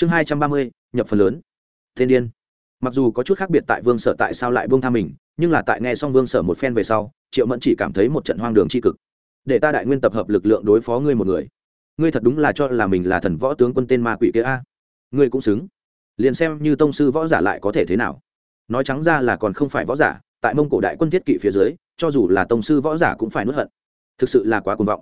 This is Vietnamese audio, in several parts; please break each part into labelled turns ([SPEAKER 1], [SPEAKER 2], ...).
[SPEAKER 1] chương hai trăm ba mươi, nhập phần lớn. Thiên điên. Mặc dù có chút khác biệt tại vương sở tại sao lại vương tha mình, nhưng là tại nghe xong vương sở một phen về sau, triệu mẫn chỉ cảm thấy một trận hoang đường tri cực. Để ta đại nguyên tập hợp lực lượng đối phó ngươi một người. Ngươi thật đúng là cho là mình là thần võ tướng quân tên ma quỷ kia a. Ngươi cũng xứng. Liền xem như tông sư võ giả lại có thể thế nào. Nói trắng ra là còn không phải võ giả, tại mông cổ đại quân thiết kỵ phía dưới, cho dù là tông sư võ giả cũng phải nuốt hận. Thực sự là quá cuồng vọng.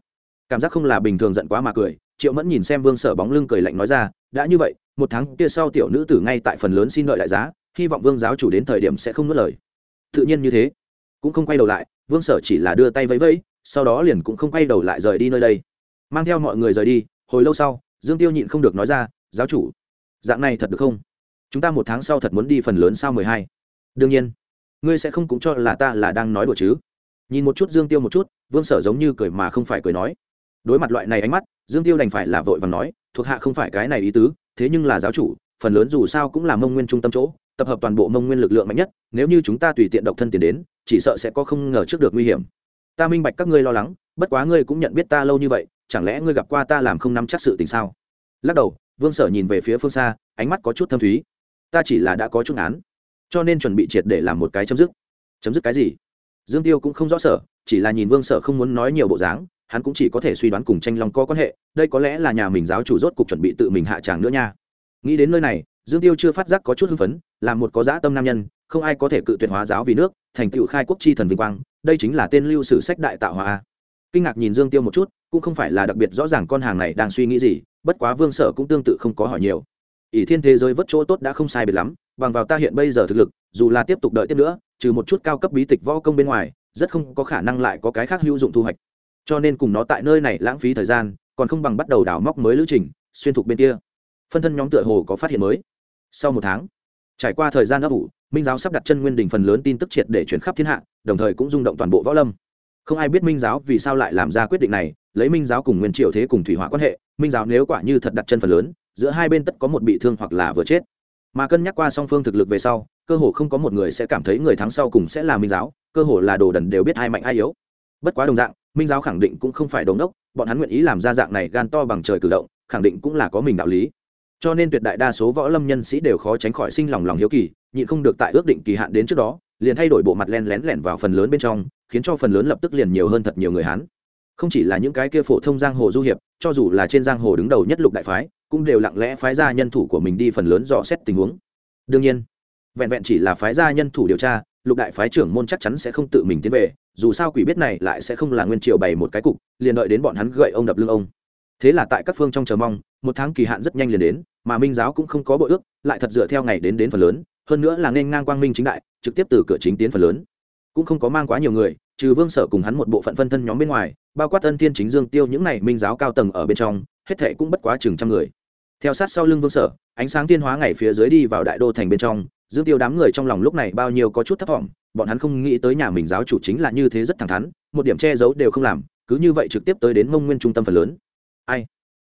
[SPEAKER 1] Cảm giác không là bình thường giận quá mà cười, triệu mẫn nhìn xem vương sở bóng lưng cười lạnh nói ra, đã như vậy một tháng kia sau tiểu nữ tử ngay tại phần lớn xin đợi đại giá, hy vọng vương giáo chủ đến thời điểm sẽ không nuốt lời. Tự nhiên như thế. Cũng không quay đầu lại, vương sở chỉ là đưa tay vẫy vẫy, sau đó liền cũng không quay đầu lại rời đi nơi đây. Mang theo mọi người rời đi, hồi lâu sau, dương tiêu nhịn không được nói ra, giáo chủ, dạng này thật được không? Chúng ta một tháng sau thật muốn đi phần lớn sao mười hai? Đương nhiên. Ngươi sẽ không cũng cho là ta là đang nói đùa chứ? Nhìn một chút dương tiêu một chút, vương sở giống như cười mà không phải cười nói. Đối mặt loại này ánh mắt, dương tiêu đành phải là vội và nói, thuộc hạ không phải cái này ý tứ thế nhưng là giáo chủ, phần lớn dù sao cũng là mông nguyên trung tâm chỗ, tập hợp toàn bộ mông nguyên lực lượng mạnh nhất, nếu như chúng ta tùy tiện độc thân tiền đến, chỉ sợ sẽ có không ngờ trước được nguy hiểm. Ta minh bạch các ngươi lo lắng, bất quá ngươi cũng nhận biết ta lâu như vậy, chẳng lẽ ngươi gặp qua ta làm không nắm chắc sự tình sao? Lắc đầu, vương sở nhìn về phía phương xa, ánh mắt có chút thâm thúy. Ta chỉ là đã có chút án, cho nên chuẩn bị triệt để làm một cái chấm dứt. Chấm dứt cái gì? Dương tiêu cũng không rõ sở, chỉ là nhìn vương sở không muốn nói nhiều bộ dáng hắn cũng chỉ có thể suy đoán cùng tranh long có quan hệ, đây có lẽ là nhà mình giáo chủ rốt cục chuẩn bị tự mình hạ tràng nữa nha. Nghĩ đến nơi này, dương tiêu chưa phát giác có chút hưng phấn, là một có dã tâm nam nhân, không ai có thể cự tuyệt hóa giáo vì nước, thành tựu khai quốc chi thần vinh quang, đây chính là tên lưu sử sách đại tạo hóa kinh ngạc nhìn dương tiêu một chút, cũng không phải là đặc biệt rõ ràng con hàng này đang suy nghĩ gì, bất quá vương sở cũng tương tự không có hỏi nhiều. Ỷ thiên thế giới vất chỗ tốt đã không sai biệt lắm, bằng vào ta hiện bây giờ thực lực, dù là tiếp tục đợi tiếp nữa, trừ một chút cao cấp bí tịch võ công bên ngoài, rất không có khả năng lại có cái khác hữu dụng thu hoạch cho nên cùng nó tại nơi này lãng phí thời gian, còn không bằng bắt đầu đào móc mới lữ trình, xuyên thục bên kia. Phân thân nhóm tựa hồ có phát hiện mới. Sau một tháng, trải qua thời gian ấp ủ, minh giáo sắp đặt chân nguyên đình phần lớn tin tức triệt để chuyển khắp thiên hạ, đồng thời cũng rung động toàn bộ võ lâm. Không ai biết minh giáo vì sao lại làm ra quyết định này, lấy minh giáo cùng nguyên triều thế cùng thủy hỏa quan hệ, minh giáo nếu quả như thật đặt chân phần lớn, giữa hai bên tất có một bị thương hoặc là vừa chết. Mà cân nhắc qua song phương thực lực về sau, cơ hồ không có một người sẽ cảm thấy người thắng sau cùng sẽ là minh giáo, cơ hồ là đồ đần đều biết ai mạnh ai yếu bất quá đồng dạng, minh giáo khẳng định cũng không phải đống đốc bọn hắn nguyện ý làm ra dạng này gan to bằng trời cử động, khẳng định cũng là có mình đạo lý. Cho nên tuyệt đại đa số võ lâm nhân sĩ đều khó tránh khỏi sinh lòng lòng hiếu kỳ, nhịn không được tại ước định kỳ hạn đến trước đó, liền thay đổi bộ mặt len lén lẻn vào phần lớn bên trong, khiến cho phần lớn lập tức liền nhiều hơn thật nhiều người hán. Không chỉ là những cái kia phổ thông giang hồ du hiệp, cho dù là trên giang hồ đứng đầu nhất lục đại phái, cũng đều lặng lẽ phái ra nhân thủ của mình đi phần lớn dò xét tình huống. Đương nhiên, vẹn vẹn chỉ là phái ra nhân thủ điều tra lục đại phái trưởng môn chắc chắn sẽ không tự mình tiến về, dù sao quỷ biết này lại sẽ không là nguyên triều bày một cái cục, liền đợi đến bọn hắn gậy ông đập lưng ông. Thế là tại các phương trong chờ mong, một tháng kỳ hạn rất nhanh liền đến, mà minh giáo cũng không có bội ước, lại thật dựa theo ngày đến đến phần lớn, hơn nữa là nên ngang quang minh chính đại, trực tiếp từ cửa chính tiến phần lớn. Cũng không có mang quá nhiều người, trừ vương sở cùng hắn một bộ phận phân thân nhóm bên ngoài, bao quát Ân thiên chính dương tiêu những này minh giáo cao tầng ở bên trong, hết thệ cũng bất quá chừng trăm người. Theo sát sau lưng vương sở, ánh sáng tiên hóa ngày phía dưới đi vào đại đô thành bên trong dương tiêu đám người trong lòng lúc này bao nhiêu có chút thất vọng bọn hắn không nghĩ tới nhà mình giáo chủ chính là như thế rất thẳng thắn, một điểm che giấu đều không làm, cứ như vậy trực tiếp tới đến mông nguyên trung tâm phần lớn. Ai?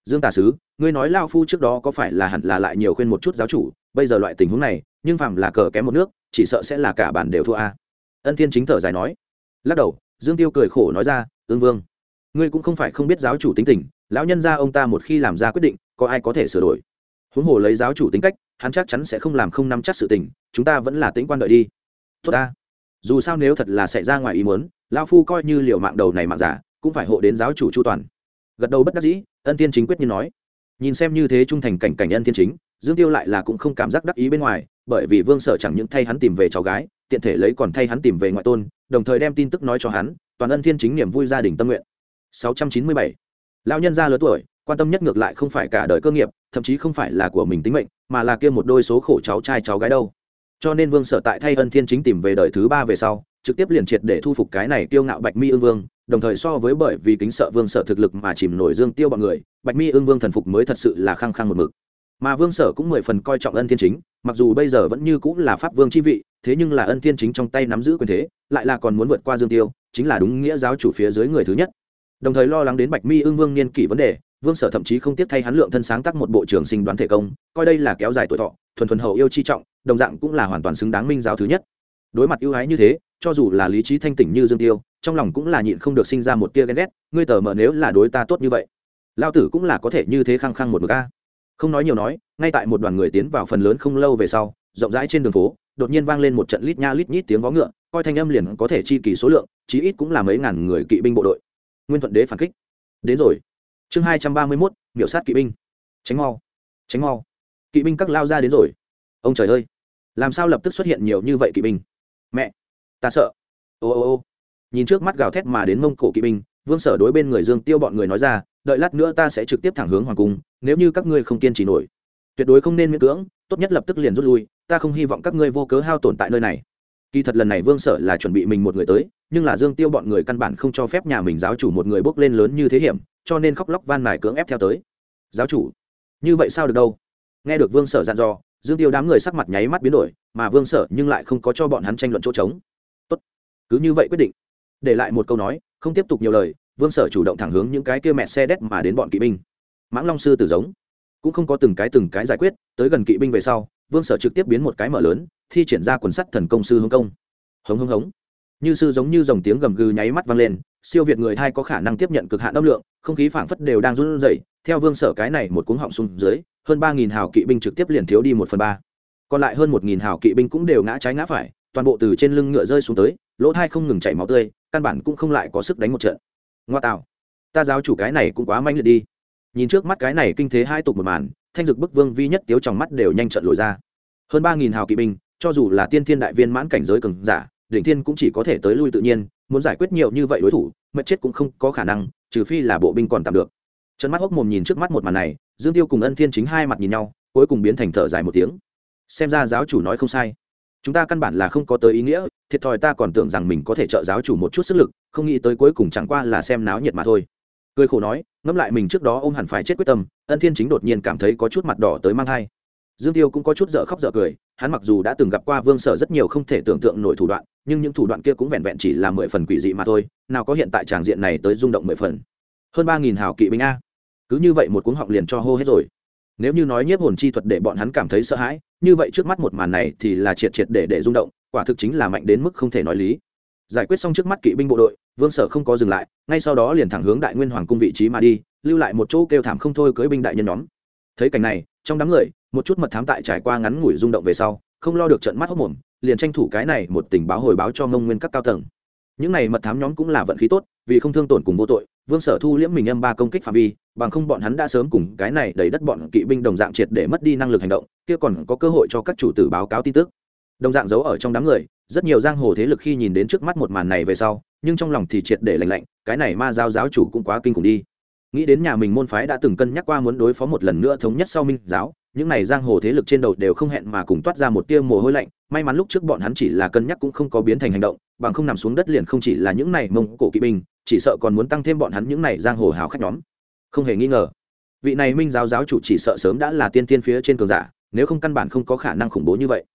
[SPEAKER 1] Dương tà sứ, ngươi nói lao phu trước đó có phải là hẳn là lại nhiều khuyên một chút giáo chủ, bây giờ loại tình huống này, nhưng phàm là cờ kém một nước, chỉ sợ sẽ là cả bản đều thua a. Ân thiên chính thở dài nói. Lắc đầu, dương tiêu cười khổ nói ra ương vương, ngươi cũng không phải không biết giáo chủ tính tình, lão nhân gia ông ta một khi làm ra quyết định, có ai có thể sửa đổi? Huống hồ lấy giáo chủ tính cách, hắn chắc chắn sẽ không làm không nắm chắc sự tình, chúng ta vẫn là tính quan đợi đi. Tốt ta. Dù sao nếu thật là xảy ra ngoài ý muốn, lão phu coi như liều mạng đầu này mạng giả, cũng phải hộ đến giáo chủ chu toàn. Gật đầu bất đắc dĩ, ân thiên chính quyết như nói. Nhìn xem như thế trung thành cảnh cảnh ân thiên chính, dương tiêu lại là cũng không cảm giác đắc ý bên ngoài, bởi vì vương sở chẳng những thay hắn tìm về cháu gái, tiện thể lấy còn thay hắn tìm về ngoại tôn, đồng thời đem tin tức nói cho hắn, toàn ân thiên chính niềm vui gia đình tâm nguyện. 697. lão nhân gia lớn tuổi quan tâm nhất ngược lại không phải cả đời cơ nghiệp, thậm chí không phải là của mình tính mệnh, mà là kia một đôi số khổ cháu trai cháu gái đâu. Cho nên vương sở tại thay ân thiên chính tìm về đời thứ ba về sau, trực tiếp liền triệt để thu phục cái này tiêu ngạo bạch mi ương vương, đồng thời so với bởi vì kính sợ vương sở thực lực mà chìm nổi dương tiêu bọn người, bạch mi ương vương thần phục mới thật sự là khăng khăng một mực. Mà vương sở cũng mười phần coi trọng ân thiên chính, mặc dù bây giờ vẫn như cũng là pháp vương chi vị, thế nhưng là ân thiên chính trong tay nắm giữ quyền thế, lại là còn muốn vượt qua dương tiêu, chính là đúng nghĩa giáo chủ phía dưới người thứ nhất. Đồng thời lo lắng đến bạch mi ương vương niên kỷ vấn đề vương sở thậm chí không tiếp thay hắn lượng thân sáng tác một bộ trường sinh đoán thể công, coi đây là kéo dài tuổi thọ, thuần thuần hậu yêu chi trọng, đồng dạng cũng là hoàn toàn xứng đáng minh giáo thứ nhất. Đối mặt ưu ái như thế, cho dù là lý trí thanh tỉnh như dương tiêu, trong lòng cũng là nhịn không được sinh ra một tia ghen ghét, ngươi tờ mờ nếu là đối ta tốt như vậy lao tử cũng là có thể như thế khăng khăng một mực a. Không nói nhiều nói, ngay tại một đoàn người tiến vào phần lớn không lâu về sau, rộng rãi trên đường phố, đột nhiên vang lên một trận lít nha lít nhít tiếng vó ngựa, coi thanh âm liền có thể chi kỳ số lượng, chí ít cũng là mấy ngàn người kỵ binh bộ đội. Nguyên thuận đế phản kích. Đến rồi chương hai trăm ba mươi mốt, miểu sát kỵ binh. Tránh mau. Tránh mau. Kỵ binh các lao ra đến rồi. Ông trời ơi. Làm sao lập tức xuất hiện nhiều như vậy kỵ binh? Mẹ. Ta sợ. Ô ô ô. Nhìn trước mắt gào thét mà đến mông cổ kỵ binh, vương sở đối bên người dương tiêu bọn người nói ra, đợi lát nữa ta sẽ trực tiếp thẳng hướng hoàng cung, nếu như các ngươi không kiên trì nổi. Tuyệt đối không nên miễn cưỡng, tốt nhất lập tức liền rút lui, ta không hy vọng các ngươi vô cớ hao tổn tại nơi này. Kỳ thật lần này vương sở là chuẩn bị mình một người tới, nhưng là dương tiêu bọn người căn bản không cho phép nhà mình giáo chủ một người bốc lên lớn như thế hiểm cho nên khóc lóc van mài cưỡng ép theo tới. Giáo chủ, như vậy sao được đâu? Nghe được vương sở dặn dò, dương tiêu đám người sắc mặt nháy mắt biến đổi, mà vương sở nhưng lại không có cho bọn hắn tranh luận chỗ trống. Tốt, cứ như vậy quyết định. Để lại một câu nói, không tiếp tục nhiều lời, vương sở chủ động thẳng hướng những cái kia mẹ xe đét mà đến bọn kỵ binh. Mãng long sư tử giống, cũng không có từng cái từng cái giải quyết, tới gần kỵ binh về sau, vương sở trực tiếp biến một cái mở lớn, thi triển ra quần sắt thần công sư hống công. Hống hống hống. Như sư giống như dòng tiếng gầm gừ nháy mắt vang lên siêu việt người thai có khả năng tiếp nhận cực hạn âm lượng, không khí phảng phất đều đang run rẩy, theo vương sở cái này một cuống họng xuống dưới, hơn ba nghìn hào kỵ binh trực tiếp liền thiếu đi một phần ba. Còn lại hơn một nghìn hào kỵ binh cũng đều ngã trái ngã phải, toàn bộ từ trên lưng ngựa rơi xuống tới, lỗ thai không ngừng chảy máu tươi, căn bản cũng không lại có sức đánh một trận. Ngoa tạo, ta giáo chủ cái này cũng quá manh liệt đi. Nhìn trước mắt cái này kinh thế hai tục một màn, thanh dực bức vương vi nhất tiếu trong mắt đều nhanh trận lồi ra. Hơn ba nghìn hào kỵ binh, cho dù là tiên thiên đại viên mãn cảnh giới cường giả, đỉnh thiên cũng chỉ có thể tới lui tự nhiên muốn giải quyết nhiều như vậy đối thủ, mệt chết cũng không có khả năng, trừ phi là bộ binh còn tạm được. Chân mắt hốc mồm nhìn trước mắt một màn này, dương tiêu cùng ân thiên chính hai mặt nhìn nhau, cuối cùng biến thành thở dài một tiếng. Xem ra giáo chủ nói không sai. Chúng ta căn bản là không có tới ý nghĩa, thiệt thòi ta còn tưởng rằng mình có thể trợ giáo chủ một chút sức lực, không nghĩ tới cuối cùng chẳng qua là xem náo nhiệt mà thôi. Cười khổ nói, ngẫm lại mình trước đó ôm hẳn phải chết quyết tâm, ân thiên chính đột nhiên cảm thấy có chút mặt đỏ tới mang thai dương tiêu cũng có chút dở khóc dở cười, hắn mặc dù đã từng gặp qua vương sở rất nhiều không thể tưởng tượng nổi thủ đoạn, nhưng những thủ đoạn kia cũng vẹn vẹn chỉ là mười phần quỷ dị mà thôi, nào có hiện tại tràng diện này tới rung động mười phần. Hơn ba nghìn hào kỵ binh a. Cứ như vậy một cuống họng liền cho hô hết rồi. Nếu như nói nhiếp hồn chi thuật để bọn hắn cảm thấy sợ hãi, như vậy trước mắt một màn này thì là triệt triệt để để rung động, quả thực chính là mạnh đến mức không thể nói lý. Giải quyết xong trước mắt kỵ binh bộ đội, vương sở không có dừng lại, ngay sau đó liền thẳng hướng đại nguyên hoàng cung vị trí mà đi, lưu lại một chỗ kêu thảm không thôi cưới binh đại nhân nhóm thấy cảnh này, trong đám người, một chút mật thám tại trải qua ngắn ngủi rung động về sau, không lo được trận mắt hốc mồm, liền tranh thủ cái này một tình báo hồi báo cho mông nguyên các cao tầng. Những này mật thám nhóm cũng là vận khí tốt, vì không thương tổn cùng vô tội, vương sở thu liễm mình âm ba công kích phạm vi, bằng không bọn hắn đã sớm cùng cái này đầy đất bọn kỵ binh đồng dạng triệt để mất đi năng lực hành động, kia còn có cơ hội cho các chủ tử báo cáo tin tức. Đồng dạng giấu ở trong đám người, rất nhiều giang hồ thế lực khi nhìn đến trước mắt một màn này về sau, nhưng trong lòng thì triệt để lành lạnh, cái này ma giao giáo chủ cũng quá kinh khủng đi nghĩ đến nhà mình môn phái đã từng cân nhắc qua muốn đối phó một lần nữa thống nhất sau minh giáo, những này giang hồ thế lực trên đầu đều không hẹn mà cùng toát ra một tia mồ hôi lạnh, may mắn lúc trước bọn hắn chỉ là cân nhắc cũng không có biến thành hành động, bằng không nằm xuống đất liền không chỉ là những này mông cổ kỵ binh, chỉ sợ còn muốn tăng thêm bọn hắn những này giang hồ hào khách nhóm. Không hề nghi ngờ, vị này minh giáo giáo chủ chỉ sợ sớm đã là tiên tiên phía trên cường giả, nếu không căn bản không có khả năng khủng bố như vậy.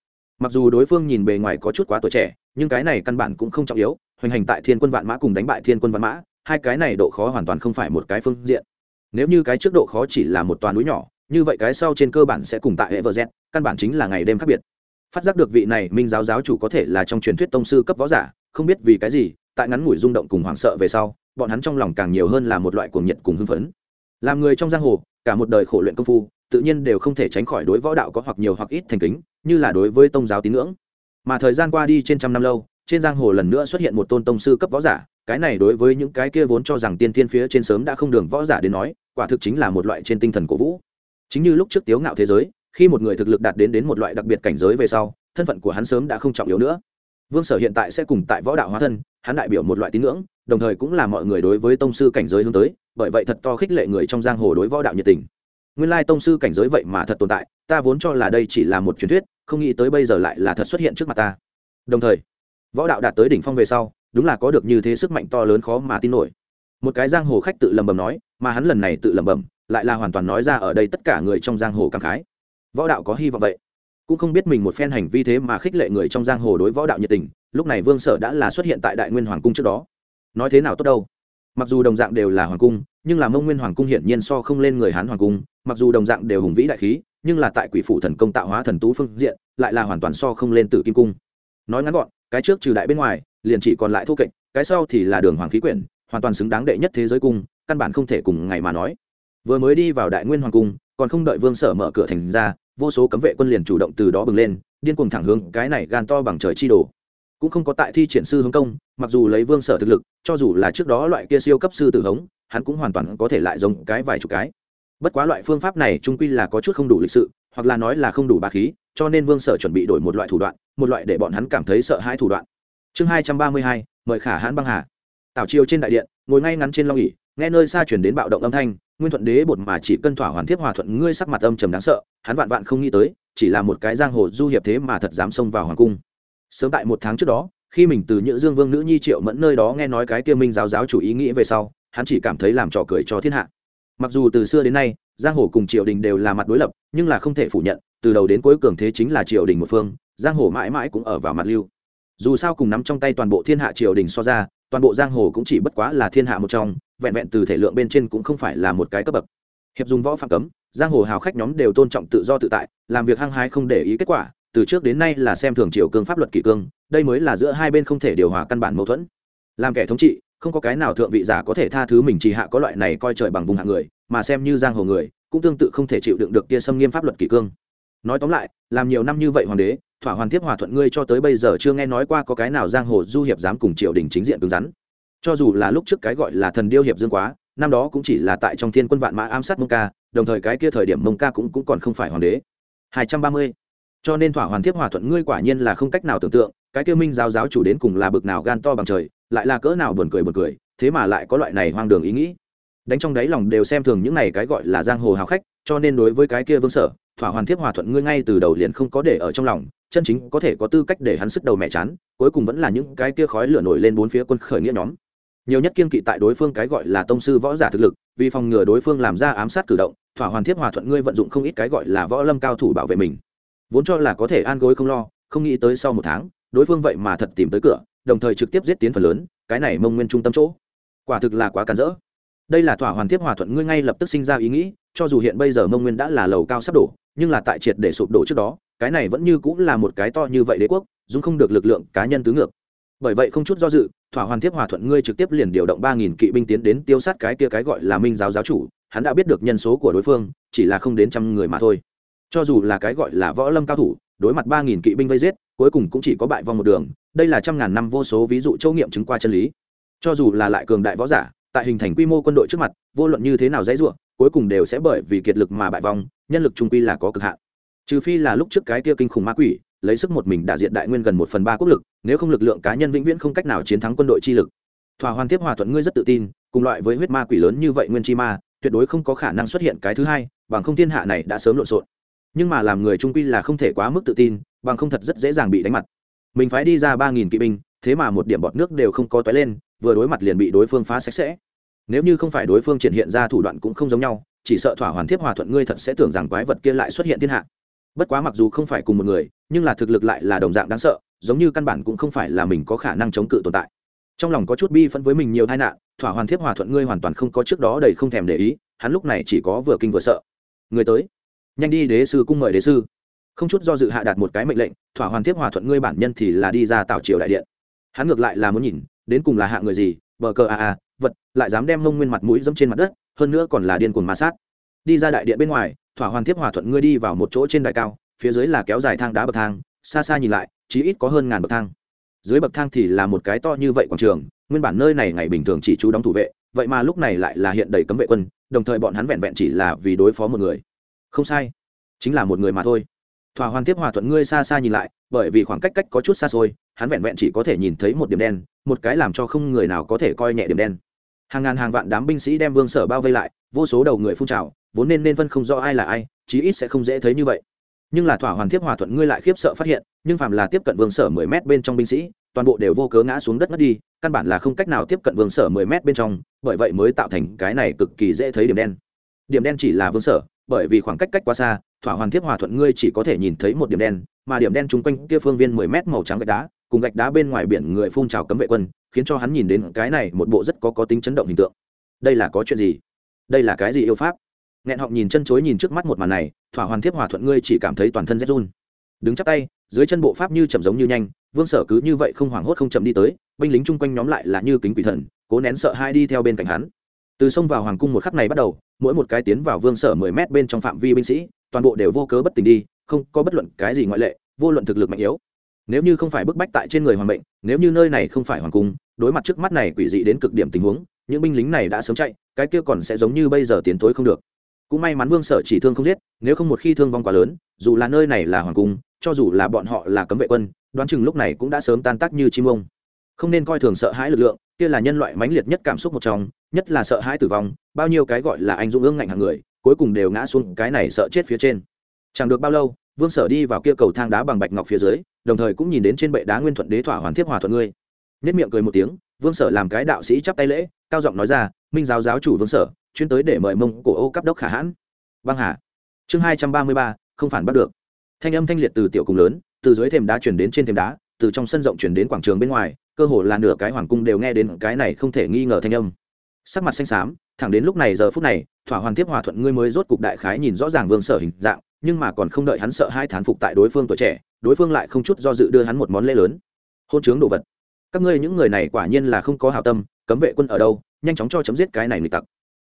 [SPEAKER 1] Mặc dù đối phương nhìn bề ngoài có chút quá tuổi trẻ, nhưng cái này căn bản cũng không trọng yếu, hoành hành tại thiên quân vạn mã cùng đánh bại thiên quân vạn mã hai cái này độ khó hoàn toàn không phải một cái phương diện. Nếu như cái trước độ khó chỉ là một toàn núi nhỏ, như vậy cái sau trên cơ bản sẽ cùng tại hệ vợ z căn bản chính là ngày đêm khác biệt. Phát giác được vị này minh giáo giáo chủ có thể là trong truyền thuyết tông sư cấp võ giả, không biết vì cái gì, tại ngắn ngủi rung động cùng hoảng sợ về sau, bọn hắn trong lòng càng nhiều hơn là một loại cuồng nhiệt cùng hưng phấn. Làm người trong giang hồ, cả một đời khổ luyện công phu, tự nhiên đều không thể tránh khỏi đối võ đạo có hoặc nhiều hoặc ít thành kính, như là đối với tông giáo tín ngưỡng. Mà thời gian qua đi trên trăm năm lâu trên giang hồ lần nữa xuất hiện một tôn tông sư cấp võ giả, cái này đối với những cái kia vốn cho rằng tiên thiên phía trên sớm đã không đường võ giả đến nói, quả thực chính là một loại trên tinh thần cổ vũ. Chính như lúc trước tiếu ngạo thế giới, khi một người thực lực đạt đến đến một loại đặc biệt cảnh giới về sau, thân phận của hắn sớm đã không trọng yếu nữa. Vương sở hiện tại sẽ cùng tại võ đạo hóa thân, hắn đại biểu một loại tín ngưỡng, đồng thời cũng là mọi người đối với tông sư cảnh giới hướng tới, bởi vậy thật to khích lệ người trong giang hồ đối võ đạo nhiệt tình. Nguyên lai tông sư cảnh giới vậy mà thật tồn tại, ta vốn cho là đây chỉ là một truyền thuyết, không nghĩ tới bây giờ lại là thật xuất hiện trước mặt ta. Đồng thời võ đạo đạt tới đỉnh phong về sau, đúng là có được như thế sức mạnh to lớn khó mà tin nổi. Một cái giang hồ khách tự lẩm bẩm nói, mà hắn lần này tự lẩm bẩm, lại là hoàn toàn nói ra ở đây tất cả người trong giang hồ cảm khái. Võ đạo có hy vọng vậy. Cũng không biết mình một phen hành vi thế mà khích lệ người trong giang hồ đối võ đạo nhiệt tình, lúc này vương sở đã là xuất hiện tại đại nguyên hoàng cung trước đó. Nói thế nào tốt đâu? Mặc dù đồng dạng đều là hoàng cung, nhưng là mông nguyên hoàng cung hiển nhiên so không lên người hán hoàng cung, mặc dù đồng dạng đều hùng vĩ đại khí, nhưng là tại quỷ phủ thần công tạo hóa thần tú phương diện, lại là hoàn toàn so không lên tử kim cung. Nói ngắn gọn cái trước trừ đại bên ngoài, liền chỉ còn lại thô kệch, cái sau thì là đường hoàng khí quyển, hoàn toàn xứng đáng đệ nhất thế giới cung, căn bản không thể cùng ngày mà nói. Vừa mới đi vào đại nguyên hoàng cung, còn không đợi vương sở mở cửa thành ra, vô số cấm vệ quân liền chủ động từ đó bừng lên, điên cuồng thẳng hướng cái này gan to bằng trời chi đồ. Cũng không có tại thi triển sư hướng công, mặc dù lấy vương sở thực lực, cho dù là trước đó loại kia siêu cấp sư tử hống, hắn cũng hoàn toàn có thể lại giống cái vài chục cái. Bất quá loại phương pháp này trung quy là có chút không đủ lịch sự, hoặc là nói là không đủ ba khí cho nên vương sở chuẩn bị đổi một loại thủ đoạn, một loại để bọn hắn cảm thấy sợ hãi thủ đoạn. Chương hai trăm ba mươi hai, mời khả hãn băng hà. Tảo chiều trên đại điện, ngồi ngay ngắn trên long ỉ nghe nơi xa chuyển đến bạo động âm thanh, nguyên thuận đế bột mà chỉ cân thỏa hoàn thiếp hòa thuận ngươi sắc mặt âm trầm đáng sợ, hắn vạn vạn không nghĩ tới, chỉ là một cái giang hồ du hiệp thế mà thật dám xông vào hoàng cung. Sớm tại một tháng trước đó, khi mình từ nhữ dương vương nữ nhi triệu mẫn nơi đó nghe nói cái kia minh giáo giáo chủ ý nghĩ về sau, hắn chỉ cảm thấy làm trò cười cho thiên hạ. Mặc dù từ xưa đến nay giang hồ cùng triều đình đều là mặt đối lập, nhưng là không thể phủ nhận, từ đầu đến cuối cường thế chính là triều đình một phương, giang hồ mãi mãi cũng ở vào mặt lưu. Dù sao cùng nắm trong tay toàn bộ thiên hạ triều đình so ra, toàn bộ giang hồ cũng chỉ bất quá là thiên hạ một trong, vẹn vẹn từ thể lượng bên trên cũng không phải là một cái cấp bậc. Hiệp dùng võ phạm cấm, giang hồ hào khách nhóm đều tôn trọng tự do tự tại, làm việc hăng hái không để ý kết quả, từ trước đến nay là xem thường triều cương pháp luật kỷ cương, đây mới là giữa hai bên không thể điều hòa căn bản mâu thuẫn. Làm kẻ thống trị, không có cái nào thượng vị giả có thể tha thứ mình chỉ hạ có loại này coi trời bằng vùng hạng người mà xem như giang hồ người cũng tương tự không thể chịu đựng được kia xâm nghiêm pháp luật kỷ cương. Nói tóm lại làm nhiều năm như vậy hoàng đế thỏa hoàn tiếp hòa thuận ngươi cho tới bây giờ chưa nghe nói qua có cái nào giang hồ du hiệp dám cùng triều đình chính diện cứng rắn. Cho dù là lúc trước cái gọi là thần điêu hiệp dương quá năm đó cũng chỉ là tại trong thiên quân vạn mã ám sát mông ca đồng thời cái kia thời điểm mông ca cũng, cũng còn không phải hoàng đế. Hai trăm ba mươi. Cho nên thỏa hoàn tiếp hòa thuận ngươi quả nhiên là không cách nào tưởng tượng cái kia minh giáo giáo chủ đến cùng là bực nào gan to bằng trời lại là cỡ nào buồn cười buồn cười thế mà lại có loại này hoang đường ý nghĩ đánh trong đáy lòng đều xem thường những này cái gọi là giang hồ hào khách, cho nên đối với cái kia vương sở, thỏa hoàn thiếp hòa thuận ngươi ngay từ đầu liền không có để ở trong lòng, chân chính có thể có tư cách để hắn sức đầu mẹ chán, cuối cùng vẫn là những cái kia khói lửa nổi lên bốn phía quân khởi nghĩa nhóm. Nhiều nhất kiên kỵ tại đối phương cái gọi là tông sư võ giả thực lực, vì phòng ngừa đối phương làm ra ám sát cử động, thỏa hoàn thiếp hòa thuận ngươi vận dụng không ít cái gọi là võ lâm cao thủ bảo vệ mình. Vốn cho là có thể an gối không lo, không nghĩ tới sau một tháng, đối phương vậy mà thật tìm tới cửa, đồng thời trực tiếp giết tiến phần lớn, cái này mông nguyên trung tâm chỗ. Quả thực là quá cản rỡ đây là thỏa hoàn tiếp hòa thuận ngươi ngay lập tức sinh ra ý nghĩ, cho dù hiện bây giờ mông nguyên đã là lầu cao sắp đổ, nhưng là tại triệt để sụp đổ trước đó, cái này vẫn như cũng là một cái to như vậy đế quốc dung không được lực lượng cá nhân tứ ngược. Bởi vậy không chút do dự, thỏa hoàn tiếp hòa thuận ngươi trực tiếp liền điều động ba nghìn kỵ binh tiến đến tiêu sát cái kia cái gọi là minh giáo giáo chủ, hắn đã biết được nhân số của đối phương, chỉ là không đến trăm người mà thôi. Cho dù là cái gọi là võ lâm cao thủ, đối mặt ba nghìn kỵ binh vây giết, cuối cùng cũng chỉ có bại vong một đường, đây là trăm ngàn năm vô số ví dụ châu nghiệm chứng qua chân lý. Cho dù là lại cường đại võ giả tại hình thành quy mô quân đội trước mặt, vô luận như thế nào dãy ruộng cuối cùng đều sẽ bởi vì kiệt lực mà bại vong, nhân lực trung quy là có cực hạn. Trừ phi là lúc trước cái kia kinh khủng ma quỷ, lấy sức một mình đã diện đại nguyên gần một phần ba quốc lực, nếu không lực lượng cá nhân vĩnh viễn không cách nào chiến thắng quân đội chi lực. Thỏa hoàn tiếp hòa thuận ngươi rất tự tin, cùng loại với huyết ma quỷ lớn như vậy nguyên chi ma, tuyệt đối không có khả năng xuất hiện cái thứ hai, bằng không thiên hạ này đã sớm lộn xộn. Nhưng mà làm người trung quy là không thể quá mức tự tin, bằng không thật rất dễ dàng bị đánh mặt. Mình phái đi ra ba nghìn kỵ binh, thế mà một điểm bọt nước đều không có toái lên vừa đối mặt liền bị đối phương phá sạch sẽ. Nếu như không phải đối phương triển hiện ra thủ đoạn cũng không giống nhau, chỉ sợ thỏa hoàn thiếp hòa thuận ngươi thật sẽ tưởng rằng quái vật kia lại xuất hiện thiên hạ. Bất quá mặc dù không phải cùng một người, nhưng là thực lực lại là đồng dạng đáng sợ, giống như căn bản cũng không phải là mình có khả năng chống cự tồn tại. Trong lòng có chút bi phẫn với mình nhiều tai nạn, thỏa hoàn thiếp hòa thuận ngươi hoàn toàn không có trước đó đầy không thèm để ý, hắn lúc này chỉ có vừa kinh vừa sợ. Người tới. Nhanh đi, đế sư, cung mời đế sư. Không chút do dự hạ đạt một cái mệnh lệnh, thỏa hoàn thiếp hòa thuận ngươi bản nhân thì là đi ra tạo triều đại điện. Hắn ngược lại là muốn nhìn đến cùng là hạ người gì, bờ cờ a a, vật, lại dám đem mông nguyên mặt mũi dẫm trên mặt đất, hơn nữa còn là điên cuồng ma sát. Đi ra đại điện bên ngoài, thỏa hoàn thiếp hòa thuận ngươi đi vào một chỗ trên đại cao, phía dưới là kéo dài thang đá bậc thang, xa xa nhìn lại, chí ít có hơn ngàn bậc thang. Dưới bậc thang thì là một cái to như vậy quảng trường, nguyên bản nơi này ngày bình thường chỉ chú đóng thủ vệ, vậy mà lúc này lại là hiện đầy cấm vệ quân, đồng thời bọn hắn vẹn vẹn chỉ là vì đối phó một người. Không sai, chính là một người mà thôi. Thỏa hoàn tiếp hòa thuận ngươi xa xa nhìn lại, bởi vì khoảng cách cách có chút xa xôi, hắn vẹn vẹn chỉ có thể nhìn thấy một điểm đen một cái làm cho không người nào có thể coi nhẹ điểm đen. Hàng ngàn hàng vạn đám binh sĩ đem vương sở bao vây lại, vô số đầu người phun trào, vốn nên nên phân không rõ ai là ai, chí ít sẽ không dễ thấy như vậy. Nhưng là thỏa hoàn Thiếp hòa thuận ngươi lại khiếp sợ phát hiện, nhưng phàm là tiếp cận vương sở mười mét bên trong binh sĩ, toàn bộ đều vô cớ ngã xuống đất mất đi, căn bản là không cách nào tiếp cận vương sở mười mét bên trong, bởi vậy mới tạo thành cái này cực kỳ dễ thấy điểm đen. Điểm đen chỉ là vương sở, bởi vì khoảng cách cách quá xa, thỏa hoàn Thiếp hòa thuận ngươi chỉ có thể nhìn thấy một điểm đen, mà điểm đen chung quanh kia phương viên mười mét màu trắng gạch đá cùng gạch đá bên ngoài biển người phun trào cấm vệ quân, khiến cho hắn nhìn đến cái này một bộ rất có có tính chấn động hình tượng. Đây là có chuyện gì? Đây là cái gì yêu pháp? Nghẹn họng nhìn chân chối nhìn trước mắt một màn này, thỏa hoàn thiếp hòa thuận ngươi chỉ cảm thấy toàn thân rét run. Đứng chắp tay, dưới chân bộ pháp như chậm giống như nhanh, vương sở cứ như vậy không hoảng hốt không chậm đi tới, binh lính chung quanh nhóm lại là như kính quỷ thần, cố nén sợ hai đi theo bên cạnh hắn. Từ sông vào hoàng cung một khắc này bắt đầu, mỗi một cái tiến vào vương sở mười mét bên trong phạm vi binh sĩ, toàn bộ đều vô cớ bất tỉnh đi, không có bất luận cái gì ngoại lệ, vô luận thực lực mạnh yếu nếu như không phải bức bách tại trên người hoàng mệnh, nếu như nơi này không phải hoàng cung, đối mặt trước mắt này quỷ dị đến cực điểm tình huống, những binh lính này đã sớm chạy, cái kia còn sẽ giống như bây giờ tiến tối không được. Cũng may mắn vương sở chỉ thương không giết, nếu không một khi thương vong quá lớn, dù là nơi này là hoàng cung, cho dù là bọn họ là cấm vệ quân, đoán chừng lúc này cũng đã sớm tan tác như chim ông. Không nên coi thường sợ hãi lực lượng, kia là nhân loại mãnh liệt nhất cảm xúc một trong, nhất là sợ hãi tử vong, bao nhiêu cái gọi là anh dũng ương ngạnh hàng người, cuối cùng đều ngã xuống cái này sợ chết phía trên chẳng được bao lâu, vương sở đi vào kia cầu thang đá bằng bạch ngọc phía dưới, đồng thời cũng nhìn đến trên bệ đá nguyên thuận đế thỏa hoàn thiếp hòa thuận ngươi. Nhất miệng cười một tiếng, vương sở làm cái đạo sĩ chắp tay lễ, cao giọng nói ra, minh giáo giáo chủ vương sở, chuyên tới để mời mông cổ ô cấp đốc khả hãn. Băng hà. Chương hai trăm ba mươi ba, không phản bắt được. Thanh âm thanh liệt từ tiểu cùng lớn, từ dưới thềm đá chuyển đến trên thềm đá, từ trong sân rộng chuyển đến quảng trường bên ngoài, cơ hồ là nửa cái hoàng cung đều nghe đến cái này không thể nghi ngờ thanh âm. Sắc mặt xanh xám, thẳng đến lúc này giờ phút này, thỏa hoàn tiếp hòa thuận ngươi mới rốt cục đại khái nhìn rõ ràng vương sở hình dạng nhưng mà còn không đợi hắn sợ hai thán phục tại đối phương tuổi trẻ, đối phương lại không chút do dự đưa hắn một món lễ lớn. Hôn chướng đồ vật. Các ngươi những người này quả nhiên là không có hào tâm, cấm vệ quân ở đâu, nhanh chóng cho chấm giết cái này nghịch tặc.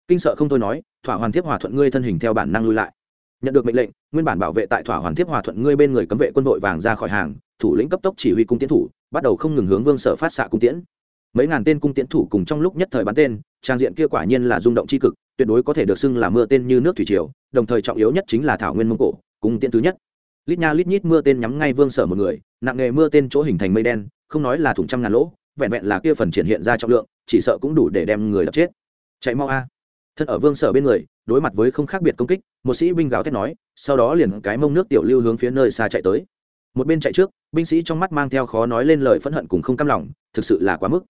[SPEAKER 1] Kinh sợ không thôi nói, thỏa hoàn thiếp hòa thuận ngươi thân hình theo bản năng lui lại. Nhận được mệnh lệnh, nguyên bản bảo vệ tại thỏa hoàn thiếp hòa thuận ngươi bên người cấm vệ quân vội vàng ra khỏi hàng, thủ lĩnh cấp tốc chỉ huy cung tiến thủ, bắt đầu không ngừng hướng vương sở phát xạ cung tiễn. Mấy ngàn tên cung tiễn thủ cùng trong lúc nhất thời bắn tên, trang diện kia quả nhiên là rung động c h i cực, tuyệt đối có thể được xưng là mưa tên như nước thủy triều đồng thời trọng yếu nhất chính là thảo nguyên mông cổ cùng tiện thứ nhất. Lít nha lít nhít mưa tên nhắm ngay vương sở một người, nặng nghề mưa tên chỗ hình thành mây đen, không nói là thủng trăm ngàn lỗ, vẹn vẹn là kia phần triển hiện ra trọng lượng, chỉ sợ cũng đủ để đem người đập chết. Chạy mau a. Thân ở vương sở bên người, đối mặt với không khác biệt công kích, một sĩ binh gào thét nói, sau đó liền cái mông nước tiểu lưu hướng phía nơi xa chạy tới. Một bên chạy trước, binh sĩ trong mắt mang theo khó nói lên lời phẫn hận cùng không cam lòng, thực sự là quá mức.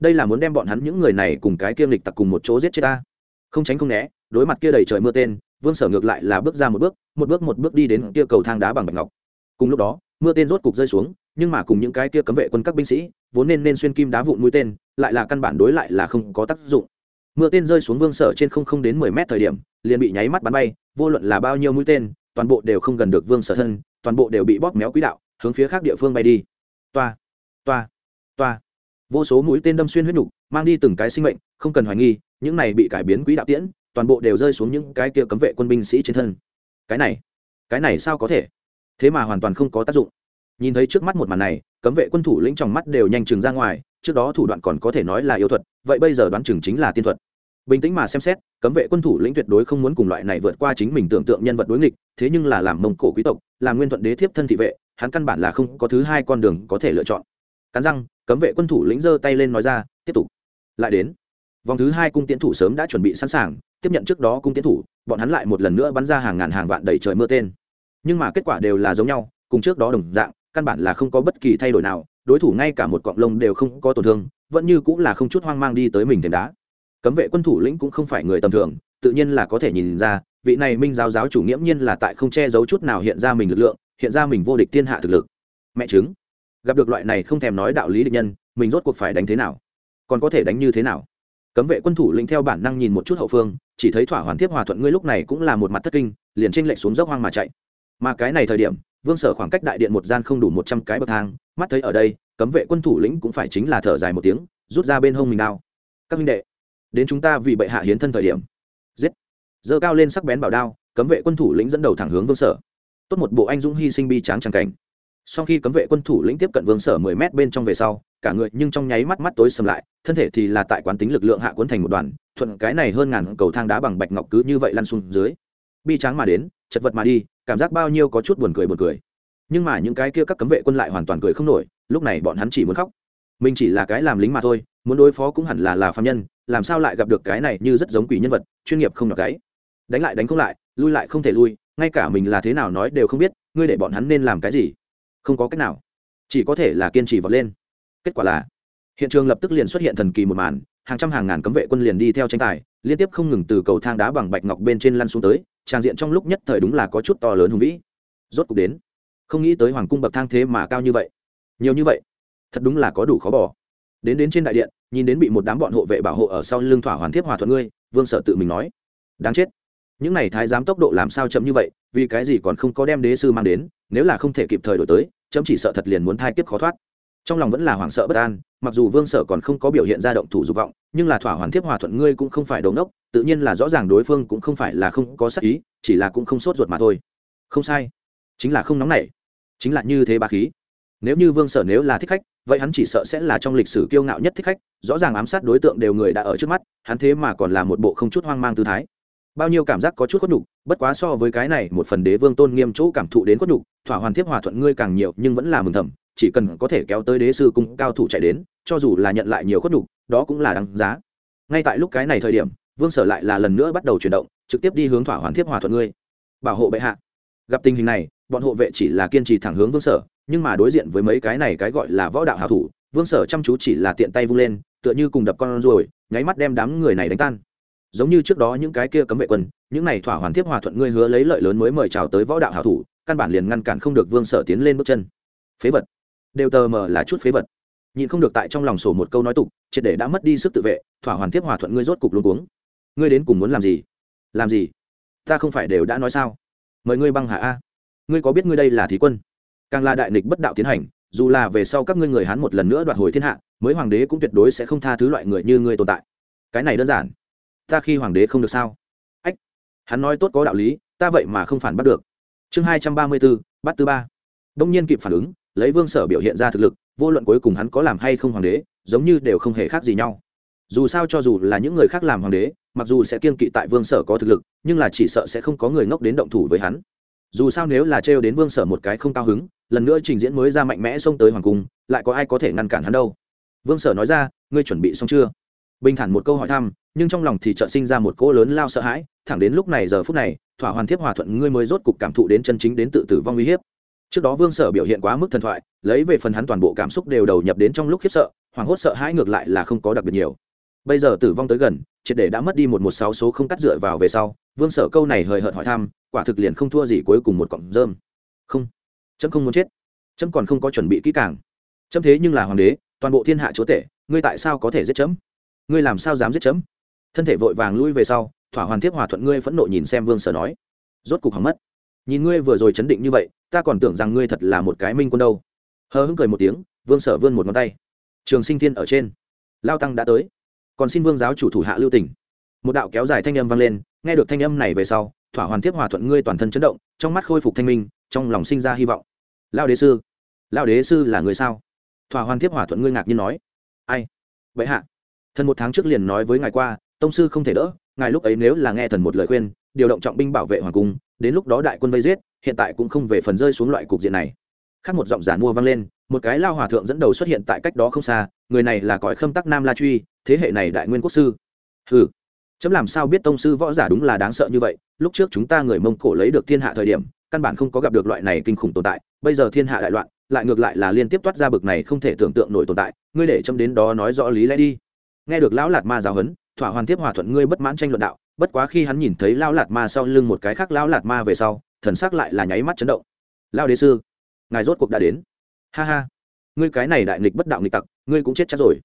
[SPEAKER 1] Đây là muốn đem bọn hắn những người này cùng cái kiêm lịch tặc cùng một chỗ giết chết ta. Không tránh không né, đối mặt kia đầy trời mưa tên vương sở ngược lại là bước ra một bước một bước một bước đi đến kia cầu thang đá bằng bạch ngọc. Cùng lúc đó, mưa tên rốt cục rơi xuống, nhưng mà cùng những cái kia cấm vệ quân các binh sĩ, vốn nên nên xuyên kim đá vụn mũi tên, lại là căn bản đối lại là không có tác dụng. Mưa tên rơi xuống vương sở trên không không đến mười mét thời điểm, liền bị nháy mắt bắn bay, vô luận là bao nhiêu mũi tên, toàn bộ đều không gần được vương sở thân, toàn bộ đều bị bóp méo quỹ đạo, hướng phía khác địa phương bay đi. Toa toa toa. Vô số mũi tên đâm xuyên huyết nhục, mang đi từng cái sinh mệnh, không cần hoài nghi, những này bị cải biến quỹ đạo tiễn toàn bộ đều rơi xuống những cái kia cấm vệ quân binh sĩ trên thân. Cái này cái này sao có thể? Thế mà hoàn toàn không có tác dụng. Nhìn thấy trước mắt một màn này, cấm vệ quân thủ lĩnh trong mắt đều nhanh chừng ra ngoài, trước đó thủ đoạn còn có thể nói là yêu thuật, vậy bây giờ đoán chừng chính là tiên thuật. Bình tĩnh mà xem xét, cấm vệ quân thủ lĩnh tuyệt đối không muốn cùng loại này vượt qua chính mình tưởng tượng nhân vật đối nghịch, thế nhưng là làm mông cổ quý tộc, làm nguyên thuận đế thiếp thân thị vệ, hắn căn bản là không có thứ hai con đường có thể lựa chọn. Cắn răng, cấm vệ quân thủ lĩnh giơ tay lên nói ra, tiếp tục, lại đến. Vòng thứ hai cung tiến thủ sớm đã chuẩn bị sẵn sàng tiếp nhận trước đó cung tiến thủ, bọn hắn lại một lần nữa bắn ra hàng ngàn hàng vạn đầy trời mưa tên. Nhưng mà kết quả đều là giống nhau, cùng trước đó đồng dạng, căn bản là không có bất kỳ thay đổi nào, đối thủ ngay cả một cọng lông đều không có tổn thương, vẫn như cũng là không chút hoang mang đi tới mình thềm đá. Cấm vệ quân thủ lĩnh cũng không phải người tầm thường, tự nhiên là có thể nhìn ra, vị này minh giáo giáo chủ nghiễm nhiên là tại không che giấu chút nào hiện ra mình lực lượng, hiện ra mình vô địch thiên hạ thực lực. Mẹ chứng gặp được loại này không thèm nói đạo lý địch nhân, mình rốt cuộc phải đánh thế nào? Còn có thể đánh như thế nào? Cấm vệ quân thủ lĩnh theo bản năng nhìn một chút hậu phương, chỉ thấy thỏa hoàn tiếp hòa thuận ngươi lúc này cũng là một mặt thất kinh, liền tranh lệch xuống dốc hoang mà chạy. Mà cái này thời điểm, vương sở khoảng cách đại điện một gian không đủ một trăm cái bậc thang, mắt thấy ở đây, cấm vệ quân thủ lĩnh cũng phải chính là thở dài một tiếng, rút ra bên hông mình đao. Các minh đệ, đến chúng ta vì bệ hạ hiến thân thời điểm. Giết. Dơ cao lên sắc bén bảo đao, cấm vệ quân thủ lĩnh dẫn đầu thẳng hướng vương sở. Tốt một bộ anh dũng hy sinh bi tráng tràng cảnh sau khi cấm vệ quân thủ lĩnh tiếp cận vương sở mười mét bên trong về sau, cả người nhưng trong nháy mắt mắt tối sầm lại, thân thể thì là tại quán tính lực lượng hạ cuốn thành một đoàn, thuận cái này hơn ngàn cầu thang đá bằng bạch ngọc cứ như vậy lăn xuống dưới. Bi tráng mà đến, chật vật mà đi, cảm giác bao nhiêu có chút buồn cười buồn cười. Nhưng mà những cái kia các cấm vệ quân lại hoàn toàn cười không nổi, lúc này bọn hắn chỉ muốn khóc. Mình chỉ là cái làm lính mà thôi, muốn đối phó cũng hẳn là là phạm nhân, làm sao lại gặp được cái này như rất giống quỷ nhân vật, chuyên nghiệp không nhọc gáy. Đánh lại đánh không lại, lui lại không thể lui, ngay cả mình là thế nào nói đều không biết, ngươi để bọn hắn nên làm cái gì? Không có cách nào. Chỉ có thể là kiên trì vọt lên. Kết quả là, hiện trường lập tức liền xuất hiện thần kỳ một màn, hàng trăm hàng ngàn cấm vệ quân liền đi theo tranh tài, liên tiếp không ngừng từ cầu thang đá bằng bạch ngọc bên trên lăn xuống tới, trang diện trong lúc nhất thời đúng là có chút to lớn hùng vĩ. Rốt cục đến, không nghĩ tới hoàng cung bậc thang thế mà cao như vậy. Nhiều như vậy, thật đúng là có đủ khó bỏ. Đến đến trên đại điện, nhìn đến bị một đám bọn hộ vệ bảo hộ ở sau lưng thỏa hoàn thiếp hòa thuận ngươi, vương sợ tự mình nói, đáng chết. Những này thái giám tốc độ làm sao chậm như vậy, vì cái gì còn không có đem đế sư mang đến, nếu là không thể kịp thời đổi tới chấm chỉ sợ thật liền muốn thai kiếp khó thoát. Trong lòng vẫn là hoảng sợ bất an, mặc dù vương sở còn không có biểu hiện ra động thủ dục vọng, nhưng là thỏa hoàn thiếp hòa thuận ngươi cũng không phải đầu nốc tự nhiên là rõ ràng đối phương cũng không phải là không có sắc ý, chỉ là cũng không sốt ruột mà thôi. Không sai. Chính là không nóng nảy. Chính là như thế bà khí. Nếu như vương sở nếu là thích khách, vậy hắn chỉ sợ sẽ là trong lịch sử kiêu ngạo nhất thích khách, rõ ràng ám sát đối tượng đều người đã ở trước mắt, hắn thế mà còn là một bộ không chút hoang mang tư thái bao nhiêu cảm giác có chút khuất nhục, bất quá so với cái này, một phần đế vương tôn nghiêm chỗ cảm thụ đến khuất nhục, thỏa hoàn thiếp hòa thuận ngươi càng nhiều, nhưng vẫn là mừng thầm, chỉ cần có thể kéo tới đế sư cung cao thủ chạy đến, cho dù là nhận lại nhiều khuất nhục, đó cũng là đáng giá. Ngay tại lúc cái này thời điểm, vương sở lại là lần nữa bắt đầu chuyển động, trực tiếp đi hướng thỏa hoàn thiếp hòa thuận ngươi. Bảo hộ bệ hạ. Gặp tình hình này, bọn hộ vệ chỉ là kiên trì thẳng hướng vương sở, nhưng mà đối diện với mấy cái này cái gọi là võ đạo hảo thủ, vương sở chăm chú chỉ là tiện tay vung lên, tựa như cùng đập con ruồi, nháy mắt đem đám người này đánh tan giống như trước đó những cái kia cấm vệ quân, những này thỏa hoàn tiếp hòa thuận ngươi hứa lấy lợi lớn mới mời chào tới võ đạo hảo thủ, căn bản liền ngăn cản không được vương sở tiến lên bước chân. Phế vật. Đều tờ mờ là chút phế vật. Nhịn không được tại trong lòng sổ một câu nói tục, triệt để đã mất đi sức tự vệ, thỏa hoàn tiếp hòa thuận ngươi rốt cục luôn cuống. Ngươi đến cùng muốn làm gì? Làm gì? Ta không phải đều đã nói sao? Mời ngươi băng hạ a. Ngươi có biết ngươi đây là thí quân? Càng là đại nghịch bất đạo tiến hành, dù là về sau các ngươi người hán một lần nữa đoạt hồi thiên hạ, mới hoàng đế cũng tuyệt đối sẽ không tha thứ loại người như ngươi tồn tại. Cái này đơn giản ta khi hoàng đế không được sao? Ách, hắn nói tốt có đạo lý, ta vậy mà không phản bắt được. Chương hai trăm ba mươi bốn, bắt thứ ba. Đông nhiên kịp phản ứng, lấy vương sở biểu hiện ra thực lực, vô luận cuối cùng hắn có làm hay không hoàng đế, giống như đều không hề khác gì nhau. Dù sao cho dù là những người khác làm hoàng đế, mặc dù sẽ kiên kỵ tại vương sở có thực lực, nhưng là chỉ sợ sẽ không có người ngốc đến động thủ với hắn. Dù sao nếu là trêu đến vương sở một cái không cao hứng, lần nữa trình diễn mới ra mạnh mẽ xông tới hoàng cung, lại có ai có thể ngăn cản hắn đâu? Vương sở nói ra, ngươi chuẩn bị xong chưa? Bình thản một câu hỏi thăm nhưng trong lòng thì chợt sinh ra một cỗ lớn lao sợ hãi, thẳng đến lúc này giờ phút này, thỏa hoàn thiếp hòa thuận ngươi mới rốt cục cảm thụ đến chân chính đến tự tử vong uy hiếp. Trước đó vương sở biểu hiện quá mức thần thoại, lấy về phần hắn toàn bộ cảm xúc đều đầu nhập đến trong lúc khiếp sợ hoảng hốt sợ hãi ngược lại là không có đặc biệt nhiều. Bây giờ tử vong tới gần, triệt để đã mất đi một một sáu số không cắt dựa vào về sau, vương sở câu này hời hợt hỏi thăm, quả thực liền không thua gì cuối cùng một cọng rơm. Không trẫm không muốn chết. Trẫm còn không có chuẩn bị kỹ càng. Trẫm thế nhưng là hoàng đế, toàn bộ thiên hạ chúa tể, ngươi tại sao có thể giết chấm ngươi làm sao dám giết chấm thân thể vội vàng lui về sau, thỏa hoàn thiếp hòa thuận ngươi phẫn nộ nhìn xem vương sở nói. Rốt cục hỏng mất. Nhìn ngươi vừa rồi chấn định như vậy, ta còn tưởng rằng ngươi thật là một cái minh quân đâu. Hờ hững cười một tiếng, vương sở vươn một ngón tay. Trường sinh thiên ở trên. Lao tăng đã tới. Còn xin vương giáo chủ thủ hạ lưu tỉnh một đạo kéo dài thanh âm vang lên, nghe được thanh âm này về sau, thỏa hoàn tiếp hòa thuận ngươi toàn thân chấn động, trong mắt khôi phục thanh minh, trong lòng sinh ra hy vọng. Lao đế sư. Lao đế sư là người sao? Thỏa hoàn tiếp hòa thuận ngươi ngạc nhiên nói. Ai? Vậy hạ. Thân một tháng trước liền nói với ngài qua tông sư không thể đỡ, ngài lúc ấy nếu là nghe thần một lời khuyên, điều động trọng binh bảo vệ hoàng cung, đến lúc đó đại quân vây giết, hiện tại cũng không về phần rơi xuống loại cục diện này. Khác một giọng giả mua vang lên, một cái lao hòa thượng dẫn đầu xuất hiện tại cách đó không xa, người này là cõi khâm tắc nam la truy, thế hệ này đại nguyên quốc sư. Hừ, chấm làm sao biết tông sư võ giả đúng là đáng sợ như vậy, lúc trước chúng ta người mông cổ lấy được thiên hạ thời điểm, căn bản không có gặp được loại này kinh khủng tồn tại, bây giờ thiên hạ đại loạn, lại ngược lại là liên tiếp toát ra bực này không thể tưởng tượng nổi tồn tại, ngươi để chấm đến đó nói rõ lý lẽ đi. Nghe được lão lạt ma giáo huấn thỏa hoàn tiếp hòa thuận ngươi bất mãn tranh luận đạo, bất quá khi hắn nhìn thấy lão lạt ma sau lưng một cái khác lão lạt ma về sau, thần sắc lại là nháy mắt chấn động. Lao đế sư, ngài rốt cuộc đã đến. Ha ha, ngươi cái này đại nghịch bất đạo nghịch tặc, ngươi cũng chết chắc rồi.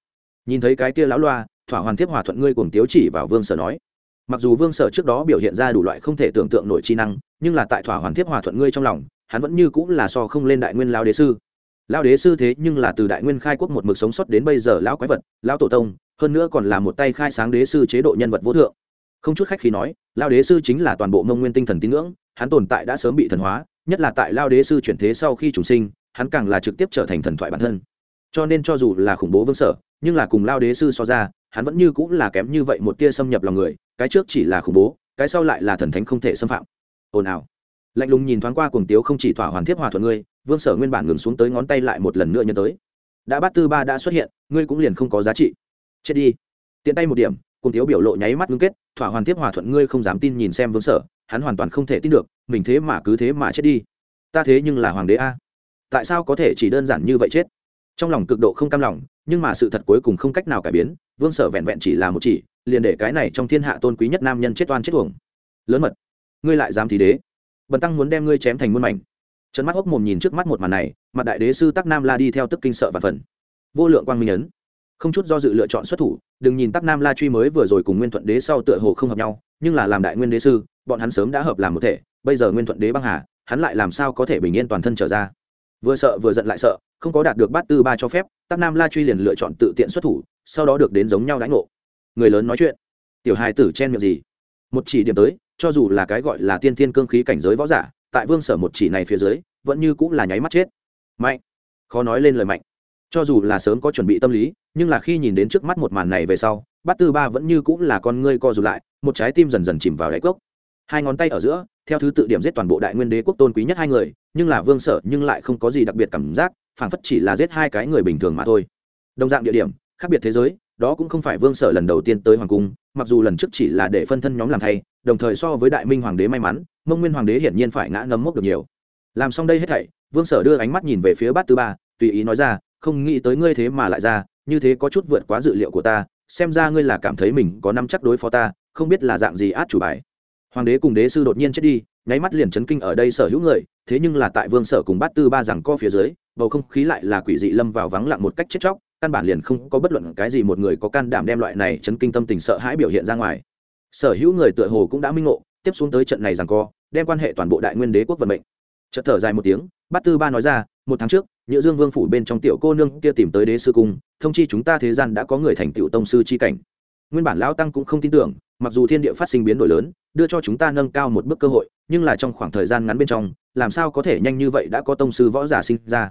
[SPEAKER 1] Nhìn thấy cái kia lão loa, thỏa hoàn tiếp hòa thuận ngươi cùng tiếu chỉ vào vương sở nói. Mặc dù vương sở trước đó biểu hiện ra đủ loại không thể tưởng tượng nổi chi năng, nhưng là tại thỏa hoàn tiếp hòa thuận ngươi trong lòng, hắn vẫn như cũng là so không lên đại nguyên lao đế sư. Lao đế sư thế nhưng là từ đại nguyên khai quốc một mực sống sót đến bây giờ lão quái vật, lão tổ tông hơn nữa còn là một tay khai sáng đế sư chế độ nhân vật vô thượng. Không chút khách khi nói lao đế sư chính là toàn bộ mông nguyên tinh thần tín ngưỡng, hắn tồn tại đã sớm bị thần hóa, nhất là tại lao đế sư chuyển thế sau khi trùng sinh, hắn càng là trực tiếp trở thành thần thoại bản thân. Cho nên cho dù là khủng bố vương sở, nhưng là cùng lao đế sư so ra, hắn vẫn như cũng là kém như vậy một tia xâm nhập lòng người, cái trước chỉ là khủng bố, cái sau lại là thần thánh không thể xâm phạm. Ồn ào. Lạnh lùng nhìn thoáng qua cuồng tiếu không chỉ thỏa hoàn thiếp hòa thuận ngươi, vương sở nguyên bản ngừng xuống tới ngón tay lại một lần nữa nhân tới. Đã bắt tư ba đã xuất hiện, ngươi cũng liền không có giá trị chết đi. Tiện tay một điểm cùng thiếu biểu lộ nháy mắt ngưng kết, thỏa hoàn tiếp hòa thuận ngươi không dám tin nhìn xem vương sở, hắn hoàn toàn không thể tin được, mình thế mà cứ thế mà chết đi. Ta thế nhưng là hoàng đế a. Tại sao có thể chỉ đơn giản như vậy chết? Trong lòng cực độ không cam lòng, nhưng mà sự thật cuối cùng không cách nào cải biến, vương sở vẹn vẹn chỉ là một chỉ, liền để cái này trong thiên hạ tôn quý nhất nam nhân chết oan chết thuồng lớn mật, ngươi lại dám thì đế. Bần tăng muốn đem ngươi chém thành muôn mảnh. Trấn mắt hốc mồm nhìn trước mắt một màn này, mặt đại đế sư tắc nam la đi theo tức kinh sợ và phần vô lượng quang minh ấn không chút do dự lựa chọn xuất thủ, đừng nhìn tắc nam la truy mới vừa rồi cùng nguyên thuận đế sau tựa hồ không hợp nhau, nhưng là làm đại nguyên đế sư, bọn hắn sớm đã hợp làm một thể, bây giờ nguyên thuận đế băng hà, hắn lại làm sao có thể bình yên toàn thân trở ra? Vừa sợ vừa giận lại sợ, không có đạt được bát tư ba cho phép, tắc nam la truy liền lựa chọn tự tiện xuất thủ, sau đó được đến giống nhau đánh ngộ. Người lớn nói chuyện. Tiểu hài tử chen miệng gì? Một chỉ điểm tới, cho dù là cái gọi là tiên thiên cương khí cảnh giới võ giả, tại vương sở một chỉ này phía dưới, vẫn như cũng là nháy mắt chết. Mạnh. Khó nói lên lời mạnh cho dù là sớm có chuẩn bị tâm lý, nhưng là khi nhìn đến trước mắt một màn này về sau, bát tư ba vẫn như cũng là con ngươi co rụt lại, một trái tim dần dần chìm vào đáy cốc. Hai ngón tay ở giữa, theo thứ tự điểm giết toàn bộ đại nguyên đế quốc tôn quý nhất hai người, nhưng là vương sở nhưng lại không có gì đặc biệt cảm giác, phảng phất chỉ là giết hai cái người bình thường mà thôi. Đồng dạng địa điểm, khác biệt thế giới, đó cũng không phải vương sở lần đầu tiên tới hoàng cung, mặc dù lần trước chỉ là để phân thân nhóm làm thay, đồng thời so với đại minh hoàng đế may mắn, mông nguyên hoàng đế hiển nhiên phải ngã ngấm mốc được nhiều. Làm xong đây hết thảy, vương sở đưa ánh mắt nhìn về phía bát tư ba, tùy ý nói ra không nghĩ tới ngươi thế mà lại ra, như thế có chút vượt quá dự liệu của ta, xem ra ngươi là cảm thấy mình có năm chắc đối phó ta, không biết là dạng gì át chủ bài. Hoàng đế cùng đế sư đột nhiên chết đi, nháy mắt liền chấn kinh ở đây sở hữu người, thế nhưng là tại vương sở cùng bát tư ba rằng co phía dưới, bầu không khí lại là quỷ dị lâm vào vắng lặng một cách chết chóc, căn bản liền không có bất luận cái gì một người có can đảm đem loại này chấn kinh tâm tình sợ hãi biểu hiện ra ngoài. Sở hữu người tựa hồ cũng đã minh ngộ, tiếp xuống tới trận này rằng co, đem quan hệ toàn bộ đại nguyên đế quốc vận mệnh. Chợt thở dài một tiếng, bát tư ba nói ra, một tháng trước nhựa dương vương phủ bên trong tiểu cô nương kia tìm tới đế sư cung, thông chi chúng ta thế gian đã có người thành tiểu tông sư chi cảnh. Nguyên bản lão tăng cũng không tin tưởng, mặc dù thiên địa phát sinh biến đổi lớn, đưa cho chúng ta nâng cao một bước cơ hội, nhưng là trong khoảng thời gian ngắn bên trong, làm sao có thể nhanh như vậy đã có tông sư võ giả sinh ra.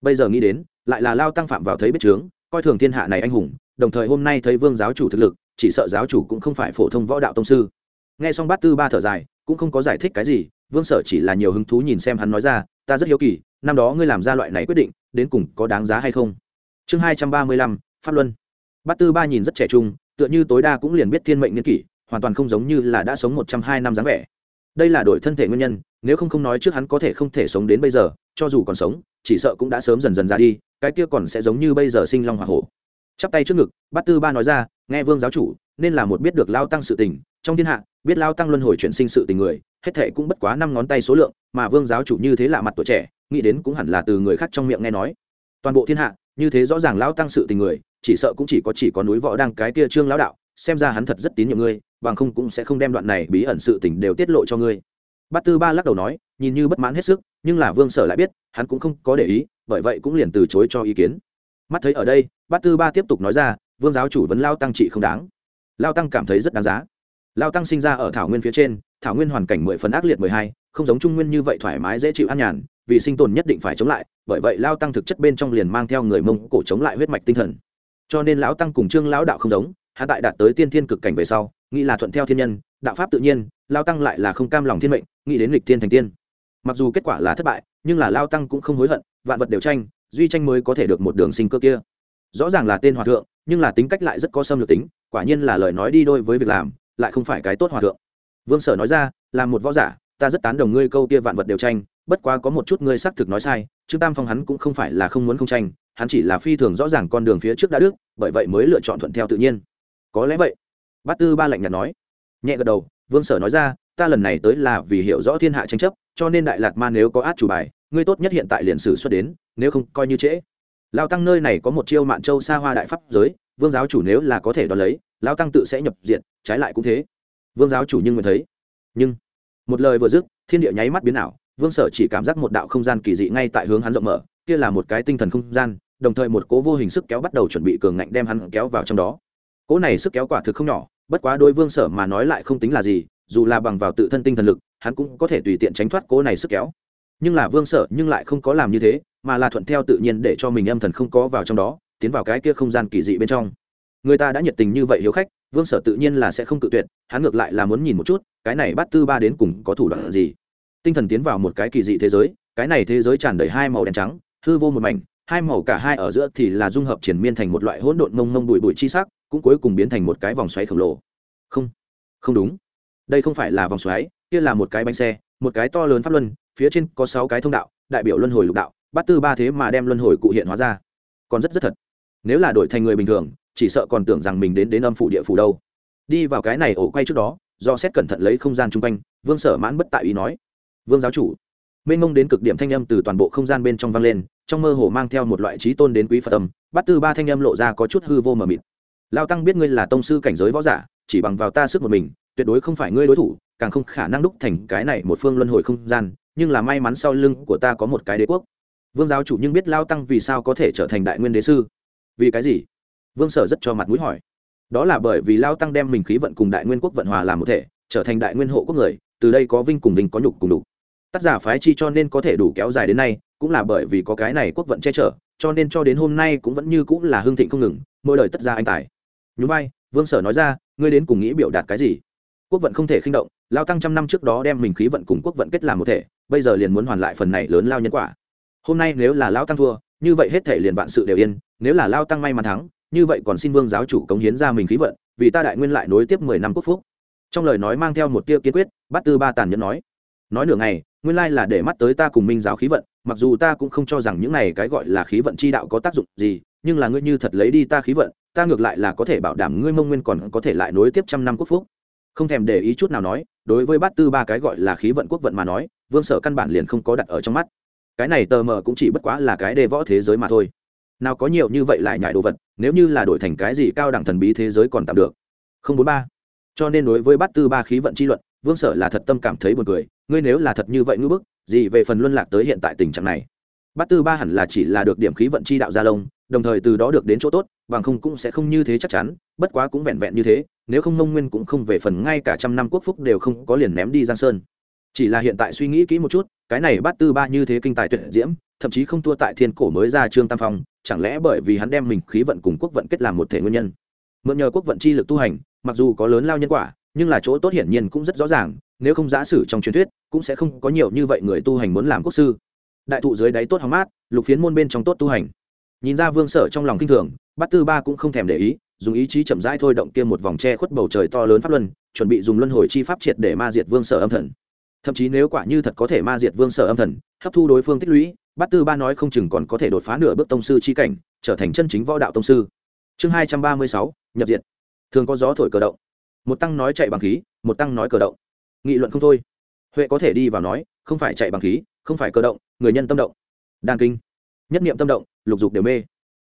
[SPEAKER 1] Bây giờ nghĩ đến, lại là lao tăng phạm vào thấy biết trướng coi thường thiên hạ này anh hùng, đồng thời hôm nay thấy vương giáo chủ thực lực, chỉ sợ giáo chủ cũng không phải phổ thông võ đạo tông sư. Nghe xong bát tư ba thở dài, cũng không có giải thích cái gì, vương sở chỉ là nhiều hứng thú nhìn xem hắn nói ra, ta rất hiếu kỳ năm đó ngươi làm ra loại này quyết định, đến cùng có đáng giá hay không? Chương hai trăm ba mươi lăm, pháp luân. Bát tư ba nhìn rất trẻ trung, tựa như tối đa cũng liền biết thiên mệnh niên kỷ, hoàn toàn không giống như là đã sống một trăm hai năm dáng vẻ. Đây là đổi thân thể nguyên nhân, nếu không không nói trước hắn có thể không thể sống đến bây giờ, cho dù còn sống, chỉ sợ cũng đã sớm dần dần ra đi, cái kia còn sẽ giống như bây giờ sinh long hoa hổ. Chắp tay trước ngực, bát tư ba nói ra, nghe vương giáo chủ, nên là một biết được lao tăng sự tình, trong thiên hạ, biết lao tăng luân hồi chuyển sinh sự tình người, hết thệ cũng bất quá năm ngón tay số lượng, mà vương giáo chủ như thế lạ mặt tuổi trẻ nghĩ đến cũng hẳn là từ người khác trong miệng nghe nói. Toàn bộ thiên hạ, như thế rõ ràng Lão tăng sự tình người, chỉ sợ cũng chỉ có chỉ có núi võ đang cái kia trương lão đạo, xem ra hắn thật rất tín nhiệm ngươi, bằng không cũng sẽ không đem đoạn này bí ẩn sự tình đều tiết lộ cho ngươi. Bát tư ba lắc đầu nói, nhìn như bất mãn hết sức, nhưng là vương sở lại biết, hắn cũng không có để ý, bởi vậy cũng liền từ chối cho ý kiến. Mắt thấy ở đây, bát tư ba tiếp tục nói ra, vương giáo chủ vấn lao tăng trị không đáng. Lao tăng cảm thấy rất đáng giá. Lao tăng sinh ra ở thảo nguyên phía trên, thảo nguyên hoàn cảnh mười phần ác liệt mười hai, không giống trung nguyên như vậy thoải mái dễ chịu an nhàn vì sinh tồn nhất định phải chống lại, bởi vậy lao tăng thực chất bên trong liền mang theo người mông cổ chống lại huyết mạch tinh thần. Cho nên lão tăng cùng trương lão đạo không giống, hạ tại đạt tới tiên thiên cực cảnh về sau, nghĩ là thuận theo thiên nhân, đạo pháp tự nhiên, lao tăng lại là không cam lòng thiên mệnh, nghĩ đến lịch tiên thành tiên. Mặc dù kết quả là thất bại, nhưng là lao tăng cũng không hối hận, vạn vật đều tranh, duy tranh mới có thể được một đường sinh cơ kia. Rõ ràng là tên hòa thượng, nhưng là tính cách lại rất có xâm lược tính, quả nhiên là lời nói đi đôi với việc làm, lại không phải cái tốt hòa thượng. Vương sở nói ra là một võ giả, ta rất tán đồng ngươi câu kia vạn vật đều tranh bất quá có một chút ngươi xác thực nói sai, trương tam phong hắn cũng không phải là không muốn không tranh, hắn chỉ là phi thường rõ ràng con đường phía trước đã đức bởi vậy mới lựa chọn thuận theo tự nhiên. Có lẽ vậy. Bát tư ba lạnh nhạt nói. Nhẹ gật đầu, vương sở nói ra, ta lần này tới là vì hiểu rõ thiên hạ tranh chấp, cho nên đại lạt ma nếu có át chủ bài, ngươi tốt nhất hiện tại liền sử xuất đến, nếu không coi như trễ. Lao tăng nơi này có một chiêu mạn châu xa hoa đại pháp giới, vương giáo chủ nếu là có thể đón lấy lao tăng tự sẽ nhập diện, trái lại cũng thế. Vương giáo chủ nhưng mới thấy. Nhưng, một lời vừa dứt, thiên địa nháy mắt biến ảo vương sở chỉ cảm giác một đạo không gian kỳ dị ngay tại hướng hắn rộng mở, kia là một cái tinh thần không gian, đồng thời một cố vô hình sức kéo bắt đầu chuẩn bị cường ngạnh đem hắn kéo vào trong đó. Cố này sức kéo quả thực không nhỏ, bất quá đôi vương sở mà nói lại không tính là gì, dù là bằng vào tự thân tinh thần lực, hắn cũng có thể tùy tiện tránh thoát cố này sức kéo. Nhưng là vương sở nhưng lại không có làm như thế, mà là thuận theo tự nhiên để cho mình âm thần không có vào trong đó, tiến vào cái kia không gian kỳ dị bên trong. Người ta đã nhiệt tình như vậy hiếu khách, vương sở tự nhiên là sẽ không cự tuyệt, hắn ngược lại là muốn nhìn một chút, cái này bắt tư ba đến cùng có thủ đoạn gì tinh thần tiến vào một cái kỳ dị thế giới, cái này thế giới tràn đầy hai màu đen trắng, hư vô một mảnh, hai màu cả hai ở giữa thì là dung hợp triển miên thành một loại hỗn độn mông mông bụi bụi chi sắc, cũng cuối cùng biến thành một cái vòng xoáy khổng lồ. Không không đúng. Đây không phải là vòng xoáy, kia là một cái bánh xe, một cái to lớn pháp luân, phía trên có sáu cái thông đạo, đại biểu luân hồi lục đạo, bắt tư ba thế mà đem luân hồi cụ hiện hóa ra. Còn rất rất thật. Nếu là đổi thành người bình thường, chỉ sợ còn tưởng rằng mình đến đến âm phủ địa phủ đâu. Đi vào cái này ổ quay trước đó, do xét cẩn thận lấy không gian chung quanh, vương sở mãn bất tại ý nói vương giáo chủ. Mênh mông đến cực điểm thanh âm từ toàn bộ không gian bên trong vang lên, trong mơ hồ mang theo một loại trí tôn đến quý phật âm, bắt tư ba thanh âm lộ ra có chút hư vô mờ mịt. Lao tăng biết ngươi là tông sư cảnh giới võ giả, chỉ bằng vào ta sức một mình, tuyệt đối không phải ngươi đối thủ, càng không khả năng đúc thành cái này một phương luân hồi không gian, nhưng là may mắn sau lưng của ta có một cái đế quốc. Vương giáo chủ nhưng biết lao tăng vì sao có thể trở thành đại nguyên đế sư. Vì cái gì? Vương sở rất cho mặt mũi hỏi. Đó là bởi vì lao tăng đem mình khí vận cùng đại nguyên quốc vận hòa làm một thể, trở thành đại nguyên hộ quốc người, từ đây có vinh cùng vinh có nhục cùng đủ tác giả phái chi cho nên có thể đủ kéo dài đến nay, cũng là bởi vì có cái này quốc vận che chở, cho nên cho đến hôm nay cũng vẫn như cũng là hương thịnh không ngừng, mỗi đời tất ra anh tài. Nhún vai, vương sở nói ra, ngươi đến cùng nghĩ biểu đạt cái gì? Quốc vận không thể khinh động, lao tăng trăm năm trước đó đem mình khí vận cùng quốc vận kết làm một thể, bây giờ liền muốn hoàn lại phần này lớn lao nhân quả. Hôm nay nếu là lao tăng thua, như vậy hết thể liền vạn sự đều yên, nếu là lao tăng may mắn thắng, như vậy còn xin vương giáo chủ cống hiến ra mình khí vận, vì ta đại nguyên lại nối tiếp mười năm quốc phúc. Trong lời nói mang theo một tia kiên quyết, bát tư ba tàn nhẫn nói nói nửa ngày, nguyên lai là để mắt tới ta cùng minh giáo khí vận, mặc dù ta cũng không cho rằng những này cái gọi là khí vận chi đạo có tác dụng gì, nhưng là ngươi như thật lấy đi ta khí vận, ta ngược lại là có thể bảo đảm ngươi mông nguyên còn có thể lại nối tiếp trăm năm quốc phúc. Không thèm để ý chút nào nói, đối với bát tư ba cái gọi là khí vận quốc vận mà nói, vương sở căn bản liền không có đặt ở trong mắt. Cái này tờ mờ cũng chỉ bất quá là cái đề võ thế giới mà thôi. Nào có nhiều như vậy lại nhại đồ vật, nếu như là đổi thành cái gì cao đẳng thần bí thế giới còn tạm được. Không bốn ba. Cho nên đối với bát tư ba khí vận chi luận vương sở là thật tâm cảm thấy buồn cười, ngươi nếu là thật như vậy ngữ bức, gì về phần luân lạc tới hiện tại tình trạng này? Bát tư ba hẳn là chỉ là được điểm khí vận chi đạo gia lông, đồng thời từ đó được đến chỗ tốt, bằng không cũng sẽ không như thế chắc chắn, bất quá cũng vẹn vẹn như thế, nếu không nông nguyên cũng không về phần ngay cả trăm năm quốc phúc đều không có liền ném đi giang sơn. Chỉ là hiện tại suy nghĩ kỹ một chút, cái này bát tư ba như thế kinh tài tuyệt diễm, thậm chí không thua tại thiên cổ mới ra trương tam phong, chẳng lẽ bởi vì hắn đem mình khí vận cùng quốc vận kết làm một thể nguyên nhân? Mượn nhờ quốc vận chi lực tu hành, mặc dù có lớn lao nhân quả nhưng là chỗ tốt hiển nhiên cũng rất rõ ràng, nếu không giả sử trong truyền thuyết, cũng sẽ không có nhiều như vậy người tu hành muốn làm quốc sư. Đại thụ dưới đáy tốt hóng mát, lục phiến môn bên trong tốt tu hành. Nhìn ra vương sở trong lòng kinh thường, bát tư ba cũng không thèm để ý, dùng ý chí chậm rãi thôi động kia một vòng tre khuất bầu trời to lớn pháp luân, chuẩn bị dùng luân hồi chi pháp triệt để ma diệt vương sở âm thần. Thậm chí nếu quả như thật có thể ma diệt vương sở âm thần, hấp thu đối phương tích lũy, bát tư ba nói không chừng còn có thể đột phá nửa bước tông sư chi cảnh, trở thành chân chính võ đạo tông sư. Chương hai trăm ba mươi sáu, nhập diện. Thường có gió thổi cờ động một tăng nói chạy bằng khí, một tăng nói cờ động. Nghị luận không thôi. Huệ có thể đi vào nói, không phải chạy bằng khí, không phải cơ động, người nhân tâm động. Đan kinh. Nhất niệm tâm động, lục dục đều mê.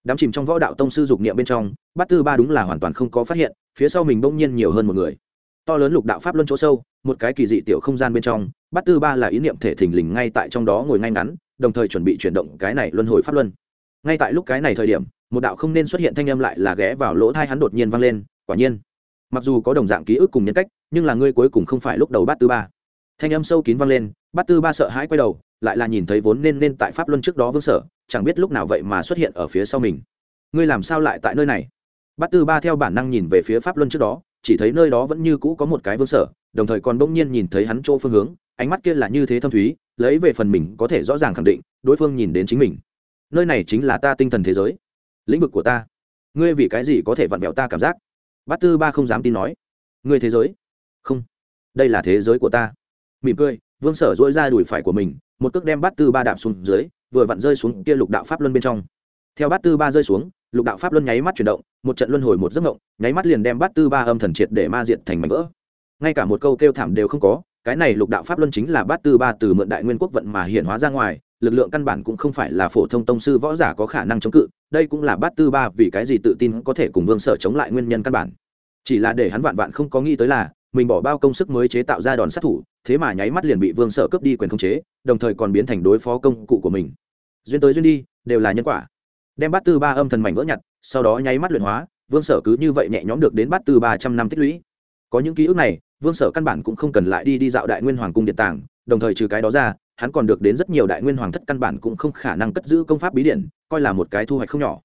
[SPEAKER 1] Đám chìm trong võ đạo tông sư dục niệm bên trong, bát tư ba đúng là hoàn toàn không có phát hiện, phía sau mình bỗng nhiên nhiều hơn một người. To lớn lục đạo pháp luân chỗ sâu, một cái kỳ dị tiểu không gian bên trong, bát tư ba là ý niệm thể thình lình ngay tại trong đó ngồi ngay ngắn, đồng thời chuẩn bị chuyển động cái này luân hồi pháp luân. Ngay tại lúc cái này thời điểm, một đạo không nên xuất hiện thanh âm lại là ghé vào lỗ thai hắn đột nhiên vang lên, quả nhiên mặc dù có đồng dạng ký ức cùng nhân cách, nhưng là ngươi cuối cùng không phải lúc đầu bát tư ba. Thanh âm sâu kín vang lên, bát tư ba sợ hãi quay đầu, lại là nhìn thấy vốn nên nên tại pháp luân trước đó vương sở, chẳng biết lúc nào vậy mà xuất hiện ở phía sau mình. Ngươi làm sao lại tại nơi này? Bát tư ba theo bản năng nhìn về phía pháp luân trước đó, chỉ thấy nơi đó vẫn như cũ có một cái vương sở, đồng thời còn bỗng nhiên nhìn thấy hắn chỗ phương hướng, ánh mắt kia là như thế thâm thúy, lấy về phần mình có thể rõ ràng khẳng định, đối phương nhìn đến chính mình. Nơi này chính là ta tinh thần thế giới. Lĩnh vực của ta. Ngươi vì cái gì có thể vặn vẹo ta cảm giác? Bát tư ba không dám tin nói. Người thế giới? Không. Đây là thế giới của ta. Mỉm cười, vương sở dỗi ra đùi phải của mình, một cước đem bát tư ba đạp xuống dưới, vừa vặn rơi xuống kia lục đạo pháp luân bên trong. Theo bát tư ba rơi xuống, lục đạo pháp luân nháy mắt chuyển động, một trận luân hồi một giấc mộng, nháy mắt liền đem bát tư ba âm thần triệt để ma diện thành mảnh vỡ. Ngay cả một câu kêu thảm đều không có, cái này lục đạo pháp luân chính là bát tư ba từ mượn đại nguyên quốc vận mà hiện hóa ra ngoài lực lượng căn bản cũng không phải là phổ thông tông sư võ giả có khả năng chống cự, đây cũng là bát tư ba vì cái gì tự tin có thể cùng vương sở chống lại nguyên nhân căn bản. Chỉ là để hắn vạn vạn không có nghĩ tới là, mình bỏ bao công sức mới chế tạo ra đòn sát thủ, thế mà nháy mắt liền bị vương sở cướp đi quyền khống chế, đồng thời còn biến thành đối phó công cụ của mình. Duyên tới duyên đi, đều là nhân quả. Đem bát tư ba âm thần mảnh vỡ nhặt, sau đó nháy mắt luyện hóa, vương sở cứ như vậy nhẹ nhõm được đến bát tư ba trăm năm tích lũy. Có những ký ức này, vương sở căn bản cũng không cần lại đi đi dạo đại nguyên hoàng cung điện tàng, đồng thời trừ cái đó ra hắn còn được đến rất nhiều đại nguyên hoàng thất căn bản cũng không khả năng cất giữ công pháp bí điển, coi là một cái thu hoạch không nhỏ.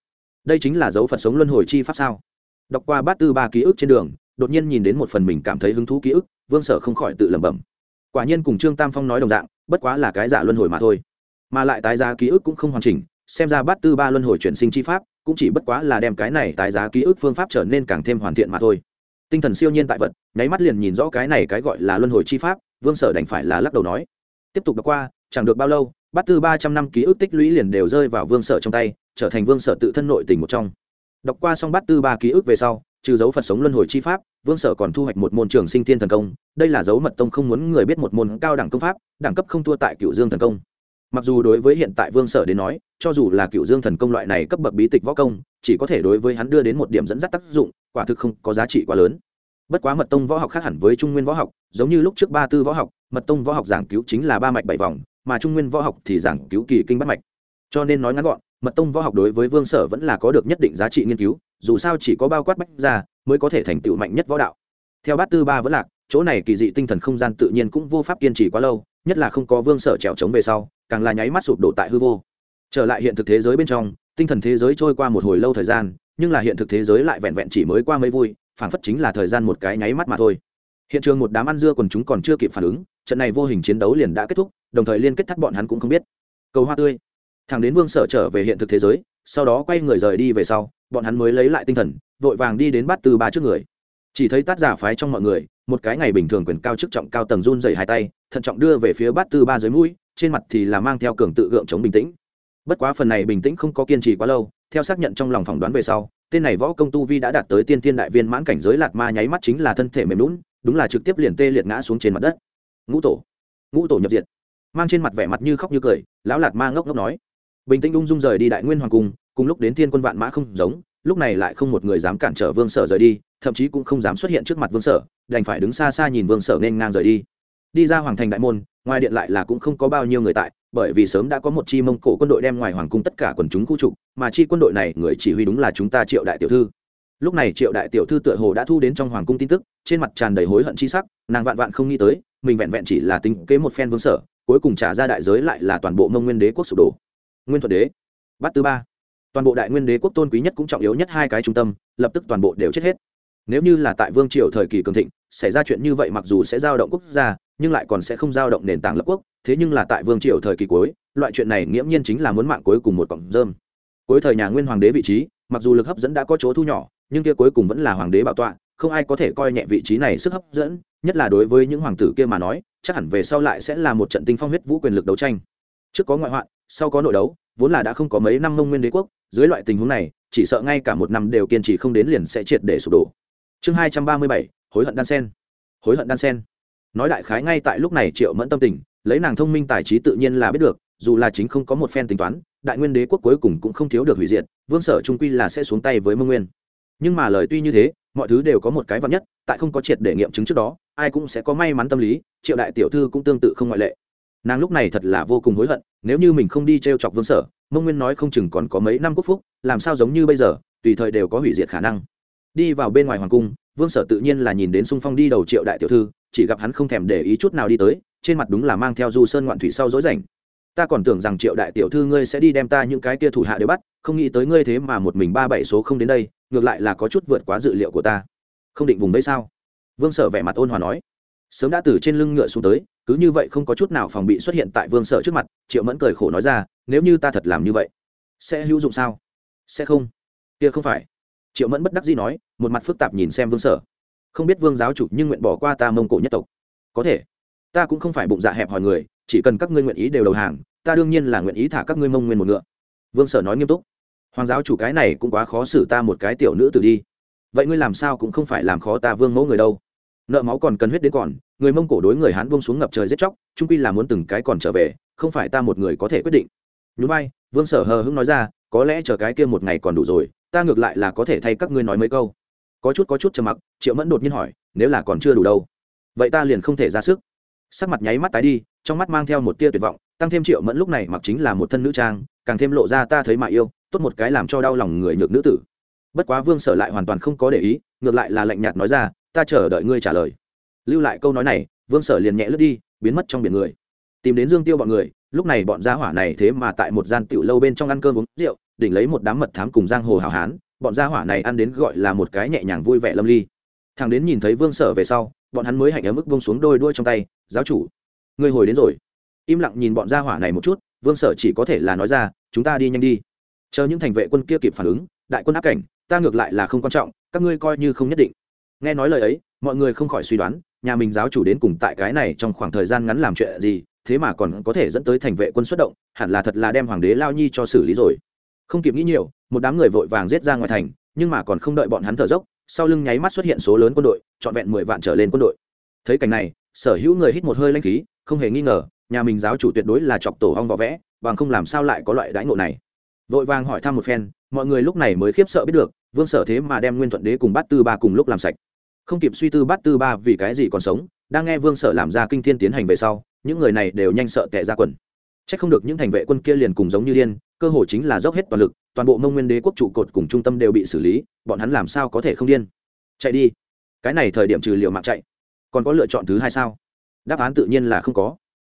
[SPEAKER 1] Đây chính là dấu phật sống luân hồi chi pháp sao? Đọc qua bát tư ba ký ức trên đường đột nhiên nhìn đến một phần mình cảm thấy hứng thú ký ức vương sở không khỏi tự lẩm bẩm. Quả nhiên cùng trương tam phong nói đồng dạng bất quá là cái giả luân hồi mà thôi. Mà lại tái giá ký ức cũng không hoàn chỉnh xem ra bát tư ba luân hồi chuyển sinh chi pháp cũng chỉ bất quá là đem cái này tái giá ký ức phương pháp trở nên càng thêm hoàn thiện mà thôi. Tinh thần siêu nhiên tại vật nháy mắt liền nhìn rõ cái này cái gọi là luân hồi chi pháp vương sở đành phải là lắc đầu nói tiếp tục đọc qua, chẳng được bao lâu, bát tư ba trăm năm ký ức tích lũy liền đều rơi vào vương sở trong tay, trở thành vương sở tự thân nội tình một trong. Đọc qua xong bát tư ba ký ức về sau, trừ dấu phật sống luân hồi chi pháp, vương sở còn thu hoạch một môn trường sinh thiên thần công, đây là dấu mật tông không muốn người biết một môn cao đẳng công pháp, đẳng cấp không thua tại cựu dương thần công. Mặc dù đối với hiện tại vương sở đến nói, cho dù là cựu dương thần công loại này cấp bậc bí tịch võ công, chỉ có thể đối với hắn đưa đến một điểm dẫn dắt tác dụng, quả thực không có giá trị quá lớn bất quá mật tông võ học khác hẳn với trung nguyên võ học, giống như lúc trước ba tư võ học, mật tông võ học giảng cứu chính là ba mạch bảy vòng, mà trung nguyên võ học thì giảng cứu kỳ kinh bắt mạch. Cho nên nói ngắn gọn, mật tông võ học đối với vương sở vẫn là có được nhất định giá trị nghiên cứu, dù sao chỉ có bao quát bách ra mới có thể thành tựu mạnh nhất võ đạo. Theo bát tư ba vẫn lạc, chỗ này kỳ dị tinh thần không gian tự nhiên cũng vô pháp kiên trì quá lâu, nhất là không có vương sở trèo trống về sau, càng là nháy mắt sụp đổ tại hư vô. Trở lại hiện thực thế giới bên trong, tinh thần thế giới trôi qua một hồi lâu thời gian, nhưng là hiện thực thế giới lại vẹn vẹn chỉ mới qua mấy vui phản phất chính là thời gian một cái nháy mắt mà thôi. Hiện trường một đám ăn dưa còn chúng còn chưa kịp phản ứng, trận này vô hình chiến đấu liền đã kết thúc, đồng thời liên kết thắt bọn hắn cũng không biết. Cầu hoa tươi. Thằng đến vương sở trở về hiện thực thế giới, sau đó quay người rời đi về sau, bọn hắn mới lấy lại tinh thần, vội vàng đi đến bát từ ba trước người. Chỉ thấy tát giả phái trong mọi người, một cái ngày bình thường quyền cao chức trọng cao tầng run dày hai tay, thận trọng đưa về phía bát tư ba dưới mũi, trên mặt thì là mang theo cường tự gượng chống bình tĩnh bất quá phần này bình tĩnh không có kiên trì quá lâu, theo xác nhận trong lòng phỏng đoán về sau, tên này võ công tu vi đã đạt tới tiên tiên đại viên mãn cảnh giới lạt ma nháy mắt chính là thân thể mềm lún đúng là trực tiếp liền tê liệt ngã xuống trên mặt đất. Ngũ tổ ngũ tổ nhập diệt. Mang trên mặt vẻ mặt như khóc như cười, lão lạt ma ngốc ngốc nói. Bình tĩnh ung dung rời đi đại nguyên hoàng cung, cùng lúc đến thiên quân vạn mã không giống, lúc này lại không một người dám cản trở vương sở rời đi, thậm chí cũng không dám xuất hiện trước mặt vương sở, đành phải đứng xa xa nhìn vương sở nên ngang rời đi. Đi ra hoàng thành đại môn, ngoài điện lại là cũng không có bao nhiêu người tại bởi vì sớm đã có một chi mông cổ quân đội đem ngoài hoàng cung tất cả quần chúng khu trục, mà chi quân đội này, người chỉ huy đúng là chúng ta triệu đại tiểu thư. Lúc này triệu đại tiểu thư tựa hồ đã thu đến trong hoàng cung tin tức, trên mặt tràn đầy hối hận chi sắc, nàng vạn vạn không nghĩ tới, mình vẹn vẹn chỉ là tính kế một phen vương sở, cuối cùng trả ra đại giới lại là toàn bộ mông nguyên đế quốc sụp đổ. Nguyên thuật đế bắt thứ ba. Toàn bộ đại nguyên đế quốc tôn quý nhất cũng trọng yếu nhất hai cái trung tâm, lập tức toàn bộ đều chết hết. Nếu như là tại vương triều thời kỳ cường thịnh, xảy ra chuyện như vậy mặc dù sẽ giao động quốc gia nhưng lại còn sẽ không giao động nền tảng lập quốc, thế nhưng là tại vương triều thời kỳ cuối, loại chuyện này nghiễm nhiên chính là muốn mạng cuối cùng một cọng rơm. Cuối thời nhà nguyên hoàng đế vị trí, mặc dù lực hấp dẫn đã có chỗ thu nhỏ, nhưng kia cuối cùng vẫn là hoàng đế bảo tọa, không ai có thể coi nhẹ vị trí này sức hấp dẫn, nhất là đối với những hoàng tử kia mà nói, chắc hẳn về sau lại sẽ là một trận tinh phong huyết vũ quyền lực đấu tranh. Trước có ngoại hoạn, sau có nội đấu, vốn là đã không có mấy năm mông nguyên đế quốc, dưới loại tình huống này, chỉ sợ ngay cả một năm đều kiên trì không đến liền sẽ triệt để sụp đổ. Chương hai trăm ba mươi bảy, hối hận đan sen. Hối hận đan sen nói đại khái ngay tại lúc này triệu mẫn tâm tình, lấy nàng thông minh tài trí tự nhiên là biết được, dù là chính không có một phen tính toán, đại nguyên đế quốc cuối cùng cũng không thiếu được hủy diệt, vương sở trung quy là sẽ xuống tay với mông nguyên. Nhưng mà lời tuy như thế, mọi thứ đều có một cái vắn nhất, tại không có triệt để nghiệm chứng trước đó, ai cũng sẽ có may mắn tâm lý, triệu đại tiểu thư cũng tương tự không ngoại lệ. Nàng lúc này thật là vô cùng hối hận, nếu như mình không đi t r e o chọc vương sở, mông nguyên nói không chừng còn có mấy năm quốc phúc, làm sao giống như bây giờ, tùy thời đều có hủy diệt khả năng. Đi vào bên ngoài hoàng cung, vương sở tự nhiên là nhìn đến sung phong đi đầu triệu đại tiểu thư chỉ gặp hắn không thèm để ý chút nào đi tới, trên mặt đúng là mang theo du sơn ngoạn thủy sau dối rảnh. Ta còn tưởng rằng triệu đại tiểu thư ngươi sẽ đi đem ta những cái kia thủ hạ đều bắt, không nghĩ tới ngươi thế mà một mình ba bảy số không đến đây, ngược lại là có chút vượt quá dự liệu của ta. Không định vùng đấy sao? Vương sở vẻ mặt ôn hòa nói. Sớm đã từ trên lưng ngựa xuống tới, cứ như vậy không có chút nào phòng bị xuất hiện tại vương sở trước mặt, triệu mẫn cười khổ nói ra, nếu như ta thật làm như vậy, sẽ hữu dụng sao? Sẽ không. Kia không phải. Triệu mẫn bất đắc dĩ nói, một mặt phức tạp nhìn xem vương sở không biết vương giáo chủ nhưng nguyện bỏ qua ta mông cổ nhất tộc. Có thể. Ta cũng không phải bụng dạ hẹp hòi người, chỉ cần các ngươi nguyện ý đều đầu hàng, ta đương nhiên là nguyện ý thả các ngươi mông nguyên một ngựa. Vương sở nói nghiêm túc. Hoàng giáo chủ cái này cũng quá khó xử ta một cái tiểu nữ tử đi. Vậy ngươi làm sao cũng không phải làm khó ta vương mẫu người đâu. Nợ máu còn cần huyết đến còn, người mông cổ đối người hán buông xuống ngập trời giết chóc trung quy là muốn từng cái còn trở về, không phải ta một người có thể quyết định. Nhún vai, vương sở hờ hững nói ra, có lẽ chờ cái kia một ngày còn đủ rồi, ta ngược lại là có thể thay các ngươi nói mấy câu có chút có chút trầm mặc, triệu mẫn đột nhiên hỏi, nếu là còn chưa đủ đâu? Vậy ta liền không thể ra sức. Sắc mặt nháy mắt tái đi, trong mắt mang theo một tia tuyệt vọng, tăng thêm triệu mẫn lúc này mặc chính là một thân nữ trang, càng thêm lộ ra ta thấy mà yêu, tốt một cái làm cho đau lòng người nhược nữ tử. Bất quá vương sở lại hoàn toàn không có để ý, ngược lại là lạnh nhạt nói ra, ta chờ đợi ngươi trả lời. Lưu lại câu nói này, vương sở liền nhẹ lướt đi, biến mất trong biển người. Tìm đến dương tiêu bọn người, lúc này bọn gia hỏa này thế mà tại một gian tiểu lâu bên trong ăn cơm uống rượu, đỉnh lấy một đám mật thám cùng giang hồ hảo hán bọn gia hỏa này ăn đến gọi là một cái nhẹ nhàng vui vẻ lâm ly. Thằng đến nhìn thấy vương sở về sau, bọn hắn mới hạnh ở mức vông xuống đôi đuôi trong tay, giáo chủ người hồi đến rồi. Im lặng nhìn bọn gia hỏa này một chút, vương sở chỉ có thể là nói ra, chúng ta đi nhanh đi. Chờ những thành vệ quân kia kịp phản ứng, đại quân áp cảnh, ta ngược lại là không quan trọng, các ngươi coi như không nhất định. Nghe nói lời ấy, mọi người không khỏi suy đoán, nhà mình giáo chủ đến cùng tại cái này trong khoảng thời gian ngắn làm chuyện gì, thế mà còn có thể dẫn tới thành vệ quân xuất động, hẳn là thật là đem hoàng đế lao nhi cho xử lý rồi không kịp nghĩ nhiều, một đám người vội vàng giết ra ngoài thành, nhưng mà còn không đợi bọn hắn thở dốc, sau lưng nháy mắt xuất hiện số lớn quân đội, trọn vẹn mười vạn trở lên quân đội. Thấy cảnh này, sở hữu người hít một hơi lanh khí, không hề nghi ngờ, nhà mình giáo chủ tuyệt đối là chọc tổ hong võ vẽ, bằng không làm sao lại có loại đãi ngộ này. Vội vàng hỏi thăm một phen, mọi người lúc này mới khiếp sợ biết được, vương sở thế mà đem nguyên thuận đế cùng bát tư ba cùng lúc làm sạch. Không kịp suy tư bát tư ba vì cái gì còn sống, đang nghe vương sở làm ra kinh thiên tiến hành về sau, những người này đều nhanh sợ tệ ra quần. Chắc không được những thành vệ quân kia liền cùng giống như điên, cơ hồ chính là dốc hết toàn lực, toàn bộ mông nguyên đế quốc trụ cột cùng trung tâm đều bị xử lý, bọn hắn làm sao có thể không điên? Chạy đi. Cái này thời điểm trừ liệu mạng chạy, còn có lựa chọn thứ hai sao? Đáp án tự nhiên là không có.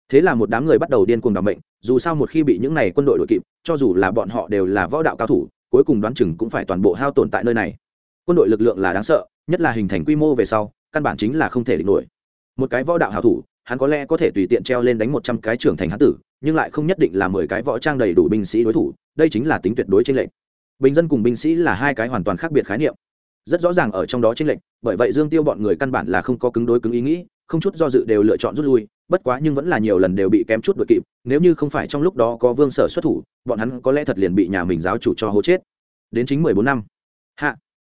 [SPEAKER 1] Thế là một đám người bắt đầu điên cuồng đảm mệnh, dù sao một khi bị những này quân đội đội kịp, cho dù là bọn họ đều là võ đạo cao thủ, cuối cùng đoán chừng cũng phải toàn bộ hao tổn tại nơi này. Quân đội lực lượng là đáng sợ, nhất là hình thành quy mô về sau, căn bản chính là không thể địch nổi. Một cái võ đạo hảo thủ hắn có lẽ có thể tùy tiện treo lên đánh một trăm cái trưởng thành hán tử, nhưng lại không nhất định là mười cái võ trang đầy đủ binh sĩ đối thủ, đây chính là tính tuyệt đối trên lệnh bình dân cùng binh sĩ là hai cái hoàn toàn khác biệt khái niệm. Rất rõ ràng ở trong đó trên lệnh bởi vậy dương tiêu bọn người căn bản là không có cứng đối cứng ý nghĩ, không chút do dự đều lựa chọn rút lui, bất quá nhưng vẫn là nhiều lần đều bị kém chút đội kịp, nếu như không phải trong lúc đó có vương sở xuất thủ, bọn hắn có lẽ thật liền bị nhà mình giáo chủ cho hố chết. Đến chính mười bốn năm. Hạ.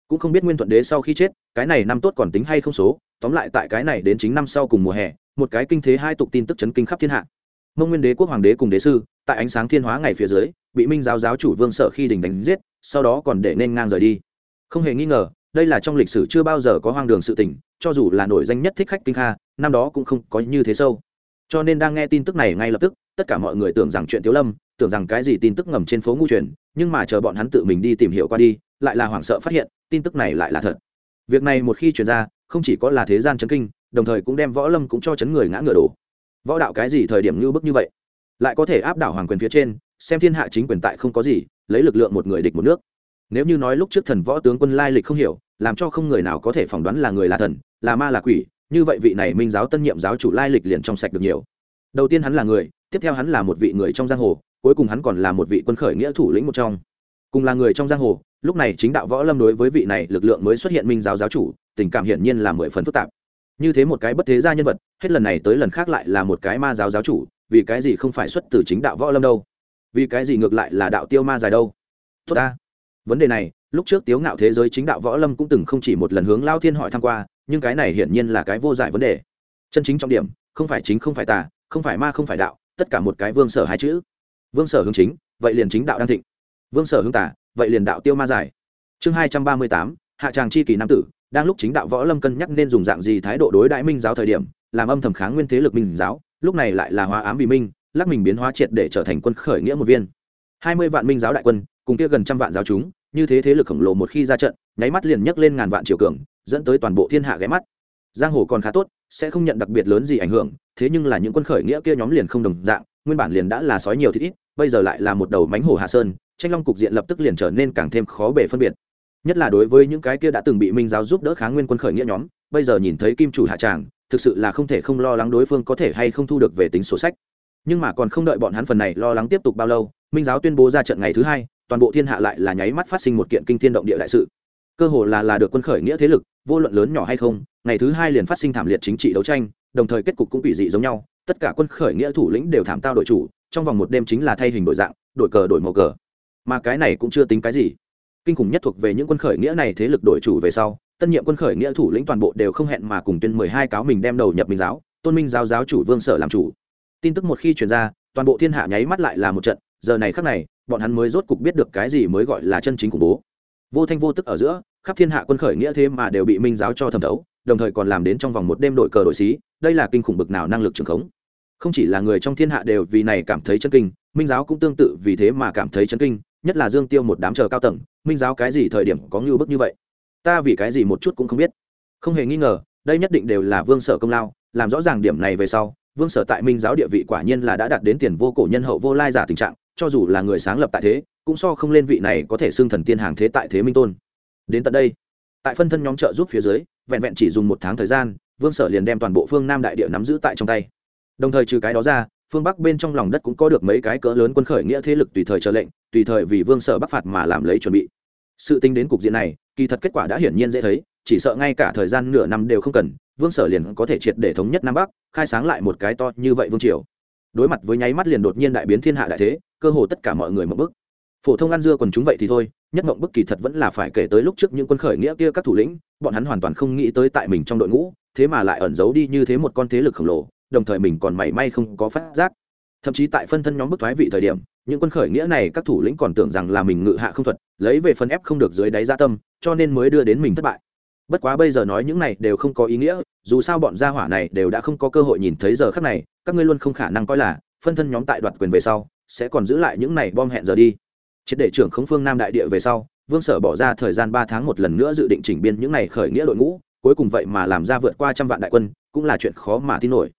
[SPEAKER 1] Cũng không biết nguyên thuận đế sau khi chết, cái này năm tốt còn tính hay không số tóm lại tại cái này đến chính năm sau cùng mùa hè, một cái kinh thế hai tục tin tức chấn kinh khắp thiên hạ. Mông nguyên đế quốc hoàng đế cùng đế sư, tại ánh sáng thiên hóa ngày phía dưới, bị minh giáo giáo chủ vương sở khi đình đánh giết, sau đó còn để nên ngang rời đi. Không hề nghi ngờ, đây là trong lịch sử chưa bao giờ có hoang đường sự tình, cho dù là nổi danh nhất thích khách kinh kha, năm đó cũng không có như thế sâu. Cho nên đang nghe tin tức này ngay lập tức, tất cả mọi người tưởng rằng chuyện tiếu lâm, tưởng rằng cái gì tin tức ngầm trên phố ngu truyền, nhưng mà chờ bọn hắn tự mình đi tìm hiểu qua đi, lại là hoảng sợ phát hiện, tin tức này lại là thật. Việc này một khi truyền ra không chỉ có là thế gian chấn kinh, đồng thời cũng đem võ lâm cũng cho chấn người ngã ngựa đổ. Võ đạo cái gì thời điểm như bức như vậy? Lại có thể áp đảo hoàng quyền phía trên, xem thiên hạ chính quyền tại không có gì, lấy lực lượng một người địch một nước. Nếu như nói lúc trước thần võ tướng quân lai lịch không hiểu, làm cho không người nào có thể phỏng đoán là người là thần, là ma là quỷ, như vậy vị này minh giáo tân nhiệm giáo chủ lai lịch liền trong sạch được nhiều. Đầu tiên hắn là người, tiếp theo hắn là một vị người trong giang hồ, cuối cùng hắn còn là một vị quân khởi nghĩa thủ lĩnh một trong cùng là người trong giang hồ, lúc này chính đạo võ lâm đối với vị này lực lượng mới xuất hiện minh giáo giáo chủ, tình cảm hiển nhiên là mười phần phức tạp. Như thế một cái bất thế gia nhân vật, hết lần này tới lần khác lại là một cái ma giáo giáo chủ, vì cái gì không phải xuất từ chính đạo võ lâm đâu? Vì cái gì ngược lại là đạo tiêu ma dài đâu? Tốt ta. Vấn đề này, lúc trước tiếu ngạo thế giới chính đạo võ lâm cũng từng không chỉ một lần hướng lao thiên hỏi tham q u a nhưng cái này hiển nhiên là cái vô giải vấn đề. Chân chính trọng điểm, không phải chính không phải tà, không phải ma không phải đạo, tất cả một cái vương sở hai chữ. Vương sở hướng chính, vậy liền chính đạo đang thịnh vương sở hướng tả, vậy liền đạo tiêu ma giải. Chương hai trăm ba mươi tám, hạ tràng chi kỳ nam tử, đang lúc chính đạo võ lâm cân nhắc nên dùng dạng gì thái độ đối đại minh giáo thời điểm, làm âm thầm kháng nguyên thế lực minh giáo, lúc này lại là hóa ám vì minh, lắc mình biến hóa triệt để trở thành quân khởi nghĩa một viên. Hai mươi vạn minh giáo đại quân, cùng kia gần trăm vạn giáo chúng, như thế thế lực khổng lồ một khi ra trận, nháy mắt liền nhấc lên ngàn vạn triều cường, dẫn tới toàn bộ thiên hạ ghé mắt. Giang hồ còn khá tốt, sẽ không nhận đặc biệt lớn gì ảnh hưởng, thế nhưng là những quân khởi nghĩa kia nhóm liền không đồng dạng, nguyên bản liền đã là sói nhiều thì ít, bây giờ lại là một đầu mánh hổ hạ sơn tranh long cục diện lập tức liền trở nên càng thêm khó bể phân biệt. Nhất là đối với những cái kia đã từng bị minh giáo giúp đỡ kháng nguyên quân khởi nghĩa nhóm, bây giờ nhìn thấy kim chủ hạ tràng, thực sự là không thể không lo lắng đối phương có thể hay không thu được về tính sổ sách. Nhưng mà còn không đợi bọn hắn phần này lo lắng tiếp tục bao lâu, minh giáo tuyên bố ra trận ngày thứ hai, toàn bộ thiên hạ lại là nháy mắt phát sinh một kiện kinh thiên động địa đại sự. Cơ hồ là là được quân khởi nghĩa thế lực, vô luận lớn nhỏ hay không, ngày thứ hai liền phát sinh thảm liệt chính trị đấu tranh, đồng thời kết cục cũng bị dị giống nhau, tất cả quân khởi nghĩa thủ lĩnh đều thảm tao đội chủ, trong vòng một đêm chính là thay hình đổi dạng, đổi cờ đổi màu cờ mà cái này cũng chưa tính cái gì. Kinh khủng nhất thuộc về những quân khởi nghĩa này thế lực đổi chủ về sau, tân nhiệm quân khởi nghĩa thủ lĩnh toàn bộ đều không hẹn mà cùng tuyên mười hai cáo mình đem đầu nhập minh giáo, tôn minh giáo giáo chủ vương sở làm chủ. Tin tức một khi truyền ra, toàn bộ thiên hạ nháy mắt lại là một trận, giờ này khắc này, bọn hắn mới rốt cục biết được cái gì mới gọi là chân chính khủng bố. Vô thanh vô tức ở giữa, khắp thiên hạ quân khởi nghĩa thế mà đều bị minh giáo cho thẩm thấu, đồng thời còn làm đến trong vòng một đêm đội cờ đội xí, đây là kinh khủng bực nào năng lực trường khống. Không chỉ là người trong thiên hạ đều vì này cảm thấy chân kinh, minh giáo cũng tương tự vì thế mà cảm thấy chân kinh nhất là dương tiêu một đám chờ cao tầng, minh giáo cái gì thời điểm có ngưu bức như vậy? Ta vì cái gì một chút cũng không biết. Không hề nghi ngờ, đây nhất định đều là vương sở công lao, làm rõ ràng điểm này về sau, vương sở tại minh giáo địa vị quả nhiên là đã đạt đến tiền vô cổ nhân hậu vô lai giả tình trạng, cho dù là người sáng lập tại thế, cũng so không lên vị này có thể xưng thần tiên hàng thế tại thế minh tôn. Đến tận đây, tại phân thân nhóm trợ giúp phía dưới, vẹn vẹn chỉ dùng một tháng thời gian, vương sở liền đem toàn bộ phương nam đại địa nắm giữ tại trong tay. Đồng thời trừ cái đó ra phương bắc bên trong lòng đất cũng có được mấy cái cỡ lớn quân khởi nghĩa thế lực tùy thời chờ lệnh, tùy thời vì vương sở bắc phạt mà làm lấy chuẩn bị. Sự tính đến cục diện này, kỳ thật kết quả đã hiển nhiên dễ thấy, chỉ sợ ngay cả thời gian nửa năm đều không cần, vương sở liền có thể triệt để thống nhất nam bắc, khai sáng lại một cái to như vậy vương triều. Đối mặt với nháy mắt liền đột nhiên đại biến thiên hạ đại thế, cơ hồ tất cả mọi người mộng bức. Phổ thông ăn dưa còn chúng vậy thì thôi, nhất mộng bức kỳ thật vẫn là phải kể tới lúc trước những quân khởi nghĩa kia các thủ lĩnh, bọn hắn hoàn toàn không nghĩ tới tại mình trong đội ngũ, thế mà lại ẩn giấu đi như thế một con thế lực khổng lồ đồng thời mình còn mảy may không có phát giác. Thậm chí tại phân thân nhóm bức thoái vị thời điểm, những quân khởi nghĩa này các thủ lĩnh còn tưởng rằng là mình ngự hạ không thuật, lấy về phân ép không được dưới đáy gia tâm, cho nên mới đưa đến mình thất bại. Bất quá bây giờ nói những này đều không có ý nghĩa, dù sao bọn gia hỏa này đều đã không có cơ hội nhìn thấy giờ khắc này, các ngươi luôn không khả năng coi là phân thân nhóm tại đoạt quyền về sau sẽ còn giữ lại những này bom hẹn giờ đi. Triệt để trưởng khống phương nam đại địa về sau, vương sở bỏ ra thời gian ba tháng một lần nữa dự định chỉnh biên những này khởi nghĩa đội ngũ, cuối cùng vậy mà làm ra vượt qua trăm vạn đại quân, cũng là chuyện khó mà tin nổi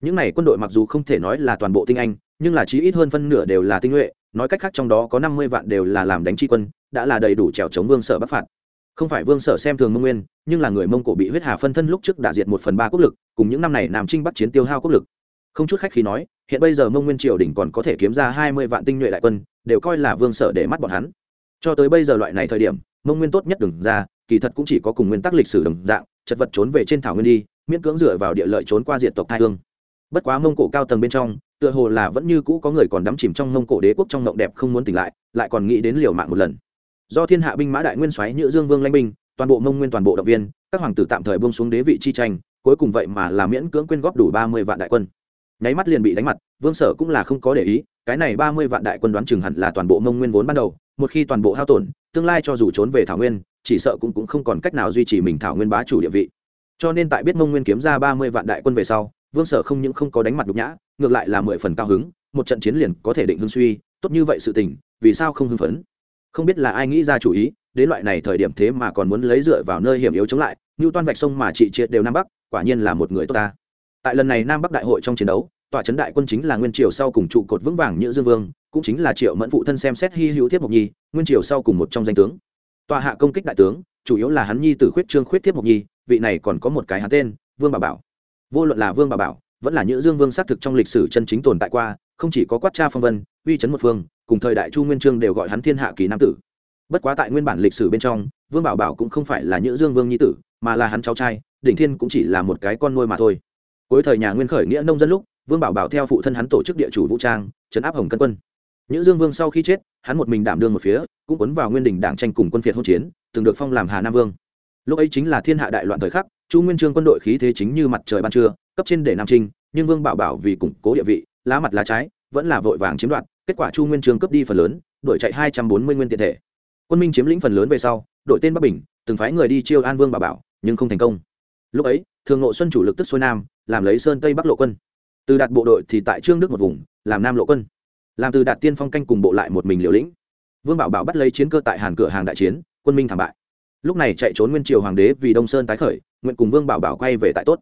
[SPEAKER 1] những này quân đội mặc dù không thể nói là toàn bộ tinh anh, nhưng là chí ít hơn phân nửa đều là tinh nhuệ, nói cách khác trong đó có năm mươi vạn đều là làm đánh tri quân, đã là đầy đủ trèo chống vương sở bắc phạt. Không phải vương sở xem thường mông nguyên, nhưng là người mông cổ bị huyết hà phân thân lúc trước đã diệt một phần ba quốc lực, cùng những năm này nam trinh bắt chiến tiêu hao quốc lực. Không chút khách khi nói, hiện bây giờ mông nguyên triều đình còn có thể kiếm ra hai mươi vạn tinh nhuệ đại quân, đều coi là vương sở để mắt bọn hắn. Cho tới bây giờ loại này thời điểm, mông nguyên tốt nhất đừng ra, kỳ thật cũng chỉ có cùng nguyên tắc lịch sử đồng dạng, chật vật trốn về trên thảo nguyên đi, miễn cưỡng dựa vào địa lợi trốn qua diện tộc thai hương bất quá mông cổ cao tầng bên trong, tựa hồ là vẫn như cũ có người còn đắm chìm trong mông cổ đế quốc trong ngộng đẹp không muốn tỉnh lại lại còn nghĩ đến liều mạng một lần. Do thiên hạ binh mã đại nguyên soái nhữ dương vương lãnh binh, toàn bộ mông nguyên toàn bộ động viên, các hoàng tử tạm thời bông xuống đế vị chi tranh, cuối cùng vậy mà là miễn cưỡng quyên góp đủ ba mươi vạn đại quân. Nháy mắt liền bị đánh mặt, vương sở cũng là không có để ý, cái này ba mươi vạn đại quân đoán chừng hẳn là toàn bộ mông nguyên vốn ban đầu, một khi toàn bộ hao tổn, tương lai cho dù trốn về thảo nguyên, chỉ sợ cũng cũng không còn cách nào duy trì mình thảo nguyên bá chủ địa vị. Cho nên tại biết mông nguyên kiếm ra ba mươi vạn đại quân về sau vương sở không những không có đánh mặt nhục nhã, ngược lại là mười phần cao hứng, một trận chiến liền có thể định hưng suy, tốt như vậy sự tình, vì sao không hưng phấn? Không biết là ai nghĩ ra chủ ý, đến loại này thời điểm thế mà còn muốn lấy dựa vào nơi hiểm yếu chống lại như toan vạch sông mà trị triệt đều nam bắc, quả nhiên là một người tốt ta. Tại lần này nam bắc đại hội trong chiến đấu, tòa trấn đại quân chính là nguyên triều sau cùng trụ cột vững vàng như dương vương, cũng chính là triệu mẫn phụ thân xem xét hy hữu thiết mộc nhi, nguyên triều sau cùng một trong danh tướng. Tòa hạ công kích đại tướng, chủ yếu là hắn nhi tử khuyết trương khuyết thiết mộc nhi, vị này còn có một cái hắn tên, vương bà bảo vô luận là vương bà bảo, vẫn là những dương vương xác thực trong lịch sử chân chính tồn tại qua, không chỉ có quát cha phong vân, uy chấn một phương, cùng thời đại chu nguyên trương đều gọi hắn thiên hạ kỳ nam tử. Bất quá tại nguyên bản lịch sử bên trong, vương bảo bảo cũng không phải là những dương vương nhi tử, mà là hắn cháu trai, đỉnh thiên cũng chỉ là một cái con nuôi mà thôi. Cuối thời nhà nguyên khởi nghĩa nông dân lúc, vương bảo bảo theo phụ thân hắn tổ chức địa chủ vũ trang, trấn áp hồng cân quân. Những dương vương sau khi chết, hắn một mình đảm đương một phía, cũng quấn vào nguyên đình đảng tranh cùng quân phiệt hỗn chiến, từng được phong làm hà nam vương. Lúc ấy chính là thiên hạ đại loạn thời khắc chu nguyên trương quân đội khí thế chính như mặt trời ban trưa, cấp trên để nam trinh nhưng vương bảo bảo vì củng cố địa vị, lá mặt lá trái, vẫn là vội vàng chiếm đoạt, kết quả chu nguyên trương cướp đi phần lớn đội chạy hai trăm bốn mươi nguyên Tiện thể. Quân minh chiếm lĩnh phần lớn về sau đội tên bắc bình, từng phái người đi chiêu an vương bảo bảo, nhưng không thành công. Lúc ấy, thường Ngộ xuân chủ lực tức xuôi nam, làm lấy sơn tây bắc lộ quân. Từ đạt bộ đội thì tại trương đức một vùng, làm nam lộ quân. Làm từ đạt tiên phong canh cùng bộ lại một mình liều lĩnh. Vương bảo bảo bắt lấy chiến cơ tại hàn cửa hàng đại chiến, quân minh thảm bại. Lúc này chạy trốn nguyên triều hoàng đế vì đông sơn tái khởi nguyện cùng vương bảo bảo quay về tại tốt.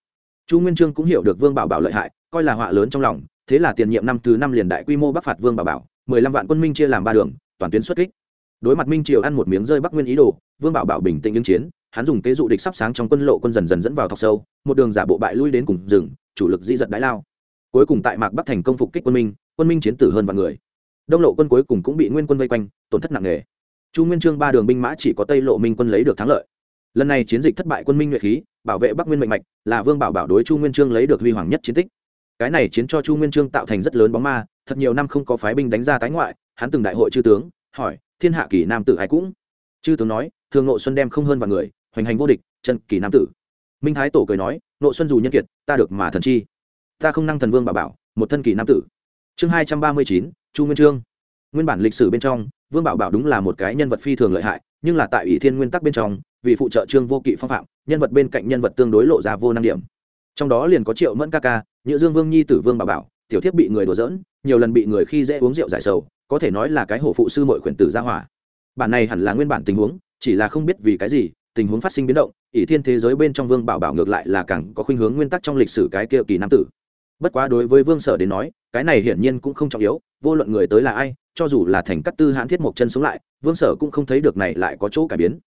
[SPEAKER 1] Chu nguyên trương cũng hiểu được vương bảo bảo lợi hại, coi là họa lớn trong lòng, thế là tiền nhiệm năm thứ năm liền đại quy mô bắc phạt vương bảo bảo, mười lăm vạn quân minh chia làm ba đường, toàn tuyến xuất kích. Đối mặt minh triều ăn một miếng rơi bắc nguyên ý đồ, vương bảo bảo bình tĩnh ứng chiến, hắn dùng kế dụ địch sắp sáng trong quân lộ quân dần dần dẫn vào thọc sâu, một đường giả bộ bại lui đến cùng rừng, chủ lực di giật đái lao. Cuối cùng tại mạc bắc thành công phục kích quân minh quân minh chiến tử hơn vạn người. Đông lộ quân cuối cùng cũng bị nguyên quân vây quanh, tổn thất nặng nề. Chu nguyên trương ba đường binh mã chỉ có tây lộ minh quân lấy được thắng lợi lần này chiến dịch thất bại quân minh nhuệ khí, bảo vệ bắc nguyên mệnh mạch, là vương bảo bảo đối chu nguyên trương lấy được huy hoàng nhất chiến tích. Cái này chiến cho chu nguyên trương tạo thành rất lớn bóng ma, thật nhiều năm không có phái binh đánh ra tái ngoại, hắn từng đại hội chư tướng, hỏi, thiên hạ kỳ nam tử ai cũng? Chư tướng nói, thường nội xuân đem không hơn vào người, hoành hành vô địch, chân kỳ nam tử. Minh thái tổ cười nói nội xuân dù nhân kiệt, ta được mà thần chi. Ta không năng thần vương bảo bảo, một thân kỳ nam tử. Chương hai trăm ba mươi chín, chu nguyên trương. Nguyên bản lịch sử bên trong, vương bảo bảo đúng là một cái nhân vật phi thường lợi hại, nhưng là tại ủy thiên nguyên tắc bên trong vì phụ trợ trương vô kỵ phong phạm, nhân vật bên cạnh nhân vật tương đối lộ ra vô năng điểm. Trong đó liền có triệu mẫn ca ca, nhữ dương vương nhi tử vương bảo bảo, tiểu thiết bị người đùa dỡn nhiều lần bị người khi dễ uống rượu giải sầu, có thể nói là cái hổ phụ sư mội khuyển tử gia hỏa. Bản này hẳn là nguyên bản tình huống, chỉ là không biết vì cái gì, tình huống phát sinh biến động, ỷ thiên thế giới bên trong vương bảo bảo ngược lại là càng có khuynh hướng nguyên tắc trong lịch sử cái kia kỳ nam tử. Bất quá đối với vương sở đến nói, cái này hiển nhiên cũng không trọng yếu, vô luận người tới là ai, cho dù là thành cắt tư hãn thiết mộc chân sống lại, vương sở cũng không thấy được này lại có chỗ cải biến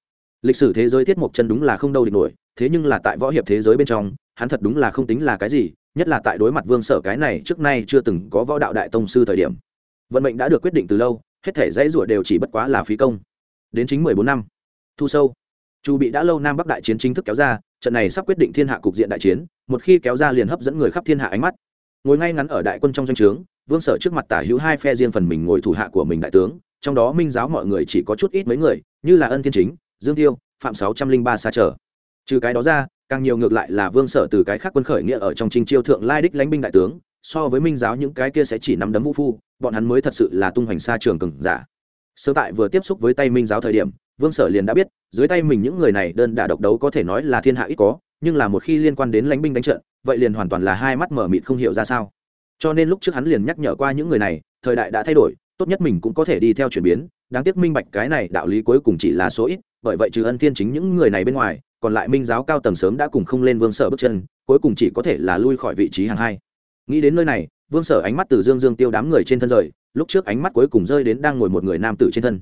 [SPEAKER 1] lịch sử thế giới thiết mộc chân đúng là không đâu địch nổi, thế nhưng là tại võ hiệp thế giới bên trong, hắn thật đúng là không tính là cái gì, nhất là tại đối mặt vương sở cái này trước nay chưa từng có võ đạo đại tông sư thời điểm. Vận mệnh đã được quyết định từ lâu, hết thể dãy rủa đều chỉ bất quá là phí công. Đến chính mười bốn năm, thu sâu, chu bị đã lâu nam bắc đại chiến chính thức kéo ra, trận này sắp quyết định thiên hạ cục diện đại chiến, một khi kéo ra liền hấp dẫn người khắp thiên hạ ánh mắt. Ngồi ngay ngắn ở đại quân trong danh o trướng, vương sở trước mặt tả hữu hai phe riêng phần mình ngồi thủ hạ của mình đại tướng, trong đó minh giáo mọi người chỉ có chút ít mấy người, như là ân thiên chính dương tiêu phạm sáu trăm linh ba xa trở. Trừ cái đó ra, càng nhiều ngược lại là vương sở từ cái khác quân khởi nghĩa ở trong trinh chiêu thượng lai đích lãnh binh đại tướng, so với minh giáo những cái kia sẽ chỉ nắm đấm vũ phu, bọn hắn mới thật sự là tung hoành xa trường cường giả. Sơ tại vừa tiếp xúc với tay minh giáo thời điểm, vương sở liền đã biết, dưới tay mình những người này đơn đả độc đấu có thể nói là thiên hạ ít có, nhưng là một khi liên quan đến lãnh binh đánh trận, vậy liền hoàn toàn là hai mắt mở mịt không hiểu ra sao. Cho nên lúc trước hắn liền nhắc nhở qua những người này, thời đại đã thay đổi, tốt nhất mình cũng có thể đi theo chuyển biến, đáng tiếc minh bạch cái này đạo lý cuối cùng chỉ là số ít bởi vậy trừ ân thiên chính những người này bên ngoài, còn lại minh giáo cao tầng sớm đã cùng không lên vương sở bước chân, cuối cùng chỉ có thể là lui khỏi vị trí hàng hai. Nghĩ đến nơi này, vương sở ánh mắt từ dương dương tiêu đám người trên thân rời, lúc trước ánh mắt cuối cùng rơi đến đang ngồi một người nam tử trên thân.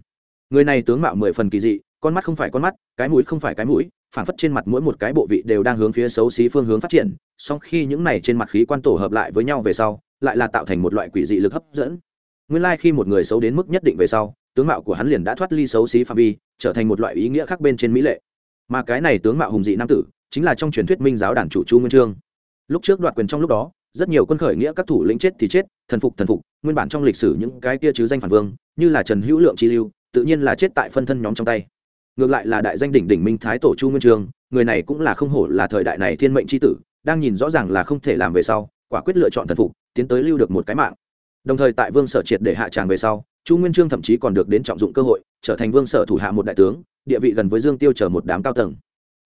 [SPEAKER 1] Người này tướng mạo mười phần kỳ dị, con mắt không phải con mắt, cái mũi không phải cái mũi phản phất trên mặt mỗi một cái bộ vị đều đang hướng phía xấu xí phương hướng phát triển, song khi những này trên mặt khí quan tổ hợp lại với nhau về sau, lại là tạo thành một loại quỷ dị lực hấp dẫn. Nguyên lai、like、khi một người xấu đến mức nhất định về sau tướng mạo của hắn liền đã thoát ly xấu xí phạm vi, trở thành một loại ý nghĩa khác bên trên mỹ lệ. Mà cái này tướng mạo hùng dị nam tử, chính là trong truyền thuyết minh giáo đàn chủ chu nguyên trương. Lúc trước đoạt quyền trong lúc đó, rất nhiều quân khởi nghĩa các thủ lĩnh chết thì chết, thần phục thần phục, nguyên bản trong lịch sử những cái kia chứ danh phản vương, như là trần hữu lượng chi lưu, tự nhiên là chết tại phân thân nhóm trong tay. Ngược lại là đại danh đỉnh đỉnh minh thái tổ chu nguyên trương, người này cũng là không hổ là thời đại này thiên mệnh c h i tử, đang nhìn rõ ràng là không thể làm về sau, quả quyết lựa chọn thần phục, tiến tới lưu được một cái mạng đồng thời tại vương sở triệt để hạ tràng về sau, chu nguyên trương thậm chí còn được đến trọng dụng cơ hội, trở thành vương sở thủ hạ một đại tướng, địa vị gần với dương tiêu chờ một đám cao tầng.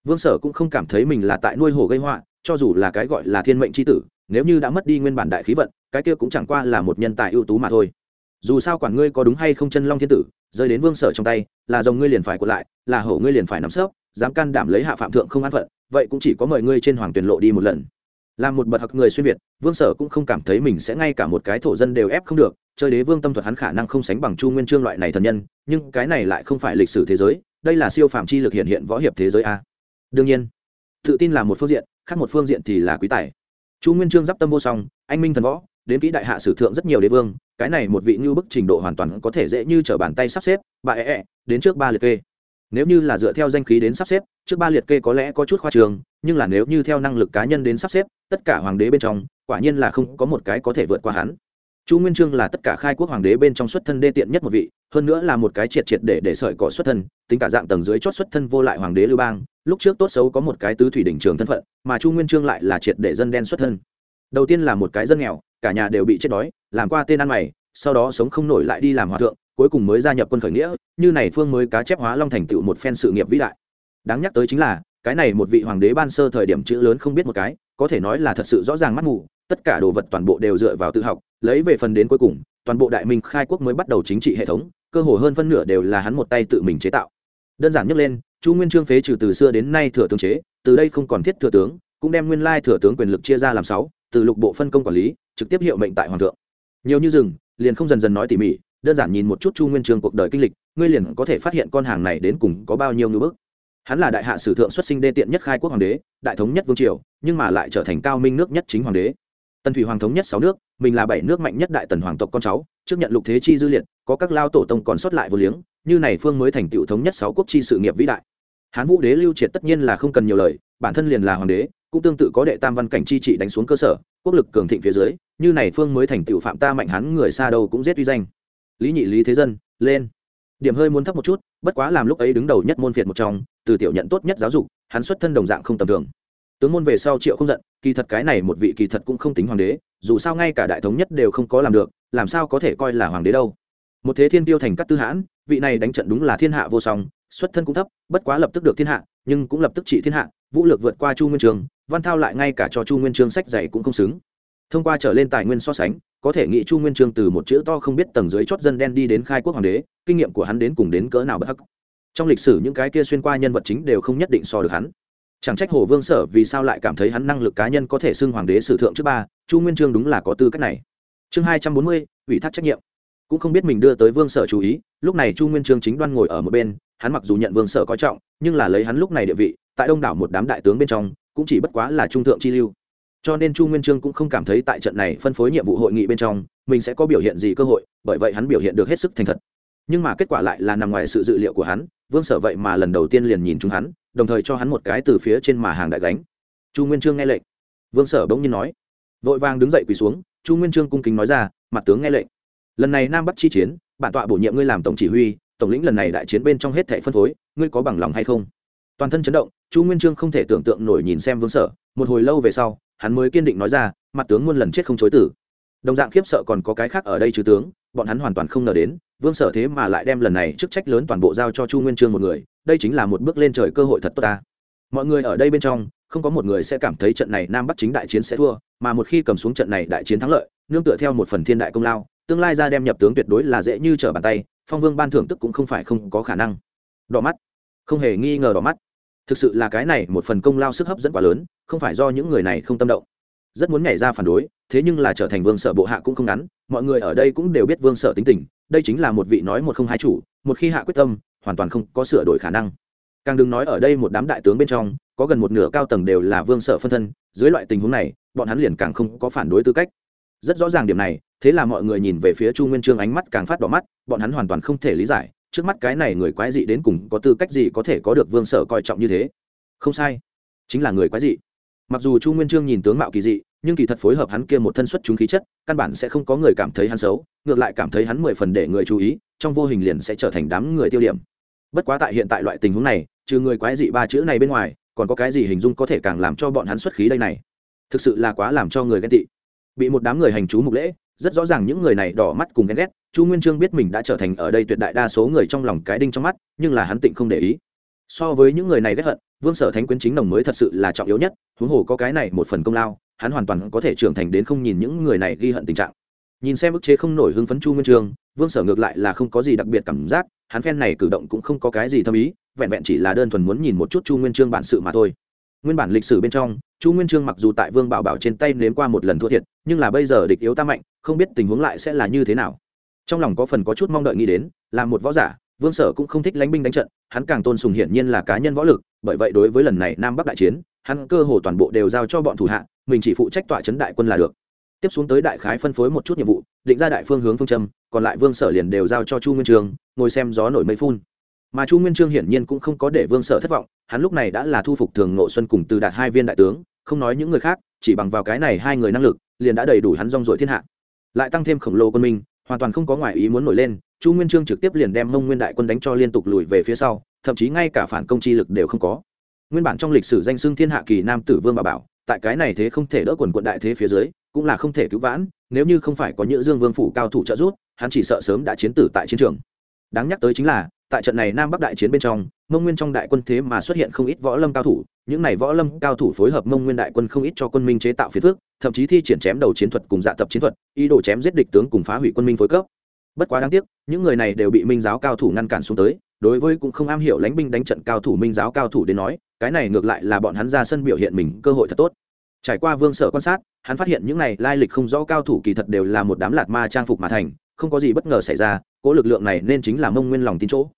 [SPEAKER 1] Vương sở cũng không cảm thấy mình là tại nuôi hồ gây họa, cho dù là cái gọi là thiên mệnh c h i tử, nếu như đã mất đi nguyên bản đại khí vận, cái kia cũng chẳng qua là một nhân tài ưu tú mà thôi. Dù sao quản ngươi có đúng hay không chân long thiên tử, rơi đến vương sở trong tay, là dòng ngươi liền phải của lại, là hổ ngươi liền phải nắm sớp dám can đảm lấy hạ phạm thượng không an phận, vậy cũng chỉ có mời ngươi trên hoàng tuyển lộ đi một lần làm một bậc học người xuyên việt, vương sở cũng không cảm thấy mình sẽ ngay cả một cái thổ dân đều ép không được. Chơi đế vương tâm thuật hắn khả năng không sánh bằng chu nguyên trương loại này thần nhân, nhưng cái này lại không phải lịch sử thế giới, đây là siêu phạm chi lực hiện hiện võ hiệp thế giới a. Đương nhiên, tự tin là một phương diện, khác một phương diện thì là quý tài. Chu nguyên trương d i p tâm vô song, anh minh thần võ, đến kỹ đại hạ sử thượng rất nhiều đế vương, cái này một vị như bức trình độ hoàn toàn có thể dễ như t r ở bàn tay sắp xếp, bà ẹ, đến trước ba liệt kê nếu như là dựa theo danh khí đến sắp xếp, trước ba liệt kê có lẽ có chút khoa trường, nhưng là nếu như theo năng lực cá nhân đến sắp xếp, tất cả hoàng đế bên trong, quả nhiên là không có một cái có thể vượt qua hắn. Chu nguyên trương là tất cả khai quốc hoàng đế bên trong xuất thân đê tiện nhất một vị, hơn nữa là một cái triệt triệt để để sợi cỏ xuất thân, tính cả dạng tầng dưới chót xuất thân vô lại hoàng đế lưu bang, lúc trước tốt xấu có một cái tứ thủy đỉnh trường thân phận, mà chu nguyên trương lại là triệt để dân đen xuất thân. Đầu tiên là một cái dân nghèo, cả nhà đều bị chết đói, làm qua tên ăn mày, sau đó sống không nổi lại đi làm hòa thượng cuối cùng mới gia nhập quân khởi nghĩa, như này phương mới cá chép hóa long thành tựu một phen sự nghiệp vĩ đại. Đáng nhắc tới chính là, cái này một vị hoàng đế ban sơ thời điểm chữ lớn không biết một cái, có thể nói là thật sự rõ ràng mắt mù, tất cả đồ vật toàn bộ đều dựa vào tự học, lấy về phần đến cuối cùng, toàn bộ đại minh khai quốc mới bắt đầu chính trị hệ thống, cơ hồ hơn phân nửa đều là hắn một tay tự mình chế tạo. Đơn giản nhất lên, chu nguyên trương phế trừ từ xưa đến nay thừa tướng chế, từ đây không còn thiết thừa tướng, cũng đem nguyên lai thừa tướng quyền lực chia ra làm sáu, từ lục bộ phân công quản lý, trực tiếp hiệu mệnh tại hoàng thượng. Nhiều như rừng, liền không dần dần nói tỉ mỉ đơn giản nhìn một chút chu nguyên trường cuộc đời kinh lịch, ngươi liền có thể phát hiện con hàng này đến cùng có bao nhiêu ngưỡng bức. Hắn là đại hạ sử thượng xuất sinh đê tiện nhất khai quốc hoàng đế, đại thống nhất vương triều, nhưng mà lại trở thành cao minh nước nhất chính hoàng đế. Tần thủy hoàng thống nhất sáu nước, mình là bảy nước mạnh nhất đại tần hoàng tộc con cháu, trước nhận lục thế chi dư liệt, có các lao tổ tông còn sót lại vô liếng, như này phương mới thành tựu thống nhất sáu quốc chi sự nghiệp vĩ đại. Hán vũ đế lưu triệt tất nhiên là không cần nhiều lời, bản thân liền là hoàng đế, cũng tương tự có đệ tam văn cảnh chi trị đánh xuống cơ sở, quốc lực cường thịnh phía dưới, như này phương mới thành tựu phạm ta mạnh hắn người xa đâu cũng giết uy danh lý nhị lý thế dân, lên. Điểm hơi muốn thấp một chút, bất quá làm lúc ấy đứng đầu nhất môn phiệt một trong, từ tiểu nhận tốt nhất giáo dục, hắn xuất thân đồng dạng không tầm thường. Tướng môn về sau triệu không giận, kỳ thật cái này một vị kỳ thật cũng không tính hoàng đế, dù sao ngay cả đại thống nhất đều không có làm được, làm sao có thể coi là hoàng đế đâu. Một thế thiên tiêu thành các tư hãn, vị này đánh trận đúng là thiên hạ vô song, xuất thân cũng thấp, bất quá lập tức được thiên hạ, nhưng cũng lập tức trị thiên hạ, vũ lược vượt qua chu nguyên trường, văn thao lại ngay cả cho chu nguyên trương sách dạy cũng không xứng thông qua trở lên tài nguyên so sánh, có thể nghĩ chu nguyên trương từ một chữ to không biết tầng dưới chót dân đen đi đến khai quốc hoàng đế, kinh nghiệm của hắn đến cùng đến cỡ nào bất hắc. Trong lịch sử, những cái kia xuyên qua nhân vật chính đều không nhất định so được hắn. Chẳng trách hồ vương sở vì sao lại cảm thấy hắn năng lực cá nhân có thể xưng hoàng đế sử thượng trước ba, chu nguyên trương đúng là có tư cách này. Chương hai trăm bốn mươi, ủy thác trách nhiệm. Cũng không biết mình đưa tới vương sở chú ý, lúc này chu nguyên trương chính đoan ngồi ở một bên, hắn mặc dù nhận vương sở có trọng, nhưng là lấy hắn lúc này địa vị, tại đông đảo một đám đại tướng bên trong, cũng chỉ bất quá là trung thượng chi lưu cho nên chu nguyên trương cũng không cảm thấy tại trận này phân phối nhiệm vụ hội nghị bên trong, mình sẽ có biểu hiện gì cơ hội, bởi vậy hắn biểu hiện được hết sức thành thật. Nhưng mà kết quả lại là nằm ngoài sự dự liệu của hắn, vương sở vậy mà lần đầu tiên liền nhìn chúng hắn, đồng thời cho hắn một cái từ phía trên mà hàng đại gánh. Chu nguyên trương nghe lệnh. Vương sở bỗng nhiên nói. Vội vàng đứng dậy quỳ xuống, chu nguyên trương cung kính nói ra, mặt tướng nghe lệnh. Lần này nam bắc chi chiến, bản tọa bổ nhiệm ngươi làm tổng chỉ huy, tổng lĩnh lần này đại chiến bên trong hết thảy phân phối, ngươi có bằng lòng hay không? Toàn thân chấn động, chu nguyên trương không thể tưởng tượng nổi nhìn xem vương sở, một hồi lâu về sau hắn mới kiên định nói ra, mặt tướng muôn lần chết không chối tử. Đồng dạng khiếp sợ còn có cái khác ở đây chứ tướng, bọn hắn hoàn toàn không ngờ đến, vương sở thế mà lại đem lần này chức trách lớn toàn bộ giao cho chu nguyên trương một người, đây chính là một bước lên trời cơ hội thật tốt ta. Mọi người ở đây bên trong, không có một người sẽ cảm thấy trận này nam bắc chính đại chiến sẽ thua, mà một khi cầm xuống trận này đại chiến thắng lợi, nương tựa theo một phần thiên đại công lao, tương lai ra đem nhập tướng tuyệt đối là dễ như trở bàn tay, phong vương ban thưởng tức cũng không phải không có khả năng. Đỏ mắt. Không hề nghi ngờ đỏ mắt thực sự là cái này một phần công lao sức hấp dẫn quá lớn, không phải do những người này không tâm động. Rất muốn nhảy ra phản đối, thế nhưng là trở thành vương sở bộ hạ cũng không ngắn, mọi người ở đây cũng đều biết vương sở tính tình, đây chính là một vị nói một không hai chủ, một khi hạ quyết tâm, hoàn toàn không có sửa đổi khả năng. Càng đừng nói ở đây một đám đại tướng bên trong, có gần một nửa cao tầng đều là vương sở phân thân, dưới loại tình huống này, bọn hắn liền càng không có phản đối tư cách. Rất rõ ràng điểm này, thế là mọi người nhìn về phía chu nguyên trương ánh mắt càng phát đỏ mắt, bọn hắn hoàn toàn không thể lý giải trước mắt cái này người quái dị đến cùng có tư cách gì có thể có được vương sở coi trọng như thế? Không sai, chính là người quái dị. Mặc dù chu nguyên trương nhìn tướng mạo kỳ dị, nhưng kỳ thật phối hợp hắn kia một thân xuất chúng khí chất, căn bản sẽ không có người cảm thấy hắn xấu, ngược lại cảm thấy hắn mười phần để người chú ý, trong vô hình liền sẽ trở thành đám người tiêu điểm. Bất quá tại hiện tại loại tình huống này, trừ người quái dị ba chữ này bên ngoài, còn có cái gì hình dung có thể càng làm cho bọn hắn xuất khí đây này? Thực sự là quá làm cho người ghen tị. Bị một đám người hành chú mục lễ rất rõ ràng những người này đỏ mắt cùng ghen ghét, chu nguyên trương biết mình đã trở thành ở đây tuyệt đại đa số người trong lòng cái đinh trong mắt, nhưng là hắn tịnh không để ý. So với những người này ghét hận, vương sở thánh quyến chính đồng mới thật sự là trọng yếu nhất, huống hồ có cái này một phần công lao, hắn hoàn toàn có thể trưởng thành đến không nhìn những người này ghi hận tình trạng. Nhìn xem ức chế không nổi hưng phấn chu nguyên trương, vương sở ngược lại là không có gì đặc biệt cảm giác, hắn phen này cử động cũng không có cái gì thâm ý, vẹn vẹn chỉ là đơn thuần muốn nhìn một chút chu nguyên trương bản sự mà thôi. Nguyên bản lịch sử bên trong chu nguyên trương mặc dù tại vương bảo bảo trên tay nếm qua một lần thua thiệt, nhưng là bây giờ địch yếu ta mạnh, không biết tình huống lại sẽ là như thế nào. Trong lòng có phần có chút mong đợi nghĩ đến, là một võ giả, vương sở cũng không thích lánh binh đánh trận, hắn càng tôn sùng hiển nhiên là cá nhân võ lực, bởi vậy đối với lần này nam bắc đại chiến, hắn cơ hồ toàn bộ đều giao cho bọn thủ hạ, mình chỉ phụ trách tọa chấn đại quân là được. Tiếp xuống tới đại khái phân phối một chút nhiệm vụ, định ra đại phương hướng phương châm, còn lại vương sở liền đều giao cho chu nguyên trường ngồi xem gió nổi mây phun. Mà chu nguyên trương hiển nhiên cũng không có để vương sở thất vọng, hắn lúc này đã là thu phục thường nội xuân cùng từ đạt hai viên đại tướng không nói những người khác, chỉ bằng vào cái này hai người năng lực, liền đã đầy đủ hắn rong rổi thiên hạ. Lại tăng thêm khổng lồ quân minh, hoàn toàn không có ngoại ý muốn nổi lên, chu nguyên trương trực tiếp liền đem mông nguyên đại quân đánh cho liên tục lùi về phía sau, thậm chí ngay cả phản công chi lực đều không có. Nguyên bản trong lịch sử danh xưng thiên hạ kỳ nam tử vương bà bảo, tại cái này thế không thể đỡ quần quận đại thế phía dưới, cũng là không thể cứu vãn, nếu như không phải có nhữ dương vương phủ cao thủ trợ giúp, hắn chỉ sợ sớm đã chiến tử tại chiến trường đáng nhắc tới chính là, tại trận này nam bắc đại chiến bên trong, mông nguyên trong đại quân thế mà xuất hiện không ít võ lâm cao thủ. Những này võ lâm cao thủ phối hợp mông nguyên đại quân không ít cho quân minh chế tạo phiền phước thậm chí thi triển chém đầu chiến thuật cùng dạ tập chiến thuật, ý đồ chém giết địch tướng cùng phá hủy quân minh phối cấp. Bất quá đáng tiếc, những người này đều bị minh giáo cao thủ ngăn cản xuống tới, đối với cũng không am hiểu lánh binh đánh trận cao thủ minh giáo cao thủ đến nói, cái này ngược lại là bọn hắn ra sân biểu hiện mình cơ hội thật tốt. Trải qua vương sở quan sát, hắn phát hiện những này lai lịch không rõ cao thủ kỳ thật đều là một đám lạt ma trang phục mà thành không có gì bất ngờ xảy ra cỗ lực lượng này nên chính là mông nguyên lòng tin chỗ.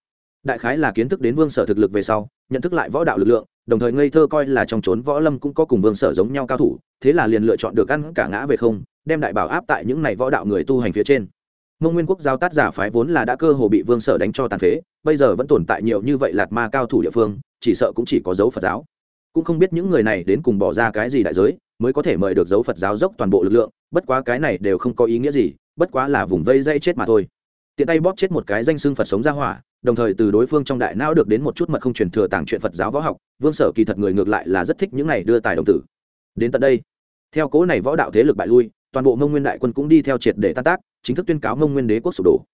[SPEAKER 1] Đại khái là kiến thức đến vương sở thực lực về sau, nhận thức lại võ đạo lực lượng, đồng thời ngây thơ coi là trong trốn võ lâm cũng có cùng vương sở giống nhau cao thủ, thế là liền lựa chọn được ăn cả ngã về không, đem đại bảo áp tại những này võ đạo người tu hành phía trên. Mông nguyên quốc giao tát giả phái vốn là đã cơ hồ bị vương sở đánh cho tàn phế, bây giờ vẫn tồn tại nhiều như vậy lạt ma cao thủ địa phương, chỉ sợ cũng chỉ có dấu phật giáo. Cũng không biết những người này đến cùng bỏ ra cái gì đại giới, mới có thể mời được dấu phật giáo dốc toàn bộ lực lượng, bất quá cái này đều không có ý nghĩa gì bất quá là vùng vây dây chết mà thôi. Tiện tay bóp chết một cái danh xưng phật sống ra hỏa, đồng thời từ đối phương trong đại não được đến một chút mật không truyền thừa tàng chuyện phật giáo võ học, vương sở kỳ thật người ngược lại là rất thích những này đưa tài đồng tử. Đến tận đây, theo cố này võ đạo thế lực bại lui, toàn bộ mông nguyên đại quân cũng đi theo triệt để tan tác, chính thức tuyên cáo mông nguyên đế quốc sụp đổ.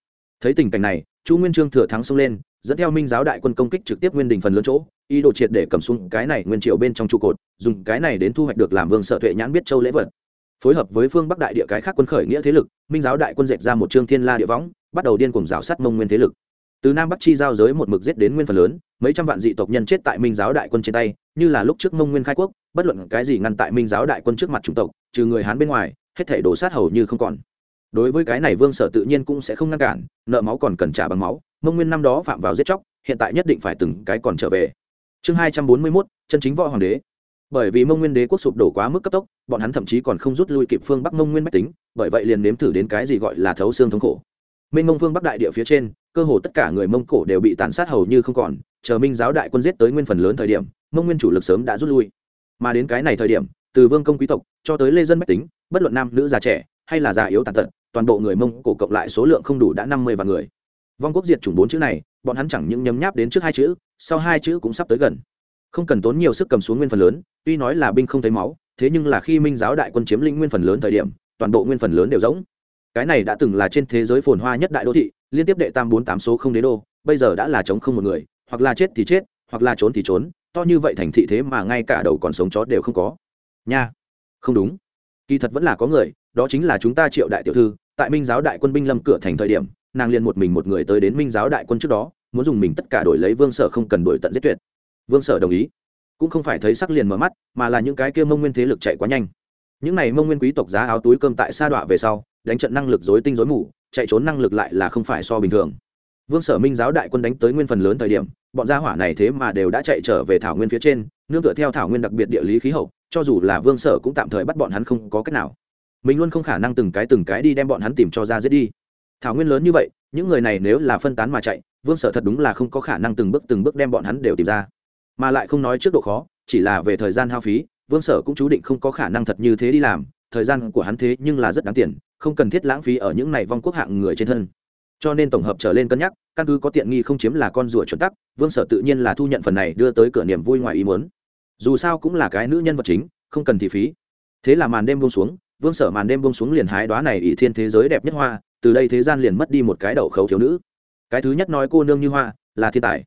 [SPEAKER 1] Thấy tình cảnh này, chu nguyên trương thừa thắng xông lên, dẫn theo minh giáo đại quân công kích trực tiếp nguyên đình phần lớn chỗ, ý đồ triệt để cầm xuống cái này nguyên triệu bên trong trụ cột, dùng cái này đến thu hoạch được làm vương sở tuệ nhãn biết châu lễ vật phối hợp với phương bắc đại địa cái khác quân khởi nghĩa thế lực, minh giáo đại quân dẹp ra một trương thiên la địa võng, bắt đầu điên cùng rào sát mông nguyên thế lực. Từ nam bắc chi giao giới một mực giết đến nguyên phần lớn, mấy trăm vạn dị tộc nhân chết tại minh giáo đại quân trên tay, như là lúc trước mông nguyên khai quốc, bất luận cái gì ngăn tại minh giáo đại quân trước mặt chủng tộc, trừ người hán bên ngoài, hết thể đổ sát hầu như không còn. Đối với cái này vương sở tự nhiên cũng sẽ không ngăn cản, nợ máu còn cần trả bằng máu, mông nguyên năm đó phạm vào giết chóc, hiện tại nhất định phải từng cái còn trở về. Chương hai trăm bốn mươi mốt, chân chính võ hoàng đế bởi vì mông nguyên đế quốc sụp đổ quá mức cấp tốc, bọn hắn thậm chí còn không rút lui kịp phương bắc mông nguyên bách tính, bởi vậy liền nếm thử đến cái gì gọi là thấu xương thống khổ. Minh mông phương bắc đại địa phía trên, cơ hồ tất cả người mông cổ đều bị tàn sát hầu như không còn, chờ minh giáo đại quân giết tới nguyên phần lớn thời điểm, mông nguyên chủ lực sớm đã rút lui. Mà đến cái này thời điểm, từ vương công quý tộc, cho tới lê dân bách tính, bất luận nam nữ già trẻ, hay là già yếu tàn tật, toàn bộ người mông cổ cộng lại số lượng không đủ đã năm mươi vạn người. Vong quốc diệt chủng bốn chữ này, bọn hắn chẳng những nhấm nháp đến trước hai chữ, sau hai chữ cũng sắp tới gần không cần tốn nhiều sức cầm xuống nguyên phần lớn, tuy nói là binh không thấy máu, thế nhưng là khi minh giáo đại quân chiếm lĩnh nguyên phần lớn thời điểm, toàn bộ nguyên phần lớn đều rỗng. Cái này đã từng là trên thế giới phồn hoa nhất đại đô thị, liên tiếp đệ tam bốn tám số không đế đô, bây giờ đã là chống không một người, hoặc là chết thì chết, hoặc là trốn thì trốn, to như vậy thành thị thế mà ngay cả đầu còn sống chó đều không có. Nha, không đúng. Kỳ thật vẫn là có người, đó chính là chúng ta triệu đại tiểu thư, tại minh giáo đại quân binh lâm cửa thành thời điểm, nàng liền một mình một người tới đến minh giáo đại quân trước đó, muốn dùng mình tất cả đổi lấy vương sở không cần đổi tận giết tuyệt vương sở đồng ý. Cũng không phải thấy sắc liền mở mắt, mà là những cái kia mông nguyên thế lực chạy quá nhanh. Những này mông nguyên quý tộc giá áo túi cơm tại sa đọa về sau, đánh trận năng lực dối tinh dối mù, chạy trốn năng lực lại là không phải so bình thường. Vương sở minh giáo đại quân đánh tới nguyên phần lớn thời điểm, bọn gia hỏa này thế mà đều đã chạy trở về thảo nguyên phía trên, nương tựa theo thảo nguyên đặc biệt địa lý khí hậu, cho dù là vương sở cũng tạm thời bắt bọn hắn không có cách nào. Mình luôn không khả năng từng cái từng cái đi đem bọn hắn tìm cho ra giết đi. Thảo nguyên lớn như vậy, những người này nếu là phân tán mà chạy, vương sở thật đúng là không có khả năng từng bước từng bước đem bọn hắn đều tìm ra mà lại không nói trước độ khó, chỉ là về thời gian hao phí, vương sở cũng chú định không có khả năng thật như thế đi làm, thời gian của hắn thế nhưng là rất đáng tiền, không cần thiết lãng phí ở những này vong quốc hạng người trên thân. Cho nên tổng hợp trở lên cân nhắc, căn cứ có tiện nghi không chiếm là con rùa chuẩn tắc, vương sở tự nhiên là thu nhận phần này đưa tới cửa niềm vui ngoài ý muốn. Dù sao cũng là cái nữ nhân vật chính, không cần thị phí. Thế là màn đêm buông xuống, vương sở màn đêm buông xuống liền hái đoá này ỷ thiên thế giới đẹp nhất hoa, từ đây thế gian liền mất đi một cái đậu khấu thiếu nữ. Cái thứ nhất nói cô nương như hoa, là thiên tài.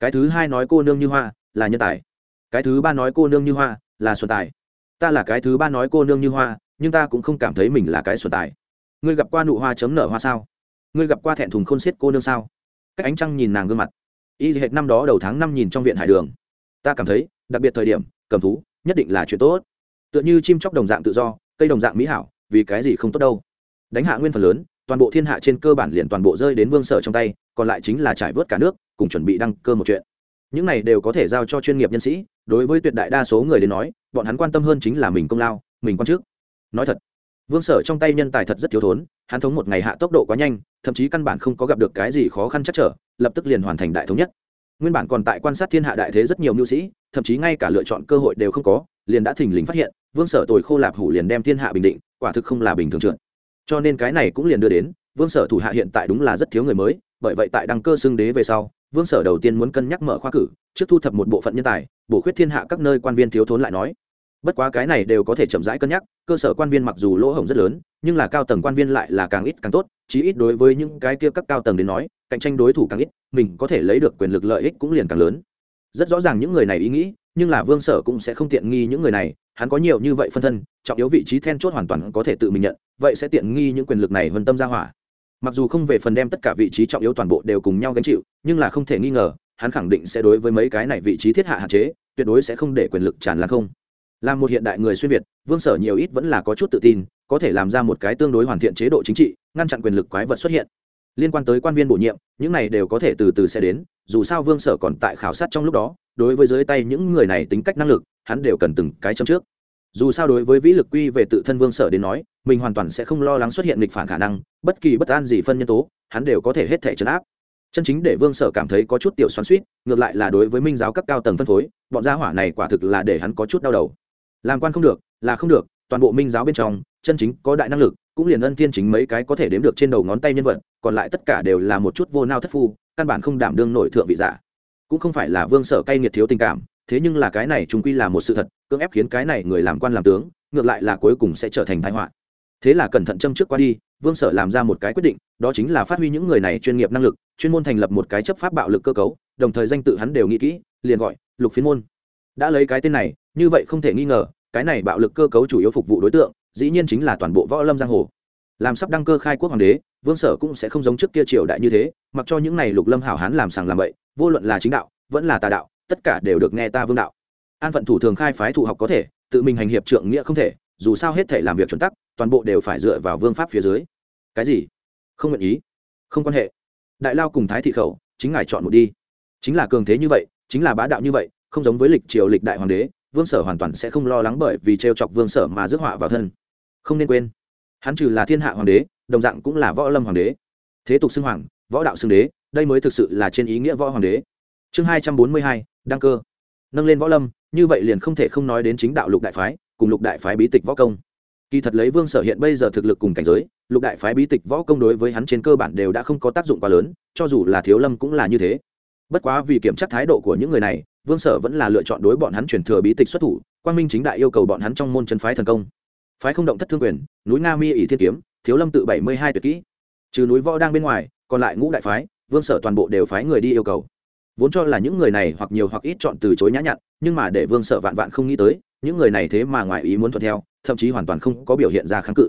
[SPEAKER 1] Cái thứ hai nói cô nương như hoa là nhân tài. Cái thứ ba nói cô nương như hoa là xuân tài. Ta là cái thứ ba nói cô nương như hoa, nhưng ta cũng không cảm thấy mình là cái xuân tài. Ngươi gặp qua nụ hoa chấm nở hoa sao? Ngươi gặp qua thẹn thùng khôn xiết cô nương sao? Cách ánh trăng nhìn nàng gương mặt. Y hệt năm đó đầu tháng năm nhìn trong viện hải đường. Ta cảm thấy, đặc biệt thời điểm, cầm thú, nhất định là chuyện tốt. Tựa như chim chóc đồng dạng tự do, cây đồng dạng mỹ hảo, vì cái gì không tốt đâu? Đánh hạ nguyên phần lớn, toàn bộ thiên hạ trên cơ bản liền toàn bộ rơi đến vương sở trong tay, còn lại chính là trải vớt cả nước, cùng chuẩn bị đăng cơ một chuyện những này đều có thể giao cho chuyên nghiệp nhân sĩ, đối với tuyệt đại đa số người đến nói, bọn hắn quan tâm hơn chính là mình công lao, mình quan trước nói thật, vương sở trong tay nhân tài thật rất thiếu thốn, hắn thống một ngày hạ tốc độ quá nhanh, thậm chí căn bản không có gặp được cái gì khó khăn chắc trở, lập tức liền hoàn thành đại thống nhất. Nguyên bản còn tại quan sát thiên hạ đại thế rất nhiều mưu sĩ, thậm chí ngay cả lựa chọn cơ hội đều không có, liền đã thình lình phát hiện, vương sở tồi khô lạp hủ liền đem thiên hạ bình định, quả thực không là bình thường trượt. Cho nên cái này cũng liền đưa đến, vương sở thủ hạ hiện tại đúng là rất thiếu người mới, bởi vậy tại đăng cơ xưng đế về sau vương sở đầu tiên muốn cân nhắc mở khoa cử, trước thu thập một bộ phận nhân tài, bổ khuyết thiên hạ các nơi quan viên thiếu thốn lại nói. Bất quá cái này đều có thể chậm rãi cân nhắc, cơ sở quan viên mặc dù lỗ hổng rất lớn, nhưng là cao tầng quan viên lại là càng ít càng tốt, chí ít đối với những cái kia các cao tầng đến nói, cạnh tranh đối thủ càng ít, mình có thể lấy được quyền lực lợi ích cũng liền càng lớn. Rất rõ ràng những người này ý nghĩ, nhưng là vương sở cũng sẽ không tiện nghi những người này, hắn có nhiều như vậy phân thân, trọng yếu vị trí then chốt hoàn toàn có thể tự mình nhận, vậy sẽ tiện nghi những quyền lực này vân tâm ra hỏa mặc dù không về phần đem tất cả vị trí trọng yếu toàn bộ đều cùng nhau gánh chịu, nhưng là không thể nghi ngờ, hắn khẳng định sẽ đối với mấy cái này vị trí thiết hạ hạn chế, tuyệt đối sẽ không để quyền lực tràn lan không. Là một hiện đại người xuyên việt, vương sở nhiều ít vẫn là có chút tự tin, có thể làm ra một cái tương đối hoàn thiện chế độ chính trị, ngăn chặn quyền lực quái vật xuất hiện. Liên quan tới quan viên bổ nhiệm, những này đều có thể từ từ sẽ đến, dù sao vương sở còn tại khảo sát trong lúc đó, đối với dưới tay những người này tính cách năng lực, hắn đều cần từng cái chấm trước dù sao đối với vĩ lực quy về tự thân vương sở đến nói, mình hoàn toàn sẽ không lo lắng xuất hiện nghịch phản khả năng, bất kỳ bất an gì phân nhân tố, hắn đều có thể hết thể chấn áp. Chân chính để vương sở cảm thấy có chút tiểu xoắn suýt ngược lại là đối với minh giáo các cao tầng phân phối, bọn gia hỏa này quả thực là để hắn có chút đau đầu. Làm quan không được, là không được, toàn bộ minh giáo bên trong, chân chính có đại năng lực, cũng liền ân thiên chính mấy cái có thể đếm được trên đầu ngón tay nhân vật, còn lại tất cả đều là một chút vô nao thất phu, căn bản không đảm đương nổi thượng vị giả. Cũng không phải là vương sở cay nghiệt thiếu tình cảm, thế nhưng là cái này chúng quy là một sự thật cưỡng ép khiến cái này người làm quan làm tướng, ngược lại là cuối cùng sẽ trở thành thái họa. Thế là cẩn thận châm trước qua đi, vương sở làm ra một cái quyết định, đó chính là phát huy những người này chuyên nghiệp năng lực, chuyên môn thành lập một cái chấp pháp bạo lực cơ cấu, đồng thời danh tự hắn đều nghĩ kỹ, liền gọi lục phiến môn. Đã lấy cái tên này, như vậy không thể nghi ngờ, cái này bạo lực cơ cấu chủ yếu phục vụ đối tượng, dĩ nhiên chính là toàn bộ võ lâm giang hồ. Làm sắp đăng cơ khai quốc hoàng đế, vương sở cũng sẽ không giống trước kia triều đại như thế, mặc cho những này lục lâm hảo hán làm sàng làm bậy, vô luận là chính đạo, vẫn là tà đạo, tất cả đều được nghe ta vương đạo an phận thủ thường khai phái thủ học có thể, tự mình hành hiệp trượng nghĩa không thể, dù sao hết thể làm việc chuẩn tắc, toàn bộ đều phải dựa vào vương pháp phía dưới. Cái gì? Không nguyện ý. Không quan hệ. Đại lao cùng thái thị khẩu, chính ngài chọn một đi. Chính là cường thế như vậy, chính là bá đạo như vậy, không giống với lịch triều lịch đại hoàng đế, vương sở hoàn toàn sẽ không lo lắng bởi vì t chọc vương sở mà rước họa vào thân. Không nên quên. Hắn trừ là thiên hạ hoàng đế, đồng dạng cũng là võ lâm hoàng đế. Thế tục xưng hoàng, võ đạo xưng đế, đây mới thực sự là trên ý nghĩa võ hoàng đế. Chương hai trăm bốn mươi hai, đăng cơ. Nâng lên võ lâm như vậy liền không thể không nói đến chính đạo lục đại phái, cùng lục đại phái bí tịch võ công. Kỳ thật lấy vương sở hiện bây giờ thực lực cùng cảnh giới, lục đại phái bí tịch võ công đối với hắn trên cơ bản đều đã không có tác dụng quá lớn, cho dù là thiếu lâm cũng là như thế. Bất quá vì kiểm tra thái độ của những người này, vương sở vẫn là lựa chọn đối bọn hắn chuyển thừa bí tịch xuất thủ, quang minh chính đại yêu cầu bọn hắn trong môn chân phái thần công. Phái không động thất thương quyền, núi nga mi ỷ thiên kiếm, thiếu lâm tự bảy mươi hai tuyệt kỹ. Trừ núi võ đang bên ngoài, còn lại ngũ đại phái, vương sở toàn bộ đều phái người đi yêu cầu vốn cho là những người này hoặc nhiều hoặc ít chọn từ chối nhã nhặn, nhưng mà để vương sở vạn vạn không nghĩ tới, những người này thế mà ngoài ý muốn thuận theo, thậm chí hoàn toàn không có biểu hiện ra kháng cự.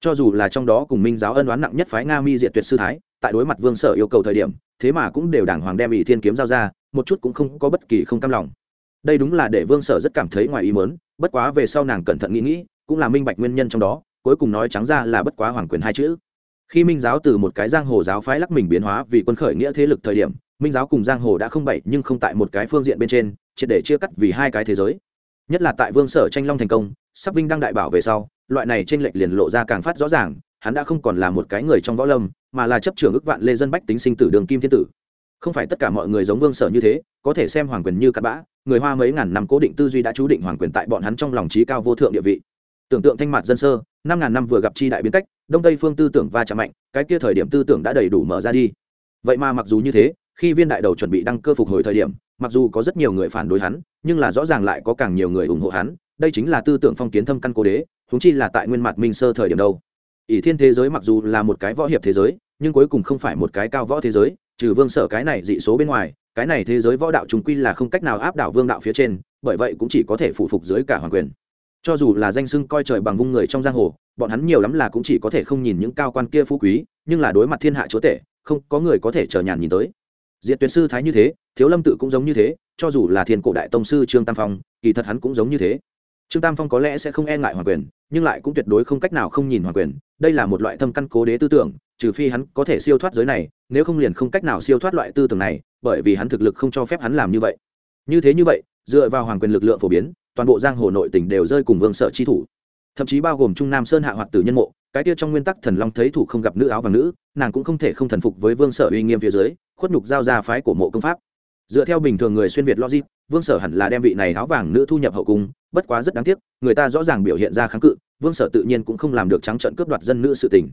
[SPEAKER 1] Cho dù là trong đó cùng minh giáo ân oán nặng nhất phái nga mi diệt tuyệt sư thái, tại đối mặt vương sở yêu cầu thời điểm, thế mà cũng đều đàng hoàng đem ỷ thiên kiếm giao ra, một chút cũng không có bất kỳ không cam lòng. Đây đúng là để vương sở rất cảm thấy ngoài ý mớn bất quá về sau nàng cẩn thận nghĩ nghĩ, cũng là minh bạch nguyên nhân trong đó, cuối cùng nói trắng ra là bất quá hoàng quyền hai chữ. Khi minh giáo từ một cái giang hồ giáo phái lắc mình biến hóa vì quân khởi nghĩa thế lực thời điểm minh giáo cùng giang hồ đã không bậy nhưng không tại một cái phương diện bên trên, triệt để chia cắt vì hai cái thế giới. Nhất là tại vương sở tranh long thành công, sắp vinh đăng đại bảo về sau, loại này t r ê n lệch liền lộ ra càng phát rõ ràng, hắn đã không còn là một cái người trong võ lâm, mà là chấp trưởng ước vạn lê dân bách tính sinh tử đường kim thiên tử. Không phải tất cả mọi người giống vương sở như thế, có thể xem hoàng quyền như cặp bã, người hoa mấy ngàn năm cố định tư duy đã chú định hoàng quyền tại bọn hắn trong lòng trí cao vô thượng địa vị. Tưởng tượng thanh mặt dân sơ, năm ngàn năm vừa gặp chi đại biến cách, đông tây phương tư tưởng va chạm mạnh, cái kia thời điểm tư tưởng đã đầy đủ mở ra đi. Vậy mà mặc dù như thế khi viên đại đầu chuẩn bị đăng cơ phục hồi thời điểm, mặc dù có rất nhiều người phản đối hắn, nhưng là rõ ràng lại có càng nhiều người ủng hộ hắn, đây chính là tư tưởng phong kiến thâm căn cố đế húng chi là tại nguyên mặt minh sơ thời điểm đâu. Ỷ thiên thế giới mặc dù là một cái võ hiệp thế giới, nhưng cuối cùng không phải một cái cao võ thế giới, trừ vương sở cái này dị số bên ngoài, cái này thế giới võ đạo chúng quy là không cách nào áp đảo vương đạo phía trên, bởi vậy cũng chỉ có thể phụ phục dưới cả hoàng quyền. Cho dù là danh sưng coi trời bằng vung người trong giang hồ, bọn hắn nhiều lắm là cũng chỉ có thể không nhìn những cao quan kia phú quý, nhưng là đối mặt thiên hạ chúa tể, không có người có thể chờ nhàn nhìn tới diệt tuyệt sư thái như thế, thiếu lâm tự cũng giống như thế, cho dù là thiên cổ đại tông sư trương tam phong, kỳ thật hắn cũng giống như thế. Trương tam phong có lẽ sẽ không e ngại hoàng quyền, nhưng lại cũng tuyệt đối không cách nào không nhìn hoàng quyền, đây là một loại thâm căn cố đế tư tưởng, trừ phi hắn có thể siêu thoát giới này, nếu không liền không cách nào siêu thoát loại tư tưởng này, bởi vì hắn thực lực không cho phép hắn làm như vậy. Như thế như vậy, dựa vào hoàng quyền lực lượng phổ biến, toàn bộ giang hồ nội tỉnh đều rơi cùng vương sở chi thủ thậm chí bao gồm trung nam sơn hạ hoạt tử nhân mộ, cái kia trong nguyên tắc thần long thấy thủ không gặp nữ áo vàng nữ, nàng cũng không thể không thần phục với vương sở uy nghiêm phía dưới, khuất nhục giao ra phái của mộ công pháp. Dựa theo bình thường người xuyên việt logic, vương sở hẳn là đem vị này áo vàng nữ thu nhập hậu cung, bất quá rất đáng tiếc, người ta rõ ràng biểu hiện ra kháng cự, vương sở tự nhiên cũng không làm được trắng trận cướp đoạt dân nữ sự tình.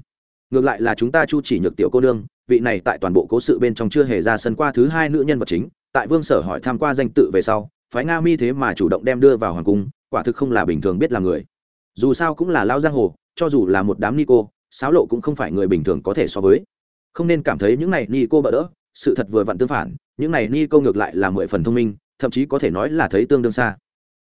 [SPEAKER 1] Ngược lại là chúng ta chu chỉ nhược tiểu cô nương, vị này tại toàn bộ cố sự bên trong chưa hề ra sân qua thứ hai nữ nhân vật chính, tại vương sở hỏi tham q u a danh tự về sau, phái nga mi thế mà chủ động đem đưa vào hoàng cung, quả thực không là bình thường biết là người dù sao cũng là lao giang hồ, cho dù là một đám ni cô sáo lộ cũng không phải người bình thường có thể so với. Không nên cảm thấy những này ni cô bỡ đỡ, sự thật vừa vặn tương phản, những này ni cô ngược lại là mười phần thông minh, thậm chí có thể nói là thấy tương đương xa.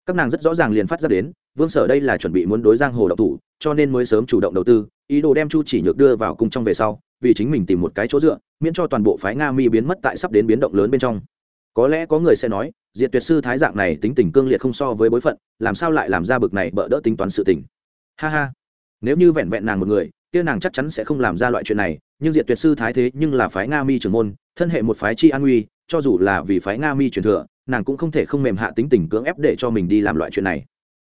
[SPEAKER 1] Các nàng rất rõ ràng liền phát ra đến, vương sở đây là chuẩn bị muốn đối giang hồ độc thủ, cho nên mới sớm chủ động đầu tư, ý đồ đem chu chỉ nhược đưa vào cung trong về sau, vì chính mình tìm một cái chỗ dựa, miễn cho toàn bộ phái nga mi biến mất tại sắp đến biến động lớn bên trong có lẽ có người sẽ nói, diệt tuyệt sư thái dạng này tính tình cương liệt không so với bối phận, làm sao lại làm ra bực này bỡ đỡ tính toán sự tình? Ha ha. Nếu như vẹn vẹn nàng một người, kia nàng chắc chắn sẽ không làm ra loại chuyện này, nhưng diệt tuyệt sư thái thế nhưng là phái nga mi trưởng môn, thân hệ một phái chi an uy cho dù là vì phái nga mi truyền thừa, nàng cũng không thể không mềm hạ tính tình cưỡng ép để cho mình đi làm loại chuyện này.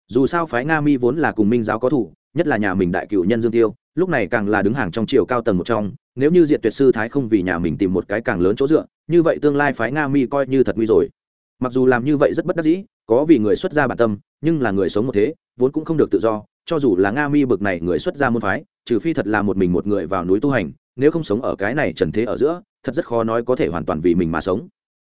[SPEAKER 1] Dù sao phái nga mi vốn là cùng minh giáo có thủ nhất là nhà mình đại cựu nhân dương tiêu, lúc này càng là đứng hàng trong chiều cao tầng một trong, nếu như diệt tuyệt sư thái không vì nhà mình tìm một cái càng lớn chỗ dựa, như vậy tương lai phái nga mi coi như thật nguy rồi. Mặc dù làm như vậy rất bất đắc dĩ, có vì người xuất gia bản tâm, nhưng là người sống một thế, vốn cũng không được tự do, cho dù là nga mi bực này người xuất gia môn phái, trừ phi thật là một mình một người vào núi tu hành, nếu không sống ở cái này trần thế ở giữa, thật rất khó nói có thể hoàn toàn vì mình mà sống.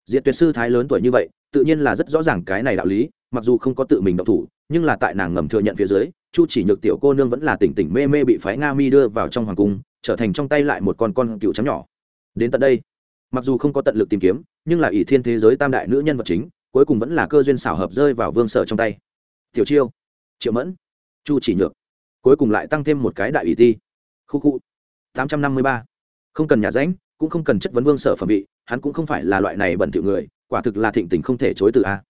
[SPEAKER 1] Diệt tuyệt sư thái lớn tuổi như vậy, tự nhiên là rất rõ ràng cái này đạo lý, mặc dù không có tự mình động thủ, nhưng là tại nàng ngầm thừa nhận phía dưới chu chỉ nhược tiểu cô nương vẫn là tỉnh tỉnh mê mê bị phái nga mi đưa vào trong hoàng cung, trở thành trong tay lại một con con cựu trắng nhỏ. Đến tận đây, mặc dù không có tận lực tìm kiếm, nhưng là ỷ thiên thế giới tam đại nữ nhân vật chính, cuối cùng vẫn là cơ duyên xảo hợp rơi vào vương sở trong tay. Tiểu chiêu, triệu mẫn, chu chỉ nhược, cuối cùng lại tăng thêm một cái đại ủy ti. Khu khu, tám trăm năm mươi ba. Không cần nhà ránh cũng không cần chất vấn vương sở phẩm vị, hắn cũng không phải là loại này bẩn thỉu người, quả thực là thịnh tình không thể chối từ a.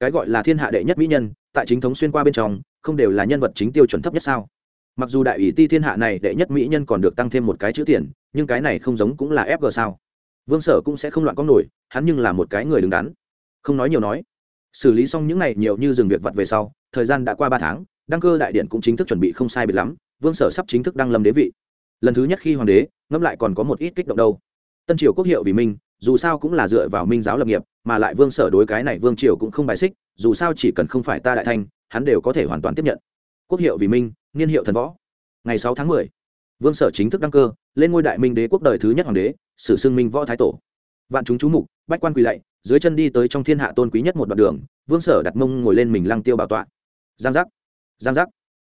[SPEAKER 1] Cái gọi là thiên hạ đệ nhất mỹ nhân, tại chính thống xuyên qua bên trong không đều là nhân vật chính tiêu chuẩn thấp nhất sao? Mặc dù đại ủy ti thiên hạ này đệ nhất mỹ nhân còn được tăng thêm một cái chữ tiền, nhưng cái này không giống cũng là fg sao? Vương sở cũng sẽ không loạn có nổi, hắn nhưng là một cái người đứng đắn. Không nói nhiều nói. Xử lý xong những này nhiều như dừng việc vặt về sau, thời gian đã qua ba tháng, đăng cơ đại điện cũng chính thức chuẩn bị không sai biệt lắm, vương sở sắp chính thức đăng lâm đế vị. Lần thứ nhất khi hoàng đế, ngẫm lại còn có một ít kích động đâu. Tân triều quốc hiệu vì minh dù sao cũng là dựa vào minh giáo lập nghiệp, mà lại vương sở đối cái này vương triều cũng không bài xích, dù sao chỉ cần không phải ta đại thanh, hắn đều có thể hoàn toàn tiếp nhận. Quốc hiệu vì minh, niên hiệu thần võ. Ngày sáu tháng mười, vương sở chính thức đăng cơ, lên ngôi đại minh đế quốc đời thứ nhất hoàng đế, sử xưng minh võ thái tổ. Vạn chúng chú mục, bách quan quỳ lạy, dưới chân đi tới trong thiên hạ tôn quý nhất một đoạn đường, vương sở đặt mông ngồi lên mình lăng tiêu bảo tọa. Giang giác giang giác.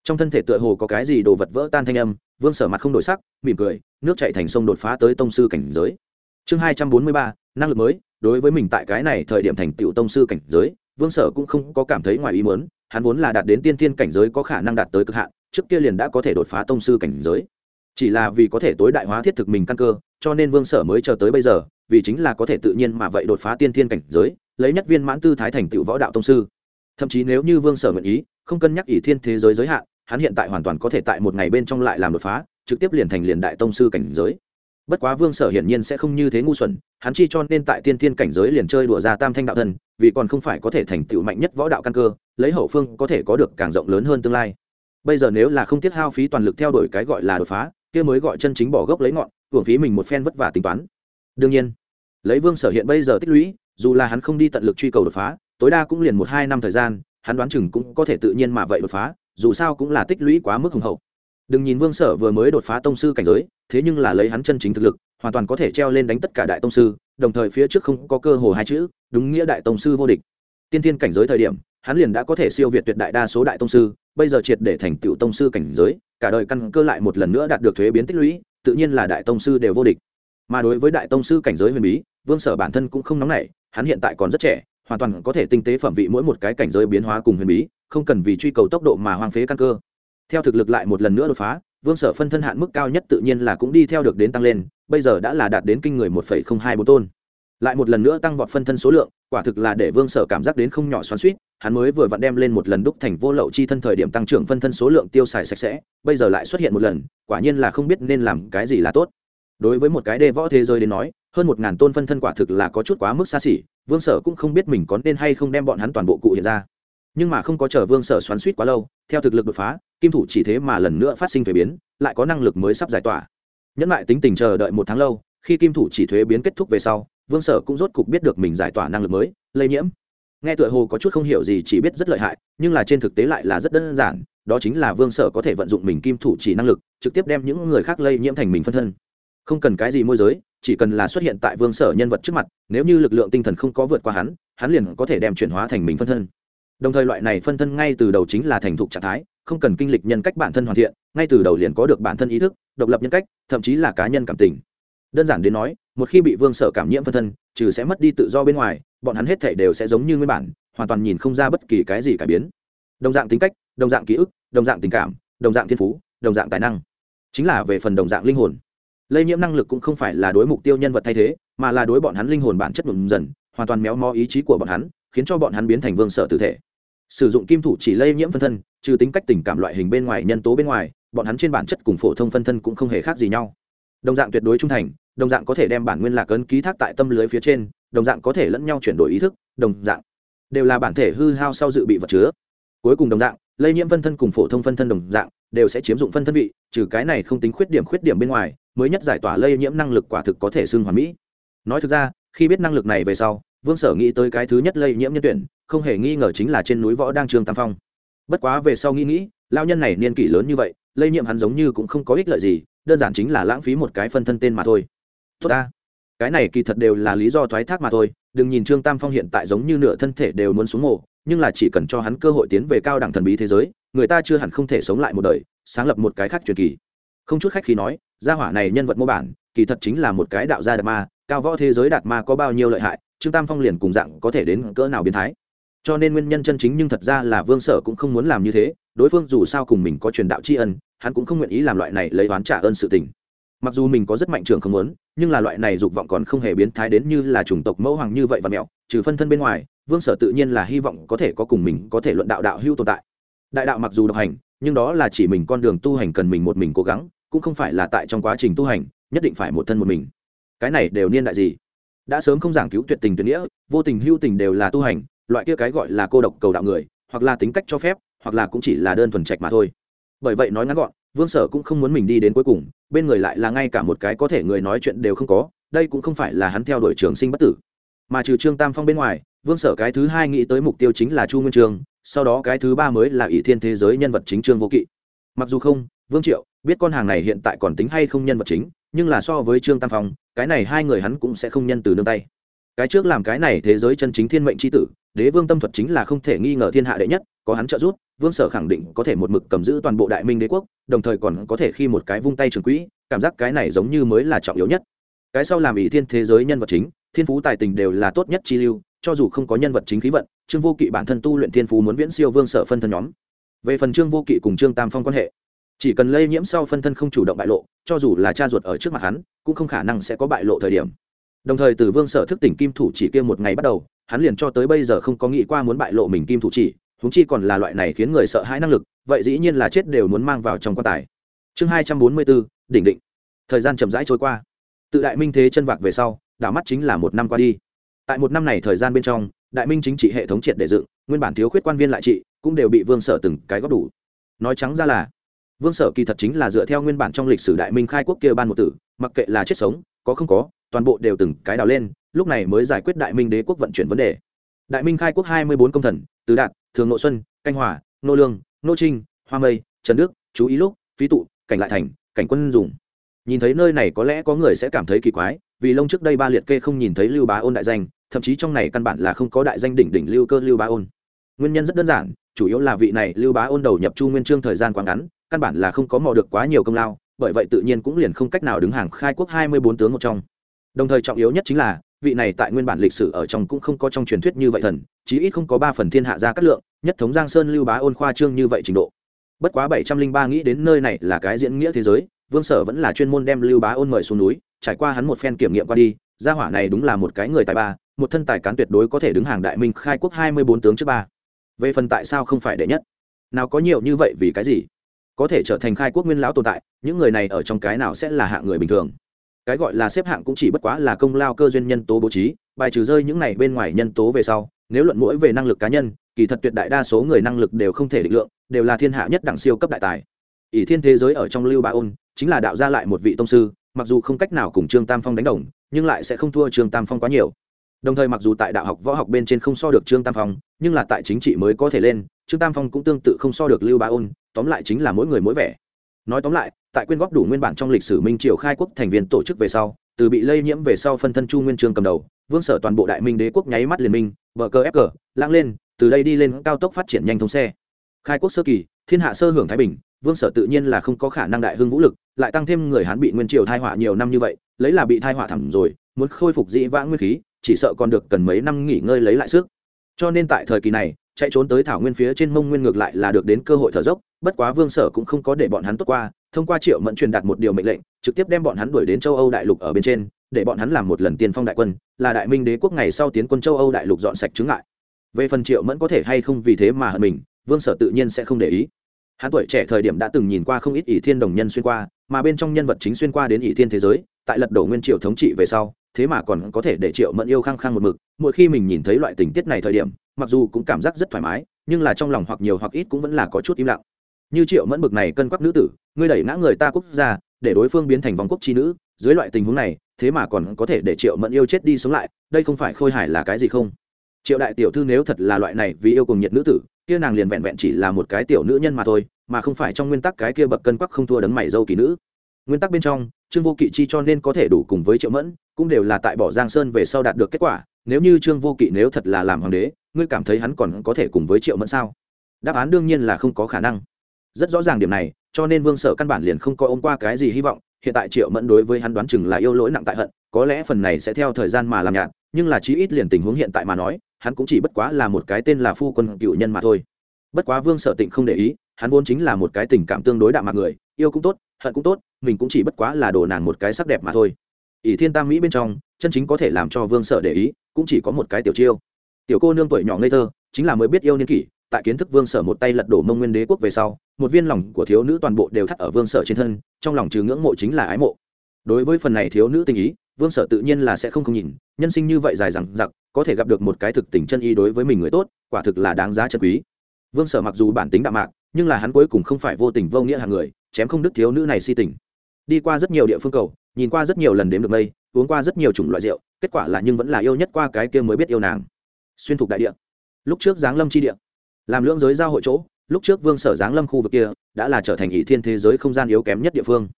[SPEAKER 1] Trong thân thể tựa hồ có cái gì đồ vật vỡ tan thanh âm, vương sở mặt không đổi sắc, mỉm cười, nước chạy thành sông đột phá tới tông sư cảnh giới chương hai trăm bốn mươi ba, năng lực mới. Đối với mình tại cái này thời điểm thành tựu tông sư cảnh giới, vương sở cũng không có cảm thấy ngoài ý muốn, hắn vốn là đạt đến tiên thiên cảnh giới có khả năng đạt tới cực hạn, trước kia liền đã có thể đột phá tông sư cảnh giới. Chỉ là vì có thể tối đại hóa thiết thực mình căn cơ, cho nên vương sở mới chờ tới bây giờ, vì chính là có thể tự nhiên mà vậy đột phá tiên thiên cảnh giới, lấy nhất viên mãn tư thái thành tựu võ đạo tông sư. Thậm chí nếu như vương sở nguyện ý, không cân nhắc ỷ thiên thế giới giới hạn, hắn hiện tại hoàn toàn có thể tại một ngày bên trong lại làm đột phá, trực tiếp liền thành liền đại tông sư cảnh giới bất quá vương sở hiển nhiên sẽ không như thế ngu xuẩn, hắn chi cho nên tại tiên thiên cảnh giới liền chơi đùa ra tam thanh đạo thân vì còn không phải có thể thành tựu mạnh nhất võ đạo căn cơ, lấy hậu phương có thể có được càng rộng lớn hơn tương lai. Bây giờ nếu là không tiết hao phí toàn lực theo đuổi cái gọi là đột phá, kia mới gọi chân chính bỏ gốc lấy ngọn, hưởng phí mình một phen vất vả tính toán. Đương nhiên, lấy vương sở hiện bây giờ tích lũy, dù là hắn không đi tận lực truy cầu đột phá, tối đa cũng liền một hai năm thời gian, hắn đoán chừng cũng có thể tự nhiên mà vậy đột phá, dù sao cũng là tích lũy quá mức hùng hậu đừng nhìn vương sở vừa mới đột phá tông sư cảnh giới, thế nhưng là lấy hắn chân chính thực lực, hoàn toàn có thể treo lên đánh tất cả đại tông sư, đồng thời phía trước không có cơ hồ hai chữ, đúng nghĩa đại tông sư vô địch. Tiên thiên cảnh giới thời điểm, hắn liền đã có thể siêu việt tuyệt đại đa số đại tông sư, bây giờ triệt để thành tựu tông sư cảnh giới, cả đời căn cơ lại một lần nữa đạt được thuế biến tích lũy, tự nhiên là đại tông sư đều vô địch. Mà đối với đại tông sư cảnh giới huyền bí, vương sở bản thân cũng không nóng nảy, hắn hiện tại còn rất trẻ, hoàn toàn có thể tinh tế phẩm vị mỗi một cái cảnh giới biến hóa cùng huyền bí, không cần vì truy cầu tốc độ mà hoang phế căn cơ theo thực lực lại một lần nữa đột phá, vương sở phân thân hạn mức cao nhất tự nhiên là cũng đi theo được đến tăng lên, bây giờ đã là đạt đến kinh người một phẩy không hai bốn tôn. Lại một lần nữa tăng vọt phân thân số lượng, quả thực là để vương sở cảm giác đến không nhỏ xoắn suýt hắn mới vừa vặn đem lên một lần đúc thành vô lậu chi thân thời điểm tăng trưởng phân thân số lượng tiêu xài sạch sẽ, bây giờ lại xuất hiện một lần, quả nhiên là không biết nên làm cái gì là tốt. Đối với một cái đê võ thế giới đến nói, hơn một ngàn tôn phân thân quả thực là có chút quá mức xa xỉ, vương sở cũng không biết mình có nên hay không đem bọn hắn toàn bộ cụ hiện ra. Nhưng mà không có chờ vương sở xoắn suýt quá lâu, theo thực lực đột phá kim thủ chỉ thế mà lần nữa phát sinh thuế biến, lại có năng lực mới sắp giải tỏa. Nhẫn lại tính tình chờ đợi một tháng lâu, khi kim thủ chỉ thuế biến kết thúc về sau, vương sở cũng rốt cục biết được mình giải tỏa năng lực mới, lây nhiễm. Nghe tựa hồ có chút không hiểu gì chỉ biết rất lợi hại, nhưng là trên thực tế lại là rất đơn giản, đó chính là vương sở có thể vận dụng mình kim thủ chỉ năng lực, trực tiếp đem những người khác lây nhiễm thành mình phân thân. Không cần cái gì môi giới, chỉ cần là xuất hiện tại vương sở nhân vật trước mặt, nếu như lực lượng tinh thần không có vượt qua hắn hắn liền có thể đem chuyển hóa thành mình phân thân. Đồng thời loại này phân thân ngay từ đầu chính là thành thục trạng thái không cần kinh lịch nhân cách bản thân hoàn thiện, ngay từ đầu liền có được bản thân ý thức, độc lập nhân cách, thậm chí là cá nhân cảm tình. Đơn giản đến nói, một khi bị vương sở cảm nhiễm phân thân, trừ sẽ mất đi tự do bên ngoài, bọn hắn hết thể đều sẽ giống như nguyên bản, hoàn toàn nhìn không ra bất kỳ cái gì cải biến. Đồng dạng tính cách, đồng dạng ký ức, đồng dạng tình cảm, đồng dạng thiên phú, đồng dạng tài năng. Chính là về phần đồng dạng linh hồn. Lây nhiễm năng lực cũng không phải là đối mục tiêu nhân vật thay thế, mà là đối bọn hắn linh hồn bản chất ngừng dần, hoàn toàn méo mó ý chí của bọn hắn, khiến cho bọn hắn biến thành vương sở tử thể sử dụng kim thủ chỉ lây nhiễm phân thân, trừ tính cách tình cảm loại hình bên ngoài nhân tố bên ngoài, bọn hắn trên bản chất cùng phổ thông phân thân cũng không hề khác gì nhau. Đồng dạng tuyệt đối trung thành, đồng dạng có thể đem bản nguyên lạc ấn ký thác tại tâm lưới phía trên, đồng dạng có thể lẫn nhau chuyển đổi ý thức, đồng dạng đều là bản thể hư hao sau dự bị vật chứa. Cuối cùng đồng dạng, lây nhiễm phân thân cùng phổ thông phân thân đồng dạng đều sẽ chiếm dụng phân thân vị, trừ cái này không tính khuyết điểm khuyết điểm bên ngoài, mới nhất giải tỏa lây nhiễm năng lực quả thực có thể xưng hoàn mỹ. Nói thực ra, khi biết năng lực này về sau, vương sở nghĩ tới cái thứ nhất lây nhiễm nhân tuyển không hề nghi ngờ chính là trên núi võ đang trương tam phong. Bất quá về sau nghĩ nghĩ lao nhân này niên kỷ lớn như vậy, lây nhiễm hắn giống như cũng không có ích lợi gì, đơn giản chính là lãng phí một cái phân thân tên mà thôi. Tốt ta. Cái này kỳ thật đều là lý do thoái thác mà thôi, đừng nhìn trương tam phong hiện tại giống như nửa thân thể đều muốn xuống mộ nhưng là chỉ cần cho hắn cơ hội tiến về cao đẳng thần bí thế giới, người ta chưa hẳn không thể sống lại một đời, sáng lập một cái khác truyền kỳ. Không chút khách khi nói, gia hỏa này nhân vật mô bản, kỳ thật chính là một cái đạo gia đạt ma, cao võ thế giới đạt ma có bao nhiêu lợi hại, trương tam phong liền cùng dạng có thể đến cỡ nào biến thái cho nên nguyên nhân chân chính nhưng thật ra là vương sở cũng không muốn làm như thế, đối phương dù sao cùng mình có truyền đạo tri ân, hắn cũng không nguyện ý làm loại này lấy oán trả ơn sự tình. Mặc dù mình có rất mạnh trường không muốn, nhưng là loại này dục vọng còn không hề biến thái đến như là chủng tộc mẫu hoàng như vậy và mẹo, trừ phân thân bên ngoài, vương sở tự nhiên là hy vọng có thể có cùng mình, có thể luận đạo đạo hưu tồn tại. Đại đạo mặc dù độc hành, nhưng đó là chỉ mình con đường tu hành cần mình một mình cố gắng, cũng không phải là tại trong quá trình tu hành, nhất định phải một thân một mình. Cái này đều niên đại gì? Đã sớm không giảng cứu tuyệt tình tuyệt nghĩa, vô tình hưu tình đều là tu hành loại kia cái gọi là cô độc cầu đạo người, hoặc là tính cách cho phép, hoặc là cũng chỉ là đơn thuần trạch mà thôi. Bởi vậy nói ngắn gọn, vương sở cũng không muốn mình đi đến cuối cùng, bên người lại là ngay cả một cái có thể người nói chuyện đều không có, đây cũng không phải là hắn theo đuổi trường sinh bất tử. Mà trừ trương tam phong bên ngoài, vương sở cái thứ hai nghĩ tới mục tiêu chính là chu nguyên trường, sau đó cái thứ ba mới là ỷ thiên thế giới nhân vật chính trương vô kỵ. Mặc dù không, vương triệu, biết con hàng này hiện tại còn tính hay không nhân vật chính, nhưng là so với trương tam phong, cái này hai người hắn cũng sẽ không nhân từ nương tay cái trước làm cái này thế giới chân chính thiên mệnh c h i tử, đế vương tâm thuật chính là không thể nghi ngờ thiên hạ đệ nhất, có hắn trợ giúp, vương sở khẳng định có thể một mực cầm giữ toàn bộ đại minh đế quốc, đồng thời còn có thể khi một cái vung tay trường quỹ, cảm giác cái này giống như mới là trọng yếu nhất. Cái sau làm ỷ thiên thế giới nhân vật chính, thiên phú tài tình đều là tốt nhất chi lưu, cho dù không có nhân vật chính khí vận, trương vô kỵ bản thân tu luyện thiên phú muốn viễn siêu vương sở phân thân nhóm. Về phần trương vô kỵ cùng trương tam phong quan hệ, chỉ cần lây nhiễm sau phân thân không chủ động bại lộ, cho dù là cha ruột ở trước mặt hắn, cũng không khả năng sẽ có bại lộ thời điểm đồng thời từ vương sở thức tỉnh kim thủ chỉ kia một ngày bắt đầu, hắn liền cho tới bây giờ không có nghĩ qua muốn bại lộ mình kim thủ chỉ húng chi còn là loại này khiến người sợ hãi năng lực, vậy dĩ nhiên là chết đều muốn mang vào trong quan tài. Chương hai trăm bốn mươi bốn, đỉnh định. Thời gian chậm rãi trôi qua. Tự đại minh thế chân vạc về sau, đảo mắt chính là một năm qua đi. Tại một năm này thời gian bên trong, đại minh chính trị hệ thống triệt để dựng, nguyên bản thiếu khuyết quan viên lại trị, cũng đều bị vương sở từng cái góp đủ. Nói trắng ra là, vương sở kỳ thật chính là dựa theo nguyên bản trong lịch sử đại minh khai quốc kia ban một tử, mặc kệ là chết sống, có không có toàn bộ đều từng cái đào lên, lúc này mới giải quyết đại minh đế quốc vận chuyển vấn đề. Đại minh khai quốc hai mươi bốn công thần tứ đạt, thường nội xuân, canh hòa, nô lương, nô trinh, hoa mây, trần đức, chú ý lúc, phí tụ, cảnh lại thành, cảnh quân dùng. Nhìn thấy nơi này có lẽ có người sẽ cảm thấy kỳ quái, vì lông trước đây ba liệt kê không nhìn thấy lưu bá ôn đại danh, thậm chí trong này căn bản là không có đại danh đỉnh đỉnh lưu cơ lưu bá ôn. Nguyên nhân rất đơn giản, chủ yếu là vị này lưu bá ôn đầu nhập chu nguyên trương thời gian quá ngắn, căn bản là không có mò được quá nhiều công lao, bởi vậy tự nhiên cũng liền không cách nào đứng hàng khai quốc hai mươi bốn tướng một trong đồng thời trọng yếu nhất chính là, vị này tại nguyên bản lịch sử ở trong cũng không có trong truyền thuyết như vậy thần, chí ít không có ba phần thiên hạ ra cát lượng, nhất thống giang sơn lưu bá ôn khoa trương như vậy trình độ. Bất quá bảy trăm linh ba nghĩ đến nơi này là cái diễn nghĩa thế giới, vương sở vẫn là chuyên môn đem lưu bá ôn mời xuống núi, trải qua hắn một phen kiểm nghiệm qua đi, gia hỏa này đúng là một cái người tài ba, một thân tài cán tuyệt đối có thể đứng hàng đại minh khai quốc hai mươi bốn tướng trước ba. Về phần tại sao không phải đệ nhất? Nào có nhiều như vậy vì cái gì? Có thể trở thành khai quốc nguyên lão tồn tại, những người này ở trong cái nào sẽ là hạng người bình thường? Cái gọi là xếp hạng cũng chỉ bất quá là công lao cơ duyên nhân tố bố trí, bài trừ rơi những này bên ngoài nhân tố về sau, nếu luận mũi về năng lực cá nhân, kỳ thật tuyệt đại đa số người năng lực đều không thể định lượng, đều là thiên hạ nhất đẳng siêu cấp đại tài. Ỷ thiên thế giới ở trong lưu ba ôn, chính là đạo ra lại một vị tông sư, mặc dù không cách nào cùng trương tam phong đánh đồng, nhưng lại sẽ không thua trương tam phong quá nhiều. Đồng thời mặc dù tại đạo học võ học bên trên không so được trương tam phong, nhưng là tại chính trị mới có thể lên, trương tam phong cũng tương tự không so được lưu ba ôn, tóm lại chính là mỗi người mỗi vẻ. Nói tóm lại tại quyên góp đủ nguyên bản trong lịch sử minh triều khai quốc thành viên tổ chức về sau, từ bị lây nhiễm về sau phân thân chu nguyên trương cầm đầu, vương sở toàn bộ đại minh đế quốc nháy mắt liền minh vợ cơ ép cờ lãng lên, từ đây đi lên cao tốc phát triển nhanh thông xe. Khai quốc sơ kỳ, thiên hạ sơ hưởng thái bình, vương sở tự nhiên là không có khả năng đại hưng vũ lực, lại tăng thêm người hán bị nguyên triều thai họa nhiều năm như vậy, lấy là bị thai họa thẳng rồi, muốn khôi phục dĩ vãng nguyên khí, chỉ sợ còn được cần mấy năm nghỉ ngơi lấy lại sức. Cho nên tại thời kỳ này chạy trốn tới thảo nguyên phía trên mông nguyên ngược lại là được đến cơ hội thở dốc, bất quá vương sở cũng không có để bọn hắn tốt qua, thông qua triệu mẫn truyền đạt một điều mệnh lệnh, trực tiếp đem bọn hắn đuổi đến châu âu đại lục ở bên trên, để bọn hắn làm một lần tiên phong đại quân, là đại minh đế quốc ngày sau tiến quân châu âu đại lục dọn sạch chứng ngại. Về phần triệu mẫn có thể hay không vì thế mà hận mình, vương sở tự nhiên sẽ không để ý. Hắn tuổi trẻ thời điểm đã từng nhìn qua không ít ỷ thiên đồng nhân xuyên qua, mà bên trong nhân vật chính xuyên qua đến ỷ thiên thế giới, tại lật đổ nguyên triệu thống trị về sau, thế mà còn có thể để triệu mẫn yêu khăng khăng một mực, mỗi khi mình nhìn thấy loại tình tiết này thời điểm mặc dù cũng cảm giác rất thoải mái, nhưng là trong lòng hoặc nhiều hoặc ít cũng vẫn là có chút im lặng. Như triệu mẫn bực này cân quắc nữ tử, ngươi đẩy ngã người ta quốc gia, để đối phương biến thành vòng quốc chi nữ, dưới loại tình huống này, thế mà còn có thể để triệu mẫn yêu chết đi sống lại, đây không phải khôi hài là cái gì không? Triệu đại tiểu thư nếu thật là loại này vì yêu cùng nhiệt nữ tử, kia nàng liền vẹn vẹn chỉ là một cái tiểu nữ nhân mà thôi, mà không phải trong nguyên tắc cái kia bậc cân quắc không thua đấng mày dâu kỳ nữ. Nguyên tắc bên trong, trương vô kỵ chi cho nên có thể đủ cùng với triệu mẫn, cũng đều là tại bỏ giang sơn về sau đạt được kết quả, nếu như trương vô kỵ nếu thật là làm hoàng đế ngươi cảm thấy hắn còn có thể cùng với triệu mẫn sao? Đáp án đương nhiên là không có khả năng. Rất rõ ràng điểm này, cho nên vương sở căn bản liền không coi ôm qua cái gì hy vọng, hiện tại triệu mẫn đối với hắn đoán chừng là yêu lỗi nặng tại hận, có lẽ phần này sẽ theo thời gian mà làm nhạt, nhưng là chí ít liền tình huống hiện tại mà nói, hắn cũng chỉ bất quá là một cái tên là phu quân cựu nhân mà thôi. Bất quá vương sở tịnh không để ý, hắn vốn chính là một cái tình cảm tương đối đạm mạc người, yêu cũng tốt, hận cũng tốt, mình cũng chỉ bất quá là đồ nàng một cái sắc đẹp mà thôi. Ỷ thiên tam mỹ bên trong, chân chính có thể làm cho vương sở để ý, cũng chỉ có một cái tiểu chiêu tiểu cô nương tuổi nhỏ ngây thơ, chính là mới biết yêu niên kỷ, tại kiến thức vương sở một tay lật đổ mông nguyên đế quốc về sau, một viên lòng của thiếu nữ toàn bộ đều thắt ở vương sở trên thân, trong lòng trừ ngưỡng mộ chính là ái mộ. Đối với phần này thiếu nữ tình ý, vương sở tự nhiên là sẽ không không nhìn, nhân sinh như vậy dài rằng giặc có thể gặp được một cái thực tình chân ý đối với mình người tốt, quả thực là đáng giá chân quý. Vương sở mặc dù bản tính đạm mạc, nhưng là hắn cuối cùng không phải vô tình vô nghĩa hàng người, chém không đứt thiếu nữ này si tình. Đi qua rất nhiều địa phương cầu, nhìn qua rất nhiều lần đếm được mây, uống qua rất nhiều chủng loại rượu, kết quả là nhưng vẫn là yêu nhất qua cái kia mới biết yêu nàng xuyên thục đại địa. Lúc trước giáng lâm chi địa, làm lưỡng giới giao hội chỗ, lúc trước vương sở giáng lâm khu vực kia, đã là trở thành ỷ thiên thế giới không gian yếu kém nhất địa phương.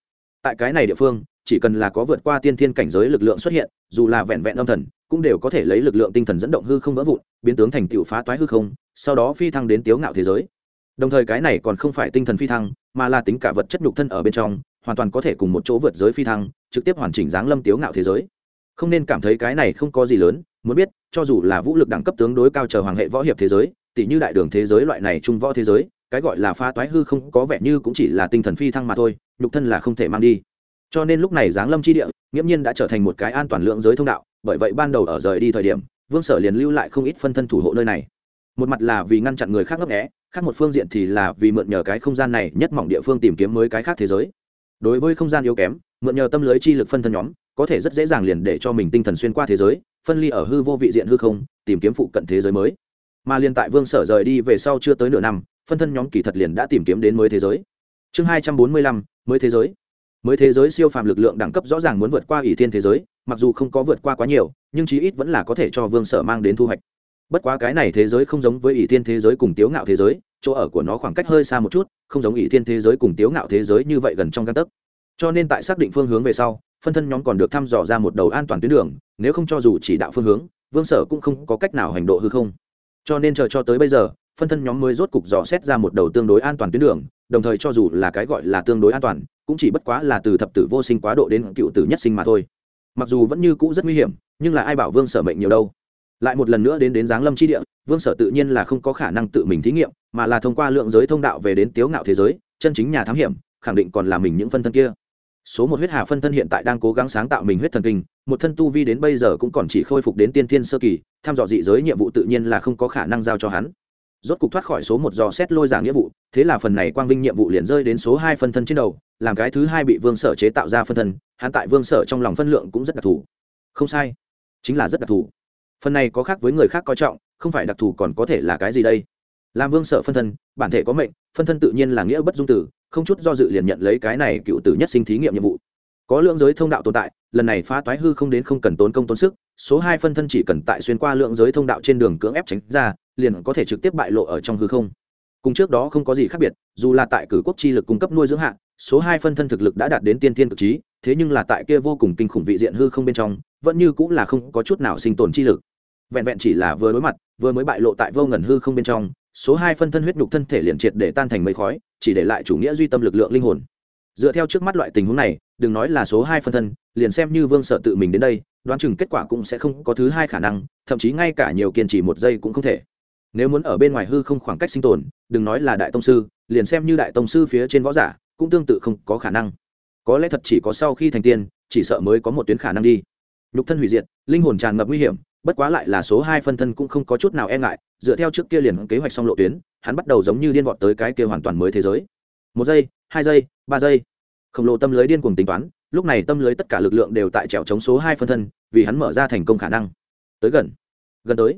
[SPEAKER 1] Tại cái này địa phương, chỉ cần là có vượt qua tiên thiên cảnh giới lực lượng xuất hiện, dù là vẹn vẹn âm thần, cũng đều có thể lấy lực lượng tinh thần dẫn động hư không vỡ vụn, biến tướng thành tựu phá toái hư không, sau đó phi thăng đến tiếu ngạo thế giới. Đồng thời cái này còn không phải tinh thần phi thăng, mà là tính cả vật chất nhục thân ở bên trong, hoàn toàn có thể cùng một chỗ vượt giới phi thăng, trực tiếp hoàn chỉnh giáng lâm tiếu ngạo thế giới. Không nên cảm thấy cái này không có gì lớn muốn biết, cho dù là vũ lực đẳng cấp tướng đối cao chờ hoàng hệ võ hiệp thế giới tỷ như đại đường thế giới loại này trung võ thế giới, cái gọi là pha toái hư không có vẻ như cũng chỉ là tinh thần phi thăng mà thôi, nhục thân là không thể mang đi. Cho nên lúc này giáng lâm chi địa, nghiễm nhiên đã trở thành một cái an toàn lượng giới thông đạo, bởi vậy ban đầu ở rời đi thời điểm, vương sở liền lưu lại không ít phân thân thủ hộ nơi này. Một mặt là vì ngăn chặn người khác ngấp nghẽ khác một phương diện thì là vì mượn nhờ cái không gian này nhất mỏng địa phương tìm kiếm mới cái khác thế giới. Đối với không gian yếu kém, mượn nhờ tâm lưới chi lực phân thân nhóm, có thể rất dễ dàng liền để cho mình tinh thần xuyên qua thế giới phân ly ở hư vô vị diện hư không, tìm kiếm phụ cận thế giới mới. Mà liên tại vương sở rời đi về sau chưa tới nửa năm, phân thân nhóm kỳ thật liền đã tìm kiếm đến mới thế giới. Chương hai trăm bốn mươi lăm, mới thế giới. Mới thế giới siêu phàm lực lượng đẳng cấp rõ ràng muốn vượt qua ỷ thiên thế giới, mặc dù không có vượt qua quá nhiều, nhưng chí ít vẫn là có thể cho vương sở mang đến thu hoạch. Bất quá cái này thế giới không giống với ỷ thiên thế giới cùng tiếu ngạo thế giới, chỗ ở của nó khoảng cách hơi xa một chút, không giống ỷ thiên thế giới cùng tiếu ngạo thế giới như vậy gần trong căn tấc cho nên tại xác định phương hướng về sau, phân thân nhóm còn được thăm dò ra một đầu an toàn tuyến đường, nếu không cho dù chỉ đạo phương hướng, vương sở cũng không có cách nào hành độ hư không. Cho nên chờ cho tới bây giờ, phân thân nhóm mới rốt cục dò xét ra một đầu tương đối an toàn tuyến đường, đồng thời cho dù là cái gọi là tương đối an toàn, cũng chỉ bất quá là từ thập tử vô sinh quá độ đến cựu tử nhất sinh mà thôi. Mặc dù vẫn như cũ rất nguy hiểm, nhưng là ai bảo vương sở mệnh nhiều đâu? Lại một lần nữa đến đến giáng lâm chi địa, vương sở tự nhiên là không có khả năng tự mình thí nghiệm, mà là thông qua lượng giới thông đạo về đến tiếu ngạo thế giới, chân chính nhà thám hiểm, khẳng định còn là mình những phân thân kia số một huyết hà phân thân hiện tại đang cố gắng sáng tạo mình huyết thần kinh, một thân tu vi đến bây giờ cũng còn chỉ khôi phục đến tiên thiên sơ kỳ, tham dò dị giới nhiệm vụ tự nhiên là không có khả năng giao cho hắn. Rốt cục thoát khỏi số một dò xét lôi giả nghĩa vụ, thế là phần này quang vinh nhiệm vụ liền rơi đến số hai phân thân trên đầu, làm cái thứ hai bị vương sở chế tạo ra phân thân, hắn tại vương sở trong lòng phân lượng cũng rất đặc thù. Không sai, chính là rất đặc thù. Phần này có khác với người khác coi trọng, không phải đặc thù còn có thể là cái gì đây? Làm vương sở phân thân, bản thể có mệnh, phân thân tự nhiên là nghĩa bất dung tử không chút do dự liền nhận lấy cái này cựu tử nhất sinh thí nghiệm nhiệm vụ. Có lượng giới thông đạo tồn tại, lần này phá toái hư không đến không cần tốn công tốn sức, số hai phân thân chỉ cần tại xuyên qua lượng giới thông đạo trên đường cưỡng ép tránh ra, liền có thể trực tiếp bại lộ ở trong hư không. Cùng trước đó không có gì khác biệt, dù là tại cử quốc chi lực cung cấp nuôi dưỡng hạ, số hai phân thân thực lực đã đạt đến tiên tiên cực trí, thế nhưng là tại kia vô cùng kinh khủng vị diện hư không bên trong, vẫn như cũng là không có chút nào sinh tồn chi lực. Vẹn vẹn chỉ là vừa đối mặt, vừa mới bại lộ tại vô ngần hư không bên trong số hai phân thân huyết nhục thân thể liền triệt để tan thành mây khói, chỉ để lại chủ nghĩa duy tâm lực lượng linh hồn. Dựa theo trước mắt loại tình huống này, đừng nói là số hai phân thân, liền xem như vương sợ tự mình đến đây, đoán chừng kết quả cũng sẽ không có thứ hai khả năng, thậm chí ngay cả nhiều kiên trì một giây cũng không thể. Nếu muốn ở bên ngoài hư không khoảng cách sinh tồn, đừng nói là đại tông sư, liền xem như đại tông sư phía trên võ giả, cũng tương tự không có khả năng. Có lẽ thật chỉ có sau khi thành tiên, chỉ sợ mới có một tuyến khả năng đi. Nhục thân hủy diệt, linh hồn tràn ngập nguy hiểm bất quá lại là số hai phân thân cũng không có chút nào e ngại, dựa theo trước kia liền kế hoạch xong lộ tuyến, hắn bắt đầu giống như điên vọt tới cái kia hoàn toàn mới thế giới. Một giây, hai giây, ba giây. Khổng lồ tâm lưới điên cuồng tính toán, lúc này tâm lưới tất cả lực lượng đều tại trèo chống số hai phân thân, vì hắn mở ra thành công khả năng. Tới gần gần tới,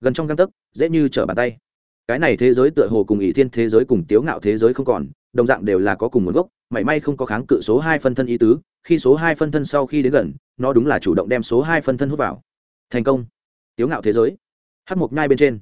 [SPEAKER 1] gần trong găng tấc, dễ như trở bàn tay. Cái này thế giới tựa hồ cùng ỷ thiên thế giới cùng tiếu ngạo thế giới không còn, đồng dạng đều là có cùng nguồn gốc, mảy may không có kháng cự số hai phân thân ý tứ, khi số hai phân thân sau khi đến gần, nó đúng là chủ động đem số hai phân thân hút vào thành công. Tiếu ngạo thế giới. Hát mộc nhai bên trên.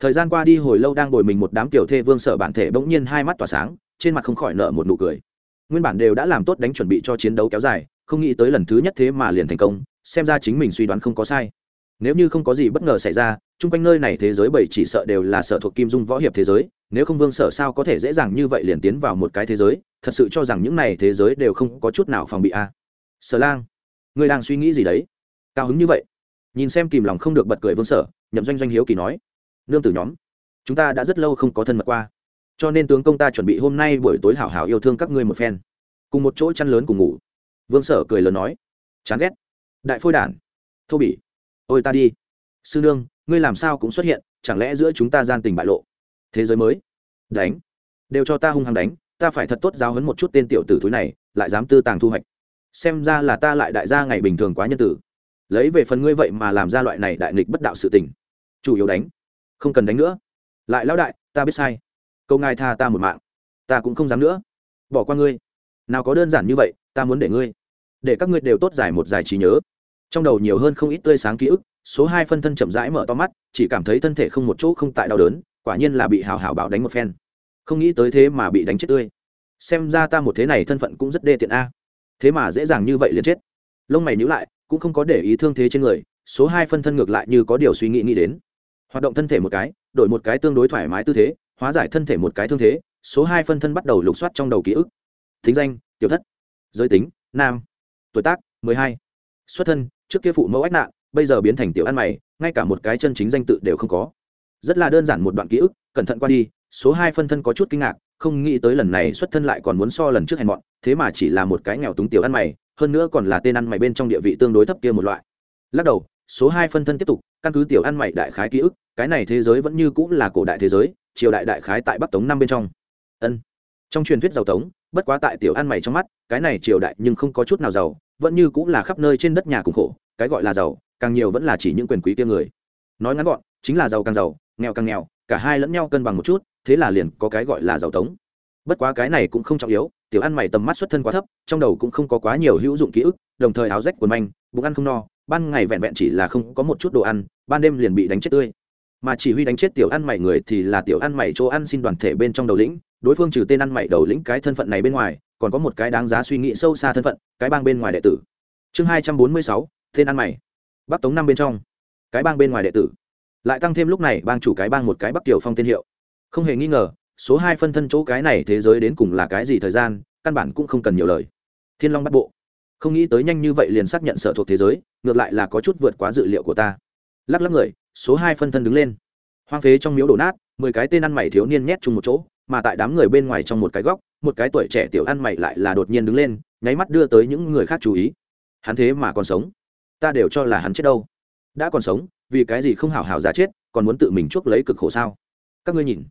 [SPEAKER 1] Thời gian qua đi hồi lâu đang ngồi mình một đám tiểu thê vương sở bản thể bỗng nhiên hai mắt tỏa sáng, trên mặt không khỏi nợ một nụ cười. Nguyên bản đều đã làm tốt đánh chuẩn bị cho chiến đấu kéo dài, không nghĩ tới lần thứ nhất thế mà liền thành công, xem ra chính mình suy đoán không có sai. Nếu như không có gì bất ngờ xảy ra, chung quanh nơi này thế giới bảy chỉ sợ đều là sở thuộc kim dung võ hiệp thế giới, nếu không vương sở sao có thể dễ dàng như vậy liền tiến vào một cái thế giới, thật sự cho rằng những này thế giới đều không có chút nào phòng bị a. À. sở lang, ngươi đang suy nghĩ gì đấy? Cao hứng như vậy nhìn xem kìm lòng không được bật cười vương sở, nhậm doanh doanh hiếu kỳ nói, nương tử nhóm, chúng ta đã rất lâu không có thân mật qua, cho nên tướng công ta chuẩn bị hôm nay buổi tối hảo hảo yêu thương các ngươi một phen, cùng một chỗ chăn lớn cùng ngủ. Vương sở cười lớn nói, chán ghét. Đại phôi đản. Thô bỉ. Ôi ta đi. Sư nương, ngươi làm sao cũng xuất hiện, chẳng lẽ giữa chúng ta gian tình bại lộ? Thế giới mới. Đánh. Đều cho ta hung hăng đánh, ta phải thật tốt giáo hấn một chút tên tiểu tử thúi này, lại dám tư tàng thu hoạch. Xem ra là ta lại đại gia ngày bình thường quá nhân tử lấy về phần ngươi vậy mà làm ra loại này đại nghịch bất đạo sự tình. Chủ yếu đánh. Không cần đánh nữa. Lại lão đại, ta biết sai. Câu ngài tha ta một mạng. Ta cũng không dám nữa. Bỏ qua ngươi. Nào có đơn giản như vậy, ta muốn để ngươi. Để các ngươi đều tốt giải một giải trí nhớ. Trong đầu nhiều hơn không ít tươi sáng ký ức, số hai phân thân chậm rãi mở to mắt, chỉ cảm thấy thân thể không một chỗ không tại đau đớn, quả nhiên là bị hào hào bảo đánh một phen. Không nghĩ tới thế mà bị đánh chết tươi. Xem ra ta một thế này thân phận cũng rất đê tiện a. Thế mà dễ dàng như vậy liền chết. Lông mày nhữ lại cũng không có để ý thương thế trên người, số hai phân thân ngược lại như có điều suy nghĩ nghĩ đến. Hoạt động thân thể một cái, đổi một cái tương đối thoải mái tư thế, hóa giải thân thể một cái thương thế, số hai phân thân bắt đầu lục soát trong đầu ký ức. Thính danh, tiểu thất. Giới tính, nam. Tuổi tác, mười hai. Xuất thân, trước kia phụ mẫu ách nạn, bây giờ biến thành tiểu ăn mày, ngay cả một cái chân chính danh tự đều không có. Rất là đơn giản một đoạn ký ức, cẩn thận qua đi, số hai phân thân có chút kinh ngạc, không nghĩ tới lần này xuất thân lại còn muốn so lần trước hèn mọn, thế mà chỉ là một cái nghèo túng tiểu ăn mày hơn nữa còn là tên ăn mày bên trong địa vị tương đối thấp kia một loại. Lắc đầu, số hai phân thân tiếp tục, căn cứ tiểu ăn mày đại khái ký ức, cái này thế giới vẫn như cũng là cổ đại thế giới, triều đại đại khái tại bắc tống năm bên trong. Ân. Trong truyền thuyết giàu tống, bất quá tại tiểu ăn mày trong mắt, cái này triều đại nhưng không có chút nào giàu, vẫn như cũng là khắp nơi trên đất nhà cùng khổ, cái gọi là giàu, càng nhiều vẫn là chỉ những quyền quý kia người. Nói ngắn gọn, chính là giàu càng giàu, nghèo càng nghèo, cả hai lẫn nhau cân bằng một chút, thế là liền có cái gọi là giàu tống. Bất quá cái này cũng không trọng yếu tiểu ăn mày tầm mắt xuất thân quá thấp, trong đầu cũng không có quá nhiều hữu dụng ký ức, đồng thời áo rách quần manh, bụng ăn không no, ban ngày vẹn vẹn chỉ là không có một chút đồ ăn, ban đêm liền bị đánh chết tươi. Mà chỉ huy đánh chết tiểu ăn mày người thì là tiểu ăn mày chỗ ăn xin đoàn thể bên trong đầu lĩnh, đối phương trừ tên ăn mày đầu lĩnh cái thân phận này bên ngoài, còn có một cái đáng giá suy nghĩ sâu xa thân phận, cái bang bên ngoài đệ tử. Chương hai trăm bốn mươi sáu, tên ăn mày. Bắc tống năm bên trong. Cái bang bên ngoài đệ tử. Lại tăng thêm lúc này bang chủ cái bang một cái bắc tiểu phong tên hiệu. Không hề nghi ngờ số hai phân thân chỗ cái này thế giới đến cùng là cái gì thời gian, căn bản cũng không cần nhiều lời. Thiên long bắt bộ. Không nghĩ tới nhanh như vậy liền xác nhận sở thuộc thế giới, ngược lại là có chút vượt quá dự liệu của ta. Lắc lắc người, số hai phân thân đứng lên. Hoang phế trong miếu đổ nát, mười cái tên ăn mày thiếu niên nhét chung một chỗ, mà tại đám người bên ngoài trong một cái góc, một cái tuổi trẻ tiểu ăn mày lại là đột nhiên đứng lên, nháy mắt đưa tới những người khác chú ý. Hắn thế mà còn sống. Ta đều cho là hắn chết đâu. Đã còn sống, vì cái gì không hảo hảo giả chết, còn muốn tự mình chuốc lấy cực khổ sao? Các ngươi nhìn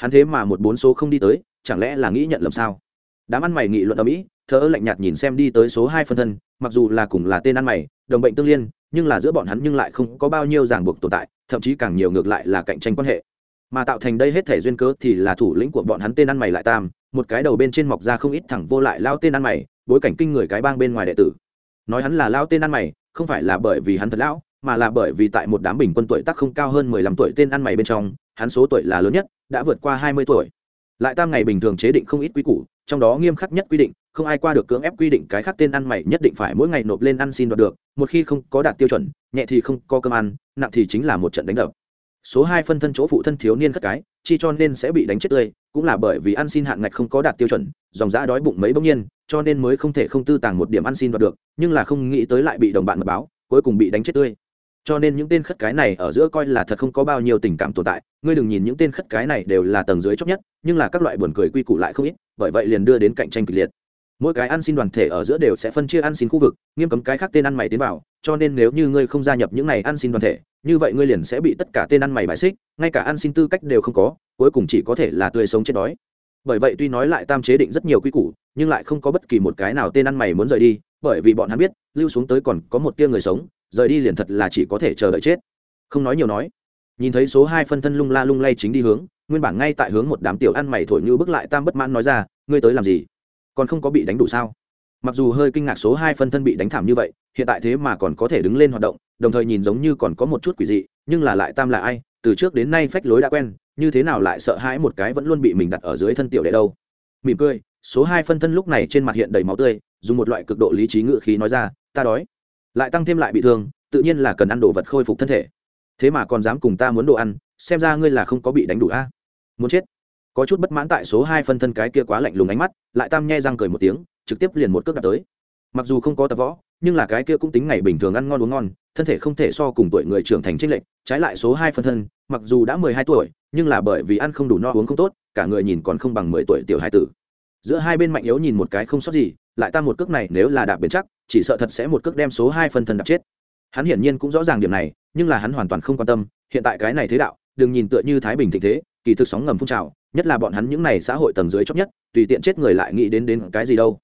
[SPEAKER 1] hắn thế mà một bốn số không đi tới, chẳng lẽ là nghĩ nhận lầm sao? Đám ăn mày nghị luận ở mỹ thợ lạnh nhạt nhìn xem đi tới số hai phân thân, mặc dù là cùng là tên ăn mày, đồng bệnh tương liên, nhưng là giữa bọn hắn nhưng lại không có bao nhiêu ràng buộc tồn tại, thậm chí càng nhiều ngược lại là cạnh tranh quan hệ. Mà tạo thành đây hết thể duyên cớ thì là thủ lĩnh của bọn hắn tên ăn mày lại tam, một cái đầu bên trên mọc ra không ít thẳng vô lại lao tên ăn mày, bối cảnh kinh người cái bang bên ngoài đệ tử. Nói hắn là lao tên ăn mày, không phải là bởi vì hắn thật lão, mà là bởi vì tại một đám bình quân tuổi tác không cao hơn mười lăm tuổi tên ăn mày bên trong, hắn số tuổi là lớn nhất đã vượt qua hai mươi tuổi. Lại tam ngày bình thường chế định không ít quy củ, trong đó nghiêm khắc nhất quy định, không ai qua được cưỡng ép quy định cái khác tên ăn mày nhất định phải mỗi ngày nộp lên ăn xin đoạt được, một khi không có đạt tiêu chuẩn, nhẹ thì không có cơm ăn, nặng thì chính là một trận đánh đập. Số hai phân thân chỗ phụ thân thiếu niên cất cái, chi cho nên sẽ bị đánh chết tươi, cũng là bởi vì ăn xin hạn ngạch không có đạt tiêu chuẩn, dòng giã đói bụng mấy bỗng nhiên, cho nên mới không thể không tư tàng một điểm ăn xin đoạt được, nhưng là không nghĩ tới lại bị đồng bạn mật báo, cuối cùng bị đánh chết tươi cho nên những tên khất cái này ở giữa coi là thật không có bao nhiêu tình cảm tồn tại. Ngươi đừng nhìn những tên khất cái này đều là tầng dưới chót nhất, nhưng là các loại buồn cười quy củ lại không ít, bởi vậy liền đưa đến cạnh tranh kịch liệt. Mỗi cái ăn xin đoàn thể ở giữa đều sẽ phân chia ăn xin khu vực, nghiêm cấm cái khác tên ăn mày tiến vào, cho nên nếu như ngươi không gia nhập những này ăn xin đoàn thể, như vậy ngươi liền sẽ bị tất cả tên ăn mày bài xích, ngay cả ăn xin tư cách đều không có, cuối cùng chỉ có thể là tươi sống chết đói. Bởi vậy tuy nói lại tam chế định rất nhiều quy củ, nhưng lại không có bất kỳ một cái nào tên ăn mày muốn rời đi, bởi vì bọn hắn biết, lưu xuống tới còn có một tia người sống rời đi liền thật là chỉ có thể chờ đợi chết. Không nói nhiều nói, nhìn thấy số hai phân thân lung la lung lay chính đi hướng, nguyên bản ngay tại hướng một đám tiểu ăn mày thổi như bước lại tam bất mãn nói ra, ngươi tới làm gì? Còn không có bị đánh đủ sao? Mặc dù hơi kinh ngạc số hai phân thân bị đánh thảm như vậy, hiện tại thế mà còn có thể đứng lên hoạt động, đồng thời nhìn giống như còn có một chút quỷ dị, nhưng là lại tam là ai? Từ trước đến nay phách lối đã quen, như thế nào lại sợ hãi một cái vẫn luôn bị mình đặt ở dưới thân tiểu đệ đâu? Mỉm cười, số hai phân thân lúc này trên mặt hiện đầy máu tươi, dùng một loại cực độ lý trí ngự khí nói ra, ta đói lại tăng thêm lại bị thương, tự nhiên là cần ăn đồ vật khôi phục thân thể. Thế mà còn dám cùng ta muốn đồ ăn, xem ra ngươi là không có bị đánh đủ a. Muốn chết. Có chút bất mãn tại số hai phân thân cái kia quá lạnh lùng ánh mắt, lại tam nhe răng cười một tiếng, trực tiếp liền một cước đặt tới. Mặc dù không có tập võ, nhưng là cái kia cũng tính ngày bình thường ăn ngon uống ngon, thân thể không thể so cùng tuổi người trưởng thành trinh lệch, trái lại số hai phân thân, mặc dù đã mười hai tuổi, nhưng là bởi vì ăn không đủ no uống không tốt, cả người nhìn còn không bằng mười tuổi tiểu hai tử giữa hai bên mạnh yếu nhìn một cái không sót gì, lại ta một cước này nếu là đạp bền chắc, chỉ sợ thật sẽ một cước đem số hai phân thân đạp chết. Hắn hiển nhiên cũng rõ ràng điểm này, nhưng là hắn hoàn toàn không quan tâm, hiện tại cái này thế đạo, đừng nhìn tựa như thái bình thịnh thế, kỳ thực sóng ngầm phun trào, nhất là bọn hắn những này xã hội tầng dưới chót nhất, tùy tiện chết người lại nghĩ đến đến cái gì đâu.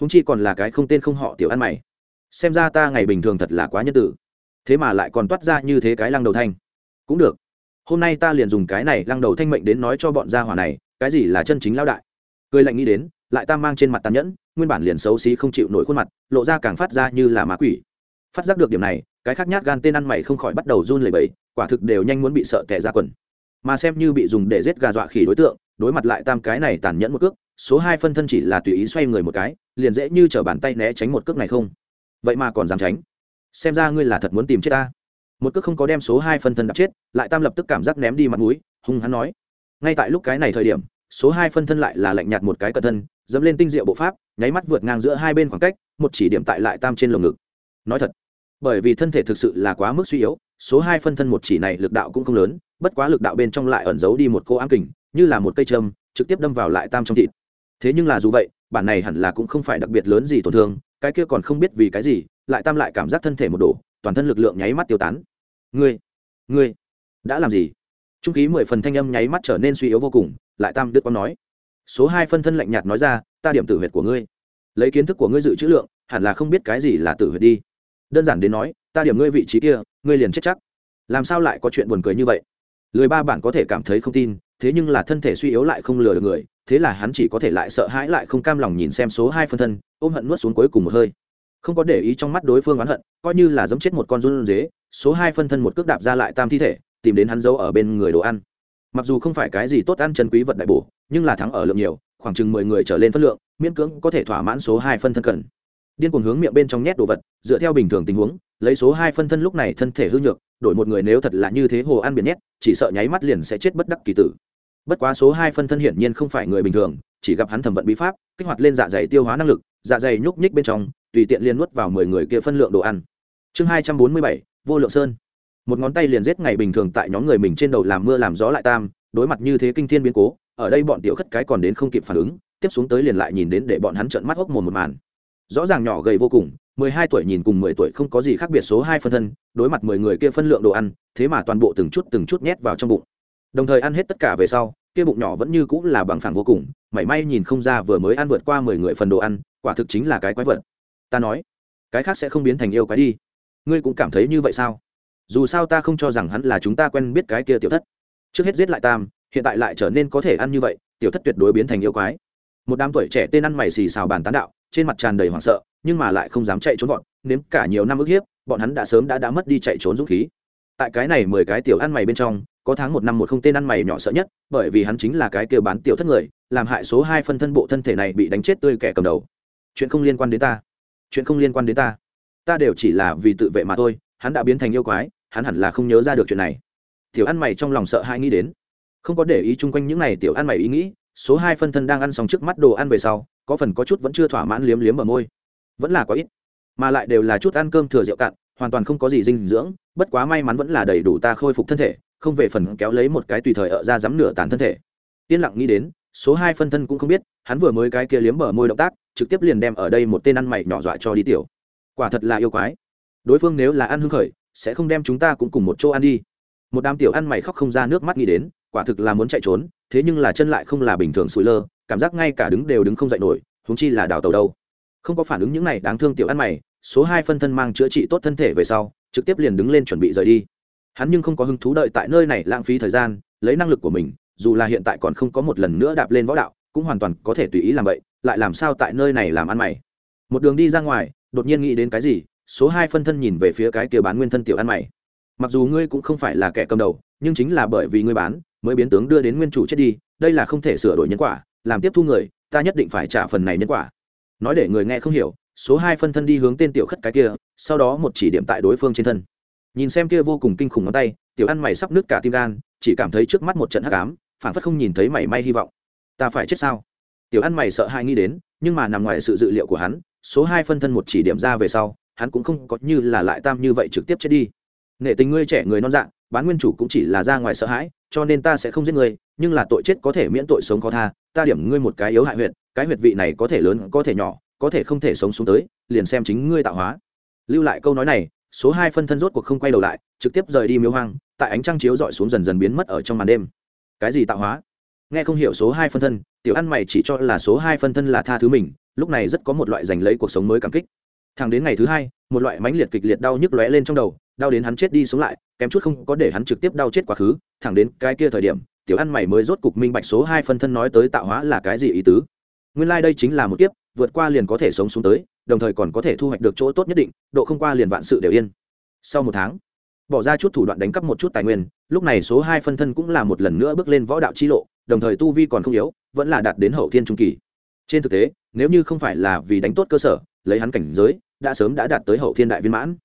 [SPEAKER 1] Húng chi còn là cái không tên không họ tiểu ăn mày. Xem ra ta ngày bình thường thật là quá nhân tử. Thế mà lại còn toát ra như thế cái lăng đầu thanh. Cũng được. Hôm nay ta liền dùng cái này lăng đầu thanh mệnh đến nói cho bọn gia hỏa này, cái gì là chân chính lao đại? Cười lạnh nghĩ đến, lại ta mang trên mặt tàn nhẫn, nguyên bản liền xấu xí không chịu nổi khuôn mặt, lộ ra càng phát ra như là má quỷ. Phát giác được điểm này, cái khác nhát gan tên ăn mày không khỏi bắt đầu run lẩy bẩy, quả thực đều nhanh muốn bị sợ tẻ ra quần. Mà xem như bị dùng để giết gà dọa khỉ đối tượng, đối mặt lại tam cái này tàn nhẫn một cước, số hai phân thân chỉ là tùy ý xoay người một cái, liền dễ như chở bàn tay né tránh một cước này không? Vậy mà còn dám tránh. Xem ra ngươi là thật muốn tìm chết ta. Một cước không có đem số hai phân thân đập chết, lại tam lập tức cảm giác ném đi mặt mũi, hung hắn nói. Ngay tại lúc cái này thời điểm số hai phân thân lại là lạnh nhạt một cái cẩn thân, dẫm lên tinh diệu bộ pháp, nháy mắt vượt ngang giữa hai bên khoảng cách, một chỉ điểm tại lại tam trên lồng ngực. Nói thật, bởi vì thân thể thực sự là quá mức suy yếu, số hai phân thân một chỉ này lực đạo cũng không lớn, bất quá lực đạo bên trong lại ẩn giấu đi một cô ám kình, như là một cây châm, trực tiếp đâm vào lại tam trong thịt. Thế nhưng là dù vậy, bản này hẳn là cũng không phải đặc biệt lớn gì tổn thương, cái kia còn không biết vì cái gì, lại tam lại cảm giác thân thể một đổ, toàn thân lực lượng nháy mắt tiêu tán. Ngươi ngươi, đã làm gì? Trung khí mười phần thanh âm nháy mắt trở nên suy yếu vô cùng lại tam đức quang nói. Số hai phân thân lạnh nhạt nói ra, ta điểm tử huyệt của ngươi. Lấy kiến thức của ngươi dự trữ lượng, hẳn là không biết cái gì là tử huyệt đi. Đơn giản đến nói, ta điểm ngươi vị trí kia, ngươi liền chết chắc. Làm sao lại có chuyện buồn cười như vậy? Lười ba bản có thể cảm thấy không tin, thế nhưng là thân thể suy yếu lại không lừa được người, thế là hắn chỉ có thể lại sợ hãi lại không cam lòng nhìn xem số hai phân thân, ôm hận nuốt xuống cuối cùng một hơi. Không có để ý trong mắt đối phương oán hận, coi như là giấm chết một con run dế số hai phân thân một cước đạp ra lại tam thi thể, tìm đến hắn giấu ở bên người đồ ăn mặc dù không phải cái gì tốt ăn chân quý vật đại bổ, nhưng là thắng ở lượng nhiều, khoảng chừng mười người trở lên phân lượng, miễn cưỡng có thể thỏa mãn số hai phân thân cần điên cuồng hướng miệng bên trong nhét đồ vật, dựa theo bình thường tình huống, lấy số hai phân thân lúc này thân thể hư nhược, đổi một người nếu thật là như thế hồ ăn biển nhét, chỉ sợ nháy mắt liền sẽ chết bất đắc kỳ tử. Bất quá số hai phân thân hiển nhiên không phải người bình thường, chỉ gặp hắn thẩm vận bí pháp, kích hoạt lên dạ dày tiêu hóa năng lực dạ dày nhúc nhích bên trong, tùy tiện liên nuốt vào mười người kia phân lượng đồ ăn. Chương hai trăm bốn mươi bảy, vô lượng sơn một ngón tay liền giết ngày bình thường tại nhóm người mình trên đầu làm mưa làm gió lại tam, đối mặt như thế kinh thiên biến cố, ở đây bọn tiểu khất cái còn đến không kịp phản ứng, tiếp xuống tới liền lại nhìn đến để bọn hắn trợn mắt hốc mồm một màn. Rõ ràng nhỏ gầy vô cùng, mười hai tuổi nhìn cùng mười tuổi không có gì khác biệt số hai phân thân, đối mặt mười người kia phân lượng đồ ăn, thế mà toàn bộ từng chút từng chút nhét vào trong bụng. Đồng thời ăn hết tất cả về sau, kia bụng nhỏ vẫn như cũng là bằng phẳng vô cùng, mảy may nhìn không ra vừa mới ăn vượt qua mười người phần đồ ăn, quả thực chính là cái quái vật. Ta nói, cái khác sẽ không biến thành yêu quái đi. Ngươi cũng cảm thấy như vậy sao? Dù sao ta không cho rằng hắn là chúng ta quen biết cái kia tiểu thất. Trước hết giết lại tam, hiện tại lại trở nên có thể ăn như vậy, tiểu thất tuyệt đối biến thành yêu quái. Một đám tuổi trẻ tên ăn mày xì xào bàn tán đạo, trên mặt tràn đầy hoảng sợ, nhưng mà lại không dám chạy trốn gọn nếm cả nhiều năm ức hiếp, bọn hắn đã sớm đã đã mất đi chạy trốn dũng khí. Tại cái này mười cái tiểu ăn mày bên trong, có tháng một năm một không tên ăn mày nhỏ sợ nhất, bởi vì hắn chính là cái kia bán tiểu thất người, làm hại số hai phân thân bộ thân thể này bị đánh chết tươi kẻ cầm đầu. Chuyện không liên quan đến ta. Chuyện không liên quan đến ta. Ta đều chỉ là vì tự vệ mà thôi, hắn đã biến thành yêu quái hắn hẳn là không nhớ ra được chuyện này. Tiểu ăn mày trong lòng sợ hai nghĩ đến. Không có để ý chung quanh những n à y tiểu ăn mày ý nghĩ, số hai phân thân đang ăn xong trước mắt đồ ăn về sau, có phần có chút vẫn chưa thỏa mãn liếm liếm ở môi. Vẫn là có ít, mà lại đều là chút ăn cơm thừa rượu cạn, hoàn toàn không có gì dinh dưỡng, bất quá may mắn vẫn là đầy đủ ta khôi phục thân thể, không về phần kéo lấy một cái tùy thời ở ra dám nửa tàn thân thể. Yên lặng nghĩ đến, số hai phân thân cũng không biết, hắn vừa mới cái kia liếm bờ môi động tác, trực tiếp liền đem ở đây một tên ăn mày nhỏ dọa cho đi tiểu. Quả thật là yêu quái. Đối phương nếu là ăn hưng khởi sẽ không đem chúng ta cũng cùng một chỗ ăn đi. Một đám tiểu ăn mày khóc không ra nước mắt nghĩ đến, quả thực là muốn chạy trốn, thế nhưng là chân lại không là bình thường sủi lơ, cảm giác ngay cả đứng đều đứng không dậy nổi húng chi là đào tàu đâu. Không có phản ứng những này đáng thương tiểu ăn mày, số hai phân thân mang chữa trị tốt thân thể về sau, trực tiếp liền đứng lên chuẩn bị rời đi. Hắn nhưng không có hứng thú đợi tại nơi này lãng phí thời gian, lấy năng lực của mình, dù là hiện tại còn không có một lần nữa đạp lên võ đạo, cũng hoàn toàn có thể tùy ý làm vậy, lại làm sao tại nơi này làm ăn mày. Một đường đi ra ngoài, đột nhiên nghĩ đến cái gì số hai phân thân nhìn về phía cái kia bán nguyên thân tiểu ăn mày. Mặc dù ngươi cũng không phải là kẻ cầm đầu, nhưng chính là bởi vì ngươi bán, mới biến tướng đưa đến nguyên chủ chết đi, đây là không thể sửa đổi nhân quả, làm tiếp thu người, ta nhất định phải trả phần này nhân quả. Nói để người nghe không hiểu, số hai phân thân đi hướng tên tiểu khất cái kia, sau đó một chỉ điểm tại đối phương trên thân. Nhìn xem kia vô cùng kinh khủng ngón tay, tiểu ăn mày sắp nứt cả tim gan, chỉ cảm thấy trước mắt một trận hắc ám, phản phất không nhìn thấy mảy may hy vọng. Ta phải chết sao? Tiểu ăn mày sợ hai nghĩ đến, nhưng mà nằm ngoài sự dự liệu của hắn, số hai phân thân một chỉ điểm ra về sau hắn cũng không có như là lại tam như vậy trực tiếp chết đi. Nể tình ngươi trẻ người non dạng bán nguyên chủ cũng chỉ là ra ngoài sợ hãi, cho nên ta sẽ không giết ngươi, nhưng là tội chết có thể miễn tội sống khó tha, ta điểm ngươi một cái yếu hại huyệt, cái huyệt vị này có thể lớn, có thể nhỏ, có thể không thể sống xuống tới, liền xem chính ngươi tạo hóa. Lưu lại câu nói này, số hai phân thân rốt cuộc không quay đầu lại, trực tiếp rời đi miếu hoang, tại ánh trăng chiếu dọi xuống dần dần biến mất ở trong màn đêm. Cái gì tạo hóa? Nghe không hiểu số hai phân thân, tiểu ăn mày chỉ cho là số hai phân thân là tha thứ mình, lúc này rất có một loại giành lấy cuộc sống mới cảm kích thẳng đến ngày thứ hai, một loại mãnh liệt kịch liệt đau nhức lóe lên trong đầu, đau đến hắn chết đi sống lại, kém chút không có để hắn trực tiếp đau chết quá khứ, thẳng đến cái kia thời điểm, tiểu ăn mày mới rốt cục minh bạch số hai phân thân nói tới tạo hóa là cái gì ý tứ. Nguyên lai、like、đây chính là một kiếp, vượt qua liền có thể sống xuống tới, đồng thời còn có thể thu hoạch được chỗ tốt nhất định, độ không qua liền vạn sự đều yên. Sau một tháng, bỏ ra chút thủ đoạn đánh cắp một chút tài nguyên, lúc này số hai phân thân cũng là một lần nữa bước lên võ đạo chi lộ, đồng thời tu vi còn không yếu, vẫn là đạt đến hậu thiên trung kỳ. Trên thực tế, nếu như không phải là vì đánh tốt cơ sở, lấy hắn cảnh giới đã sớm đã đạt tới hậu thiên đại viên mãn.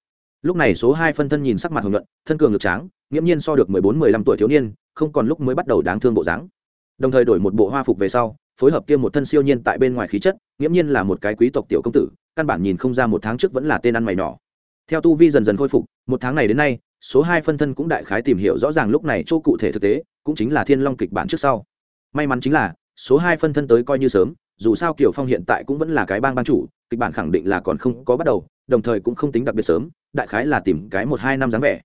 [SPEAKER 1] Lúc này số hai phân thân nhìn sắc mặt hồng nhuận, thân cường lực tráng, nghiễm nhiên so được mười bốn, mười lăm tuổi thiếu niên, không còn lúc mới bắt đầu đáng thương bộ dáng. Đồng thời đổi một bộ hoa phục về sau, phối hợp kia một thân siêu nhiên tại bên ngoài khí chất, nghiễm nhiên là một cái quý tộc tiểu công tử, căn bản nhìn không ra một tháng trước vẫn là tên ăn mày nhỏ theo tu vi dần dần khôi phục, một tháng này đến nay, số hai phân thân cũng đại khái tìm hiểu rõ ràng lúc này chỗ cụ thể thực tế, cũng chính là thiên long kịch bản trước sau. May mắn chính là, số hai phân thân tới coi như sớm dù sao kiều phong hiện tại cũng vẫn là cái bang ban chủ, kịch bản khẳng định là còn không có bắt đầu, đồng thời cũng không tính đặc biệt sớm, đại khái là tìm cái một hai năm dáng vẻ.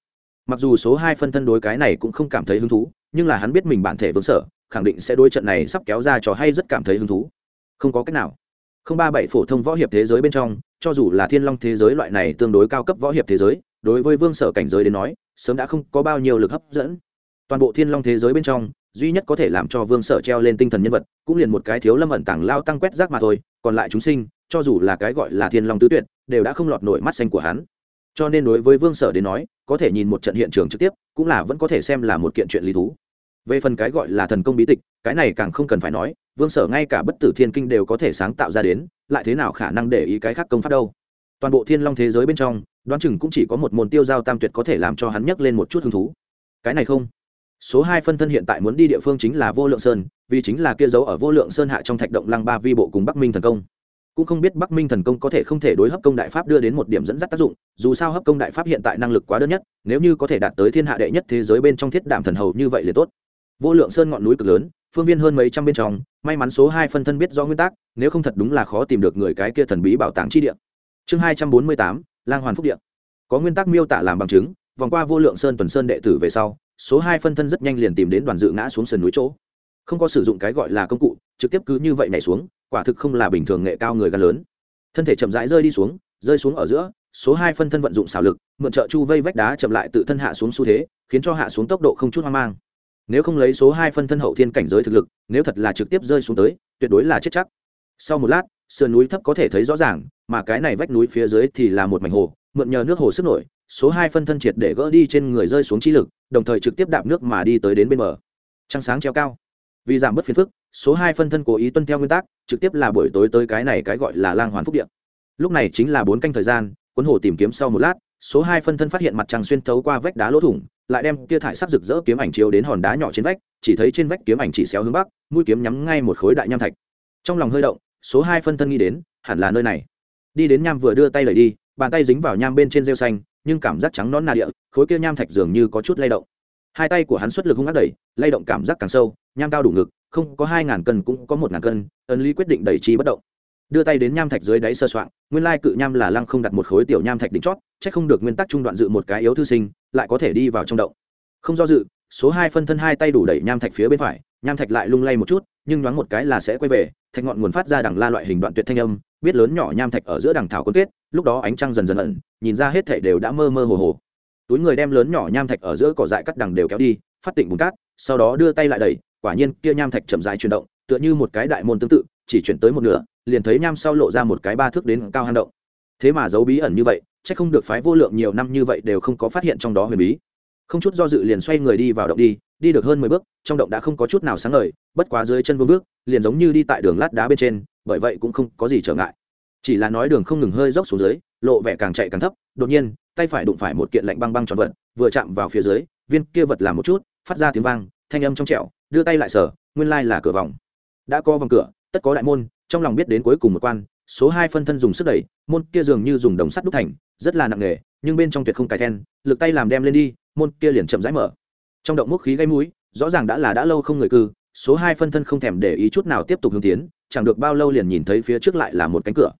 [SPEAKER 1] Mặc dù số hai phân thân đối cái này cũng không cảm thấy hứng thú, nhưng là hắn biết mình bản thể vương sở, khẳng định sẽ đối trận này sắp kéo ra trò hay rất cảm thấy hứng thú. Không có cách nào. Không ba bảy phổ thông võ hiệp thế giới bên trong, cho dù là thiên long thế giới loại này tương đối cao cấp võ hiệp thế giới, đối với vương sở cảnh giới đến nói, sớm đã không có bao nhiêu lực hấp dẫn. Toàn bộ thiên long thế giới bên trong duy nhất có thể làm cho vương sở treo lên tinh thần nhân vật, cũng liền một cái thiếu lâm ẩn tàng lao tăng quét rác mà thôi, còn lại chúng sinh, cho dù là cái gọi là thiên long tứ tuyệt, đều đã không lọt nổi mắt xanh của hắn. Cho nên đối với vương sở đến nói, có thể nhìn một trận hiện trường trực tiếp, cũng là vẫn có thể xem là một kiện chuyện lý thú. Về phần cái gọi là thần công bí tịch, cái này càng không cần phải nói, vương sở ngay cả bất tử thiên kinh đều có thể sáng tạo ra đến, lại thế nào khả năng để ý cái khác công pháp đâu? Toàn bộ thiên long thế giới bên trong, đoán chừng cũng chỉ có một môn tiêu giao tam tuyệt có thể làm cho hắn nhấc lên một chút hứng thú. Cái này không? Số hai phân thân hiện tại muốn đi địa phương chính là vô lượng sơn, vì chính là kia giấu ở vô lượng sơn hạ trong thạch động lăng ba vi bộ cùng bắc minh thần công. Cũng không biết bắc minh thần công có thể không thể đối hấp công đại pháp đưa đến một điểm dẫn dắt tác dụng, dù sao hấp công đại pháp hiện tại năng lực quá đơn nhất, nếu như có thể đạt tới thiên hạ đệ nhất thế giới bên trong thiết đảm thần hầu như vậy liền tốt. Vô lượng sơn ngọn núi cực lớn, phương viên hơn mấy trăm bên trong, may mắn số hai phân thân biết do nguyên tắc, nếu không thật đúng là khó tìm được người cái kia thần bí bảo tàng chi địa. Chương hai trăm bốn mươi tám, lang hoàn phúc địa. Có nguyên tắc miêu tả làm bằng chứng, vòng qua vô lượng sơn tuần sơn đệ tử về sau số hai phân thân rất nhanh liền tìm đến đoàn dự ngã xuống sườn núi chỗ. Không có sử dụng cái gọi là công cụ, trực tiếp cứ như vậy nhảy xuống, quả thực không là bình thường nghệ cao người gan lớn. Thân thể chậm rãi rơi đi xuống, rơi xuống ở giữa, số hai phân thân vận dụng xảo lực, mượn trợ chu vây vách đá chậm lại tự thân hạ xuống xu thế, khiến cho hạ xuống tốc độ không chút hoang mang. Nếu không lấy số hai phân thân hậu thiên cảnh giới thực lực, nếu thật là trực tiếp rơi xuống tới, tuyệt đối là chết chắc. Sau một lát, sườn núi thấp có thể thấy rõ ràng, mà cái này vách núi phía dưới thì là một mảnh hồ, mượn nhờ nước hồ sức nổi số hai phân thân triệt để gỡ đi trên người rơi xuống chi lực, đồng thời trực tiếp đạp nước mà đi tới đến bên bờ. Trăng sáng treo cao. Vì giảm bớt phiền phức, số hai phân thân cố ý tuân theo nguyên tắc, trực tiếp là buổi tối tới cái này cái gọi là lang hoàn phúc điện lúc này chính là bốn canh thời gian, cuốn hồ tìm kiếm sau một lát, số hai phân thân phát hiện mặt trăng xuyên thấu qua vách đá lỗ thủng, lại đem kia thải sắc rực rỡ kiếm ảnh chiếu đến hòn đá nhỏ trên vách, chỉ thấy trên vách kiếm ảnh chỉ xéo hướng bắc, mũi kiếm nhắm ngay một khối đại nham thạch. Trong lòng hơi động, số hai phân thân nghĩ đến, hẳn là nơi này. Đi đến nham vừa đưa tay lời đi, bàn tay dính vào nham bên trên rêu xanh nhưng cảm giác trắng nón nà địa, khối kia nham thạch dường như có chút lay động. Hai tay của hắn xuất lực hung ác đẩy, lay động cảm giác càng sâu, nham cao đủ ngực, không có hai ngàn cân cũng có một ngàn cân, ấn lý quyết định đẩy chi bất động. Đưa tay đến nham thạch dưới đáy sơ soạn nguyên lai cự nham là lăng không đặt một khối tiểu nham thạch đỉnh chót c h ắ c không được nguyên tắc trung đoạn dự một cái yếu thư sinh, lại có thể đi vào trong động. Không do dự, số hai phân thân hai tay đủ đẩy nham thạch phía bên phải, nham thạch lại lung lay một chút, nhưng nhoáng một cái là sẽ quay về, thạch ngọn nguồn phát ra đằng la loại hình đoạn tuyệt thanh âm biết lớn nhỏ nham thạch ở giữa đằng thảo quân kết lúc đó ánh trăng dần dần ẩn, nhìn ra hết thảy đều đã mơ mơ hồ hồ. Túi người đem lớn nhỏ nham thạch ở giữa cỏ dại cắt đằng đều kéo đi, phát tịnh bùn cát, sau đó đưa tay lại đẩy, quả nhiên kia nham thạch chậm dài chuyển động, tựa như một cái đại môn tương tự, chỉ chuyển tới một nửa, liền thấy nham sau lộ ra một cái ba thước đến cao hang động. Thế mà dấu bí ẩn như vậy, chắc không được phái vô lượng nhiều năm như vậy đều không có phát hiện trong đó huyền bí. Không chút do dự liền xoay người đi vào động đi đi được hơn mười bước, trong động đã không có chút nào sáng ngời, bất quá dưới chân vương bước liền giống như đi tại đường lát đá bên trên, bởi vậy cũng không có gì trở ngại chỉ là nói đường không ngừng hơi dốc xuống dưới, lộ vẻ càng chạy càng thấp, đột nhiên, tay phải đụng phải một kiện lạnh băng băng tròn vật, vừa chạm vào phía dưới, viên kia vật làm một chút, phát ra tiếng vang, thanh âm trong trẻo, đưa tay lại sở nguyên lai là cửa vòng. Đã co vòng cửa, tất có đại môn, trong lòng biết đến cuối cùng một quan, số hai phân thân dùng sức đẩy, môn kia dường như dùng đồng sắt đúc thành, rất là nặng nề, nhưng bên trong tuyệt không cài then, lực tay làm đem lên đi, môn kia liền chậm rãi mở. Trong động mốc khí gây mũi, rõ ràng đã là đã lâu không người cư, số hai phân thân không thèm để ý chút nào tiếp tục hướng tiến, chẳng được bao lâu liền nhìn thấy phía trước lại là một cánh cửa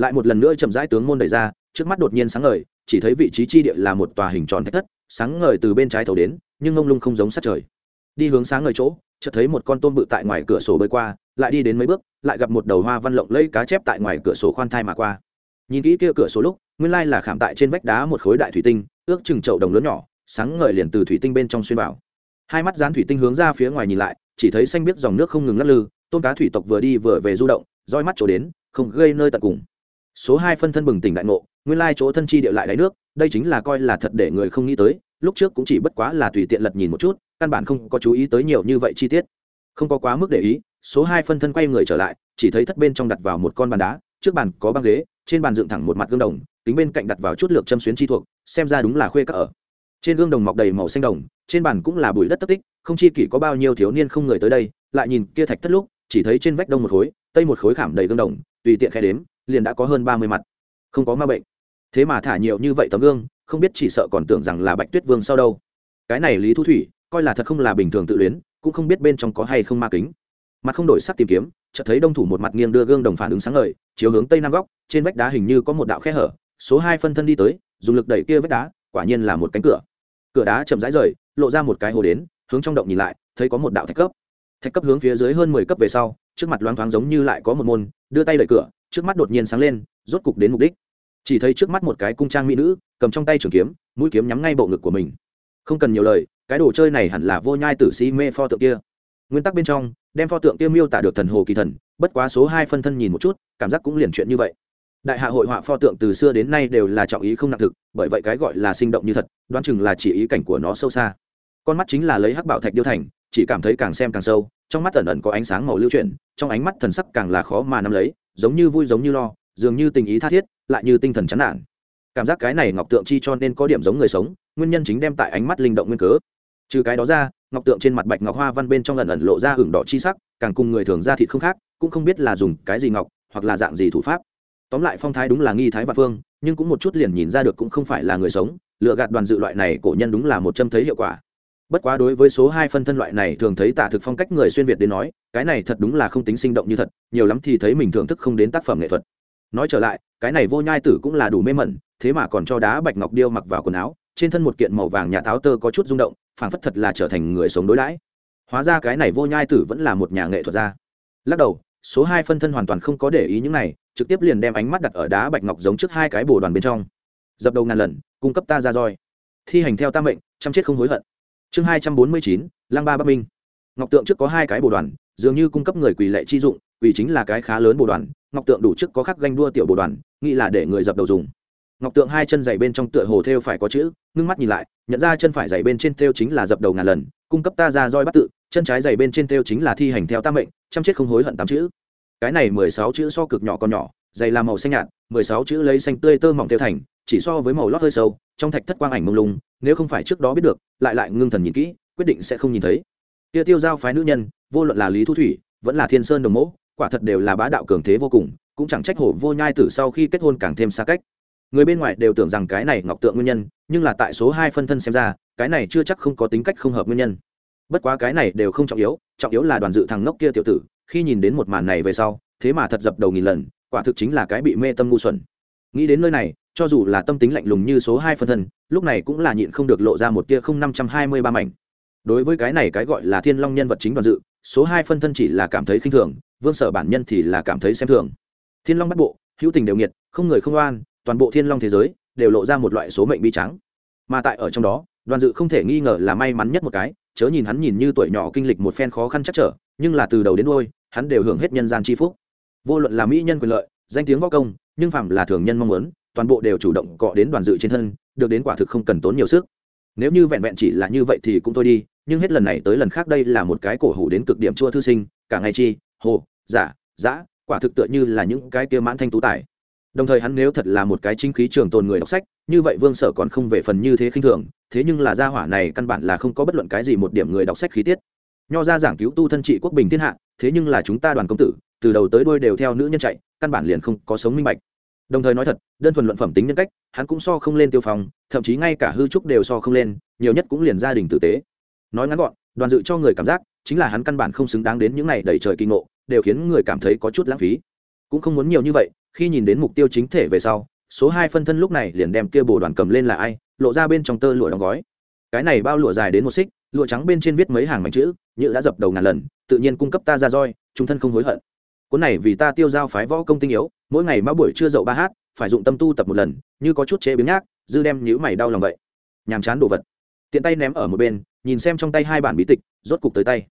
[SPEAKER 1] lại một lần nữa chậm rãi tướng môn đẩy ra, trước mắt đột nhiên sáng ngời, chỉ thấy vị trí chi địa là một tòa hình tròn thách thất, sáng ngời từ bên trái thầu đến, nhưng ngông lung không giống sát trời. Đi hướng sáng ngời chỗ, chợt thấy một con tôm bự tại ngoài cửa sổ bơi qua, lại đi đến mấy bước, lại gặp một đầu hoa văn lộng lây cá chép tại ngoài cửa sổ khoan thai mà qua. Nhìn kỹ kia cửa sổ lúc, nguyên lai là khảm tại trên vách đá một khối đại thủy tinh, ước chừng chậu đồng lớn nhỏ, sáng ngời liền từ thủy tinh bên trong xuyên vào. Hai mắt dán thủy tinh hướng ra phía ngoài nhìn lại, chỉ thấy xanh biết dòng nước không ngừng lắc lư, tôm cá thủy tộc vừa đi vừa về du động, roi mắt chỗ đến, không gây nơi tận cùng số hai phân thân bừng tỉnh đại ngộ, nguyên lai chỗ thân chi địa lại đáy nước, đây chính là coi là thật để người không nghĩ tới, lúc trước cũng chỉ bất quá là tùy tiện lật nhìn một chút, căn bản không có chú ý tới nhiều như vậy chi tiết. Không có quá mức để ý, số hai phân thân quay người trở lại, chỉ thấy thất bên trong đặt vào một con bàn đá, trước bàn có băng ghế, trên bàn dựng thẳng một mặt gương đồng tính bên cạnh đặt vào chút lược châm xuyến chi thuộc, xem ra đúng là khuê các ở. Trên gương đồng mọc đầy màu xanh đồng, trên bàn cũng là bụi đất tất tích, không chi kỷ có bao nhiêu thiếu niên không người tới đây, lại nhìn kia thạch thất lúc, chỉ thấy trên vách đông một khối, tây một khối khảm đầy gương đồng, tùy tiện khe đếm liền đã có hơn ba mươi mặt. Không có ma bệnh. Thế mà thả nhiều như vậy tấm gương, không biết chỉ sợ còn tưởng rằng là bạch tuyết vương sau đâu. Cái này lý thu thủy, coi là thật không là bình thường tự luyến, cũng không biết bên trong có hay không ma kính. Mặt không đổi sắc tìm kiếm, chợt thấy đông thủ một mặt nghiêng đưa gương đồng phản ứng sáng ngời, chiếu hướng tây nam góc, trên vách đá hình như có một đạo khe hở, số hai phân thân đi tới, dùng lực đẩy kia vách đá, quả nhiên là một cánh cửa. Cửa đá chậm rãi rời, lộ ra một cái hồ đến, hướng trong động nhìn lại, thấy có một đạo thạch cấp. Thạch cấp hướng phía dưới hơn mười cấp về sau, trước mặt loáng thoáng giống như lại có một môn, đưa tay đẩy cửa trước mắt đột nhiên sáng lên, rốt cục đến mục đích. Chỉ thấy trước mắt một cái cung trang mỹ nữ, cầm trong tay trường kiếm, mũi kiếm nhắm ngay bộ ngực của mình. Không cần nhiều lời, cái đồ chơi này hẳn là vô nhai tử si mê pho tượng kia. Nguyên tắc bên trong, đem pho tượng kia miêu tả được thần hồ kỳ thần, bất quá số hai phân thân nhìn một chút, cảm giác cũng liền chuyện như vậy. Đại hạ hội họa pho tượng từ xưa đến nay đều là trọng ý không nặng thực, bởi vậy cái gọi là sinh động như thật, đoán chừng là chỉ ý cảnh của nó sâu xa. Con mắt chính là lấy hắc bảo thạch điêu thành, chỉ cảm thấy càng xem càng sâu, trong mắt ẩn ẩn có ánh sáng màu lưu chuyển, trong ánh mắt thần sắc càng là khó mà nắm lấy giống như vui giống như lo, dường như tình ý tha thiết, lại như tinh thần chán nản. Cảm giác cái này ngọc tượng chi cho nên có điểm giống người sống, nguyên nhân chính đem tại ánh mắt linh động nguyên cớ. Trừ cái đó ra, ngọc tượng trên mặt bạch ngọc hoa văn bên trong ẩn ẩn lộ ra hưởng đỏ chi sắc, càng cùng người thường ra thịt không khác, cũng không biết là dùng cái gì ngọc, hoặc là dạng gì thủ pháp. Tóm lại phong thái đúng là nghi thái và phương, nhưng cũng một chút liền nhìn ra được cũng không phải là người sống, lựa gạt đoàn dự loại này, cổ nhân đúng là một châm thấy hiệu quả bất quá đối với số hai phân thân loại này thường thấy tả thực phong cách người xuyên việt đến nói, cái này thật đúng là không tính sinh động như thật, nhiều lắm thì thấy mình thưởng thức không đến tác phẩm nghệ thuật. Nói trở lại, cái này vô nhai tử cũng là đủ mê mẩn, thế mà còn cho đá bạch ngọc điêu mặc vào quần áo, trên thân một kiện màu vàng nhà táo tơ có chút rung động, phảng phất thật là trở thành người sống đối đãi. Hóa ra cái này vô nhai tử vẫn là một nhà nghệ thuật gia. Lắc đầu, số hai phân thân hoàn toàn không có để ý những này, trực tiếp liền đem ánh mắt đặt ở đá bạch ngọc giống trước hai cái bồ đoàn bên trong. Dập đầu ngàn lần, cung cấp ta ra roi. Thi hành theo ta mệnh, chăm chết không hối hận chương hai trăm bốn mươi chín lang ba bắc minh. Ngọc tượng trước có hai cái bồ đoàn, dường như cung cấp người quỳ lệ chi dụng, quỳ chính là cái khá lớn bồ đoàn, ngọc tượng đủ trước có khắc ganh đua tiểu bồ đoàn, nghĩ là để người dập đầu dùng. Ngọc tượng hai chân dày bên trong tựa hồ thêu phải có chữ, ngưng mắt nhìn lại, nhận ra chân phải dày bên trên thêu chính là dập đầu ngàn lần, cung cấp ta ra roi bắt tự, chân trái dày bên trên thêu chính là thi hành theo tam mệnh, chăm chết không hối hận tám chữ. Cái này mười sáu chữ so cực nhỏ còn nhỏ, dày là màu xanh nhạt, mười sáu chữ lấy xanh tươi tơ mỏng thêu thành, chỉ so với màu lót hơi sâu trong thạch thất quang ảnh mông lung, nếu không phải trước đó biết được, lại lại ngưng thần nhìn kỹ, quyết định sẽ không nhìn thấy. Tia tiêu giao phái nữ nhân, vô luận là lý thu thủy, vẫn là thiên sơn đồng mẫu quả thật đều là bá đạo cường thế vô cùng, cũng chẳng trách hổ vô nhai tử sau khi kết hôn càng thêm xa cách. Người bên ngoài đều tưởng rằng cái này ngọc tượng nguyên nhân, nhưng là tại số hai phân thân xem ra, cái này chưa chắc không có tính cách không hợp nguyên nhân. Bất quá cái này đều không trọng yếu trọng yếu là đoàn dự thằng ngốc kia tiểu tử, khi nhìn đến một màn này về sau, thế mà thật dập đầu nghìn lần, quả thực chính là cái bị mê tâm ngu xuẩn. Nghĩ đến nơi này cho dù là tâm tính lạnh lùng như số hai phân thân, lúc này cũng là nhịn không được lộ ra một tia không năm trăm hai mươi ba mảnh. Đối với cái này cái gọi là thiên long nhân vật chính đoàn dự, số hai phân thân chỉ là cảm thấy khinh thường, vương sở bản nhân thì là cảm thấy xem thường. Thiên long bắt bộ, hữu tình đều nghiệt, không người không oan, toàn bộ thiên long thế giới đều lộ ra một loại số mệnh bi trắng mà tại ở trong đó, đoàn dự không thể nghi ngờ là may mắn nhất một cái, chớ nhìn hắn nhìn như tuổi nhỏ kinh lịch một phen khó khăn chắc trở, nhưng là từ đầu đến đôi hắn đều hưởng hết nhân gian c phúc. Vô luận là mỹ nhân quyền lợi, danh tiếng võ công, nhưng phạm là thường nhân mong muốn toàn bộ đều chủ động cọ đến đoàn dự trên thân, được đến quả thực không cần tốn nhiều sức. Nếu như vẹn vẹn chỉ là như vậy thì cũng thôi đi, nhưng hết lần này tới lần khác đây là một cái cổ hủ đến cực điểm chua thư sinh, cả ngày chi, hồ, giả, giã, quả thực tựa như là những cái kia mãn thanh tú tài. Đồng thời hắn nếu thật là một cái chính khí trường tồn người đọc sách, như vậy vương sở còn không về phần như thế khinh thường, thế nhưng là gia hỏa này căn bản là không có bất luận cái gì một điểm người đọc sách khí tiết. Nho ra giảng cứu tu thân trị quốc bình thiên hạ, thế nhưng là chúng ta đoàn công tử, từ đầu tới đuôi đều theo nữ nhân chạy, căn bản liền không có sống minh bạch đồng thời nói thật, đơn thuần luận phẩm tính nhân cách, hắn cũng so không lên tiêu phòng thậm chí ngay cả hư trúc đều so không lên, nhiều nhất cũng liền gia đình tử tế. Nói ngắn gọn, đoàn dự cho người cảm giác, chính là hắn căn bản không xứng đáng đến những này đầy trời kinh ngộ, đều khiến người cảm thấy có chút lãng phí. Cũng không muốn nhiều như vậy, khi nhìn đến mục tiêu chính thể về sau, số hai phân thân lúc này liền đem kia bồ đoàn cầm lên là ai, lộ ra bên trong tơ lụa đóng gói. Cái này bao lụa dài đến một xích, lụa trắng bên trên viết mấy hàng mảnh chữ, như đã dập đầu ngàn lần, tự nhiên cung cấp ta ra roi, chúng thân không hối hận. Cuốn này vì ta tiêu giao phái võ công tinh yếu mỗi ngày mã buổi trưa dậu ba hát, phải dụng tâm tu tập một lần, như có chút chế biến nhác, dư đem nhữ mày đau lòng vậy. Nhàm chán đồ vật. Tiện tay ném ở một bên, nhìn xem trong tay hai bản bí tịch, rốt cục tới tay.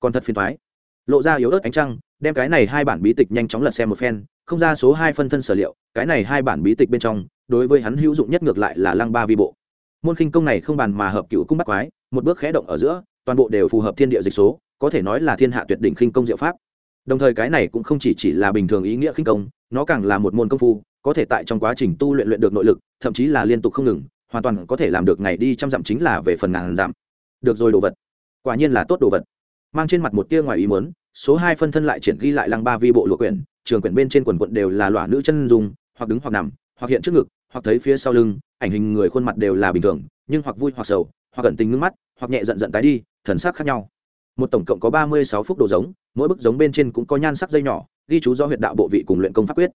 [SPEAKER 1] Còn thật phiền thoái. Lộ ra yếu ớt ánh trăng, đem cái này hai bản bí tịch nhanh chóng lật xem một phen, không ra số hai phân thân sở liệu, cái này hai bản bí tịch bên trong, đối với hắn hữu dụng nhất ngược lại là lăng ba vi bộ. Môn khinh công này không bàn mà hợp cựu cung bắt quái, một bước khẽ động ở giữa, toàn bộ đều phù hợp thiên địa dịch số, có thể nói là thiên hạ tuyệt đỉnh khinh công diệu pháp. Đồng thời cái này cũng không chỉ chỉ là bình thường ý nghĩa khinh công nó càng là một môn công phu, có thể tại trong quá trình tu luyện luyện được nội lực, thậm chí là liên tục không ngừng, hoàn toàn có thể làm được ngày đi trăm dặm chính là về phần ngàn dặm. Được rồi đồ vật. Quả nhiên là tốt đồ vật. Mang trên mặt một tia ngoài ý muốn, số hai phân thân lại triển ghi lại lăng ba vi bộ lụa quyển, trường quyển bên trên quần quận đều là lọa nữ chân dùng hoặc đứng hoặc nằm, hoặc hiện trước ngực, hoặc thấy phía sau lưng, ảnh hình người khuôn mặt đều là bình thường, nhưng hoặc vui hoặc sầu, hoặc cẩn tình ngưng mắt, hoặc nhẹ giận giận tái đi, thần sắc khác nhau một tổng cộng có ba mươi sáu phút đồ giống, mỗi bức giống bên trên cũng có nhan sắc dây nhỏ, ghi chú do huyện đạo bộ vị cùng luyện công pháp quyết.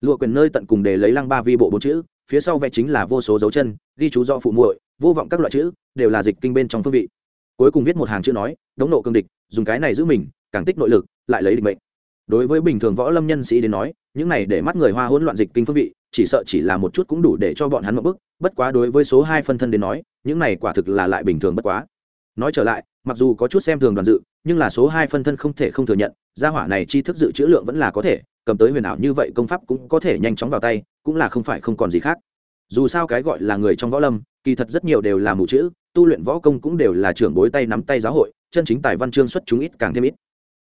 [SPEAKER 1] Lụa quyền nơi tận cùng để lấy lăng ba vi bộ bốn chữ, phía sau vẽ chính là vô số dấu chân, ghi chú do phụ muội, vô vọng các loại chữ, đều là dịch kinh bên trong phương vị. Cuối cùng viết một hàng chữ nói, đống nộ cương địch, dùng cái này giữ mình, càng tích nội lực, lại lấy địch mệnh. Đối với bình thường võ lâm nhân sĩ đến nói, những này để mắt người hoa hỗn loạn dịch kinh phương vị, chỉ sợ chỉ là một chút cũng đủ để cho bọn hắn một bức, bất quá đối với số hai phân thân đến nói, những này quả thực là lại bình thường bất quá. Nói trở lại mặc dù có chút xem thường đoàn dự, nhưng là số hai phân thân không thể không thừa nhận, gia hỏa này chi thức dự trữ lượng vẫn là có thể, cầm tới huyền ảo như vậy công pháp cũng có thể nhanh chóng vào tay, cũng là không phải không còn gì khác. Dù sao cái gọi là người trong võ lâm, kỳ thật rất nhiều đều là mù chữ, tu luyện võ công cũng đều là trưởng bối tay nắm tay giáo hội, chân chính tài văn chương xuất chúng ít càng thêm ít.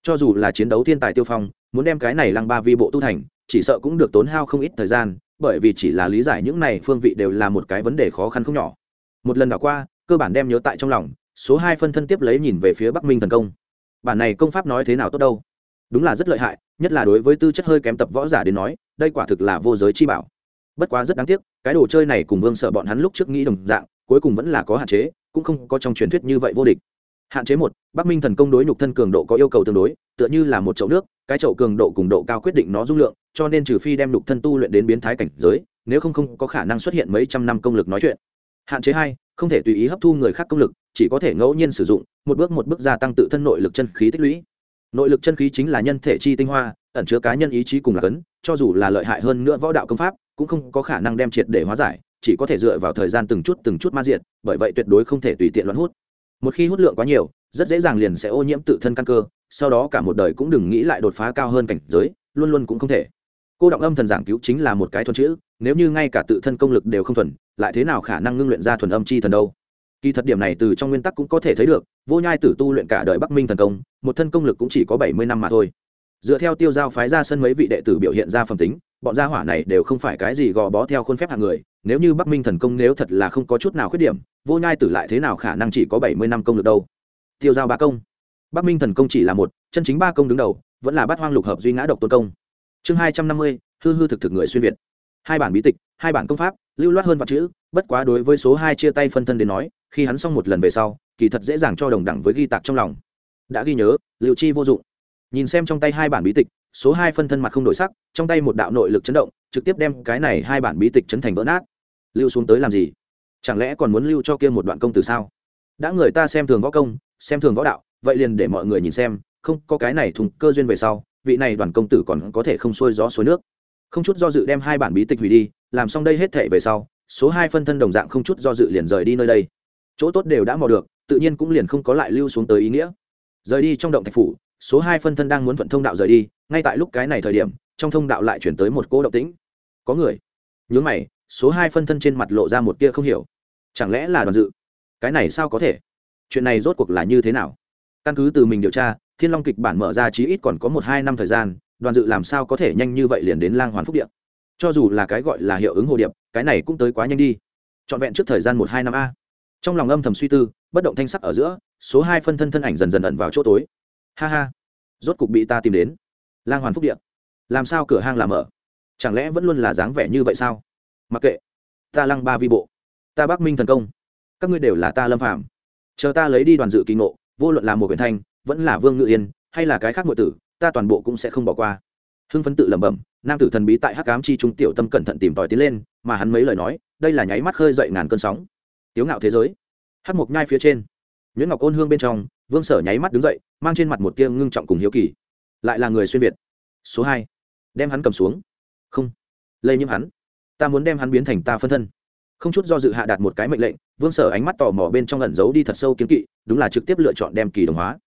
[SPEAKER 1] Cho dù là chiến đấu thiên tài tiêu phong, muốn đem cái này lăng ba vi bộ tu thành, chỉ sợ cũng được tốn hao không ít thời gian, bởi vì chỉ là lý giải những này phương vị đều là một cái vấn đề khó khăn không nhỏ. Một lần đã qua, cơ bản đem nhớ tại trong lòng số hai phân thân tiếp lấy nhìn về phía bắc minh thần công. Bản này công pháp nói thế nào tốt đâu? Đúng là rất lợi hại, nhất là đối với tư chất hơi kém tập võ giả đến nói, đây quả thực là vô giới chi bảo. Bất quá rất đáng tiếc, cái đồ chơi này cùng vương sợ bọn hắn lúc trước nghĩ đồng dạng, cuối cùng vẫn là có hạn chế, cũng không có trong truyền thuyết như vậy vô địch. Hạn chế một, bắc minh thần công đối nhục thân cường độ có yêu cầu tương đối, tựa như là một chậu nước, cái chậu cường độ cùng độ cao quyết định nó dung lượng, cho nên trừ phi đem nhục thân tu luyện đến biến thái cảnh giới, nếu không không có khả năng xuất hiện mấy trăm năm công lực nói chuyện hạn chế hai, không thể tùy ý hấp thu người khác công lực, chỉ có thể ngẫu nhiên sử dụng, một bước một bước gia tăng tự thân nội lực chân khí tích lũy. Nội lực chân khí chính là nhân thể chi tinh hoa, ẩn chứa cá nhân ý chí cùng là cấn, cho dù là lợi hại hơn nữa võ đạo công pháp, cũng không có khả năng đem triệt để hóa giải, chỉ có thể dựa vào thời gian từng chút từng chút ma diện bởi vậy tuyệt đối không thể tùy tiện loạn hút. Một khi hút lượng quá nhiều, rất dễ dàng liền sẽ ô nhiễm tự thân căn cơ, sau đó cả một đời cũng đừng nghĩ lại đột phá cao hơn cảnh giới, luôn luôn cũng không thể. Cô động âm thần giảng cứu chính là một cái thuần chữ nếu như ngay cả tự thân công lực đều không thuần, lại thế nào khả năng ngưng luyện ra thuần âm chi thần đâu? Kỳ thật điểm này từ trong nguyên tắc cũng có thể thấy được, vô nhai tử tu luyện cả đời bắc minh thần công, một thân công lực cũng chỉ có bảy mươi năm mà thôi. Dựa theo tiêu giao phái ra sân mấy vị đệ tử biểu hiện ra phẩm tính, bọn gia hỏa này đều không phải cái gì gò bó theo khuôn phép hạng người, nếu như bắc minh thần công nếu thật là không có chút nào khuyết điểm, vô nhai tử lại thế nào khả năng chỉ có bảy mươi năm công lực đâu? Tiêu giao ba công. Bắc minh thần công chỉ là một, chân chính ba công đứng đầu, vẫn là bát hoang lục hợp duy ngã độc tôn công. Chương hai trăm năm mươi, hư hư thực thực người xuyên việt hai bản bí tịch, hai bản công pháp, lưu loát hơn vạn chữ, bất quá đối với số hai chia tay phân thân đến nói, khi hắn xong một lần về sau, kỳ thật dễ dàng cho đồng đẳng với ghi tạc trong lòng. Đã ghi nhớ liệu chi vô dụng. Nhìn xem trong tay hai bản bí tịch, số hai phân thân mặt không đổi sắc, trong tay một đạo nội lực chấn động, trực tiếp đem cái này hai bản bí tịch chấn thành vỡ nát. Lưu xuống tới làm gì? Chẳng lẽ còn muốn lưu cho kia một đoạn công từ sao? Đã người ta xem thường võ công, xem thường võ đạo, vậy liền để mọi người nhìn xem, không, có cái này thùng cơ duyên về sau, vị này đoàn công tử còn có thể không xuôi gió suối nước không chút do dự đem hai bản bí tịch hủy đi, làm xong đây hết thể về sau, số hai phân thân đồng dạng không chút do dự liền rời đi nơi đây. Chỗ tốt đều đã mò được, tự nhiên cũng liền không có lại lưu xuống tới ý nghĩa. Rời đi trong động thạch phủ, số hai phân thân đang muốn thuận thông đạo rời đi, ngay tại lúc cái này thời điểm, trong thông đạo lại chuyển tới một cỗ động tĩnh. Có người. Nhướng mày, số hai phân thân trên mặt lộ ra một tia không hiểu. Chẳng lẽ là đoàn dự? Cái này sao có thể? Chuyện này rốt cuộc là như thế nào? Căn cứ từ mình điều tra, thiên long kịch bản mở ra chí ít còn có một hai năm thời gian đoàn dự làm sao có thể nhanh như vậy liền đến lang hoàn phúc điện cho dù là cái gọi là hiệu ứng hồ điệp, cái này cũng tới quá nhanh đi. Trọn vẹn trước thời gian một hai năm a. Trong lòng âm thầm suy tư, bất động thanh sắc ở giữa, số hai phân thân thân ảnh dần dần ẩn vào chỗ tối. Ha ha, rốt cục bị ta tìm đến. Lang hoàn phúc điện làm sao cửa hang làm mở? Chẳng lẽ vẫn luôn là dáng vẻ như vậy sao? Mặc kệ, ta lăng ba vi bộ, ta bắc minh thần công, các ngươi đều là ta lâm phạm chờ ta lấy đi đoàn dự kỳ ngộ, vô luận là một quyển thanh, vẫn là vương ngự yên, hay là cái khác ngụy tử ta toàn bộ cũng sẽ không bỏ qua. Hưng phấn tự lẩm bẩm, nam tử thần bí tại hắc cám chi trung tiểu tâm cẩn thận tìm tòi tiến lên, mà hắn mấy lời nói, đây là nháy mắt khơi dậy ngàn cơn sóng. Tiếu ngạo thế giới. Hắc mộc nhai phía trên. Nguyễn ngọc ôn hương bên trong, vương sở nháy mắt đứng dậy, mang trên mặt một tia ngưng trọng cùng hiếu kỳ. Lại là người xuyên việt. Số hai. Đem hắn cầm xuống. Không. Lây nhiễm hắn. Ta muốn đem hắn biến thành ta phân thân. Không chút do dự hạ đạt một cái mệnh lệnh, vương sở ánh mắt tò mò bên trong lẩn giấu đi thật sâu kiếm kỵ, đúng là trực tiếp lựa chọn đem kỳ đồng hóa.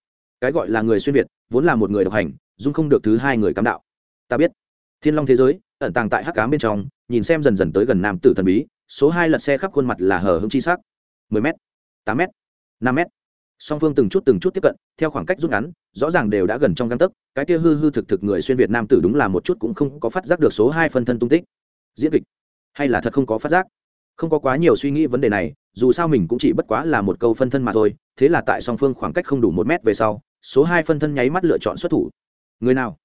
[SPEAKER 1] Cái gọi là người xuyên việt, vốn là một người độc hành dung không được thứ hai người cám đạo. Ta biết. Thiên long thế giới, ẩn tàng tại hắc cám bên trong, nhìn xem dần dần tới gần nam tử thần bí, số hai lật xe khắp khuôn mặt là hờ hững chi sắc. Mười m tám m năm m song phương từng chút từng chút tiếp cận, theo khoảng cách rút ngắn, rõ ràng đều đã gần trong găng tấc, cái kia hư hư thực thực người xuyên việt nam tử đúng là một chút cũng không có phát giác được số hai phân thân tung tích. Diễn kịch, hay là thật không có phát giác? Không có quá nhiều suy nghĩ vấn đề này, dù sao mình cũng chỉ bất quá là một câu phân thân mà thôi, thế là tại song phương khoảng cách không đủ một mét về sau, số hai phân thân nháy mắt lựa chọn xuất thủ người nào?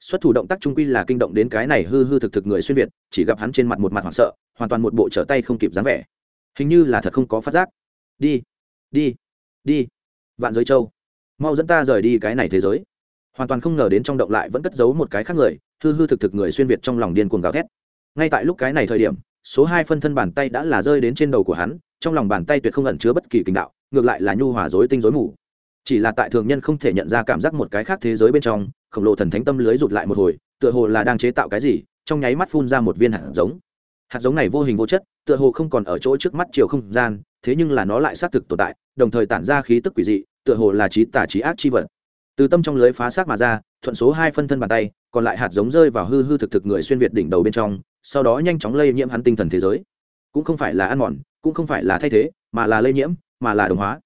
[SPEAKER 1] Xuất thủ động tác trung quy là kinh động đến cái này hư hư thực thực người xuyên việt, chỉ gặp hắn trên mặt một mặt hoảng sợ, hoàn toàn một bộ trở tay không kịp dáng vẻ. Hình như là thật không có phát giác. Đi đi đi. Vạn giới châu. Mau dẫn ta rời đi cái này thế giới. Hoàn toàn không ngờ đến trong động lại vẫn cất giấu một cái khác người, hư hư thực thực người xuyên việt trong lòng điên cuồng gào thét. Ngay tại lúc cái này thời điểm, số hai phân thân bàn tay đã là rơi đến trên đầu của hắn, trong lòng bàn tay tuyệt không ẩn chứa bất kỳ kinh đạo, ngược lại là nhu hòa dối tinh dối mù chỉ là tại thường nhân không thể nhận ra cảm giác một cái khác thế giới bên trong, khổng lồ thần thánh tâm lưới rụt lại một hồi, tựa hồ là đang chế tạo cái gì, trong nháy mắt phun ra một viên hạt giống. Hạt giống này vô hình vô chất, tựa hồ không còn ở chỗ trước mắt chiều không gian, thế nhưng là nó lại xác thực tồn tại, đồng thời tản ra khí tức quỷ dị, tựa hồ là trí tả trí ác chi vật. Từ tâm trong lưới phá xác mà ra, thuận số hai phân thân bàn tay, còn lại hạt giống rơi vào hư hư thực thực người xuyên việt đỉnh đầu bên trong, sau đó nhanh chóng lây nhiễm hắn tinh thần thế giới. Cũng không phải là ăn mòn, cũng không phải là thay thế, mà là lây nhiễm, mà là đồng hóa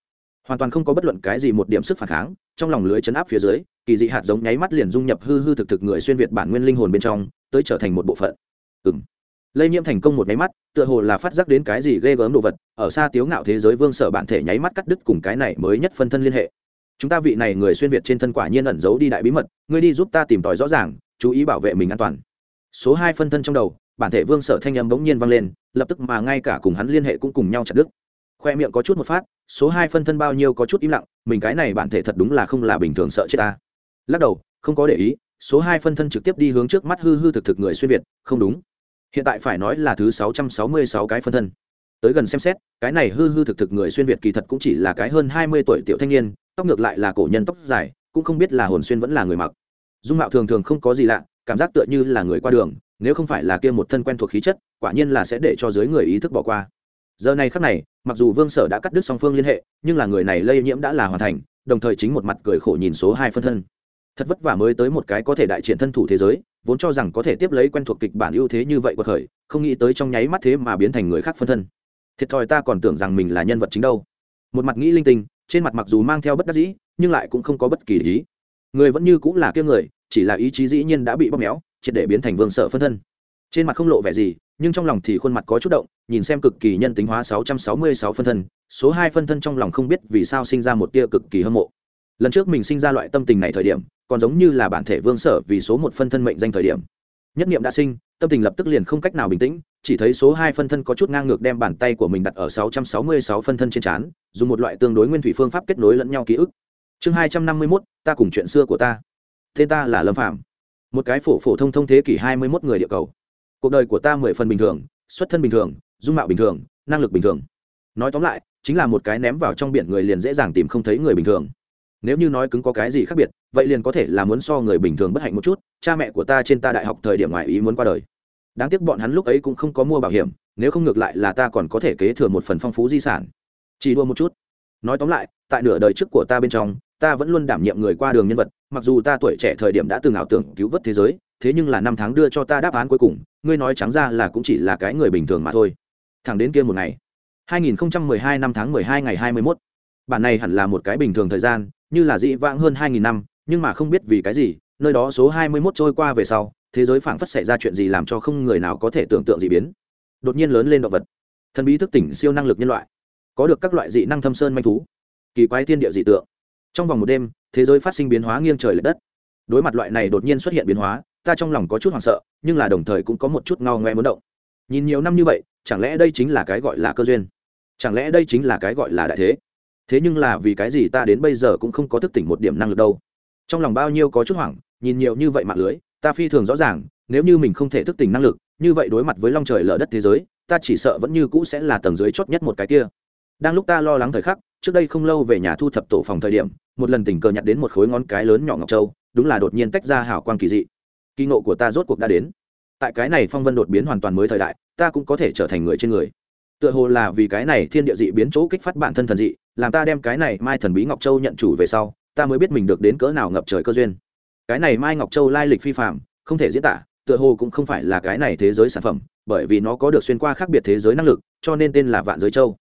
[SPEAKER 1] hoàn toàn không có bất luận cái gì một điểm sức phản kháng, trong lòng lưới chấn áp phía dưới, kỳ dị hạt giống nháy mắt liền dung nhập hư hư thực thực người xuyên việt bản nguyên linh hồn bên trong, tới trở thành một bộ phận. Ừng lây nhiễm thành công một nháy mắt, tựa hồ là phát giác đến cái gì ghê gớm đồ vật, ở xa tiếu ngạo thế giới vương sở bản thể nháy mắt cắt đứt cùng cái này mới nhất phân thân liên hệ. Chúng ta vị này người xuyên việt trên thân quả nhiên ẩn giấu đi đại bí mật, ngươi đi giúp ta tìm tòi rõ ràng, chú ý bảo vệ mình an toàn. Số hai phân thân trong đầu, bản thể vương sở thanh âm bỗng nhiên vang lên, lập tức mà ngay cả cùng hắn liên hệ cũng cùng nhau chặt đứt khoe miệng có chút một phát, số hai phân thân bao nhiêu có chút im lặng, mình cái này bản thể thật đúng là không là bình thường sợ chết ta. Lắc đầu, không có để ý, số hai phân thân trực tiếp đi hướng trước mắt hư hư thực thực người xuyên việt, không đúng. Hiện tại phải nói là thứ sáu trăm sáu mươi sáu cái phân thân. Tới gần xem xét, cái này hư hư thực thực người xuyên việt kỳ thật cũng chỉ là cái hơn hai mươi tuổi tiểu thanh niên, tóc ngược lại là cổ nhân tóc dài, cũng không biết là hồn xuyên vẫn là người mặc. Dung mạo thường thường không có gì lạ, cảm giác tựa như là người qua đường, nếu không phải là kia một thân quen thuộc khí chất, quả nhiên là sẽ để cho dưới người ý thức bỏ qua giờ này khắc này, mặc dù vương sở đã cắt đứt song phương liên hệ, nhưng là người này lây nhiễm đã là hoàn thành, đồng thời chính một mặt cười khổ nhìn số hai phân thân. Thật vất vả mới tới một cái có thể đại triển thân thủ thế giới, vốn cho rằng có thể tiếp lấy quen thuộc kịch bản ưu thế như vậy của khởi, không nghĩ tới trong nháy mắt thế mà biến thành người khác phân thân. Thiệt thòi ta còn tưởng rằng mình là nhân vật chính đâu. Một mặt nghĩ linh tinh, trên mặt mặc dù mang theo bất đắc dĩ, nhưng lại cũng không có bất kỳ ý. Người vẫn như cũng là kiêng người, chỉ là ý chí dĩ nhiên đã bị bóp méo, triệt để biến thành vương sở phân thân trên mặt không lộ vẻ gì nhưng trong lòng thì khuôn mặt có chút động nhìn xem cực kỳ nhân tính hóa 666 phân thân số hai phân thân trong lòng không biết vì sao sinh ra một tia cực kỳ hâm mộ. Lần trước mình sinh ra loại tâm tình này thời điểm còn giống như là bản thể vương sở vì số một phân thân mệnh danh thời điểm. Nhất nghiệm đã sinh tâm tình lập tức liền không cách nào bình tĩnh chỉ thấy số hai phân thân có chút ngang ngược đem bàn tay của mình đặt ở 666 phân thân trên trán dùng một loại tương đối nguyên thủy phương pháp kết nối lẫn nhau ký ức. Chương 251, ta cùng chuyện xưa của ta. Tên ta là lâm phạm một cái phổ phổ thông thông thế kỷ 21 người địa cầu cuộc đời của ta mười phần bình thường, xuất thân bình thường, dung mạo bình thường, năng lực bình thường. Nói tóm lại, chính là một cái ném vào trong biển người liền dễ dàng tìm không thấy người bình thường. Nếu như nói cứng có cái gì khác biệt, vậy liền có thể là muốn so người bình thường bất hạnh một chút, cha mẹ của ta trên ta đại học thời điểm ngoại ý muốn qua đời. Đáng tiếc bọn hắn lúc ấy cũng không có mua bảo hiểm, nếu không ngược lại là ta còn có thể kế thừa một phần phong phú di sản. Chỉ đua một chút. Nói tóm lại, tại nửa đời trước của ta bên trong, ta vẫn luôn đảm nhiệm người qua đường nhân vật, mặc dù ta tuổi trẻ thời điểm đã từng ảo tưởng cứu vớt thế giới thế nhưng là năm tháng đưa cho ta đáp án cuối cùng, ngươi nói trắng ra là cũng chỉ là cái người bình thường mà thôi. Thẳng đến kia một ngày 2012 năm tháng 12 ngày 21. bản này hẳn là một cái bình thường thời gian, như là dị vãng hơn 2.000 năm, nhưng mà không biết vì cái gì, nơi đó số 21 trôi qua về sau, thế giới phảng phất xảy ra chuyện gì làm cho không người nào có thể tưởng tượng gì biến. Đột nhiên lớn lên động vật, thần bí thức tỉnh siêu năng lực nhân loại, có được các loại dị năng thâm sơn manh thú, kỳ quái thiên địa dị tượng. Trong vòng một đêm, thế giới phát sinh biến hóa nghiêng trời l ệ đất. Đối mặt loại này đột nhiên xuất hiện biến hóa ta trong lòng có chút hoảng sợ, nhưng là đồng thời cũng có một chút ngao ngoe muốn động. Nhìn nhiều năm như vậy, chẳng lẽ đây chính là cái gọi là cơ duyên? Chẳng lẽ đây chính là cái gọi là đại thế? Thế nhưng là vì cái gì ta đến bây giờ cũng không có thức tỉnh một điểm năng lực đâu? Trong lòng bao nhiêu có chút hoảng, nhìn nhiều như vậy mạng lưới, ta phi thường rõ ràng, nếu như mình không thể thức tỉnh năng lực, như vậy đối mặt với long trời lở đất thế giới, ta chỉ sợ vẫn như cũ sẽ là tầng dưới chót nhất một cái kia. Đang lúc ta lo lắng thời khắc, trước đây không lâu về nhà thu thập tổ phòng thời điểm, một lần tình cờ nhặt đến một khối ngón cái lớn nhỏ ngọc châu, đúng là đột nhiên tách ra hào quang kỳ dị kỳ nộ của ta rốt cuộc đã đến. Tại cái này phong vân đột biến hoàn toàn mới thời đại, ta cũng có thể trở thành người trên người. Tựa hồ là vì cái này thiên địa dị biến chỗ kích phát bản thân thần dị, làm ta đem cái này mai thần bí ngọc châu nhận chủ về sau, ta mới biết mình được đến cỡ nào ngập trời cơ duyên. Cái này mai ngọc châu lai lịch phi phạm không thể diễn tả, tựa hồ cũng không phải là cái này thế giới sản phẩm, bởi vì nó có được xuyên qua khác biệt thế giới năng lực, cho nên tên là vạn giới châu.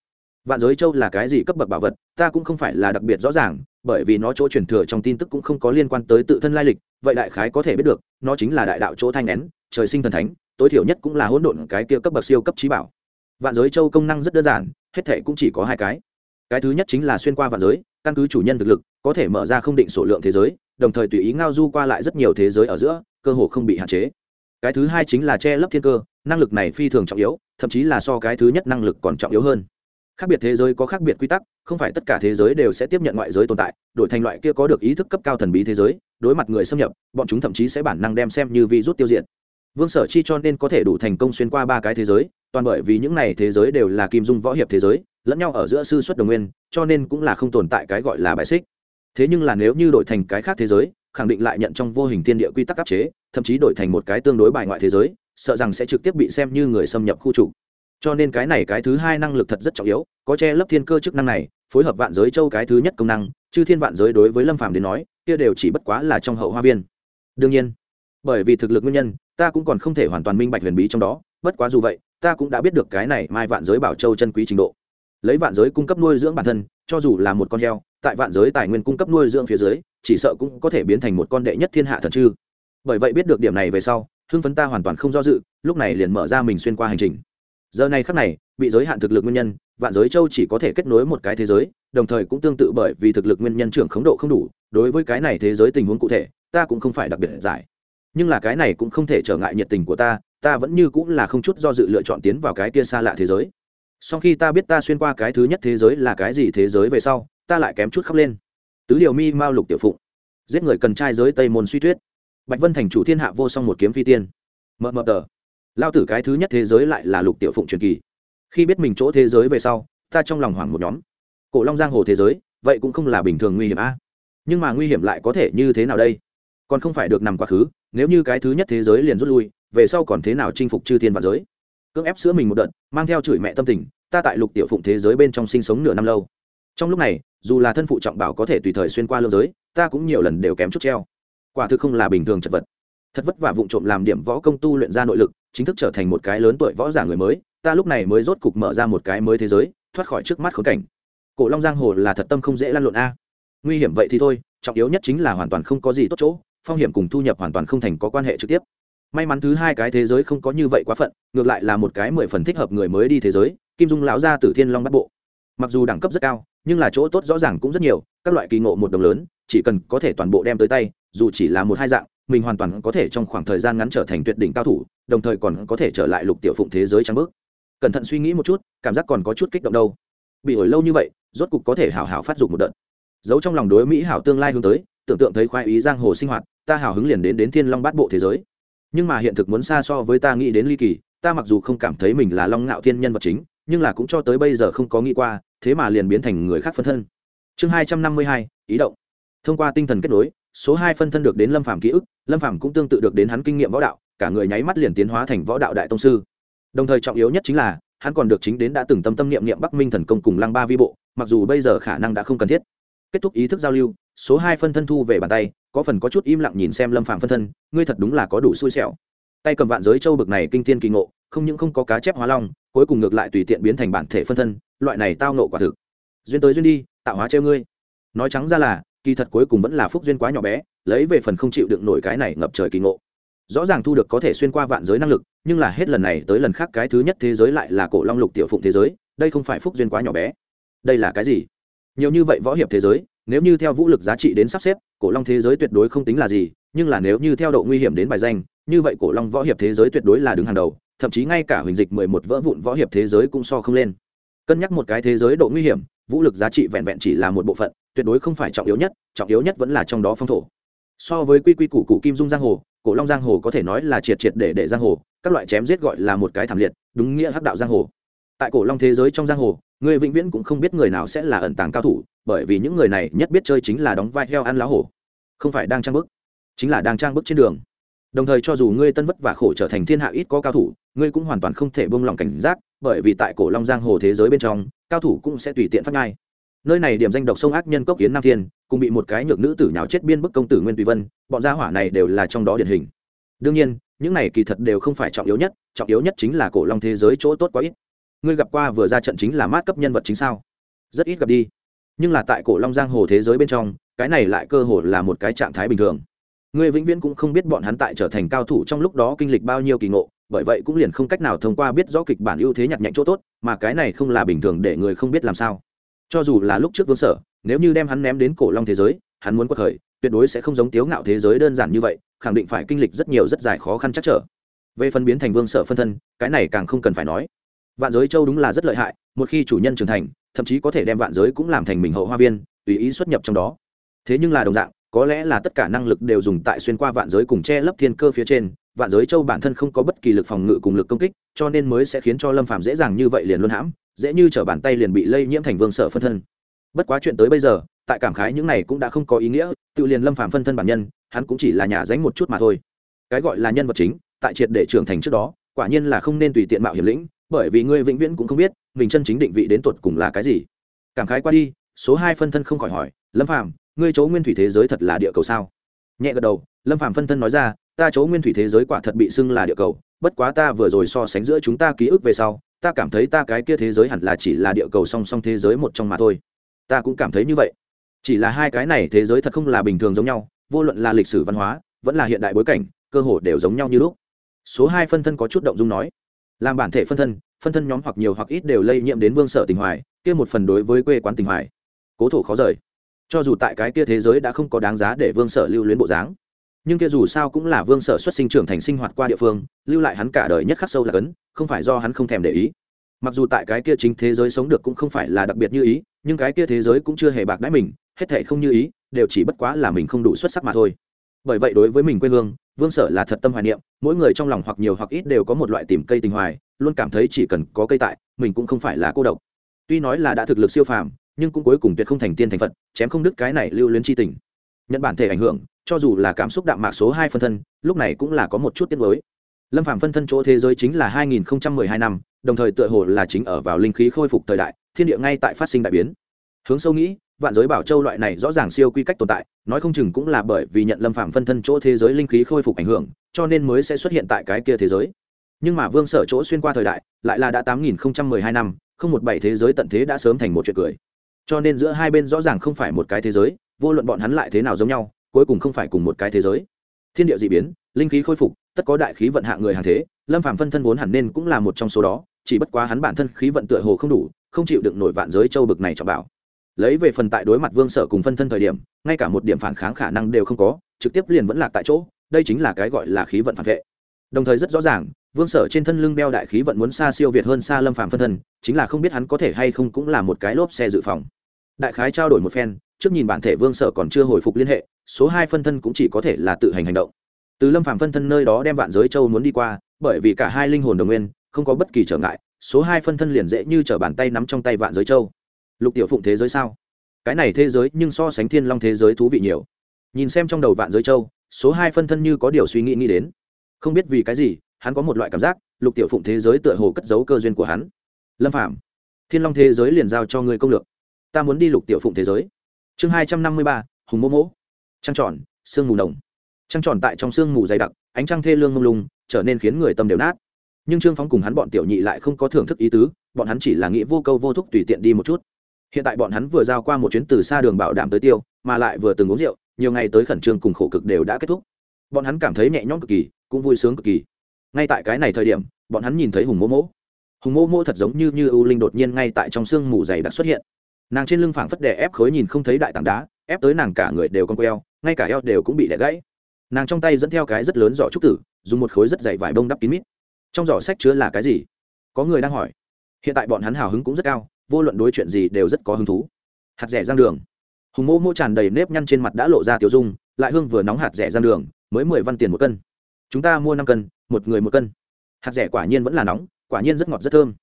[SPEAKER 1] Vạn giới châu là cái gì cấp bậc bảo vật, ta cũng không phải là đặc biệt rõ ràng bởi vì nó chỗ truyền thừa trong tin tức cũng không có liên quan tới tự thân lai lịch, vậy đại khái có thể biết được, nó chính là đại đạo chỗ thanh nén, trời sinh thần thánh, tối thiểu nhất cũng là hỗn độn cái kia cấp bậc siêu cấp trí bảo. Vạn giới châu công năng rất đơn giản, hết thệ cũng chỉ có hai cái. Cái thứ nhất chính là xuyên qua vạn giới, căn cứ chủ nhân thực lực, có thể mở ra không định số lượng thế giới, đồng thời tùy ý ngao du qua lại rất nhiều thế giới ở giữa, cơ hồ không bị hạn chế. Cái thứ hai chính là che lấp thiên cơ, năng lực này phi thường trọng yếu, thậm chí là so cái thứ nhất năng lực còn trọng yếu hơn khác biệt thế giới có khác biệt quy tắc, không phải tất cả thế giới đều sẽ tiếp nhận ngoại giới tồn tại, đổi thành loại kia có được ý thức cấp cao thần bí thế giới, đối mặt người xâm nhập, bọn chúng thậm chí sẽ bản năng đem xem như vi rút tiêu diệt. Vương sở chi cho nên có thể đủ thành công xuyên qua ba cái thế giới, toàn bởi vì những này thế giới đều là kim dung võ hiệp thế giới, lẫn nhau ở giữa sư xuất đồng nguyên, cho nên cũng là không tồn tại cái gọi là bài xích. Thế nhưng là nếu như đổi thành cái khác thế giới, khẳng định lại nhận trong vô hình thiên địa quy tắc áp chế, thậm chí đổi thành một cái tương đối bài ngoại thế giới, sợ rằng sẽ trực tiếp bị xem như người xâm nhập khu trục cho nên cái này cái thứ hai năng lực thật rất trọng yếu, có che lấp thiên cơ chức năng này, phối hợp vạn giới châu cái thứ nhất công năng chứ thiên vạn giới đối với lâm phàm đến nói, kia đều chỉ bất quá là trong hậu hoa viên. Đương nhiên, bởi vì thực lực nguyên nhân, ta cũng còn không thể hoàn toàn minh bạch huyền bí trong đó, bất quá dù vậy, ta cũng đã biết được cái này mai vạn giới bảo châu chân quý trình độ. Lấy vạn giới cung cấp nuôi dưỡng bản thân, cho dù là một con heo, tại vạn giới tài nguyên cung cấp nuôi dưỡng phía dưới, chỉ sợ cũng có thể biến thành một con đệ nhất thiên hạ thần chư. Bởi vậy biết được điểm này về sau, hưng phấn ta hoàn toàn không do dự, lúc này liền mở ra mình xuyên qua hành trình giờ này khắc này, bị giới hạn thực lực nguyên nhân, vạn giới châu chỉ có thể kết nối một cái thế giới, đồng thời cũng tương tự bởi vì thực lực nguyên nhân trưởng khống độ không đủ, đối với cái này thế giới tình huống cụ thể, ta cũng không phải đặc biệt giải. Nhưng là cái này cũng không thể trở ngại nhiệt tình của ta ta vẫn như cũng là không chút do dự lựa chọn tiến vào cái kia xa lạ thế giới. Sau khi ta biết ta xuyên qua cái thứ nhất thế giới là cái gì thế giới về sau, ta lại kém chút khóc lên. Tứ điều mi, mao lục tiểu phụng. Giết người cần trai giới tây môn suy tuyết. Bạch vân thành chủ thiên hạ vô song một kiếm phi tiên. Mờ mờ tờ lao tử cái thứ nhất thế giới lại là lục tiểu phụng truyền kỳ. Khi biết mình chỗ thế giới về sau, ta trong lòng hoảng một nhóm. Cổ long giang hồ thế giới, vậy cũng không là bình thường nguy hiểm a. Nhưng mà nguy hiểm lại có thể như thế nào đây? Còn không phải được nằm quá khứ, nếu như cái thứ nhất thế giới liền rút lui, về sau còn thế nào chinh phục chư thiên và giới? Cưỡng ép sữa mình một đợt, mang theo chửi mẹ tâm tình, ta tại lục tiểu phụng thế giới bên trong sinh sống nửa năm lâu. Trong lúc này, dù là thân phụ trọng bảo có thể tùy thời xuyên qua lương giới, ta cũng nhiều lần đều kém chút treo. Quả thực không là bình thường chật vật. Thật vất vả vụng trộm làm điểm võ công tu luyện ra nội lực chính thức trở thành một cái lớn tuổi võ giả người mới, ta lúc này mới rốt cục mở ra một cái mới thế giới, thoát khỏi trước mắt khốn cảnh. Cổ long giang hồ là thật tâm không dễ lăn lộn a. Nguy hiểm vậy thì thôi, trọng yếu nhất chính là hoàn toàn không có gì tốt chỗ, phong hiểm cùng thu nhập hoàn toàn không thành có quan hệ trực tiếp. May mắn thứ hai cái thế giới không có như vậy quá phận, ngược lại là một cái mười phần thích hợp người mới đi thế giới, kim dung lão gia tử thiên long bắt bộ. Mặc dù đẳng cấp rất cao, nhưng là chỗ tốt rõ ràng cũng rất nhiều, các loại kỳ ngộ một đồng lớn, chỉ cần có thể toàn bộ đem tới tay, dù chỉ là một hai dạng mình hoàn toàn có thể trong khoảng thời gian ngắn trở thành tuyệt đỉnh cao thủ, đồng thời còn có thể trở lại lục tiểu phụng thế giới trắng bước. Cẩn thận suy nghĩ một chút, cảm giác còn có chút kích động đâu. Bị ổi lâu như vậy, rốt cục có thể hảo hảo phát dục một đợt. Giấu trong lòng đối mỹ hảo tương lai hướng tới, tưởng tượng thấy khoái ý giang hồ sinh hoạt, ta hào hứng liền đến đến thiên long bát bộ thế giới. Nhưng mà hiện thực muốn xa so với ta nghĩ đến ly kỳ, ta mặc dù không cảm thấy mình là long ngạo thiên nhân vật chính, nhưng là cũng cho tới bây giờ không có nghĩ qua, thế mà liền biến thành người khác phân thân. Chương hai trăm năm mươi hai, ý động. Thông qua tinh thần kết nối số hai phân thân được đến lâm phàm ký ức, lâm phàm cũng tương tự được đến hắn kinh nghiệm võ đạo, cả người nháy mắt liền tiến hóa thành võ đạo đại tông sư. Đồng thời trọng yếu nhất chính là, hắn còn được chính đến đã từng tâm tâm niệm niệm bắc minh thần công cùng lăng ba vi bộ, mặc dù bây giờ khả năng đã không cần thiết. Kết thúc ý thức giao lưu, số hai phân thân thu về bàn tay, có phần có chút im lặng nhìn xem lâm phàm phân thân, ngươi thật đúng là có đủ xui xẻo. Tay cầm vạn giới châu bực này kinh thiên kỳ ngộ, không những không có cá chép hóa long, cuối cùng ngược lại tùy tiện biến thành bản thể phân thân, loại này tao nộ quả thực. Duyên tới duyên đi, tạo hóa treo ngươi. Nói trắng ra là kỳ thật cuối cùng vẫn là phúc duyên quá nhỏ bé, lấy về phần không chịu đựng nổi cái này ngập trời kỳ ngộ. Rõ ràng thu được có thể xuyên qua vạn giới năng lực, nhưng là hết lần này tới lần khác cái thứ nhất thế giới lại là cổ long lục tiểu phụng thế giới, đây không phải phúc duyên quá nhỏ bé. Đây là cái gì? Nhiều như vậy võ hiệp thế giới, nếu như theo vũ lực giá trị đến sắp xếp, cổ long thế giới tuyệt đối không tính là gì, nhưng là nếu như theo độ nguy hiểm đến bài danh, như vậy cổ long võ hiệp thế giới tuyệt đối là đứng hàng đầu, thậm chí ngay cả huỳnh dịch mười một vỡ vụn võ hiệp thế giới cũng so không lên. Cân nhắc một cái thế giới độ nguy hiểm, vũ lực giá trị vẹn vẹn chỉ là một bộ phận tuyệt đối không phải trọng yếu nhất, trọng yếu nhất vẫn là trong đó phong thổ. So với quy quy củ cụ kim dung giang hồ, cổ long giang hồ có thể nói là triệt triệt để để giang hồ, các loại chém giết gọi là một cái thảm liệt, đúng nghĩa hắc đạo giang hồ. Tại cổ long thế giới trong giang hồ, người vĩnh viễn cũng không biết người nào sẽ là ẩn tàng cao thủ, bởi vì những người này nhất biết chơi chính là đóng vai heo ăn lá hổ. Không phải đang trang bức, chính là đang trang bức trên đường. Đồng thời cho dù ngươi tân vất và khổ trở thành thiên hạ ít có cao thủ, ngươi cũng hoàn toàn không thể buông lỏng cảnh giác, bởi vì tại cổ long giang hồ thế giới bên trong, cao thủ cũng sẽ tùy tiện phát ngai nơi này điểm danh độc sông ác nhân cốc kiến nam thiên, cùng bị một cái nhược nữ tử nhào chết biên bức công tử nguyên tùy vân, bọn gia hỏa này đều là trong đó điển hình. Đương nhiên, những này kỳ thật đều không phải trọng yếu nhất, trọng yếu nhất chính là cổ long thế giới chỗ tốt quá ít. Ngươi gặp qua vừa ra trận chính là mát cấp nhân vật chính sao? Rất ít gặp đi. Nhưng là tại cổ long giang hồ thế giới bên trong, cái này lại cơ hồ là một cái trạng thái bình thường. Ngươi vĩnh viễn cũng không biết bọn hắn tại trở thành cao thủ trong lúc đó kinh lịch bao nhiêu kỳ ngộ, bởi vậy cũng liền không cách nào thông qua biết rõ kịch bản ưu thế nhặt nhạnh chỗ tốt, mà cái này không là bình thường để người không biết làm sao cho dù là lúc trước vương sở, nếu như đem hắn ném đến cổ long thế giới, hắn muốn quật khởi, tuyệt đối sẽ không giống tiếu ngạo thế giới đơn giản như vậy, khẳng định phải kinh lịch rất nhiều rất dài khó khăn chắc trở. Về phân biến thành vương sở phân thân, cái này càng không cần phải nói. Vạn giới châu đúng là rất lợi hại, một khi chủ nhân trưởng thành, thậm chí có thể đem vạn giới cũng làm thành mình hậu hoa viên, tùy ý xuất nhập trong đó. Thế nhưng là đồng dạng, có lẽ là tất cả năng lực đều dùng tại xuyên qua vạn giới cùng che lấp thiên cơ phía trên vạn giới châu bản thân không có bất kỳ lực phòng ngự cùng lực công kích, cho nên mới sẽ khiến cho lâm phàm dễ dàng như vậy liền luôn hãm, dễ như t bàn tay liền bị lây nhiễm thành vương sở phân thân. Bất quá chuyện tới bây giờ, tại cảm khái những này cũng đã không có ý nghĩa, tự liền lâm phàm phân thân bản nhân, hắn cũng chỉ là nhà dánh một chút mà thôi. Cái gọi là nhân vật chính, tại triệt để trưởng thành trước đó, quả nhiên là không nên tùy tiện mạo hiểm lĩnh, bởi vì ngươi vĩnh viễn cũng không biết, mình chân chính định vị đến tuột cùng là cái gì. Cảm khái qua đi, số hai phân thân không khỏi hỏi, lâm phàm, ngươi chỗ nguyên thủy thế giới thật là địa cầu sao? Nhẹ gật đầu, lâm Phạm phân thân nói ra, ta chỗ nguyên thủy thế giới quả thật bị xưng là địa cầu, bất quá ta vừa rồi so sánh giữa chúng ta ký ức về sau, ta cảm thấy ta cái kia thế giới hẳn là chỉ là địa cầu song song thế giới một trong mà thôi. Ta cũng cảm thấy như vậy. Chỉ là hai cái này thế giới thật không là bình thường giống nhau, vô luận là lịch sử văn hóa, vẫn là hiện đại bối cảnh, cơ hồ đều giống nhau như lúc. Số hai phân thân có chút động dung nói, làm bản thể phân thân phân thân nhóm hoặc nhiều hoặc ít đều lây nhiễm đến vương sở tình hoài, kia một phần đối với quê quán tình hoài. Cố thủ khó rời cho dù tại cái kia thế giới đã không có đáng giá để vương sở lưu luyến bộ dáng, nhưng kia dù sao cũng là vương sở xuất sinh trưởng thành sinh hoạt qua địa phương, lưu lại hắn cả đời nhất khắc sâu là cấn, không phải do hắn không thèm để ý. Mặc dù tại cái kia chính thế giới sống được cũng không phải là đặc biệt như ý, nhưng cái kia thế giới cũng chưa hề bạc đãi mình, hết thể không như ý, đều chỉ bất quá là mình không đủ xuất sắc mà thôi. Bởi vậy đối với mình quê hương, vương sở là thật tâm hoài niệm, mỗi người trong lòng hoặc nhiều hoặc ít đều có một loại tìm cây tình hoài, luôn cảm thấy chỉ cần có cây tại, mình cũng không phải là cô độc. Tuy nói là đã thực lực siêu phàm nhưng cũng cuối cùng tuyệt không thành tiên thành phật, chém không đứt cái này lưu luyến chi tình. Nhận bản thể ảnh hưởng, cho dù là cảm xúc đạm mạc số hai phân thân, lúc này cũng là có một chút tiết mới lâm phạm phân thân chỗ thế giới chính là hai nghìn hai năm, đồng thời tựa hồ là chính ở vào linh khí khôi phục thời đại, thiên địa ngay tại phát sinh đại biến. Hướng sâu nghĩ, vạn giới bảo châu loại này rõ ràng siêu quy cách tồn tại, nói không chừng cũng là bởi vì nhận lâm phạm phân thân chỗ thế giới linh khí khôi phục ảnh hưởng, cho nên mới sẽ xuất hiện tại cái kia thế giới. Nhưng mà vương sở chỗ xuyên qua thời đại, lại là đã tám nghìn hai năm, không một bảy thế giới tận thế đã sớm thành một chuyện cười cho nên giữa hai bên rõ ràng không phải một cái thế giới, vô luận bọn hắn lại thế nào giống nhau, cuối cùng không phải cùng một cái thế giới. Thiên địa d ị biến, linh khí khôi phục, tất có đại khí vận hạ người hàng thế, lâm phạm phân thân vốn hẳn nên cũng là một trong số đó, chỉ bất quá hắn bản thân khí vận tựa hồ không đủ, không chịu đựng nổi vạn giới châu bực này cho bảo. Lấy về phần tại đối mặt vương sở cùng phân thân thời điểm, ngay cả một điểm phản kháng khả năng đều không có, trực tiếp liền vẫn lạc tại chỗ, đây chính là cái gọi là khí vận phản vệ. Đồng thời rất rõ ràng vương sở trên thân lưng beo đại khí vận muốn xa siêu việt hơn xa lâm phạm phân thân, chính là không biết hắn có thể hay không cũng là một cái lốp xe dự phòng. Đại khái trao đổi một phen, trước nhìn bản thể vương sở còn chưa hồi phục liên hệ, số hai phân thân cũng chỉ có thể là tự hành hành động. Từ lâm phạm phân thân nơi đó đem vạn giới châu muốn đi qua, bởi vì cả hai linh hồn đồng nguyên, không có bất kỳ trở ngại, số hai phân thân liền dễ như t r ở bàn tay nắm trong tay vạn giới châu. Lục tiểu phụng thế giới sao? Cái này thế giới, nhưng so sánh thiên long thế giới thú vị nhiều. Nhìn xem trong đầu vạn giới châu, số hai phân thân như có điều suy nghĩ nghĩ đến. Không biết vì cái gì hắn có một loại cảm giác, lục tiểu phụng thế giới tựa hồ cất giấu cơ duyên của hắn. Lâm phạm thiên long thế giới liền giao cho người công lược. Ta muốn đi lục tiểu phụng thế giới. Chương hai trăm năm mươi ba, hùng mô mỗ trăng tròn, sương mù nồng. trăng tròn tại trong sương mù dày đặc, ánh trăng thê lương mông lung, trở nên khiến người tâm đều nát. Nhưng trương phóng cùng hắn bọn tiểu nhị lại không có thưởng thức ý tứ, bọn hắn chỉ là nghĩ vô câu vô thúc tùy tiện đi một chút. Hiện tại bọn hắn vừa giao qua một chuyến từ xa đường bảo đảm tới tiêu, mà lại vừa từng uống rượu, nhiều ngày tới khẩn trương cùng khổ cực đều đã kết thúc. Bọn hắn cảm thấy nhẹ nhõm cực kỳ, cũng vui sướng cực kỳ ngay tại cái này thời điểm, bọn hắn nhìn thấy hùng mô mỗ. Hùng mô mỗ thật giống như như ưu linh đột nhiên ngay tại trong sương mù dày đã xuất hiện. Nàng trên lưng phảng phất đè ép khối nhìn không thấy đại tảng đá, ép tới nàng cả người đều con queo, ngay cả eo đều cũng bị đẻ gãy. Nàng trong tay dẫn theo cái rất lớn giỏ trúc tử, dùng một khối rất dày vải bông đắp kín mít. Trong giỏ sách chứa là cái gì? Có người đang hỏi. Hiện tại bọn hắn hào hứng cũng rất cao, vô luận đối chuyện gì đều rất có hứng thú. Hạt rẻ giang đường. Hùng mô mô tràn đầy nếp nhăn trên mặt đã lộ ra tiểu dung, lại hương vừa nóng hạt rẻ giang đường, mới mười văn tiền một cân chúng ta mua năm cân, một người một cân. Hạt rẻ quả nhiên vẫn là nóng, quả nhiên rất ngọt, rất thơm.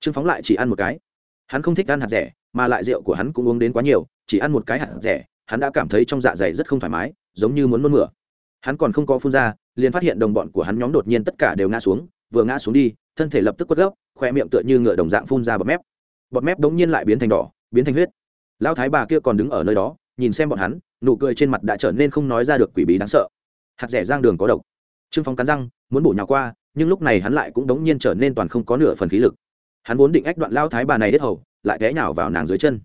[SPEAKER 1] Trương phóng lại chỉ ăn một cái. Hắn không thích ăn hạt rẻ, mà lại rượu của hắn cũng uống đến quá nhiều, chỉ ăn một cái hạt rẻ, hắn đã cảm thấy trong dạ dày rất không thoải mái, giống như muốn nôn mửa. Hắn còn không có phun ra, liền phát hiện đồng bọn của hắn nhóm đột nhiên tất cả đều ngã xuống, vừa ngã xuống đi, thân thể lập tức quất gốc, khoe miệng tựa như ngựa đồng dạng phun ra bọt mép. Bọt mép đống nhiên lại biến thành đỏ, biến thành huyết. Lão thái bà kia còn đứng ở nơi đó, nhìn xem bọn hắn, nụ cười trên mặt đã trở nên không nói ra được quỷ bí đáng sợ. Hạt rẻ giang đường có độc trương phong cắn răng, muốn bổ nhào qua, nhưng lúc này hắn lại cũng đống nhiên trở nên toàn không có nửa phần khí lực. Hắn vốn định ách đoạn lao thái bà này đết hầu, lại té nhào vào nàng dưới chân.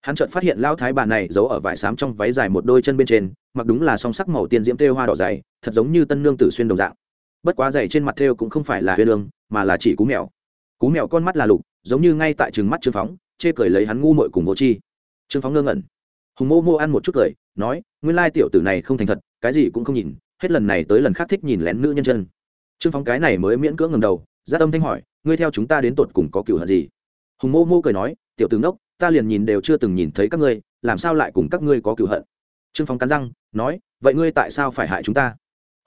[SPEAKER 1] Hắn chợt phát hiện lao thái bà này giấu ở vải xám trong váy dài một đôi chân bên trên, mặc đúng là song sắc màu tiên diễm thêu hoa đỏ dày, thật giống như tân nương tử xuyên đồng dạng. Bất quá dày trên mặt thêu cũng không phải là huyên lương mà là chỉ cú mèo. Cú mèo con mắt là lục, giống như ngay tại trừng mắt trương phóng chê cười lấy hắn ngu muội cùng vô chi trương phóng ngơ ngẩn. Hùng mô mô ăn một chút cười, nói, nguyên lai tiểu tử này không thành thật, cái gì cũng không nhìn hết lần này tới lần khác thích nhìn lén nữ nhân chân. Trương phóng cái này mới miễn cưỡng ngầm đầu giác âm thanh hỏi, ngươi theo chúng ta đến tột cùng có cựu hận gì? Hùng mô mô cười nói, tiểu tướng đốc ta liền nhìn đều chưa từng nhìn thấy các ngươi, làm sao lại cùng các ngươi có cựu hận? Trương phóng cắn răng, nói, vậy ngươi tại sao phải hại chúng ta?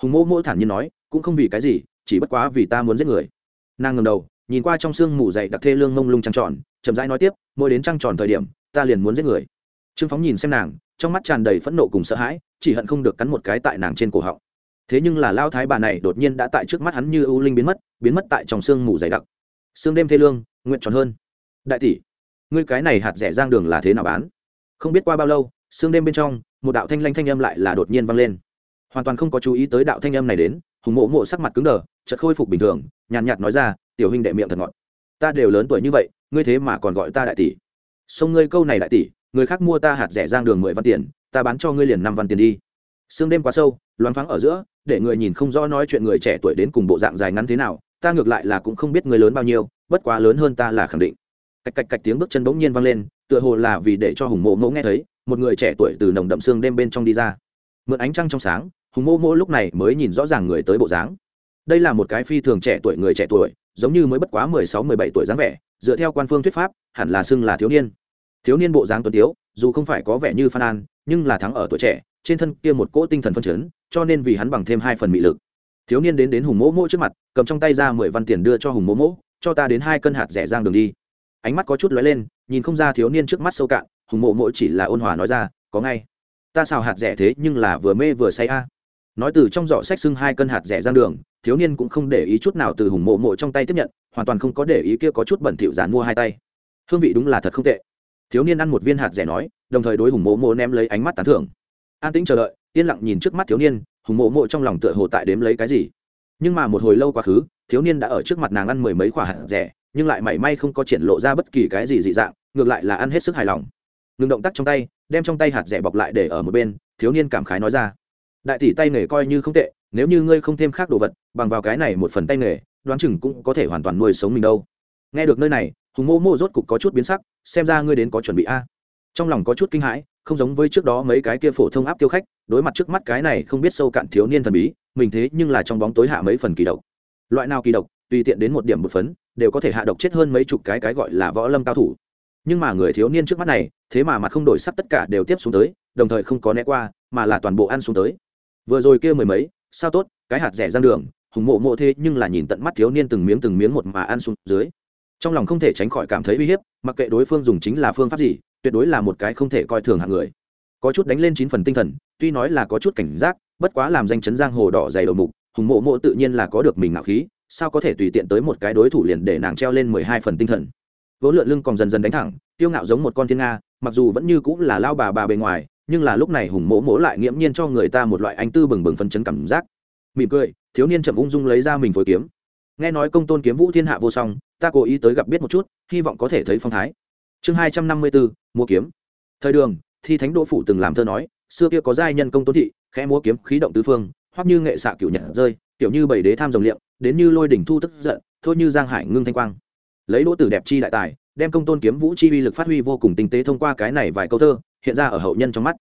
[SPEAKER 1] Hùng mô mô thản nhiên nói, cũng không vì cái gì, chỉ bất quá vì ta muốn giết người. Nàng ngầm đầu, nhìn qua trong sương mù dậy đặc thê lương mông lung trăng tròn, chậm rãi nói tiếp, mỗi đến trăng tròn thời điểm, ta liền muốn giết người. Trương phóng nhìn xem nàng trong mắt tràn đầy phẫn nộ cùng sợ hãi chỉ hận không được cắn một cái tại nàng trên cổ họng. Thế nhưng là lao thái bà này đột nhiên đã tại trước mắt hắn như ưu linh biến mất biến mất tại trong sương mù dày đặc. Sương đêm thê lương nguyện tròn hơn. Đại tỷ ngươi cái này hạt rẻ giang đường là thế nào bán? Không biết qua bao lâu sương đêm bên trong một đạo thanh lanh thanh âm lại là đột nhiên vang lên. Hoàn toàn không có chú ý tới đạo thanh âm này đến hùng mộ mộ sắc mặt cứng đờ chợt khôi phục bình thường nhàn nhạt, nói ra tiểu huynh đệ miệng thật ngọt. Ta đều lớn tuổi như vậy ngươi thế mà còn gọi ta đại tỷ. Xông ngươi câu này đại tỷ người khác mua ta hạt rẻ giang đường mười văn tiền, ta bán cho ngươi liền năm văn tiền đi. Sương đêm quá sâu, loáng thoáng ở giữa, để người nhìn không rõ nói chuyện người trẻ tuổi đến cùng bộ dạng dài ngắn thế nào, ta ngược lại là cũng không biết người lớn bao nhiêu, bất quá lớn hơn ta là khẳng định. Cạch cạch cạch tiếng bước chân bỗng nhiên vang lên, tựa hồ là vì để cho hùng mộ mẫu nghe thấy, một người trẻ tuổi từ nồng đậm sương đêm bên trong đi ra. Mượn ánh trăng trong sáng, hùng mô mô lúc này mới nhìn rõ ràng người tới bộ dáng. Đây là một cái phi thường trẻ tuổi người trẻ tuổi, giống như mới bất quá mười sáu, mười bảy tuổi dáng vẻ, dựa theo quan phương thuyết pháp, hẳn là xưng là thiếu niên thiếu niên bộ dáng tuấn tiếu, dù không phải có vẻ như phan an, nhưng là thắng ở tuổi trẻ, trên thân kia một cỗ tinh thần phân chấn, cho nên vì hắn bằng thêm hai phần mị lực. Thiếu niên đến đến hùng mỗ mỗ trước mặt, cầm trong tay ra mười văn tiền đưa cho hùng mỗ mỗ, cho ta đến hai cân hạt rẻ giang đường đi. Ánh mắt có chút lóe lên, nhìn không ra thiếu niên trước mắt sâu cạn, hùng mộ mỗ chỉ là ôn hòa nói ra, có ngay. Ta xào hạt rẻ thế nhưng là vừa mê vừa say a. Nói từ trong giỏ sách xưng hai cân hạt rẻ giang đường, thiếu niên cũng không để ý chút nào từ hùng mộ mộ trong tay tiếp nhận, hoàn toàn không có để ý kia có chút bẩn thỉu dán mua hai tay. Hương vị đúng là thật không tệ thiếu niên ăn một viên hạt rẻ nói, đồng thời đối hùng mộ mộ ném lấy ánh mắt tán thưởng. An tĩnh chờ đợi, yên lặng nhìn trước mắt thiếu niên, hùng mộ mộ trong lòng tựa hồ tại đếm lấy cái gì. Nhưng mà một hồi lâu quá khứ, thiếu niên đã ở trước mặt nàng ăn mười mấy quả hạt rẻ, nhưng lại mảy may không có triển lộ ra bất kỳ cái gì dị dạng, ngược lại là ăn hết sức hài lòng. Ngừng động tác trong tay, đem trong tay hạt rẻ bọc lại để ở một bên, thiếu niên cảm khái nói ra. Đại tỷ tay nghề coi như không tệ, nếu như ngươi không thêm khác đồ vật, bằng vào cái này một phần tay nghề, đoán chừng cũng có thể hoàn toàn nuôi sống mình đâu nghe được nơi này, hùng mô mô rốt cục có chút biến sắc, xem ra ngươi đến có chuẩn bị a. Trong lòng có chút kinh hãi, không giống với trước đó mấy cái kia phổ thông áp tiêu khách, đối mặt trước mắt cái này không biết sâu cạn thiếu niên thần bí, mình thế nhưng là trong bóng tối hạ mấy phần kỳ độc. Loại nào kỳ độc, tùy tiện đến một điểm một phấn, đều có thể hạ độc chết hơn mấy chục cái cái gọi là võ lâm cao thủ. Nhưng mà người thiếu niên trước mắt này, thế mà mặt không đổi sắc tất cả đều tiếp xuống tới, đồng thời không có né qua, mà là toàn bộ ăn xuống tới. Vừa rồi kia mười mấy, sao tốt, cái hạt rẻ răng đường, hùng mộ mộ thế nhưng là nhìn tận mắt thiếu niên từng miếng từng miếng một mà ăn xuống dưới trong lòng không thể tránh khỏi cảm thấy uy hiếp, mặc kệ đối phương dùng chính là phương pháp gì, tuyệt đối là một cái không thể coi thường hạng người. Có chút đánh lên chín phần tinh thần, tuy nói là có chút cảnh giác, bất quá làm danh chấn giang hồ đỏ dày đầu mục, hùng mộ mộ tự nhiên là có được mình ngạo khí, sao có thể tùy tiện tới một cái đối thủ liền để nàng treo lên mười hai phần tinh thần. Vỗ lượn lưng còn dần dần đánh thẳng tiêu ngạo giống một con thiên nga, mặc dù vẫn như cũng là lao bà bà bề ngoài, nhưng là lúc này hùng mỗ mỗ lại nghiễm nhiên cho người ta một loại anh tư bừng bừng phân chấn cảm giác. Mỉm cười, thiếu niên chậm ung dung lấy ra mình phối kiếm nghe nói công tôn kiếm vũ thiên hạ vô song, ta cố ý tới gặp biết một chút, hy vọng có thể thấy phong thái. Chương hai trăm năm mươi bốn mua kiếm. Thời đường, thi thánh đỗ phủ từng làm thơ nói, xưa kia có giai nhân công tôn thị, khẽ múa kiếm khí động tứ phương hoặc như nghệ xạ cửu nhật rơi, kiểu như bảy đế tham rồng liệm, đến như lôi đỉnh thu tức giận, thôi như giang hải ngưng thanh quang. Lấy đỗ tử đẹp chi đại tài, đem công tôn kiếm vũ chi uy lực phát huy vô cùng tinh tế thông qua cái này vài câu thơ, hiện ra ở hậu nhân trong mắt.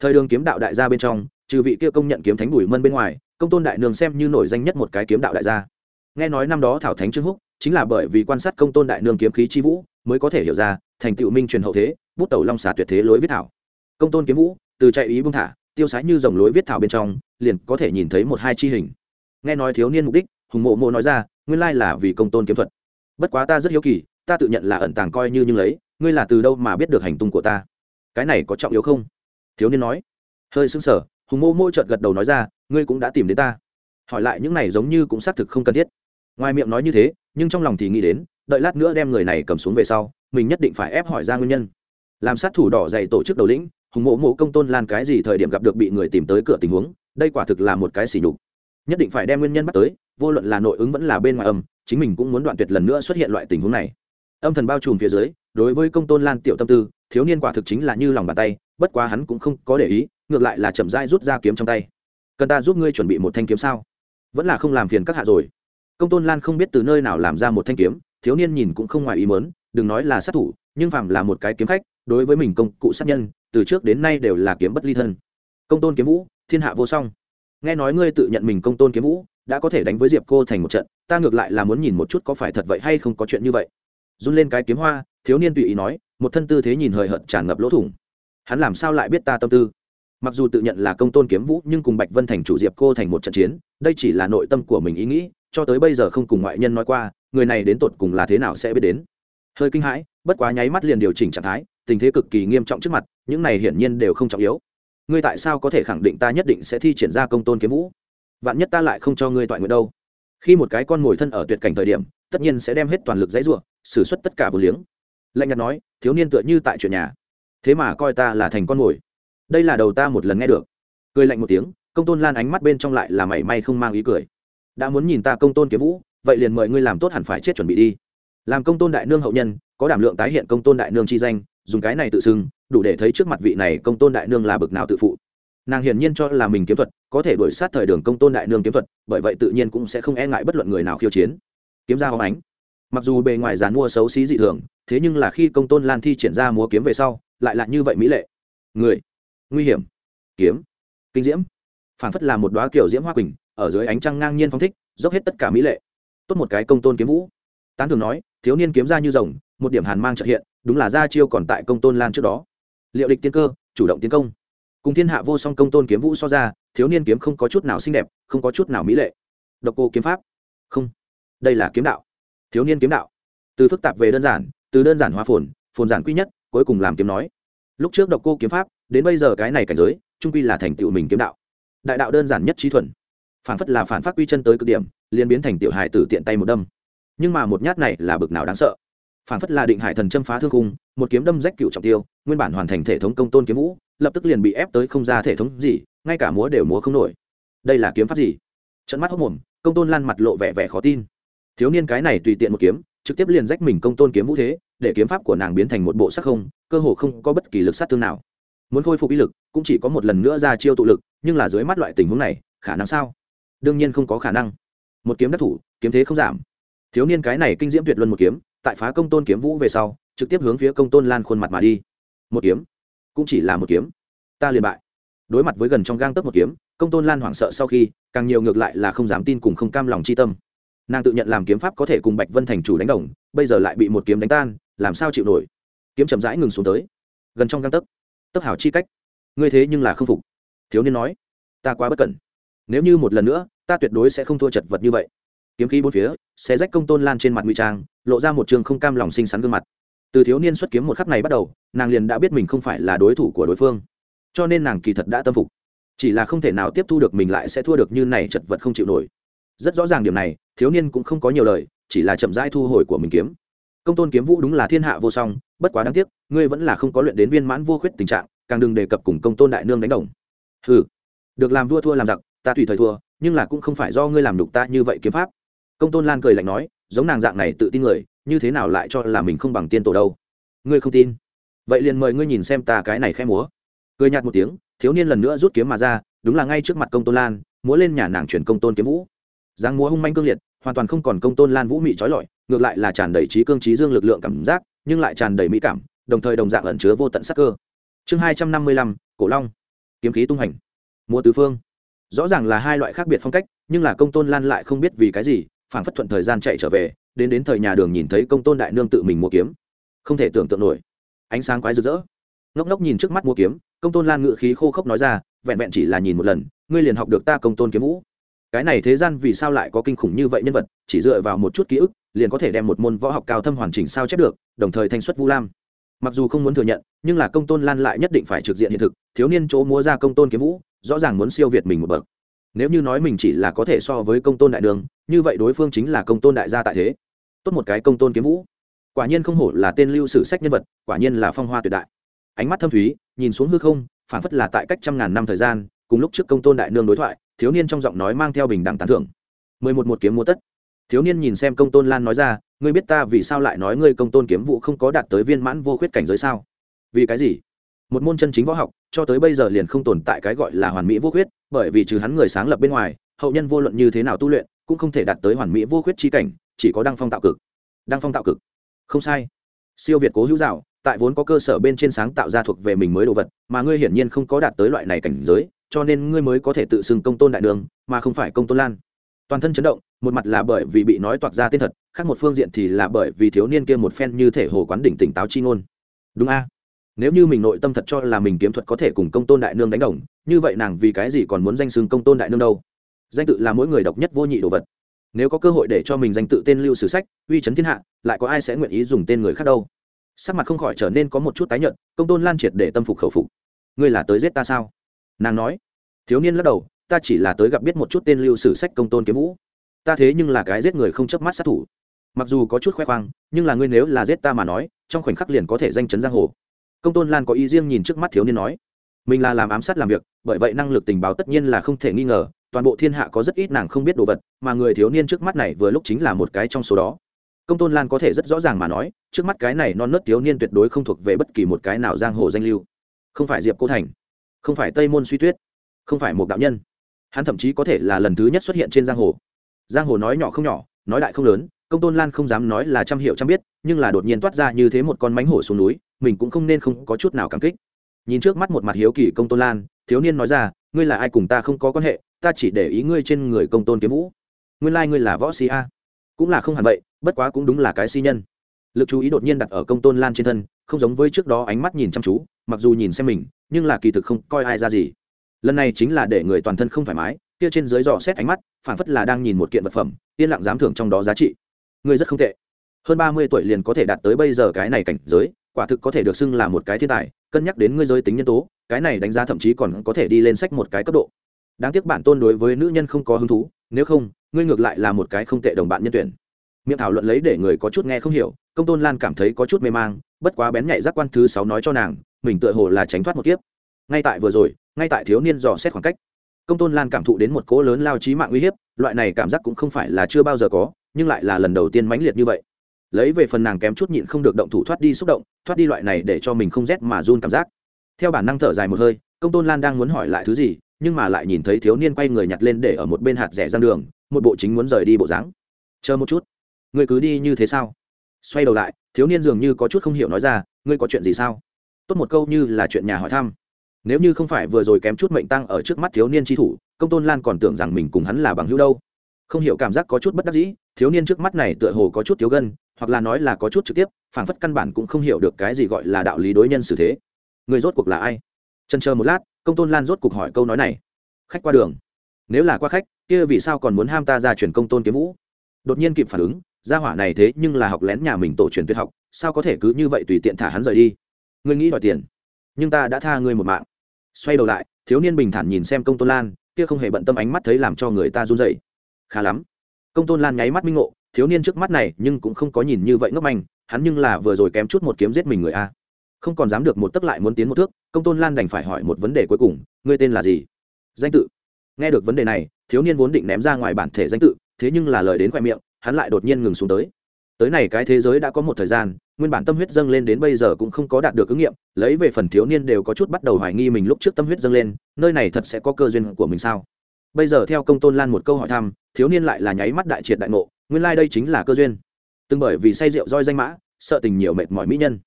[SPEAKER 1] Thời đường kiếm đạo đại gia bên trong, trừ vị kia công nhận kiếm thánh bùi mân bên ngoài, công tôn đại nương xem như nổi danh nhất một cái kiếm đạo đại gia nghe nói năm đó thảo thánh trương húc chính là bởi vì quan sát công tôn đại nương kiếm khí chi vũ mới có thể hiểu ra thành tựu minh truyền hậu thế, bút tẩu long xà tuyệt thế lối viết thảo. Công tôn kiếm vũ, từ chạy ý bung thả, tiêu sái như dòng lối viết thảo bên trong, liền có thể nhìn thấy một hai chi hình. Nghe nói thiếu niên mục đích, hùng mộ mộ nói ra, nguyên lai là vì công tôn kiếm thuật. Bất quá ta rất hiếu kỳ, ta tự nhận là ẩn tàng coi như nhưng lấy, ngươi là từ đâu mà biết được hành tung của ta? Cái này có trọng yếu không? Thiếu niên nói. Hơi sững sờ, hùng mộ mộ chợt gật đầu nói ra, ngươi cũng đã tìm đến ta. Hỏi lại những này giống như cũng xác thực không cần thiết ngoài miệng nói như thế, nhưng trong lòng thì nghĩ đến, đợi lát nữa đem người này cầm xuống về sau, mình nhất định phải ép hỏi ra nguyên nhân. Làm sát thủ đỏ dày tổ chức đầu lĩnh, hùng mộ mộ công tôn lan cái gì thời điểm gặp được bị người tìm tới cửa tình huống, đây quả thực là một cái xỉ nhục. Nhất định phải đem nguyên nhân bắt tới, vô luận là nội ứng vẫn là bên ngoài âm, chính mình cũng muốn đoạn tuyệt lần nữa xuất hiện loại tình huống này. Âm thần bao trùm phía dưới, đối với công tôn lan tiểu tâm tư, thiếu niên quả thực chính là như lòng bàn tay, bất quá hắn cũng không có để ý, ngược lại là chậm rãi rút ra kiếm trong tay. Cần ta giúp ngươi chuẩn bị một thanh kiếm sao? Vẫn là không làm phiền các hạ rồi công tôn lan không biết từ nơi nào làm ra một thanh kiếm, thiếu niên nhìn cũng không ngoài ý mớn đừng nói là sát thủ, nhưng phàm là một cái kiếm khách, đối với mình công cụ sát nhân, từ trước đến nay đều là kiếm bất ly thân. Công tôn kiếm vũ, thiên hạ vô song. Nghe nói ngươi tự nhận mình công tôn kiếm vũ, đã có thể đánh với diệp cô thành một trận, ta ngược lại là muốn nhìn một chút có phải thật vậy hay không có chuyện như vậy. Run lên cái kiếm hoa, thiếu niên tùy ý nói, một thân tư thế nhìn hời hợt tràn ngập lỗ thủng. Hắn làm sao lại biết ta tâm tư? Mặc dù tự nhận là công tôn kiếm vũ, nhưng cùng bạch vân thành chủ diệp cô thành một trận chiến, đây chỉ là nội tâm của mình ý nghĩ cho tới bây giờ không cùng ngoại nhân nói qua, người này đến tột cùng là thế nào sẽ biết đến. Hơi kinh hãi, bất quá nháy mắt liền điều chỉnh trạng thái, tình thế cực kỳ nghiêm trọng trước mặt, những này hiển nhiên đều không trọng yếu. Ngươi tại sao có thể khẳng định ta nhất định sẽ thi triển ra công tôn kiếm vũ? Vạn nhất ta lại không cho ngươi toại nguyện đâu. Khi một cái con ngồi thân ở tuyệt cảnh thời điểm, tất nhiên sẽ đem hết toàn lực dãy ruộng xử suất tất cả vừa liếng. Lạnh nhạt nói, thiếu niên tựa như tại chuyện nhà. Thế mà coi ta là thành con ngồi. Đây là đầu ta một lần nghe được. Cười lạnh một tiếng, công tôn lan ánh mắt bên trong lại là mảy may không mang ý cười đã muốn nhìn ta công tôn kiếm vũ, vậy liền mời ngươi làm tốt hẳn phải chết chuẩn bị đi. Làm công tôn đại nương hậu nhân, có đảm lượng tái hiện công tôn đại nương chi danh, dùng cái này tự xưng, đủ để thấy trước mặt vị này công tôn đại nương là bực nào tự phụ. Nàng hiển nhiên cho là mình kiếm thuật, có thể đuổi sát thời đường công tôn đại nương kiếm thuật, bởi vậy tự nhiên cũng sẽ không e ngại bất luận người nào khiêu chiến. Kiếm ra hóng ánh. Mặc dù bề ngoài dàn mua xấu xí dị thường, thế nhưng là khi công tôn lan thi triển ra múa kiếm về sau, lại là như vậy mỹ lệ. Người. Nguy hiểm. Kiếm. Kinh diễm phản phất là một đoá kiểu diễm hoa quỳnh, ở dưới ánh trăng ngang nhiên phong thích, dốc hết tất cả mỹ lệ. Tốt một cái công tôn kiếm vũ. Tán thường nói, thiếu niên kiếm ra như rồng, một điểm hàn mang trợ hiện, đúng là ra chiêu còn tại công tôn lan trước đó. Liệu địch tiên cơ, chủ động tiến công. Cùng thiên hạ vô song công tôn kiếm vũ so ra, thiếu niên kiếm không có chút nào xinh đẹp, không có chút nào mỹ lệ. Độc cô kiếm pháp. Không. Đây là kiếm đạo. Thiếu niên kiếm đạo. Từ phức tạp về đơn giản, từ đơn giản hóa phồn phồn giản quy nhất, cuối cùng làm kiếm nói. Lúc trước độc cô kiếm pháp, đến bây giờ cái này cảnh giới, trung quy là thành tựu mình kiếm đạo đại đạo đơn giản nhất trí thuần. Phản phất là phản phát quy chân tới cực điểm, liền biến thành tiểu hài tử tiện tay một đâm. Nhưng mà một nhát này là bực nào đáng sợ. Phản phất là định hải thần châm phá thương cung một kiếm đâm rách cựu trọng tiêu, nguyên bản hoàn thành thể thống công tôn kiếm vũ, lập tức liền bị ép tới không ra thể thống gì, ngay cả múa đều múa không nổi. Đây là kiếm pháp gì? Trận mắt hốc mồm, công tôn lan mặt lộ vẻ vẻ khó tin. Thiếu niên cái này tùy tiện một kiếm, trực tiếp liền rách mình công tôn kiếm vũ thế, để kiếm pháp của nàng biến thành một bộ sắc không, cơ hồ không có bất kỳ lực sát thương nào muốn khôi phục ý lực, cũng chỉ có một lần nữa ra chiêu tụ lực, nhưng là dưới mắt loại tình huống này, khả năng sao? Đương nhiên không có khả năng. Một kiếm đắc thủ, kiếm thế không giảm. Thiếu niên cái này kinh diễm tuyệt luân một kiếm, tại phá công tôn kiếm vũ về sau, trực tiếp hướng phía công tôn lan khuôn mặt mà đi. Một kiếm, cũng chỉ là một kiếm. Ta liền bại. Đối mặt với gần trong gang tấc một kiếm, công tôn lan hoảng sợ sau khi, càng nhiều ngược lại là không dám tin cùng không cam lòng chi tâm. Nàng tự nhận làm kiếm pháp có thể cùng bạch vân thành chủ đánh đồng, bây giờ lại bị một kiếm đánh tan, làm sao chịu nổi? Kiếm chậm rãi ngừng xuống tới. Gần trong gang tấc tấp hảo chi cách. Ngươi thế nhưng là không phục. Thiếu niên nói, ta quá bất cẩn. Nếu như một lần nữa, ta tuyệt đối sẽ không thua chật vật như vậy. Kiếm khí bốn phía sẽ rách công tôn lan trên mặt ngụy trang, lộ ra một trường không cam lòng xinh xắn gương mặt. Từ thiếu niên xuất kiếm một khắc này bắt đầu, nàng liền đã biết mình không phải là đối thủ của đối phương. Cho nên nàng kỳ thật đã tâm phục. Chỉ là không thể nào tiếp thu được mình lại sẽ thua được như này chật vật không chịu nổi. Rất rõ ràng điểm này, thiếu niên cũng không có nhiều lời, chỉ là chậm rãi thu hồi của mình kiếm công tôn kiếm vũ đúng là thiên hạ vô song, bất quá đáng tiếc, ngươi vẫn là không có luyện đến viên mãn vô khuyết tình trạng, càng đừng đề cập cùng công tôn đại nương đánh đồng. Ừ được làm vua thua làm giặc, ta tùy thời thua, nhưng là cũng không phải do ngươi làm đục ta như vậy kiếm pháp. Công tôn lan cười lạnh nói, giống nàng dạng này tự tin người, như thế nào lại cho là mình không bằng tiên tổ đâu? Ngươi không tin? Vậy liền mời ngươi nhìn xem ta cái này khẽ múa. Cười nhạt một tiếng, thiếu niên lần nữa rút kiếm mà ra, đúng là ngay trước mặt công tôn lan, múa lên nhà nàng chuyển công tôn kiếm vũ. Giang múa hung manh cương liệt hoàn toàn không còn công tôn lan vũ mị trói lọi, ngược lại là tràn đầy trí cương trí dương lực lượng cảm giác, nhưng lại tràn đầy mỹ cảm, đồng thời đồng dạng ẩn chứa vô tận sắc cơ. Chương hai trăm năm mươi lăm, cổ long. Kiếm khí tung hành. Múa tứ phương. Rõ ràng là hai loại khác biệt phong cách, nhưng là công tôn lan lại không biết vì cái gì phản phất thuận thời gian chạy trở về, đến đến thời nhà đường nhìn thấy công tôn đại nương tự mình mua kiếm. Không thể tưởng tượng nổi. Ánh sáng quái rực rỡ. Ngốc ngốc nhìn trước mắt mua kiếm, công tôn lan ngự khí khô khốc nói ra, vẹn vẹn chỉ là nhìn một lần, ngươi liền học được ta công tôn kiếm vũ cái này thế gian vì sao lại có kinh khủng như vậy nhân vật, chỉ dựa vào một chút ký ức, liền có thể đem một môn võ học cao thâm hoàn chỉnh sao chép được, đồng thời thanh xuất vu lam. Mặc dù không muốn thừa nhận, nhưng là công tôn lan lại nhất định phải trực diện hiện thực, thiếu niên chỗ múa ra công tôn kiếm vũ, rõ ràng muốn siêu việt mình một bậc. Nếu như nói mình chỉ là có thể so với công tôn đại đường, như vậy đối phương chính là công tôn đại gia tại thế. Tốt một cái công tôn kiếm vũ. Quả nhiên không hổ là tên lưu sử sách nhân vật, quả nhiên là phong hoa tuyệt đại. Ánh mắt thâm thúy, nhìn xuống hư không phản phất là tại cách trăm ngàn năm thời gian, cùng lúc trước công tôn đại nương đối thoại thiếu niên trong giọng nói mang theo bình đẳng tán thưởng. Mười một một kiếm múa tất. Thiếu niên nhìn xem công tôn lan nói ra, ngươi biết ta vì sao lại nói ngươi công tôn kiếm vụ không có đạt tới viên mãn vô khuyết cảnh giới sao? Vì cái gì? Một môn chân chính võ học, cho tới bây giờ liền không tồn tại cái gọi là hoàn mỹ vô khuyết, bởi vì trừ hắn người sáng lập bên ngoài, hậu nhân vô luận như thế nào tu luyện, cũng không thể đạt tới hoàn mỹ vô khuyết chi cảnh, chỉ có đăng phong tạo cực. Đăng phong tạo cực. Không sai. Siêu việt cố hữu dạo, tại vốn có cơ sở bên trên sáng tạo ra thuộc về mình mới đồ vật, mà ngươi hiển nhiên không có đạt tới loại này cảnh giới cho nên ngươi mới có thể tự xưng công tôn đại đường, mà không phải công tôn lan. Toàn thân chấn động, một mặt là bởi vì bị nói toạc ra tên thật, khác một phương diện thì là bởi vì thiếu niên kia một phen như thể hồ quán đỉnh tỉnh táo chi ngôn. Đúng a. Nếu như mình nội tâm thật cho là mình kiếm thuật có thể cùng công tôn đại nương đánh đồng, như vậy nàng vì cái gì còn muốn danh xưng công tôn đại nương đâu? Danh tự là mỗi người độc nhất vô nhị đồ vật. Nếu có cơ hội để cho mình danh tự tên lưu sử sách, uy chấn thiên hạ, lại có ai sẽ nguyện ý dùng tên người khác đâu? Sắc mặt không khỏi trở nên có một chút tái nhợt, công tôn lan triệt để tâm phục khẩu phục. Ngươi là tới giết ta sao? Nàng nói, thiếu niên lắc đầu, ta chỉ là tới gặp biết một chút tên lưu sử sách công tôn kiếm vũ. Ta thế nhưng là cái giết người không chớp mắt sát thủ. Mặc dù có chút khoe khoang, nhưng là ngươi nếu là giết ta mà nói, trong khoảnh khắc liền có thể danh chấn giang hồ. Công tôn lan có ý riêng nhìn trước mắt thiếu niên nói, mình là làm ám sát làm việc, bởi vậy năng lực tình báo tất nhiên là không thể nghi ngờ, toàn bộ thiên hạ có rất ít nàng không biết đồ vật, mà người thiếu niên trước mắt này vừa lúc chính là một cái trong số đó. Công tôn lan có thể rất rõ ràng mà nói, trước mắt cái này non nớt thiếu niên tuyệt đối không thuộc về bất kỳ một cái nào giang hồ danh lưu. Không phải diệp cô thành không phải tây môn suy tuyết, không phải một đạo nhân. Hắn thậm chí có thể là lần thứ nhất xuất hiện trên giang hồ. Giang hồ nói nhỏ không nhỏ, nói đại không lớn, công tôn lan không dám nói là trăm hiệu trăm biết, nhưng là đột nhiên toát ra như thế một con mánh hổ xuống núi, mình cũng không nên không có chút nào cảm kích. Nhìn trước mắt một mặt hiếu kỳ công tôn lan, thiếu niên nói ra, ngươi là ai cùng ta không có quan hệ, ta chỉ để ý ngươi trên người công tôn kiếm vũ. Nguyên lai、like、ngươi là võ sĩ a. Cũng là không hẳn vậy, bất quá cũng đúng là cái si nhân. Lực chú ý đột nhiên đặt ở công tôn lan trên thân, không giống với trước đó ánh mắt nhìn chăm chú, mặc dù nhìn xem mình nhưng là kỳ thực không coi ai ra gì. Lần này chính là để người toàn thân không thoải mái, kia trên dưới dò xét ánh mắt, phản phất là đang nhìn một kiện vật phẩm, yên lặng dám thưởng trong đó giá trị. Ngươi rất không tệ. Hơn ba mươi tuổi liền có thể đạt tới bây giờ cái này cảnh giới, quả thực có thể được xưng là một cái thiên tài, cân nhắc đến ngươi giới tính nhân tố, cái này đánh giá thậm chí còn có thể đi lên sách một cái cấp độ. Đáng tiếc bản tôn đối với nữ nhân không có hứng thú, nếu không, ngươi ngược lại là một cái không tệ đồng bạn nhân tuyển miệng thảo luận lấy để người có chút nghe không hiểu, công tôn lan cảm thấy có chút mê mang, bất quá bén nhạy giác quan thứ sáu nói cho nàng, mình tựa hồ là tránh thoát một kiếp. Ngay tại vừa rồi, ngay tại thiếu niên dò xét khoảng cách, công tôn lan cảm thụ đến một cỗ lớn lao trí mạng uy hiếp, loại này cảm giác cũng không phải là chưa bao giờ có, nhưng lại là lần đầu tiên mãnh liệt như vậy. Lấy về phần nàng kém chút nhịn không được động thủ thoát đi xúc động, thoát đi loại này để cho mình không rét mà run cảm giác. Theo bản năng thở dài một hơi, công tôn lan đang muốn hỏi lại thứ gì, nhưng mà lại nhìn thấy thiếu niên quay người nhặt lên để ở một bên hạt rẻ giang đường, một bộ chính muốn rời đi bộ dáng. Chờ một chút ngươi cứ đi như thế sao? Xoay đầu lại, thiếu niên dường như có chút không hiểu nói ra, ngươi có chuyện gì sao? Tốt một câu như là chuyện nhà hỏi thăm. Nếu như không phải vừa rồi kém chút mệnh tăng ở trước mắt thiếu niên tri thủ, công tôn lan còn tưởng rằng mình cùng hắn là bằng hữu đâu. Không hiểu cảm giác có chút bất đắc dĩ, thiếu niên trước mắt này tựa hồ có chút thiếu gân, hoặc là nói là có chút trực tiếp, phảng phất căn bản cũng không hiểu được cái gì gọi là đạo lý đối nhân xử thế. Người rốt cuộc là ai? Trần chờ một lát, công tôn lan rốt cuộc hỏi câu nói này. Khách qua đường. Nếu là qua khách, kia vì sao còn muốn ham ta ra truyền công tôn kiếm vũ? Đột nhiên kịp phản ứng gia hỏa này thế nhưng là học lén nhà mình tổ truyền tuyệt học, sao có thể cứ như vậy tùy tiện thả hắn rời đi? Ngươi nghĩ đòi tiền, nhưng ta đã tha ngươi một mạng. Xoay đầu lại, thiếu niên bình thản nhìn xem công tôn lan, kia không hề bận tâm ánh mắt thấy làm cho người ta run dậy khá lắm. Công tôn lan nháy mắt minh ngộ, thiếu niên trước mắt này nhưng cũng không có nhìn như vậy ngốc manh, hắn nhưng là vừa rồi kém chút một kiếm giết mình người a. Không còn dám được một tấc lại muốn tiến một thước, công tôn lan đành phải hỏi một vấn đề cuối cùng, ngươi tên là gì? Danh tự. Nghe được vấn đề này, thiếu niên vốn định ném ra ngoài bản thể danh tự, thế nhưng là lời đến khoe miệng hắn lại đột nhiên ngừng xuống tới. Tới này cái thế giới đã có một thời gian, nguyên bản tâm huyết dâng lên đến bây giờ cũng không có đạt được ứng nghiệm, lấy về phần thiếu niên đều có chút bắt đầu hoài nghi mình lúc trước tâm huyết dâng lên, nơi này thật sẽ có cơ duyên của mình sao? Bây giờ theo công tôn lan một câu hỏi thăm, thiếu niên lại là nháy mắt đại triệt đại ngộ, nguyên lai、like、đây chính là cơ duyên. Từng bởi vì say rượu roi danh mã, sợ tình nhiều mệt mỏi mỹ nhân.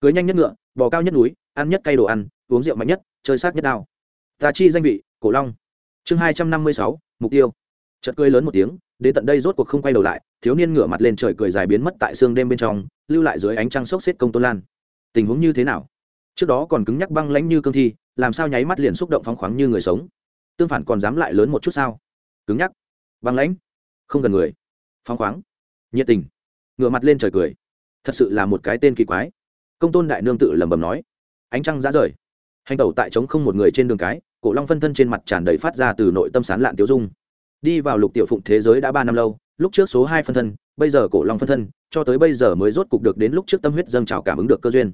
[SPEAKER 1] Cưới nhanh nhất ngựa, bò cao nhất núi, ăn nhất cây đồ ăn, uống rượu mạnh nhất, chơi sát nhất đao. Tà chi danh vị, cổ long. Chương hai trăm năm mươi sáu, mục tiêu. Chật cười lớn một tiếng đến tận đây rốt cuộc không quay đầu lại, thiếu niên ngửa mặt lên trời cười dài biến mất tại xương đêm bên trong, lưu lại dưới ánh trăng sốc xếp công tôn lan. Tình huống như thế nào? Trước đó còn cứng nhắc băng lãnh như cương thi, làm sao nháy mắt liền xúc động phóng khoáng như người sống? Tương phản còn dám lại lớn một chút sao? Cứng nhắc. Băng lãnh? Không gần người. Phóng khoáng. Nhiệt tình. Ngửa mặt lên trời cười. Thật sự là một cái tên kỳ quái. Công tôn đại nương tự lẩm bẩm nói. Ánh trăng ra rời. Hành tẩu tại trống không một người trên đường cái, cổ long phân thân trên mặt tràn đầy phát ra từ nội tâm sán lạn tiêu dung đi vào lục tiểu phụng thế giới đã ba năm lâu, lúc trước số hai phân thân, bây giờ cổ long phân thân, cho tới bây giờ mới rốt cục được đến lúc trước tâm huyết dâng trào cảm ứng được cơ duyên.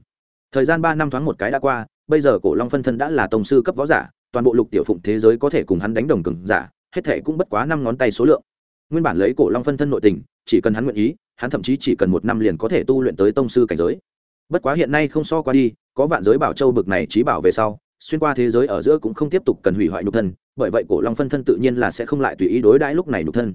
[SPEAKER 1] Thời gian ba năm thoáng một cái đã qua, bây giờ cổ long phân thân đã là tổng sư cấp võ giả, toàn bộ lục tiểu phụng thế giới có thể cùng hắn đánh đồng cường giả, hết thể cũng bất quá năm ngón tay số lượng. Nguyên bản lấy cổ long phân thân nội tình, chỉ cần hắn nguyện ý, hắn thậm chí chỉ cần một năm liền có thể tu luyện tới tông sư cảnh giới. Bất quá hiện nay không so qua đi, có vạn giới bảo châu bực này trí bảo về sau, xuyên qua thế giới ở giữa cũng không tiếp tục cần hủy hoại nhục thân bởi vậy cổ long phân thân tự nhiên là sẽ không lại tùy ý đối đãi lúc này nhục thân.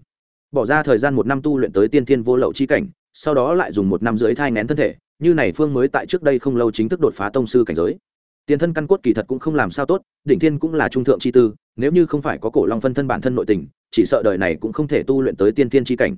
[SPEAKER 1] Bỏ ra thời gian một năm tu luyện tới tiên thiên vô lậu chi cảnh, sau đó lại dùng một năm dưới thai nén thân thể, như này phương mới tại trước đây không lâu chính thức đột phá tông sư cảnh giới. Tiền thân căn cốt kỳ thật cũng không làm sao tốt, đỉnh thiên cũng là trung thượng chi tư, nếu như không phải có cổ long phân thân bản thân nội tình, chỉ sợ đời này cũng không thể tu luyện tới tiên thiên chi cảnh.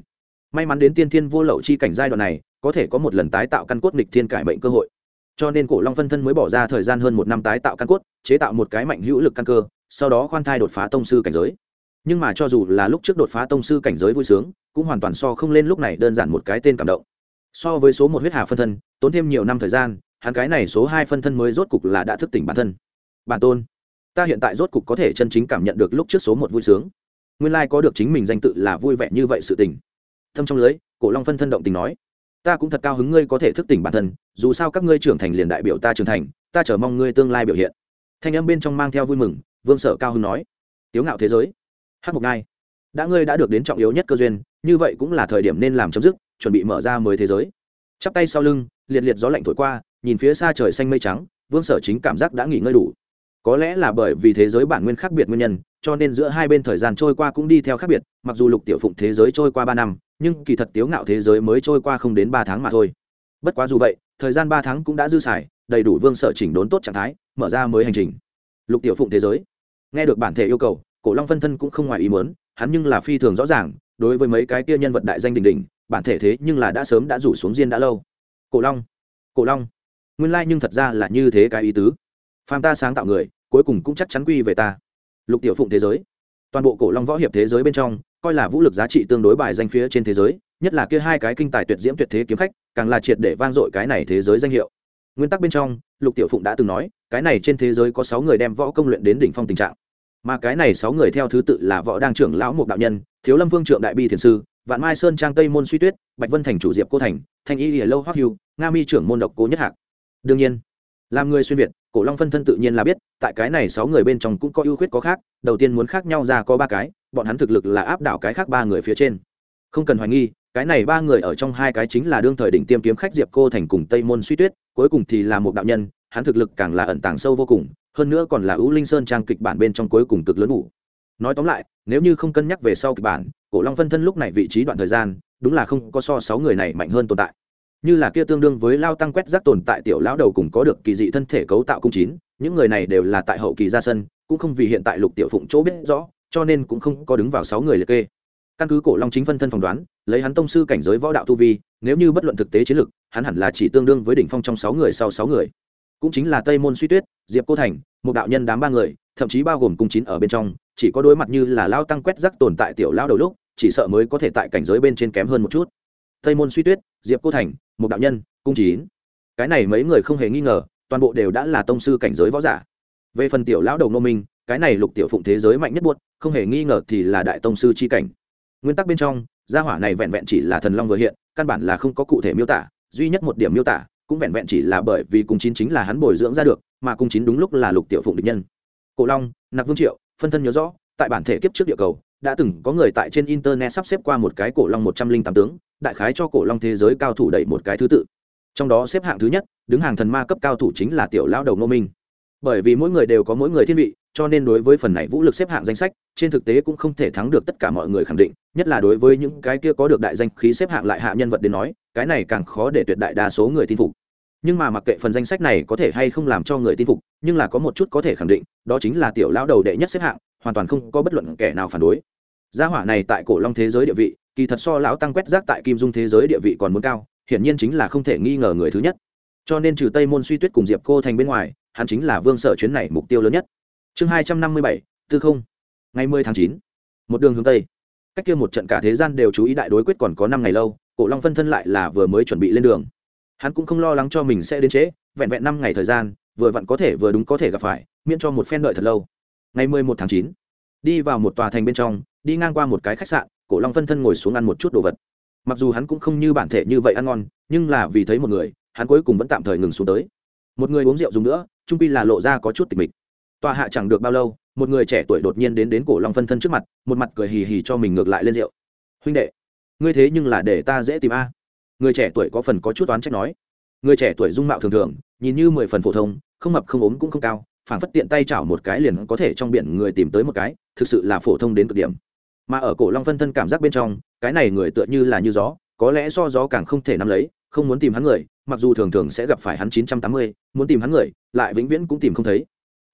[SPEAKER 1] May mắn đến tiên thiên vô lậu chi cảnh giai đoạn này, có thể có một lần tái tạo căn cốt nghịch thiên cải bệnh cơ hội. Cho nên cổ long phân thân mới bỏ ra thời gian hơn một năm tái tạo căn cốt, chế tạo một cái mạnh hữu lực căn cơ sau đó khoan thai đột phá tông sư cảnh giới. Nhưng mà cho dù là lúc trước đột phá tông sư cảnh giới vui sướng, cũng hoàn toàn so không lên lúc này đơn giản một cái tên cảm động. So với số một huyết hà phân thân, tốn thêm nhiều năm thời gian, hắn cái này số hai phân thân mới rốt cục là đã thức tỉnh bản thân. Bản tôn, ta hiện tại rốt cục có thể chân chính cảm nhận được lúc trước số một vui sướng. Nguyên lai có được chính mình danh tự là vui vẻ như vậy sự tình. Thâm trong lưới, cổ long phân thân động tình nói, ta cũng thật cao hứng ngươi có thể thức tỉnh bản thân, dù sao các ngươi trưởng thành liền đại biểu ta trưởng thành, ta chờ mong ngươi tương lai biểu hiện. Thanh âm bên trong mang theo vui mừng vương sở cao Hưng nói, tiếu ngạo thế giới hát mục ngai đã ngươi đã được đến trọng yếu nhất cơ duyên, như vậy cũng là thời điểm nên làm chấm dứt, chuẩn bị mở ra mới thế giới. Chắp tay sau lưng, liệt liệt gió lạnh thổi qua, nhìn phía xa trời xanh mây trắng, vương sở chính cảm giác đã nghỉ ngơi đủ. Có lẽ là bởi vì thế giới bản nguyên khác biệt nguyên nhân, cho nên giữa hai bên thời gian trôi qua cũng đi theo khác biệt, mặc dù lục tiểu phụng thế giới trôi qua ba năm, nhưng kỳ thật tiếu ngạo thế giới mới trôi qua không đến ba tháng mà thôi. Bất quá dù vậy, thời gian ba tháng cũng đã dư xài, đầy đủ vương sở chỉnh đốn tốt trạng thái, mở ra mới hành trình. Lục tiểu phụng thế giới nghe được bản thể yêu cầu, cổ long phân thân cũng không ngoài ý muốn, hắn nhưng là phi thường rõ ràng, đối với mấy cái kia nhân vật đại danh đình đình bản thể thế nhưng là đã sớm đã rủ xuống diên đã lâu. Cổ long cổ long, nguyên lai nhưng thật ra là như thế cái ý tứ. Phàm ta sáng tạo người, cuối cùng cũng chắc chắn quy về ta. Lục tiểu phụng thế giới. Toàn bộ cổ long võ hiệp thế giới bên trong, coi là vũ lực giá trị tương đối bài danh phía trên thế giới, nhất là kia hai cái kinh tài tuyệt diễm tuyệt thế kiếm khách, càng là triệt để vang dội cái này thế giới danh hiệu. Nguyên tắc bên trong lục tiểu phụng đã từng nói, cái này trên thế giới có sáu người đem võ công luyện đến đỉnh phong tình trạng. Mà cái này sáu người theo thứ tự là võ đang trưởng lão một đạo nhân, thiếu lâm vương trượng đại bi thiền sư, vạn mai sơn trang tây môn suy tuyết, bạch vân thành chủ diệp cô thành, thanh y lìa lâu hoắc hưu, nga mi trưởng môn độc cố nhất hạc. Đương nhiên, làm người xuyên việt, cổ long phân thân tự nhiên là biết, tại cái này sáu người bên trong cũng có ưu khuyết có khác, đầu tiên muốn khác nhau ra có ba cái, bọn hắn thực lực là áp đảo cái khác ba người phía trên. Không cần hoài nghi cái này ba người ở trong hai cái chính là đương thời đỉnh tiêm kiếm khách diệp cô thành cùng tây môn suy tuyết, cuối cùng thì là một đạo nhân, hắn thực lực càng là ẩn tàng sâu vô cùng, hơn nữa còn là ưu linh sơn trang kịch bản bên trong cuối cùng cực lớn ngủ. Nói tóm lại, nếu như không cân nhắc về sau kịch bản, cổ long phân thân lúc này vị trí đoạn thời gian, đúng là không có so sáu người này mạnh hơn tồn tại. Như là kia tương đương với lao tăng quét rác tồn tại tiểu lão đầu cùng có được kỳ dị thân thể cấu tạo cung chín, những người này đều là tại hậu kỳ ra sân, cũng không vì hiện tại lục tiểu phụng chỗ biết rõ, cho nên cũng không có đứng vào sáu người liệt kê căn cứ cổ long chính phân thân phỏng đoán, lấy hắn tông sư cảnh giới võ đạo tu vi, nếu như bất luận thực tế chiến lược, hắn hẳn là chỉ tương đương với đỉnh phong trong sáu người sau sáu người. Cũng chính là tây môn suy tuyết, diệp cô thành, một đạo nhân đám ba người, thậm chí bao gồm cung chín ở bên trong, chỉ có đối mặt như là lao tăng quét rắc tồn tại tiểu lao đầu lúc, chỉ sợ mới có thể tại cảnh giới bên trên kém hơn một chút. Tây môn suy tuyết, diệp cô thành, một đạo nhân, cung chín. Cái này mấy người không hề nghi ngờ, toàn bộ đều đã là tông sư cảnh giới võ giả. Về phần tiểu lão đầu nô minh, cái này lục tiểu phụng thế giới mạnh nhất buốt không hề nghi ngờ thì là đại tông sư c h i cảnh nguyên tắc bên trong, gia hỏa này vẹn vẹn chỉ là thần long vừa hiện, căn bản là không có cụ thể miêu tả, duy nhất một điểm miêu tả, cũng vẹn vẹn chỉ là bởi vì cung chín chính là hắn bồi dưỡng ra được, mà cung chín đúng lúc là lục tiểu phụng địch nhân. Cổ long, nặc vương triệu, phân thân nhớ rõ, tại bản thể kiếp trước địa cầu, đã từng có người tại trên internet sắp xếp qua một cái cổ long một trăm linh tám tướng, đại khái cho cổ long thế giới cao thủ đẩy một cái thứ tự. Trong đó xếp hạng thứ nhất, đứng hàng thần ma cấp cao thủ chính là tiểu lao đầu ngô minh. Bởi vì mỗi người đều có mỗi người thiên vị cho nên đối với phần này vũ lực xếp hạng danh sách, trên thực tế cũng không thể thắng được tất cả mọi người khẳng định, nhất là đối với những cái kia có được đại danh khí xếp hạng lại hạ nhân vật đến nói, cái này càng khó để tuyệt đại đa số người tin phục. Nhưng mà mặc kệ phần danh sách này có thể hay không làm cho người tin phục, nhưng là có một chút có thể khẳng định, đó chính là tiểu lão đầu đệ nhất xếp hạng, hoàn toàn không có bất luận kẻ nào phản đối. Gia hỏa này tại cổ long thế giới địa vị, kỳ thật so lão tăng quét rác tại kim dung thế giới địa vị còn muốn cao, hiển nhiên chính là không thể nghi ngờ người thứ nhất. Cho nên trừ tây môn suy tuyết cùng diệp cô thành bên ngoài, hắn chính là vương sở chuyến này mục tiêu lớn nhất chương hai trăm năm mươi bảy, tư không. Ngày mười tháng chín, một đường hướng tây. Cách kia một trận cả thế gian đều chú ý đại đối quyết còn có năm ngày lâu, cổ long phân thân lại là vừa mới chuẩn bị lên đường. Hắn cũng không lo lắng cho mình sẽ đến trễ, vẹn vẹn năm ngày thời gian, vừa vặn có thể vừa đúng có thể gặp phải, miễn cho một phen đợi thật lâu. Ngày mười một tháng chín, đi vào một tòa thành bên trong, đi ngang qua một cái khách sạn, cổ long phân thân ngồi xuống ăn một chút đồ vật. Mặc dù hắn cũng không như bản thể như vậy ăn ngon, nhưng là vì thấy một người, hắn cuối cùng vẫn tạm thời ngừng xuống tới. Một người uống rượu dùng nữa, trung pi là lộ ra có chút tịch mịch tòa hạ chẳng được bao lâu, một người trẻ tuổi đột nhiên đến đến cổ long phân thân trước mặt, một mặt cười hì hì cho mình ngược lại lên rượu. Huynh đệ, ngươi thế nhưng là để ta dễ tìm a. Người trẻ tuổi có phần có chút oán trách nói. Người trẻ tuổi dung mạo thường thường, nhìn như mười phần phổ thông, không mập không ốm cũng không cao phản phất tiện tay chảo một cái liền có thể trong biển người tìm tới một cái, thực sự là phổ thông đến cực điểm. Mà ở cổ long phân thân cảm giác bên trong, cái này người tựa như là như gió, có lẽ do gió càng không thể nắm lấy, không muốn tìm hắn người, mặc dù thường thường sẽ gặp phải hắn chín trăm tám mươi, muốn tìm hắn người, lại vĩnh viễn cũng tìm không thấy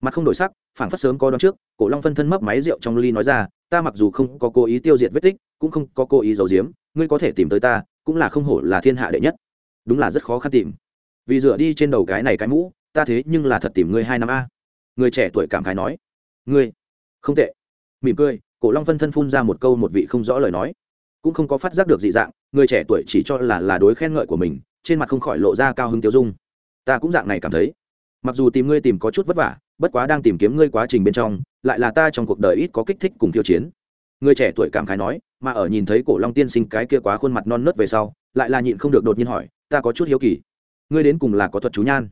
[SPEAKER 1] mặt không đổi sắc phản phát sớm có đón trước, cổ long phân thân mấp máy rượu trong ly nói ra, ta mặc dù không có cố ý tiêu diệt vết tích, cũng không có cố ý giấu giếm, ngươi có thể tìm tới ta, cũng là không hổ là thiên hạ đệ nhất. Đúng là rất khó khăn tìm. Vì dựa đi trên đầu cái này cái mũ, ta thế nhưng là thật tìm ngươi hai năm a. Người trẻ tuổi cảm khái nói, ngươi, không tệ. Mỉm cười, cổ long phân thân phun ra một câu một vị không rõ lời nói. Cũng không có phát giác được dị dạng, người trẻ tuổi chỉ cho là là đối khen ngợi của mình, trên mặt không khỏi lộ ra cao hứng tiêu dung. Ta cũng dạng này cảm thấy. Mặc dù tìm ngươi tìm có chút vất vả bất quá đang tìm kiếm ngươi quá trình bên trong, lại là ta trong cuộc đời ít có kích thích cùng khiêu chiến. Người trẻ tuổi cảm khái nói, mà ở nhìn thấy cổ long tiên sinh cái kia quá khuôn mặt non nớt về sau, lại là nhịn không được đột nhiên hỏi, ta có chút hiếu kỳ. Ngươi đến cùng là có thuật chú nhan,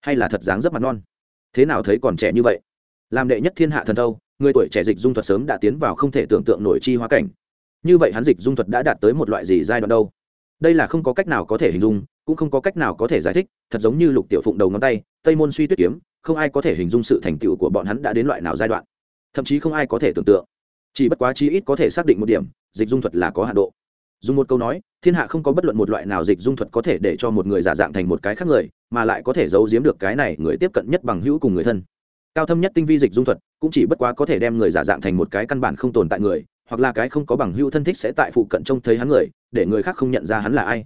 [SPEAKER 1] hay là thật dáng rất mặt non? Thế nào thấy còn trẻ như vậy? Làm đệ nhất thiên hạ thần đâu người tuổi trẻ dịch dung thuật sớm đã tiến vào không thể tưởng tượng nổi chi hóa cảnh. Như vậy hắn dịch dung thuật đã đạt tới một loại gì giai đoạn đâu? Đây là không có cách nào có thể hình dung cũng không có cách nào có thể giải thích, thật giống như lục tiểu phụng đầu ngón tay, tây môn suy tuyết kiếm, không ai có thể hình dung sự thành tựu của bọn hắn đã đến loại nào giai đoạn. Thậm chí không ai có thể tưởng tượng. Chỉ bất quá chi ít có thể xác định một điểm, dịch dung thuật là có hạ độ. Dùng một câu nói, thiên hạ không có bất luận một loại nào dịch dung thuật có thể để cho một người giả dạng thành một cái khác người, mà lại có thể giấu giếm được cái này người tiếp cận nhất bằng hữu cùng người thân. Cao thâm nhất tinh vi dịch dung thuật, cũng chỉ bất quá có thể đem người giả dạng thành một cái căn bản không tồn tại người, hoặc là cái không có bằng hữu thân thích sẽ tại phụ cận trông thấy hắn người, để người khác không nhận ra hắn là ai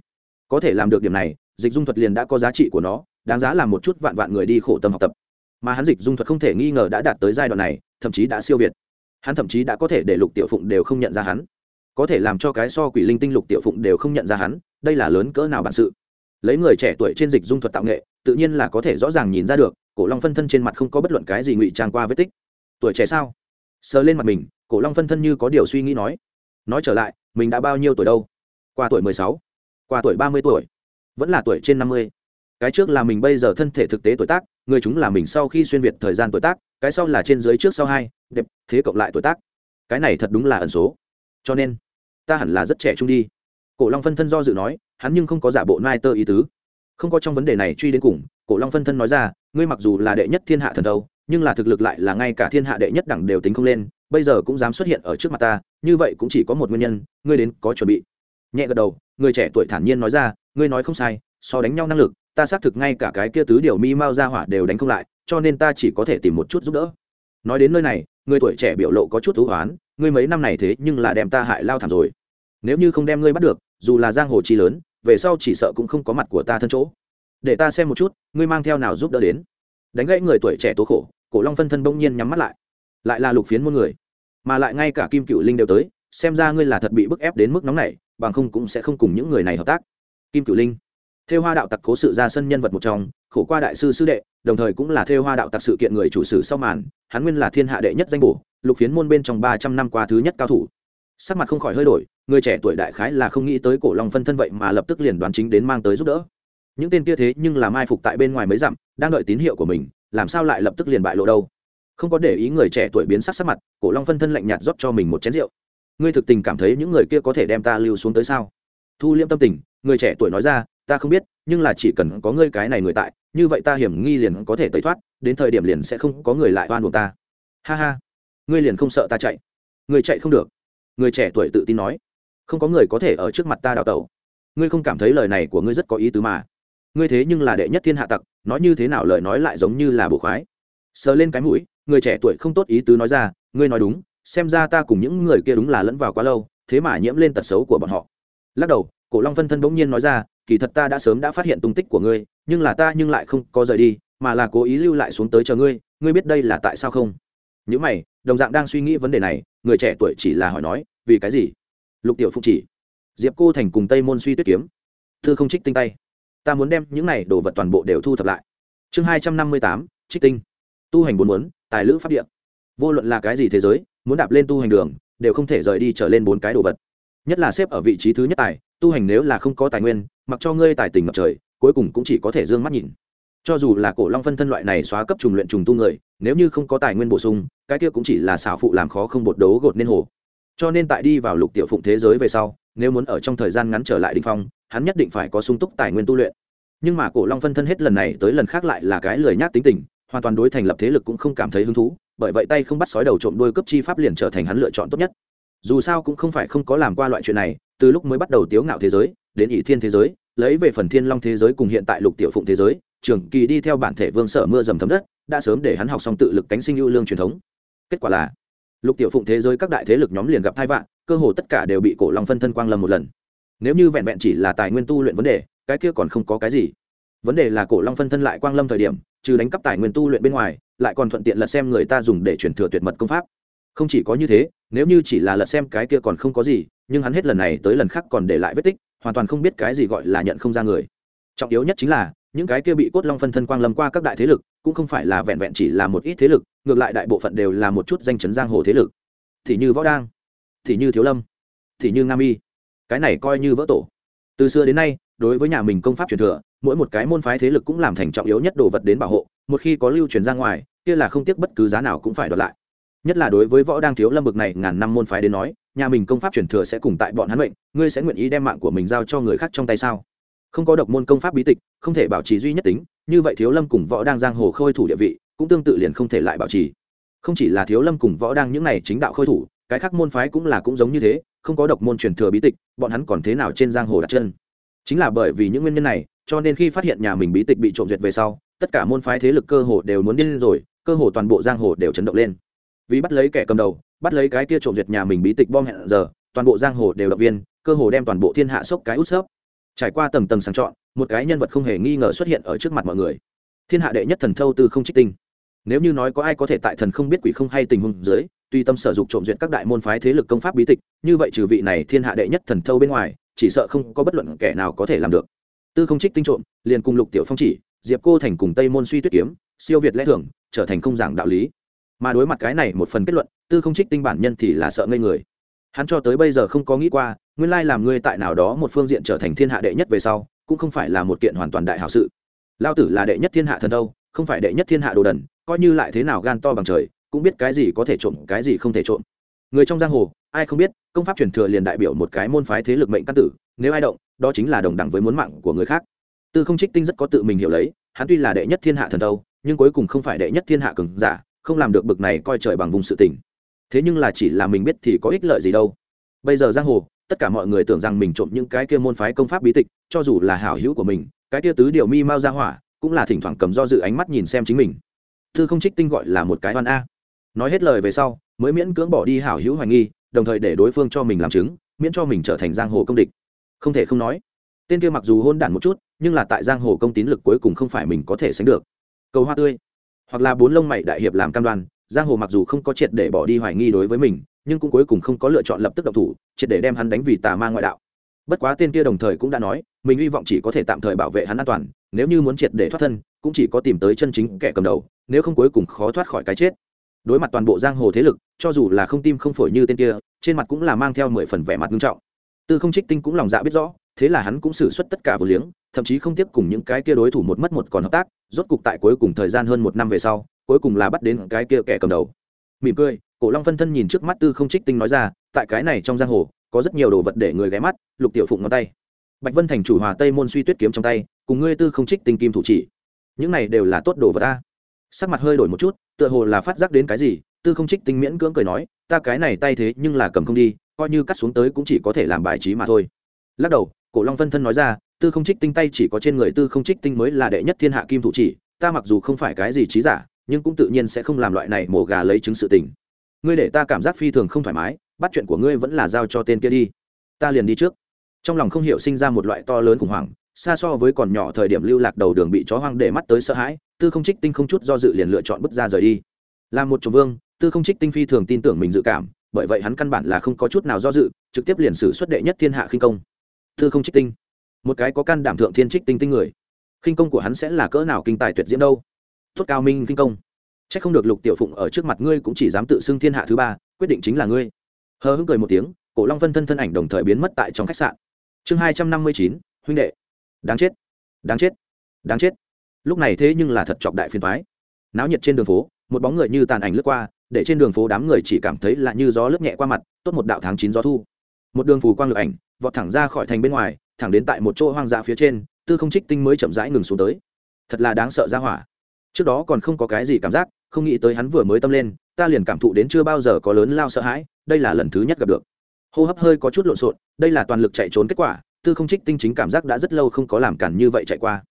[SPEAKER 1] có thể làm được điểm này, dịch dung thuật liền đã có giá trị của nó, đáng giá làm một chút vạn vạn người đi khổ tâm học tập. Mà hắn dịch dung thuật không thể nghi ngờ đã đạt tới giai đoạn này, thậm chí đã siêu việt. Hắn thậm chí đã có thể để lục tiểu phụng đều không nhận ra hắn. Có thể làm cho cái so quỷ linh tinh lục tiểu phụng đều không nhận ra hắn, đây là lớn cỡ nào bản sự. Lấy người trẻ tuổi trên dịch dung thuật tạo nghệ, tự nhiên là có thể rõ ràng nhìn ra được, cổ long phân thân trên mặt không có bất luận cái gì ngụy trang qua vết tích. Tuổi trẻ sao? Sờ lên mặt mình, cổ long phân thân như có điều suy nghĩ nói. Nói trở lại, mình đã bao nhiêu tuổi đâu? Qua tuổi mười sáu qua tuổi ba mươi tuổi, vẫn là tuổi trên năm mươi. Cái trước là mình bây giờ thân thể thực tế tuổi tác, người chúng là mình sau khi xuyên việt thời gian tuổi tác, cái sau là trên dưới trước sau hai, đẹp, thế cộng lại tuổi tác. Cái này thật đúng là ẩn số. Cho nên, ta hẳn là rất trẻ trung đi. Cổ long phân thân do dự nói, hắn nhưng không có giả bộ nai tơ ý tứ. Không có trong vấn đề này truy đến cùng, cổ long phân thân nói ra, ngươi mặc dù là đệ nhất thiên hạ thần đâu nhưng là thực lực lại là ngay cả thiên hạ đệ nhất đẳng đều tính không lên, bây giờ cũng dám xuất hiện ở trước mặt ta, như vậy cũng chỉ có một nguyên nhân, ngươi đến có chuẩn bị. Nhẹ gật đầu người trẻ tuổi thản nhiên nói ra, ngươi nói không sai, so đánh nhau năng lực, ta xác thực ngay cả cái kia tứ điều mi mao ra hỏa đều đánh không lại, cho nên ta chỉ có thể tìm một chút giúp đỡ. Nói đến nơi này, người tuổi trẻ biểu lộ có chút thú hoán, ngươi mấy năm này thế nhưng là đem ta hại lao thảm rồi. Nếu như không đem ngươi bắt được, dù là giang hồ chi lớn, về sau chỉ sợ cũng không có mặt của ta thân chỗ. Để ta xem một chút, ngươi mang theo nào giúp đỡ đến. Đánh gãy người tuổi trẻ tố khổ, cổ long phân thân bỗng nhiên nhắm mắt lại. Lại là lục phiến muôn người, mà lại ngay cả kim cựu linh đều tới xem ra ngươi là thật bị bức ép đến mức nóng này bằng không cũng sẽ không cùng những người này hợp tác. Kim cửu linh theo hoa đạo tặc cố sự ra sân nhân vật một trong, khổ qua đại sư sư đệ, đồng thời cũng là theo hoa đạo tặc sự kiện người chủ sử sau màn, hắn nguyên là thiên hạ đệ nhất danh bổ, lục phiến môn bên trong ba trăm năm qua thứ nhất cao thủ. Sắc mặt không khỏi hơi đổi, người trẻ tuổi đại khái là không nghĩ tới cổ long phân thân vậy mà lập tức liền đoán chính đến mang tới giúp đỡ. Những tên kia thế nhưng là mai phục tại bên ngoài mấy dặm, đang đợi tín hiệu của mình, làm sao lại lập tức liền bại lộ đâu? Không có để ý người trẻ tuổi biến sắc sắc mặt, cổ long phân thân lạnh nhạt rót cho mình một chén rượu ngươi thực tình cảm thấy những người kia có thể đem ta lưu xuống tới sao? Thu liêm tâm tình, người trẻ tuổi nói ra, ta không biết, nhưng là chỉ cần có ngươi cái này người tại, như vậy ta hiểm nghi liền có thể tẩy thoát, đến thời điểm liền sẽ không có người lại oan buộc ta. Ha ha, ngươi liền không sợ ta chạy? Người chạy không được. Người trẻ tuổi tự tin nói, không có người có thể ở trước mặt ta đào tẩu. Ngươi không cảm thấy lời này của ngươi rất có ý tứ mà. Ngươi thế nhưng là đệ nhất thiên hạ tặc, nói như thế nào lời nói lại giống như là bộ khoái. Sờ lên cái mũi, người trẻ tuổi không tốt ý tứ nói ra, ngươi nói đúng xem ra ta cùng những người kia đúng là lẫn vào quá lâu, thế mà nhiễm lên tật xấu của bọn họ. Lắc đầu, cổ long phân thân bỗng nhiên nói ra, kỳ thật ta đã sớm đã phát hiện tung tích của ngươi, nhưng là ta nhưng lại không có rời đi, mà là cố ý lưu lại xuống tới chờ ngươi ngươi biết đây là tại sao không? Những mày, đồng dạng đang suy nghĩ vấn đề này, người trẻ tuổi chỉ là hỏi nói, vì cái gì? Lục tiểu phụng chỉ, diệp cô thành cùng tây môn suy tuyết kiếm. Thư không trích tinh tay. Ta muốn đem những này đồ vật toàn bộ đều thu thập lại. Chương hai trăm năm mươi tám, trích tinh. Tu hành bốn muốn, tài lữ pháp địa. Vô luận là cái gì thế giới muốn đạp lên tu hành đường, đều không thể rời đi trở lên bốn cái đồ vật. Nhất là xếp ở vị trí thứ nhất tài, tu hành nếu là không có tài nguyên, mặc cho ngươi tài tình ngập trời, cuối cùng cũng chỉ có thể d ư ơ n g mắt nhìn. Cho dù là cổ long phân thân loại này xóa cấp trùng luyện trùng tu người, nếu như không có tài nguyên bổ sung, cái kia cũng chỉ là xảo phụ làm khó không bột đấu gột nên hồ. Cho nên tại đi vào lục tiểu phụng thế giới về sau, nếu muốn ở trong thời gian ngắn trở lại đình phong, hắn nhất định phải có sung túc tài nguyên tu luyện. Nhưng mà cổ long phân thân hết lần này tới lần khác lại là cái lười nhác tính tình, hoàn toàn đối thành lập thế lực cũng không cảm thấy hứng thú bởi vậy tay không bắt sói đầu trộm đôi cấp chi pháp liền trở thành hắn lựa chọn tốt nhất. Dù sao cũng không phải không có làm qua loại chuyện này, từ lúc mới bắt đầu tiếu ngạo thế giới, đến ỷ thiên thế giới, lấy về phần thiên long thế giới cùng hiện tại lục tiểu phụng thế giới trường kỳ đi theo bản thể vương sở mưa dầm thấm đất, đã sớm để hắn học xong tự lực cánh sinh ưu lương truyền thống. Kết quả là, lục tiểu phụng thế giới các đại thế lực nhóm liền gặp thai vạn cơ hồ tất cả đều bị cổ long phân thân quang lâm một lần. Nếu như vẹn vẹn chỉ là tài nguyên tu luyện vấn đề, cái kia còn không có cái gì. Vấn đề là cổ long phân thân lại quang lâm thời điểm, trừ đánh cắp tài nguyên tu luyện bên ngoài lại còn thuận tiện lật xem người ta dùng để truyền thừa tuyệt mật công pháp. Không chỉ có như thế, nếu như chỉ là lật xem cái kia còn không có gì, nhưng hắn hết lần này tới lần khác còn để lại vết tích, hoàn toàn không biết cái gì gọi là nhận không ra người. Trọng yếu nhất chính là, những cái kia bị cốt long phân thân quang lâm qua các đại thế lực, cũng không phải là vẹn vẹn chỉ là một ít thế lực, ngược lại đại bộ phận đều là một chút danh chấn giang hồ thế lực. Thì như võ đang, thì như thiếu lâm, thì như nga mi, cái này coi như vỡ tổ. Từ xưa đến nay, đối với nhà mình công pháp truyền thừa, mỗi một cái môn phái thế lực cũng làm thành trọng yếu nhất đồ vật đến bảo hộ, một khi có lưu truyền ra ngoài kia là không tiếc bất cứ giá nào cũng phải đoạt lại. Nhất là đối với võ đang thiếu lâm bực này ngàn năm môn phái đến nói, nhà mình công pháp truyền thừa sẽ cùng tại bọn hắn mệnh, ngươi sẽ nguyện ý đem mạng của mình giao cho người khác trong tay sao? Không có độc môn công pháp bí tịch, không thể bảo trì duy nhất tính, như vậy thiếu lâm cùng võ đang giang hồ khôi thủ địa vị, cũng tương tự liền không thể lại bảo trì. Không chỉ là thiếu lâm cùng võ đang những này chính đạo khôi thủ, cái khác môn phái cũng là cũng giống như thế, không có độc môn truyền thừa bí tịch, bọn hắn còn thế nào trên giang hồ đặt chân? Chính là bởi vì những nguyên nhân này, cho nên khi phát hiện nhà mình bí tịch bị trộm duyệt về sau tất cả môn phái thế lực cơ hồ đều muốn điên rồi, cơ hồ toàn bộ giang hồ đều chấn động lên. Vì bắt lấy kẻ cầm đầu, bắt lấy cái kia trộm duyệt nhà mình bí tịch bom hẹn giờ, toàn bộ giang hồ đều động viên, cơ hồ đem toàn bộ thiên hạ sốc cái út sấp trải qua tầng tầng sàng chọn, một cái nhân vật không hề nghi ngờ xuất hiện ở trước mặt mọi người. Thiên hạ đệ nhất thần thâu tư không trích tinh. Nếu như nói có ai có thể tại thần không biết quỷ không hay tình huống dưới tuy tâm sở dục trộm duyệt các đại môn phái thế lực công pháp bí tịch, như vậy trừ vị này thiên hạ đệ nhất thần thâu bên ngoài, chỉ sợ không có bất luận kẻ nào có thể làm được. Tư không trích tinh trộm, liền cùng lục tiểu phong chỉ diệp cô thành cùng tây môn suy tuyết kiếm, siêu việt lẽ thường, trở thành không giảng đạo lý. Mà đối mặt cái này một phần kết luận, tư không trích tinh bản nhân thì là sợ ngây người. Hắn cho tới bây giờ không có nghĩ qua, nguyên lai làm ngươi tại nào đó một phương diện trở thành thiên hạ đệ nhất về sau, cũng không phải là một kiện hoàn toàn đại hảo sự. Lao tử là đệ nhất thiên hạ thần đâu không phải đệ nhất thiên hạ đồ đần, coi như lại thế nào gan to bằng trời, cũng biết cái gì có thể trộm, cái gì không thể trộm. Người trong giang hồ, ai không biết, công pháp truyền thừa liền đại biểu một cái môn phái thế lực mệnh căn tử, nếu ai động, đó chính là đồng đẳng với muốn mạng của người khác tư không trích tinh rất có tự mình hiểu lấy, hắn tuy là đệ nhất thiên hạ thần đâu nhưng cuối cùng không phải đệ nhất thiên hạ cường giả, không làm được bực này coi trời bằng vùng sự tình. Thế nhưng là chỉ là mình biết thì có ích lợi gì đâu. Bây giờ giang hồ, tất cả mọi người tưởng rằng mình trộm những cái kia môn phái công pháp bí tịch, cho dù là hảo hữu của mình, cái kia tứ điều mi mau ra hỏa, cũng là thỉnh thoảng cầm do dự ánh mắt nhìn xem chính mình. Thư không trích tinh gọi là một cái oan a. Nói hết lời về sau, mới miễn cưỡng bỏ đi hảo hữu hoài nghi, đồng thời để đối phương cho mình làm chứng, miễn cho mình trở thành giang hồ công địch. Không thể không nói tên kia mặc dù hôn đản một chút, nhưng là tại giang hồ công tín lực cuối cùng không phải mình có thể sánh được. Cầu hoa tươi. Hoặc là bốn lông mày đại hiệp làm cam đoan, giang hồ mặc dù không có triệt để bỏ đi hoài nghi đối với mình, nhưng cũng cuối cùng không có lựa chọn lập tức độc thủ, triệt để đem hắn đánh vì tà ma ngoại đạo. Bất quá tên kia đồng thời cũng đã nói, mình hy vọng chỉ có thể tạm thời bảo vệ hắn an toàn, nếu như muốn triệt để thoát thân, cũng chỉ có tìm tới chân chính kẻ cầm đầu, nếu không cuối cùng khó thoát khỏi cái chết. Đối mặt toàn bộ giang hồ thế lực, cho dù là không tim không phổi như tên kia, trên mặt cũng là mang theo mười phần vẻ mặt nghiêm trọng. Tư không trích tinh cũng lòng dạ biết rõ thế là hắn cũng xử suất tất cả vô liếng, thậm chí không tiếp cùng những cái kia đối thủ một mất một còn hợp tác, rốt cục tại cuối cùng thời gian hơn một năm về sau, cuối cùng là bắt đến cái kia kẻ cầm đầu. Mỉm cười, cổ long phân thân nhìn trước mắt tư không trích tinh nói ra, tại cái này trong giang hồ, có rất nhiều đồ vật để người ghé mắt, lục tiểu phụng ngón tay. Bạch vân thành chủ hòa tây môn suy tuyết kiếm trong tay, cùng ngươi tư không trích tinh kim thủ chỉ. Những này đều là tốt đồ vật ta sắc mặt hơi đổi một chút, tựa hồ là phát giác đến cái gì, tư không trích tinh miễn cưỡng cười nói, ta cái này tay thế nhưng là cầm không đi, coi như cắt xuống tới cũng chỉ có thể làm bài trí mà thôi. Lắc đầu cổ long phân thân nói ra, tư không trích tinh tay chỉ có trên người tư không trích tinh mới là đệ nhất thiên hạ kim thủ chỉ, ta mặc dù không phải cái gì trí giả, nhưng cũng tự nhiên sẽ không làm loại này mổ gà lấy chứng sự tình. Ngươi để ta cảm giác phi thường không thoải mái, bắt chuyện của ngươi vẫn là giao cho tên kia đi. Ta liền đi trước. Trong lòng không hiểu sinh ra một loại to lớn khủng hoảng, xa so với còn nhỏ thời điểm lưu lạc đầu đường bị chó hoang để mắt tới sợ hãi, tư không trích tinh không chút do dự liền lựa chọn bước ra rời đi. Là một chồng vương, tư không trích tinh phi thường tin tưởng mình dự cảm, bởi vậy hắn căn bản là không có chút nào do dự, trực tiếp liền sử xuất đệ nhất thiên hạ khinh công thư không trích tinh. Một cái có can đảm thượng thiên trích tinh tinh người. Khinh công của hắn sẽ là cỡ nào kinh tài tuyệt diễm đâu. Tốt cao minh kinh công. C h ắ c không được lục tiểu phụng ở trước mặt ngươi cũng chỉ dám tự xưng thiên hạ thứ ba, quyết định chính là ngươi. Hờ hững cười một tiếng, cổ long vân thân thân ảnh đồng thời biến mất tại trong khách sạn. Chương hai trăm năm mươi chín, huynh đệ. Đáng chết. Đáng chết. Đáng chết. Lúc này thế nhưng là thật chọc đại phiền thoái náo nhiệt trên đường phố, một bóng người như tàn ảnh lướt qua, để trên đường phố đám người chỉ cảm thấy là như gió lướt nhẹ qua mặt, tốt một đạo tháng chín gió thu một đường phù quang lực ảnh, vọt thẳng ra khỏi thành bên ngoài, thẳng đến tại một chỗ hoang dã phía trên, tư không trích tinh mới chậm rãi ngừng xuống tới. Thật là đáng sợ ra hỏa. Trước đó còn không có cái gì cảm giác, không nghĩ tới hắn vừa mới tâm lên, ta liền cảm thụ đến chưa bao giờ có lớn lao sợ hãi, đây là lần thứ nhất gặp được. Hô hấp hơi có chút lộn xộn, đây là toàn lực chạy trốn kết quả, tư không trích tinh chính cảm giác đã rất lâu không có làm cản như vậy chạy qua.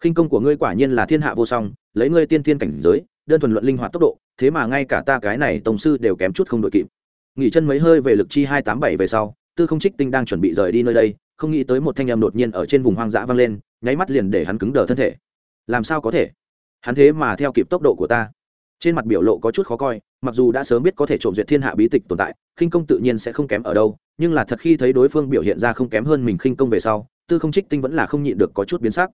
[SPEAKER 1] Khinh công của ngươi quả nhiên là thiên hạ vô song, lấy ngươi tiên thiên cảnh giới, đơn thuần luận linh hoạt tốc độ, thế mà ngay cả ta cái này tổng sư đều kém chút không đội kịp. Nghỉ chân mấy hơi về lực chi hai tám bảy về sau tư không trích tinh đang chuẩn bị rời đi nơi đây, không nghĩ tới một thanh âm đột nhiên ở trên vùng hoang dã vang lên, nháy mắt liền để hắn cứng đờ thân thể. Làm sao có thể? Hắn thế mà theo kịp tốc độ của ta. Trên mặt biểu lộ có chút khó coi, mặc dù đã sớm biết có thể trộm duyệt thiên hạ bí tịch tồn tại, khinh công tự nhiên sẽ không kém ở đâu, nhưng là thật khi thấy đối phương biểu hiện ra không kém hơn mình khinh công về sau, tư không trích tinh vẫn là không nhịn được có chút biến sắc.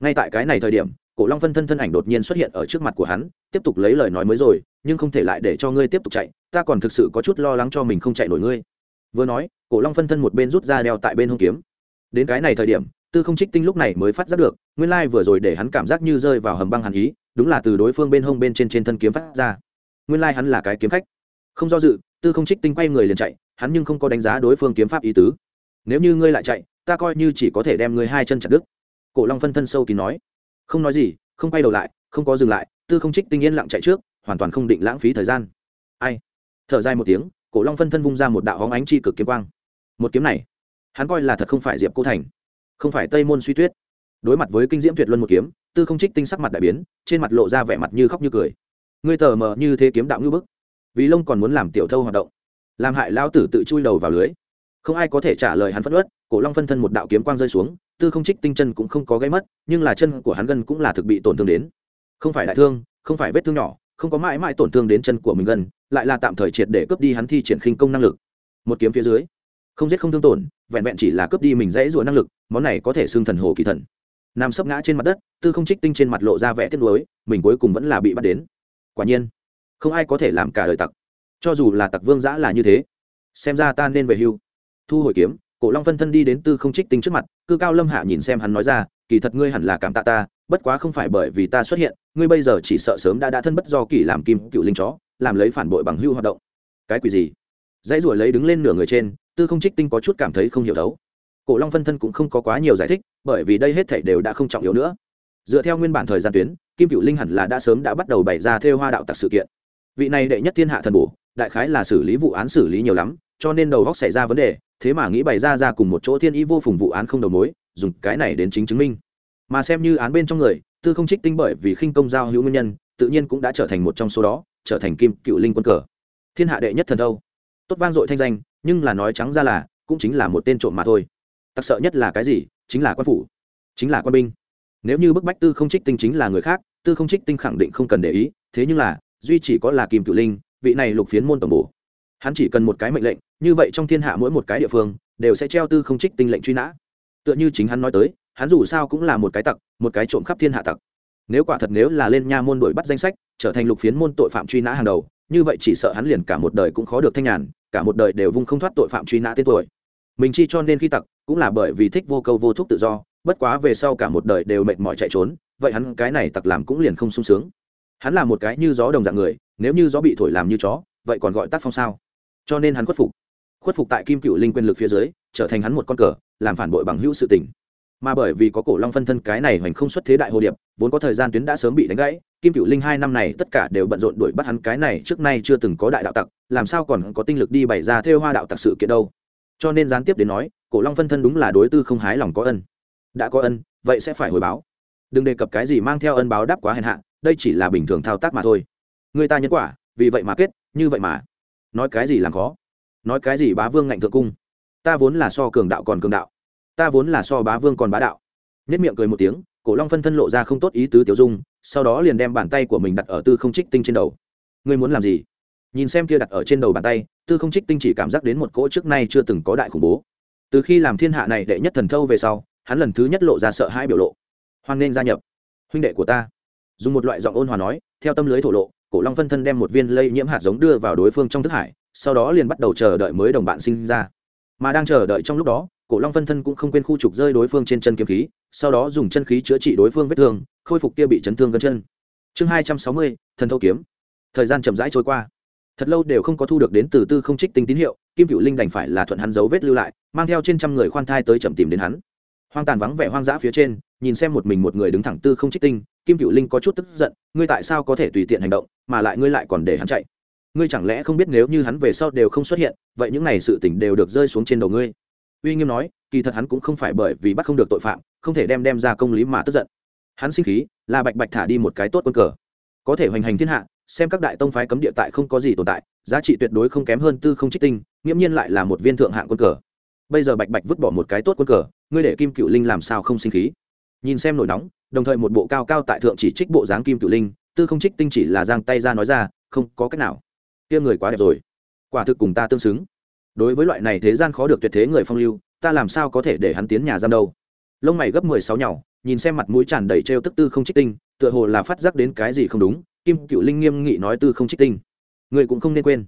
[SPEAKER 1] Ngay tại cái này thời điểm, cổ long phân thân thân ảnh đột nhiên xuất hiện ở trước mặt của hắn, tiếp tục lấy lời nói mới rồi, nhưng không thể lại để cho ngươi tiếp tục chạy, ta còn thực sự có chút lo lắng cho mình không chạy nổi ngươi. Vừa nói cổ long phân thân một bên rút ra đeo tại bên hông kiếm. Đến cái này thời điểm, tư không trích tinh lúc này mới phát giác được, nguyên lai vừa rồi để hắn cảm giác như rơi vào hầm băng hàn ý, đúng là từ đối phương bên hông bên trên trên thân kiếm phát ra. Nguyên lai hắn là cái kiếm khách. Không do dự, tư không trích tinh quay người liền chạy, hắn nhưng không có đánh giá đối phương kiếm pháp ý tứ. Nếu như ngươi lại chạy, ta coi như chỉ có thể đem ngươi hai chân chặt đứt. Cổ long phân thân sâu kín nói. Không nói gì, không quay đầu lại, không có dừng lại, tư không trích tinh yên lặng chạy trước, hoàn toàn không định lãng phí thời gian. Ai? Thở dài một tiếng, cổ long phân thân vung ra một đạo hóng ánh chi cực kiếm quang một kiếm này hắn coi là thật không phải diệp cô thành không phải tây môn suy tuyết. Đối mặt với kinh diễm tuyệt luân một kiếm tư không trích tinh sắc mặt đại biến trên mặt lộ ra vẻ mặt như khóc như cười. Ngươi tờ mờ như thế kiếm đạo ngưỡng bức vì lông còn muốn làm tiểu thâu hoạt động làm hại lao tử tự chui đầu vào lưới. Không ai có thể trả lời hắn phất ớt cổ long phân thân một đạo kiếm quang rơi xuống tư không trích tinh chân cũng không có gây mất nhưng là chân của hắn gần cũng là thực bị tổn thương đến. Không phải đại thương không phải vết thương nhỏ không có mãi mãi tổn thương đến chân của mình gần, lại là tạm thời triệt để cướp đi hắn thi triển khinh công năng lực. Một kiếm phía dưới không giết không thương tổn, vẹn vẹn chỉ là cướp đi mình dãy rủa năng lực, món này có thể xưng thần hồ kỳ thần. Nam sấp ngã trên mặt đất, tư không trích tinh trên mặt lộ ra vẻ tiếc nuối, mình cuối cùng vẫn là bị bắt đến. Quả nhiên, không ai có thể làm cả đời tặc. Cho dù là tặc vương giã là như thế, xem ra ta nên về hưu. Thu hồi kiếm, cổ long phân thân đi đến tư không trích tinh trước mặt, cư cao lâm hạ nhìn xem hắn nói ra, kỳ thật ngươi hẳn là cảm tạ ta, bất quá không phải bởi vì ta xuất hiện, ngươi bây giờ chỉ sợ sớm đã đã thân bất do kỳ làm kim cựu linh chó, làm lấy phản bội bằng hưu hoạt động. Cái quỷ gì? Dãy ruổi lấy đứng lên nửa người trên tư không trích tinh có chút cảm thấy không hiểu đấu cổ long phân thân cũng không có quá nhiều giải thích, bởi vì đây hết thảy đều đã không trọng yếu nữa. Dựa theo nguyên bản thời gian tuyến, kim cựu linh hẳn là đã sớm đã bắt đầu bày ra theo hoa đạo tặc sự kiện. Vị này đệ nhất thiên hạ thần bổ, đại khái là xử lý vụ án xử lý nhiều lắm, cho nên đầu góc xảy ra vấn đề, thế mà nghĩ bày ra ra cùng một chỗ thiên ý vô phùng vụ án không đầu mối, dùng cái này đến chính chứng minh. Mà xem như án bên trong người, tư không trích tinh bởi vì khinh công giao hữu nguyên nhân, tự nhiên cũng đã trở thành một trong số đó, trở thành kim cựu linh quân cờ. Thiên hạ đệ nhất thần đâu tốt vang dội thanh danh nhưng là nói trắng ra là, cũng chính là một tên trộm mà thôi. Tặc sợ nhất là cái gì? Chính là quan phủ. Chính là quan binh. Nếu như bức bách tư không trích tinh chính là người khác, tư không trích tinh khẳng định không cần để ý, thế nhưng là, duy chỉ có là kim cựu linh, vị này lục phiến môn tổng bổ hắn chỉ cần một cái mệnh lệnh, như vậy trong thiên hạ mỗi một cái địa phương, đều sẽ treo tư không trích tinh lệnh truy nã. Tựa như chính hắn nói tới, hắn dù sao cũng là một cái tặc, một cái trộm khắp thiên hạ tặc. Nếu quả thật nếu là lên nha môn đổi bắt danh sách, trở thành lục phiến môn tội phạm truy nã hàng đầu như vậy chỉ sợ hắn liền cả một đời cũng khó được thanh nhàn, cả một đời đều vung không thoát tội phạm truy nã tên tuổi. Mình chi cho nên khi tặc, cũng là bởi vì thích vô câu vô thúc tự do, bất quá về sau cả một đời đều mệt mỏi chạy trốn, vậy hắn cái này tặc làm cũng liền không sung sướng. Hắn là một cái như gió đồng dạng người, nếu như gió bị thổi làm như chó, vậy còn gọi tác phong sao? Cho nên hắn khuất phục. Khuất phục tại kim cựu linh quyền lực phía dưới, trở thành hắn một con cờ, làm phản bội bằng hữu sự tình mà bởi vì có cổ long phân thân cái này hoành không xuất thế đại hồ điệp, vốn có thời gian tuyến đã sớm bị đánh gãy, kim cựu linh hai năm này tất cả đều bận rộn đuổi bắt hắn cái này trước nay chưa từng có đại đạo tặc, làm sao còn có tinh lực đi bày ra theo hoa đạo tặc sự kiện đâu. Cho nên gián tiếp đến nói, cổ long phân thân đúng là đối tư không hái lòng có ân. Đã có ân, vậy sẽ phải hồi báo. Đừng đề cập cái gì mang theo ân báo đáp quá hèn hạ, đây chỉ là bình thường thao tác mà thôi. Người ta nhân quả, vì vậy mà kết, như vậy mà. Nói cái gì làm khó? Nói cái gì bá vương ngạnh thượng cung? Ta vốn là so cường đạo còn cường đạo ta vốn là so bá vương còn bá đạo. Nhất miệng cười một tiếng, cổ long phân thân lộ ra không tốt ý tứ tiểu dung, sau đó liền đem bàn tay của mình đặt ở tư không trích tinh trên đầu. Ngươi muốn làm gì? Nhìn xem kia đặt ở trên đầu bàn tay, tư không trích tinh chỉ cảm giác đến một cỗ trước nay chưa từng có đại khủng bố. Từ khi làm thiên hạ này đệ nhất thần thâu về sau, hắn lần thứ nhất lộ ra sợ hãi biểu lộ. Hoan nên gia nhập. Huynh đệ của ta. Dùng một loại giọng ôn hòa nói, theo tâm lưới thổ lộ, cổ long phân thân đem một viên lây nhiễm hạt giống đưa vào đối phương trong thức hải, sau đó liền bắt đầu chờ đợi mới đồng bạn sinh ra. Mà đang chờ đợi trong lúc đó cổ long phân thân cũng không quên khu trục rơi đối phương trên chân kiếm khí, sau đó dùng chân khí chữa trị đối phương vết thương, khôi phục kia bị chấn thương gân chân. Chương hai trăm sáu mươi, thần thâu kiếm. Thời gian chậm rãi trôi qua. Thật lâu đều không có thu được đến từ tư không trích tinh tín hiệu, kim cựu linh đành phải là thuận hắn dấu vết lưu lại, mang theo trên trăm người khoan thai tới chậm tìm đến hắn. Hoang tàn vắng vẻ hoang dã phía trên, nhìn xem một mình một người đứng thẳng tư không trích tinh, kim cựu linh có chút tức giận, ngươi tại sao có thể tùy tiện hành động, mà lại ngươi lại còn để hắn chạy? Ngươi chẳng lẽ không biết nếu như hắn về sau đều không xuất hiện, vậy những n à y sự t ì n h đều được rơi xuống trên đầu ngươi? Uy nghiêm nói, kỳ thật hắn cũng không phải bởi vì bắt không được tội phạm, không thể đem đem ra công lý mà tức giận. Hắn sinh khí, là bạch bạch thả đi một cái tốt quân cờ. Có thể hoành hành thiên hạ, xem các đại tông phái cấm địa tại không có gì tồn tại, giá trị tuyệt đối không kém hơn tư không trích tinh, nghiễm nhiên lại là một viên thượng hạng quân cờ. Bây giờ bạch bạch vứt bỏ một cái tốt quân cờ, ngươi để kim cựu linh làm sao không sinh khí? Nhìn xem nổi nóng, đồng thời một bộ cao cao tại thượng chỉ trích bộ dáng kim cựu linh, tư không trích tinh chỉ là giang tay ra nói ra, không có cách nào. Tia người quá đẹp rồi. Quả thực cùng ta tương xứng đối với loại này thế gian khó được tuyệt thế người phong lưu, ta làm sao có thể để hắn tiến nhà giam đâu? Lông mày gấp mười sáu nhỏ nhìn xem mặt mũi tràn đầy trêu tức tư không trích tinh, tựa hồ là phát giác đến cái gì không đúng, kim cựu linh nghiêm nghị nói tư không trích tinh. Ngươi cũng không nên quên.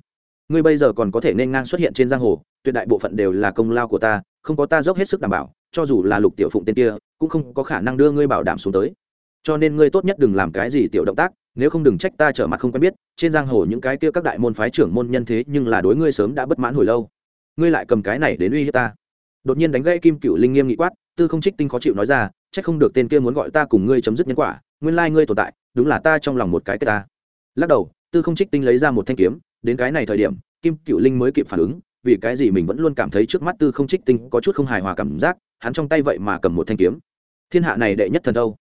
[SPEAKER 1] Ngươi bây giờ còn có thể nên ngang xuất hiện trên giang hồ, tuyệt đại bộ phận đều là công lao của ta, không có ta dốc hết sức đảm bảo, cho dù là lục tiểu phụng tên kia, cũng không có khả năng đưa ngươi bảo đảm xuống tới. Cho nên ngươi tốt nhất đừng làm cái gì tiểu động tác, nếu không đừng trách ta trở mặt không quen biết, trên giang hồ những cái kia các đại môn phái trưởng môn nhân thế nhưng là đối ngươi sớm đã bất mãn hồi lâu ngươi lại cầm cái này đến uy hiếp ta. Đột nhiên đánh gãy kim cựu linh nghiêm nghị quát, tư không trích tinh khó chịu nói ra trách không được tên kia muốn gọi ta cùng ngươi chấm dứt nhân quả, nguyên lai ngươi tồn tại, đúng là ta trong lòng một cái cái ta. Lắc đầu, tư không trích tinh lấy ra một thanh kiếm, đến cái này thời điểm, kim cựu linh mới kịp phản ứng, vì cái gì mình vẫn luôn cảm thấy trước mắt tư không trích tinh có chút không hài hòa cảm giác, hắn trong tay vậy mà cầm một thanh kiếm. Thiên hạ này đệ nhất thần đâu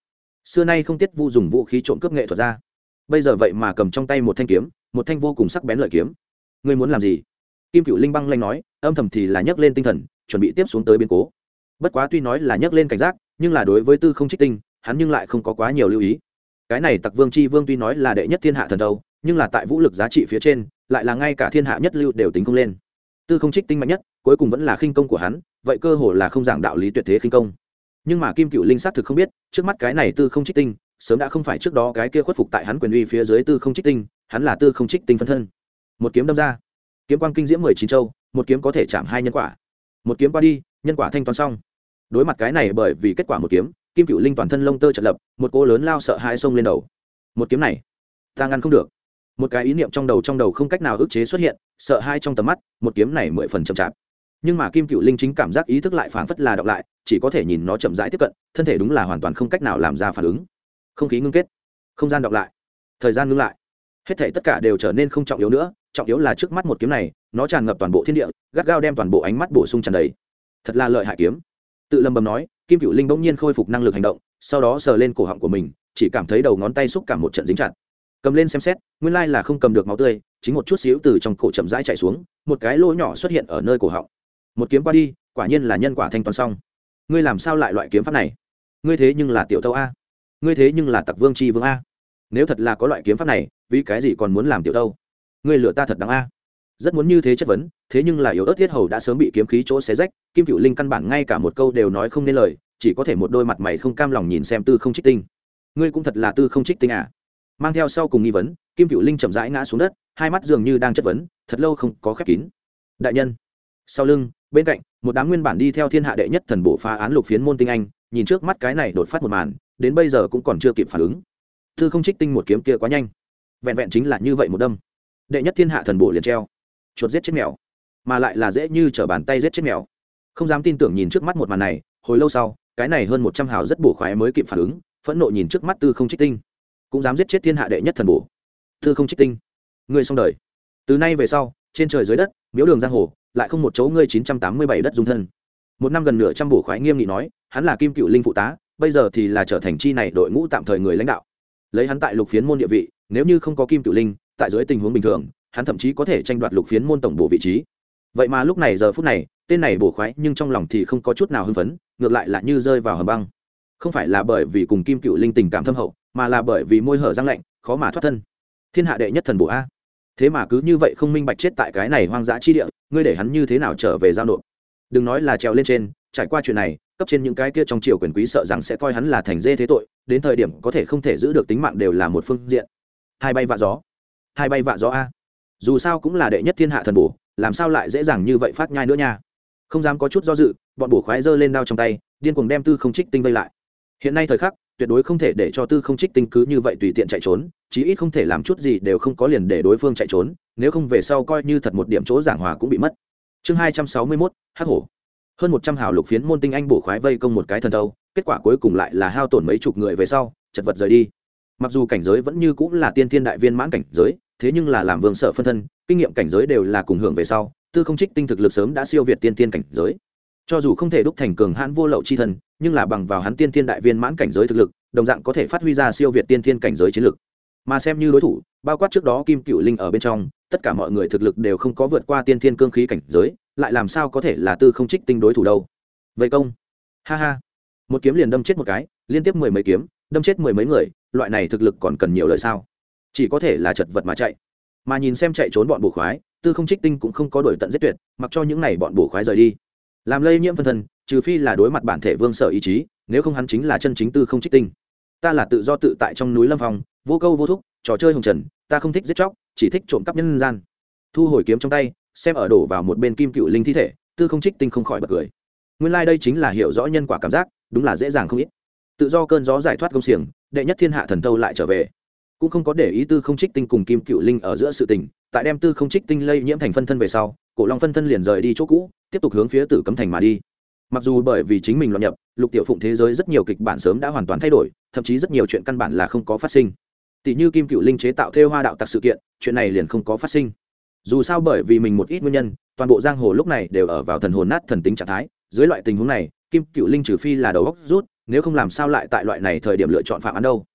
[SPEAKER 1] xưa nay không tiết vu dùng vũ khí trộm cướp nghệ thuật ra. Bây giờ vậy mà cầm trong tay một thanh kiếm, một thanh vô cùng sắc bén lợi kiếm. Ngươi muốn làm gì? Kim cựu linh băng lanh nói âm thầm thì là nhấc lên tinh thần, chuẩn bị tiếp xuống tới biến cố. Bất quá tuy nói là nhấc lên cảnh giác, nhưng là đối với tư không trích tinh, hắn nhưng lại không có quá nhiều lưu ý. Cái này tặc vương c h i vương tuy nói là đệ nhất thiên hạ thần đâu nhưng là tại vũ lực giá trị phía trên, lại là ngay cả thiên hạ nhất lưu đều tính không lên. Tư không trích tinh mạnh nhất, cuối cùng vẫn là khinh công của hắn, vậy cơ hồ là không giảng đạo lý tuyệt thế khinh công. Nhưng mà kim cựu linh xác thực không biết, trước mắt cái này tư không trích tinh, sớm đã không phải trước đó cái kia khuất phục tại hắn quyền uy phía dưới tư không trích tinh, hắn là tư không trích tinh phân thân. Một kiếm đâm ra. Kiếm quang kinh diễm mười chín châu một kiếm có thể chạm hai nhân quả. Một kiếm qua đi, nhân quả thanh toán xong. Đối mặt cái này bởi vì kết quả một kiếm, kim cựu linh toàn thân lông tơ trật lập, một cô lớn lao sợ hai sông lên đầu. Một kiếm này, ta ngăn không được. Một cái ý niệm trong đầu trong đầu không cách nào ức chế xuất hiện, sợ hai trong tầm mắt, một kiếm này mười phần chậm chạp. Nhưng mà kim cựu linh chính cảm giác ý thức lại phảng phất là đọc lại, chỉ có thể nhìn nó chậm rãi tiếp cận, thân thể đúng là hoàn toàn không cách nào làm ra phản ứng. Không khí ngưng kết, không gian đọc lại, thời gian ngưng lại. Hết thể tất cả đều trở nên không trọng yếu nữa, trọng yếu là trước mắt một kiếm này nó tràn ngập toàn bộ thiên địa, gắt gao đem toàn bộ ánh mắt bổ sung tràn đầy. Thật là lợi hại kiếm. Tự lầm bầm nói, kim cựu linh bỗng nhiên khôi phục năng lực hành động, sau đó sờ lên cổ họng của mình, chỉ cảm thấy đầu ngón tay xúc cảm một trận dính chặt. Cầm lên xem xét, nguyên lai là không cầm được máu tươi, chính một chút xíu từ trong cổ chậm rãi chạy xuống, một cái lỗ nhỏ xuất hiện ở nơi cổ họng. Một kiếm qua đi, quả nhiên là nhân quả thanh toán xong. Ngươi làm sao lại loại kiếm pháp này? Ngươi thế nhưng là tiểu thâu a. Ngươi thế nhưng là tặc vương tri vương a. Nếu thật là có loại kiếm pháp này, vì cái gì còn muốn làm tiểu thâu? Ngươi lựa ta thật đáng a rất muốn như thế chất vấn, thế nhưng là yếu ớt thiết hầu đã sớm bị kiếm khí chỗ xé rách, kim cựu linh căn bản ngay cả một câu đều nói không nên lời, chỉ có thể một đôi mặt mày không cam lòng nhìn xem tư không trích tinh. Ngươi cũng thật là tư không trích tinh à? Mang theo sau cùng nghi vấn, kim cựu linh chậm rãi ngã xuống đất, hai mắt dường như đang chất vấn, thật lâu không có khép kín. Đại nhân. Sau lưng, bên cạnh, một đám nguyên bản đi theo thiên hạ đệ nhất thần bộ phá án lục phiến môn tinh anh, nhìn trước mắt cái này đột phát một màn, đến bây giờ cũng còn chưa kịp phản ứng. Thư không trích tinh một kiếm kia quá nhanh. Vẹn vẹn chính là như vậy một đâm. Đệ nhất thiên hạ thần bộ liền treo chuột giết chết mèo, mà lại là dễ như t r ở bàn tay giết chết mèo. Không dám tin tưởng nhìn trước mắt một màn này, hồi lâu sau, cái này hơn một trăm hào rất bổ khoái mới kịp phản ứng, phẫn nộ nhìn trước mắt tư không trích tinh. Cũng dám giết chết thiên hạ đệ nhất thần bổ. Tư không trích tinh người xong đời. Từ nay về sau, trên trời dưới đất, miếu đường giang hồ, lại không một chỗ ngươi chín trăm tám mươi bảy đất dung thân. Một năm gần nửa trăm bổ khoái nghiêm nghị nói, hắn là kim cựu linh phụ tá, bây giờ thì là trở thành chi này đội ngũ tạm thời người lãnh đạo. Lấy hắn tại lục phiến môn địa vị, nếu như không có kim cựu linh, tại dưới tình huống bình thường hắn thậm chí có thể tranh đoạt lục phiến môn tổng bộ vị trí. Vậy mà lúc này giờ phút này, tên này bổ khoái nhưng trong lòng thì không có chút nào hưng phấn, ngược lại là như rơi vào hầm băng. Không phải là bởi vì cùng kim cựu linh tình cảm thâm hậu, mà là bởi vì môi hở răng lạnh, khó mà thoát thân. Thiên hạ đệ nhất thần bộ a. Thế mà cứ như vậy không minh bạch chết tại cái này hoang dã chi địa, ngươi để hắn như thế nào trở về giao nộp? Đừng nói là trèo lên trên, trải qua chuyện này, cấp trên những cái kia trong triều quyền quý sợ rằng sẽ coi hắn là thành dê thế tội, đến thời điểm có thể không thể giữ được tính mạng đều là một phương diện. Hai bay vạ gió. Hai bay vạ gió a dù sao cũng là đệ nhất thiên hạ thần bổ, làm sao lại dễ dàng như vậy phát nhai nữa nha? Không dám có chút do dự, bọn bổ khoái giơ lên đao trong tay, điên cuồng đem tư không trích tinh vây lại. Hiện nay thời khắc, tuyệt đối không thể để cho tư không trích tinh cứ như vậy tùy tiện chạy trốn, chí ít không thể làm chút gì đều không có liền để đối phương chạy trốn, nếu không về sau coi như thật một điểm chỗ giảng hòa cũng bị mất. Chương hai trăm sáu mươi mốt, hắc hổ. Hơn một trăm hào lục phiến môn tinh anh bổ khoái vây công một cái thần thâu, kết quả cuối cùng lại là hao tổn mấy chục người về sau, chật vật rời đi. Mặc dù cảnh giới vẫn như cũng là tiên thiên đại viên mãn cảnh giới thế nhưng là làm vương sở phân thân, kinh nghiệm cảnh giới đều là cùng hưởng về sau, tư không trích tinh thực lực sớm đã siêu việt tiên tiên cảnh giới. Cho dù không thể đúc thành cường hãn vô lậu chi thần, nhưng là bằng vào hắn tiên tiên đại viên mãn cảnh giới thực lực, đồng dạng có thể phát huy ra siêu việt tiên tiên cảnh giới chiến lực. Mà xem như đối thủ, bao quát trước đó kim cựu linh ở bên trong, tất cả mọi người thực lực đều không có vượt qua tiên thiên cương khí cảnh giới, lại làm sao có thể là tư không trích tinh đối thủ đâu. Vậy công. Ha ha. Một kiếm liền đâm chết một cái, liên tiếp mười mấy kiếm, đâm chết mười mấy người, loại này thực lực còn cần nhiều lời sao? Chỉ có thể là chật vật mà chạy. Mà nhìn xem chạy trốn bọn bổ khoái, tư không trích tinh cũng không có đổi tận giết tuyệt, mặc cho những này bọn bổ khoái rời đi. Làm lây nhiễm phân thân, trừ phi là đối mặt bản thể vương sở ý chí, nếu không hắn chính là chân chính tư không trích tinh. Ta là tự do tự tại trong núi lâm phong, vô câu vô thúc, trò chơi hồng trần, ta không thích giết chóc, chỉ thích trộm cắp nhân gian. Thu hồi kiếm trong tay, xem ở đổ vào một bên kim cựu linh thi thể, tư không trích tinh không khỏi bật cười. Nguyên lai、like、đây chính là hiểu rõ nhân quả cảm giác, đúng là dễ dàng không ít. Tự do cơn gió giải thoát công xiềng, đệ nhất thiên hạ thần thâu lại trở về cũng không có để ý tư không trích tinh cùng kim cựu linh ở giữa sự tình, tại đem tư không trích tinh lây nhiễm thành phân thân về sau, cổ long phân thân liền rời đi chỗ cũ, tiếp tục hướng phía tử cấm thành mà đi. Mặc dù bởi vì chính mình loạn nhập, lục tiểu phụng thế giới rất nhiều kịch bản sớm đã hoàn toàn thay đổi, thậm chí rất nhiều chuyện căn bản là không có phát sinh. Tỷ như kim cựu linh chế tạo theo hoa đạo tặc sự kiện, chuyện này liền không có phát sinh. Dù sao bởi vì mình một ít nguyên nhân, toàn bộ giang hồ lúc này đều ở vào thần hồn nát thần tính trạng thái, dưới loại tình huống này, kim cựu linh trừ phi là đầu góc rút, nếu không làm sao lại tại loại này thời điểm lựa chọn phạm án đâu?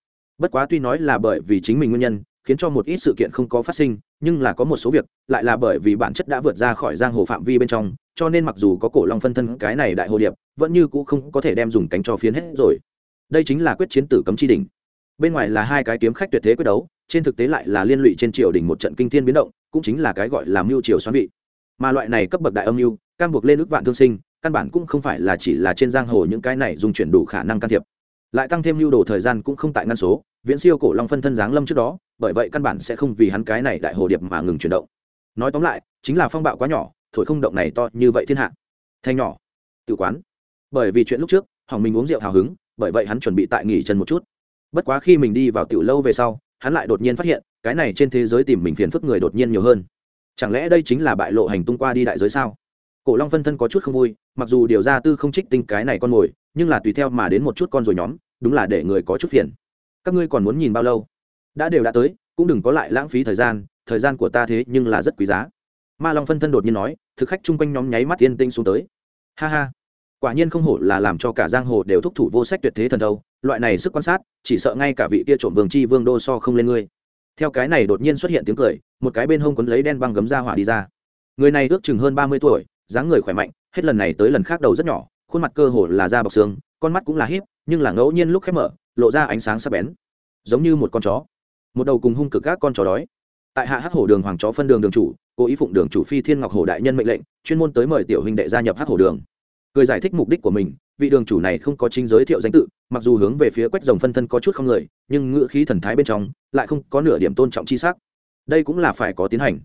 [SPEAKER 1] Bất quá tuy nói là bởi vì chính mình nguyên nhân, khiến cho một ít sự kiện không có phát sinh, nhưng là có một số việc lại là bởi vì bản chất đã vượt ra khỏi giang hồ phạm vi bên trong, cho nên mặc dù có cổ long phân thân cái này đại hồ điệp, vẫn như cũ không có thể đem dùng cánh cho phiến hết rồi. Đây chính là quyết chiến tử cấm chi đỉnh. Bên ngoài là hai cái kiếm khách tuyệt thế quyết đấu, trên thực tế lại là liên lụy trên triều đình một trận kinh thiên biến động, cũng chính là cái gọi là mưu triều xoắn vị. Mà loại này cấp bậc đại âm mưu, cam buộc lên ước vạn thương sinh, căn bản cũng không phải là chỉ là trên giang hồ những cái này dùng chuyển đủ khả năng can thiệp. Lại tăng thêm mưu đồ thời gian cũng không tại ngăn số viễn siêu cổ long phân thân giáng lâm trước đó, bởi vậy căn bản sẽ không vì hắn cái này đại hồ điệp mà ngừng chuyển động. Nói tóm lại, chính là phong bạo quá nhỏ, thổi không động này to như vậy thiên hạ. Thanh nhỏ. Tự quán. Bởi vì chuyện lúc trước hỏng mình uống rượu hào hứng, bởi vậy hắn chuẩn bị tại nghỉ chân một chút. Bất quá khi mình đi vào tiểu lâu về sau, hắn lại đột nhiên phát hiện, cái này trên thế giới tìm mình phiền phức người đột nhiên nhiều hơn. Chẳng lẽ đây chính là bại lộ hành tung qua đi đại giới sao? Cổ long phân thân có chút không vui, mặc dù điều ra tư không trích tinh cái này con mồi, nhưng là tùy theo mà đến một chút con rồi nhóm, đúng là để người có chút phiền các ngươi còn muốn nhìn bao lâu? Đã đều đã tới, cũng đừng có lại lãng phí thời gian thời gian của ta thế nhưng là rất quý giá. Ma long phân thân đột nhiên nói, thực khách chung quanh nhóm nháy mắt tiên tinh xuống tới. Ha ha, quả nhiên không hổ là làm cho cả giang hồ đều thúc thủ vô sách tuyệt thế thần đâu loại này sức quan sát, chỉ sợ ngay cả vị kia trộm vương chi vương đô so không lên ngươi. Theo cái này đột nhiên xuất hiện tiếng cười, một cái bên hông quấn lấy đen băng gấm ra hỏa đi ra. Người này ước chừng hơn ba mươi tuổi, dáng người khỏe mạnh, hết lần này tới lần khác đầu rất nhỏ, khuôn mặt cơ hồ là da bọc xương, con mắt cũng là híp, nhưng là ngẫu nhiên lúc khép mở lộ ra ánh sáng sắc bén, giống như một con chó, một đầu cùng hung cực các con chó đói. Tại hạ hắc hổ đường hoàng chó phân đường đường chủ, cố ý phụng đường chủ phi thiên ngọc hổ đại nhân mệnh lệnh, chuyên môn tới mời tiểu huynh đệ gia nhập hắc hổ đường. Cười giải thích mục đích của mình, vị đường chủ này không có chính giới thiệu danh tự, mặc dù hướng về phía quách rồng phân thân có chút không người nhưng ngữ khí thần thái bên trong lại không có nửa điểm tôn trọng chi sắc. Đây cũng là phải có tiến hành.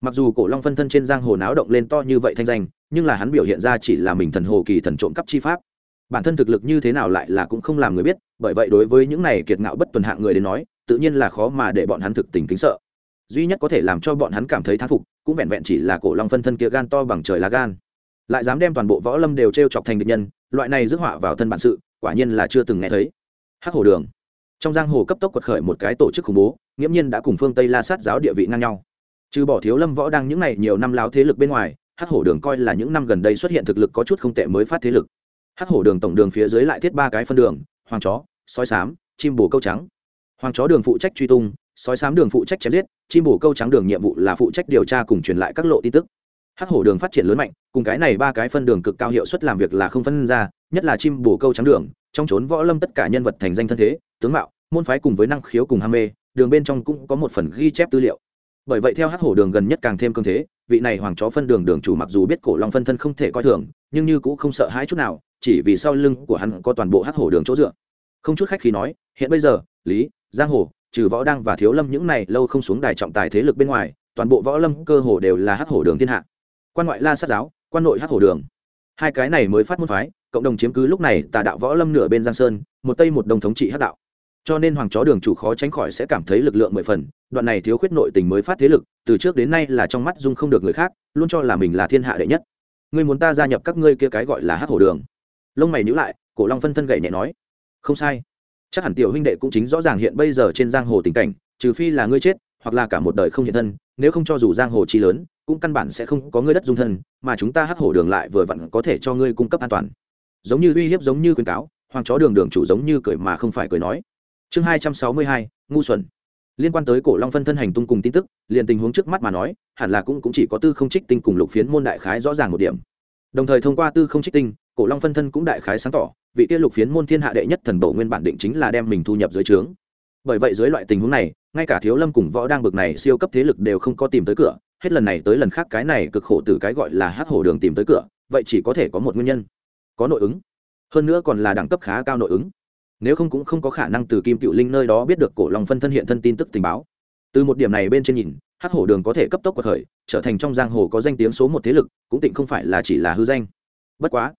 [SPEAKER 1] Mặc dù cổ long phân thân trên giang hồ náo động lên to như vậy thanh danh, nhưng là hắn biểu hiện ra chỉ là mình thần hồ kỳ thần trộm cắp chi pháp bản thân thực lực như thế nào lại là cũng không làm người biết, bởi vậy đối với những này kiệt ngạo bất tuần hạng người đến nói, tự nhiên là khó mà để bọn hắn thực tình kính sợ. Duy nhất có thể làm cho bọn hắn cảm thấy thán phục, cũng vẹn vẹn chỉ là cổ long phân thân kia gan to bằng trời lá gan. Lại dám đem toàn bộ võ lâm đều t r e o chọc thành địch nhân, loại này rước họa vào thân bản sự, quả nhiên là chưa từng nghe thấy. Hắc hồ đường. Trong giang hồ cấp tốc quật khởi một cái tổ chức khủng bố, nghiễm nhiên đã cùng phương tây la sát giáo địa vị ngang nhau. Trừ bỏ thiếu lâm võ đang những n à y nhiều năm láo thế lực bên ngoài, hắc hổ đường coi là những năm gần đây xuất hiện thực lực có chút không tệ mới phát thế lực hắc hổ đường tổng đường phía dưới lại thiết ba cái phân đường, hoàng chó, sói sám chim bồ câu trắng. Hoàng chó đường phụ trách truy tung, sói sám đường phụ trách chém giết, chim bồ câu trắng đường nhiệm vụ là phụ trách điều tra cùng truyền lại các lộ tin tức. Hắc hổ đường phát triển lớn mạnh, cùng cái này ba cái phân đường cực cao hiệu suất làm việc là không phân ra, nhất là chim bồ câu trắng đường, trong trốn võ lâm tất cả nhân vật thành danh thân thế, tướng mạo, môn phái cùng với năng khiếu cùng ham mê, đường bên trong cũng có một phần ghi chép tư liệu. Bởi vậy theo hắc hổ đường gần nhất càng thêm cương thế, vị này hoàng chó phân đường đường chủ mặc dù biết cổ long phân thân không thể coi thường, nhưng như cũng không sợ hãi chút nào chỉ vì sau lưng của hắn có toàn bộ hắc hổ đường chỗ dựa. Không chút khách khi nói, hiện bây giờ, lý, giang hồ, trừ võ đăng và thiếu lâm những này lâu không xuống đài trọng tài thế lực bên ngoài, toàn bộ võ lâm cơ hồ đều là hắc hổ đường thiên hạ. Quan ngoại la sát giáo, quan nội hắc hổ đường. Hai cái này mới phát môn phái, cộng đồng chiếm cứ lúc này tà đạo võ lâm nửa bên giang sơn, một tây một đồng thống trị hắc đạo. Cho nên hoàng chó đường chủ khó tránh khỏi sẽ cảm thấy lực lượng mười phần, đoạn này thiếu khuyết nội tình mới phát thế lực, từ trước đến nay là trong mắt dung không được người khác, luôn cho là mình là thiên hạ đệ nhất. Ngươi muốn ta gia nhập các ngươi kia cái gọi là hắc hổ đường? Lông mày nhữ lại cổ long phân thân gậy nhẹ nói không sai. Chắc hẳn tiểu huynh đệ cũng chính rõ ràng hiện bây giờ trên giang hồ tình cảnh trừ phi là ngươi chết hoặc là cả một đời không hiện thân nếu không cho dù giang hồ chi lớn cũng căn bản sẽ không có ngươi đất dung thân mà chúng ta hắc hổ đường lại vừa vặn có thể cho ngươi cung cấp an toàn. Giống như uy hiếp giống như khuyến cáo hoàng chó đường đường chủ giống như cười mà không phải cười nói. Chương hai trăm sáu mươi hai ngu xuẩn. Liên quan tới cổ long phân thân hành tung cùng tin tức liền tình huống trước mắt mà nói hẳn là cũng, cũng chỉ có tư không trích tinh cùng lục phiến môn đại khái rõ ràng một điểm. Đồng thời thông qua tư không trích tinh cổ long phân thân cũng đại khái sáng tỏ, vị kia lục phiến môn thiên hạ đệ nhất thần bổ nguyên bản định chính là đem mình thu nhập dưới trướng. Bởi vậy dưới loại tình huống này, ngay cả thiếu lâm cùng võ đang bực này siêu cấp thế lực đều không có tìm tới cửa, hết lần này tới lần khác cái này cực khổ từ cái gọi là hát hổ đường tìm tới cửa, vậy chỉ có thể có một nguyên nhân, có nội ứng. Hơn nữa còn là đẳng cấp khá cao nội ứng. Nếu không cũng không có khả năng từ kim cựu linh nơi đó biết được cổ long phân thân hiện thân tin tức tình báo. Từ một điểm này bên trên nhìn hát hổ đường có thể cấp tốc cuộc khởi, trở thành trong giang hồ có danh tiếng số một thế lực, cũng tịnh không phải là chỉ là hư danh. Bất quá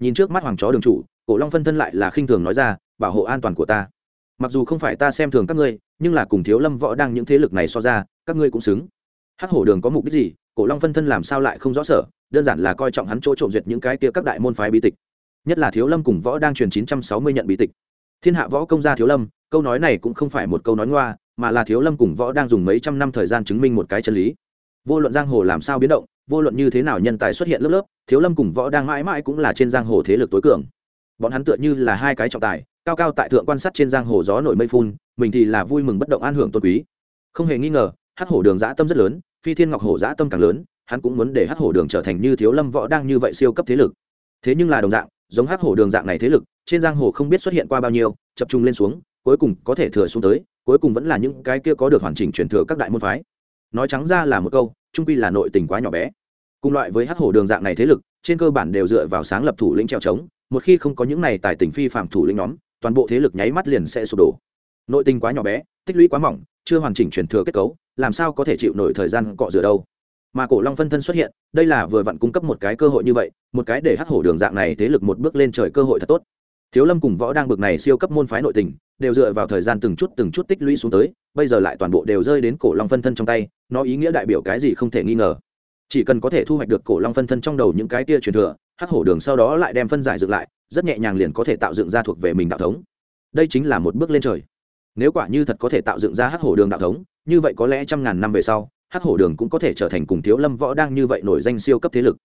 [SPEAKER 1] nhìn trước mắt hoàng chó đường chủ, cổ long phân thân lại là khinh thường nói ra, bảo hộ an toàn của ta. Mặc dù không phải ta xem thường các ngươi, nhưng là cùng thiếu lâm võ đang những thế lực này so ra, các ngươi cũng xứng. Hắc hổ đường có mục đích gì? Cổ long phân thân làm sao lại không rõ sở? Đơn giản là coi trọng hắn chỗ trộm duyệt những cái kia các đại môn phái bí tịch. Nhất là thiếu lâm cùng võ đang truyền chín trăm sáu mươi nhận bí tịch. Thiên hạ võ công gia thiếu lâm, câu nói này cũng không phải một câu nói ngoa, mà là thiếu lâm cùng võ đang dùng mấy trăm năm thời gian chứng minh một cái chân lý vô luận giang hồ làm sao biến động, vô luận như thế nào nhân tài xuất hiện lớp lớp, thiếu lâm cùng võ đang mãi mãi cũng là trên giang hồ thế lực tối cường. Bọn hắn tựa như là hai cái trọng tài, cao cao tại thượng quan sát trên giang hồ gió nổi mây phun, mình thì là vui mừng bất động an hưởng tôn quý. Không hề nghi ngờ, hắc hổ đường giã tâm rất lớn, phi thiên ngọc hổ giã tâm càng lớn, hắn cũng muốn để hắc hổ đường trở thành như thiếu lâm, võ đang như vậy siêu cấp thế lực. Thế nhưng là đồng dạng, giống hắc hổ đường dạng này thế lực, trên giang hồ không biết xuất hiện qua bao nhiêu, chập trung lên xuống, cuối cùng có thể thừa xuống tới, cuối cùng vẫn là những cái kia có được hoàn chỉnh truyền thừa các đại môn phái nói trắng ra là một câu trung quy là nội tình quá nhỏ bé. Cùng loại với hắc hổ đường dạng này thế lực, trên cơ bản đều dựa vào sáng lập thủ lĩnh treo trống, một khi không có những này tài tình phi phạm thủ lĩnh nhóm, toàn bộ thế lực nháy mắt liền sẽ sụp đổ. Nội tình quá nhỏ bé, tích lũy quá mỏng, chưa hoàn chỉnh truyền thừa kết cấu, làm sao có thể chịu nổi thời gian cọ rửa đâu? Mà cổ long phân thân xuất hiện, đây là vừa vặn cung cấp một cái cơ hội như vậy, một cái để hắc hổ đường dạng này thế lực một bước lên trời cơ hội thật tốt. Thiếu lâm cùng võ đang bực này siêu cấp môn phái nội tình đều dựa vào thời gian từng chút từng chút tích lũy xuống tới, bây giờ lại toàn bộ đều rơi đến cổ long phân thân trong tay, nó ý nghĩa đại biểu cái gì không thể nghi ngờ. Chỉ cần có thể thu hoạch được cổ long phân thân trong đầu những cái tia truyền thừa, hắc hổ đường sau đó lại đem phân giải dựng lại, rất nhẹ nhàng liền có thể tạo dựng ra thuộc về mình đạo thống. Đây chính là một bước lên trời. Nếu quả như thật có thể tạo dựng ra hắc hổ đường đạo thống, như vậy có lẽ trăm ngàn năm về sau, hắc hổ đường cũng có thể trở thành cùng thiếu lâm võ đang như vậy nổi danh siêu cấp thế lực.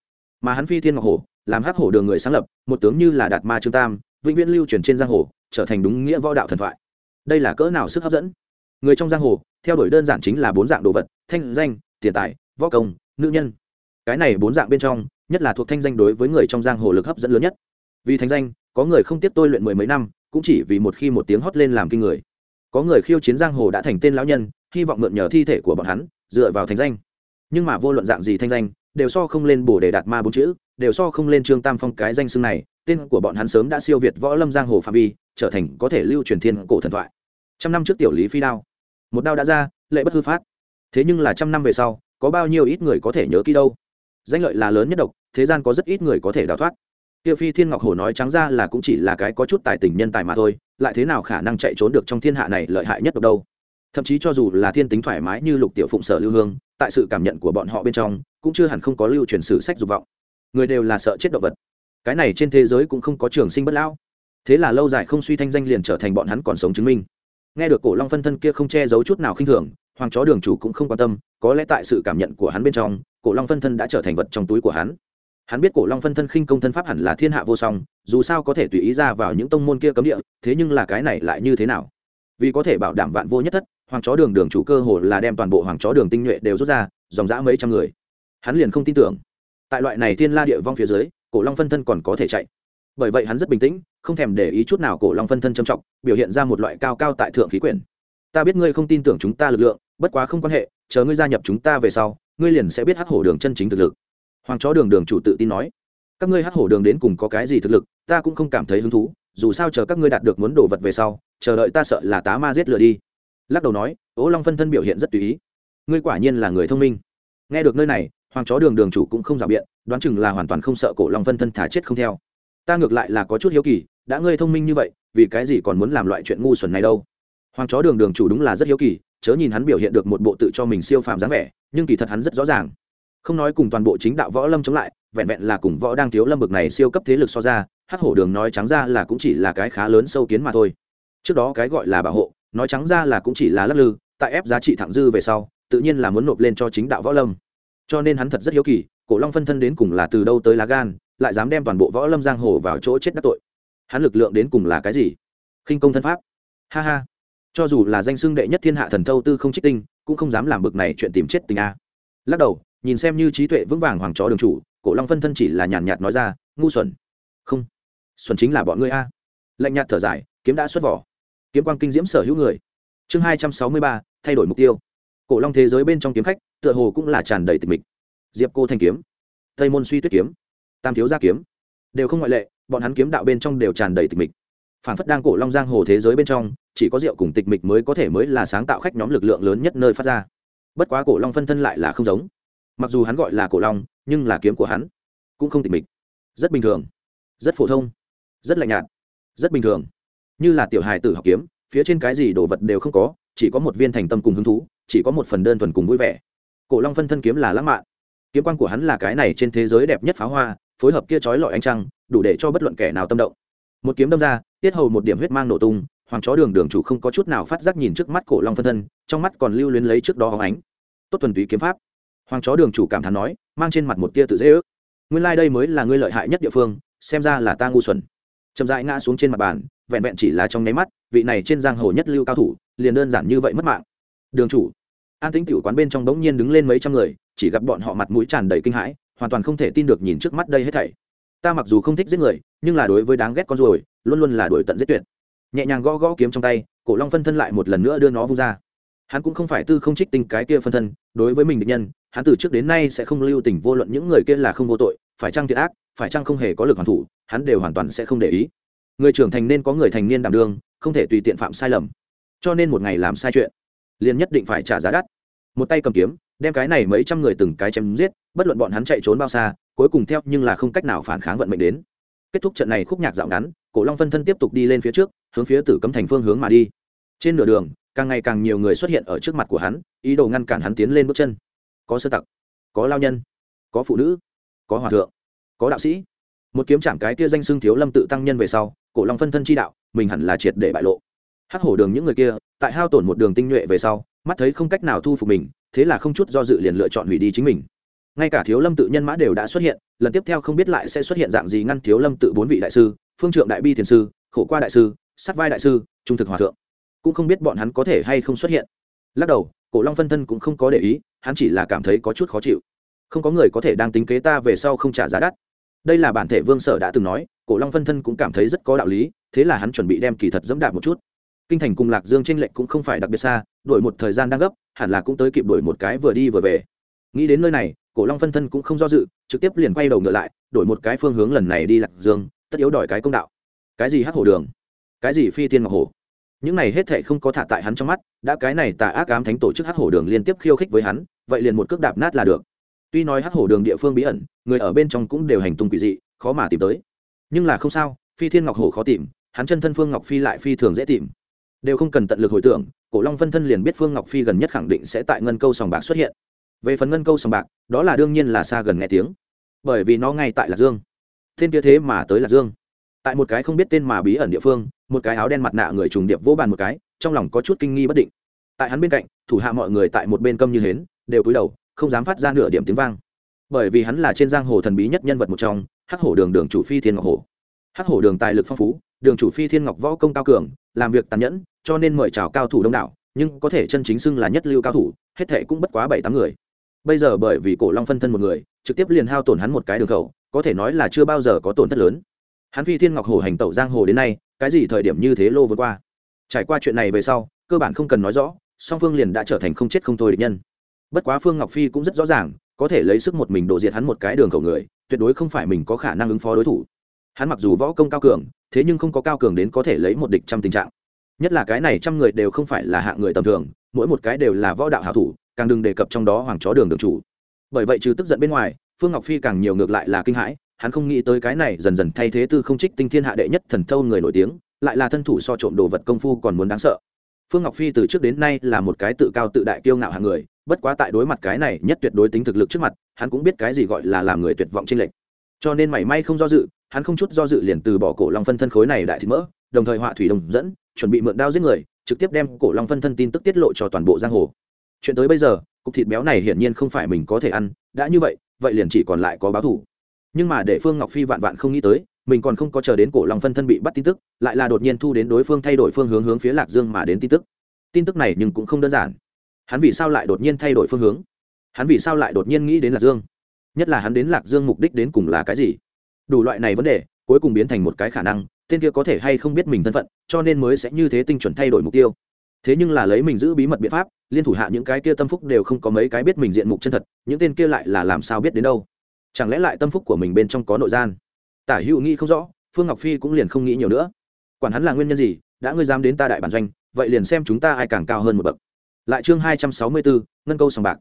[SPEAKER 1] Mà hắn phi thiên ngọc hổ, làm hắc hổ đường người sáng lập, một tướng như là đạt ma trương tam, vĩnh viễn lưu truyền trên giang hồ trở thành đúng nghĩa võ đạo thần thoại. Đây là cỡ nào sức hấp dẫn? Người trong giang hồ, theo đuổi đơn giản chính là bốn dạng đồ vật, thanh, danh, tiền tài, võ công, nữ nhân. Cái này bốn dạng bên trong, nhất là thuộc thanh danh đối với người trong giang hồ lực hấp dẫn lớn nhất. Vì thanh danh, có người không tiếp tôi luyện mười mấy năm, cũng chỉ vì một khi một tiếng hót lên làm kinh người. Có người khiêu chiến giang hồ đã thành tên lão nhân, hy vọng mượn nhờ thi thể của bọn hắn, dựa vào thanh danh. Nhưng mà vô luận dạng gì thanh danh, đều so không lên bổ để đạt ma bốn chữ, đều so không lên trương tam phong cái danh xưng này, tên của bọn hắn sớm đã siêu việt võ lâm giang hồ phạm vi trở thành có thể lưu truyền thiên cổ thần thoại. Trăm năm trước tiểu lý phi đao. Một đao đã ra, lệ bất hư phát. Thế nhưng là trăm năm về sau, có bao nhiêu ít người có thể nhớ kỹ đâu? Danh lợi là lớn nhất độc, thế gian có rất ít người có thể đào thoát. Tiêu phi thiên ngọc hồ nói trắng ra là cũng chỉ là cái có chút tài tình nhân tài mà thôi, lại thế nào khả năng chạy trốn được trong thiên hạ này lợi hại nhất độc đâu? Thậm chí cho dù là thiên tính thoải mái như lục tiểu phụng sở lưu hương, tại sự cảm nhận của bọn họ bên trong, cũng chưa hẳn không có lưu truyền sử sách dục vọng. Người đều là sợ chết động vật. Cái này trên thế giới cũng không có trường sinh bất lão thế là lâu dài không suy thanh danh liền trở thành bọn hắn còn sống chứng minh. Nghe được cổ long phân thân kia không che giấu chút nào khinh thường, hoàng chó đường chủ cũng không quan tâm, có lẽ tại sự cảm nhận của hắn bên trong, cổ long phân thân đã trở thành vật trong túi của hắn. Hắn biết cổ long phân thân khinh công thân pháp hẳn là thiên hạ vô song, dù sao có thể tùy ý ra vào những tông môn kia cấm địa, thế nhưng là cái này lại như thế nào? Vì có thể bảo đảm vạn vô nhất thất, hoàng chó đường đường chủ cơ hồ là đem toàn bộ hoàng chó đường tinh nhuệ đều rút ra, dòng dã mấy trăm người. Hắn liền không tin tưởng. Tại loại này thiên la địa vong phía dưới, cổ long phân thân còn có thể chạy bởi vậy hắn rất bình tĩnh, không thèm để ý chút nào cổ long phân thân trầm trọng, biểu hiện ra một loại cao cao tại thượng khí quyển. Ta biết ngươi không tin tưởng chúng ta lực lượng, bất quá không quan hệ, chờ ngươi gia nhập chúng ta về sau, ngươi liền sẽ biết hắc hổ đường chân chính thực lực. Hoàng chó đường đường chủ tự tin nói. Các ngươi hắc hổ đường đến cùng có cái gì thực lực, ta cũng không cảm thấy hứng thú, dù sao chờ các ngươi đạt được muốn đồ vật về sau, chờ đợi ta sợ là tá ma giết lừa đi. Lắc đầu nói, ố long phân thân biểu hiện rất tùy ý. Ngươi quả nhiên là người thông minh. Nghe được nơi này, hoàng chó đường đường chủ cũng không rào biện, đoán chừng là hoàn toàn không sợ cổ long phân thân thả chết không theo ta ngược lại là có chút hiếu kỳ, đã ngươi thông minh như vậy, vì cái gì còn muốn làm loại chuyện ngu xuẩn này đâu? Hoàng chó đường đường chủ đúng là rất hiếu kỳ, chớ nhìn hắn biểu hiện được một bộ tự cho mình siêu phàm dáng vẻ, nhưng kỳ thật hắn rất rõ ràng. Không nói cùng toàn bộ chính đạo võ lâm chống lại, vẹn vẹn là cùng võ đang thiếu lâm bực này siêu cấp thế lực so ra, hắc hổ đường nói trắng ra là cũng chỉ là cái khá lớn sâu kiến mà thôi. Trước đó cái gọi là bảo hộ, nói trắng ra là cũng chỉ là lắc lư, tại ép giá trị thẳng dư về sau, tự nhiên là muốn nộp lên cho chính đạo võ lâm. Cho nên hắn thật rất hiếu kỳ, cổ long phân thân đến cùng là từ đâu tới lá gan lại dám đem toàn bộ võ lâm giang hồ vào chỗ chết đắc tội. Hắn lực lượng đến cùng là cái gì? Khinh công thân pháp. Ha ha. Cho dù là danh xưng đệ nhất thiên hạ thần thâu tư không trích tinh, cũng không dám làm bực này chuyện tìm chết tình a. Lắc đầu, nhìn xem như trí tuệ vững vàng hoàng chó đường chủ, cổ long phân thân chỉ là nhàn nhạt nói ra, ngu xuẩn. Không, xuẩn chính là bọn ngươi a. Lạnh nhạt thở dài, kiếm đã xuất vỏ. Kiếm quang kinh diễm sở hữu người. Chương hai trăm sáu mươi ba, thay đổi mục tiêu. Cổ long thế giới bên trong kiếm khách, tựa hồ cũng là tràn đầy tịch mịch. Diệp cô thanh kiếm. Tây môn suy tuyết kiếm tam thiếu gia kiếm. Đều không ngoại lệ, bọn hắn kiếm đạo bên trong đều tràn đầy tịch mịch. Phản phất đang cổ long giang hồ thế giới bên trong, chỉ có rượu cùng tịch mịch mới có thể mới là sáng tạo khách nhóm lực lượng lớn nhất nơi phát ra. Bất quá cổ long phân thân lại là không giống. Mặc dù hắn gọi là cổ long, nhưng là kiếm của hắn cũng không tịch mịch. Rất bình thường, rất phổ thông, rất lạnh nhạt, rất bình thường. Như là tiểu hài tử học kiếm, phía trên cái gì đồ vật đều không có, chỉ có một viên thành tâm cùng hứng thú, chỉ có một phần đơn thuần cùng vui vẻ. Cổ long phân thân kiếm là lãng mạn. Kiếm quan của hắn là cái này trên thế giới đẹp nhất pháo hoa phối hợp kia trói lọi ánh trăng, đủ để cho bất luận kẻ nào tâm động. Một kiếm đâm ra, tiết hầu một điểm huyết mang nổ tung, hoàng chó đường đường chủ không có chút nào phát giác nhìn trước mắt cổ long phân thân, trong mắt còn lưu luyến lấy trước đó hóng ánh. Tốt thuần túy kiếm pháp. Hoàng chó đường chủ cảm thán nói, mang trên mặt một tia tự dễ ước. Nguyên lai、like、đây mới là ngươi lợi hại nhất địa phương, xem ra là ta ngu xuẩn. Chậm dại ngã xuống trên mặt bàn, vẹn vẹn chỉ là trong nháy mắt, vị này trên giang hồ nhất lưu cao thủ, liền đơn giản như vậy mất mạng. Đường chủ. An tính tiểu quán bên trong bỗng nhiên đứng lên mấy trăm người, chỉ gặp bọn họ mặt mũi tràn đầy kinh hãi hoàn toàn không thể tin được nhìn trước mắt đây hết thảy. Ta mặc dù không thích giết người, nhưng là đối với đáng ghét con ruồi, luôn luôn là đuổi tận giết tuyệt. Nhẹ nhàng gõ gõ kiếm trong tay, cổ long phân thân lại một lần nữa đưa nó vung ra. Hắn cũng không phải tư không trích tinh cái kia phân thân, đối với mình định nhân, hắn từ trước đến nay sẽ không lưu tình vô luận những người kia là không vô tội, phải chăng thiệt ác, phải chăng không hề có lực hoàn thủ, hắn đều hoàn toàn sẽ không để ý. Người trưởng thành nên có người thành niên đảm đương, không thể tùy tiện phạm sai lầm. Cho nên một ngày làm sai chuyện, liền nhất định phải trả giá đắt. Một tay cầm kiếm đem cái này mấy trăm người từng cái chém giết, bất luận bọn hắn chạy trốn bao xa, cuối cùng theo nhưng là không cách nào phản kháng vận mệnh đến. Kết thúc trận này khúc nhạc dạo ngắn, cổ long phân thân tiếp tục đi lên phía trước, hướng phía tử cấm thành phương hướng mà đi. Trên nửa đường, càng ngày càng nhiều người xuất hiện ở trước mặt của hắn, ý đồ ngăn cản hắn tiến lên bước chân. Có sơ tặc, có lao nhân, có phụ nữ, có hòa thượng, có đạo sĩ. Một kiếm chạm cái kia danh xưng thiếu lâm tự tăng nhân về sau, cổ long phân thân chi đạo, mình hẳn là triệt để bại lộ. Hắc hổ đường những người kia, tại hao tổn một đường tinh nhuệ về sau, mắt thấy không cách nào thu phục mình thế là không chút do dự liền lựa chọn hủy đi chính mình. Ngay cả thiếu lâm tự nhân mã đều đã xuất hiện, lần tiếp theo không biết lại sẽ xuất hiện dạng gì ngăn thiếu lâm tự bốn vị đại sư, phương trượng đại bi thiền sư, khổ qua đại sư sắt vai đại sư, trung thực hòa thượng. Cũng không biết bọn hắn có thể hay không xuất hiện. Lắc đầu, cổ long phân thân cũng không có để ý, hắn chỉ là cảm thấy có chút khó chịu. Không có người có thể đang tính kế ta về sau không trả giá đắt. Đây là bản thể vương sở đã từng nói, cổ long phân thân cũng cảm thấy rất có đạo lý, thế là hắn chuẩn bị đem kỳ thật dẫm đạp một chút kinh thành cùng lạc dương t r ê n lệch cũng không phải đặc biệt xa, đổi một thời gian đang gấp, hẳn là cũng tới kịp đổi một cái vừa đi vừa về. Nghĩ đến nơi này, cổ long phân thân cũng không do dự, trực tiếp liền quay đầu ngựa lại, đổi một cái phương hướng lần này đi lạc dương, tất yếu đòi cái công đạo. Cái gì hắc hổ đường? Cái gì phi tiên ngọc hổ? Những này hết thệ không có thả tại hắn trong mắt, đã cái này tà ác ám thánh tổ chức hắc hổ đường liên tiếp khiêu khích với hắn, vậy liền một cước đạp nát là được. Tuy nói hắc hổ đường địa phương bí ẩn, người ở bên trong cũng đều hành tung quỷ dị, khó mà tìm tới. Nhưng là không sao, phi thiên ngọc hổ khó tìm, hắn chân thân phương ngọc phi lại phi thường dễ tìm đều không cần tận lực hồi tưởng, cổ long phân thân liền biết phương ngọc phi gần nhất khẳng định sẽ tại ngân câu sòng bạc xuất hiện. Về phần ngân câu sòng bạc, đó là đương nhiên là xa gần nghe tiếng. Bởi vì nó ngay tại lạc dương. Thiên kia thế mà tới lạc dương. Tại một cái không biết tên mà bí ẩn địa phương, một cái áo đen mặt nạ người trùng điệp vỗ bàn một cái, trong lòng có chút kinh nghi bất định. Tại hắn bên cạnh, thủ hạ mọi người tại một bên câm như hến, đều cúi đầu, không dám phát ra nửa điểm tiếng vang. Bởi vì hắn là trên giang hồ thần bí nhất nhân vật một trong, hắc hổ đường đường chủ phi thiên ngọc hổ. Hắc hổ đường tài lực phong phú đường chủ phi thiên ngọc võ công cao cường, làm việc tàn nhẫn, cho nên mời chào cao thủ đông đảo, nhưng có thể chân chính xưng là nhất lưu cao thủ, hết thệ cũng bất quá bảy tám người. Bây giờ bởi vì cổ long phân thân một người, trực tiếp liền hao tổn hắn một cái đường khẩu, có thể nói là chưa bao giờ có tổn thất lớn. Hắn phi thiên ngọc hồ hành tẩu giang hồ đến nay, cái gì thời điểm như thế lô vượt qua? Trải qua chuyện này về sau, cơ bản không cần nói rõ, song phương liền đã trở thành không chết không thôi địch nhân. Bất quá phương ngọc phi cũng rất rõ ràng, có thể lấy sức một mình đổ diệt hắn một cái đường khẩu người, tuyệt đối không phải mình có khả năng ứng phó đối thủ. Hắn mặc dù võ công cao cường thế nhưng không có cao cường đến có thể lấy một địch trăm tình trạng. Nhất là cái này trăm người đều không phải là hạng người tầm thường, mỗi một cái đều là võ đạo hảo thủ, càng đừng đề cập trong đó hoàng chó đường đường chủ. Bởi vậy trừ tức giận bên ngoài, phương ngọc phi càng nhiều ngược lại là kinh hãi, hắn không nghĩ tới cái này dần dần thay thế tư không trích tinh thiên hạ đệ nhất thần thâu người nổi tiếng, lại là thân thủ so trộm đồ vật công phu còn muốn đáng sợ. Phương ngọc phi từ trước đến nay là một cái tự cao tự đại kiêu ngạo hạng người, bất quá tại đối mặt cái này nhất tuyệt đối tính thực lực trước mặt, hắn cũng biết cái gì gọi là làm người tuyệt vọng trên lệnh cho nên mảy may không do dự hắn không chút do dự liền từ bỏ cổ long phân thân khối này đại thịt mỡ, đồng thời họa thủy đồng dẫn, chuẩn bị mượn đao giết người, trực tiếp đem cổ long phân thân tin tức tiết lộ cho toàn bộ giang hồ. Chuyện tới bây giờ, cục thịt béo này hiển nhiên không phải mình có thể ăn, đã như vậy vậy liền chỉ còn lại có báo thủ. Nhưng mà để phương ngọc phi vạn vạn không nghĩ tới, mình còn không có chờ đến cổ long phân thân bị bắt tin tức, lại là đột nhiên thu đến đối phương thay đổi phương hướng hướng phía lạc dương mà đến tin tức. Tin tức này nhưng cũng không đơn giản. Hắn vì sao lại đột nhiên thay đổi phương hướng? Hắn vì sao lại đột nhiên nghĩ đến lạc dương? Nhất là hắn đến lạc dương mục đích đến cùng là cái gì? Đủ loại này vấn đề, cuối cùng biến thành một cái khả năng, tên kia có thể hay không biết mình thân phận, cho nên mới sẽ như thế tinh chuẩn thay đổi mục tiêu. Thế nhưng là lấy mình giữ bí mật biện pháp, liên thủ hạ những cái kia tâm phúc đều không có mấy cái biết mình diện mục chân thật, những tên kia lại là làm sao biết đến đâu? Chẳng lẽ lại tâm phúc của mình bên trong có nội gian? Tả hữu nghĩ không rõ, phương ngọc phi cũng liền không nghĩ nhiều nữa. Quản hắn là nguyên nhân gì, đã ngươi dám đến ta đại bản doanh, vậy liền xem chúng ta ai càng cao hơn một bậc. Lại chương hai trăm sáu mươi bốn ngân câu sòng bạc.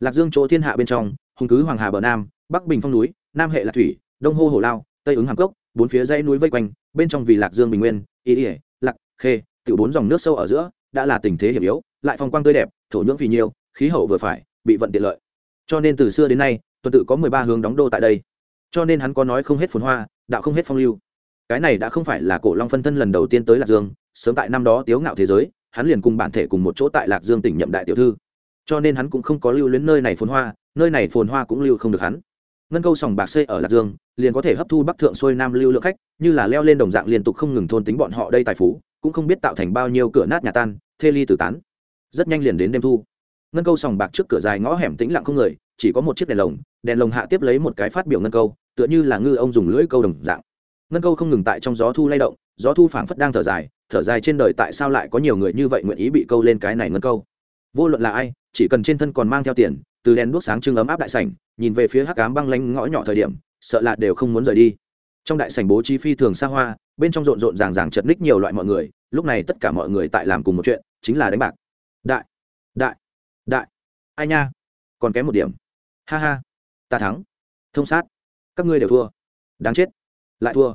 [SPEAKER 1] Lạc dương chỗ thiên hạ bên trong, hùng cứ hoàng hà bờ nam, bắc bình phong núi, nam hệ lạc thủy đông hô hồ lao, tây ứng hàm cốc, bốn phía dãy núi vây quanh, bên trong vì lạc dương bình nguyên, ý ỉa lạc, khê tự bốn dòng nước sâu ở giữa, đã là tình thế hiểm yếu, lại phong quang tươi đẹp, thổ nhưỡng vì nhiều, khí hậu vừa phải, bị vận tiện lợi. Cho nên từ xưa đến nay, tuần tự có mười ba hướng đóng đô tại đây. Cho nên hắn có nói không hết phồn hoa, đạo không hết phong lưu. Cái này đã không phải là cổ long phân thân lần đầu tiên tới lạc dương, sớm tại năm đó tiếu ngạo thế giới, hắn liền cùng bản thể cùng một chỗ tại lạc dương tỉnh nhậm đại tiểu thư. Cho nên hắn cũng không có lưu luyến nơi này phồn hoa, nơi này phồn hoa cũng lưu không được hắn ngân câu sòng bạc xây ở lạc dương, liền có thể hấp thu bắc thượng xuôi nam lưu lượng khách, như là leo lên đồng dạng liên tục không ngừng thôn tính bọn họ đây tài phú, cũng không biết tạo thành bao nhiêu cửa nát nhà tan, thê ly tử tán. Rất nhanh liền đến đêm thu. Ngân câu sòng bạc trước cửa dài ngõ hẻm tĩnh lặng không người, chỉ có một chiếc đèn lồng đèn lồng hạ tiếp lấy một cái phát biểu ngân câu, tựa như là ngư ông dùng lưỡi câu đồng dạng. Ngân câu không ngừng tại trong gió thu lay động, gió thu phảng phất đang thở dài thở dài trên đời tại sao lại có nhiều người như vậy nguyện ý bị câu lên cái này ngân câu? Vô luận là ai, chỉ cần trên thân còn mang theo tiền, từ đèn đuốc sáng trưng ấm áp đại sảnh nhìn về phía hắc cám băng lanh ngõ nhỏ thời điểm, sợ là đều không muốn rời đi. Trong đại sảnh bố trí phi thường xa hoa, bên trong rộn rộn ràng ràng chật ních nhiều loại mọi người, lúc này tất cả mọi người tại làm cùng một chuyện, chính là đánh bạc. Đại đại đại. Ai nha? Còn kém một điểm. Ha ha. Ta thắng. Thông sát. Các ngươi đều thua. Đáng chết. Lại thua.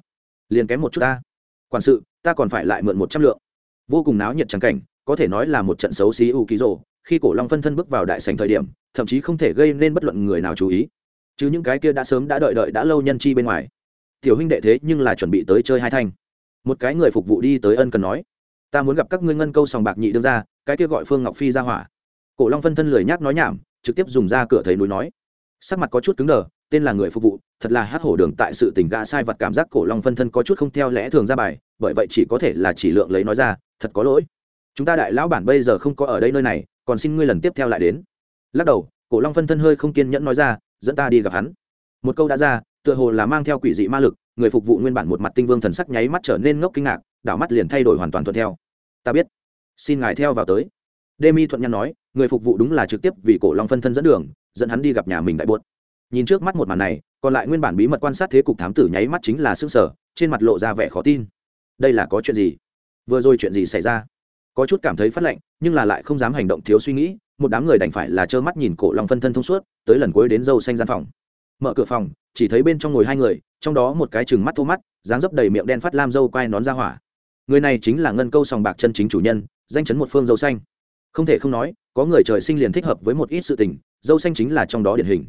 [SPEAKER 1] Liền kém một chút ta. Quản sự, ta còn phải lại mượn một trăm lượng. Vô cùng náo nhiệt trắng cảnh, có thể nói là một trận xấu xí u ký rồ khi cổ long phân thân bước vào đại sành thời điểm, thậm chí không thể gây nên bất luận người nào chú ý. Chứ những cái kia đã sớm đã đợi đợi đã lâu nhân chi bên ngoài. Tiểu huynh đệ thế nhưng là chuẩn bị tới chơi hai thanh. Một cái người phục vụ đi tới ân cần nói, ta muốn gặp các ngươi ngân câu sòng bạc nhị đương ra cái kia gọi phương ngọc phi ra hỏa. Cổ long phân thân lười nhác nói nhảm, trực tiếp dùng ra cửa thấy núi nói. Sắc mặt có chút cứng đờ, tên là người phục vụ, thật là hát hổ đường tại sự tình gã sai vật cảm giác cổ long phân thân có chút không theo lẽ thường ra bài, bởi vậy chỉ có thể là chỉ lượng lấy nói ra, thật có lỗi. Chúng ta đại lão bản bây giờ không có ở đây nơi này còn xin ngươi lần tiếp theo lại đến lắc đầu cổ long phân thân hơi không kiên nhẫn nói ra dẫn ta đi gặp hắn một câu đã ra tựa hồ là mang theo quỷ dị ma lực người phục vụ nguyên bản một mặt tinh vương thần sắc nháy mắt trở nên ngốc kinh ngạc đảo mắt liền thay đổi hoàn toàn thuận theo ta biết xin ngài theo vào tới Demi thuận nhăn nói, người phục vụ đúng là trực tiếp vì cổ long phân thân dẫn đường, dẫn hắn đi gặp nhà mình đại buốt. Nhìn trước mắt một màn này, còn lại nguyên bản bí mật quan sát thế cục thám tử nháy mắt chính là sững sờ, trên mặt lộ ra vẻ khó tin. Đây là có chuyện gì? Vừa rồi chuyện gì xảy ra? Có chút cảm thấy phát lạnh, nhưng là lại không dám hành động thiếu suy nghĩ, một đám người đành phải là trơ mắt nhìn cổ long phân thân thông suốt, tới lần cuối đến dâu xanh gian phòng. Mở cửa phòng, chỉ thấy bên trong ngồi hai người, trong đó một cái chừng mắt thô mắt, dáng dấp đầy miệng đen phát lam dâu quai nón ra hỏa. Người này chính là ngân câu sòng bạc chân chính chủ nhân, danh chấn một phương dâu xanh không thể không nói có người trời sinh liền thích hợp với một ít sự tình dâu xanh chính là trong đó điển hình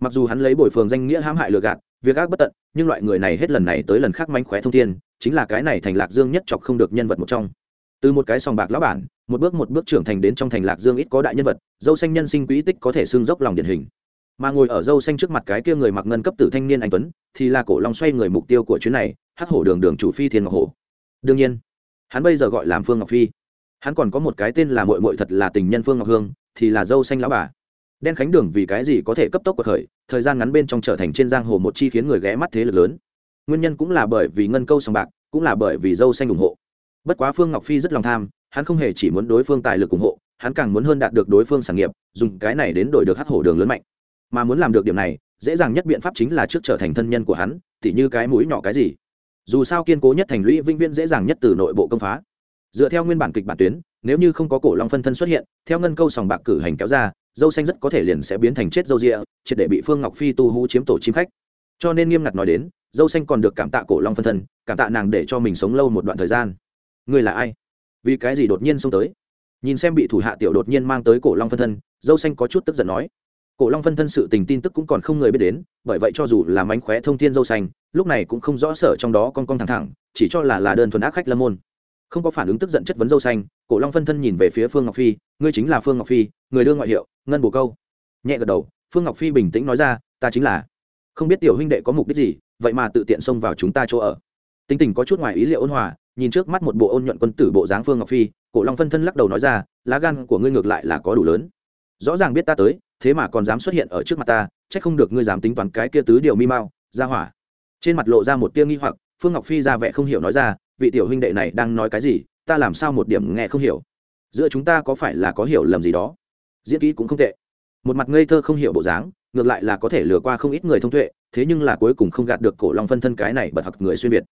[SPEAKER 1] mặc dù hắn lấy bồi phường danh nghĩa hãm hại lừa gạt việc ác bất tận nhưng loại người này hết lần này tới lần khác mánh khóe thông thiên chính là cái này thành lạc dương nhất chọc không được nhân vật một trong từ một cái sòng bạc lão bản, một bước một bước trưởng thành đến trong thành lạc dương ít có đại nhân vật, dâu xanh nhân sinh quỹ tích có thể xương dốc lòng điển hình. Mà ngồi ở dâu xanh trước mặt cái kia người mặc ngân cấp tử thanh niên anh tuấn, thì là cổ long xoay người mục tiêu của chuyến này, hắc hổ đường đường chủ phi thiên ngọc hổ. Đương nhiên, hắn bây giờ gọi làm phương ngọc phi. Hắn còn có một cái tên là mội mội thật là tình nhân phương ngọc hương, thì là dâu xanh lão bà. Đen khánh đường vì cái gì có thể cấp tốc cuộc khởi, thời gian ngắn bên trong trở thành trên giang hồ một chi khiến người ghé mắt thế lực lớn. Nguyên nhân cũng là bởi vì ngân câu sòng bạc, cũng là bởi vì dâu xanh ủng hộ bất quá phương ngọc phi rất lòng tham, hắn không hề chỉ muốn đối phương tài lực ủng hộ, hắn càng muốn hơn đạt được đối phương sản nghiệp, dùng cái này đến đổi được hắc hổ đường lớn mạnh. Mà muốn làm được điểm này, dễ dàng nhất biện pháp chính là trước trở thành thân nhân của hắn, tỉ như cái mũi nhỏ cái gì. Dù sao kiên cố nhất thành lũy vĩnh viễn dễ dàng nhất từ nội bộ công phá. Dựa theo nguyên bản kịch bản tuyến, nếu như không có cổ long phân thân xuất hiện, theo ngân câu sòng bạc cử hành kéo ra, dâu xanh rất có thể liền sẽ biến thành chết dâu rịa, triệt để bị phương ngọc phi tu hú chiếm tổ chim khách. Cho nên nghiêm ngặt nói đến, dâu xanh còn được cảm tạ cổ long phân thân, cảm tạ nàng để cho mình sống lâu một đoạn thời gian ngươi là ai? Vì cái gì đột nhiên xông tới? Nhìn xem bị thủ hạ tiểu đột nhiên mang tới cổ long phân thân, dâu xanh có chút tức giận nói. Cổ long phân thân sự tình tin tức cũng còn không người biết đến, bởi vậy cho dù là mánh khóe thông thiên dâu xanh, lúc này cũng không rõ sở trong đó con con thẳng thẳng, chỉ cho là là đơn thuần ác khách lâm môn. Không có phản ứng tức giận chất vấn dâu xanh, cổ long phân thân nhìn về phía phương ngọc phi, ngươi chính là phương ngọc phi, người đưa ngoại hiệu, ngân bồ câu. Nhẹ gật đầu, phương ngọc phi bình tĩnh nói ra, ta chính là. Không biết tiểu huynh đệ có mục đích gì, vậy mà tự tiện xông vào chúng ta chỗ ở. Tính tình có chút ngoài ý liệu ôn hòa nhìn trước mắt một bộ ôn nhuận quân tử bộ dáng phương ngọc phi, cổ long phân thân lắc đầu nói ra, lá gan của ngươi ngược lại là có đủ lớn. Rõ ràng biết ta tới, thế mà còn dám xuất hiện ở trước mặt ta c h ắ c không được ngươi dám tính toán cái kia tứ điều mi mau ra hỏa. Trên mặt lộ ra một tia nghi hoặc, phương ngọc phi ra vẻ không hiểu nói ra, vị tiểu huynh đệ này đang nói cái gì, ta làm sao một điểm nghe không hiểu? Giữa chúng ta có phải là có hiểu lầm gì đó? Diễn kỹ cũng không tệ. Một mặt ngây thơ không hiểu bộ dáng, ngược lại là có thể lừa qua không ít người thông tuệ, thế nhưng là cuối cùng không gạt được cổ long phân thân cái này bật thật người xuyên việt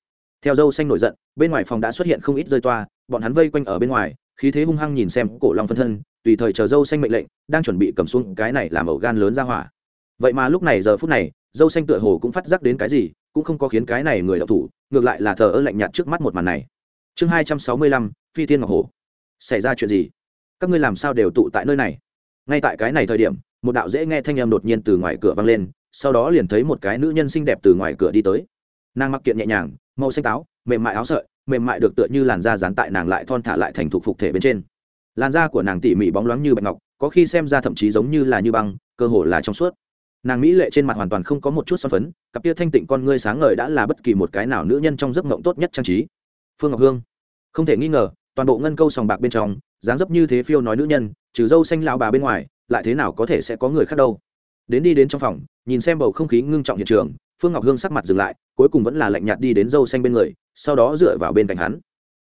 [SPEAKER 1] theo dâu xanh nổi giận, bên ngoài phòng đã xuất hiện không ít rơi toa, bọn hắn vây quanh ở bên ngoài, khí thế hung hăng nhìn xem cổ long phân thân, tùy thời chờ dâu xanh mệnh lệnh, đang chuẩn bị cầm xuống cái này làm ẩu gan lớn ra hỏa. Vậy mà lúc này giờ phút này, dâu xanh tựa hồ cũng phát giác đến cái gì, cũng không có khiến cái này người đọc thủ, ngược lại là thờ ơ lạnh nhạt trước mắt một màn này. Chương hai trăm sáu mươi lăm, phi tiên ngọc hồ xảy ra chuyện gì? Các ngươi làm sao đều tụ tại nơi này? Ngay tại cái này thời điểm, một đạo dễ nghe thanh âm đột nhiên từ ngoài cửa vang lên, sau đó liền thấy một cái nữ nhân xinh đẹp từ ngoài cửa đi tới nàng mặc kiện nhẹ nhàng, màu xanh táo, mềm mại áo sợi, mềm mại được tựa như làn da dán tại nàng lại thon thả lại thành thục phục thể bên trên. Làn da của nàng tỉ mỉ bóng loáng như bạch ngọc, có khi xem ra thậm chí giống như là như băng, cơ hồ là trong suốt. Nàng mỹ lệ trên mặt hoàn toàn không có một chút son phấn, cặp tia thanh tịnh con ngươi sáng ngời đã là bất kỳ một cái nào nữ nhân trong giấc mộng tốt nhất trang trí. Phương ngọc hương, không thể nghi ngờ, toàn bộ ngân câu sòng bạc bên trong, dáng dấp như thế phiêu nói nữ nhân, trừ dâu xanh lão bà bên ngoài, lại thế nào có thể sẽ có người khác đâu? Đến đi đến trong phòng, nhìn xem bầu không khí ngưng trọng hiện trường phương ngọc hương sắc mặt dừng lại, cuối cùng vẫn là lạnh nhạt đi đến dâu xanh bên người, sau đó dựa vào bên cạnh hắn.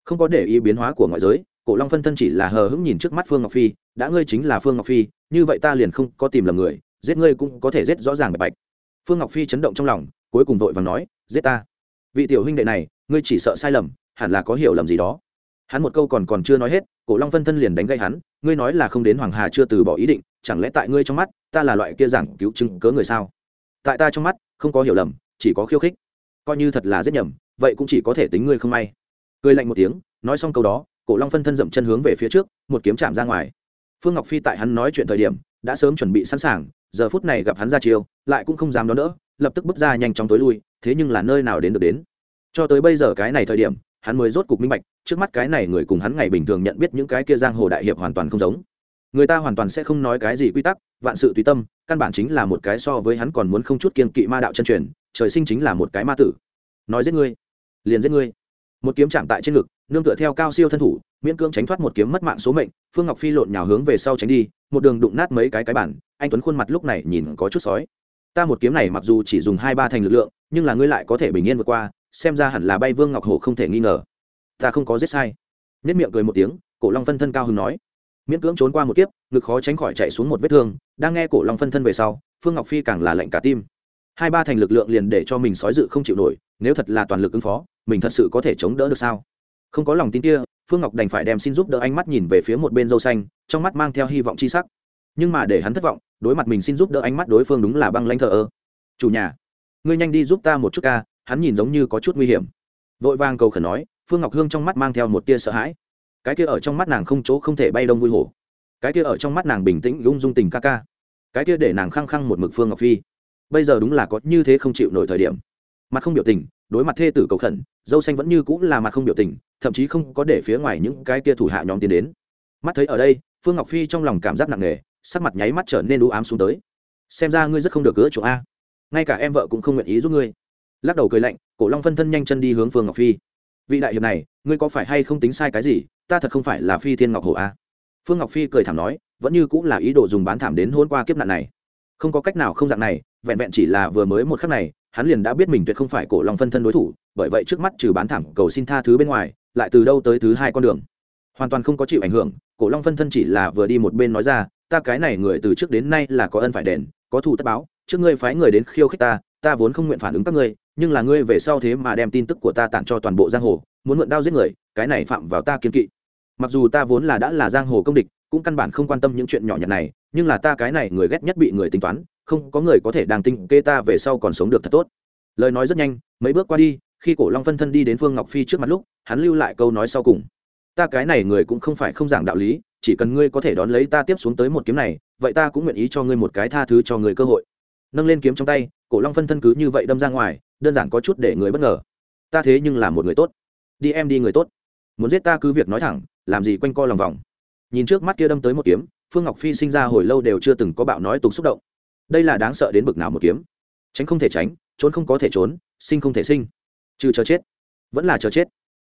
[SPEAKER 1] Không có để ý biến hóa của ngoại giới, cổ long phân thân chỉ là hờ hững nhìn trước mắt phương ngọc phi, đã ngươi chính là phương ngọc phi, như vậy ta liền không có tìm lầm người, giết ngươi cũng có thể giết rõ ràng bạch bạch. Phương ngọc phi chấn động trong lòng, cuối cùng vội và nói, giết ta. Vị tiểu huynh đệ này, ngươi chỉ sợ sai lầm, hẳn là có hiểu lầm gì đó. Hắn một câu còn còn chưa nói hết, cổ long phân thân liền đánh gây hắn, ngươi nói là không đến hoàng hà chưa từ bỏ ý định, chẳng lẽ tại ngươi trong mắt, ta là loại kia giảng cứu chứng cớ người sao? Tại ta trong mắt không có hiểu lầm, chỉ có khiêu khích. Coi như thật là giết nhầm, vậy cũng chỉ có thể tính ngươi không may. Cười lạnh một tiếng, nói xong câu đó, cổ long phân thân dậm chân hướng về phía trước, một kiếm chạm ra ngoài. Phương ngọc phi tại hắn nói chuyện thời điểm, đã sớm chuẩn bị sẵn sàng, giờ phút này gặp hắn ra chiêu, lại cũng không dám đón đỡ, lập tức bước ra nhanh chóng tối lui, thế nhưng là nơi nào đến được đến. Cho tới bây giờ cái này thời điểm, hắn mới rốt cục minh bạch, trước mắt cái này người cùng hắn ngày bình thường nhận biết những cái kia giang hồ đại hiệp hoàn toàn không giống người ta hoàn toàn sẽ không nói cái gì quy tắc, vạn sự tùy tâm, căn bản chính là một cái so với hắn còn muốn không chút kiên kỵ ma đạo chân truyền, trời sinh chính là một cái ma tử. Nói giết ngươi, liền giết ngươi. Một kiếm chạm tại trên ngực, nương tựa theo cao siêu thân thủ, miễn cưỡng tránh thoát một kiếm mất mạng số mệnh, phương ngọc phi lộn nhào hướng về sau tránh đi, một đường đụng nát mấy cái cái bản, anh tuấn khuôn mặt lúc này nhìn có chút sói. Ta một kiếm này mặc dù chỉ dùng hai ba thành lực lượng, nhưng là ngươi lại có thể bình yên vượt qua, xem ra hẳn là bay vương ngọc hổ không thể nghi ngờ. Ta không có giết sai. Nhất miệng cười một tiếng, cổ long phân thân cao hứng nói miễn cưỡng trốn qua một kiếp, ngực khó tránh khỏi chạy xuống một vết thương, đang nghe cổ long phân thân về sau, phương ngọc phi càng là lạnh cả tim. Hai ba thành lực lượng liền để cho mình sói dự không chịu nổi, nếu thật là toàn lực ứng phó, mình thật sự có thể chống đỡ được sao? Không có lòng tin kia, phương ngọc đành phải đem xin giúp đỡ ánh mắt nhìn về phía một bên dâu xanh, trong mắt mang theo hy vọng c h i sắc. Nhưng mà để hắn thất vọng, đối mặt mình xin giúp đỡ ánh mắt đối phương đúng là băng lanh thờ ơ. Chủ nhà, ngươi nhanh đi giúp ta một chút ca, hắn nhìn giống như có chút nguy hiểm. Vội vàng cầu khẩn nói, phương ngọc hương trong mắt mang theo một tia sợ hãi cái kia ở trong mắt nàng không chỗ không thể bay đông vui hổ cái kia ở trong mắt nàng bình tĩnh, lung dung tình ca ca. Cái kia để nàng khăng khăng một mực phương ngọc phi. Bây giờ đúng là có như thế không chịu nổi thời điểm. Mặt không biểu tình, đối mặt thê tử cầu khẩn, dâu xanh vẫn như cũng là mặt không biểu tình, thậm chí không có để phía ngoài những cái kia thủ hạ nhóm tiến đến. Mắt thấy ở đây, phương ngọc phi trong lòng cảm giác nặng nề, sắc mặt nháy mắt trở nên u ám xuống tới. Xem ra ngươi rất không được gỡ chỗ a. Ngay cả em vợ cũng không nguyện ý giúp ngươi. Lắc đầu cười lạnh, cổ long phân thân nhanh chân đi hướng phương ngọc phi. Vị đại hiệp này, ngươi có phải hay không tính sai cái gì? Ta thật không phải là phi thiên ngọc hổ a. Phương ngọc phi cười thảm nói, vẫn như cũng là ý đồ dùng bán thảm đến hôn qua kiếp nạn này. Không có cách nào không dạng này, vẹn vẹn chỉ là vừa mới một khắc này, hắn liền đã biết mình tuyệt không phải cổ long phân thân đối thủ, bởi vậy trước mắt trừ bán thảm cầu xin tha thứ bên ngoài, lại từ đâu tới thứ hai con đường. Hoàn toàn không có chịu ảnh hưởng, cổ long phân thân chỉ là vừa đi một bên nói ra, ta cái này người từ trước đến nay là có ân phải đền, có thù tất báo, trước ngươi phái người đến khiêu khích ta ta vốn không nguyện phản ứng các ngươi, nhưng là ngươi về sau thế mà đem tin tức của ta tặng cho toàn bộ giang hồ, muốn mượn đao giết người, cái này phạm vào ta kiên kỵ mặc dù ta vốn là đã là giang hồ công địch, cũng căn bản không quan tâm những chuyện nhỏ nhặt này, nhưng là ta cái này người ghét nhất bị người tính toán, không có người có thể đang tinh kê ta về sau còn sống được thật tốt. Lời nói rất nhanh, mấy bước qua đi, khi cổ long phân thân đi đến phương ngọc phi trước mặt lúc, hắn lưu lại câu nói sau cùng. Ta cái này người cũng không phải không giảng đạo lý, chỉ cần ngươi có thể đón lấy ta tiếp xuống tới một kiếm này, vậy ta cũng nguyện ý cho ngươi một cái tha thứ cho người cơ hội. Nâng lên kiếm trong tay, cổ long phân thân cứ như vậy đâm ra ngoài, đơn giản có chút để người bất ngờ. Ta thế nhưng là một người tốt. Đi em đi người tốt. Muốn giết ta cứ việc nói thẳng làm gì quanh co lòng vòng. Nhìn trước mắt kia đâm tới một kiếm, phương ngọc phi sinh ra hồi lâu đều chưa từng có bạo nói tục xúc động. Đây là đáng sợ đến bực nào một kiếm. Tránh không thể tránh, trốn không có thể trốn, sinh không thể sinh. Trừ chờ chết, vẫn là chờ chết.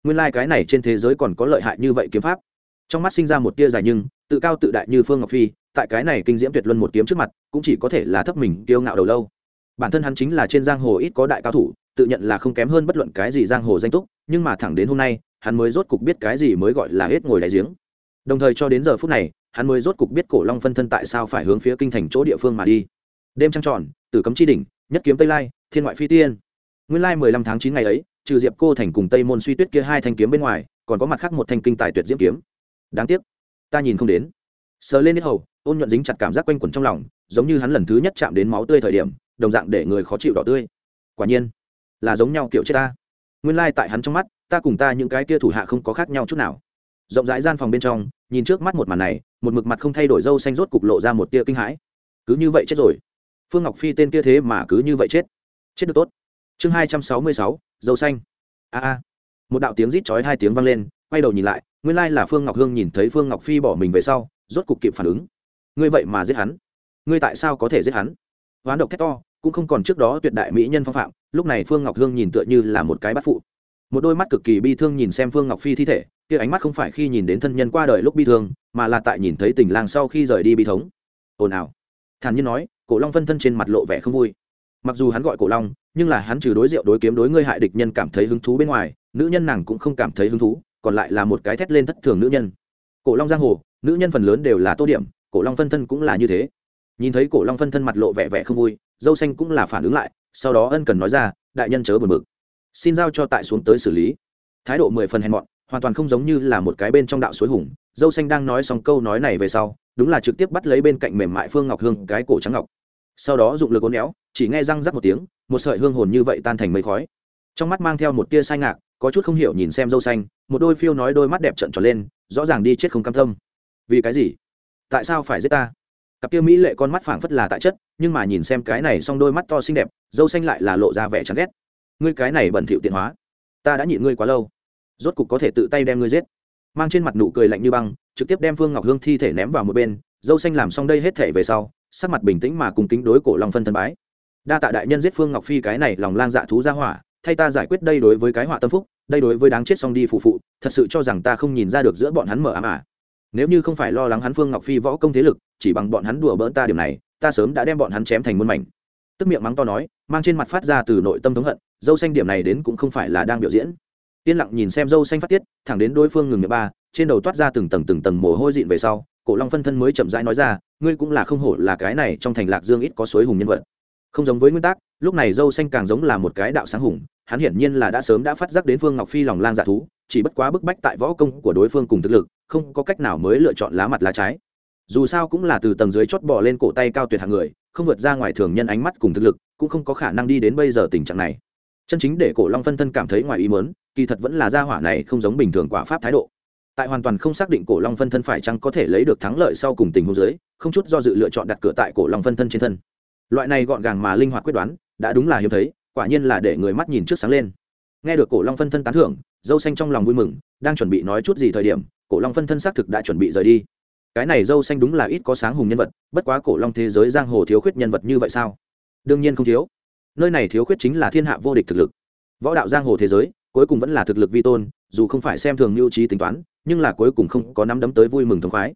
[SPEAKER 1] Nguyên lai、like、cái này trên thế giới còn có lợi hại như vậy kiếm pháp. Trong mắt sinh ra một tia dài nhưng, tự cao tự đại như phương ngọc phi, tại cái này kinh diễm tuyệt luân một kiếm trước mặt, cũng chỉ có thể là thấp mình kiêu ngạo đầu lâu. Bản thân hắn chính là trên giang hồ ít có đại cao thủ, tự nhận là không kém hơn bất luận cái gì giang hồ danh túc nhưng mà thẳng đến hôm nay, hắn mới rốt cục biết cái gì mới gọi là hết ngồi đáy giếng. Đồng thời cho đến giờ phút này, hắn mới rốt cục biết cổ long phân thân tại sao phải hướng phía kinh thành chỗ địa phương mà đi. Đêm trăng tròn, tử cấm chi đỉnh, nhất kiếm tây lai, thiên ngoại phi tiên. Nguyên lai mười lăm tháng chín ngày ấy, trừ diệp cô thành cùng tây môn suy tuyết kia hai thanh kiếm bên ngoài, còn có mặt khác một thanh kinh tài tuyệt diễm kiếm. Đáng tiếc, ta nhìn không đến. Sờ lên hết hầu, ôn nhuận dính chặt cảm giác quanh quẩn trong lòng, giống như hắn lần thứ nhất chạm đến máu tươi thời điểm, đồng dạng để người khó chịu đỏ tươi. Quả nhiên, là giống nhau kiểu chết ta nguyên lai tại hắn trong mắt, ta cùng ta những cái kia thủ hạ không có khác nhau chút nào. Rộng rãi gian phòng bên trong, nhìn trước mắt một màn này, một mực mặt không thay đổi dâu xanh rốt cục lộ ra một tia kinh hãi. Cứ như vậy chết rồi. Phương ngọc phi tên kia thế mà cứ như vậy chết. Chết được tốt. Chương hai trăm sáu mươi sáu, dâu xanh. A a. Một đạo tiếng rít chói hai tiếng vang lên, quay đầu nhìn lại, nguyên lai là phương ngọc hương nhìn thấy phương ngọc phi bỏ mình về sau, rốt cục kịp phản ứng. Ngươi vậy mà giết hắn. Ngươi tại sao có thể giết hắn? Hoán độc thét to cũng không còn trước đó tuyệt đại mỹ nhân phong phạm, lúc này phương ngọc hương nhìn tựa như là một cái bắt phụ. Một đôi mắt cực kỳ bi thương nhìn xem phương ngọc phi thi thể, kia ánh mắt không phải khi nhìn đến thân nhân qua đời lúc bi thương, mà là tại nhìn thấy tình lang sau khi rời đi bi thống. Ồn ào. Thản nhiên nói, cổ long phân thân trên mặt lộ vẻ không vui. Mặc dù hắn gọi cổ long, nhưng là hắn trừ đối rượu đối kiếm đối ngươi hại địch nhân cảm thấy hứng thú bên ngoài, nữ nhân nàng cũng không cảm thấy hứng thú, còn lại là một cái thét lên thất thường nữ nhân. Cổ long giang hồ, nữ nhân phần lớn đều là tô điểm, cổ long phân thân cũng là như thế. Nhìn thấy cổ long phân thân mặt lộ vẻ vẻ không vui dâu xanh cũng là phản ứng lại, sau đó ân cần nói ra, đại nhân chớ buồn bực. Xin giao cho tại xuống tới xử lý. Thái độ mười phần hèn mọn, hoàn toàn không giống như là một cái bên trong đạo suối hùng. Dâu xanh đang nói xong câu nói này về sau, đúng là trực tiếp bắt lấy bên cạnh mềm mại phương ngọc hương cái cổ trắng ngọc. Sau đó dụng lực ốn éo, chỉ nghe răng rắc một tiếng, một sợi hương hồn như vậy tan thành mây khói. Trong mắt mang theo một tia sai ngạc, có chút không hiểu nhìn xem dâu xanh, một đôi phiêu nói đôi mắt đẹp trận tròn lên, rõ ràng đi chết không cam tâm. Vì cái gì? Tại sao phải giết ta? Cặp kia mỹ lệ con mắt phảng phất là tại chất, nhưng mà nhìn xem cái này xong đôi mắt to xinh đẹp, dâu xanh lại là lộ ra vẻ chán ghét. Ngươi cái này bẩn thỉu tiện hóa, ta đã nhịn ngươi quá lâu. Rốt cục có thể tự tay đem ngươi giết. Mang trên mặt nụ cười lạnh như băng, trực tiếp đem phương ngọc hương thi thể ném vào một bên, dâu xanh làm xong đây hết thể về sau, sắc mặt bình tĩnh mà cùng kính đối cổ long phân thân bái. Đa tạ đại nhân giết phương ngọc phi cái này lòng lang dạ thú ra hỏa, thay ta giải quyết đây đối với cái họa tâm phúc, đây đối với đáng chết xong đi phụ phụ, thật sự cho rằng ta không nhìn ra được giữa bọn hắn mở ám à nếu như không phải lo lắng hắn phương ngọc phi võ công thế lực, chỉ bằng bọn hắn đùa bỡn ta điều này, ta sớm đã đem bọn hắn chém thành muôn mảnh. Tức miệng mắng to nói, mang trên mặt phát ra từ nội tâm thống hận, dâu xanh điểm này đến cũng không phải là đang biểu diễn. Yên lặng nhìn xem dâu xanh phát tiết, thẳng đến đối phương ngừng miệng ba, trên đầu toát ra từng tầng từng tầng mồ hôi dịn về sau, cổ long phân thân mới chậm rãi nói ra, ngươi cũng là không hổ là cái này trong thành lạc dương ít có suối hùng nhân vật không giống với nguyên tắc, lúc này dâu xanh càng giống là một cái đạo sáng hùng, hắn hiển nhiên là đã sớm đã phát giác đến phương ngọc phi lòng lang dạ thú, chỉ bất quá bức bách tại võ công của đối phương cùng thực lực, không có cách nào mới lựa chọn lá mặt lá trái. Dù sao cũng là từ tầng dưới chót bỏ lên cổ tay cao tuyệt hạng người, không vượt ra ngoài thường nhân ánh mắt cùng thực lực, cũng không có khả năng đi đến bây giờ tình trạng này. Chân chính để cổ long phân thân cảm thấy ngoài ý mớn kỳ thật vẫn là gia hỏa này không giống bình thường quả pháp thái độ. Tại hoàn toàn không xác định cổ long phân thân phải chăng có thể lấy được thắng lợi sau cùng tình huống dưới, không chút do dự lựa chọn đặt cửa tại cổ long phân thân trên thân loại này gọn gàng mà linh hoạt quyết đoán, đã đúng là hiếm thấy, quả nhiên là để người mắt nhìn trước sáng lên. Nghe được cổ long phân thân tán thưởng, dâu xanh trong lòng vui mừng, đang chuẩn bị nói chút gì thời điểm, cổ long phân thân xác thực đã chuẩn bị rời đi. Cái này dâu xanh đúng là ít có sáng hùng nhân vật, bất quá cổ long thế giới giang hồ thiếu khuyết nhân vật như vậy sao? Đương nhiên không thiếu. Nơi này thiếu khuyết chính là thiên hạ vô địch thực lực. Võ đạo giang hồ thế giới, cuối cùng vẫn là thực lực vi tôn, dù không phải xem thường mưu trí tính toán, nhưng là cuối cùng không có nắm đấm tới vui mừng thống khoái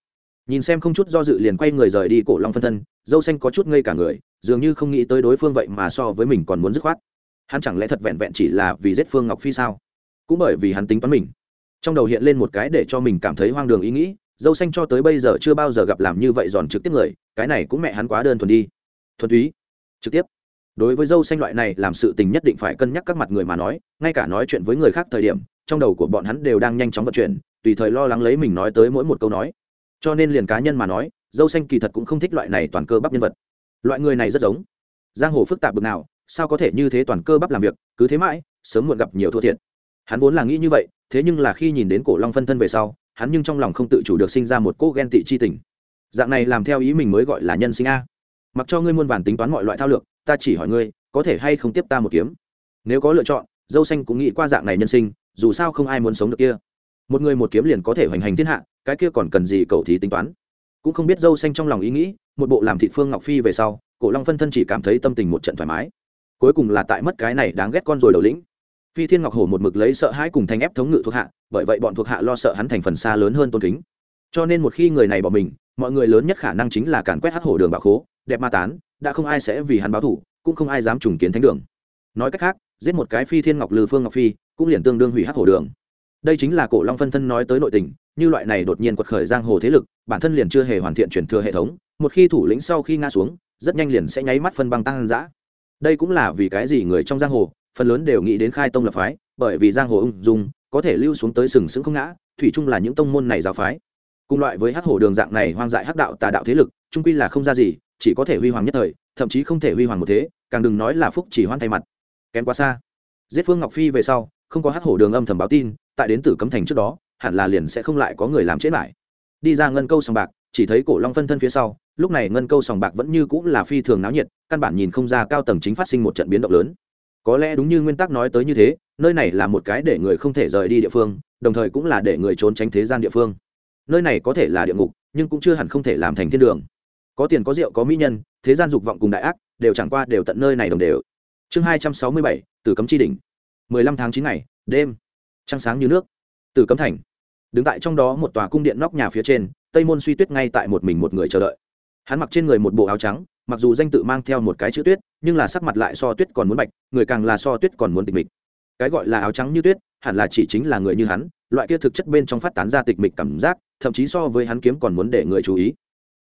[SPEAKER 1] nhìn xem không chút do dự liền quay người rời đi cổ long phân thân, dâu xanh có chút ngây cả người, dường như không nghĩ tới đối phương vậy mà so với mình còn muốn dứt khoát. Hắn chẳng lẽ thật vẹn vẹn chỉ là vì giết phương ngọc phi sao? Cũng bởi vì hắn tính toán mình. Trong đầu hiện lên một cái để cho mình cảm thấy hoang đường ý nghĩ, dâu xanh cho tới bây giờ chưa bao giờ gặp làm như vậy giòn trực tiếp người, cái này cũng mẹ hắn quá đơn thuần đi. Thuần túy, trực tiếp. Đối với dâu xanh loại này làm sự tình nhất định phải cân nhắc các mặt người mà nói, ngay cả nói chuyện với người khác thời điểm, trong đầu của bọn hắn đều đang nhanh chóng vận chuyển, tùy thời lo lắng lấy mình nói tới mỗi một câu nói cho nên liền cá nhân mà nói, dâu xanh kỳ thật cũng không thích loại này toàn cơ bắp nhân vật. Loại người này rất giống. Giang hồ phức tạp bực nào, sao có thể như thế toàn cơ bắp làm việc, cứ thế mãi, sớm muộn gặp nhiều thua thiệt. Hắn vốn là nghĩ như vậy, thế nhưng là khi nhìn đến cổ long phân thân về sau, hắn nhưng trong lòng không tự chủ được sinh ra một cỗ ghen tị chi tình. Dạng này làm theo ý mình mới gọi là nhân sinh a. Mặc cho ngươi muôn vàn tính toán mọi loại thao lược, ta chỉ hỏi ngươi, có thể hay không tiếp ta một kiếm? Nếu có lựa chọn, dâu xanh cũng nghĩ qua dạng này nhân sinh, dù sao không ai muốn sống được kia một người một kiếm liền có thể hoành hành thiên hạ, cái kia còn cần gì cầu thí tính toán? Cũng không biết dâu xanh trong lòng ý nghĩ, một bộ làm thị phương ngọc phi về sau, cổ long phân thân chỉ cảm thấy tâm tình một trận thoải mái. Cuối cùng là tại mất cái này đáng ghét con rồi đầu lĩnh. Phi thiên ngọc hổ một mực lấy sợ hãi cùng thanh ép thống ngự thuộc hạ, bởi vậy bọn thuộc hạ lo sợ hắn thành phần xa lớn hơn tôn kính. Cho nên một khi người này bỏ mình, mọi người lớn nhất khả năng chính là càn quét hắc hổ đường bạo khố, đẹp ma tán, đã không ai sẽ vì hắn báo thủ, cũng không ai dám trùng kiến thánh đường. Nói cách khác, giết một cái phi thiên ngọc lư phương ngọc phi, cũng liền tương đương hủy hắc hổ đường đây chính là cổ long phân thân nói tới nội tình, như loại này đột nhiên quật khởi giang hồ thế lực, bản thân liền chưa hề hoàn thiện chuyển thừa hệ thống, một khi thủ lĩnh sau khi ngã xuống, rất nhanh liền sẽ nháy mắt phân băng tăng dã. Đây cũng là vì cái gì người trong giang hồ, phần lớn đều nghĩ đến khai tông lập phái, bởi vì giang hồ ung dung, có thể lưu xuống tới sừng sững không ngã, thủy chung là những tông môn này giáo phái. Cùng loại với hắc hổ đường dạng này hoang dại hắc đạo tà đạo thế lực trung quy là không ra gì, chỉ có thể huy hoàng nhất thời, thậm chí không thể huy hoàng một thế, càng đừng nói là phúc chỉ hoan thay mặt. Kém quá xa. Giết phương ngọc phi về sau không có hắc hổ đường âm thầm báo tin, tại đến tử cấm thành trước đó, hẳn là liền sẽ không lại có người làm chết lại. Đi ra ngân câu sòng bạc, chỉ thấy cổ long phân thân phía sau, lúc này ngân câu sòng bạc vẫn như cũng là phi thường náo nhiệt, căn bản nhìn không ra cao tầng chính phát sinh một trận biến động lớn. Có lẽ đúng như nguyên tắc nói tới như thế, nơi này là một cái để người không thể rời đi địa phương, đồng thời cũng là để người trốn tránh thế gian địa phương. Nơi này có thể là địa ngục, nhưng cũng chưa hẳn không thể làm thành thiên đường. Có tiền có rượu có mỹ nhân, thế gian dục vọng cùng đại ác, đều chẳng qua đều tận nơi này đồng đều. Chương hai trăm sáu mươi bảy, tử cấm chi đỉnh mười lăm tháng chín ngày, đêm. Trăng sáng như nước. Từ cấm thành. Đứng tại trong đó một tòa cung điện nóc nhà phía trên, tây môn suy tuyết ngay tại một mình một người chờ đợi. Hắn mặc trên người một bộ áo trắng, mặc dù danh tự mang theo một cái chữ tuyết, nhưng là sắc mặt lại so tuyết còn muốn bạch, người càng là so tuyết còn muốn tịch mịch. Cái gọi là áo trắng như tuyết, hẳn là chỉ chính là người như hắn, loại kia thực chất bên trong phát tán ra tịch mịch cảm giác, thậm chí so với hắn kiếm còn muốn để người chú ý.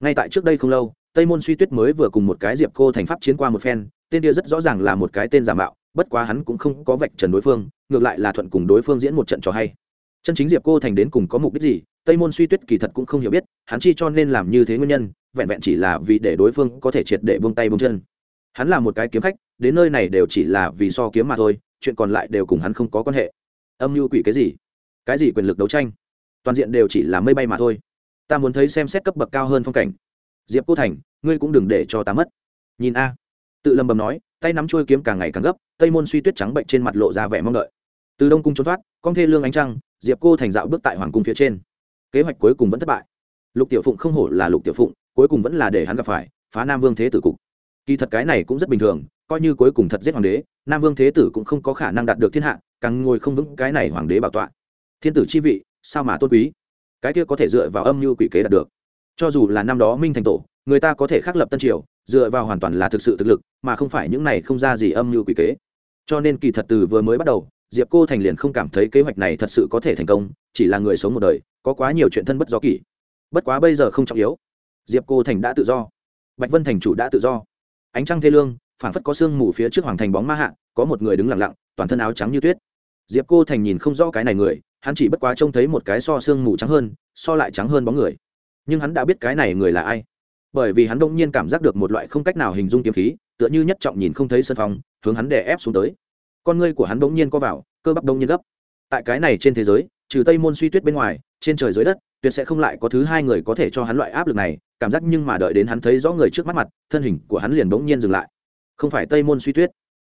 [SPEAKER 1] Ngay tại trước đây không lâu, tây môn suy tuyết mới vừa cùng một cái diệp cô thành pháp chiến qua một phen, tên kia rất rõ ràng là một cái tên giả mạo bất quá hắn cũng không có vạch trần đối phương, ngược lại là thuận cùng đối phương diễn một trận trò hay. Chân chính diệp cô thành đến cùng có mục đích gì, tây môn suy tuyết kỳ thật cũng không hiểu biết, hắn chi cho nên làm như thế nguyên nhân, vẹn vẹn chỉ là vì để đối phương có thể triệt để buông tay buông chân. Hắn là một cái kiếm khách, đến nơi này đều chỉ là vì so kiếm mà thôi, chuyện còn lại đều cùng hắn không có quan hệ. Âm mưu quỷ cái gì? Cái gì quyền lực đấu tranh? Toàn diện đều chỉ là mây bay mà thôi. Ta muốn thấy xem xét cấp bậc cao hơn phong cảnh. Diệp cô thành, ngươi cũng đừng để cho ta mất. Nhìn a. Tự lầm bầm nói tay nắm chuôi kiếm càng ngày càng gấp, tây môn suy tuyết trắng bệnh trên mặt lộ ra vẻ mong đợi. Từ đông cung trốn thoát, con thê lương ánh trăng, diệp cô thành dạo bước tại hoàng cung phía trên. Kế hoạch cuối cùng vẫn thất bại. Lục tiểu phụng không hổ là lục tiểu phụng, cuối cùng vẫn là để hắn gặp phải, phá nam vương thế tử cục. Kỳ thật cái này cũng rất bình thường, coi như cuối cùng thật giết hoàng đế, nam vương thế tử cũng không có khả năng đạt được thiên hạ, càng ngồi không vững cái này hoàng đế bảo tọa. Thiên tử chi vị, sao mà tôn quý? Cái kia có thể dựa vào âm mưu quỷ kế đạt được. Cho dù là năm đó minh thành tổ, người ta có thể khắc lập tân triều dựa vào hoàn toàn là thực sự thực lực, mà không phải những này không ra gì âm mưu quỷ kế. Cho nên kỳ thật từ vừa mới bắt đầu, diệp cô thành liền không cảm thấy kế hoạch này thật sự có thể thành công, chỉ là người sống một đời, có quá nhiều chuyện thân bất do kỷ. Bất quá bây giờ không trọng yếu. Diệp cô thành đã tự do. Bạch vân thành chủ đã tự do. Ánh trăng thê lương, phảng phất có sương mù phía trước hoàng thành bóng ma hạ, có một người đứng lặng lặng, toàn thân áo trắng như tuyết. Diệp cô thành nhìn không rõ cái này người, hắn chỉ bất quá trông thấy một cái so sương mù trắng hơn, so lại trắng hơn bóng người. Nhưng hắn đã biết cái này người là ai bởi vì hắn đông nhiên cảm giác được một loại không cách nào hình dung kiếm khí, tựa như nhất trọng nhìn không thấy sân phong, hướng hắn đè ép xuống tới. Con ngươi của hắn bỗng nhiên co vào, cơ bắp đông nhiên gấp. Tại cái này trên thế giới, trừ tây môn suy tuyết bên ngoài, trên trời dưới đất, tuyệt sẽ không lại có thứ hai người có thể cho hắn loại áp lực này, cảm giác nhưng mà đợi đến hắn thấy rõ người trước mắt mặt, thân hình của hắn liền bỗng nhiên dừng lại. Không phải tây môn suy tuyết.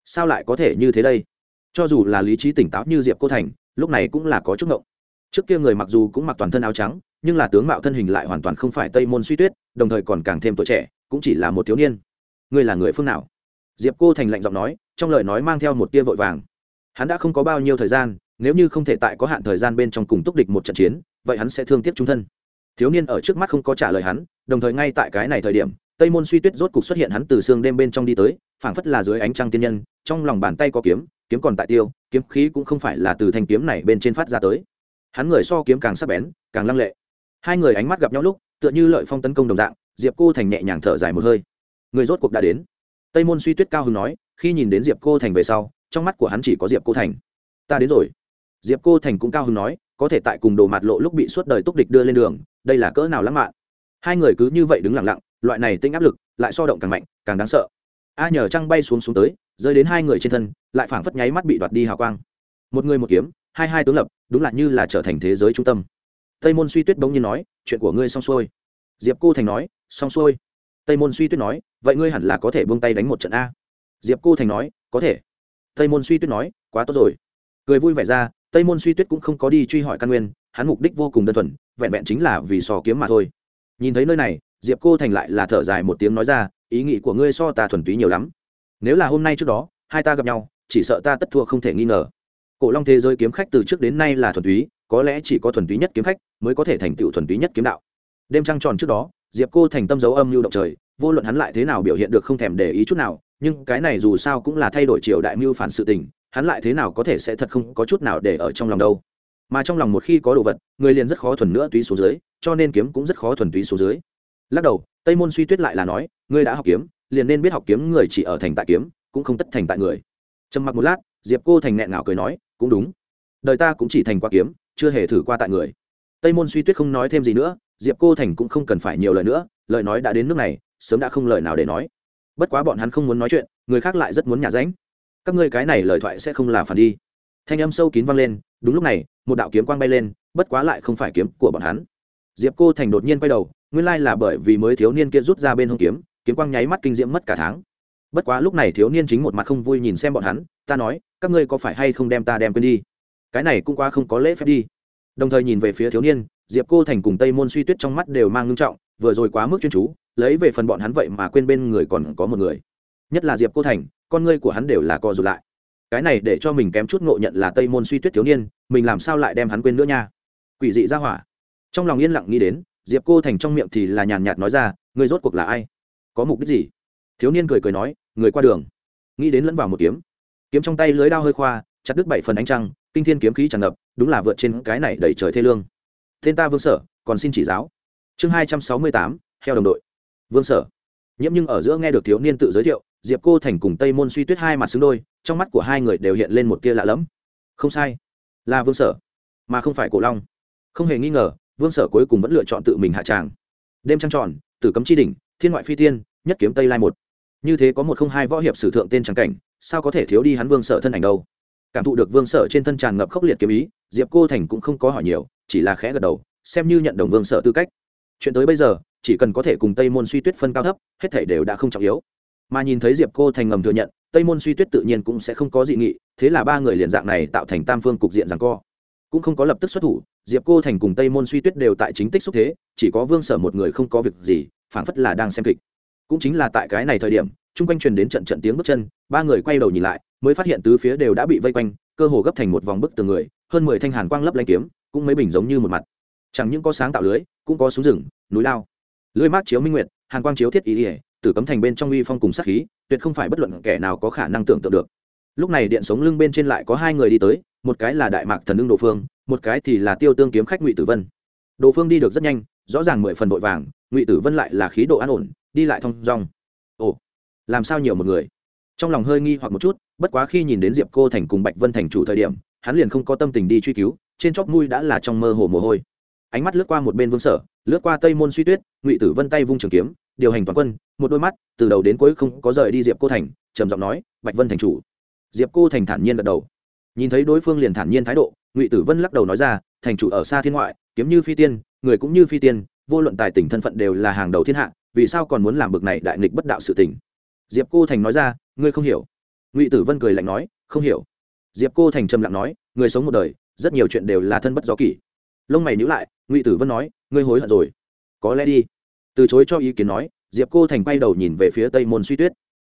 [SPEAKER 1] Sao lại có thể như thế đây? Cho dù là lý trí tỉnh táo như diệp cô thành, lúc này cũng là có chút ngộng. Trước kia người mặc dù cũng mặc toàn thân áo trắng nhưng là tướng mạo thân hình lại hoàn toàn không phải tây môn suy tuyết, đồng thời còn càng thêm tuổi trẻ, cũng chỉ là một thiếu niên. Ngươi là người phương nào? Diệp cô thành lạnh giọng nói, trong lời nói mang theo một tia vội vàng. Hắn đã không có bao nhiêu thời gian, nếu như không thể tại có hạn thời gian bên trong cùng túc địch một trận chiến, vậy hắn sẽ thương tiếc trung thân. Thiếu niên ở trước mắt không có trả lời hắn, đồng thời ngay tại cái này thời điểm, tây môn suy tuyết rốt cục xuất hiện hắn từ xương đêm bên trong đi tới, phảng phất là dưới ánh trăng tiên nhân, trong lòng bàn tay có kiếm kiếm còn tại tiêu, kiếm khí cũng không phải là từ thanh kiếm này bên trên phát ra tới. Hắn người so kiếm càng sắc bén, càng lăng lệ hai người ánh mắt gặp nhau lúc, tựa như lợi phong tấn công đồng dạng, diệp cô thành nhẹ nhàng thở dài một hơi. Người rốt cuộc đã đến. Tây môn suy tuyết cao hưng nói, khi nhìn đến diệp cô thành về sau, trong mắt của hắn chỉ có diệp cô thành. Ta đến rồi. Diệp cô thành cũng cao hưng nói, có thể tại cùng đồ mạt lộ lúc bị suốt đời túc địch đưa lên đường, đây là cỡ nào lãng mạn. Hai người cứ như vậy đứng lặng lặng, loại này tinh áp lực, lại so động càng mạnh, càng đáng sợ. A nhờ trăng bay xuống xuống tới, rơi đến hai người trên thân, lại phảng phất nháy mắt bị đoạt đi hào quang. Một người một kiếm, hai hai tướng lập, đúng là như là trở thành thế giới trung tâm tây môn suy tuyết bỗng nhiên nói, chuyện của ngươi xong xuôi. Diệp cô thành nói, xong xuôi. Tây môn suy tuyết nói, vậy ngươi hẳn là có thể buông tay đánh một trận a. Diệp cô thành nói, có thể. Tây môn suy tuyết nói, quá tốt rồi. Cười vui vẻ ra, tây môn suy tuyết cũng không có đi truy hỏi căn nguyên, hắn mục đích vô cùng đơn thuần, vẹn vẹn chính là vì sò kiếm mà thôi. Nhìn thấy nơi này, diệp cô thành lại là thở dài một tiếng nói ra, ý nghĩ của ngươi so ta thuần túy nhiều lắm. Nếu là hôm nay trước đó, hai ta gặp nhau, chỉ sợ ta tất thua không thể nghi ngờ. Cổ long thế giới kiếm khách từ trước đến nay là thuần túy có lẽ chỉ có thuần túy nhất kiếm khách mới có thể thành tựu thuần túy nhất kiếm đạo. Đêm trăng tròn trước đó, diệp cô thành tâm dấu âm mưu động trời, vô luận hắn lại thế nào biểu hiện được không thèm để ý chút nào, nhưng cái này dù sao cũng là thay đổi triều đại mưu phản sự tình, hắn lại thế nào có thể sẽ thật không có chút nào để ở trong lòng đâu. Mà trong lòng một khi có đồ vật, người liền rất khó thuần nữa túy số dưới, cho nên kiếm cũng rất khó thuần túy số dưới. Lắc đầu, tây môn suy tuyết lại là nói, ngươi đã học kiếm, liền nên biết học kiếm người chỉ ở thành tại kiếm, cũng không tất thành tại người. Trầm mặc một lát, diệp cô thành nghẹn ngào cười nói, cũng đúng. Đời ta cũng chỉ thành qua kiếm chưa hề thử qua tại người. Tây môn suy tuyết không nói thêm gì nữa, diệp cô thành cũng không cần phải nhiều lời nữa, lời nói đã đến nước này, sớm đã không lời nào để nói. Bất quá bọn hắn không muốn nói chuyện, người khác lại rất muốn nhả ránh. Các ngươi cái này lời thoại sẽ không là phản đi. Thanh âm sâu kín vang lên, đúng lúc này, một đạo kiếm quang bay lên, bất quá lại không phải kiếm của bọn hắn. Diệp cô thành đột nhiên quay đầu, nguyên lai là bởi vì mới thiếu niên kia rút ra bên hông kiếm kiếm quang nháy mắt kinh diễm mất cả tháng. Bất quá lúc này thiếu niên chính một mặt không vui nhìn xem bọn hắn, ta nói, các ngươi có phải hay không đem ta đem quên đi? Cái này cũng qua không có lễ phép đi. Đồng thời nhìn về phía thiếu niên, diệp cô thành cùng tây môn suy tuyết trong mắt đều mang ngưng trọng, vừa rồi quá mức chuyên chú, lấy về phần bọn hắn vậy mà quên bên người còn có một người. Nhất là diệp cô thành, con ngươi của hắn đều là co rụt lại. Cái này để cho mình kém chút ngộ nhận là tây môn suy tuyết thiếu niên, mình làm sao lại đem hắn quên nữa nha? Quỷ dị ra hỏa. Trong lòng yên lặng nghĩ đến, diệp cô thành trong miệng thì là nhàn nhạt nói ra người rốt cuộc là ai? Có mục đích gì? Thiếu niên cười cười nói, người qua đường. Nghĩ đến lẫn vào một kiếm. Kiếm trong tay lưới đao hơi khoa chặt đứt bảy phần ánh trăng, kinh thiên kiếm khí tràn ngập, đúng là vượt trên cái này đầy trời thê lương. Tên ta vương sở, còn xin chỉ giáo. Chương hai trăm sáu mươi tám heo đồng đội. Vương sở. Nhiễm nhưng ở giữa nghe được thiếu niên tự giới thiệu, diệp cô thành cùng tây môn suy tuyết hai mặt xứng đôi, trong mắt của hai người đều hiện lên một tia lạ lẫm. Không sai. Là vương sở, mà không phải cổ long. Không hề nghi ngờ, vương sở cuối cùng vẫn lựa chọn tự mình hạ tràng. Đêm trăng tròn, tử cấm chi đỉnh, thiên ngoại phi tiên, nhất kiếm tây lai một. Như thế có một không hai võ hiệp sử thượng tên trắng cảnh, sao có thể thiếu đi hắn vương sở thân ảnh đâu? Cảm thụ được vương sở trên thân tràn ngập khốc liệt kiếm ý, diệp cô thành cũng không có hỏi nhiều, chỉ là khẽ gật đầu, xem như nhận đồng vương sở tư cách. Chuyện tới bây giờ, chỉ cần có thể cùng tây môn suy tuyết phân cao thấp, hết thể đều đã không trọng yếu. Mà nhìn thấy diệp cô thành ngầm thừa nhận, tây môn suy tuyết tự nhiên cũng sẽ không có dị nghị, thế là ba người liền dạng này tạo thành tam phương cục diện rằng co. Cũng không có lập tức xuất thủ, diệp cô thành cùng tây môn suy tuyết đều tại chính tích xúc thế, chỉ có vương sở một người không có việc gì, phảng phất là đang xem kịch. Cũng chính là tại cái này thời điểm, chung quanh truyền đến trận trận tiếng bước chân, ba người quay đầu nhìn lại mới phát hiện tứ phía đều đã bị vây quanh, cơ hồ gấp thành một vòng bức tường người, hơn mười thanh hàn quang lấp lanh kiếm, cũng mấy bình giống như một mặt. Chẳng những có sáng tạo lưới, cũng có súng rừng, núi lao. Lưới mát chiếu minh nguyệt, hàn quang chiếu thiết ý ỉa tử cấm thành bên trong uy phong cùng sát khí, tuyệt không phải bất luận kẻ nào có khả năng tưởng tượng được. Lúc này điện sống lưng bên trên lại có hai người đi tới, một cái là đại mạc thần ưng đồ phương, một cái thì là tiêu tương kiếm khách ngụy tử vân. Đồ phương đi được rất nhanh, rõ ràng mười phần vội vàng, ngụy tử vân lại là khí độ an ổn, đi lại thong dong. Ồ, làm sao nhiều một người? Trong lòng hơi nghi hoặc một chút bất quá khi nhìn đến diệp cô thành cùng bạch vân thành chủ thời điểm, hắn liền không có tâm tình đi truy cứu, trên chóp mũi đã là trong mơ hồ mồ hôi. Ánh mắt lướt qua một bên vương sở, lướt qua tây môn suy tuyết, ngụy tử vân tay vung trường kiếm, điều hành toàn quân, một đôi mắt, từ đầu đến cuối không có rời đi diệp cô thành, trầm giọng nói, bạch vân thành chủ. Diệp cô thành thản nhiên gật đầu. Nhìn thấy đối phương liền thản nhiên thái độ, ngụy tử vân lắc đầu nói ra, thành chủ ở xa thiên ngoại, kiếm như phi tiên, người cũng như phi tiên, vô luận tài tình thân phận đều là hàng đầu thiên hạ, vì sao còn muốn làm bực này đại nghịch bất đạo sự tình? Diệp cô thành nói ra, ngươi không hiểu ngụy tử vân cười lạnh nói, không hiểu. Diệp cô thành trầm lặng nói, người sống một đời, rất nhiều chuyện đều là thân bất do kỷ. Lông mày nhữ lại, ngụy tử vân nói, ngươi hối hận rồi. Có lẽ đi. Từ chối cho ý kiến nói, diệp cô thành quay đầu nhìn về phía tây môn suy tuyết.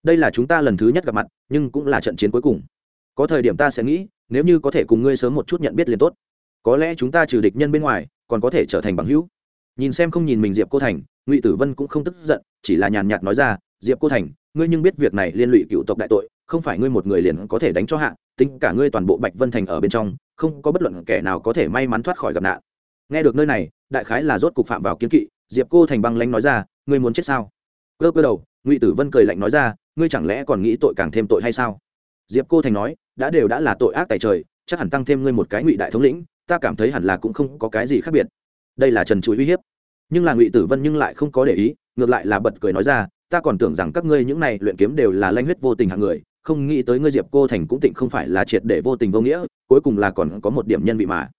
[SPEAKER 1] Đây là chúng ta lần thứ nhất gặp mặt, nhưng cũng là trận chiến cuối cùng. Có thời điểm ta sẽ nghĩ, nếu như có thể cùng ngươi sớm một chút nhận biết liền tốt. Có lẽ chúng ta trừ địch nhân bên ngoài, còn có thể trở thành bằng hữu. Nhìn xem không nhìn mình diệp cô thành, ngụy tử vân cũng không tức giận, chỉ là nhàn nhạt nói ra, diệp cô thành ngươi nhưng biết việc này liên lụy cựu tộc đại tội, không phải ngươi một người liền có thể đánh cho hạ, tính cả ngươi toàn bộ bạch vân thành ở bên trong, không có bất luận kẻ nào có thể may mắn thoát khỏi gặp nạn. Nghe được nơi này, đại khái là rốt cục phạm vào kiến kỵ, diệp cô thành băng lanh nói ra, ngươi muốn chết sao? Cơ cơ đầu, ngụy tử vân cười lạnh nói ra, ngươi chẳng lẽ còn nghĩ tội càng thêm tội hay sao? Diệp cô thành nói, đã đều đã là tội ác tại trời, chắc hẳn tăng thêm ngươi một cái ngụy đại thống lĩnh, ta cảm thấy hẳn là cũng không có cái gì khác biệt. Đây là trần chuối uy hiếp. Nhưng là ngụy tử vân nhưng lại không có để ý, ngược lại là bật cười nói ra ta còn tưởng rằng các ngươi những này luyện kiếm đều là lanh huyết vô tình hạng người, không nghĩ tới ngươi diệp cô thành cũng tịnh không phải là triệt để vô tình vô nghĩa, cuối cùng là còn có một điểm nhân vị mà.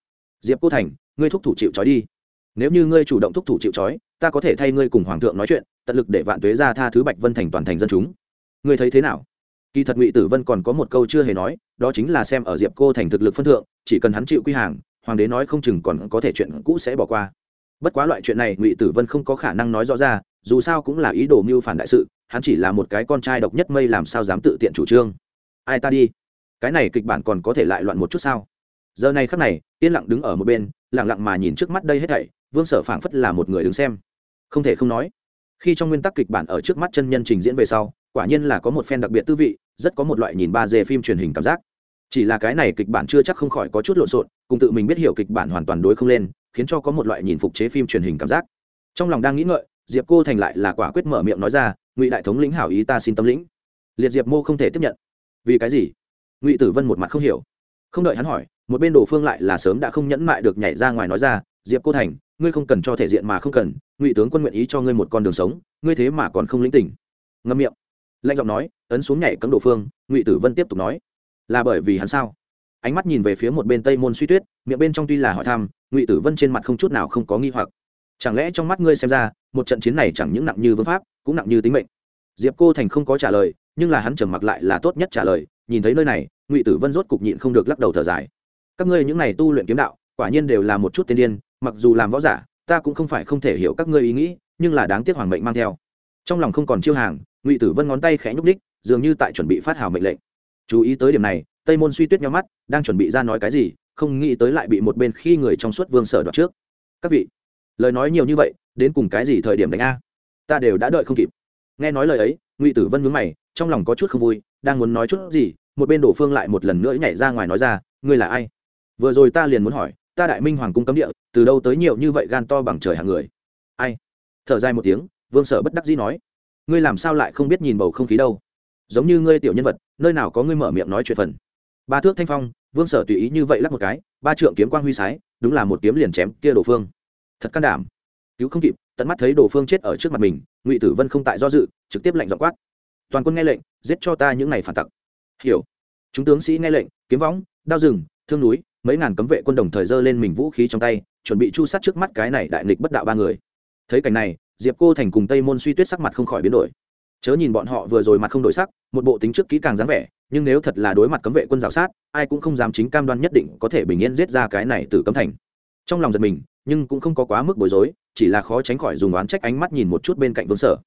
[SPEAKER 1] Diệp cô thành, ngươi thúc thủ chịu trói đi. Nếu như ngươi chủ động thúc thủ chịu trói, ta có thể thay ngươi cùng hoàng thượng nói chuyện, tận lực để vạn tuế ra tha thứ bạch vân thành toàn thành dân chúng. Ngươi thấy thế nào? Kỳ thật ngụy tử vân còn có một câu chưa hề nói, đó chính là xem ở diệp cô thành thực lực phân thượng, chỉ cần hắn chịu quy hàng, hoàng đế nói không chừng còn có thể chuyện cũ sẽ bỏ qua. Bất quá loại chuyện này ngụy tử vân không có khả năng nói rõ ra dù sao cũng là ý đồ mưu phản đại sự, hắn chỉ là một cái con trai độc nhất mây làm sao dám tự tiện chủ trương. Ai ta đi? Cái này kịch bản còn có thể lại loạn một chút sao? Giờ này khắc này, yên lặng đứng ở một bên, lặng lặng mà nhìn trước mắt đây hết thảy, vương sở phảng phất là một người đứng xem. Không thể không nói, khi trong nguyên tắc kịch bản ở trước mắt chân nhân trình diễn về sau, quả nhiên là có một phen đặc biệt tư vị, rất có một loại nhìn ba d phim truyền hình cảm giác. Chỉ là cái này kịch bản chưa chắc không khỏi có chút lộn xộn, cùng tự mình biết hiểu kịch bản hoàn toàn đối không lên, khiến cho có một loại nhìn phục chế phim truyền hình cảm giác. Trong lòng đang nghĩ ngợi diệp cô thành lại là quả quyết mở miệng nói ra, ngụy đại thống lĩnh hảo ý ta xin tâm lĩnh. Liệt diệp mô không thể tiếp nhận. Vì cái gì? Ngụy tử vân một mặt không hiểu. Không đợi hắn hỏi, một bên đồ phương lại là sớm đã không nhẫn mại được nhảy ra ngoài nói ra, diệp cô thành, ngươi không cần cho thể diện mà không cần, ngụy tướng quân nguyện ý cho ngươi một con đường sống, ngươi thế mà còn không lĩnh tỉnh. Ngâm miệng. Lạnh giọng nói, ấn xuống nhảy cấm đồ phương, ngụy tử vân tiếp tục nói, là bởi vì hắn sao? Ánh mắt nhìn về phía một bên tây môn suy tuyết, miệng bên trong tuy là hỏi thăm, ngụy tử vân trên mặt không chút nào không có nghi hoặc. Chẳng lẽ trong mắt ngươi xem ra một trận chiến này chẳng những nặng như vương pháp, cũng nặng như tính mệnh. Diệp cô thành không có trả lời, nhưng là hắn trầm mặc lại là tốt nhất trả lời, nhìn thấy nơi này, ngụy tử vân rốt cục nhịn không được lắc đầu thở dài. Các ngươi những này tu luyện kiếm đạo, quả nhiên đều là một chút tiên điên, mặc dù làm võ giả, ta cũng không phải không thể hiểu các ngươi ý nghĩ, nhưng là đáng tiếc hoàng mệnh mang theo. Trong lòng không còn chiêu hàng, ngụy tử vân ngón tay khẽ nhúc đích dường như tại chuẩn bị phát hào mệnh lệnh. Chú ý tới điểm này, tây môn suy tuyết nhau mắt, đang chuẩn bị ra nói cái gì, không nghĩ tới lại bị một bên khi người trong suốt vương sở đoạt trước. Các vị lời nói nhiều như vậy, đến cùng cái gì thời điểm đánh a? Ta đều đã đợi không kịp. Nghe nói lời ấy, ngụy tử vân nhướng mày, trong lòng có chút không vui, đang muốn nói chút gì, một bên đổ phương lại một lần nữa nhảy ra ngoài nói ra, ngươi là ai? Vừa rồi ta liền muốn hỏi, ta đại minh hoàng cung cấm địa, từ đâu tới nhiều như vậy gan to bằng trời hàng người? Ai? Thở dài một tiếng, vương sở bất đắc dĩ nói, ngươi làm sao lại không biết nhìn bầu không khí đâu? Giống như ngươi tiểu nhân vật, nơi nào có ngươi mở miệng nói chuyện phần? Ba thước thanh phong, vương sở tùy ý như vậy lắc một cái, ba trượng kiếm quang huy sái, đúng là một kiếm liền chém kia đổ phương thật can đảm. Cứu không kịp, tận mắt thấy đồ phương chết ở trước mặt mình, ngụy tử vân không tại do dự, trực tiếp lệnh dọ quát. Toàn quân nghe lệnh, giết cho ta những ngày phản tặc. Hiểu. Chúng tướng sĩ nghe lệnh, kiếm võng, đao rừng, thương núi, mấy ngàn cấm vệ quân đồng thời dơ lên mình vũ khí trong tay, chuẩn bị chu sát trước mắt cái này đại nghịch bất đạo ba người. Thấy cảnh này, diệp cô thành cùng tây môn suy tuyết sắc mặt không khỏi biến đổi. Chớ nhìn bọn họ vừa rồi mặt không đổi sắc, một bộ tính trước kỹ càng dáng vẻ, nhưng nếu thật là đối mặt cấm vệ quân g sát, ai cũng không dám chính cam đoan nhất định có thể bình yên giết ra cái này từ cấm thành trong lòng giật mình, nhưng cũng không có quá mức bối rối, chỉ là khó tránh khỏi dùng oán trách ánh mắt nhìn một chút bên cạnh vương sở.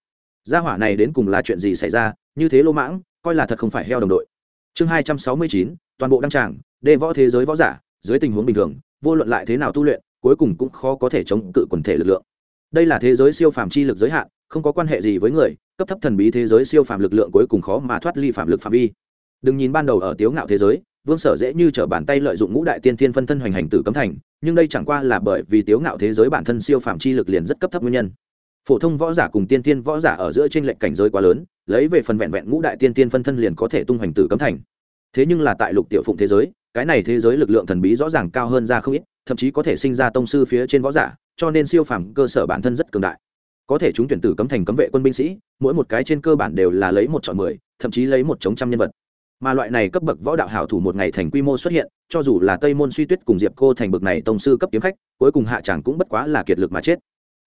[SPEAKER 1] Gia hỏa này đến cùng là chuyện gì xảy ra, như thế lô mãng, coi là thật không phải heo đồng đội. Chương hai trăm sáu mươi chín, toàn bộ đăng tràng, đê võ thế giới võ giả, dưới tình huống bình thường, vô luận lại thế nào tu luyện, cuối cùng cũng khó có thể chống cự quần thể lực lượng. Đây là thế giới siêu phàm chi lực giới hạn, không có quan hệ gì với người, cấp thấp thần bí thế giới siêu phàm lực lượng cuối cùng khó mà thoát ly phạm lực phạm vi. Đừng nhìn ban đầu ở tiếu ngạo thế giới vương sở dễ như t r ở bàn tay lợi dụng ngũ đại tiên thiên phân thân hoành hành tử cấm thành, nhưng đây chẳng qua là bởi vì tiếu ngạo thế giới bản thân siêu phàm chi lực liền rất cấp thấp nguyên nhân. Phổ thông võ giả cùng tiên thiên võ giả ở giữa t r ê n lệch cảnh giới quá lớn, lấy về phần vẹn vẹn ngũ đại tiên thiên phân thân liền có thể tung hoành tử cấm thành. Thế nhưng là tại lục tiểu phụng thế giới, cái này thế giới lực lượng thần bí rõ ràng cao hơn ra không ít, thậm chí có thể sinh ra tông sư phía trên võ giả, cho nên siêu phàm cơ sở bản thân rất cường đại. Có thể chúng tuyển tử cấm thành cấm vệ quân binh sĩ, mỗi một cái trên cơ bản đều là lấy một chọn mười, thậm chí lấy một chống trăm nhân vật mà loại này cấp bậc võ đạo hảo thủ một ngày thành quy mô xuất hiện, cho dù là tây môn suy tuyết cùng diệp cô thành bậc này tông sư cấp kiếm khách, cuối cùng hạ chẳng cũng bất quá là kiệt lực mà chết.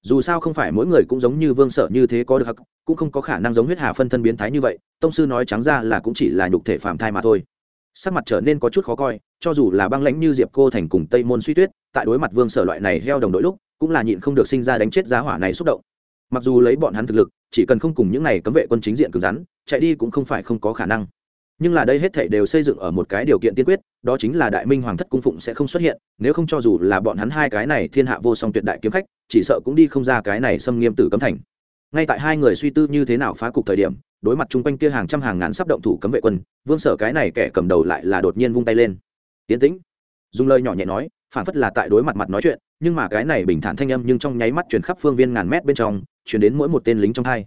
[SPEAKER 1] Dù sao không phải mỗi người cũng giống như vương sở như thế có được hắc, cũng không có khả năng giống huyết hà phân thân biến thái như vậy, tông sư nói trắng ra là cũng chỉ là nhục thể phạm thai mà thôi. Sắc mặt trở nên có chút khó coi, cho dù là băng lãnh như diệp cô thành cùng tây môn suy tuyết, tại đối mặt vương sở loại này heo đồng đội lúc, cũng là nhịn không được sinh ra đánh chết giá hỏa này xúc động. Mặc dù lấy bọn hắn thực lực, chỉ cần không cùng những này cấm vệ quân chính diện cứng rắn, chạy đi cũng không phải không có khả năng nhưng là đây hết thảy đều xây dựng ở một cái điều kiện tiên quyết, đó chính là đại minh hoàng thất cung phụng sẽ không xuất hiện, nếu không cho dù là bọn hắn hai cái này thiên hạ vô song tuyệt đại kiếm khách, chỉ sợ cũng đi không ra cái này xâm nghiêm tử cấm thành. Ngay tại hai người suy tư như thế nào phá cục thời điểm, đối mặt chung quanh kia hàng trăm hàng ngàn sắp động thủ cấm vệ quân, vương sở cái này kẻ cầm đầu lại là đột nhiên vung tay lên. Tiến tĩnh. Dùng lời nhỏ nhẹ nói, phản phất là tại đối mặt mặt nói chuyện, nhưng mà cái này bình thản thanh âm nhưng trong nháy mắt truyền khắp phương viên ngàn mét bên trong, truyền đến mỗi một tên lính trong hai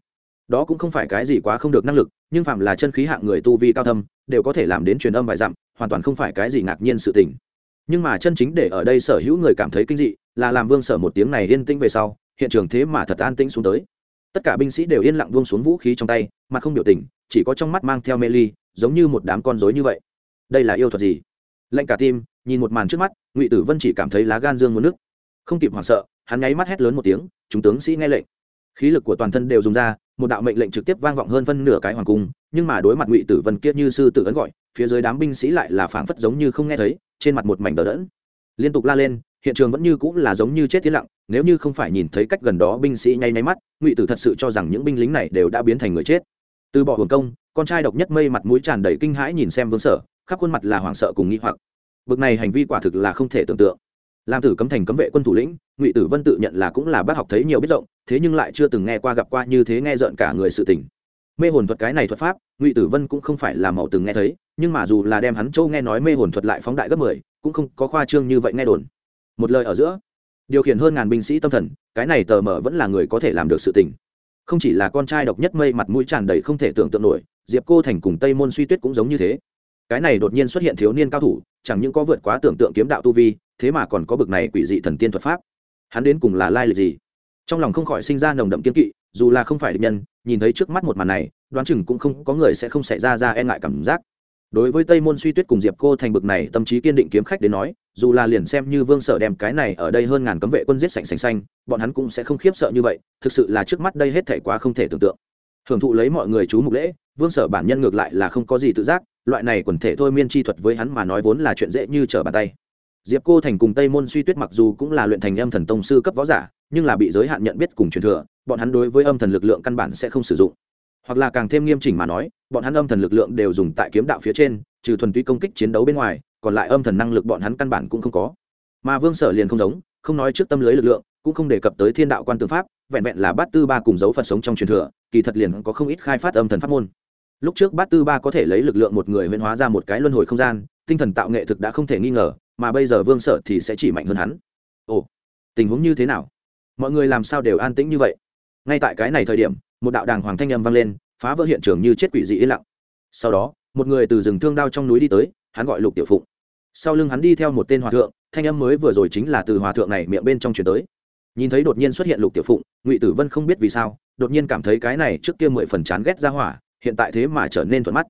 [SPEAKER 1] đó cũng không phải cái gì quá không được năng lực, nhưng phạm là chân khí hạng người tu vi cao thâm, đều có thể làm đến truyền âm vài dặm, hoàn toàn không phải cái gì ngạc nhiên sự tình. Nhưng mà chân chính để ở đây sở hữu người cảm thấy kinh dị, là làm vương sở một tiếng này yên tĩnh về sau, hiện trường thế mà thật an tĩnh xuống tới. Tất cả binh sĩ đều yên lặng buông xuống vũ khí trong tay, mà không biểu tình, chỉ có trong mắt mang theo mê ly, giống như một đám con rối như vậy. Đây là yêu thuật gì? Lệnh cả tim, nhìn một màn trước mắt, ngụy tử vân chỉ cảm thấy lá gan dương muốn nước không kịp hoảng sợ, hắn nháy mắt hét lớn một tiếng, chúng tướng sĩ nghe lệnh. Khí lực của toàn thân đều dùng ra một đạo mệnh lệnh trực tiếp vang vọng hơn phân nửa cái hoàng cung, nhưng mà đối mặt ngụy tử vân kia như sư tử ấn gọi, phía dưới đám binh sĩ lại là phảng phất giống như không nghe thấy, trên mặt một mảnh đờ đẫn. Liên tục la lên, hiện trường vẫn như cũng là giống như chết tiến lặng, nếu như không phải nhìn thấy cách gần đó binh sĩ nháy nháy mắt, ngụy tử thật sự cho rằng những binh lính này đều đã biến thành người chết. Từ bỏ hồn công, con trai độc nhất mây mặt mũi tràn đầy kinh hãi nhìn xem vương sở, khắp khuôn mặt là hoảng sợ cùng nghĩ hoặc. Bực này hành vi quả thực là không thể tưởng tượng làm tử cấm thành cấm vệ quân thủ lĩnh, ngụy tử vân tự nhận là cũng là bác học thấy nhiều biết rộng, thế nhưng lại chưa từng nghe qua gặp qua như thế nghe rợn cả người sự tình. Mê hồn thuật cái này thuật pháp, ngụy tử vân cũng không phải là màu từng nghe thấy, nhưng mà dù là đem hắn châu nghe nói mê hồn thuật lại phóng đại gấp mười, cũng không có khoa trương như vậy nghe đồn. Một lời ở giữa, điều khiển hơn ngàn binh sĩ tâm thần, cái này tờ mở vẫn là người có thể làm được sự tình. Không chỉ là con trai độc nhất mây mặt mũi tràn đầy không thể tưởng tượng nổi, diệp cô thành cùng tây môn suy tuyết cũng giống như thế. Cái này đột nhiên xuất hiện thiếu niên cao thủ chẳng những có vượt quá tưởng tượng kiếm đạo tu vi, thế mà còn có bực này quỷ dị thần tiên thuật pháp. Hắn đến cùng là lai lịch gì? Trong lòng không khỏi sinh ra nồng đậm kiên kỵ, dù là không phải định nhân, nhìn thấy trước mắt một màn này, đoán chừng cũng không có người sẽ không xảy ra ra e ngại cảm giác. Đối với tây môn suy tuyết cùng diệp cô thành bực này tâm trí kiên định kiếm khách đến nói, dù là liền xem như vương sở đem cái này ở đây hơn ngàn cấm vệ quân giết sạch sành xanh, bọn hắn cũng sẽ không khiếp sợ như vậy, thực sự là trước mắt đây hết thể quá không thể tưởng tượng. Hưởng thụ lấy mọi người chú mục lễ, vương sở bản nhân ngược lại là không có gì tự giác loại này quần thể thôi miên chi thuật với hắn mà nói vốn là chuyện dễ như trở bàn tay. Diệp cô thành cùng tây môn suy tuyết mặc dù cũng là luyện thành âm thần tông sư cấp võ giả, nhưng là bị giới hạn nhận biết cùng truyền thừa, bọn hắn đối với âm thần lực lượng căn bản sẽ không sử dụng. Hoặc là càng thêm nghiêm chỉnh mà nói, bọn hắn âm thần lực lượng đều dùng tại kiếm đạo phía trên, trừ thuần túy công kích chiến đấu bên ngoài, còn lại âm thần năng lực bọn hắn căn bản cũng không có. Mà vương sở liền không giống, không nói trước tâm lưới lực lượng, cũng không đề cập tới thiên đạo quan tư pháp, vẹn vẹn là bát tư ba cùng dấu phật sống trong truyền thừa, kỳ thật liền có không ít khai phát âm thần pháp môn lúc trước bát tư ba có thể lấy lực lượng một người huyễn hóa ra một cái luân hồi không gian, tinh thần tạo nghệ thực đã không thể nghi ngờ, mà bây giờ vương sở thì sẽ chỉ mạnh hơn hắn. Ồ, tình huống như thế nào? Mọi người làm sao đều an tĩnh như vậy? Ngay tại cái này thời điểm, một đạo đàng hoàng thanh âm vang lên, phá vỡ hiện trường như chết quỷ dị yên lặng. Sau đó, một người từ rừng thương đao trong núi đi tới, hắn gọi lục tiểu phụng. Sau lưng hắn đi theo một tên hòa thượng, thanh âm mới vừa rồi chính là từ hòa thượng này miệng bên trong chuyển tới. Nhìn thấy đột nhiên xuất hiện lục tiểu phụng, ngụy tử vân không biết vì sao, đột nhiên cảm thấy cái này trước kia mười phần chán ghét ra hỏa hiện tại thế mà trở nên thuận mắt.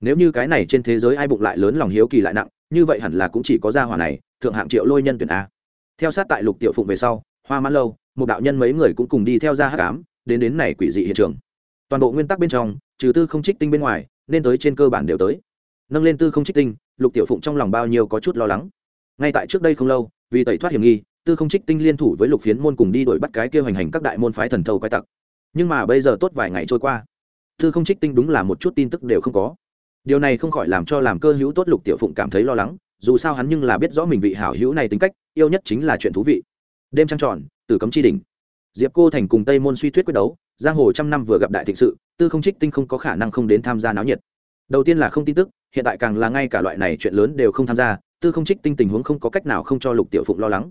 [SPEAKER 1] Nếu như cái này trên thế giới ai bụng lại lớn lòng hiếu kỳ lại nặng, như vậy hẳn là cũng chỉ có gia hỏa này, thượng hạng triệu lôi nhân tuyển a. Theo sát tại lục tiểu phụng về sau, hoa mãn lâu, một đạo nhân mấy người cũng cùng đi theo ra hát cám đến đến này quỷ dị hiện trường. Toàn bộ nguyên tắc bên trong, trừ tư không trích tinh bên ngoài, nên tới trên cơ bản đều tới. Nâng lên tư không trích tinh, lục tiểu phụng trong lòng bao nhiêu có chút lo lắng. Ngay tại trước đây không lâu, vì tẩy thoát hiểm nghi, tư không trích tinh liên thủ với lục phiến môn cùng đi đuổi bắt cái kêu hành hành các đại môn phái thần thầu quái tặc. Nhưng mà bây giờ tốt vài ngày trôi qua tư không trích tinh đúng là một chút tin tức đều không có. Điều này không khỏi làm cho làm cơ hữu tốt lục tiểu phụng cảm thấy lo lắng, dù sao hắn nhưng là biết rõ mình vị hảo hữu này tính cách, yêu nhất chính là chuyện thú vị. Đêm trăng tròn, tử cấm chi đỉnh. Diệp cô thành cùng tây môn suy tuyết quyết đấu, giang hồ trăm năm vừa gặp đại thịnh sự tư không trích tinh không có khả năng không đến tham gia náo nhiệt. Đầu tiên là không tin tức, hiện tại càng là ngay cả loại này chuyện lớn đều không tham gia tư không trích tinh tình huống không có cách nào không cho lục tiểu phụng lo lắng.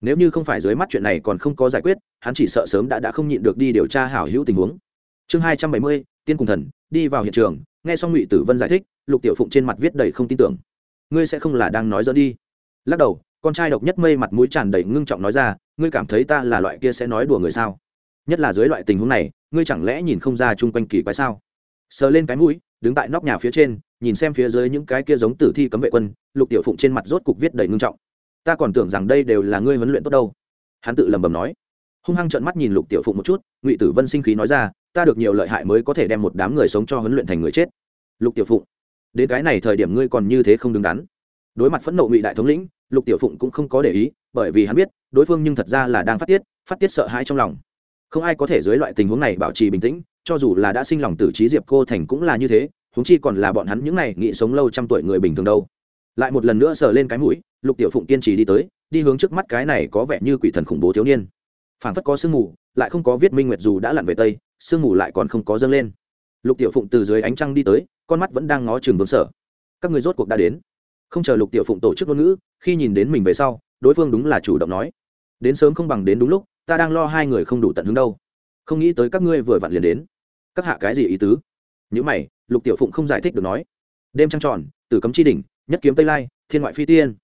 [SPEAKER 1] Nếu như không phải dưới mắt chuyện này còn không có giải quyết, hắn chỉ sợ sớm đã đã không nhịn được đi điều tra hảo hữu tình huống. Chương hai trăm bảy mươi tiên cùng thần, đi vào hiện trường, nghe xong ngụy tử vân giải thích, lục tiểu phụng trên mặt viết đầy không tin tưởng. Ngươi sẽ không là đang nói dỡ đi. Lắc đầu, con trai độc nhất mây mặt mũi tràn đầy ngưng trọng nói ra, ngươi cảm thấy ta là loại kia sẽ nói đùa người sao? Nhất là dưới loại tình huống này, ngươi chẳng lẽ nhìn không ra chung quanh kỳ quái sao? Sờ lên cái mũi, đứng tại nóc nhà phía trên, nhìn xem phía dưới những cái kia giống tử thi cấm vệ quân, lục tiểu phụng trên mặt rốt cục viết đầy ngưng trọng. Ta còn tưởng rằng đây đều là ngươi huấn luyện tốt đâu. Hắn tự lầm bầm nói. Hung hăng trợn mắt nhìn lục tiểu phụng một chút, ngụy tử vân sinh khí nói ra ta được nhiều lợi hại mới có thể đem một đám người sống cho huấn luyện thành người chết. Lục tiểu phụng, đến cái này thời điểm ngươi còn như thế không đứng đắn. Đối mặt phẫn nộ ngụy đại thống lĩnh, lục tiểu phụng cũng không có để ý, bởi vì hắn biết, đối phương nhưng thật ra là đang phát tiết phát tiết sợ hãi trong lòng. Không ai có thể dưới loại tình huống này bảo trì bình tĩnh, cho dù là đã sinh lòng tử trí diệp cô thành cũng là như thế, huống chi còn là bọn hắn những này nghĩ sống lâu trăm tuổi người bình thường đâu. Lại một lần nữa sờ lên cái mũi, lục tiểu phụng kiên trì đi tới, đi hướng trước mắt cái này có vẻ như quỷ thần khủng bố thiếu niên. Phảng phất có sương mù, lại không có viết minh nguyệt dù đã lặn về tây sương mù lại còn không có dâng lên. Lục tiểu phụng từ dưới ánh trăng đi tới, con mắt vẫn đang ngó chừng vương sở. Các người rốt cuộc đã đến. Không chờ lục tiểu phụng tổ chức ngôn ngữ, khi nhìn đến mình về sau, đối phương đúng là chủ động nói, đến sớm không bằng đến đúng lúc, ta đang lo hai người không đủ tận hứng đâu. Không nghĩ tới các ngươi vừa vặn liền đến. Các hạ cái gì ý tứ? Những mày, lục tiểu phụng không giải thích được nói, đêm trăng tròn, tử cấm chi đỉnh, nhất kiếm tây lai, thiên ngoại phi tiên.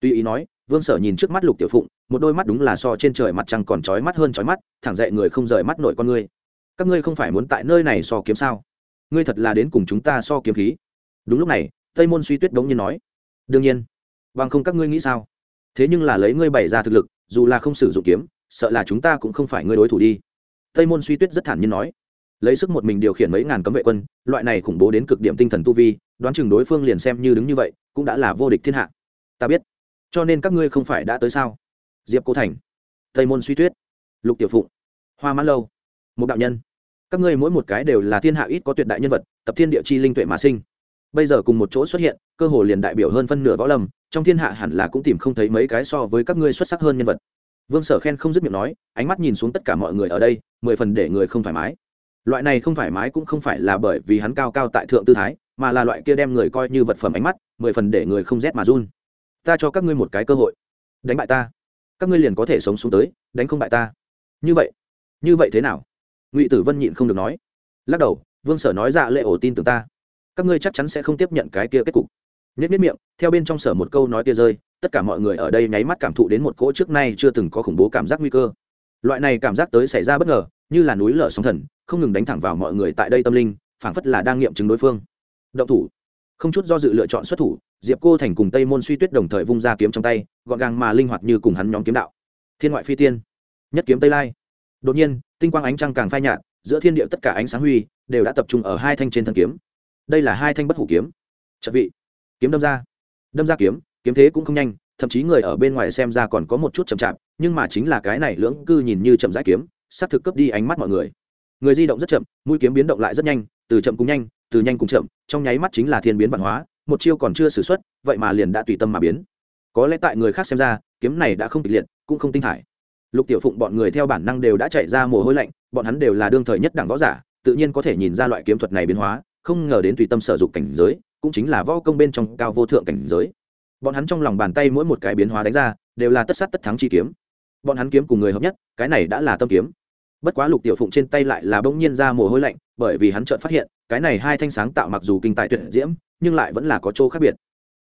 [SPEAKER 1] Tuy ý nói, vương sở nhìn trước mắt lục tiểu phụng, một đôi mắt đúng là so trên trời mặt trăng còn trói mắt hơn trói mắt, thẳng dậy người không rời mắt nội con ngươi các ngươi không phải muốn tại nơi này so kiếm sao? Ngươi thật là đến cùng chúng ta so kiếm khí. Đúng lúc này, tây môn suy tuyết đống nhiên nói, đương nhiên, bằng không các ngươi nghĩ sao? Thế nhưng là lấy ngươi bày ra thực lực, dù là không sử dụng kiếm, sợ là chúng ta cũng không phải ngươi đối thủ đi. Tây môn suy tuyết rất thản nhiên nói, lấy sức một mình điều khiển mấy ngàn cấm vệ quân, loại này khủng bố đến cực điểm tinh thần tu vi, đoán chừng đối phương liền xem như đứng như vậy, cũng đã là vô địch thiên hạ. Ta biết, cho nên các ngươi không phải đã tới sao? Diệp cô thành, tây môn suy tuyết, lục tiểu phụng, hoa mãn lâu, một đạo nhân các ngươi mỗi một cái đều là thiên hạ ít có tuyệt đại nhân vật, tập thiên địa chi linh tuệ mà sinh. Bây giờ cùng một chỗ xuất hiện, cơ hồ liền đại biểu hơn phân nửa võ lâm, trong thiên hạ hẳn là cũng tìm không thấy mấy cái so với các ngươi xuất sắc hơn nhân vật. Vương sở khen không dứt miệng nói, ánh mắt nhìn xuống tất cả mọi người ở đây, mười phần để người không thoải mái. Loại này không thoải mái cũng không phải là bởi vì hắn cao cao tại thượng tư thái, mà là loại kia đem người coi như vật phẩm ánh mắt, mười phần để người không rét mà run. Ta cho các ngươi một cái cơ hội. Đánh bại ta. Các ngươi liền có thể sống xuống tới, đánh không bại ta. Như vậy. Như vậy thế nào? Ngụy tử vân nhịn không được nói lắc đầu vương sở nói ra lệ ổ tin tưởng ta các ngươi chắc chắn sẽ không tiếp nhận cái kia kết cục nhất nhất miệng theo bên trong sở một câu nói kia rơi tất cả mọi người ở đây nháy mắt cảm thụ đến một cỗ trước nay chưa từng có khủng bố cảm giác nguy cơ loại này cảm giác tới xảy ra bất ngờ như là núi lở sóng thần không ngừng đánh thẳng vào mọi người tại đây tâm linh phảng phất là đang nghiệm chứng đối phương động thủ không chút do dự lựa chọn xuất thủ diệp cô thành cùng tây môn suy tuyết đồng thời vung ra kiếm trong tay gọn gàng mà linh hoạt như cùng hắn nhóm kiếm đạo thiên ngoại phi tiên nhất kiếm tây lai đột nhiên tinh quang ánh trăng càng phai nhạt, giữa thiên địa tất cả ánh sáng huy đều đã tập trung ở hai thanh trên thân kiếm. Đây là hai thanh bất hủ kiếm. Trận vị. Kiếm đâm ra. Đâm ra kiếm kiếm thế cũng không nhanh, thậm chí người ở bên ngoài xem ra còn có một chút chậm chạp, nhưng mà chính là cái này lưỡng cư nhìn như chậm rãi kiếm xác thực cướp đi ánh mắt mọi người. Người di động rất chậm, mũi kiếm biến động lại rất nhanh, từ chậm cũng nhanh, từ nhanh cũng chậm, trong nháy mắt chính là thiên biến văn hóa, một chiêu còn chưa xử xuất, vậy mà liền đã tùy tâm mà biến. Có lẽ tại người khác xem ra, kiếm này đã không kịch liệt, cũng không tinh thải lục tiểu phụng bọn người theo bản năng đều đã chạy ra mồ hôi lạnh, bọn hắn đều là đương thời nhất đẳng võ giả, tự nhiên có thể nhìn ra loại kiếm thuật này biến hóa, không ngờ đến tùy tâm sở dục cảnh giới, cũng chính là võ công bên trong cao vô thượng cảnh giới. Bọn hắn trong lòng bàn tay mỗi một cái biến hóa đánh ra, đều là tất sát tất thắng chi kiếm. Bọn hắn kiếm cùng người hợp nhất, cái này đã là tâm kiếm. Bất quá lục tiểu phụng trên tay lại là bỗng nhiên ra mồ hôi lạnh, bởi vì hắn chợt phát hiện, cái này hai thanh sáng tạo mặc dù kinh tài tuyệt diễm, nhưng lại vẫn là có chỗ khác biệt.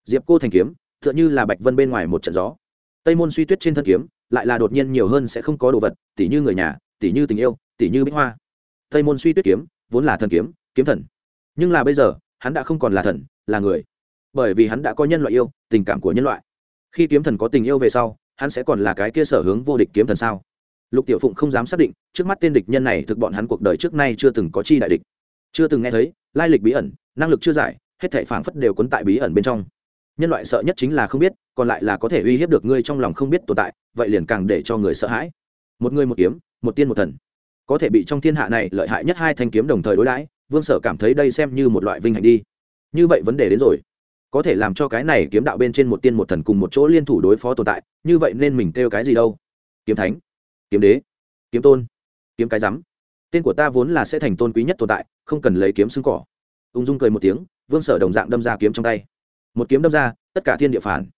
[SPEAKER 1] Diệp cô thành kiếm, tựa như là bạch vân bên ngoài một trận gió. Tây môn suy tuyết trên thân kiếm lại là đột nhiên nhiều hơn sẽ không có đồ vật, tỉ như người nhà, tỉ như tình yêu, tỉ như bích hoa. Tây môn suy tuyết kiếm, vốn là thần kiếm kiếm thần. Nhưng là bây giờ, hắn đã không còn là thần, là người. Bởi vì hắn đã có nhân loại yêu, tình cảm của nhân loại. Khi kiếm thần có tình yêu về sau, hắn sẽ còn là cái kia sở hướng vô địch kiếm thần sao? Lục tiểu phụng không dám xác định, trước mắt tên địch nhân này thực bọn hắn cuộc đời trước nay chưa từng có chi đại địch. Chưa từng nghe thấy, lai lịch bí ẩn, năng lực chưa giải, hết thảy phảng phất đều cuốn tại bí ẩn bên trong. Nhân loại sợ nhất chính là không biết còn lại là có thể uy hiếp được ngươi trong lòng không biết tồn tại, vậy liền càng để cho người sợ hãi. Một người một kiếm, một tiên một thần. Có thể bị trong thiên hạ này lợi hại nhất hai thanh kiếm đồng thời đối đãi, vương sở cảm thấy đây xem như một loại vinh hạnh đi. Như vậy vấn đề đến rồi. Có thể làm cho cái này kiếm đạo bên trên một tiên một thần cùng một chỗ liên thủ đối phó tồn tại, như vậy nên mình kêu cái gì đâu? Kiếm thánh, kiếm đế, kiếm tôn, kiếm cái rắm tên của ta vốn là sẽ thành tôn quý nhất tồn tại, không cần lấy kiếm xưng cỏ. Ung dung cười một tiếng, vương sở đồng dạng đâm ra kiếm trong tay. Một kiếm đâm ra, tất cả thiên địa phản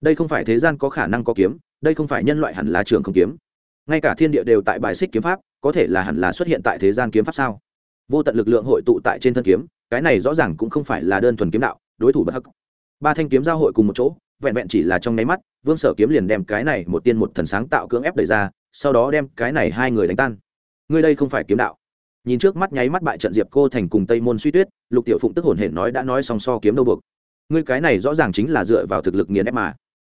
[SPEAKER 1] đây không phải thế gian có khả năng có kiếm, đây không phải nhân loại hẳn là trường không kiếm. Ngay cả thiên địa đều tại bài xích kiếm pháp, có thể là hẳn là xuất hiện tại thế gian kiếm pháp sao? Vô tận lực lượng hội tụ tại trên thân kiếm, cái này rõ ràng cũng không phải là đơn thuần kiếm đạo, đối thủ bất hắc. Ba thanh kiếm giao hội cùng một chỗ, vẹn vẹn chỉ là trong nháy mắt, vương sở kiếm liền đem cái này một tiên một thần sáng tạo cưỡng ép đẩy ra, sau đó đem cái này hai người đánh tan. Ngươi đây không phải kiếm đạo. Nhìn trước mắt nháy mắt bại trận diệp cô thành cùng tây môn suy tuyết, lục tiểu phụng tức hồn hển nói đã nói song so kiếm đâu buộc. Ngươi cái này rõ ràng chính là dựa vào thực lực nghiền ép mà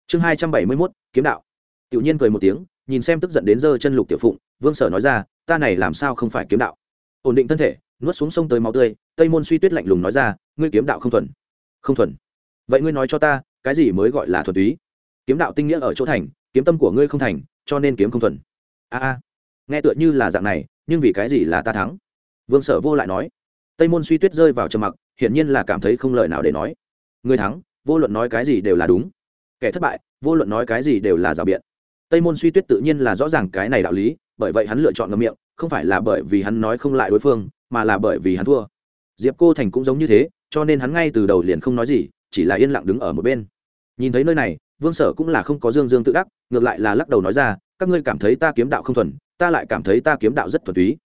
[SPEAKER 1] chương hai trăm bảy mươi mốt, kiếm đạo. Tiểu nhiên cười một tiếng, nhìn xem tức giận đến giơ chân lục tiểu phụng, vương sở nói ra, ta này làm sao không phải kiếm đạo? Ổn định thân thể, nuốt xuống sông tới máu tươi, tây môn suy tuyết lạnh lùng nói ra, ngươi kiếm đạo không thuần. Không thuần? Vậy ngươi nói cho ta, cái gì mới gọi là thuần túy? Kiếm đạo tinh nghĩa ở chỗ thành, kiếm tâm của ngươi không thành, cho nên kiếm không thuần. A a. Nghe tựa như là dạng này, nhưng vì cái gì là ta thắng? Vương sở vô lại nói. Tây môn suy tuyết rơi vào trầm mặc, hiển nhiên là cảm thấy không lời nào để nói. Người thắng, vô luận nói cái gì đều là đúng kẻ thất bại, vô luận nói cái gì đều là rào biện. Tây môn suy tuyết tự nhiên là rõ ràng cái này đạo lý, bởi vậy hắn lựa chọn ngầm miệng, không phải là bởi vì hắn nói không lại đối phương, mà là bởi vì hắn thua. Diệp cô thành cũng giống như thế, cho nên hắn ngay từ đầu liền không nói gì, chỉ là yên lặng đứng ở một bên. Nhìn thấy nơi này, vương sở cũng là không có dương dương tự đắc, ngược lại là lắc đầu nói ra, các ngươi cảm thấy ta kiếm đạo không thuần, ta lại cảm thấy ta kiếm đạo rất thuần túy.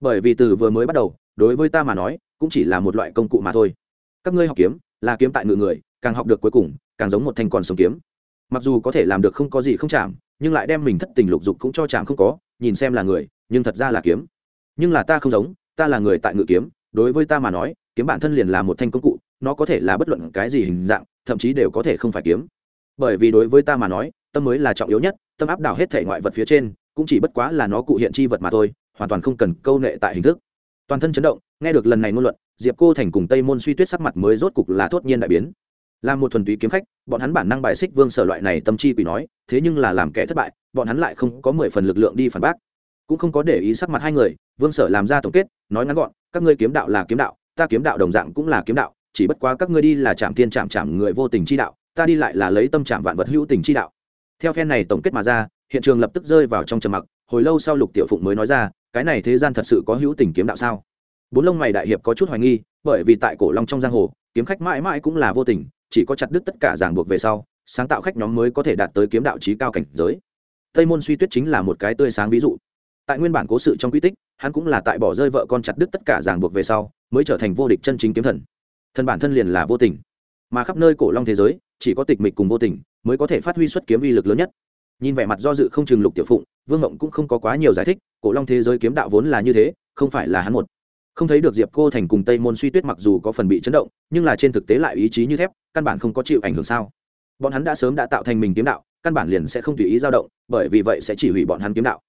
[SPEAKER 1] Bởi vì từ vừa mới bắt đầu, đối với ta mà nói, cũng chỉ là một loại công cụ mà thôi. Các ngươi học kiếm, là kiếm tại ngự người, càng học được cuối cùng càng giống một thanh còn sống kiếm. Mặc dù có thể làm được không có gì không chạm, nhưng lại đem mình thất tình lục dục cũng cho chạm không có, nhìn xem là người, nhưng thật ra là kiếm. Nhưng là ta không giống, ta là người tại ngự kiếm, đối với ta mà nói, kiếm bản thân liền là một thanh công cụ, nó có thể là bất luận cái gì hình dạng, thậm chí đều có thể không phải kiếm. Bởi vì đối với ta mà nói, tâm mới là trọng yếu nhất, tâm áp đảo hết thể ngoại vật phía trên, cũng chỉ bất quá là nó cụ hiện chi vật mà thôi, hoàn toàn không cần câu nệ tại hình thức. Toàn thân chấn động, nghe được lần này ngôn luận, diệp cô thành cùng tây môn suy tuyết sắc mặt mới rốt cục là thốt nhiên đại biến là một thuần túy kiếm khách, bọn hắn bản năng bài xích vương sở loại này tâm chi quỷ nói, thế nhưng là làm kẻ thất bại, bọn hắn lại không có mười phần lực lượng đi phản bác. Cũng không có để ý sắc mặt hai người, vương sở làm ra tổng kết, nói ngắn gọn, các ngươi kiếm đạo là kiếm đạo, ta kiếm đạo đồng dạng cũng là kiếm đạo, chỉ bất quá các ngươi đi là chạm thiên chạm chạm người vô tình chi đạo, ta đi lại là lấy tâm chạm vạn vật hữu tình chi đạo. Theo phen này tổng kết mà ra, hiện trường lập tức rơi vào trong trầm mặc, hồi lâu sau lục tiểu phụng mới nói ra, cái này thế gian thật sự có hữu tình kiếm đạo sao? Bốn lông mày đại hiệp có chút hoài nghi, bởi vì tại cổ long trong giang hồ, kiếm khách mãi mãi cũng là vô tình chỉ có chặt đứt tất cả ràng buộc về sau, sáng tạo khách nhóm mới có thể đạt tới kiếm đạo trí cao cảnh giới. Tây môn suy tuyết chính là một cái tươi sáng ví dụ. Tại nguyên bản cố sự trong quy tích, hắn cũng là tại bỏ rơi vợ con chặt đứt tất cả ràng buộc về sau, mới trở thành vô địch chân chính kiếm thần. Thân bản thân liền là vô tình. Mà khắp nơi cổ long thế giới, chỉ có tịch mịch cùng vô tình mới có thể phát huy xuất kiếm uy lực lớn nhất. Nhìn vẻ mặt do dự không chừng lục tiểu phụng, vương mộng cũng không có quá nhiều giải thích, cổ long thế giới kiếm đạo vốn là như thế, không phải là hắn một không thấy được diệp cô thành cùng tây môn suy tuyết mặc dù có phần bị chấn động, nhưng là trên thực tế lại ý chí như thép, căn bản không có chịu ảnh hưởng sao. Bọn hắn đã sớm đã tạo thành mình kiếm đạo, căn bản liền sẽ không tùy ý dao động, bởi vì vậy sẽ chỉ hủy bọn hắn kiếm đạo.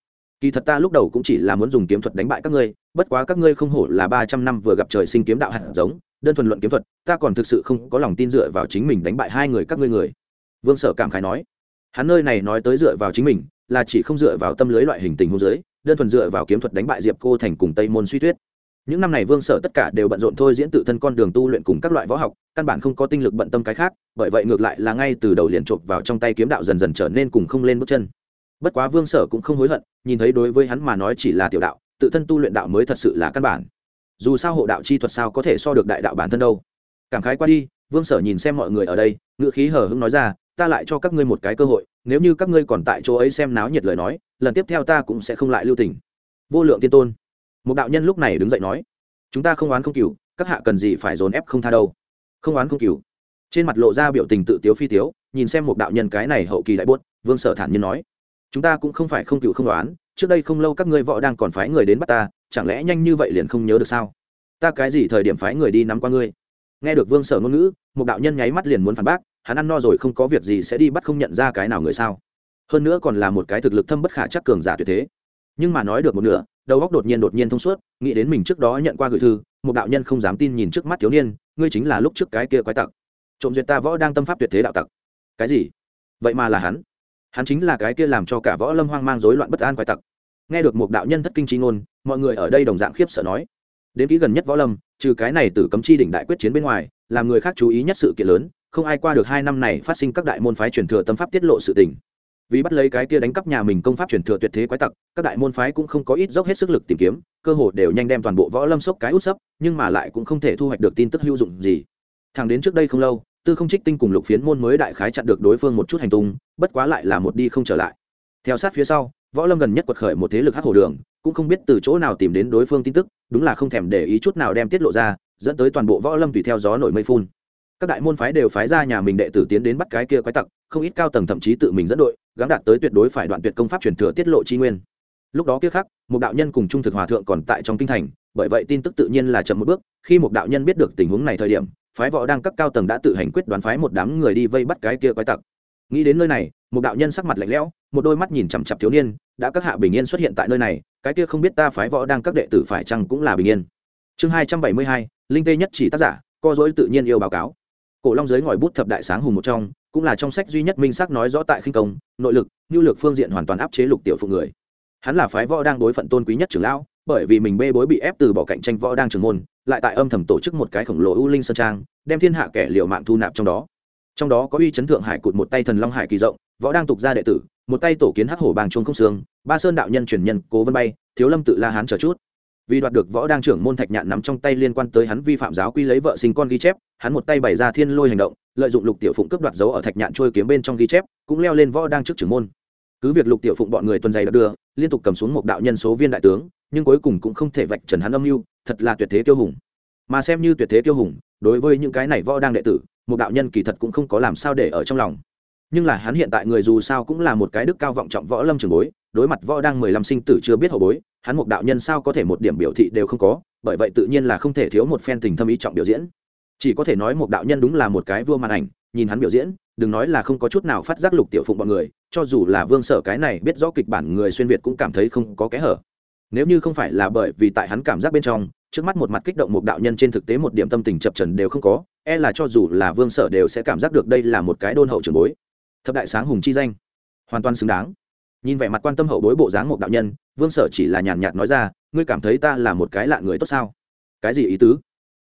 [SPEAKER 1] Kỳ thật ta lúc đầu cũng chỉ là muốn dùng kiếm thuật đánh bại các ngươi, bất quá các ngươi không hổ là ba trăm năm vừa gặp trời sinh kiếm đạo hạt giống, đơn thuần luận kiếm thuật, ta còn thực sự không có lòng tin dựa vào chính mình đánh bại hai người các ngươi người. Vương sở cảm khái nói, hắn nơi này nói tới dựa vào chính mình, là chỉ không dựa vào tâm lưới loại hình tình hôn giới đơn thuần dựa vào kiếm thuật đánh bại diệp cô thành cùng tây môn suy tuyết những năm này vương sở tất cả đều bận rộn thôi diễn tự thân con đường tu luyện cùng các loại võ học, căn bản không có tinh lực bận tâm cái khác, bởi vậy ngược lại là ngay từ đầu liền chộp vào trong tay kiếm đạo dần dần trở nên cùng không lên bước chân. Bất quá vương sở cũng không hối hận, nhìn thấy đối với hắn mà nói chỉ là tiểu đạo, tự thân tu luyện đạo mới thật sự là căn bản. Dù sao hộ đạo chi thuật sao có thể so được đại đạo bản thân đâu. Cảm khái qua đi, vương sở nhìn xem mọi người ở đây ngựa khí hờ hững nói ra, ta lại cho các ngươi một cái cơ hội, nếu như các ngươi còn tại chỗ ấy xem náo nhiệt lời nói, lần tiếp theo ta cũng sẽ không lại lưu tình. Vô lượng tiên tôn một đạo nhân lúc này đứng dậy nói, chúng ta không oán không cừu, các hạ cần gì phải dồn ép không tha đâu. Không oán không cừu. Trên mặt lộ ra biểu tình tự tiếu phi tiếu, nhìn xem một đạo nhân cái này hậu kỳ đại buốt, vương sở thản nhiên nói, chúng ta cũng không phải không cừu không đoán trước đây không lâu các ngươi võ đang còn phái người đến bắt ta, chẳng lẽ nhanh như vậy liền không nhớ được sao? Ta cái gì thời điểm phái người đi nắm qua ngươi? Nghe được vương sở ngôn ngữ một đạo nhân nháy mắt liền muốn phản bác, hắn ăn no rồi không có việc gì sẽ đi bắt không nhận ra cái nào người sao? Hơn nữa còn là một cái thực lực thâm bất khả chắc cường giả tuyệt thế. Nhưng mà nói được một nửa đầu óc đột nhiên đột nhiên thông suốt, nghĩ đến mình trước đó nhận qua gửi thư, một đạo nhân không dám tin nhìn trước mắt thiếu niên, ngươi chính là lúc trước cái kia quái tặc. Trộm duyệt ta võ đang tâm pháp tuyệt thế đạo tặc. Cái gì? Vậy mà là hắn. Hắn chính là cái kia làm cho cả võ lâm hoang mang rối loạn bất an quái tặc. Nghe được một đạo nhân thất kinh chí ngôn, mọi người ở đây đồng dạng khiếp sợ nói. Đến kỹ gần nhất võ lâm, trừ cái này từ cấm chi đỉnh đại quyết chiến bên ngoài, làm người khác chú ý nhất sự kiện lớn, không ai qua được hai năm này phát sinh các đại môn phái truyền thừa tâm pháp tiết lộ sự tình vì bắt lấy cái kia đánh cắp nhà mình công pháp truyền thừa tuyệt thế quái tặc, các đại môn phái cũng không có ít dốc hết sức lực tìm kiếm, cơ hồ đều nhanh đem toàn bộ võ lâm sốc cái út sấp, nhưng mà lại cũng không thể thu hoạch được tin tức hữu dụng gì. Thằng đến trước đây không lâu, tư không trích tinh cùng lục phiến môn mới đại khái chặn được đối phương một chút hành tung, bất quá lại là một đi không trở lại. Theo sát phía sau, võ lâm gần nhất quật khởi một thế lực hắc hồ đường, cũng không biết từ chỗ nào tìm đến đối phương tin tức, đúng là không thèm để ý chút nào đem tiết lộ ra, dẫn tới toàn bộ võ lâm tùy theo gió nổi mây phun các đại môn phái đều phái ra nhà mình đệ tử tiến đến bắt cái kia quái tặc, không ít cao tầng thậm chí tự mình dẫn đội gắn đạt tới tuyệt đối phải đoạn tuyệt công pháp truyền thừa tiết lộ chi nguyên. Lúc đó kia khác một đạo nhân cùng trung thực hòa thượng còn tại trong kinh thành, bởi vậy tin tức tự nhiên là chậm một bước, khi một đạo nhân biết được tình huống này thời điểm, phái võ đang các cao tầng đã tự hành quyết đoán phái một đám người đi vây bắt cái kia quái tặc. Nghĩ đến nơi này, một đạo nhân sắc mặt lạnh lẽo, một đôi mắt nhìn chằm chặp thiếu niên, đã các hạ bình yên xuất hiện tại nơi này, cái kia không biết ta phái võ đang các đệ tử phải chăng cũng là bình yên. Chương hai trăm bảy mươi hai, linh tê nhất chỉ tác giả, co dối tự nhiên yêu báo cáo cổ long giới ngòi bút thập đại sáng hùng một trong, cũng là trong sách duy nhất minh xác nói rõ tại khinh công, nội lực nhu lực phương diện hoàn toàn áp chế lục tiểu phụ người. Hắn là phái võ đang đối phận tôn quý nhất trưởng lão, bởi vì mình bê bối bị ép từ bỏ cạnh tranh võ đang trưởng môn, lại tại âm thầm tổ chức một cái khổng lồ ưu linh sơn trang, đem thiên hạ kẻ liệu mạng thu nạp trong đó. Trong đó có uy chấn thượng hải cụt một tay thần long hải kỳ rộng, võ đang tục gia đệ tử, một tay tổ kiến hắc hổ bàng chuông không xương, ba sơn đạo nhân truyền nhân cố vân bay, thiếu lâm tự la hán chờ chút vì đoạt được võ đang trưởng môn thạch nhạn nắm trong tay liên quan tới hắn vi phạm giáo quy lấy vợ sinh con ghi chép, hắn một tay bày ra thiên lôi hành động, lợi dụng lục tiểu phụng cướp đoạt dấu ở thạch nhạn trôi kiếm bên trong ghi chép, cũng leo lên võ đang trước trưởng môn. Cứ việc lục tiểu phụng bọn người tuần dày đã đưa, liên tục cầm xuống một đạo nhân số viên đại tướng, nhưng cuối cùng cũng không thể vạch trần hắn âm mưu, thật là tuyệt thế tiêu hùng. Mà xem như tuyệt thế tiêu hùng, đối với những cái này võ đang đệ tử, một đạo nhân kỳ thật cũng không có làm sao để ở trong lòng. Nhưng là hắn hiện tại người dù sao cũng là một cái đức cao vọng trọng võ lâm trường bối, đối mặt võ đang mười lăm sinh tử chưa biết hậu bối hắn một đạo nhân sao có thể một điểm biểu thị đều không có, bởi vậy tự nhiên là không thể thiếu một phen tình thâm ý trọng biểu diễn. Chỉ có thể nói một đạo nhân đúng là một cái vua màn ảnh, nhìn hắn biểu diễn, đừng nói là không có chút nào phát giác lục tiểu phụng bọn người, cho dù là vương sở cái này biết rõ kịch bản người xuyên việt cũng cảm thấy không có kẽ hở. Nếu như không phải là bởi vì tại hắn cảm giác bên trong, trước mắt một mặt kích động một đạo nhân trên thực tế một điểm tâm tình chập trần đều không có e là cho dù là vương sở đều sẽ cảm giác được đây là một cái đôn hậu trường bối. Thập đại sáng hùng chi danh, hoàn toàn xứng đáng nhìn vẻ mặt quan tâm hậu bối bộ dáng một đạo nhân, vương sở chỉ là nhàn nhạt nói ra, ngươi cảm thấy ta là một cái lạ người tốt sao? Cái gì ý tứ?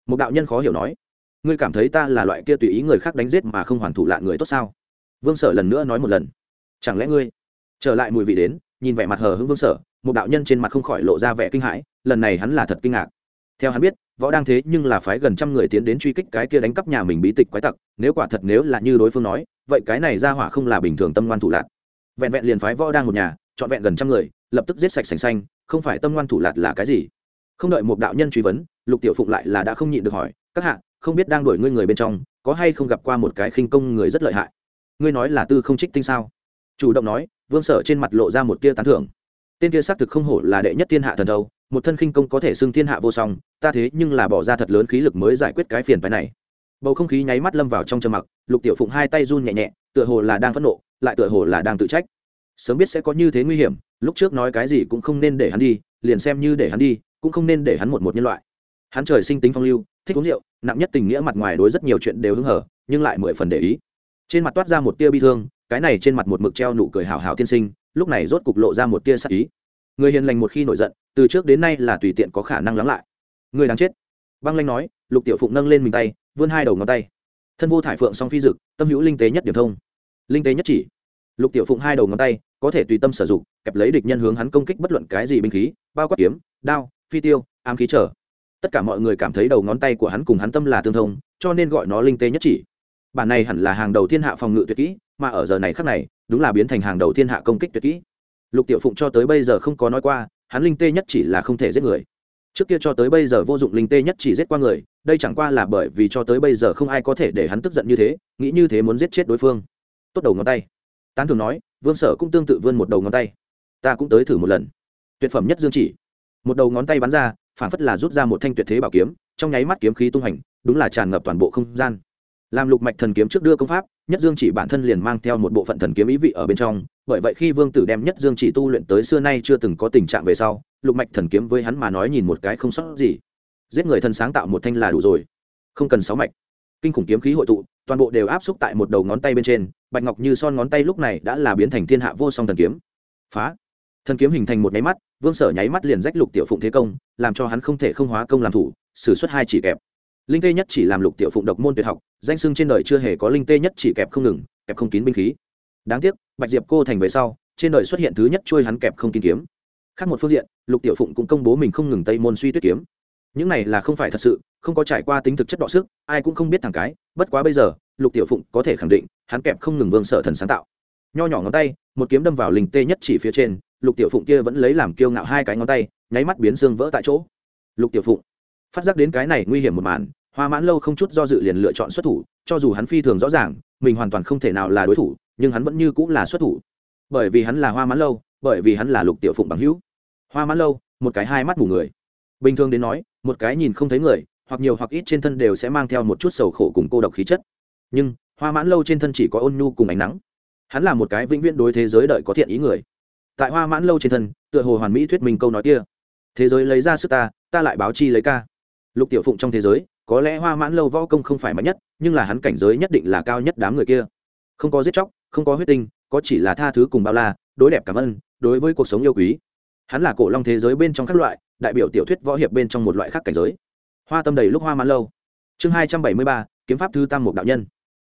[SPEAKER 1] Một đạo nhân khó hiểu nói. Ngươi cảm thấy ta là loại kia tùy ý người khác đánh giết mà không hoàn thủ lạ người tốt sao? Vương sở lần nữa nói một lần. Chẳng lẽ ngươi? Trở lại mùi vị đến, nhìn vẻ mặt hờ hững vương sở, một đạo nhân trên mặt không khỏi lộ ra vẻ kinh hãi, lần này hắn là thật kinh ngạc. Theo hắn biết, võ đang thế nhưng là phái gần trăm người tiến đến truy kích cái kia đánh cắp nhà mình bí tịch quái tặc, nếu quả thật nếu là như đối phương nói, vậy cái này ra hỏa không là bình thường tâm ngoan thủ lạc vẹn vẹn liền phái võ đang một nhà, trọn vẹn gần trăm người, lập tức giết sạch sành xanh, không phải tâm ngoan thủ lạt là cái gì? Không đợi một đạo nhân truy vấn, lục tiểu phụng lại là đã không nhịn được hỏi, các hạ, không biết đang đuổi ngươi người bên trong, có hay không gặp qua một cái khinh công người rất lợi hại? Ngươi nói là tư không trích tinh sao? Chủ động nói, vương sở trên mặt lộ ra một tia tán thưởng. Tên kia xác thực không hổ là đệ nhất thiên hạ thần đâu một thân khinh công có thể xưng thiên hạ vô song, ta thế nhưng là bỏ ra thật lớn khí lực mới giải quyết cái phiền phái này. Bầu không khí nháy mắt lâm vào trong trầm mặc, lục tiểu phụng hai tay run nhẹ nhẹ, tựa hồ là đang phẫn nộ lại tựa hồ là đang tự trách. Sớm biết sẽ có như thế nguy hiểm, lúc trước nói cái gì cũng không nên để hắn đi, liền xem như để hắn đi, cũng không nên để hắn một một nhân loại. Hắn trời sinh tính phong lưu, thích uống rượu, nặng nhất tình nghĩa mặt ngoài đối rất nhiều chuyện đều hứng hở, nhưng lại mười phần để ý. Trên mặt toát ra một tia bi thương, cái này trên mặt một mực treo nụ cười hào hào tiên sinh, lúc này rốt cục lộ ra một tia sắc ý. Người hiền lành một khi nổi giận, từ trước đến nay là tùy tiện có khả năng lắng lại. Người đáng chết. Băng lanh nói, lục tiểu phụng nâng lên mình tay, vươn hai đầu ngón tay. Thân vô thải phượng song phi dực, tâm hữu linh tế nhất điểm thông linh tế nhất chỉ. Lục tiểu phụng hai đầu ngón tay, có thể tùy tâm sử dụng, kẹp lấy địch nhân hướng hắn công kích bất luận cái gì binh khí, bao quát kiếm, đao, phi tiêu, ám khí trở. Tất cả mọi người cảm thấy đầu ngón tay của hắn cùng hắn tâm là tương thông, cho nên gọi nó linh tế nhất chỉ. Bản này hẳn là hàng đầu thiên hạ phòng ngự tuyệt kỹ, mà ở giờ này khác này, đúng là biến thành hàng đầu thiên hạ công kích tuyệt kỹ. Lục tiểu phụng cho tới bây giờ không có nói qua, hắn linh tê nhất chỉ là không thể giết người. Trước kia cho tới bây giờ vô dụng linh tê nhất chỉ giết qua người, đây chẳng qua là bởi vì cho tới bây giờ không ai có thể để hắn tức giận như thế, nghĩ như thế muốn giết chết đối phương tốt đầu ngón tay. Tán thường nói, vương sở cũng tương tự vươn một đầu ngón tay. Ta cũng tới thử một lần. Tuyệt phẩm nhất dương chỉ. Một đầu ngón tay bắn ra, phản phất là rút ra một thanh tuyệt thế bảo kiếm, trong nháy mắt kiếm khí tung hành, đúng là tràn ngập toàn bộ không gian. Làm lục mạch thần kiếm trước đưa công pháp, nhất dương chỉ bản thân liền mang theo một bộ phận thần kiếm ý vị ở bên trong, bởi vậy khi vương tử đem nhất dương chỉ tu luyện tới xưa nay chưa từng có tình trạng về sau, lục mạch thần kiếm với hắn mà nói nhìn một cái không sót gì. Giết người thân sáng tạo một thanh là đủ rồi. Không cần sáu mạch kinh khủng kiếm khí hội tụ, toàn bộ đều áp xúc tại một đầu ngón tay bên trên, bạch ngọc như son ngón tay lúc này đã là biến thành thiên hạ vô song thần kiếm. Phá! Thần kiếm hình thành một nháy mắt, vương sở nháy mắt liền rách lục tiểu phụng thế công, làm cho hắn không thể không hóa công làm thủ xử suất hai chỉ kẹp. Linh tê nhất chỉ làm lục tiểu phụng độc môn tuyệt học, danh sưng trên đời chưa hề có linh tê nhất chỉ kẹp không ngừng, kẹp không kín binh khí. Đáng tiếc, bạch diệp cô thành về sau, trên đời xuất hiện thứ nhất trôi hắn kẹp không kín kiếm. Khác một phương diện, lục tiểu phụng cũng công bố mình không ngừng tây môn suy tuyết kiếm. Những này là không phải thật sự không có trải qua tính thực chất đọ sức, ai cũng không biết thằng cái, bất quá bây giờ, lục tiểu phụng có thể khẳng định, hắn kẹp không ngừng vương sở thần sáng tạo. Nho nhỏ ngón tay, một kiếm đâm vào linh tê nhất chỉ phía trên, lục tiểu phụng kia vẫn lấy làm kiêu ngạo hai cái ngón tay, nháy mắt biến xương vỡ tại chỗ. Lục tiểu phụng, phát giác đến cái này nguy hiểm một màn, hoa mãn lâu không chút do dự liền lựa chọn xuất thủ, cho dù hắn phi thường rõ ràng, mình hoàn toàn không thể nào là đối thủ, nhưng hắn vẫn như cũng là xuất thủ. Bởi vì hắn là hoa mãn lâu, bởi vì hắn là lục tiểu phụng bằng hữu. Hoa mãn lâu, một cái hai mắt mù người. Bình thường đến nói, một cái nhìn không thấy người hoặc nhiều hoặc ít trên thân đều sẽ mang theo một chút sầu khổ cùng cô độc khí chất. Nhưng, hoa mãn lâu trên thân chỉ có ôn nhu cùng ánh nắng. Hắn là một cái vĩnh viễn đối thế giới đợi có thiện ý người. Tại hoa mãn lâu trên thân, tựa hồ hoàn mỹ thuyết minh câu nói kia. Thế giới lấy ra sức ta ta lại báo chi lấy ca. Lục tiểu phụng trong thế giới, có lẽ hoa mãn lâu võ công không phải mạnh nhất, nhưng là hắn cảnh giới nhất định là cao nhất đám người kia. Không có giết chóc, không có huyết tinh, có chỉ là tha thứ cùng bao la, đối đẹp cảm ơn, đối với cuộc sống yêu quý. Hắn là cổ long thế giới bên trong các loại, đại biểu tiểu thuyết võ hiệp bên trong một loại khác cảnh giới hoa tâm đầy lúc hoa mãn lâu. Chương hai trăm bảy mươi ba, kiếm pháp thư tam một đạo nhân.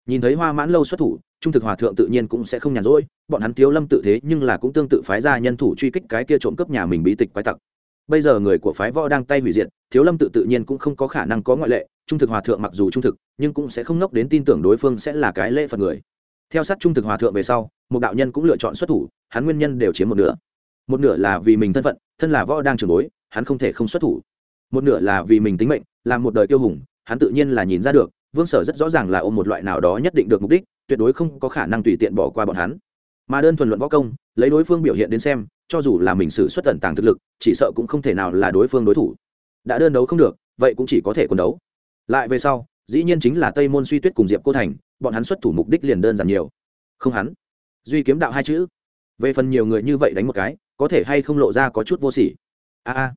[SPEAKER 1] Nhìn thấy hoa mãn lâu xuất thủ, trung thực hòa thượng tự nhiên cũng sẽ không nhàn rỗi, bọn hắn thiếu lâm tự thế nhưng là cũng tương tự phái ra nhân thủ truy kích cái kia trộm cướp nhà mình bí tịch quái tặc. Bây giờ người của phái võ đang tay hủy diệt thiếu lâm tự tự nhiên cũng không có khả năng có ngoại lệ, trung thực hòa thượng mặc dù trung thực, nhưng cũng sẽ không nốc đến tin tưởng đối phương sẽ là cái lễ phật người. Theo sát trung thực hòa thượng về sau một đạo nhân cũng lựa chọn xuất thủ, hắn nguyên nhân đều chiếm một nửa. Một nửa là vì mình thân phận, thân là võ đang trường bối, hắn không thể không xuất thủ một nửa là vì mình tính mệnh làm một đời kiêu hùng, hắn tự nhiên là nhìn ra được, vương sở rất rõ ràng là ôm một loại nào đó nhất định được mục đích, tuyệt đối không có khả năng tùy tiện bỏ qua bọn hắn. Mà đơn thuần luận võ công, lấy đối phương biểu hiện đến xem, cho dù là mình xử xuất tận tàng thực lực, chỉ sợ cũng không thể nào là đối phương đối thủ. Đã đơn đấu không được, vậy cũng chỉ có thể quân đấu. Lại về sau, dĩ nhiên chính là tây môn suy tuyết cùng diệp cô thành, bọn hắn xuất thủ mục đích liền đơn giản nhiều. Không hắn, duy kiếm đạo hai chữ. Về phần nhiều người như vậy đánh một cái, có thể hay không lộ ra có chút vô sỉ. A a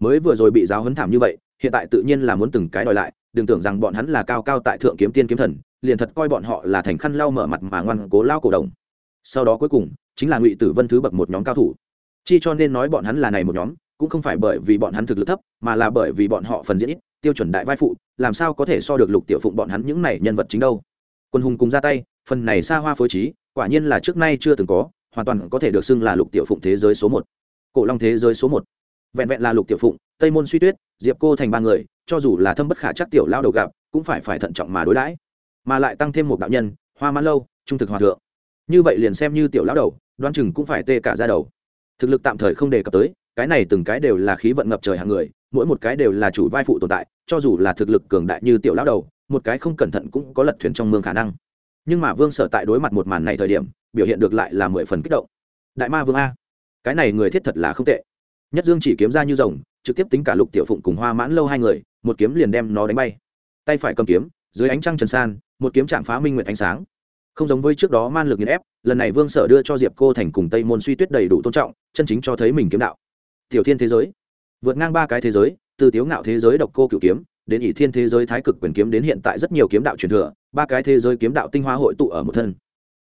[SPEAKER 1] mới vừa rồi bị giáo hấn thảm như vậy, hiện tại tự nhiên là muốn từng cái đòi lại, đừng tưởng rằng bọn hắn là cao cao tại thượng kiếm tiên kiếm thần, liền thật coi bọn họ là thành khăn lau mở mặt mà ngoan cố lao cổ đồng. Sau đó cuối cùng, chính là ngụy tử vân thứ bậc một nhóm cao thủ. Chi cho nên nói bọn hắn là này một nhóm, cũng không phải bởi vì bọn hắn thực lực thấp, mà là bởi vì bọn họ phần diễn ít, tiêu chuẩn đại vai phụ, làm sao có thể so được lục tiểu phụng bọn hắn những này nhân vật chính đâu. Quân hùng cùng ra tay, phần này xa hoa phối trí, quả nhiên là trước nay chưa từng có, hoàn toàn có thể được xưng là lục tiểu phụng thế giới số một. Cổ long thế giới số một vẹn vẹn là lục tiểu phụng, tây môn suy tuyết, diệp cô thành ba người, cho dù là thâm bất khả chắc tiểu lao đầu gặp, cũng phải phải thận trọng mà đối đãi. Mà lại tăng thêm một đạo nhân, hoa mãn lâu, trung thực hòa thượng. Như vậy liền xem như tiểu lão đầu đoan chừng cũng phải tê cả ra đầu. Thực lực tạm thời không đề cập tới, cái này từng cái đều là khí vận ngập trời hàng người, mỗi một cái đều là chủ vai phụ tồn tại, cho dù là thực lực cường đại như tiểu lão đầu, một cái không cẩn thận cũng có lật thuyền trong mương khả năng. Nhưng mà vương sở tại đối mặt một màn này thời điểm, biểu hiện được lại là mười phần kích động. Đại ma vương a, cái này người thiết thật là không tệ nhất dương chỉ kiếm ra như rồng, trực tiếp tính cả lục tiểu phụng cùng hoa mãn lâu hai người, một kiếm liền đem nó đánh bay. Tay phải cầm kiếm, dưới ánh trăng trần san, một kiếm chạm phá minh nguyện ánh sáng. Không giống với trước đó man lực nghiền ép, lần này vương sở đưa cho diệp cô thành cùng tây môn suy tuyết đầy đủ tôn trọng, chân chính cho thấy mình kiếm đạo. Tiểu thiên thế giới. Vượt ngang ba cái thế giới, từ tiếu ngạo thế giới độc cô cựu kiếm, đến ỷ thiên thế giới thái cực quyền kiếm đến hiện tại rất nhiều kiếm đạo truyền thừa, ba cái thế giới kiếm đạo tinh hoa hội tụ ở một thân.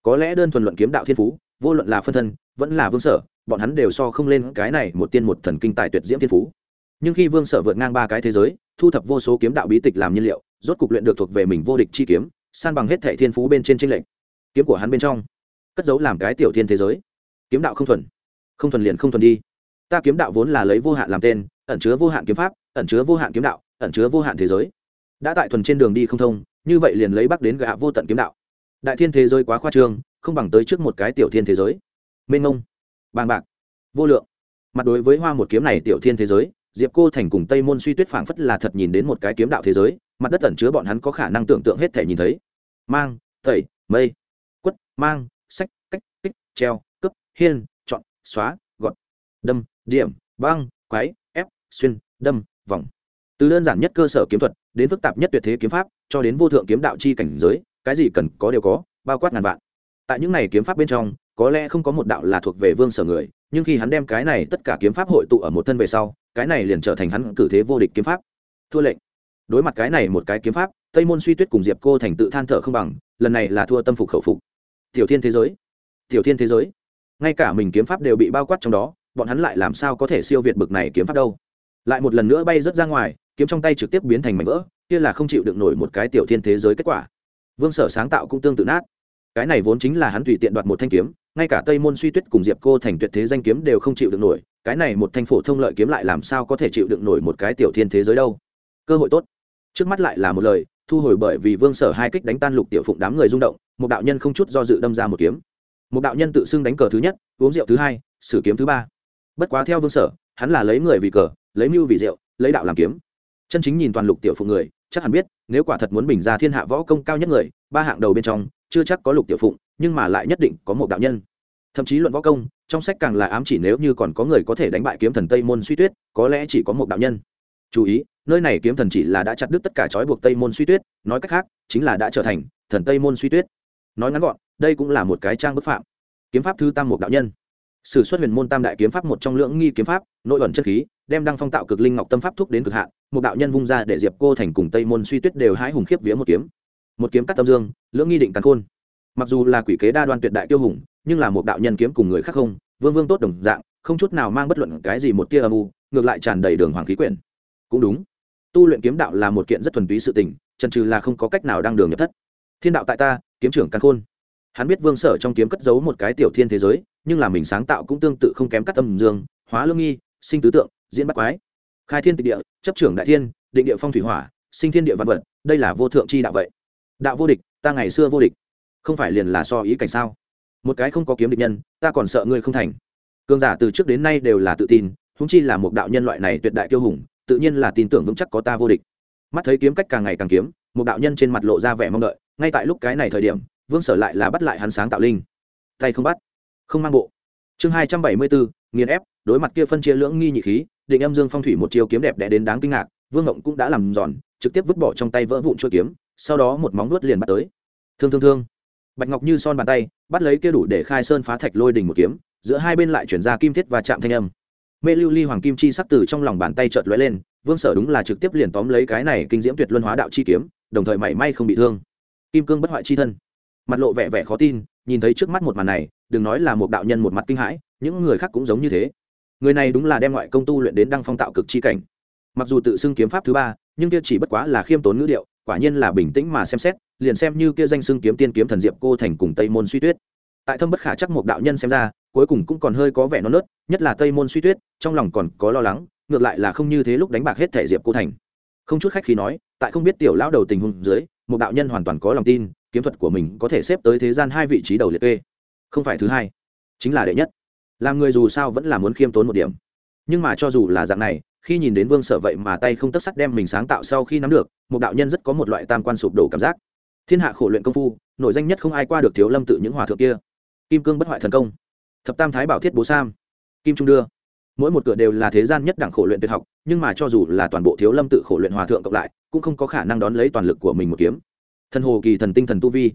[SPEAKER 1] Có lẽ đơn thuần luận kiếm đạo thiên phú, vô luận là phân thân, vẫn là vương sở bọn hắn đều so không lên cái này một tiên một thần kinh tài tuyệt diễm thiên phú. Nhưng khi vương sở vượt ngang ba cái thế giới, thu thập vô số kiếm đạo bí tịch làm nhiên liệu, rốt cục luyện được thuộc về mình vô địch chi kiếm, san bằng hết thệ thiên phú bên trên tranh lệnh kiếm của hắn bên trong, cất giấu làm cái tiểu thiên thế giới. Kiếm đạo không thuần không thuần liền không thuần đi. Ta kiếm đạo vốn là lấy vô hạn làm tên, ẩn chứa vô hạn kiếm pháp, ẩn chứa vô hạn kiếm đạo, ẩn chứa vô hạn thế giới. Đã tại thuần trên đường đi không thông, như vậy liền lấy bắc đến gạ vô tận kiếm đạo. Đại thiên thế giới quá khoa trương, không bằng tới trước một cái tiểu thiên thế giới. Mênh ngông bàng bạc. Vô lượng. Mặt đối với hoa một kiếm này tiểu thiên thế giới, diệp cô thành cùng tây môn suy tuyết phảng phất là thật nhìn đến một cái kiếm đạo thế giới, mặt đất ẩn chứa bọn hắn có khả năng tưởng tượng hết thể nhìn thấy. Mang thầy mây, quất, mang, sách, cách, kích, treo cấp hiên, chọn, xóa gọn đâm, điểm, băng, quái, ép, xuyên, đâm, vòng. Từ đơn giản nhất cơ sở kiếm thuật đến phức tạp nhất tuyệt thế kiếm pháp, cho đến vô thượng kiếm đạo chi cảnh giới, cái gì cần có đều có, bao quát ngàn vạn tại những này kiếm pháp bên trong, có lẽ không có một đạo là thuộc về vương sở người, nhưng khi hắn đem cái này tất cả kiếm pháp hội tụ ở một thân về sau, cái này liền trở thành hắn cử thế vô địch kiếm pháp. Thua lệnh. Đối mặt cái này một cái kiếm pháp, tây môn suy tuyết cùng diệp cô thành tự than thở không bằng, lần này là thua tâm phục khẩu phục. Tiểu thiên thế giới. Tiểu thiên thế giới. Ngay cả mình kiếm pháp đều bị bao quát trong đó, bọn hắn lại làm sao có thể siêu việt bực này kiếm pháp đâu? Lại một lần nữa bay rớt ra ngoài, kiếm trong tay trực tiếp biến thành mảnh vỡ, kia là không chịu được nổi một cái tiểu thiên thế giới kết quả. Vương sở sáng tạo cũng tương tự nát cái này vốn chính là hắn tùy tiện đoạt một thanh kiếm, ngay cả tây môn suy tuyết cùng diệp cô thành tuyệt thế danh kiếm đều không chịu được nổi, cái này một thanh phổ thông lợi kiếm lại làm sao có thể chịu được nổi một cái tiểu thiên thế giới đâu? Cơ hội tốt. Trước mắt lại là một lời, thu hồi bởi vì vương sở hai kích đánh tan lục tiểu phụng đám người rung động, một đạo nhân không chút do dự đâm ra một kiếm. Một đạo nhân tự xưng đánh cờ thứ nhất, uống rượu thứ hai, sử kiếm thứ ba. Bất quá theo vương sở, hắn là lấy người vì cờ, lấy mưu vì rượu, lấy đạo làm kiếm. Chân chính nhìn toàn lục tiểu phụng người, chắc hẳn biết, nếu quả thật muốn bình ra thiên hạ võ công cao nhất người, ba hạng đầu bên trong chưa chắc có lục tiểu phụng, nhưng mà lại nhất định có một đạo nhân. Thậm chí luận võ công, trong sách càng là ám chỉ nếu như còn có người có thể đánh bại kiếm thần tây môn suy tuyết, có lẽ chỉ có một đạo nhân. Chú ý, nơi này kiếm thần chỉ là đã chặt đứt tất cả trói buộc tây môn suy tuyết, nói cách khác, chính là đã trở thành thần tây môn suy tuyết. Nói ngắn gọn, đây cũng là một cái trang bức phạm. Kiếm pháp thứ tam một đạo nhân. Sử xuất huyền môn tam đại kiếm pháp một trong lưỡng nghi kiếm pháp, nội ẩn chân khí, đem đăng phong tạo cực linh ngọc tâm pháp thúc đến cực hạn, một đạo nhân vung ra để diệp cô thành cùng tây môn suy tuyết đều hái hùng khiếp vía một kiếm một kiếm cắt tâm dương, lưỡng nghi định càn khôn. Mặc dù là quỷ kế đa đoan tuyệt đại tiêu hùng, nhưng là một đạo nhân kiếm cùng người khác không, vương vương tốt đồng dạng, không chút nào mang bất luận cái gì một tia âm u, ngược lại tràn đầy đường hoàng khí quyển. Cũng đúng. Tu luyện kiếm đạo là một kiện rất thuần túy sự tình trần trừ là không có cách nào đang đường nhập thất. Thiên đạo tại ta, kiếm trưởng càn khôn. Hắn biết vương sở trong kiếm cất giấu một cái tiểu thiên thế giới, nhưng là mình sáng tạo cũng tương tự không kém cắt tâm dương, hóa lương nghi, sinh tứ tượng, diễn bắt quái. Khai thiên tịch địa, chấp trưởng đại thiên, định địa phong thủy hỏa, sinh thiên địa văn vật, đây là vô thượng c h i đạo vậy đạo vô địch, ta ngày xưa vô địch. Không phải liền là so ý cảnh sao? Một cái không có kiếm địch nhân, ta còn sợ ngươi không thành. Cường giả từ trước đến nay đều là tự tin húng chi là một đạo nhân loại này tuyệt đại kiêu hùng, tự nhiên là tin tưởng vững chắc có ta vô địch. Mắt thấy kiếm cách càng ngày càng kiếm, một đạo nhân trên mặt lộ ra vẻ mong đợi, ngay tại lúc cái này thời điểm, vương sở lại là bắt lại hắn sáng tạo linh. Tay không bắt, không mang bộ. Chương hai trăm bảy mươi bốn, nghiền ép, đối mặt kia phân chia lưỡng nghi nhị khí, định âm dương phong thủy một chiều kiếm đẹp đẽ đến đáng kinh ngạc, vương ngộng cũng đã làm giòn, trực tiếp vứt bỏ trong tay vỡ vụn chuôi kiếm sau đó một móng nuốt liền bắt tới. Thương thương thương. Bạch ngọc như son bàn tay, bắt lấy kia đủ để khai sơn phá thạch lôi đình một kiếm, giữa hai bên lại chuyển ra kim thiết và chạm thanh âm. Mê lưu ly hoàng kim chi sắc từ trong lòng bàn tay chợt lóe lên, vương sở đúng là trực tiếp liền tóm lấy cái này kinh diễm tuyệt luân hóa đạo chi kiếm, đồng thời mảy may không bị thương. Kim cương bất hoại chi thân. Mặt lộ vẻ vẻ khó tin, nhìn thấy trước mắt một màn này, đừng nói là một đạo nhân một mặt kinh hãi, những người khác cũng giống như thế. Người này đúng là đem ngoại công tu luyện đến đăng phong tạo cực chi cảnh. Mặc dù tự xưng kiếm pháp thứ ba, nhưng kia chỉ bất quá là khiêm tốn ngữ điệu quả nhiên là bình tĩnh mà xem xét, liền xem như kia danh xưng kiếm tiên kiếm thần diệp cô thành cùng tây môn suy tuyết. Tại thâm bất khả chắc một đạo nhân xem ra, cuối cùng cũng còn hơi có vẻ non nớt, nhất là tây môn suy tuyết, trong lòng còn có lo lắng, ngược lại là không như thế lúc đánh bạc hết thể diệp cô thành. Không chút khách khi nói, tại không biết tiểu lão đầu tình huống dưới, một đạo nhân hoàn toàn có lòng tin, kiếm thuật của mình có thể xếp tới thế gian hai vị trí đầu liệt kê. Không phải thứ hai, chính là đệ nhất. Làm người dù sao vẫn là muốn khiêm tốn một điểm nhưng mà cho dù là dạng này, khi nhìn đến vương sở vậy mà tay không tất sắt đem mình sáng tạo sau khi nắm được, một đạo nhân rất có một loại tam quan sụp đổ cảm giác. Thiên hạ khổ luyện công phu nội danh nhất không ai qua được thiếu lâm tự những hòa thượng kia. Kim cương bất hoại thần công. Thập tam thái bảo thiết bố sam. Kim trung đưa. Mỗi một cửa đều là thế gian nhất đẳng khổ luyện tuyệt học, nhưng mà cho dù là toàn bộ thiếu lâm tự khổ luyện hòa thượng cộng lại, cũng không có khả năng đón lấy toàn lực của mình một kiếm. Thần hồ kỳ thần tinh thần tu vi.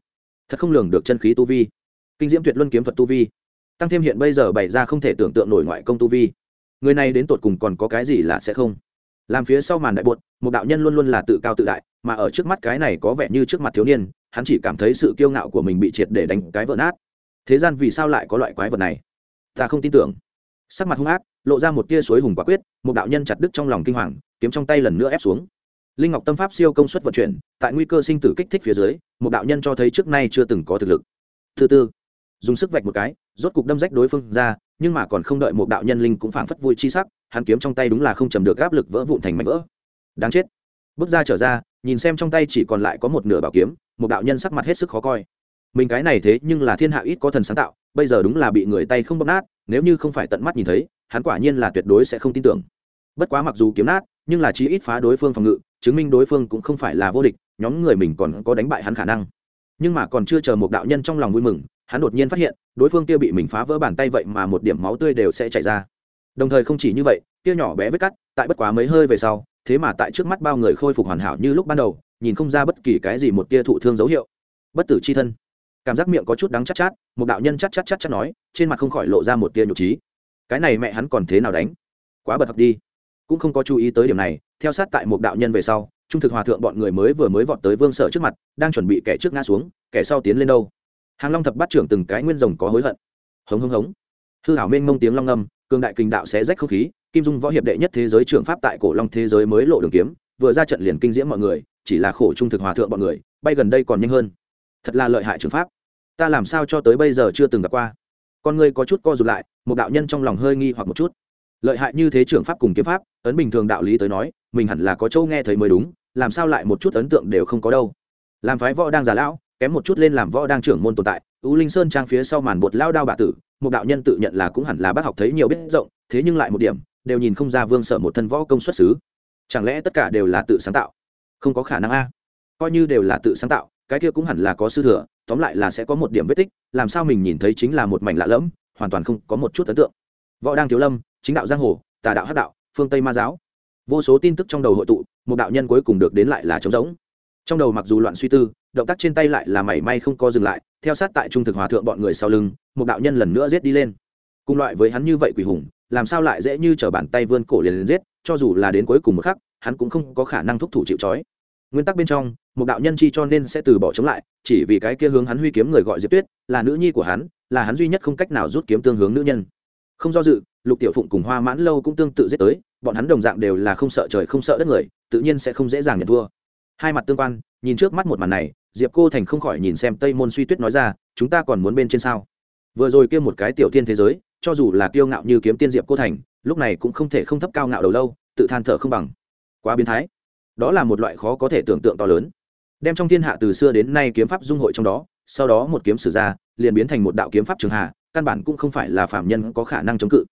[SPEAKER 1] Thật không lường được chân khí tu vi. Kinh diễm tuyệt luân kiếm thuật tu vi. Tăng thêm hiện bây giờ bày ra không thể tưởng tượng nổi ngoại công tu vi người này đến tột cùng còn có cái gì là sẽ không? Làm phía sau màn đại bột, một đạo nhân luôn luôn là tự cao tự đại, mà ở trước mắt cái này có vẻ như trước mặt thiếu niên, hắn chỉ cảm thấy sự kiêu ngạo của mình bị triệt để đánh cái vỡ nát. Thế gian vì sao lại có loại quái vật này? Ta không tin tưởng. Sắc mặt hung ác, lộ ra một tia suối hùng quả quyết, một đạo nhân chặt đứt trong lòng kinh hoàng, kiếm trong tay lần nữa ép xuống. Linh ngọc tâm pháp siêu công suất vận chuyển, tại nguy cơ sinh tử kích thích phía dưới, một đạo nhân cho thấy trước nay chưa từng có thực lực. Thứ tư dùng sức vạch một cái, rốt cục đâm rách đối phương ra, nhưng mà còn không đợi một đạo nhân linh cũng phảng phất vui chi sắc, hắn kiếm trong tay đúng là không chầm được áp lực vỡ vụn thành mảnh vỡ. Đáng chết. Bước ra trở ra, nhìn xem trong tay chỉ còn lại có một nửa bảo kiếm, một đạo nhân sắc mặt hết sức khó coi. Mình cái này thế nhưng là thiên hạ ít có thần sáng tạo, bây giờ đúng là bị người tay không bóp nát, nếu như không phải tận mắt nhìn thấy, hắn quả nhiên là tuyệt đối sẽ không tin tưởng. Bất quá mặc dù kiếm nát, nhưng là chí ít phá đối phương phòng ngự, chứng minh đối phương cũng không phải là vô địch, nhóm người mình còn có đánh bại hắn khả năng. Nhưng mà còn chưa chờ một đạo nhân trong lòng vui mừng hắn đột nhiên phát hiện đối phương kia bị mình phá vỡ bàn tay vậy mà một điểm máu tươi đều sẽ chảy ra. Đồng thời không chỉ như vậy kia nhỏ bé vết cắt tại bất quá mấy hơi về sau thế mà tại trước mắt bao người khôi phục hoàn hảo như lúc ban đầu nhìn không ra bất kỳ cái gì một tia thụ thương dấu hiệu. Bất tử c h i thân. Cảm giác miệng có chút đắng chắc chát, chát một đạo nhân chắc chắc chắc chắc nói trên mặt không khỏi lộ ra một tia nhục trí. Cái này mẹ hắn còn thế nào đánh? Quá bật học đi. Cũng không có chú ý tới điểm này theo sát tại một đạo nhân về sau trung thực hòa thượng bọn người mới vừa mới vọt tới vương sở trước mặt đang chuẩn bị kẻ trước ngã xuống kẻ sau tiến lên đâu hàng long thập bắt trưởng từng cái nguyên rồng có hối hận. Hống hống hống. Hư hảo mênh mông tiếng long âm cường đại kinh đạo sẽ rách không khí, kim dung võ hiệp đệ nhất thế giới trưởng pháp tại cổ long thế giới mới lộ đường kiếm, vừa ra trận liền kinh diễm mọi người, chỉ là khổ trung thực hòa thượng bọn người, bay gần đây còn nhanh hơn. Thật là lợi hại trường pháp. Ta làm sao cho tới bây giờ chưa từng gặp qua. Con người có chút co rụt lại, một đạo nhân trong lòng hơi nghi hoặc một chút. Lợi hại như thế trường pháp cùng kiếm pháp, ấn bình thường đạo lý tới nói, mình hẳn là có châu nghe thấy mới đúng, làm sao lại một chút ấn tượng đều không có đâu. Làm phái võ đang già lão kém một chút lên làm võ đang trưởng môn tồn tại tú linh sơn trang phía sau màn bột lao đao bà tử, một đạo nhân tự nhận là cũng hẳn là bác học thấy nhiều biết rộng, thế nhưng lại một điểm, đều nhìn không ra vương sợ một thân võ công xuất xứ. Chẳng lẽ tất cả đều là tự sáng tạo? Không có khả năng a. Coi như đều là tự sáng tạo, cái kia cũng hẳn là có sư thừa, tóm lại là sẽ có một điểm vết tích, làm sao mình nhìn thấy chính là một mảnh lạ lẫm, hoàn toàn không có một chút ấn tượng. Võ đang thiếu lâm, chính đạo giang hồ, tà đạo hát đạo, phương tây ma giáo. Vô số tin tức trong đầu hội tụ, một đạo nhân cuối cùng được đến lại là trống rỗng. Trong đầu mặc dù loạn suy tư động tác trên tay lại là mảy may không co dừng lại, theo sát tại trung thực hòa thượng bọn người sau lưng, một đạo nhân lần nữa giết đi lên. Cùng loại với hắn như vậy quỷ hùng, làm sao lại dễ như t r ở bàn tay vươn cổ liền liền giết, cho dù là đến cuối cùng một khắc, hắn cũng không có khả năng thúc thủ chịu c nguyên tắc bên trong, một đạo nhân chi cho nên sẽ từ bỏ chống lại, chỉ vì cái kia hướng hắn huy kiếm người gọi diệp tuyết, là nữ nhi của hắn, là hắn duy nhất không cách nào rút kiếm tương hướng nữ nhân. Không do dự, lục tiểu phụng cùng hoa mãn lâu cũng tương tự giết tới, bọn hắn đồng dạng đều là không sợ trời không sợ đất người, tự nhiên sẽ không dễ dàng nhận thua. Hai mặt tương quan, nhìn trước mắt một màn này diệp cô thành không khỏi nhìn xem tây môn suy tuyết nói ra, chúng ta còn muốn bên trên sao? Vừa rồi kia một cái tiểu tiên thế giới, cho dù là kiêu ngạo như kiếm tiên diệp cô thành, lúc này cũng không thể không thấp cao ngạo đầu lâu, tự than thở không bằng. Quá biến thái. Đó là một loại khó có thể tưởng tượng to lớn. Đem trong thiên hạ từ xưa đến nay kiếm pháp dung hội trong đó, sau đó một kiếm sử ra, liền biến thành một đạo kiếm pháp trường hạ, căn bản cũng không phải là phạm nhân có khả năng chống cự.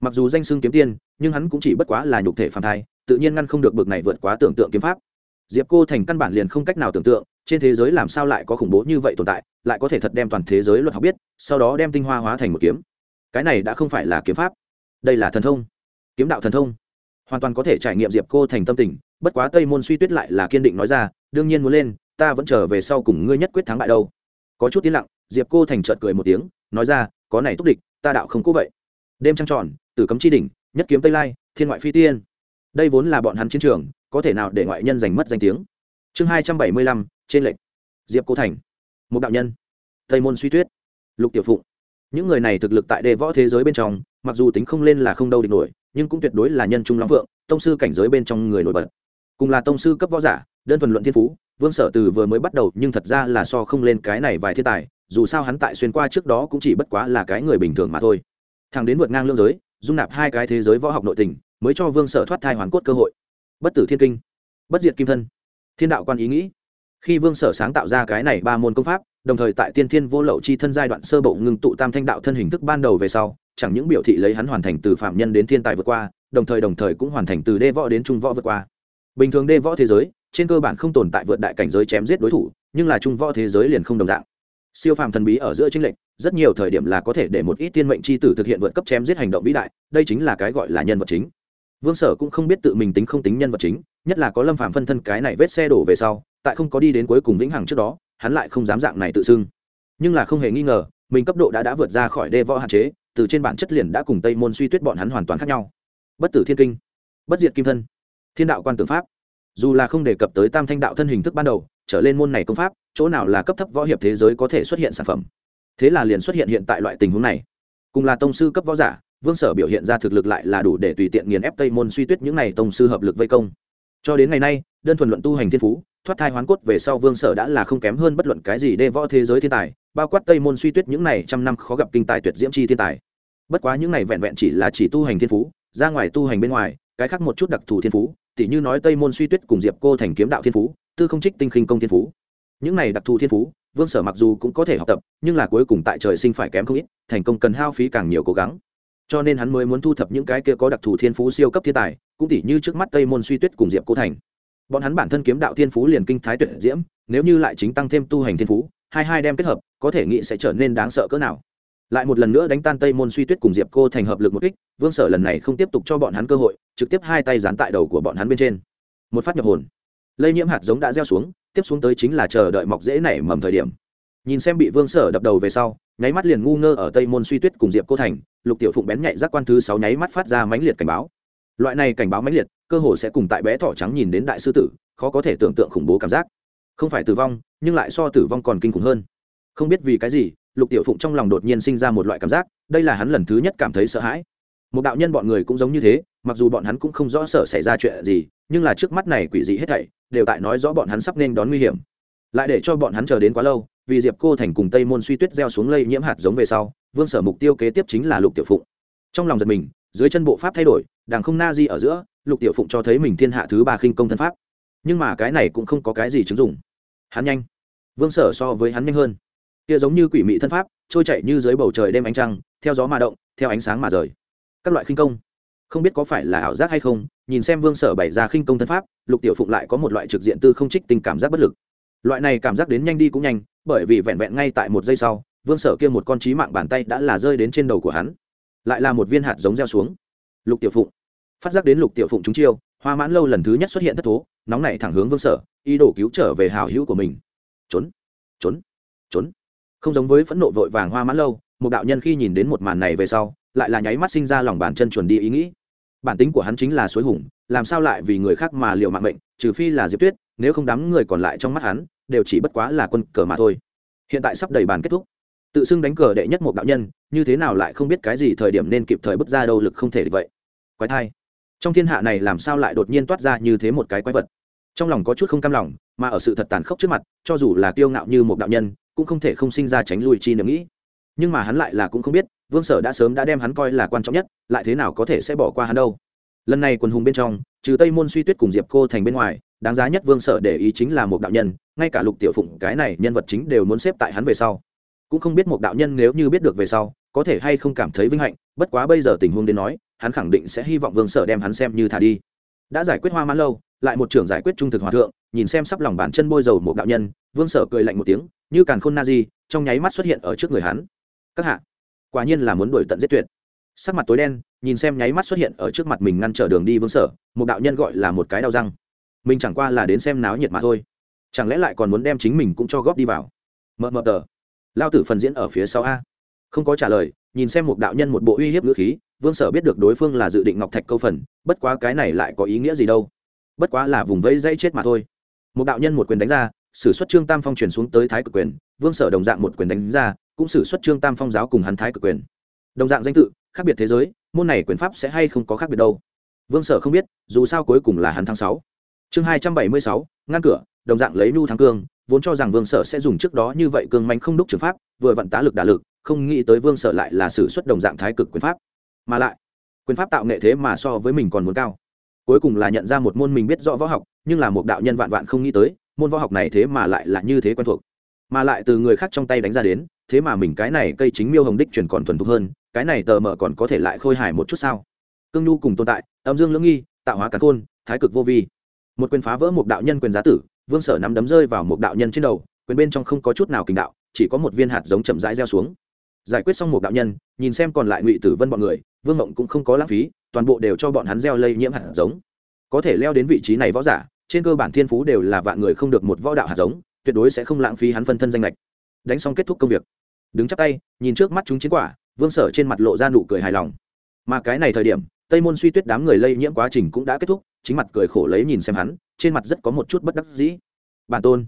[SPEAKER 1] Mặc dù danh xưng kiếm tiên, nhưng hắn cũng chỉ bất quá là nhục thể phạm thai, tự nhiên ngăn không được bực này vượt quá tưởng tượng kiếm pháp. Diệp cô thành căn bản liền không cách nào tưởng tượng trên thế giới làm sao lại có khủng bố như vậy tồn tại, lại có thể thật đem toàn thế giới luật học biết, sau đó đem tinh hoa hóa thành một kiếm. Cái này đã không phải là kiếm pháp. Đây là thần thông. Kiếm đạo thần thông. Hoàn toàn có thể trải nghiệm diệp cô thành tâm tình, bất quá tây môn suy tuyết lại là kiên định nói ra, đương nhiên muốn lên, ta vẫn trở về sau cùng ngươi nhất quyết thắng bại đâu. Có chút tiến lặng, diệp cô thành trợt cười một tiếng, nói ra, có này túc địch, ta đạo không cố vậy. Đêm trăng tròn, tử cấm chi đỉnh, nhất kiếm tây lai, thiên ngoại phi tiên. Đây vốn là bọn hắn chiến trường, có thể nào để ngoại nhân giành mất danh tiếng? Chương hai trăm bảy mươi lăm trên lệnh diệp cô thành, một đạo nhân, tây môn suy tuyết, lục tiểu phụng. Những người này thực lực tại đề võ thế giới bên trong, mặc dù tính không lên là không đâu địch nổi, nhưng cũng tuyệt đối là nhân trung lắm vượng, tông sư cảnh giới bên trong người nổi bật. Cùng là tông sư cấp võ giả, đơn thuần luận thiên phú, vương sở từ vừa mới bắt đầu, nhưng thật ra là so không lên cái này vài thiên tài, dù sao hắn tại xuyên qua trước đó cũng chỉ bất quá là cái người bình thường mà thôi. Thằng đến vượt ngang lương giới, dung nạp hai cái thế giới võ học nội tình, mới cho vương sở thoát thai hoàn cốt cơ hội. Bất tử thiên kinh, bất diệt kim thân. Thiên đạo quan ý nghĩ khi vương sở sáng tạo ra cái này ba môn công pháp, đồng thời tại tiên thiên vô lậu chi thân giai đoạn sơ bộ ngưng tụ tam thanh đạo thân hình thức ban đầu về sau, chẳng những biểu thị lấy hắn hoàn thành từ phạm nhân đến thiên tài vượt qua, đồng thời đồng thời cũng hoàn thành từ đê võ đến trung võ vượt qua. Bình thường đê võ thế giới, trên cơ bản không tồn tại vượt đại cảnh giới chém giết đối thủ, nhưng là trung võ thế giới liền không đồng dạng. Siêu phàm thần bí ở giữa chính lệnh rất nhiều thời điểm là có thể để một ít tiên mệnh c h i tử thực hiện vượt cấp chém giết hành động vĩ đại, đây chính là cái gọi là nhân vật chính. Vương sở cũng không biết tự mình tính không tính nhân vật chính, nhất là có lâm phàm phân thân cái này vết xe đổ về sau tại không có đi đến cuối cùng vĩnh hằng trước đó, hắn lại không dám dạng này tự xưng. Nhưng là không hề nghi ngờ, mình cấp độ đã đã vượt ra khỏi đê võ hạn chế, từ trên bản chất liền đã cùng tây môn suy tuyết bọn hắn hoàn toàn khác nhau. Bất tử thiên kinh, bất diệt kim thân, thiên đạo quan tưởng pháp. Dù là không đề cập tới tam thanh đạo thân hình thức ban đầu, trở lên môn này công pháp, chỗ nào là cấp thấp võ hiệp thế giới có thể xuất hiện sản phẩm. Thế là liền xuất hiện hiện tại loại tình huống này. Cùng là tông sư cấp võ giả, vương sở biểu hiện ra thực lực lại là đủ để tùy tiện nghiền ép tây môn suy tuyết những này tông sư hợp lực vây công. Cho đến ngày nay, đơn thuần luận tu hành thiên phú thoát thai hoán cốt về sau vương sở đã là không kém hơn bất luận cái gì đê võ thế giới thiên tài, bao quát tây môn suy tuyết những này trăm năm khó gặp kinh tài tuyệt diễm chi thiên tài. Bất quá những này vẹn vẹn chỉ là chỉ tu hành thiên phú, ra ngoài tu hành bên ngoài, cái khác một chút đặc thù thiên phú, tỉ như nói tây môn suy tuyết cùng diệp cô thành kiếm đạo thiên phú, tư không trích tinh khinh công thiên phú. Những này đặc thù thiên phú, vương sở mặc dù cũng có thể học tập, nhưng là cuối cùng tại trời sinh phải kém không ít, thành công cần hao phí càng nhiều cố gắng. Cho nên hắn mới muốn thu thập những cái kia có đặc thù thiên phú siêu cấp thiên tài, cũng tỉ như trước mắt tây môn suy tuyết cùng diệp cô thành bọn hắn bản thân kiếm đạo thiên phú liền kinh thái tuyệt diễm, nếu như lại chính tăng thêm tu hành thiên phú, hai hai đem kết hợp, có thể nghĩ sẽ trở nên đáng sợ cỡ nào. Lại một lần nữa đánh tan tây môn suy tuyết cùng diệp cô thành hợp lực một kích, vương sở lần này không tiếp tục cho bọn hắn cơ hội, trực tiếp hai tay dán tại đầu của bọn hắn bên trên. Một phát nhập hồn. Lây nhiễm hạt giống đã gieo xuống, tiếp xuống tới chính là chờ đợi mọc dễ nảy mầm thời điểm. Nhìn xem bị vương sở đập đầu về sau, nháy mắt liền ngu ngơ ở tây môn suy tuyết cùng diệp cô thành, lục tiểu phụng bén nhạy giác quan thứ sáu nháy mắt phát ra mãnh liệt cảnh báo loại này cảnh báo mãnh liệt, cơ hồ sẽ cùng tại bé thỏ trắng nhìn đến đại sư tử, khó có thể tưởng tượng khủng bố cảm giác. Không phải tử vong, nhưng lại so tử vong còn kinh khủng hơn. Không biết vì cái gì, lục tiểu phụng trong lòng đột nhiên sinh ra một loại cảm giác, đây là hắn lần thứ nhất cảm thấy sợ hãi. Một đạo nhân bọn người cũng giống như thế, mặc dù bọn hắn cũng không rõ sợ xảy ra chuyện gì, nhưng là trước mắt này quỷ dị hết thảy, đều tại nói rõ bọn hắn sắp nên đón nguy hiểm. Lại để cho bọn hắn chờ đến quá lâu, vì diệp cô thành cùng tây môn suy tuyết gieo xuống lây nhiễm hạt giống về sau, vương sở mục tiêu kế tiếp chính là lục tiểu phụng. Trong lòng giật mình, dưới chân bộ pháp thay đổi đàng không na di ở giữa, lục tiểu phụng cho thấy mình thiên hạ thứ ba khinh công thân pháp. Nhưng mà cái này cũng không có cái gì chứng dụng. Hắn nhanh. Vương sở so với hắn nhanh hơn. Kia giống như quỷ mị thân pháp, trôi chạy như dưới bầu trời đêm ánh trăng, theo gió mà động, theo ánh sáng mà rời. Các loại khinh công. Không biết có phải là ảo giác hay không, nhìn xem vương sở bày ra khinh công thân pháp, lục tiểu phụng lại có một loại trực diện tư không trích tình cảm giác bất lực. Loại này cảm giác đến nhanh đi cũng nhanh, bởi vì vẹn vẹn ngay tại một giây sau, vương sở kia một con trí mạng bàn tay đã là rơi đến trên đầu của hắn. Lại là một viên hạt giống gieo xuống. Lục tiểu phụng phát giác đến lục tiểu phụng chúng chiêu, hoa mãn lâu lần thứ nhất xuất hiện thất thố, nóng này thẳng hướng vương sở, ý đồ cứu trở về hào hữu của mình. Trốn trốn trốn. Không giống với phẫn nộ vội vàng hoa mãn lâu, một đạo nhân khi nhìn đến một màn này về sau, lại là nháy mắt sinh ra lòng bàn chân chuẩn đi ý nghĩ. Bản tính của hắn chính là suối hùng, làm sao lại vì người khác mà liệu mạng mệnh, trừ phi là diệp tuyết, nếu không đám người còn lại trong mắt hắn, đều chỉ bất quá là quân cờ mà thôi. Hiện tại sắp đầy bàn kết thúc. Tự xưng đánh cờ đệ nhất một đạo nhân, như thế nào lại không biết cái gì thời điểm nên kịp thời bước ra đâu lực không thể vậy. Quái thai trong thiên hạ này làm sao lại đột nhiên toát ra như thế một cái quái vật? Trong lòng có chút không cam lòng, mà ở sự thật tàn khốc trước mặt, cho dù là kiêu ngạo như một đạo nhân, cũng không thể không sinh ra tránh lui chi niệm nghĩ. Nhưng mà hắn lại là cũng không biết, vương sở đã sớm đã đem hắn coi là quan trọng nhất, lại thế nào có thể sẽ bỏ qua hắn đâu? Lần này quần hùng bên trong, trừ tây môn suy tuyết cùng diệp cô thành bên ngoài, đáng giá nhất vương sở để ý chính là một đạo nhân, ngay cả lục tiểu phụng, cái này nhân vật chính đều muốn xếp tại hắn về sau. Cũng không biết một đạo nhân nếu như biết được về sau, có thể hay không cảm thấy vinh hạnh, bất quá bây giờ tình huống đến nói hắn khẳng định sẽ hy vọng vương sở đem hắn xem như thả đi. Đã giải quyết hoa mãn lâu, lại một trưởng giải quyết trung thực hòa thượng, nhìn xem sắp lòng bàn chân bôi dầu một đạo nhân, vương sở cười lạnh một tiếng, như càn khôn na di, trong nháy mắt xuất hiện ở trước người hắn. Các hạ, quả nhiên là muốn đuổi tận giết tuyệt. Sắc mặt tối đen, nhìn xem nháy mắt xuất hiện ở trước mặt mình ngăn trở đường đi vương sở, một đạo nhân gọi là một cái đau răng. Mình chẳng qua là đến xem náo nhiệt mà thôi. Chẳng lẽ lại còn muốn đem chính mình cũng cho góp đi vào? Mờ mờ tờ. Lao tử phần diễn ở phía sau a. Không có trả lời, nhìn xem một đạo nhân một bộ uy hiếp ngữ khí vương sở biết được đối phương là dự định ngọc thạch câu phần, bất quá cái này lại có ý nghĩa gì đâu. Bất quá là vùng vẫy dây chết mà thôi. Một đạo nhân một quyền đánh ra, sử xuất trương tam phong truyền xuống tới thái cực quyền, vương sở đồng dạng một quyền đánh ra, cũng sử xuất trương tam phong giáo cùng hắn thái cực quyền. Đồng dạng danh tự, khác biệt thế giới, môn này quyền pháp sẽ hay không có khác biệt đâu. Vương sở không biết, dù sao cuối cùng là hắn tháng sáu. Chương hai trăm bảy mươi sáu, ngăn cửa, đồng dạng lấy nhu thắng cương, vốn cho rằng vương sở sẽ dùng trước đó như vậy cương manh không đúc trường pháp, vừa vận tá lực đả lực, không nghĩ tới vương sở lại là sử xuất đồng dạng thái cực quyền pháp mà lại, quyền pháp tạo nghệ thế mà so với mình còn muốn cao. Cuối cùng là nhận ra một môn mình biết rõ võ học, nhưng là một đạo nhân vạn vạn không nghĩ tới, môn võ học này thế mà lại là như thế quen thuộc. Mà lại từ người khác trong tay đánh ra đến, thế mà mình cái này cây chính miêu hồng đích truyền còn thuần thục hơn, cái này tờ mờ còn có thể lại khôi hài một chút sao? Cương nhu cùng tồn tại, âm dương lưỡng nghi, tạo hóa cán khôn, thái cực vô vi. Một quyền phá vỡ một đạo nhân quyền giá tử, vương sở nắm đấm rơi vào một đạo nhân trên đầu, quyền bên trong không có chút nào kình đạo, chỉ có một viên hạt giống chậm rãi gieo xuống giải quyết xong một đạo nhân, nhìn xem còn lại ngụy tử vân bọn người, vương mộng cũng không có lãng phí, toàn bộ đều cho bọn hắn gieo lây nhiễm hạt giống. Có thể leo đến vị trí này võ giả, trên cơ bản thiên phú đều là vạn người không được một võ đạo hạt giống, tuyệt đối sẽ không lãng phí hắn phân thân danh lệch đánh xong kết thúc công việc. Đứng chắp tay, nhìn trước mắt chúng chiến quả, vương sở trên mặt lộ ra nụ cười hài lòng. Mà cái này thời điểm, tây môn suy tuyết đám người lây nhiễm quá trình cũng đã kết thúc, chính mặt cười khổ lấy nhìn xem hắn, trên mặt rất có một chút bất đắc dĩ. Bản tôn,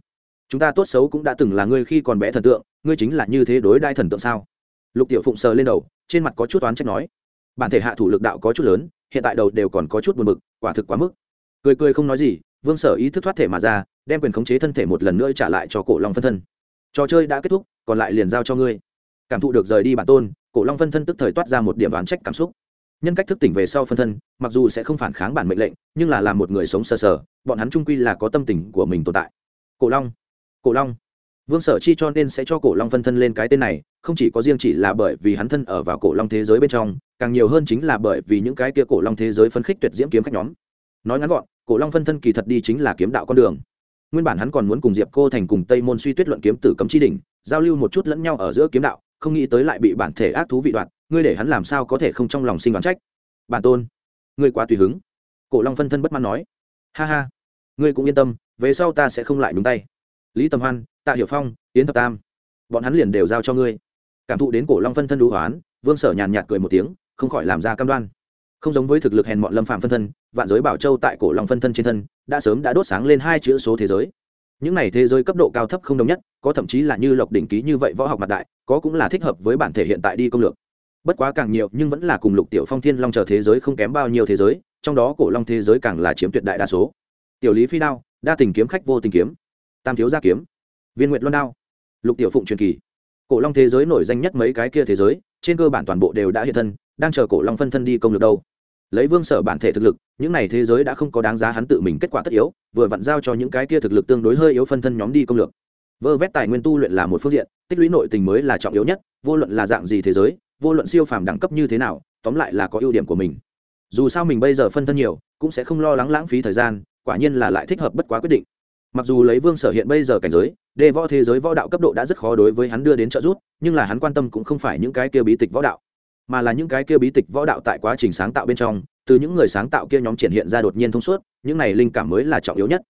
[SPEAKER 1] chúng ta tốt xấu cũng đã từng là ngươi khi còn bé thần tượng, ngươi chính là như thế đối đai thần tượng sao? Lục tiểu phụng sờ lên đầu, trên mặt có chút oán trách nói, bản thể hạ thủ lực đạo có chút lớn, hiện tại đầu đều còn có chút buồn bực, quả thực quá mức. Cười cười không nói gì, vương sở ý thức thoát thể mà ra, đem quyền khống chế thân thể một lần nữa trả lại cho cổ long phân thân. Trò chơi đã kết thúc, còn lại liền giao cho ngươi. Cảm thụ được rời đi bản tôn, cổ long phân thân tức thời toát ra một điểm đoán trách cảm xúc. Nhân cách thức tỉnh về sau phân thân, mặc dù sẽ không phản kháng bản mệnh lệnh, nhưng là làm một người sống sờ sờ, bọn hắn trung quy là có tâm tình của mình tồn tại. Cổ long cổ long vương sở chi cho nên sẽ cho cổ long phân thân lên cái tên này, không chỉ có riêng chỉ là bởi vì hắn thân ở vào cổ long thế giới bên trong, càng nhiều hơn chính là bởi vì những cái kia cổ long thế giới phấn khích tuyệt diễm kiếm khách nhóm. Nói ngắn gọn, cổ long phân thân kỳ thật đi chính là kiếm đạo con đường. Nguyên bản hắn còn muốn cùng diệp cô thành cùng tây môn suy tuyết luận kiếm tử cấm chi đỉnh, giao lưu một chút lẫn nhau ở giữa kiếm đạo, không nghĩ tới lại bị bản thể ác thú vị đoạn ngươi để hắn làm sao có thể không trong lòng sinh đoán trách? Bản tôn, ngươi quá tùy hứng. Cổ long phân thân bất mãn nói. Ha ha, ngươi cũng yên tâm, về sau ta sẽ không lại đúng tay. Lý tầm hoan tạ hiểu phong, yến thập tam, bọn hắn liền đều giao cho ngươi. Cảm thụ đến cổ long phân thân đũ hoán, vương sở nhàn nhạt cười một tiếng, không khỏi làm ra cam đoan. Không giống với thực lực hèn mọn lâm phạm phân thân, vạn giới bảo châu tại cổ long phân thân trên thân, đã sớm đã đốt sáng lên hai chữ số thế giới. Những này thế giới cấp độ cao thấp không đồng nhất, có thậm chí là như lộc đỉnh ký như vậy võ học mặt đại, có cũng là thích hợp với bản thể hiện tại đi công lược. Bất quá càng nhiều, nhưng vẫn là cùng lục tiểu phong thiên long chờ thế giới không kém bao nhiêu thế giới, trong đó cổ long thế giới càng là chiếm tuyệt đại đa số. Tiểu lý phi đao, đa tình kiếm khách vô tình kiếm. Tam thiếu gia kiếm viên nguyệt luân đao, lục tiểu phụng truyền kỳ. Cổ long thế giới nổi danh nhất mấy cái kia thế giới, trên cơ bản toàn bộ đều đã hiện thân, đang chờ cổ long phân thân đi công lược đâu. Lấy vương sở bản thể thực lực, những này thế giới đã không có đáng giá hắn tự mình kết quả tất yếu, vừa vặn giao cho những cái kia thực lực tương đối hơi yếu phân thân nhóm đi công lược. Vơ vét tài nguyên tu luyện là một phương diện, tích lũy nội tình mới là trọng yếu nhất, vô luận là dạng gì thế giới, vô luận siêu phàm đẳng cấp như thế nào, tóm lại là có ưu điểm của mình. Dù sao mình bây giờ phân thân nhiều, cũng sẽ không lo lắng lãng phí thời gian, quả nhiên là lại thích hợp bất quá quyết định mặc dù lấy vương sở hiện bây giờ cảnh giới đề võ thế giới võ đạo cấp độ đã rất khó đối với hắn đưa đến trợ giúp, nhưng là hắn quan tâm cũng không phải những cái kia bí tịch võ đạo, mà là những cái kia bí tịch võ đạo tại quá trình sáng tạo bên trong, từ những người sáng tạo kia nhóm triển hiện ra đột nhiên thông suốt, những này linh cảm mới là trọng yếu nhất.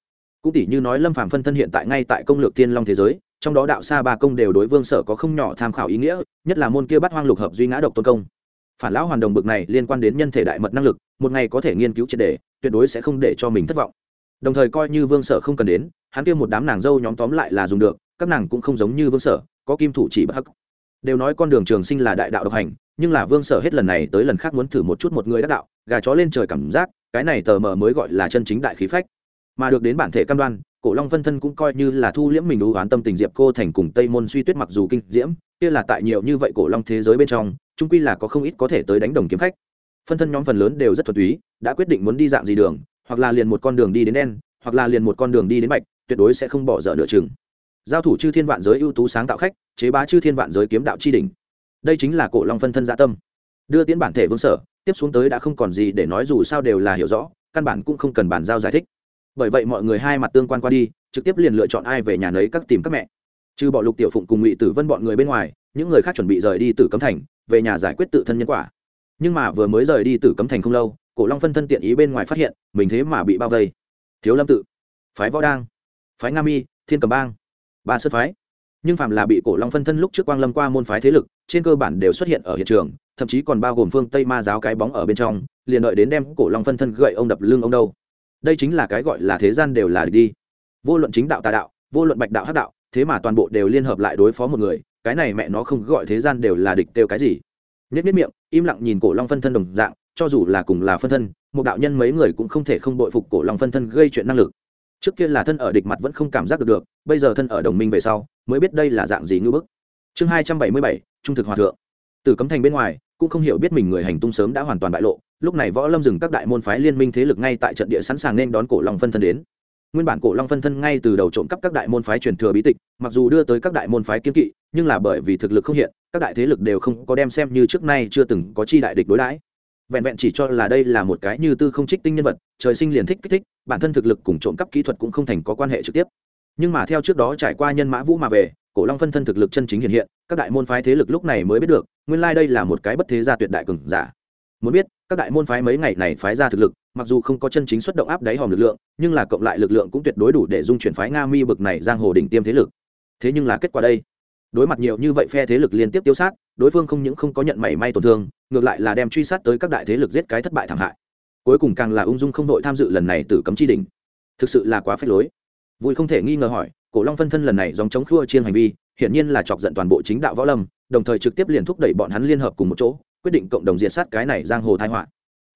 [SPEAKER 1] Cũng tỷ như nói lâm phàm phân thân hiện tại ngay tại công lược tiên long thế giới, trong đó đạo xa ba công đều đối vương sở có không nhỏ tham khảo ý nghĩa, nhất là môn kia bắt hoang lục hợp duy ngã độc tôn công. Phản lão hoàn đồng bực này liên quan đến nhân thể đại mật năng lực, một ngày có thể nghiên cứu triệt đề tuyệt đối sẽ không để cho mình thất vọng đồng thời coi như vương sở không cần đến, hắn kia một đám nàng dâu nhóm tóm lại là dùng được, các nàng cũng không giống như vương sở, có kim thủ chỉ bất hắc. Đều nói con đường trường sinh là đại đạo độc hành, nhưng là vương sở hết lần này tới lần khác muốn thử một chút một người đắc đạo, gà chó lên trời cảm giác, cái này tờ mờ mới gọi là chân chính đại khí phách. Mà được đến bản thể cam đoan, cổ long phân thân cũng coi như là thu liễm mình đủ oán tâm tình diệp cô thành cùng tây môn suy tuyết mặc dù kinh diễm, kia là tại nhiều như vậy cổ long thế giới bên trong trung quy là có không ít có thể tới đánh đồng kiếm khách. Phân thân nhóm phần lớn đều rất thuần túy, đã quyết định muốn đi dạng gì đường hoặc là liền một con đường đi đến đen, hoặc là liền một con đường đi đến bạch, tuyệt đối sẽ không bỏ dở nửa chừng. Giao thủ chư thiên vạn giới ưu tú sáng tạo khách, chế bá chư thiên vạn giới kiếm đạo chi đỉnh. Đây chính là cổ long phân thân dạ tâm. Đưa tiến bản thể vương sở, tiếp xuống tới đã không còn gì để nói dù sao đều là hiểu rõ, căn bản cũng không cần bản giao giải thích. Bởi vậy mọi người hai mặt tương quan qua đi, trực tiếp liền lựa chọn ai về nhà nấy các tìm các mẹ. Trừ bỏ lục tiểu phụng cùng ngụy tử vân bọn người bên ngoài, những người khác chuẩn bị rời đi từ cấm thành, về nhà giải quyết tự thân nhân quả. Nhưng mà vừa mới rời đi từ cấm thành không lâu cổ long phân thân tiện ý bên ngoài phát hiện, mình thế mà bị bao vây. Thiếu lâm tự, phái võ đang, phái nga mi, thiên cầm bang, ba sơn phái. Nhưng phạm là bị cổ long phân thân lúc trước quang lâm qua môn phái thế lực, trên cơ bản đều xuất hiện ở hiện trường, thậm chí còn bao gồm phương tây ma giáo cái bóng ở bên trong, liền đợi đến đem cổ long phân thân gậy ông đập lưng ông đâu. Đây chính là cái gọi là thế gian đều là đi. Vô luận chính đạo tà đạo, vô luận bạch đạo hắc đạo, thế mà toàn bộ đều liên hợp lại đối phó một người, cái này mẹ nó không gọi thế gian đều là địch đều cái gì. Nhất nhất miệng, im lặng nhìn cổ long phân thân đồng dạng cho dù là cùng là phân thân, một đạo nhân mấy người cũng không thể không bội phục cổ long phân thân gây chuyện năng lực. Trước kia là thân ở địch mặt vẫn không cảm giác được được, bây giờ thân ở đồng minh về sau, mới biết đây là dạng gì ngưỡng bức. Chương hai trăm bảy mươi bảy, trung thực hòa thượng. Từ cấm thành bên ngoài, cũng không hiểu biết mình người hành tung sớm đã hoàn toàn bại lộ, lúc này võ lâm dừng các đại môn phái liên minh thế lực ngay tại trận địa sẵn sàng nên đón cổ long phân thân đến. Nguyên bản cổ long phân thân ngay từ đầu trộm cắp các đại môn phái truyền thừa bí tịch, mặc dù đưa tới các đại môn phái kiên kỵ, nhưng là bởi vì thực lực không hiện, các đại thế lực đều không có đem xem như trước nay chưa từng có chi đại địch đối đãi vẹn vẹn chỉ cho là đây là một cái như tư không trích tinh nhân vật, trời sinh liền thích kích thích, bản thân thực lực cùng trộm cắp kỹ thuật cũng không thành có quan hệ trực tiếp. Nhưng mà theo trước đó trải qua nhân mã vũ mà về, cổ long phân thân thực lực chân chính hiện hiện, các đại môn phái thế lực lúc này mới biết được, nguyên lai đây là một cái bất thế gia tuyệt đại cường giả. Muốn biết, các đại môn phái mấy ngày này phái ra thực lực, mặc dù không có chân chính xuất động áp đáy hòm lực lượng, nhưng là cộng lại lực lượng cũng tuyệt đối đủ để dung chuyển phái nga mi bực này giang hồ đỉnh tiêm thế lực. Thế nhưng là kết quả đây? Đối mặt nhiều như vậy phe thế lực liên tiếp tiêu sát, đối phương không những không có nhận mảy may tổn thương, ngược lại là đem truy sát tới các đại thế lực giết cái thất bại thảm hại. Cuối cùng càng là ung dung không đội tham dự lần này từ cấm chi đỉnh. Thực sự là quá phép lối. Vui không thể nghi ngờ hỏi, cổ long phân thân lần này dòng chống khua chiên hành vi, hiển nhiên là chọc giận toàn bộ chính đạo võ lâm, đồng thời trực tiếp liền thúc đẩy bọn hắn liên hợp cùng một chỗ, quyết định cộng đồng diệt sát cái này giang hồ thái họa.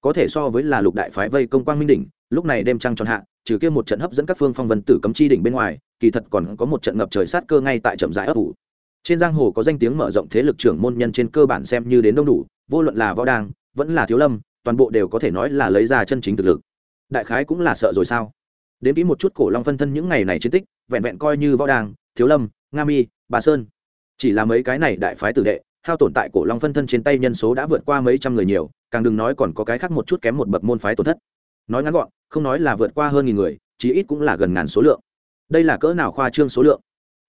[SPEAKER 1] Có thể so với là lục đại phái vây công quang minh đỉnh, lúc này đêm trăng tròn hạ, trừ kia một trận hấp dẫn các phương phong vân tử cấm chi đỉnh bên ngoài, kỳ thật còn có một trận ngập trời sát cơ ngay tại chậm rãi ấp ủ trên giang hồ có danh tiếng mở rộng thế lực trưởng môn nhân trên cơ bản xem như đến đông đủ, vô luận là võ đang vẫn là thiếu lâm, toàn bộ đều có thể nói là lấy ra chân chính thực lực. Đại khái cũng là sợ rồi sao? Đến kỹ một chút cổ long phân thân những ngày này chiến tích, vẹn vẹn coi như võ đang thiếu lâm, nga mi, bà sơn. Chỉ là mấy cái này đại phái tử đệ, hao tổn tại cổ long phân thân trên tay nhân số đã vượt qua mấy trăm người nhiều, càng đừng nói còn có cái khác một chút kém một bậc môn phái tổn thất. Nói ngắn gọn, không nói là vượt qua hơn nghìn người, chí ít cũng là gần ngàn số lượng. Đây là cỡ nào khoa trương số lượng?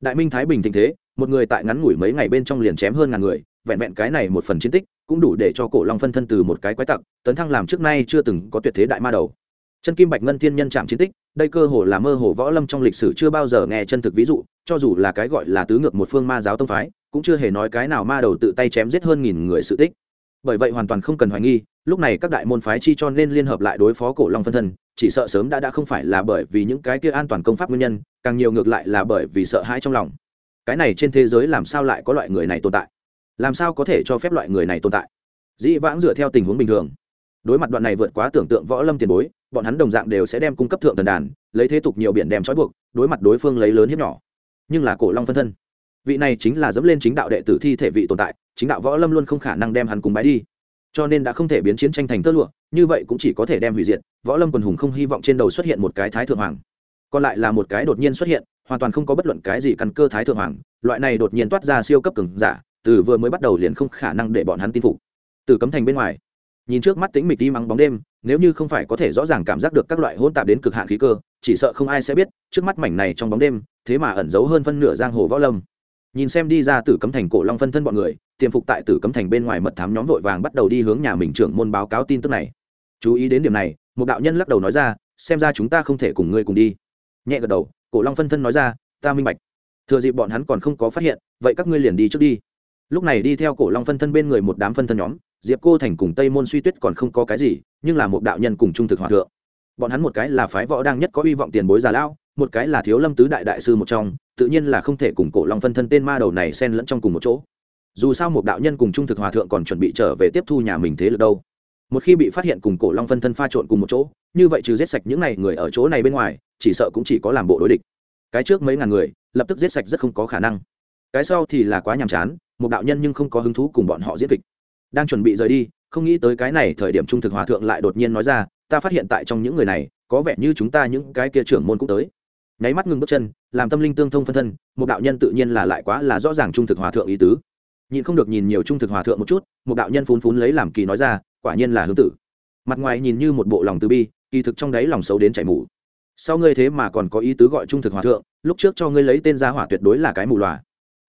[SPEAKER 1] Đại minh thái bình tình thế một người tại ngắn ngủi mấy ngày bên trong liền chém hơn ngàn người, vẹn vẹn cái này một phần chiến tích, cũng đủ để cho cổ long phân thân từ một cái quái tặc, tấn thăng làm trước nay chưa từng có tuyệt thế đại ma đầu. Chân kim bạch ngân thiên nhân chạm chiến tích, đây cơ hồ là mơ hồ võ lâm trong lịch sử chưa bao giờ nghe chân thực ví dụ, cho dù là cái gọi là tứ ngược một phương ma giáo tông phái, cũng chưa hề nói cái nào ma đầu tự tay chém giết hơn nghìn người sự tích. Bởi vậy hoàn toàn không cần hoài nghi, lúc này các đại môn phái chi cho nên liên hợp lại đối phó cổ long phân thân, chỉ sợ sớm đã đã không phải là bởi vì những cái kia an toàn công pháp nguyên nhân, càng nhiều ngược lại là bởi vì sợ hãi trong lòng cái này trên thế giới làm sao lại có loại người này tồn tại? Làm sao có thể cho phép loại người này tồn tại? Dĩ vãng dựa theo tình huống bình thường. Đối mặt đoạn này vượt quá tưởng tượng võ lâm tiền bối, bọn hắn đồng dạng đều sẽ đem cung cấp thượng thần đàn, lấy thế tục nhiều biển đem trói buộc, đối mặt đối phương lấy lớn hiếp nhỏ. Nhưng là cổ long phân thân. Vị này chính là dẫm lên chính đạo đệ tử thi thể vị tồn tại, chính đạo võ lâm luôn không khả năng đem hắn cùng bái đi. Cho nên đã không thể biến chiến tranh thành tơ lụa, như vậy cũng chỉ có thể đem hủy diệt. Võ lâm quần hùng không hy vọng trên đầu xuất hiện một cái thái thượng hoàng. Còn lại là một cái đột nhiên xuất hiện hoàn toàn không có bất luận cái gì căn cơ thái thượng hoàng, loại này đột nhiên toát ra siêu cấp cường giả, từ vừa mới bắt đầu liền không khả năng để bọn hắn tin phục. Từ cấm thành bên ngoài, nhìn trước mắt tính mịch đi mắng bóng đêm, nếu như không phải có thể rõ ràng cảm giác được các loại hỗn tạp đến cực hạn khí cơ, chỉ sợ không ai sẽ biết, trước mắt mảnh này trong bóng đêm, thế mà ẩn giấu hơn phân nửa giang hồ võ lâm. Nhìn xem đi ra từ cấm thành cổ long phân thân bọn người, tiềm phục tại tử cấm thành bên ngoài mật thám nhóm vội vàng bắt đầu đi hướng nhà mình trưởng môn báo cáo tin tức này. Chú ý đến điểm này, một đạo nhân lắc đầu nói ra, xem ra chúng ta không thể cùng ngươi cùng đi. Nhẹ gật đầu cổ long phân thân nói ra, ta minh bạch. Thừa dịp bọn hắn còn không có phát hiện, vậy các ngươi liền đi trước đi. Lúc này đi theo cổ long phân thân bên người một đám phân thân nhóm, diệp cô thành cùng tây môn suy tuyết còn không có cái gì, nhưng là một đạo nhân cùng trung thực hòa thượng. Bọn hắn một cái là phái võ đang nhất có hy vọng tiền bối già lão, một cái là thiếu lâm tứ đại đại sư một trong, tự nhiên là không thể cùng cổ long phân thân tên ma đầu này xen lẫn trong cùng một chỗ. Dù sao một đạo nhân cùng trung thực hòa thượng còn chuẩn bị trở về tiếp thu nhà mình thế lực đâu. Một khi bị phát hiện cùng cổ long phân thân pha trộn cùng một chỗ, như vậy trừ giết sạch những n à y người ở chỗ này bên ngoài chỉ sợ cũng chỉ có làm bộ đối địch. Cái trước mấy ngàn người, lập tức giết sạch rất không có khả năng. Cái sau thì là quá nhàm chán, một đạo nhân nhưng không có hứng thú cùng bọn họ diễn kịch đang chuẩn bị rời đi, không nghĩ tới cái này thời điểm trung thực hòa thượng lại đột nhiên nói ra, ta phát hiện tại trong những người này, có vẻ như chúng ta những cái kia trưởng môn cũng tới. Nháy mắt ngừng bước chân, làm tâm linh tương thông phân thân, một đạo nhân tự nhiên là lại quá là rõ ràng trung thực hòa thượng ý tứ. Nhìn không được nhìn nhiều trung thực hòa thượng một chút, một đạo nhân phun phún lấy làm kỳ nói ra, quả nhiên là hướng tử. Mặt ngoài nhìn như một bộ lòng từ bi, kỳ thực trong đáy lòng xấu đến chảy mũ sau ngươi thế mà còn có ý tứ gọi trung thực hòa thượng, lúc trước cho ngươi lấy tên gia hỏa tuyệt đối là cái mù loà.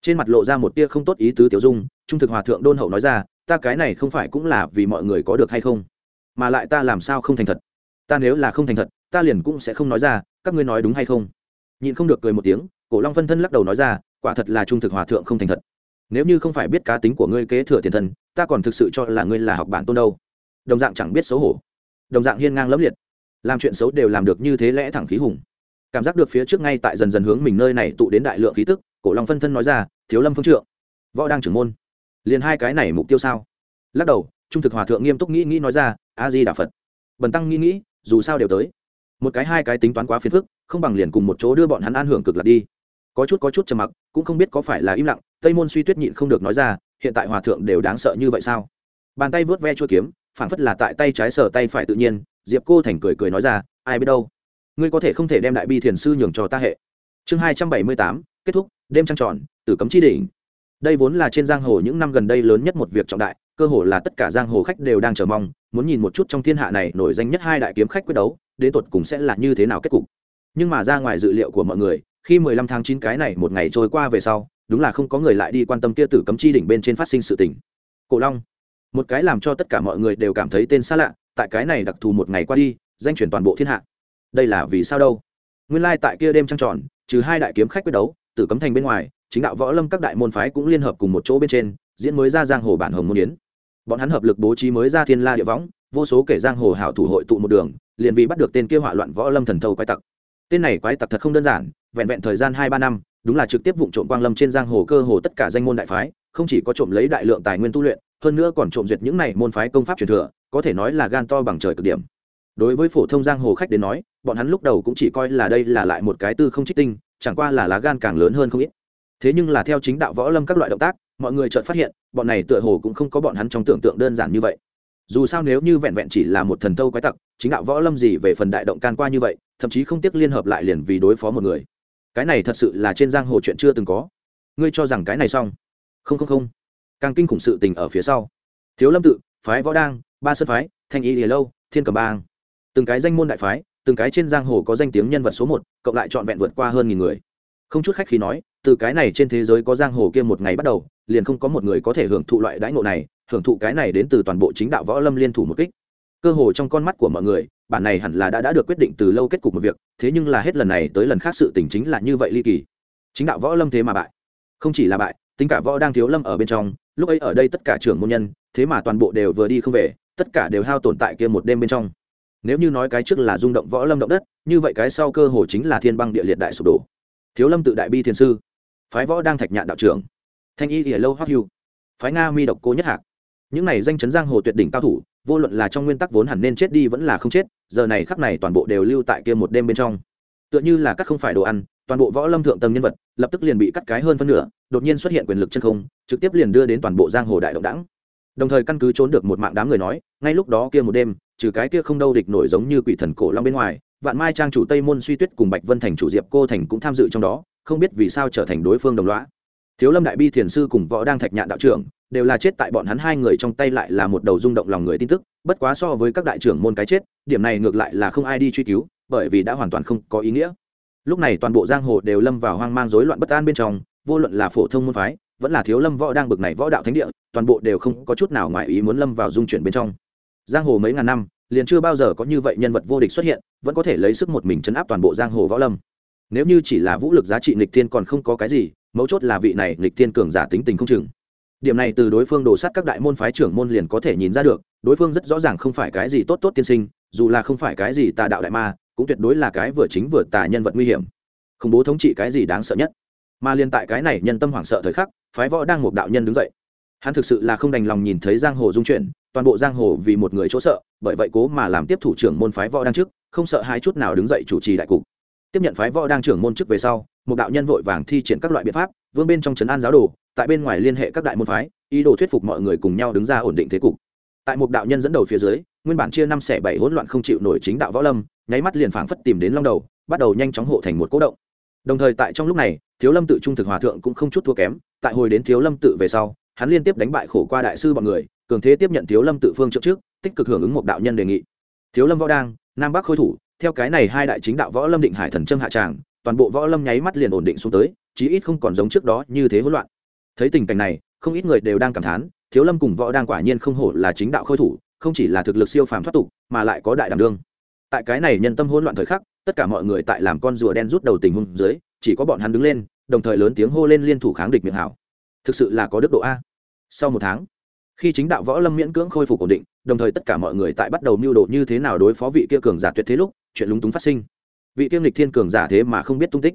[SPEAKER 1] Trên mặt lộ ra một tia không tốt ý tứ tiểu dung, trung thực hòa thượng đôn hậu nói ra, ta cái này không phải cũng là vì mọi người có được hay không? Mà lại ta làm sao không thành thật? Ta nếu là không thành thật, ta liền cũng sẽ không nói ra, các ngươi nói đúng hay không? Nhìn không được cười một tiếng, cổ long phân thân lắc đầu nói ra, quả thật là trung thực hòa thượng không thành thật. Nếu như không phải biết cá tính của ngươi kế thừa tiền thân, ta còn thực sự cho là ngươi là học bản tôn đâu. Đồng dạng chẳng biết xấu hổ. Đồng dạng hiên ngang lẫm liệt làm chuyện xấu đều làm được như thế lẽ thẳng khí hùng. Cảm giác được phía trước ngay tại dần dần hướng mình nơi này tụ đến đại lượng khí tức, cổ long phân thân nói ra, thiếu lâm phương trượng, võ đang trưởng môn. Liền hai cái này mục tiêu sao? Lắc đầu, trung thực hòa thượng nghiêm túc nghĩ nghĩ nói ra, a di đà phật. Bần tăng nghĩ nghĩ, dù sao đều tới. Một cái hai cái tính toán quá phiền phức, không bằng liền cùng một chỗ đưa bọn hắn an hưởng cực lạc đi. Có chút có chút trầm mặc, cũng không biết có phải là im lặng, tây môn suy tuyết nhịn không được nói ra, hiện tại hòa thượng đều đáng sợ như vậy sao? Bàn tay vớt ve chua kiếm phảng phất là tại tay trái sờ tay phải tự nhiên, diệp cô thành cười cười nói ra, ai biết đâu, ngươi có thể không thể đem đại bi thiền sư nhường cho ta hệ. Chương hai trăm bảy mươi tám, kết thúc, đêm trăng tròn, tử cấm chi đỉnh. Đây vốn là trên giang hồ những năm gần đây lớn nhất một việc trọng đại, cơ hồ là tất cả giang hồ khách đều đang chờ mong, muốn nhìn một chút trong thiên hạ này nổi danh nhất hai đại kiếm khách quyết đấu, đến tột cùng sẽ là như thế nào kết cục. Nhưng mà ra ngoài dự liệu của mọi người, khi mười lăm tháng chín cái này một ngày trôi qua về sau, đúng là không có người lại đi quan tâm kia tử cấm chi đỉnh bên trên phát sinh sự tình. Cổ long một cái làm cho tất cả mọi người đều cảm thấy tên xa lạ, tại cái này đặc thù một ngày qua đi, danh chuyển toàn bộ thiên hạ. Đây là vì sao đâu? Nguyên lai tại kia đêm trăng tròn, trừ hai đại kiếm khách quyết đấu, tử cấm thành bên ngoài, chính đạo võ lâm các đại môn phái cũng liên hợp cùng một chỗ bên trên, diễn mới ra giang hồ bản hồng môn yến. Bọn hắn hợp lực bố trí mới ra thiên la địa võng, vô số kể giang hồ hảo thủ hội tụ một đường, liền vì bắt được tên kia hỏa loạn võ lâm thần thâu quái tặc. Tên này quái tặc thật không đơn giản, vẹn vẹn thời gian hai ba năm, đúng là trực tiếp vụ trộm quang lâm trên giang hồ cơ hồ tất cả danh môn đại phái, không chỉ có trộm lấy đại lượng tài nguyên tu luyện hơn nữa còn trộm duyệt những này môn phái công pháp truyền thừa, có thể nói là gan to bằng trời cực điểm. Đối với phổ thông giang hồ khách đến nói, bọn hắn lúc đầu cũng chỉ coi là đây là lại một cái tư không trích tinh, chẳng qua là lá gan càng lớn hơn không ít. Thế nhưng là theo chính đạo võ lâm các loại động tác, mọi người chợt phát hiện, bọn này tựa hồ cũng không có bọn hắn trong tưởng tượng đơn giản như vậy. Dù sao nếu như vẹn vẹn chỉ là một thần tâu quái tặc, chính đạo võ lâm gì về phần đại động can qua như vậy, thậm chí không tiếc liên hợp lại liền vì đối phó một người. Cái này thật sự là trên giang hồ chuyện chưa từng có. Ngươi cho rằng cái này xong? Không không không càng kinh khủng sự tình ở phía sau. Thiếu lâm tự, phái võ đang, ba sơn phái, thanh y lìa lâu, thiên cầm bang. Từng cái danh môn đại phái, từng cái trên giang hồ có danh tiếng nhân vật số một, cộng lại trọn vẹn vượt qua hơn nghìn người. Không chút khách khi nói, từ cái này trên thế giới có giang hồ kia một ngày bắt đầu, liền không có một người có thể hưởng thụ loại đãi ngộ này, hưởng thụ cái này đến từ toàn bộ chính đạo võ lâm liên thủ một kích. Cơ hồ trong con mắt của mọi người, bản này hẳn là đã đã được quyết định từ lâu kết cục một việc, thế nhưng là hết lần này tới lần khác sự tình chính là như vậy ly kỳ. Chính đạo võ lâm thế mà bại. Không chỉ là bại, tính cả võ đang thiếu lâm ở bên trong lúc ấy ở đây tất cả trưởng môn nhân, thế mà toàn bộ đều vừa đi không về, tất cả đều hao tồn tại kia một đêm bên trong. Nếu như nói cái trước là rung động võ lâm động đất, như vậy cái sau cơ hồ chính là thiên băng địa liệt đại sụp đổ. Thiếu lâm tự đại bi thiên sư, phái võ đang thạch nhạn đạo trưởng, thanh y ỉa lâu hoắc hưu, phái nga mi độc cô nhất hạc. Những này danh chấn giang hồ tuyệt đỉnh cao thủ, vô luận là trong nguyên tắc vốn hẳn nên chết đi vẫn là không chết, giờ này khắc này toàn bộ đều lưu tại kia một đêm bên trong. Tựa như là các không phải đồ ăn toàn bộ võ lâm thượng tầng nhân vật lập tức liền bị cắt cái hơn phân nửa, đột nhiên xuất hiện quyền lực chân không, trực tiếp liền đưa đến toàn bộ giang hồ đại động đẳng. Đồng thời căn cứ trốn được một mạng đám người nói, ngay lúc đó kia một đêm, trừ cái kia không đâu địch nổi giống như quỷ thần cổ long bên ngoài, vạn mai trang chủ tây môn suy tuyết cùng bạch vân thành chủ diệp cô thành cũng tham dự trong đó, không biết vì sao trở thành đối phương đồng loá thiếu lâm đại bi thiền sư cùng võ đang thạch nhạn đạo trưởng đều là chết tại bọn hắn hai người trong tay lại là một đầu rung động lòng người tin tức, bất quá so với các đại trưởng môn cái chết, điểm này ngược lại là không ai đi truy cứu, bởi vì đã hoàn toàn không có ý nghĩa lúc này toàn bộ giang hồ đều lâm vào hoang mang rối loạn bất an bên trong, vô luận là phổ thông môn phái, vẫn là thiếu lâm võ đang bực này võ đạo thánh địa, toàn bộ đều không có chút nào ngoài ý muốn lâm vào dung chuyển bên trong. Giang hồ mấy ngàn năm, liền chưa bao giờ có như vậy nhân vật vô địch xuất hiện, vẫn có thể lấy sức một mình chấn áp toàn bộ giang hồ võ lâm. Nếu như chỉ là vũ lực giá trị nghịch thiên còn không có cái gì, mấu chốt là vị này nghịch thiên cường giả tính tình không chừng. Điểm này từ đối phương đổ sát các đại môn phái trưởng môn liền có thể nhìn ra được, đối phương rất rõ ràng không phải cái gì tốt tốt tiên sinh, dù là không phải cái gì tà đạo đại ma cũng tuyệt đối là cái vừa chính vừa tà nhân vật nguy hiểm. Khủng bố thống trị cái gì đáng sợ nhất? Mà liên tại cái này nhân tâm hoảng sợ thời khắc, phái võ đang một đạo nhân đứng dậy. Hắn thực sự là không đành lòng nhìn thấy giang hồ dung chuyển, toàn bộ giang hồ vì một người chỗ sợ, bởi vậy cố mà làm tiếp thủ trưởng môn phái võ đang trước, không sợ hai chút nào đứng dậy chủ trì đại cục. Tiếp nhận phái võ đang trưởng môn chức về sau, một đạo nhân vội vàng thi triển các loại biện pháp, vương bên trong trấn an giáo đồ, tại bên ngoài liên hệ các đại môn phái, ý đồ thuyết phục mọi người cùng nhau đứng ra ổn định thế cục. Tại một đạo nhân dẫn đầu phía dưới, nguyên bản chia năm xẻ bảy hỗn loạn không chịu nổi chính đạo võ lâm nháy mắt liền phảng phất tìm đến long đầu, bắt đầu nhanh chóng hộ thành một cố động. Đồng thời tại trong lúc này, thiếu lâm tự trung thực hòa thượng cũng không chút thua kém, tại hồi đến thiếu lâm tự về sau, hắn liên tiếp đánh bại khổ qua đại sư bọn người, cường thế tiếp nhận thiếu lâm tự phương trước trước, tích cực hưởng ứng một đạo nhân đề nghị. Thiếu lâm võ đang, nam bắc khôi thủ, theo cái này hai đại chính đạo võ lâm định hải thần trâm hạ tràng, toàn bộ võ lâm nháy mắt liền ổn định xuống tới, chí ít không còn giống trước đó như thế hỗn loạn. Thấy tình cảnh này, không ít người đều đang cảm thán, thiếu lâm cùng võ đang quả nhiên không hổ là chính đạo khôi thủ, không chỉ là thực lực siêu phàm thoát tục, mà lại có đại đảm đương tại cái này nhân tâm hỗn loạn thời khắc, tất cả mọi người tại làm con rùa đen rút đầu tình huống dưới, chỉ có bọn hắn đứng lên, đồng thời lớn tiếng hô lên liên thủ kháng địch miệng hảo. Thực sự là có đức độ a. Sau một tháng, khi chính đạo võ lâm miễn cưỡng khôi phục ổn định, đồng thời tất cả mọi người tại bắt đầu mưu đồ như thế nào đối phó vị kia cường giả tuyệt thế lúc, chuyện lúng túng phát sinh. Vị kia lịch thiên cường giả thế mà không biết tung tích.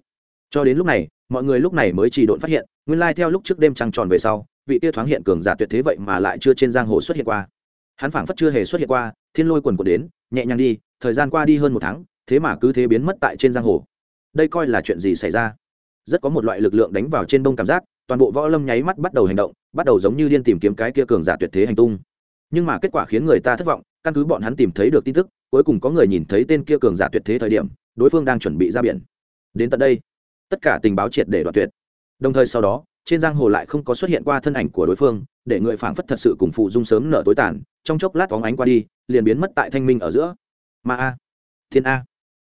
[SPEAKER 1] Cho đến lúc này, mọi người lúc này mới chỉ độn phát hiện, nguyên lai theo lúc trước đêm trăng tròn về sau, vị kia thoáng hiện cường giả tuyệt thế vậy mà lại chưa trên giang hồ xuất hiện qua. Hắn phảng phất chưa hề xuất hiện qua, thiên lôi quần quần đến, nhẹ nhàng đi thời gian qua đi hơn một tháng, thế mà cứ thế biến mất tại trên giang hồ. Đây coi là chuyện gì xảy ra? Rất có một loại lực lượng đánh vào trên đông cảm giác, toàn bộ võ lâm nháy mắt bắt đầu hành động, bắt đầu giống như điên tìm kiếm cái kia cường giả tuyệt thế hành tung. Nhưng mà kết quả khiến người ta thất vọng, căn cứ bọn hắn tìm thấy được tin tức, cuối cùng có người nhìn thấy tên kia cường giả tuyệt thế thời điểm, đối phương đang chuẩn bị ra biển. Đến tận đây, tất cả tình báo triệt để đoạt tuyệt. Đồng thời sau đó, trên giang hồ lại không có xuất hiện qua thân ảnh của đối phương, để người phảng phất thật sự cùng phụ dung sớm nở tối tàn, trong chốc lát phóng ánh qua đi, liền biến mất tại thanh minh ở giữa ma a, thiên a,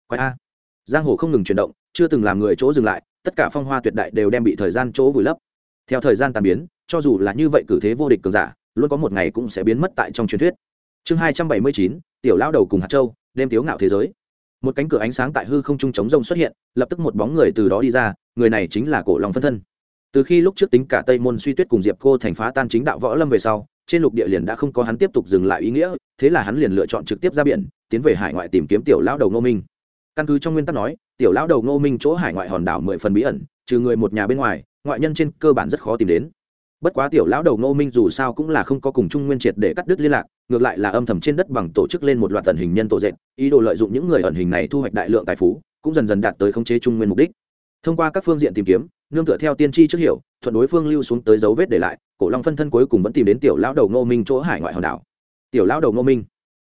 [SPEAKER 1] quái a. Giang hồ không ngừng chuyển động, chưa từng làm người chỗ dừng lại, tất cả phong hoa tuyệt đại đều đem bị thời gian chỗ vùi lấp. Theo thời gian tàn biến, cho dù là như vậy cử thế vô địch cường giả, luôn có một ngày cũng sẽ biến mất tại trong truyền thuyết. Chương hai trăm bảy mươi chín, tiểu lao đầu cùng hạt châu, đêm tiếu ngạo thế giới. Một cánh cửa ánh sáng tại hư không trung chống rông xuất hiện, lập tức một bóng người từ đó đi ra, người này chính là cổ long phân thân từ khi lúc trước tính cả tây môn suy tuyết cùng diệp cô thành phá tan chính đạo võ lâm về sau, trên lục địa liền đã không có hắn tiếp tục dừng lại ý nghĩa, thế là hắn liền lựa chọn trực tiếp ra biển, tiến về hải ngoại tìm kiếm tiểu lão đầu ngô minh. Căn cứ trong nguyên tắc nói, tiểu lão đầu ngô minh chỗ hải ngoại hòn đảo mười phần bí ẩn, trừ người một nhà bên ngoài, ngoại nhân trên cơ bản rất khó tìm đến. Bất quá tiểu lão đầu ngô minh dù sao cũng là không có cùng trung nguyên triệt để cắt đứt liên lạc, ngược lại là âm thầm trên đất bằng tổ chức lên một loạt ẩn hình nhân tổ dệt, ý đồ lợi dụng những người ẩn hình này thu hoạch đại lượng tài phú, cũng dần dần đạt tới khống chế trung nguyên mục đích. Thông qua các phương diện tìm kiếm nương tựa theo tiên tri trước hiểu, thuận đối phương lưu xuống tới dấu vết để lại, cổ long phân thân cuối cùng vẫn tìm đến tiểu lão đầu ngô minh chỗ hải ngoại hòn đảo. Tiểu lão đầu ngô minh.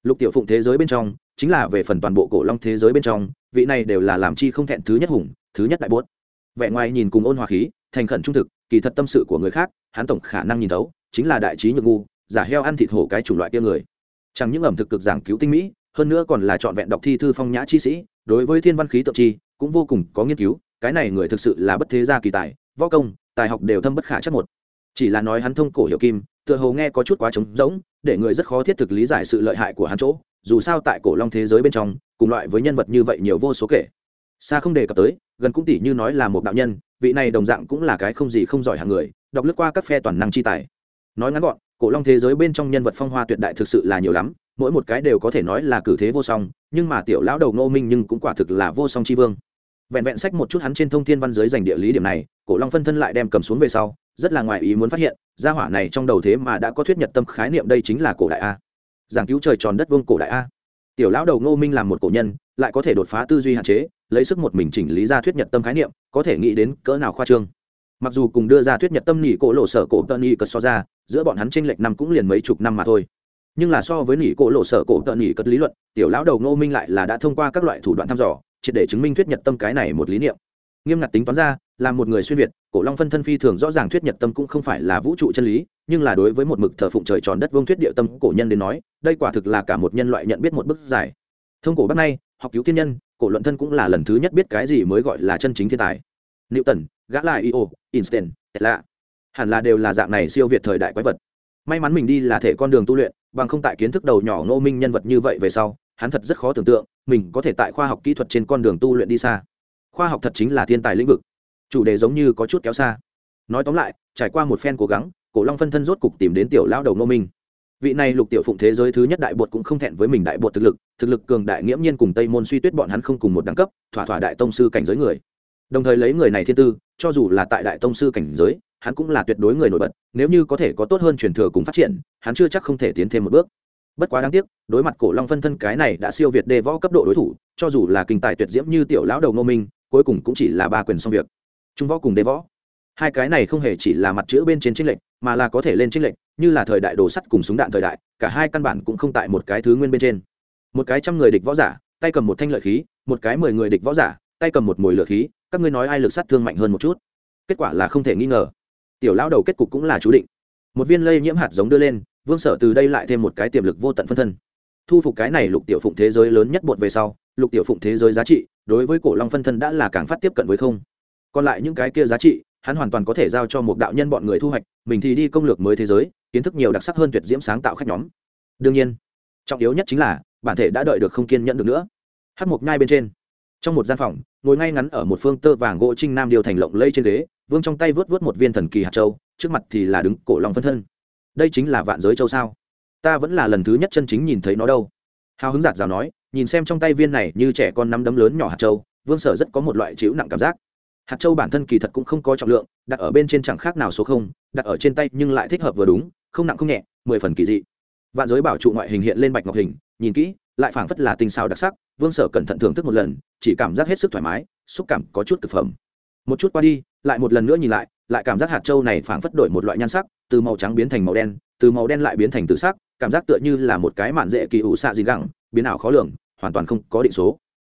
[SPEAKER 1] Lục tiểu phụng thế giới bên trong, chính là về phần toàn bộ cổ long thế giới bên trong, vị này đều là làm chi không thẹn thứ nhất hùng, thứ nhất đại bốt. vẻ ngoài nhìn cùng ôn hòa khí, thành khẩn trung thực, kỳ thật tâm sự của người khác, hắn tổng khả năng nhìn thấu, chính là đại trí nhược ngu, giả heo ăn thịt hổ cái chủng loại kia người. Chẳng những ẩm thực cực giảng cứu tinh mỹ, hơn nữa còn là trọn vẹn đọc thi thư phong nhã chi sĩ, đối với thiên văn khí tượng chi, cũng vô cùng có nghiên cứu cái này người thực sự là bất thế gia kỳ tài, võ công, tài học đều thâm bất khả chắc một. Chỉ là nói hắn thông cổ hiểu kim, tựa hồ nghe có chút quá trống rỗng, để người rất khó thiết thực lý giải sự lợi hại của hắn chỗ, dù sao tại cổ long thế giới bên trong, cùng loại với nhân vật như vậy nhiều vô số kể. Xa không đề cập tới, gần cũng tỷ như nói là một đạo nhân, vị này đồng dạng cũng là cái không gì không giỏi hàng người, đọc lướt qua các phe toàn năng chi tài. Nói ngắn gọn, cổ long thế giới bên trong nhân vật phong hoa tuyệt đại thực sự là nhiều lắm, mỗi một cái đều có thể nói là cử thế vô song, nhưng mà tiểu lão đầu ngô minh nhưng cũng quả thực là vô song chi vương vẹn vẹn sách một chút hắn trên thông thiên văn giới dành địa lý điểm này, cổ long phân thân lại đem cầm xuống về sau, rất là ngoài ý muốn phát hiện, gia hỏa này trong đầu thế mà đã có thuyết nhật tâm khái niệm đây chính là cổ đại a. Giảng cứu trời tròn đất vương cổ đại a. Tiểu lão đầu ngô minh làm một cổ nhân, lại có thể đột phá tư duy hạn chế, lấy sức một mình chỉnh lý ra thuyết nhật tâm khái niệm, có thể nghĩ đến cỡ nào khoa trương. Mặc dù cùng đưa ra thuyết nhật tâm nỉ cổ lộ sở cổ tận nỉ cất so ra, giữa bọn hắn tranh lệch năm cũng liền mấy chục năm mà thôi. Nhưng là so với nỉ cổ lộ sở cổ tận nỉ cất lý luận, tiểu lão đầu ngô minh lại là đã thông qua các loại thủ đoạn thăm dò triệt để chứng minh thuyết nhật tâm cái này một lý niệm. Nghiêm ngặt tính toán ra, là một người xuyên việt, cổ long phân thân phi thường rõ ràng thuyết nhật tâm cũng không phải là vũ trụ chân lý, nhưng là đối với một mực thờ phụng trời tròn đất vương thuyết địa tâm cổ nhân đến nói, đây quả thực là cả một nhân loại nhận biết một bức giải. Thông cổ bắc nay, học cứu thiên nhân, cổ luận thân cũng là lần thứ nhất biết cái gì mới gọi là chân chính thiên tài. Newton gã lại io einstein, tesla, hẳn là đều là dạng này siêu việt thời đại quái vật. May mắn mình đi là thể con đường tu luyện, bằng không tại kiến thức đầu nhỏ ngô minh nhân vật như vậy về sau, hắn thật rất khó tưởng tượng mình có thể tại khoa học kỹ thuật trên con đường tu luyện đi xa. Khoa học thật chính là thiên tài lĩnh vực. Chủ đề giống như có chút kéo xa. Nói tóm lại, trải qua một phen cố gắng, cổ long phân thân rốt cục tìm đến tiểu lao đầu ngô minh. Vị này lục tiểu phụng thế giới thứ nhất đại bột cũng không thẹn với mình đại bột thực lực thực lực cường đại nghiễm nhiên cùng tây môn suy tuyết bọn hắn không cùng một đẳng cấp, thỏa thỏa đại tông sư cảnh giới người. Đồng thời lấy người này thiên tư, cho dù là tại đại tông sư cảnh giới, hắn cũng là tuyệt đối người nổi bật, nếu như có thể có tốt hơn truyền thừa cùng phát triển, hắn chưa chắc không thể tiến thêm một bước bất quá đáng tiếc, đối mặt cổ long phân thân cái này đã siêu việt đề võ cấp độ đối thủ, cho dù là kinh tài tuyệt diễm như tiểu lão đầu ngô minh, cuối cùng cũng chỉ là ba quyền xong việc. Trung võ cùng đề võ. Hai cái này không hề chỉ là mặt chữ bên trên trinh lệnh mà là có thể lên trinh lệnh như là thời đại đồ sắt cùng súng đạn thời đại, cả hai căn bản cũng không tại một cái thứ nguyên bên trên. Một cái trăm người địch võ giả, tay cầm một thanh lợi khí, một cái mười người địch võ giả, tay cầm một mồi lửa khí, các ngươi nói ai lực sát thương mạnh hơn một chút? Kết quả là không thể nghi ngờ. Tiểu lão đầu kết cục cũng là chú định. Một viên lây nhiễm hạt giống đưa lên vương sở từ đây lại thêm một cái tiềm lực vô tận phân thân. Thu phục cái này lục tiểu phụng thế giới lớn nhất bột về sau, lục tiểu phụng thế giới giá trị đối với cổ long phân thân đã là càng phát tiếp cận với không. Còn lại những cái kia giá trị, hắn hoàn toàn có thể giao cho một đạo nhân bọn người thu hoạch, mình thì đi công lược mới thế giới, kiến thức nhiều đặc sắc hơn tuyệt diễm sáng tạo khách nhóm. Đương nhiên, trọng yếu nhất chính là, bản thể đã đợi được không kiên nhẫn được nữa. Hát một nhai bên trên, trong một gian phòng, ngồi ngay ngắn ở một phương tơ vàng gỗ trinh nam điều thành lộng lây trên ghế, vương trong tay vớt vớt một viên thần kỳ hạt châu, trước mặt thì là đứng cổ long phân thân đây chính là vạn giới châu sao? Ta vẫn là lần thứ nhất chân chính nhìn thấy nó đâu. Hào hứng giạt rào nói, nhìn xem trong tay viên này như trẻ con nắm đấm lớn nhỏ hạt châu, vương sở rất có một loại chịu nặng cảm giác. Hạt châu bản thân kỳ thật cũng không có trọng lượng, đặt ở bên trên chẳng khác nào số không, đặt ở trên tay nhưng lại thích hợp vừa đúng, không nặng không nhẹ, mười phần kỳ dị. Vạn giới bảo trụ ngoại hình hiện lên bạch ngọc hình, nhìn kỹ, lại phảng phất là tinh xào đặc sắc, vương sở cẩn thận thưởng thức một lần, chỉ cảm giác hết sức thoải mái, xúc cảm có chút thực phẩm một chút qua đi, lại một lần nữa nhìn lại lại cảm giác hạt châu này phảng phất đổi một loại nhan sắc, từ màu trắng biến thành màu đen, từ màu đen lại biến thành tự sắc, cảm giác tựa như là một cái mạn dễ kỳ ủ xạ gì gẳng biến ảo khó lường, hoàn toàn không có định số.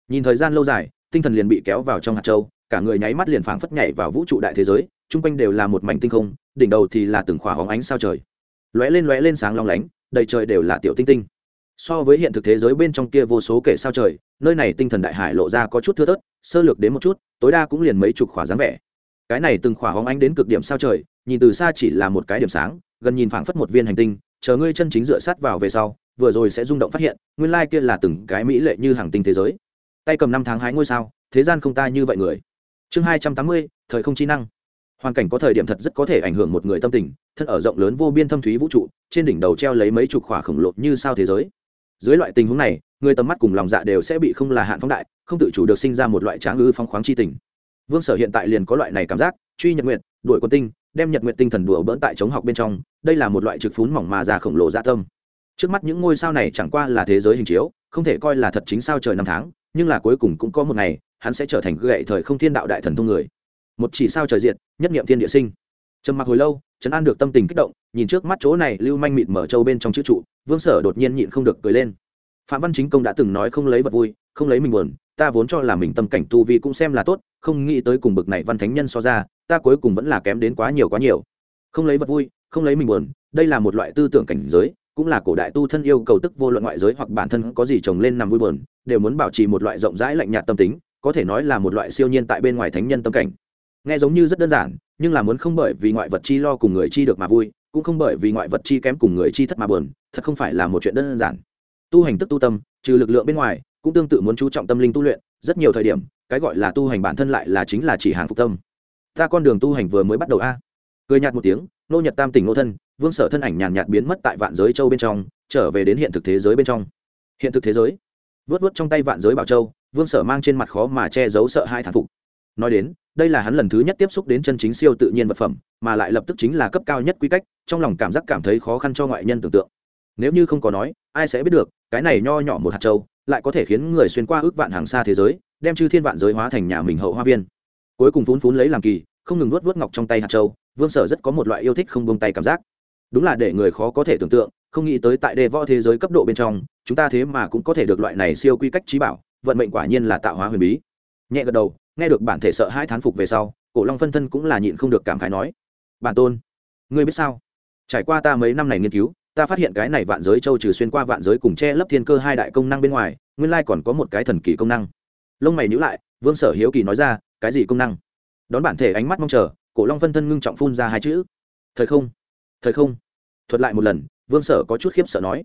[SPEAKER 1] Nhìn thời gian lâu dài, tinh thần liền bị kéo vào trong hạt châu, cả người nháy mắt liền phảng phất nhảy vào vũ trụ đại thế giới, chung quanh đều là một mảnh tinh không, đỉnh đầu thì là từng khỏa hóng ánh sao trời. Lóe lên lóe lên sáng long lánh, đầy trời đều là tiểu tinh tinh. So với hiện thực thế giới bên trong kia vô số kể sao trời, nơi này tinh thần đại hải lộ ra có chút thưa thớt sơ lược đến một chút, tối đa cũng liền mấy chục khỏa dáng vẻ. Cái này từng khỏa hóng ánh đến cực điểm sao trời, nhìn từ xa chỉ là một cái điểm sáng, gần nhìn phảng phất một viên hành tinh, chờ ngươi chân chính dựa sát vào về sau, vừa rồi sẽ rung động phát hiện, nguyên lai kia là từng cái mỹ lệ như hàng tinh thế giới. Tay cầm năm tháng hái ngôi sao, thế gian không ta như vậy người. Chương hai trăm tám mươi, thời không trí năng. Hoàn cảnh có thời điểm thật rất có thể ảnh hưởng một người tâm tình, thân ở rộng lớn vô biên thâm thúy vũ trụ, trên đỉnh đầu treo lấy mấy chục khỏa khổng lồ như sao thế giới dưới loại tình huống này, người tầm mắt cùng lòng dạ đều sẽ bị không là hạn phóng đại, không tự chủ được sinh ra một loại tráng ư phong khoáng chi tình. Vương sở hiện tại liền có loại này cảm giác, truy nhật nguyện đuổi quân tinh, đem nhật nguyện tinh thần đùa bỡn tại chống học bên trong, đây là một loại trực phún mỏng mà già khổng lồ dạ tâm. Trước mắt những ngôi sao này chẳng qua là thế giới hình chiếu, không thể coi là thật chính sao trời năm tháng, nhưng là cuối cùng cũng có một ngày, hắn sẽ trở thành gậy thời không thiên đạo đại thần thông người. Một chỉ sao trời diện nhất niệm thiên địa sinh. Trầm mặc hồi lâu trấn an được tâm tình kích động, nhìn trước mắt chỗ này lưu manh mịt mở trâu bên trong chữ trụ, vương sở đột nhiên nhịn không được cười lên. Phạm văn chính công đã từng nói không lấy vật vui, không lấy mình buồn, ta vốn cho là mình tâm cảnh tu vi cũng xem là tốt, không nghĩ tới cùng bực này văn thánh nhân so ra, ta cuối cùng vẫn là kém đến quá nhiều quá nhiều. Không lấy vật vui, không lấy mình buồn, đây là một loại tư tưởng cảnh giới, cũng là cổ đại tu thân yêu cầu tức vô luận ngoại giới hoặc bản thân có gì trồng lên nằm vui buồn, đều muốn bảo trì một loại rộng rãi lạnh nhạt tâm tính, có thể nói là một loại siêu nhiên tại bên ngoài thánh nhân tâm cảnh. Nghe giống như rất đơn giản nhưng là muốn không bởi vì ngoại vật chi lo cùng người chi được mà vui, cũng không bởi vì ngoại vật chi kém cùng người chi thất mà buồn, thật không phải là một chuyện đơn giản. Tu hành tức tu tâm, trừ lực lượng bên ngoài, cũng tương tự muốn chú trọng tâm linh tu luyện, rất nhiều thời điểm, cái gọi là tu hành bản thân lại là chính là chỉ hàng phục tâm. Ta con đường tu hành vừa mới bắt đầu a. Cười nhạt một tiếng, nô nhật tam tỉnh nô thân, vương sở thân ảnh nhàn nhạt biến mất tại vạn giới châu bên trong, trở về đến hiện thực thế giới bên trong. Hiện thực thế giới. Vớt vớt trong tay vạn giới bảo châu, vương sở mang trên mặt khó mà che giấu sợ hai thản phục. Nói đến đây là hắn lần thứ nhất tiếp xúc đến chân chính siêu tự nhiên vật phẩm, mà lại lập tức chính là cấp cao nhất quy cách, trong lòng cảm giác cảm thấy khó khăn cho ngoại nhân tưởng tượng. Nếu như không có nói, ai sẽ biết được, cái này nho nhỏ một hạt châu, lại có thể khiến người xuyên qua ước vạn hàng xa thế giới, đem chư thiên vạn giới hóa thành nhà mình hậu hoa viên. Cuối cùng phún phún lấy làm kỳ, không ngừng nuốt vớt ngọc trong tay hạt châu, vương sở rất có một loại yêu thích không buông tay cảm giác. Đúng là để người khó có thể tưởng tượng, không nghĩ tới tại đề võ thế giới cấp độ bên trong, chúng ta thế mà cũng có thể được loại này siêu quy cách trí bảo, vận mệnh quả nhiên là tạo hóa huyền bí. Nhẹ gật đầu nghe được bản thể sợ hai thán phục về sau, cổ long phân thân cũng là nhịn không được cảm khái nói, bản tôn, ngươi biết sao? Trải qua ta mấy năm này nghiên cứu, ta phát hiện cái này vạn giới châu trừ xuyên qua vạn giới cùng che lấp thiên cơ hai đại công năng bên ngoài, nguyên lai còn có một cái thần kỳ công năng. Lông mày nhữ lại, vương sở hiếu kỳ nói ra, cái gì công năng? Đón bản thể ánh mắt mong chờ, cổ long phân thân ngưng trọng phun ra hai chữ, thời không thời không. Thuật lại một lần, vương sở có chút khiếp sợ nói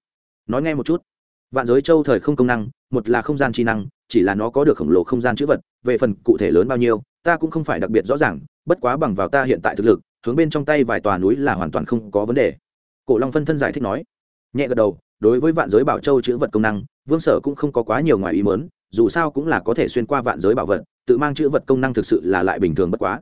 [SPEAKER 1] nói nghe một chút vạn giới châu thời không công năng, một là không gian trí năng, chỉ là nó có được khổng lồ không gian chữ vật, về phần cụ thể lớn bao nhiêu, ta cũng không phải đặc biệt rõ ràng, bất quá bằng vào ta hiện tại thực lực, hướng bên trong tay vài tòa núi là hoàn toàn không có vấn đề. Cổ long phân thân giải thích nói. Nhẹ gật đầu, đối với vạn giới bảo châu chữ vật công năng, vương sở cũng không có quá nhiều ngoài ý mớn dù sao cũng là có thể xuyên qua vạn giới bảo vật, tự mang chữ vật công năng thực sự là lại bình thường bất quá.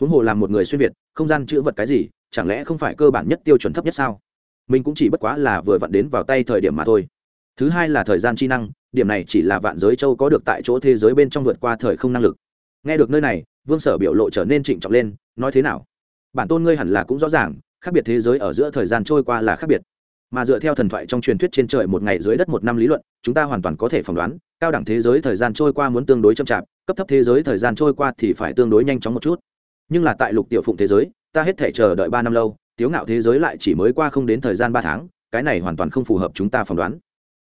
[SPEAKER 1] Huống hồ làm một người xuyên việt, không gian chữ vật cái gì, chẳng lẽ không phải cơ bản nhất tiêu chuẩn thấp nhất sao? Mình cũng chỉ bất quá là vừa vặn đến vào tay thời điểm mà thôi thứ hai là thời gian chi năng, điểm này chỉ là vạn giới châu có được tại chỗ thế giới bên trong vượt qua thời không năng lực. Nghe được nơi này, vương sở biểu lộ trở nên trịnh trọng lên, nói thế nào? Bản tôn ngươi hẳn là cũng rõ ràng, khác biệt thế giới ở giữa thời gian trôi qua là khác biệt. Mà dựa theo thần thoại trong truyền thuyết trên trời một ngày dưới đất một năm lý luận, chúng ta hoàn toàn có thể phỏng đoán, cao đẳng thế giới thời gian trôi qua muốn tương đối chậm chạp, cấp thấp thế giới thời gian trôi qua thì phải tương đối nhanh chóng một chút. Nhưng là tại lục tiểu phụng thế giới, ta hết thể chờ đợi ba năm lâu, tiếu ngạo thế giới lại chỉ mới qua không đến thời gian ba tháng, cái này hoàn toàn không phù hợp chúng ta phỏng đoán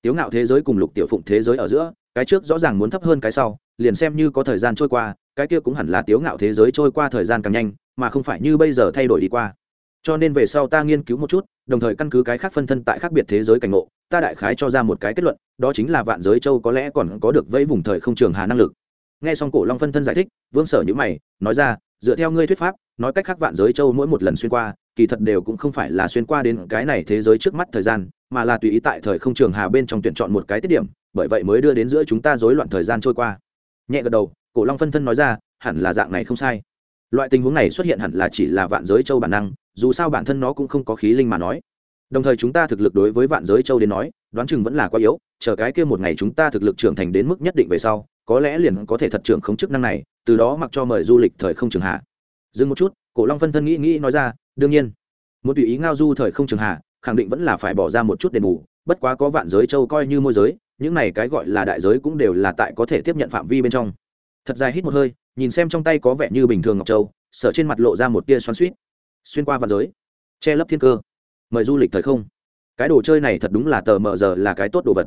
[SPEAKER 1] tiếu ngạo thế giới cùng lục tiểu phụng thế giới ở giữa, cái trước rõ ràng muốn thấp hơn cái sau, liền xem như có thời gian trôi qua, cái kia cũng hẳn là tiếu ngạo thế giới trôi qua thời gian càng nhanh, mà không phải như bây giờ thay đổi đi qua. Cho nên về sau ta nghiên cứu một chút, đồng thời căn cứ cái khác phân thân tại khác biệt thế giới cảnh ngộ, ta đại khái cho ra một cái kết luận, đó chính là vạn giới châu có lẽ còn có được vẫy vùng thời không trường hà năng lực. Nghe xong cổ long phân thân giải thích, vương sở nhữ mày, nói ra, dựa theo ngươi thuyết pháp, nói cách khác vạn giới châu mỗi một lần xuyên qua, kỳ thật đều cũng không phải là xuyên qua đến cái này thế giới trước mắt thời gian mà là tùy ý tại thời không trường hà bên trong tuyển chọn một cái tiết điểm, bởi vậy mới đưa đến giữa chúng ta rối loạn thời gian trôi qua. Nhẹ gật đầu, cổ long phân thân nói ra, hẳn là dạng này không sai. Loại tình huống này xuất hiện hẳn là chỉ là vạn giới châu bản năng, dù sao bản thân nó cũng không có khí linh mà nói. Đồng thời chúng ta thực lực đối với vạn giới châu đến nói, đoán chừng vẫn là quá yếu, chờ cái kia một ngày chúng ta thực lực trưởng thành đến mức nhất định về sau, có lẽ liền có thể thật trưởng không chức năng này, từ đó mặc cho mời du lịch thời không trường hạ dừng một chút, cổ long phân thân nghĩ nghĩ nói ra, đương nhiên. Muốn tùy ý ngao du thời không trường hạ khẳng định vẫn là phải bỏ ra một chút đền bù, bất quá có vạn giới châu coi như môi giới, những này cái gọi là đại giới cũng đều là tại có thể tiếp nhận phạm vi bên trong. Thật dài hít một hơi, nhìn xem trong tay có vẻ như bình thường ngọc châu, sở trên mặt lộ ra một tia xoắn suýt xuyên qua vạn giới, che lấp thiên cơ. Mời du lịch thời không. Cái đồ chơi này thật đúng là tờ mờ giờ là cái tốt đồ vật.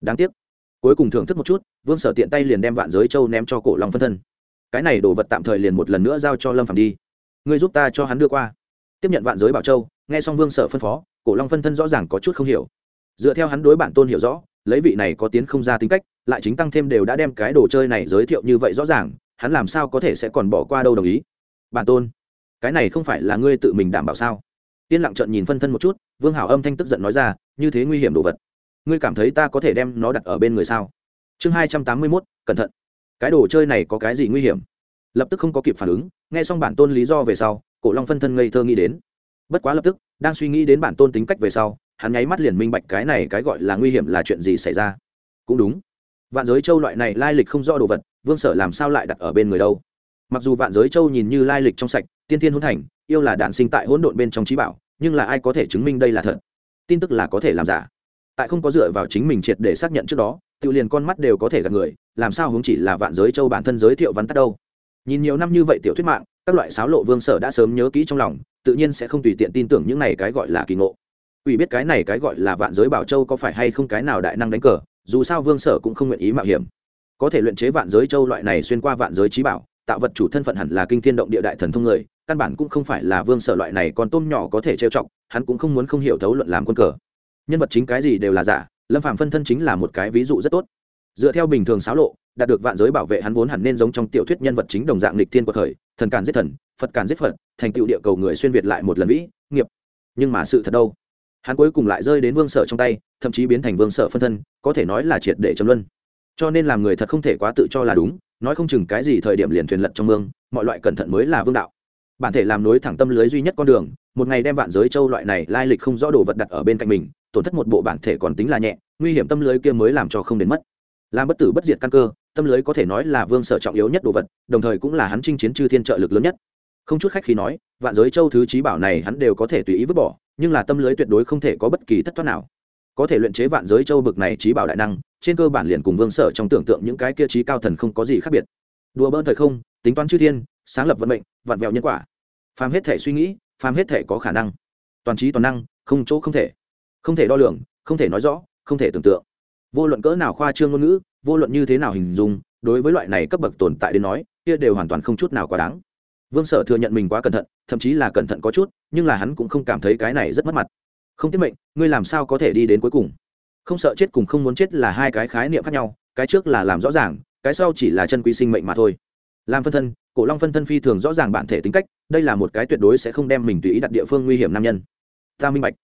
[SPEAKER 1] Đáng tiếc. Cuối cùng thưởng thức một chút, vương sở tiện tay liền đem vạn giới châu ném cho cổ long phân thân. Cái này đồ vật tạm thời liền một lần nữa giao cho lâm phạm đi. Ngươi giúp ta cho hắn đưa qua. Tiếp nhận vạn giới bảo châu, nghe xong vương sở phân phó cổ long phân thân rõ ràng có chút không hiểu. Dựa theo hắn đối bản tôn hiểu rõ, lấy vị này có tiến không ra tính cách, lại chính tăng thêm đều đã đem cái đồ chơi này giới thiệu như vậy rõ ràng, hắn làm sao có thể sẽ còn bỏ qua đâu đồng ý? Bản tôn, cái này không phải là ngươi tự mình đảm bảo sao? Yên lặng trận nhìn phân thân một chút, vương hảo âm thanh tức giận nói ra, như thế nguy hiểm đồ vật. Ngươi cảm thấy ta có thể đem nó đặt ở bên người sao? Chương hai trăm tám mươi mốt, cẩn thận. Cái đồ chơi này có cái gì nguy hiểm? Lập tức không có kịp phản ứng, nghe xong bản tôn lý do về sau, cổ long phân thân ngây thơ nghĩ đến. Bất quá lập tức đang suy nghĩ đến bản tôn tính cách về sau, hắn nháy mắt liền minh bạch cái này cái gọi là nguy hiểm là chuyện gì xảy ra. Cũng đúng. Vạn giới châu loại này lai lịch không rõ đồ vật, vương sở làm sao lại đặt ở bên người đâu? Mặc dù vạn giới châu nhìn như lai lịch trong sạch, tiên tiên hôn thành, yêu là đạn sinh tại hỗn độn bên trong trí bảo, nhưng là ai có thể chứng minh đây là thật? Tin tức là có thể làm giả. Tại không có dựa vào chính mình triệt để xác nhận trước đó tự liền con mắt đều có thể gặp người, làm sao hướng chỉ là vạn giới châu bản thân giới thiệu văn tắt đâu? Nhìn nhiều năm như vậy tiểu thuyết mạng, các loại sáo lộ vương sở đã sớm nhớ kỹ trong lòng tự nhiên sẽ không tùy tiện tin tưởng những này cái gọi là kỳ ngộ. Ủy biết cái này cái gọi là vạn giới bảo châu có phải hay không cái nào đại năng đánh cờ, dù sao vương sở cũng không nguyện ý mạo hiểm. Có thể luyện chế vạn giới châu loại này xuyên qua vạn giới trí bảo, tạo vật chủ thân phận hẳn là kinh thiên động địa đại thần thông người, căn bản cũng không phải là vương sở loại này còn tôm nhỏ có thể trêu chọc, hắn cũng không muốn không hiểu thấu luận làm quân cờ. Nhân vật chính cái gì đều là giả, lâm phạm phân thân chính là một cái ví dụ rất tốt. Dựa theo bình thường xáo lộ, đạt được vạn giới bảo vệ hắn vốn hẳn nên giống trong tiểu thuyết nhân vật chính đồng dạng lịch thiên của thời thần càn giết thần, phật càn giết phật thành tựu địa cầu người xuyên việt lại một lần vĩ, nghiệp. Nhưng mà sự thật đâu? Hắn cuối cùng lại rơi đến vương sở trong tay, thậm chí biến thành vương sở phân thân, có thể nói là triệt để chấm luân. Cho nên làm người thật không thể quá tự cho là đúng, nói không chừng cái gì thời điểm liền thuyền lật trong mương, mọi loại cẩn thận mới là vương đạo. Bản thể làm nối thẳng tâm lưới duy nhất con đường, một ngày đem vạn giới châu loại này lai lịch không rõ đồ vật đặt ở bên cạnh mình, tổn thất một bộ bản thể còn tính là nhẹ, nguy hiểm tâm lưới kia mới làm cho không đến mất. Làm bất tử bất diệt căn cơ, tâm lưới có thể nói là vương sở trọng yếu nhất đồ vật, đồng thời cũng là hắn chinh chiến chư thiên trợ lực lớn nhất không chút khách khi nói, vạn giới châu thứ trí bảo này hắn đều có thể tùy ý vứt bỏ, nhưng là tâm lưới tuyệt đối không thể có bất kỳ thất thoát nào. Có thể luyện chế vạn giới châu bực này trí bảo đại năng, trên cơ bản liền cùng vương sở trong tưởng tượng những cái kia trí cao thần không có gì khác biệt. Đùa bỡn thời không, tính toán chư thiên, sáng lập vận mệnh vạn vẹo nhân quả. Phàm hết thể suy nghĩ, phàm hết thể có khả năng. Toàn trí toàn năng, không chỗ không thể. Không thể đo lường, không thể nói rõ, không thể tưởng tượng. Vô luận cỡ nào khoa trương ngôn ngữ, vô luận như thế nào hình dung, đối với loại này cấp bậc tồn tại đến nói, kia đều hoàn toàn không chút nào quá đáng vương sở thừa nhận mình quá cẩn thận, thậm chí là cẩn thận có chút, nhưng là hắn cũng không cảm thấy cái này rất mất mặt. Không tiết mệnh, ngươi làm sao có thể đi đến cuối cùng? Không sợ chết cùng không muốn chết là hai cái khái niệm khác nhau, cái trước là làm rõ ràng, cái sau chỉ là chân quý sinh mệnh mà thôi. Làm phân thân, cổ long phân thân phi thường rõ ràng bản thể tính cách, đây là một cái tuyệt đối sẽ không đem mình tùy ý đặt địa phương nguy hiểm nam nhân. Ta minh bạch.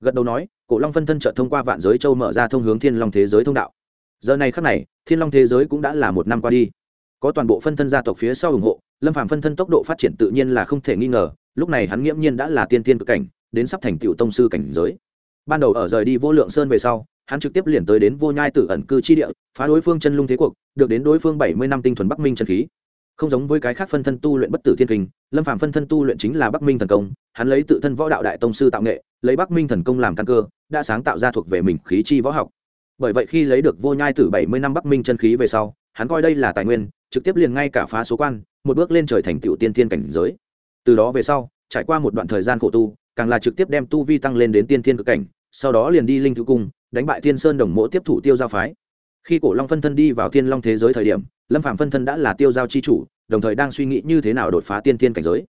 [SPEAKER 1] Gật đầu nói, cổ long phân thân trợ thông qua vạn giới châu mở ra thông hướng thiên long thế giới thông đạo. Giờ này khắc này, thiên long thế giới cũng đã là một năm qua đi. Có toàn bộ phân thân gia tộc phía sau ủng hộ lâm phàm phân thân tốc độ phát triển tự nhiên là không thể nghi ngờ, lúc này hắn nghiễm nhiên đã là tiên tiên cực cảnh, đến sắp thành tựu tông sư cảnh giới. Ban đầu ở rời đi vô lượng sơn về sau, hắn trực tiếp liền tới đến vô nhai tử ẩn cư chi địa, phá đối phương chân lung thế cuộc, được đến đối phương bảy mươi năm tinh thuần bắc minh chân khí. Không giống với cái khác phân thân tu luyện bất tử thiên kinh, lâm phàm phân thân tu luyện chính là bắc minh thần công, hắn lấy tự thân võ đạo đại tông sư tạo nghệ, lấy bắc minh thần công làm căn cơ, đã sáng tạo ra thuộc về mình khí chi võ học. Bởi vậy khi lấy được vô nhai tử bảy mươi năm bắc minh chân khí về sau, hắn coi đây là tài nguyên trực tiếp liền ngay cả phá số quan, một bước lên trời thành tựu tiên thiên cảnh giới. Từ đó về sau, trải qua một đoạn thời gian khổ tu, càng là trực tiếp đem tu vi tăng lên đến tiên thiên cực cảnh, sau đó liền đi linh thứ cung, đánh bại thiên sơn đồng mỗ tiếp thủ tiêu giao phái. Khi cổ long phân thân đi vào thiên long thế giới thời điểm, lâm phạm phân thân đã là tiêu giao c h i chủ, đồng thời đang suy nghĩ như thế nào đột phá tiên thiên cảnh giới.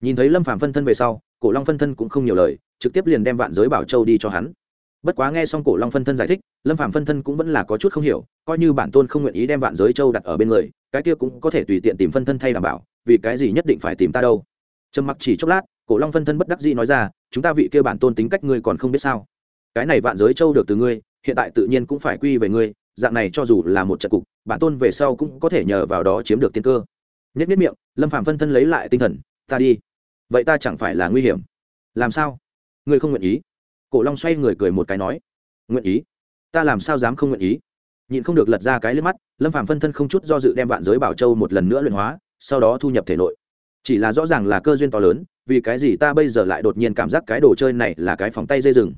[SPEAKER 1] Nhìn thấy lâm phạm phân thân về sau, cổ long phân thân cũng không nhiều lời, trực tiếp liền đem vạn giới bảo châu đi cho hắn bất quá nghe xong cổ long phân thân giải thích, lâm phạm phân thân cũng vẫn là có chút không hiểu, coi như bản tôn không nguyện ý đem vạn giới châu đặt ở bên người, cái kia cũng có thể tùy tiện tìm phân thân thay đảm bảo, vì cái gì nhất định phải tìm ta đâu? Trầm mặc chỉ chốc lát, cổ long phân thân bất đắc dĩ nói ra, chúng ta vị kia bản tôn tính cách ngươi còn không biết sao? Cái này vạn giới châu được từ ngươi, hiện tại tự nhiên cũng phải quy về ngươi, dạng này cho dù là một trận cục, bản tôn về sau cũng có thể nhờ vào đó chiếm được tiên cơ. Nhất nhất miệng, lâm phạm phân thân lấy lại tinh thần, ta đi. Vậy ta chẳng phải là nguy hiểm. Làm sao? Ngươi không nguyện ý? Cổ long xoay người cười một cái nói, nguyện ý. Ta làm sao dám không nguyện ý? Nhịn không được lật ra cái lên mắt, lâm phàm phân thân không chút do dự đem vạn giới bảo châu một lần nữa luyện hóa, sau đó thu nhập thể nội. Chỉ là rõ ràng là cơ duyên to lớn, vì cái gì ta bây giờ lại đột nhiên cảm giác cái đồ chơi này là cái phòng tay dây rừng.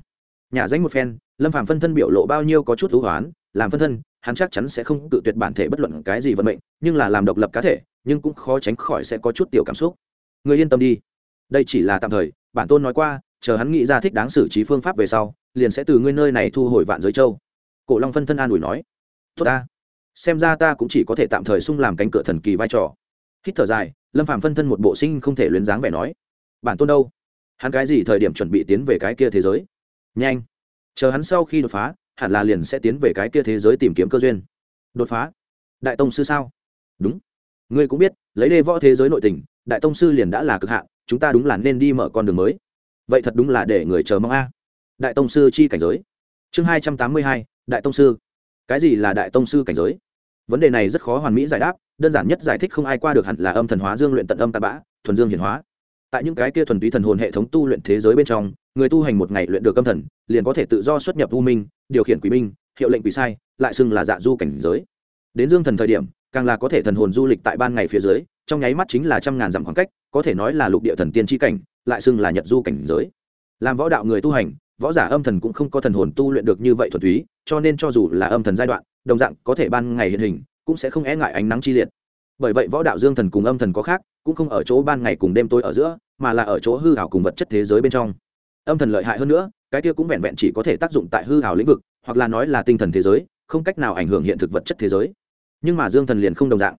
[SPEAKER 1] Nhà danh một phen, lâm phàm phân thân biểu lộ bao nhiêu có chút thú hoán, làm phân thân, hắn chắc chắn sẽ không tự tuyệt bản thể bất luận cái gì vận mệnh, nhưng là làm độc lập cá thể, nhưng cũng khó tránh khỏi sẽ có chút tiểu cảm xúc. Người yên tâm đi. Đây chỉ là tạm thời, bản tôn nói qua chờ hắn nghĩ ra thích đáng xử trí phương pháp về sau, liền sẽ từ ngươi nơi này thu hồi vạn giới châu. Cổ long phân thân an ủi nói, tốt ta. Xem ra ta cũng chỉ có thể tạm thời sung làm cánh cửa thần kỳ vai trò. Hít thở dài, lâm phàm phân thân một bộ sinh không thể luyến dáng vẻ nói, bản tôn đâu? Hắn cái gì thời điểm chuẩn bị tiến về cái kia thế giới? Nhanh. Chờ hắn sau khi đột phá, hẳn là liền sẽ tiến về cái kia thế giới tìm kiếm cơ duyên. Đột phá? Đại tông sư sao? Đúng. Ngươi cũng biết, lấy đê võ thế giới nội tình, đại tông sư liền đã là cực hạn, chúng ta đúng là nên đi mở con đường mới vậy thật đúng là để người chờ mong a. Đại tông sư chi cảnh giới. Chương hai trăm tám mươi hai, đại tông sư. Cái gì là đại tông sư cảnh giới? Vấn đề này rất khó hoàn mỹ giải đáp, đơn giản nhất giải thích không ai qua được hẳn là âm thần hóa dương luyện tận âm tạt bã, thuần dương hiển hóa. Tại những cái kia thuần túy thần hồn hệ thống tu luyện thế giới bên trong, người tu hành một ngày luyện được âm thần, liền có thể tự do xuất nhập u minh, điều khiển quỷ minh, hiệu lệnh quỷ sai, lại xưng là dạ du cảnh giới. Đến dương thần thời điểm, càng là có thể thần hồn du lịch tại ban ngày phía dưới, trong nháy mắt chính là trăm ngàn dặm khoảng cách, có thể nói là lục địa thần tiên tri cảnh lại xưng là nhật du cảnh giới. Làm võ đạo người tu hành, võ giả âm thần cũng không có thần hồn tu luyện được như vậy thuần túy, cho nên cho dù là âm thần giai đoạn, đồng dạng có thể ban ngày hiện hình, cũng sẽ không e ngại ánh nắng chi liệt. Bởi vậy võ đạo dương thần cùng âm thần có khác, cũng không ở chỗ ban ngày cùng đêm tối ở giữa, mà là ở chỗ hư hảo cùng vật chất thế giới bên trong. Âm thần lợi hại hơn nữa, cái kia cũng vẹn vẹn chỉ có thể tác dụng tại hư hảo lĩnh vực, hoặc là nói là tinh thần thế giới, không cách nào ảnh hưởng hiện thực vật chất thế giới. Nhưng mà dương thần liền không đồng dạng.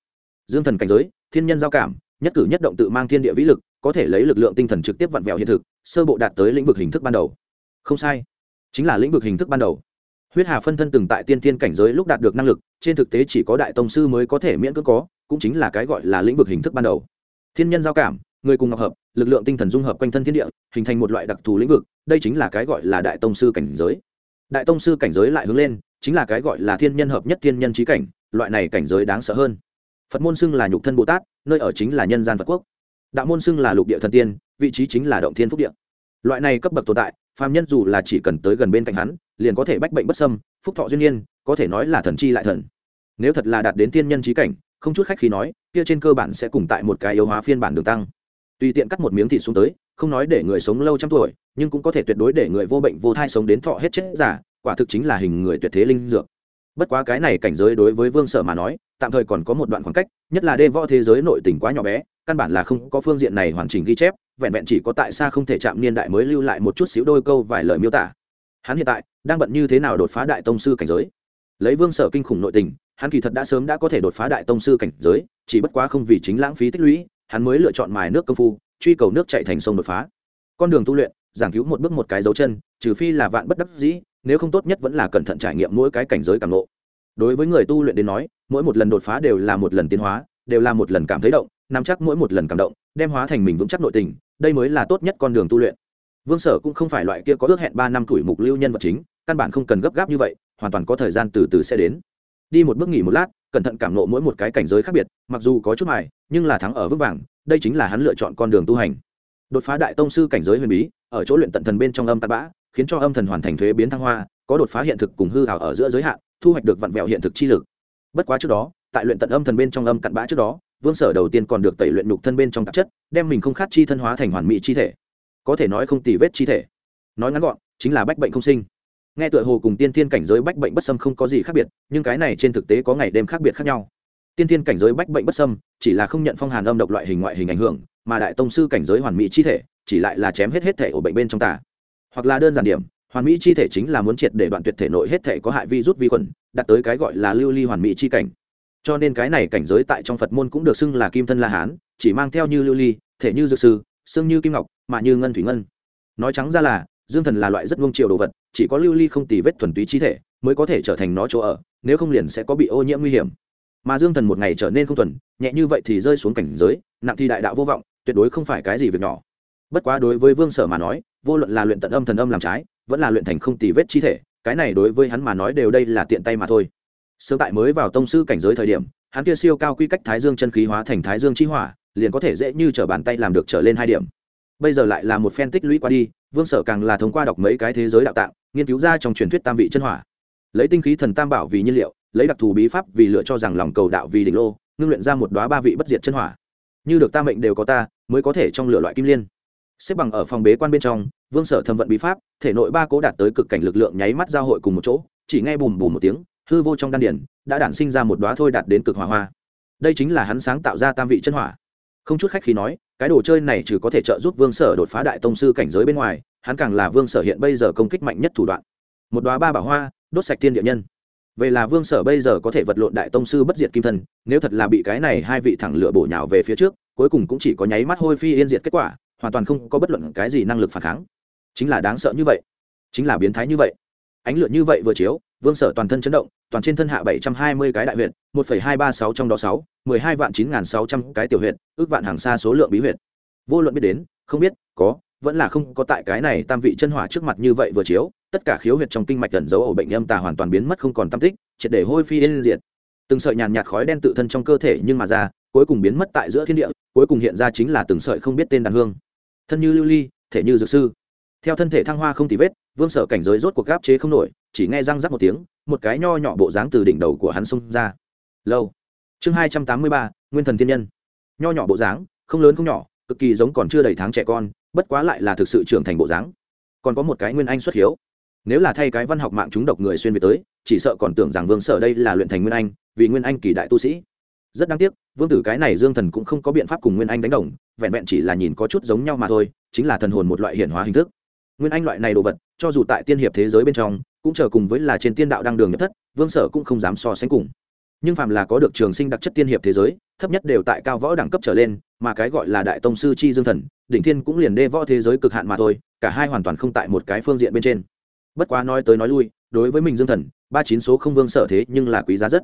[SPEAKER 1] Dương thần cảnh giới, thiên nhân giao cảm, nhất cử nhất động tự mang thiên địa vĩ lực có thể lấy lực lượng tinh thần trực tiếp vặn vẹo hiện thực, sơ bộ đạt tới lĩnh vực hình thức ban đầu. Không sai, chính là lĩnh vực hình thức ban đầu. Huyết hà phân thân từng tại tiên tiên cảnh giới lúc đạt được năng lực, trên thực tế chỉ có đại tông sư mới có thể miễn cưỡng có, cũng chính là cái gọi là lĩnh vực hình thức ban đầu. Thiên nhân giao cảm, người cùng ngọc hợp, lực lượng tinh thần dung hợp quanh thân thiên địa, hình thành một loại đặc thù lĩnh vực, đây chính là cái gọi là đại tông sư cảnh giới. Đại tông sư cảnh giới lại hướng lên, chính là cái gọi là thiên nhân hợp nhất thiên nhân trí cảnh, loại này cảnh giới đáng sợ hơn. Phật môn xưng là nhục thân bồ tát, nơi ở chính là nhân gian phật quốc đạo môn xưng là lục địa thần tiên, vị trí chính là động thiên phúc địa. Loại này cấp bậc tồn tại, phàm nhân dù là chỉ cần tới gần bên cạnh hắn, liền có thể bách bệnh bất sâm phúc thọ duyên nhiên có thể nói là thần chi lại thần. Nếu thật là đạt đến tiên nhân trí cảnh, không chút khách khi nói, kia trên cơ bản sẽ cùng tại một cái yếu hóa phiên bản đường tăng. Tùy tiện cắt một miếng thịt xuống tới, không nói để người sống lâu trăm tuổi, nhưng cũng có thể tuyệt đối để người vô bệnh vô thai sống đến thọ hết chết giả quả thực chính là hình người tuyệt thế linh dược. Bất quá cái này cảnh giới đối với vương sở mà nói, tạm thời còn có một đoạn khoảng cách, nhất là đê võ thế giới nội tỉnh quá nhỏ bé căn bản là không có phương diện này hoàn chỉnh ghi chép, vẹn vẹn chỉ có tại sao không thể chạm niên đại mới lưu lại một chút xíu đôi câu vài lời miêu tả. Hắn hiện tại đang bận như thế nào đột phá đại tông sư cảnh giới? Lấy vương sở kinh khủng nội tình, hắn kỳ thật đã sớm đã có thể đột phá đại tông sư cảnh giới, chỉ bất quá không vì chính lãng phí tích lũy, hắn mới lựa chọn mài nước công phu, truy cầu nước chạy thành sông đột phá. Con đường tu luyện, giảng cứu một bước một cái dấu chân, trừ phi là vạn bất đắc dĩ, nếu không tốt nhất vẫn là cẩn thận trải nghiệm mỗi cái cảnh giới cảm lộ đối với người tu luyện đến nói, mỗi một lần đột phá đều là một lần tiến hóa, đều là một lần cảm thấy động nắm chắc mỗi một lần cảm động, đem hóa thành mình vững chắc nội tình, đây mới là tốt nhất con đường tu luyện. Vương sở cũng không phải loại kia có ước hẹn ba năm tuổi mục lưu nhân vật chính, căn bản không cần gấp gáp như vậy, hoàn toàn có thời gian từ từ sẽ đến. Đi một bước nghỉ một lát, cẩn thận cảm nộ mỗi một cái cảnh giới khác biệt, mặc dù có chút mài, nhưng là thắng ở vững vàng, đây chính là hắn lựa chọn con đường tu hành. Đột phá đại tông sư cảnh giới huyền bí, ở chỗ luyện tận thần bên trong âm tạt bã, khiến cho âm thần hoàn thành thuế biến thăng hoa, có đột phá hiện thực cùng hư hào ở giữa giới hạn, thu hoạch được vặn vẹo hiện thực chi lực. Bất quá trước đó, tại luyện tận âm thần bên trong âm cặn bã trước đó vương sở đầu tiên còn được tẩy luyện nhục thân bên trong tạp chất, đem mình không khát chi thân hóa thành hoàn mỹ chi thể. Có thể nói không tì vết chi thể. Nói ngắn gọn, chính là bách bệnh không sinh. Nghe tựa hồ cùng tiên thiên cảnh giới bách bệnh bất xâm không có gì khác biệt, nhưng cái này trên thực tế có ngày đêm khác biệt khác nhau. Tiên thiên cảnh giới bách bệnh bất xâm, chỉ là không nhận phong hàn âm độc loại hình ngoại hình ảnh hưởng, mà đại tông sư cảnh giới hoàn mỹ chi thể, chỉ lại là chém hết hết thể ổ bệnh bên trong tả hoặc là đơn giản điểm, hoàn mỹ chi thể chính là muốn triệt để đoạn tuyệt thể nội hết thể có hại vi rút vi khuẩn, đạt tới cái gọi là lưu ly hoàn mỹ chi cảnh cho nên cái này cảnh giới tại trong phật môn cũng được xưng là kim thân la hán, chỉ mang theo như lưu ly, thể như dược sư xương như kim ngọc mà như ngân thủy ngân. Nói trắng ra là, dương thần là loại rất ngông triều đồ vật, chỉ có lưu ly không tì vết thuần túy chi thể mới có thể trở thành nó chỗ ở, nếu không liền sẽ có bị ô nhiễm nguy hiểm. Mà dương thần một ngày trở nên không thuần, nhẹ như vậy thì rơi xuống cảnh giới, nặng thì đại đạo vô vọng, tuyệt đối không phải cái gì việc nhỏ. Bất quá đối với vương sở mà nói, vô luận là luyện tận âm thần âm làm trái, vẫn là luyện thành không tì vết chi thể, cái này đối với hắn mà nói đều đây là tiện tay mà thôi sớm tại mới vào tông sư cảnh giới thời điểm, hắn kia siêu cao quy cách thái dương chân khí hóa thành thái dương chi hỏa, liền có thể dễ như t r ở bàn tay làm được trở lên hai điểm. Bây giờ lại là một phen tích lũy qua đi, vương sở càng là thông qua đọc mấy cái thế giới đạo tạng, nghiên cứu ra trong truyền thuyết tam vị chân hỏa. Lấy tinh khí thần tam bảo vì nhiên liệu, lấy đặc thù bí pháp vì lựa cho rằng lòng cầu đạo vì đỉnh lô, ngưng luyện ra một đoá ba vị bất diệt chân hỏa. Như được ta mệnh đều có ta, mới có thể trong lửa loại kim liên. Xếp bằng ở phòng bế quan bên trong, vương sở thâm vận bí pháp, thể nội ba cố đạt tới cực cảnh lực lượng nháy mắt giao hội cùng một chỗ, chỉ nghe bùm bùm một tiếng hư vô trong đan điển đã đản sinh ra một đoá thôi đạt đến cực hỏa hoa. Đây chính là hắn sáng tạo ra tam vị chân hỏa. Không chút khách khi nói, cái đồ chơi này trừ có thể trợ giúp vương sở đột phá đại tông sư cảnh giới bên ngoài, hắn càng là vương sở hiện bây giờ công kích mạnh nhất thủ đoạn. Một đoá ba bảo hoa, đốt sạch thiên địa nhân. Về là vương sở bây giờ có thể vật lộn đại tông sư bất diệt kim thân, nếu thật là bị cái này hai vị thẳng lửa bổ nhào về phía trước, cuối cùng cũng chỉ có nháy mắt hôi phi yên diệt kết quả, hoàn toàn không có bất luận cái gì năng lực phản kháng. Chính là đáng sợ như vậy. Chính là biến thái như vậy. Ánh lửa như vậy vừa chiếu vương sở toàn thân chấn động, toàn trên thân hạ bảy trăm hai mươi cái đại huyện một phẩy hai ba sáu trong đó sáu, mười hai vạn chín n g h n sáu trăm cái tiểu huyện ước vạn hàng xa số lượng bí huyện vô luận biết đến, không biết, có, vẫn là không có tại cái này tam vị chân hỏa trước mặt như vậy vừa chiếu, tất cả khiếu huyệt trong kinh mạch gần dấu ổ bệnh âm tà hoàn toàn biến mất không còn tam tích, triệt để hôi phi yên diệt. Từng sợi nhàn nhạt khói đen tự thân trong cơ thể nhưng mà ra, cuối cùng biến mất tại giữa thiên địa, cuối cùng hiện ra chính là từng sợi không biết tên đàn hương. Thân như lưu ly, thể như dược sư. Theo thân thể thăng hoa không tì vết, vương sở cảnh giới rốt cuộc gáp chế không nổi chỉ nghe răng rắc một tiếng, một cái nho nhỏ bộ dáng từ đỉnh đầu của hắn xông ra. Lâu. Chương hai trăm tám mươi ba, nguyên thần thiên nhân. Nho nhỏ bộ dáng, không lớn không nhỏ, cực kỳ giống còn chưa đầy tháng trẻ con, bất quá lại là thực sự trưởng thành bộ dáng. Còn có một cái nguyên anh xuất hiếu. Nếu là thay cái văn học mạng chúng độc người xuyên về tới, chỉ sợ còn tưởng rằng vương sở đây là luyện thành nguyên anh, vì nguyên anh kỳ đại tu sĩ. Rất đáng tiếc, vương tử cái này dương thần cũng không có biện pháp cùng nguyên anh đánh đồng, vẹn vẹn chỉ là nhìn có chút giống nhau mà thôi, chính là thần hồn một loại hiển hóa hình thức. Nguyên anh loại này đồ vật, cho dù tại tiên hiệp thế giới bên trong cũng chờ cùng với là trên tiên đạo đang đường nhập thất, vương sở cũng không dám so sánh cùng. Nhưng phàm là có được trường sinh đặc chất tiên hiệp thế giới, thấp nhất đều tại cao võ đẳng cấp trở lên, mà cái gọi là đại tông sư chi dương thần, đỉnh thiên cũng liền đê võ thế giới cực hạn mà thôi, cả hai hoàn toàn không tại một cái phương diện bên trên. Bất quá nói tới nói lui, đối với mình dương thần, ba chín số không vương sở thế nhưng là quý giá rất.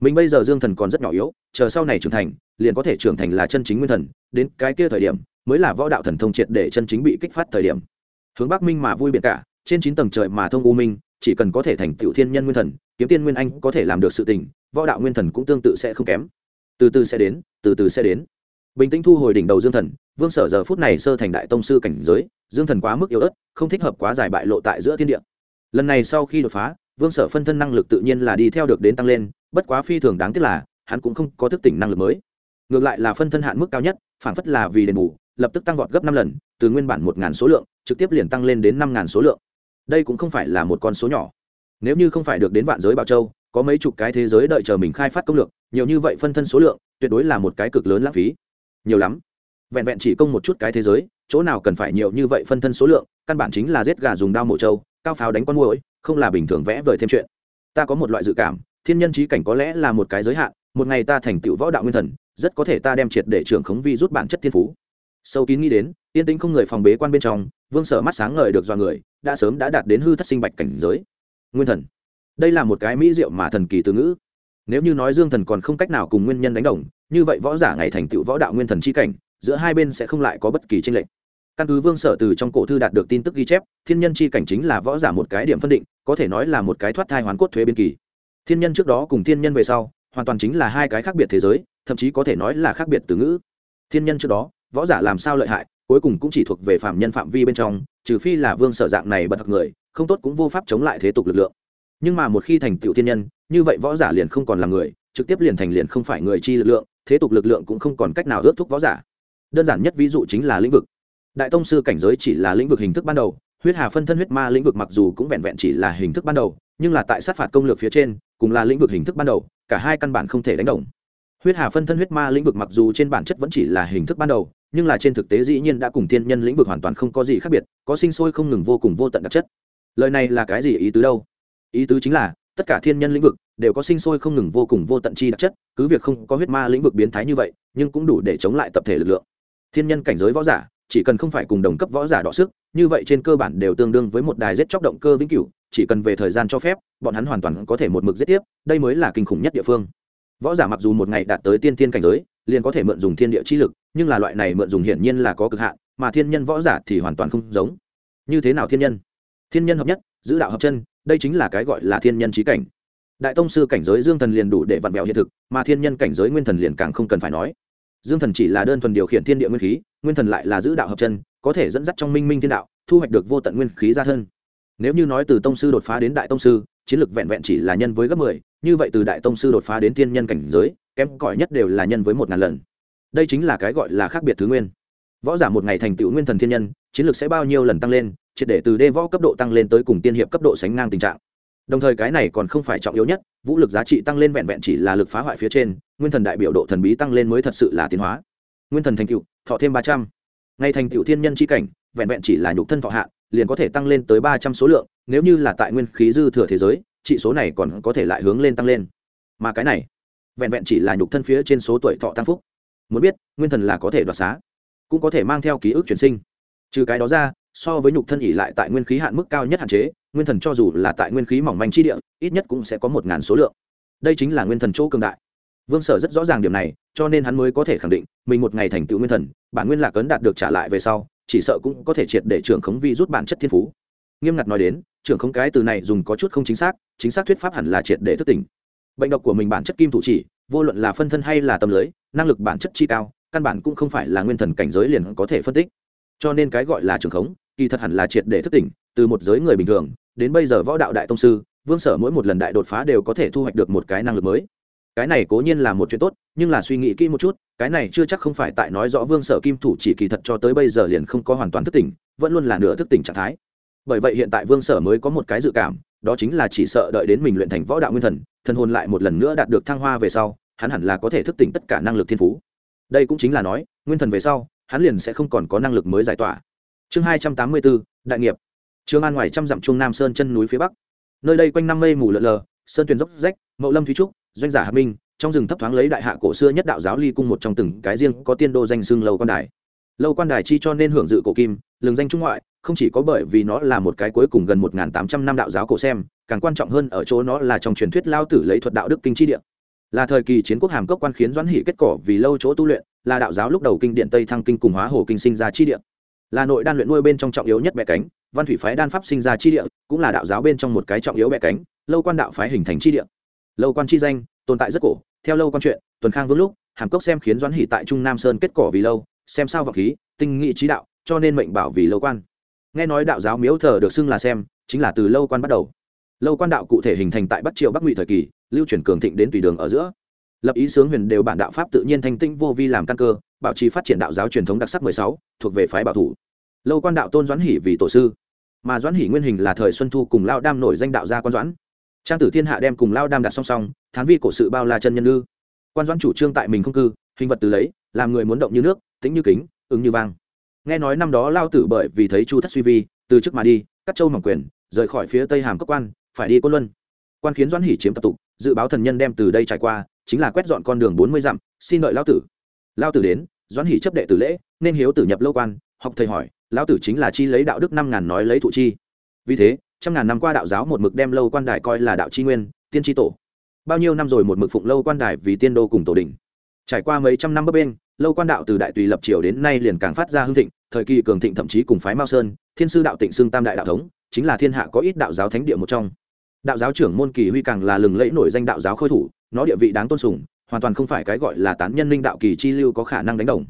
[SPEAKER 1] Mình bây giờ dương thần còn rất nhỏ yếu, chờ sau này trưởng thành, liền có thể trưởng thành là chân chính nguyên thần, đến cái kia thời điểm, mới là võ đạo thần thông triệt để chân chính bị kích phát thời điểm. Hướng bắc minh mà vui biệt cả, trên chín tầng trời mà thông u minh chỉ cần có thể thành tựu thiên nhân nguyên thần, kiếm tiên nguyên anh có thể làm được sự tình, võ đạo nguyên thần cũng tương tự sẽ không kém. Từ từ sẽ đến, từ từ sẽ đến. Bình tĩnh thu hồi đỉnh đầu dương thần, vương sở giờ phút này sơ thành đại tông sư cảnh giới, dương thần quá mức yếu ớt, không thích hợp quá dài bại lộ tại giữa thiên địa. Lần này sau khi đột phá, vương sở phân thân năng lực tự nhiên là đi theo được đến tăng lên, bất quá phi thường đáng tiếc là, hắn cũng không có thức tỉnh năng lực mới. Ngược lại là phân thân hạn mức cao nhất, phản phất là vì đền bù, lập tức tăng vọt gấp năm lần, từ nguyên bản một ngàn số lượng, trực tiếp liền tăng lên đến năm ngàn số lượng đây cũng không phải là một con số nhỏ. Nếu như không phải được đến vạn giới bảo châu, có mấy chục cái thế giới đợi chờ mình khai phát công lược, nhiều như vậy phân thân số lượng, tuyệt đối là một cái cực lớn lãng phí. Nhiều lắm. Vẹn vẹn chỉ công một chút cái thế giới, chỗ nào cần phải nhiều như vậy phân thân số lượng, căn bản chính là giết gà dùng đao mổ trâu, cao pháo đánh con mồi không là bình thường vẽ vời thêm chuyện. Ta có một loại dự cảm, thiên nhân trí cảnh có lẽ là một cái giới hạn, một ngày ta thành tựu võ đạo nguyên thần, rất có thể ta đem triệt để trưởng khống vi rút bản chất thiên phú. Sâu kín nghĩ đến, yên tĩnh không người phòng bế quan bên trong, vương sở mắt sáng ngời được do người đã sớm đã đạt đến hư thất sinh bạch cảnh giới. Nguyên thần. Đây là một cái mỹ diệu mà thần kỳ từ ngữ. Nếu như nói dương thần còn không cách nào cùng nguyên nhân đánh đồng, như vậy võ giả ngày thành tựu võ đạo nguyên thần c h i cảnh, giữa hai bên sẽ không lại có bất kỳ tranh lệch. Căn cứ vương sở từ trong cổ thư đạt được tin tức ghi chép, thiên nhân c h i cảnh chính là võ giả một cái điểm phân định, có thể nói là một cái thoát thai hoàn cốt thuế biên kỳ. Thiên nhân trước đó cùng thiên nhân về sau, hoàn toàn chính là hai cái khác biệt thế giới, thậm chí có thể nói là khác biệt từ ngữ. Thiên nhân trước đó, võ giả làm sao lợi hại, cuối cùng cũng chỉ thuộc về phạm nhân phạm vi bên trong trừ phi là vương sở dạng này bật thật người, không tốt cũng vô pháp chống lại thế tục lực lượng. Nhưng mà một khi thành tựu thiên nhân, như vậy võ giả liền không còn là người, trực tiếp liền thành liền không phải người chi lực lượng, thế tục lực lượng cũng không còn cách nào ước thúc võ giả. Đơn giản nhất ví dụ chính là lĩnh vực. Đại tông sư cảnh giới chỉ là lĩnh vực hình thức ban đầu, huyết hà phân thân huyết ma lĩnh vực mặc dù cũng vẹn vẹn chỉ là hình thức ban đầu, nhưng là tại sát phạt công lược phía trên, cùng là lĩnh vực hình thức ban đầu, cả hai căn bản không thể đánh đồng. Huyết hà phân thân huyết ma lĩnh vực mặc dù trên bản chất vẫn chỉ là hình thức ban đầu nhưng là trên thực tế dĩ nhiên đã cùng thiên nhân lĩnh vực hoàn toàn không có gì khác biệt, có sinh sôi không ngừng vô cùng vô tận đặc chất. Lời này là cái gì, ý tứ đâu? Ý tứ chính là, tất cả thiên nhân lĩnh vực đều có sinh sôi không ngừng vô cùng vô tận chi đặc chất, cứ việc không có huyết ma lĩnh vực biến thái như vậy, nhưng cũng đủ để chống lại tập thể lực lượng. Thiên nhân cảnh giới võ giả, chỉ cần không phải cùng đồng cấp võ giả đọ sức, như vậy trên cơ bản đều tương đương với một đài giết chóc động cơ vĩnh cửu, chỉ cần về thời gian cho phép, bọn hắn hoàn toàn có thể một mực giết tiếp, đây mới là kinh khủng nhất địa phương. Võ giả mặc dù một ngày đạt tới tiên tiên cảnh giới liền có thể mượn dùng thiên địa chi lực, nhưng là loại này mượn dùng hiển nhiên là có cực hạn, mà thiên nhân võ giả thì hoàn toàn không giống. Như thế nào thiên nhân? Thiên nhân hợp nhất, giữ đạo hợp chân, đây chính là cái gọi là thiên nhân trí cảnh. Đại tông sư cảnh giới dương thần liền đủ để vặn vẹo hiện thực, mà thiên nhân cảnh giới nguyên thần liền càng không cần phải nói. Dương thần chỉ là đơn thuần điều khiển thiên địa nguyên khí, nguyên thần lại là giữ đạo hợp chân, có thể dẫn dắt trong minh minh thiên đạo, thu hoạch được vô tận nguyên khí ra thân. Nếu như nói từ tông sư đột phá đến đại tông sư, chiến lược vẹn vẹn chỉ là nhân với gấp mười, như vậy từ đại tông sư đột phá đến thiên nhân cảnh giới kém cỏi nhất đều là nhân với một ngàn lần. Đây chính là cái gọi là khác biệt thứ nguyên. Võ giả một ngày thành tựu nguyên thần thiên nhân, chiến lược sẽ bao nhiêu lần tăng lên, triệt để từ đê võ cấp độ tăng lên tới cùng tiên hiệp cấp độ sánh ngang tình trạng. Đồng thời cái này còn không phải trọng yếu nhất, vũ lực giá trị tăng lên vẹn vẹn chỉ là lực phá hoại phía trên, nguyên thần đại biểu độ thần bí tăng lên mới thật sự là tiến hóa. Nguyên thần thành tựu, thọ thêm ba trăm. Ngày thành tựu thiên nhân c h i cảnh, vẹn vẹn chỉ là nhục thân thọ hạ, liền có thể tăng lên tới ba trăm số lượng, nếu như là tại nguyên khí dư thừa thế giới trị số này còn có thể lại hướng lên tăng lên. Mà cái này vẹn vẹn chỉ là nhục thân phía trên số tuổi thọ tăng phúc. Muốn biết, nguyên thần là có thể đoạt xá, cũng có thể mang theo ký ức chuyển sinh. Trừ cái đó ra, so với nhục thân ỉ lại tại nguyên khí hạn mức cao nhất hạn chế, nguyên thần cho dù là tại nguyên khí mỏng manh chi địa, ít nhất cũng sẽ có một ngàn số lượng. Đây chính là nguyên thần chỗ cường đại. Vương sở rất rõ ràng điểm này, cho nên hắn mới có thể khẳng định, mình một ngày thành tựu nguyên thần, bản nguyên lạc ấn đạt được trả lại về sau, chỉ sợ cũng có thể triệt để trưởng khống vi rút bản chất thiên phú. Nghiêm ngặt nói đến, trưởng khống cái từ này dùng có chút không chính xác chính xác thuyết pháp hẳn là triệt để thức tỉnh bệnh độc của mình bản chất kim thủ chỉ, vô luận là phân thân hay là tâm lưới, năng lực bản chất chi cao, căn bản cũng không phải là nguyên thần cảnh giới liền có thể phân tích. Cho nên cái gọi là trường khống, kỳ thật hẳn là triệt để thức tỉnh, từ một giới người bình thường, đến bây giờ võ đạo đại tông sư, vương sở mỗi một lần đại đột phá đều có thể thu hoạch được một cái năng lực mới. Cái này cố nhiên là một chuyện tốt, nhưng là suy nghĩ kỹ một chút, cái này chưa chắc không phải tại nói rõ vương sở kim thủ chỉ kỳ thật cho tới bây giờ liền không có hoàn toàn thức tỉnh, vẫn luôn là nửa thức tỉnh trạng thái. Bởi vậy hiện tại vương sở mới có một cái dự cảm đó chính là chỉ sợ đợi đến mình luyện thành võ đạo nguyên thần thần hồn lại một lần nữa đạt được thăng hoa về sau, hắn hẳn là có thể thức tỉnh tất cả năng lực thiên phú. Đây cũng chính là nói, nguyên thần về sau, hắn liền sẽ không còn có năng lực mới giải tỏa. Chương hai trăm tám mươi bốn, đại nghiệp. Trường an ngoài trăm dặm trung nam sơn chân núi phía bắc. Nơi đây quanh năm mây mù lợn lờ, sơn tuyền dốc rách, mậu lâm thúy trúc, doanh giả hạ minh, trong rừng thấp thoáng lấy đại hạ cổ xưa nhất đạo giáo ly cung một trong từng cái riêng có tiên đô danh xưng lâu quan đài. Lâu quan đài chi cho nên hưởng dự cổ kim lường danh trung ngoại, không chỉ có bởi vì nó là một cái cuối cùng gần một tám trăm năm đạo giáo cổ xem, càng quan trọng hơn ở chỗ nó là trong truyền thuyết lao tử lấy thuật đạo đức kinh chi địa. Là thời kỳ chiến quốc hàm cốc quan khiến doãn hỷ kết cỏ vì lâu chỗ tu luyện, là đạo giáo lúc đầu kinh điện tây thăng kinh cùng hóa hồ kinh sinh ra chi địa. Là nội đan luyện nuôi bên trong trọng yếu nhất bẻ cánh, văn thủy phái đan pháp sinh ra chi địa, cũng là đạo giáo bên trong một cái trọng yếu bẻ cánh, lâu quan đạo phái hình thành chi địa. Lâu quan chi danh, tồn tại rất cổ, theo lâu quan chuyện, tuần khang vương lúc, hàm cốc xem khiến doãn hỷ tại trung nam sơn kết cỏ vì lâu xem sao vọng khí, tinh nghị trí đạo, cho nên mệnh bảo vì lâu quan. Nghe nói đạo giáo miếu thờ được xưng là xem, chính là từ lâu quan bắt đầu. Lâu quan đạo cụ thể hình thành tại bắc triều bắc ngụy thời kỳ, lưu truyền cường thịnh đến tùy đường ở giữa. Lập ý sướng huyền đều bản đạo pháp tự nhiên thanh tinh vô vi làm căn cơ, bảo trì phát triển đạo giáo truyền thống đặc sắc mười sáu, thuộc về phái bảo thủ. Lâu quan đạo tôn doãn hỷ vì tổ sư, mà doãn hỷ nguyên hình là thời xuân thu cùng lao đam nổi danh đạo gia quan doãn. Trang tử thiên hạ đem cùng lao đam đặt song song, thán vi cổ sự bao la chân nhân ư. Quan doãn chủ trương tại mình không cư, hình vật từ lấy, làm người muốn động như nước tính như kính, ứng như vang. Nghe nói năm đó lao tử bởi vì thấy chu thất suy vi, từ chức mà đi, cắt châu mỏng quyền, rời khỏi phía tây hàm cấp quan, phải đi côn luân. Quan khiến doãn hỷ chiếm tập tục, dự báo thần nhân đem từ đây trải qua, chính là quét dọn con đường bốn mươi dặm, xin đợi lao tử. Lao tử đến, doãn hỷ chấp đệ tử lễ, nên hiếu tử nhập lâu quan, học thầy hỏi, lao tử chính là chi lấy đạo đức năm ngàn nói lấy thụ chi. Vì thế, trăm ngàn năm qua đạo giáo một mực đem lâu quan đài coi là đạo chi nguyên, tiên tri tổ. Bao nhiêu năm rồi một mực phụng lâu quan đài vì tiên đô cùng tổ đình trải qua mấy trăm năm bấp bên lâu quan đạo từ đại tùy lập triều đến nay liền càng phát ra hưng thịnh, thời kỳ cường thịnh thậm chí cùng phái mao sơn, thiên sư đạo tịnh xưng tam đại đạo thống, chính là thiên hạ có ít đạo giáo thánh địa một trong. Đạo giáo trưởng môn kỳ huy càng là lừng lẫy nổi danh đạo giáo khôi thủ, nó địa vị đáng tôn sùng, hoàn toàn không phải cái gọi là tán nhân linh đạo kỳ chi lưu có khả năng đánh đồng.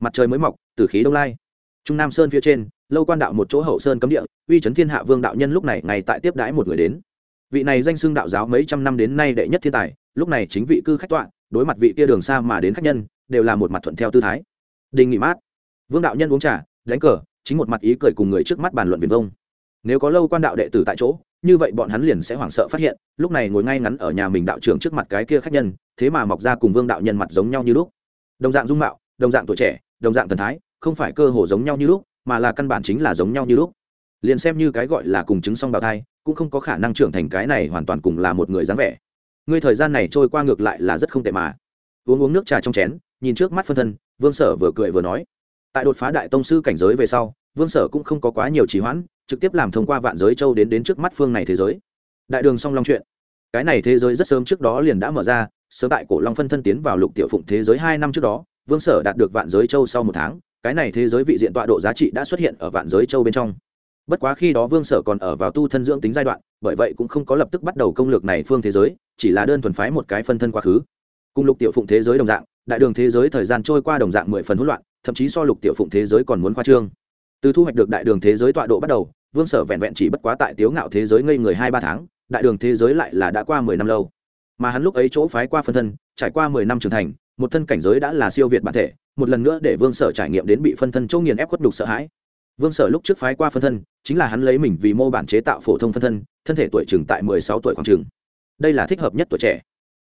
[SPEAKER 1] Mặt trời mới mọc, từ khí đông lai. Trung nam sơn phía trên, lâu quan đạo một chỗ hậu sơn cấm địa, uy chấn thiên hạ vương đạo nhân lúc này ngày tại tiếp đãi một người đến. Vị này danh xưng đạo giáo mấy trăm năm đến nay đệ nhất thiên tài, lúc này chính vị cư khách tọa đối mặt vị kia đường xa mà đến khách nhân, đều là một mặt thuận theo tư thái. Đình nghỉ mát. Vương đạo nhân uống trà, đánh cờ, chính một mặt ý cười cùng người trước mắt bàn luận viền vông. Nếu có lâu quan đạo đệ tử tại chỗ, như vậy bọn hắn liền sẽ hoảng sợ phát hiện, lúc này ngồi ngay ngắn ở nhà mình đạo trưởng trước mặt cái kia khách nhân, thế mà mọc ra cùng vương đạo nhân mặt giống nhau như lúc. Đồng dạng dung mạo, đồng dạng tuổi trẻ, đồng dạng thần thái, không phải cơ hồ giống nhau như lúc, mà là căn bản chính là giống nhau như lúc. Liền xem như cái gọi là cùng chứng song bào thai, cũng không có khả năng trưởng thành cái này hoàn toàn cùng là một người dáng vẻ ngươi thời gian này trôi qua ngược lại là rất không tệ mà. Uống uống nước trà trong chén, nhìn trước mắt phân thân, vương sở vừa cười vừa nói. Tại đột phá đại tông sư cảnh giới về sau, vương sở cũng không có quá nhiều trì hoãn, trực tiếp làm thông qua vạn giới châu đến đến trước mắt phương này thế giới. Đại đường song long chuyện. Cái này thế giới rất sớm trước đó liền đã mở ra, sớm tại cổ long phân thân tiến vào lục tiểu phụng thế giới hai năm trước đó, vương sở đạt được vạn giới châu sau một tháng, cái này thế giới vị diện tọa độ giá trị đã xuất hiện ở vạn giới châu bên trong bất quá khi đó vương sở còn ở vào tu thân dưỡng tính giai đoạn, bởi vậy cũng không có lập tức bắt đầu công lược này phương thế giới, chỉ là đơn thuần phái một cái phân thân quá khứ. Cùng lục tiểu phụng thế giới đồng dạng, đại đường thế giới thời gian trôi qua đồng dạng mười phần hỗn loạn, thậm chí so lục tiểu phụng thế giới còn muốn khoa trương. Từ thu hoạch được đại đường thế giới tọa độ bắt đầu, vương sở vẹn vẹn chỉ bất quá tại tiếu ngạo thế giới ngây người hai ba tháng, đại đường thế giới lại là đã qua mười năm lâu. Mà hắn lúc ấy chỗ phái qua phân thân, trải qua mười năm trưởng thành, một thân cảnh giới đã là siêu việt bản thể, một lần nữa để vương sở trải nghiệm đến bị phân thân châu nghiền ép khuất đục sợ hãi vương sở lúc trước phái qua phân thân, chính là hắn lấy mình vì mô bản chế tạo phổ thông phân thân thân thể tuổi chừng tại mười sáu tuổi khoảng chừng. Đây là thích hợp nhất tuổi trẻ.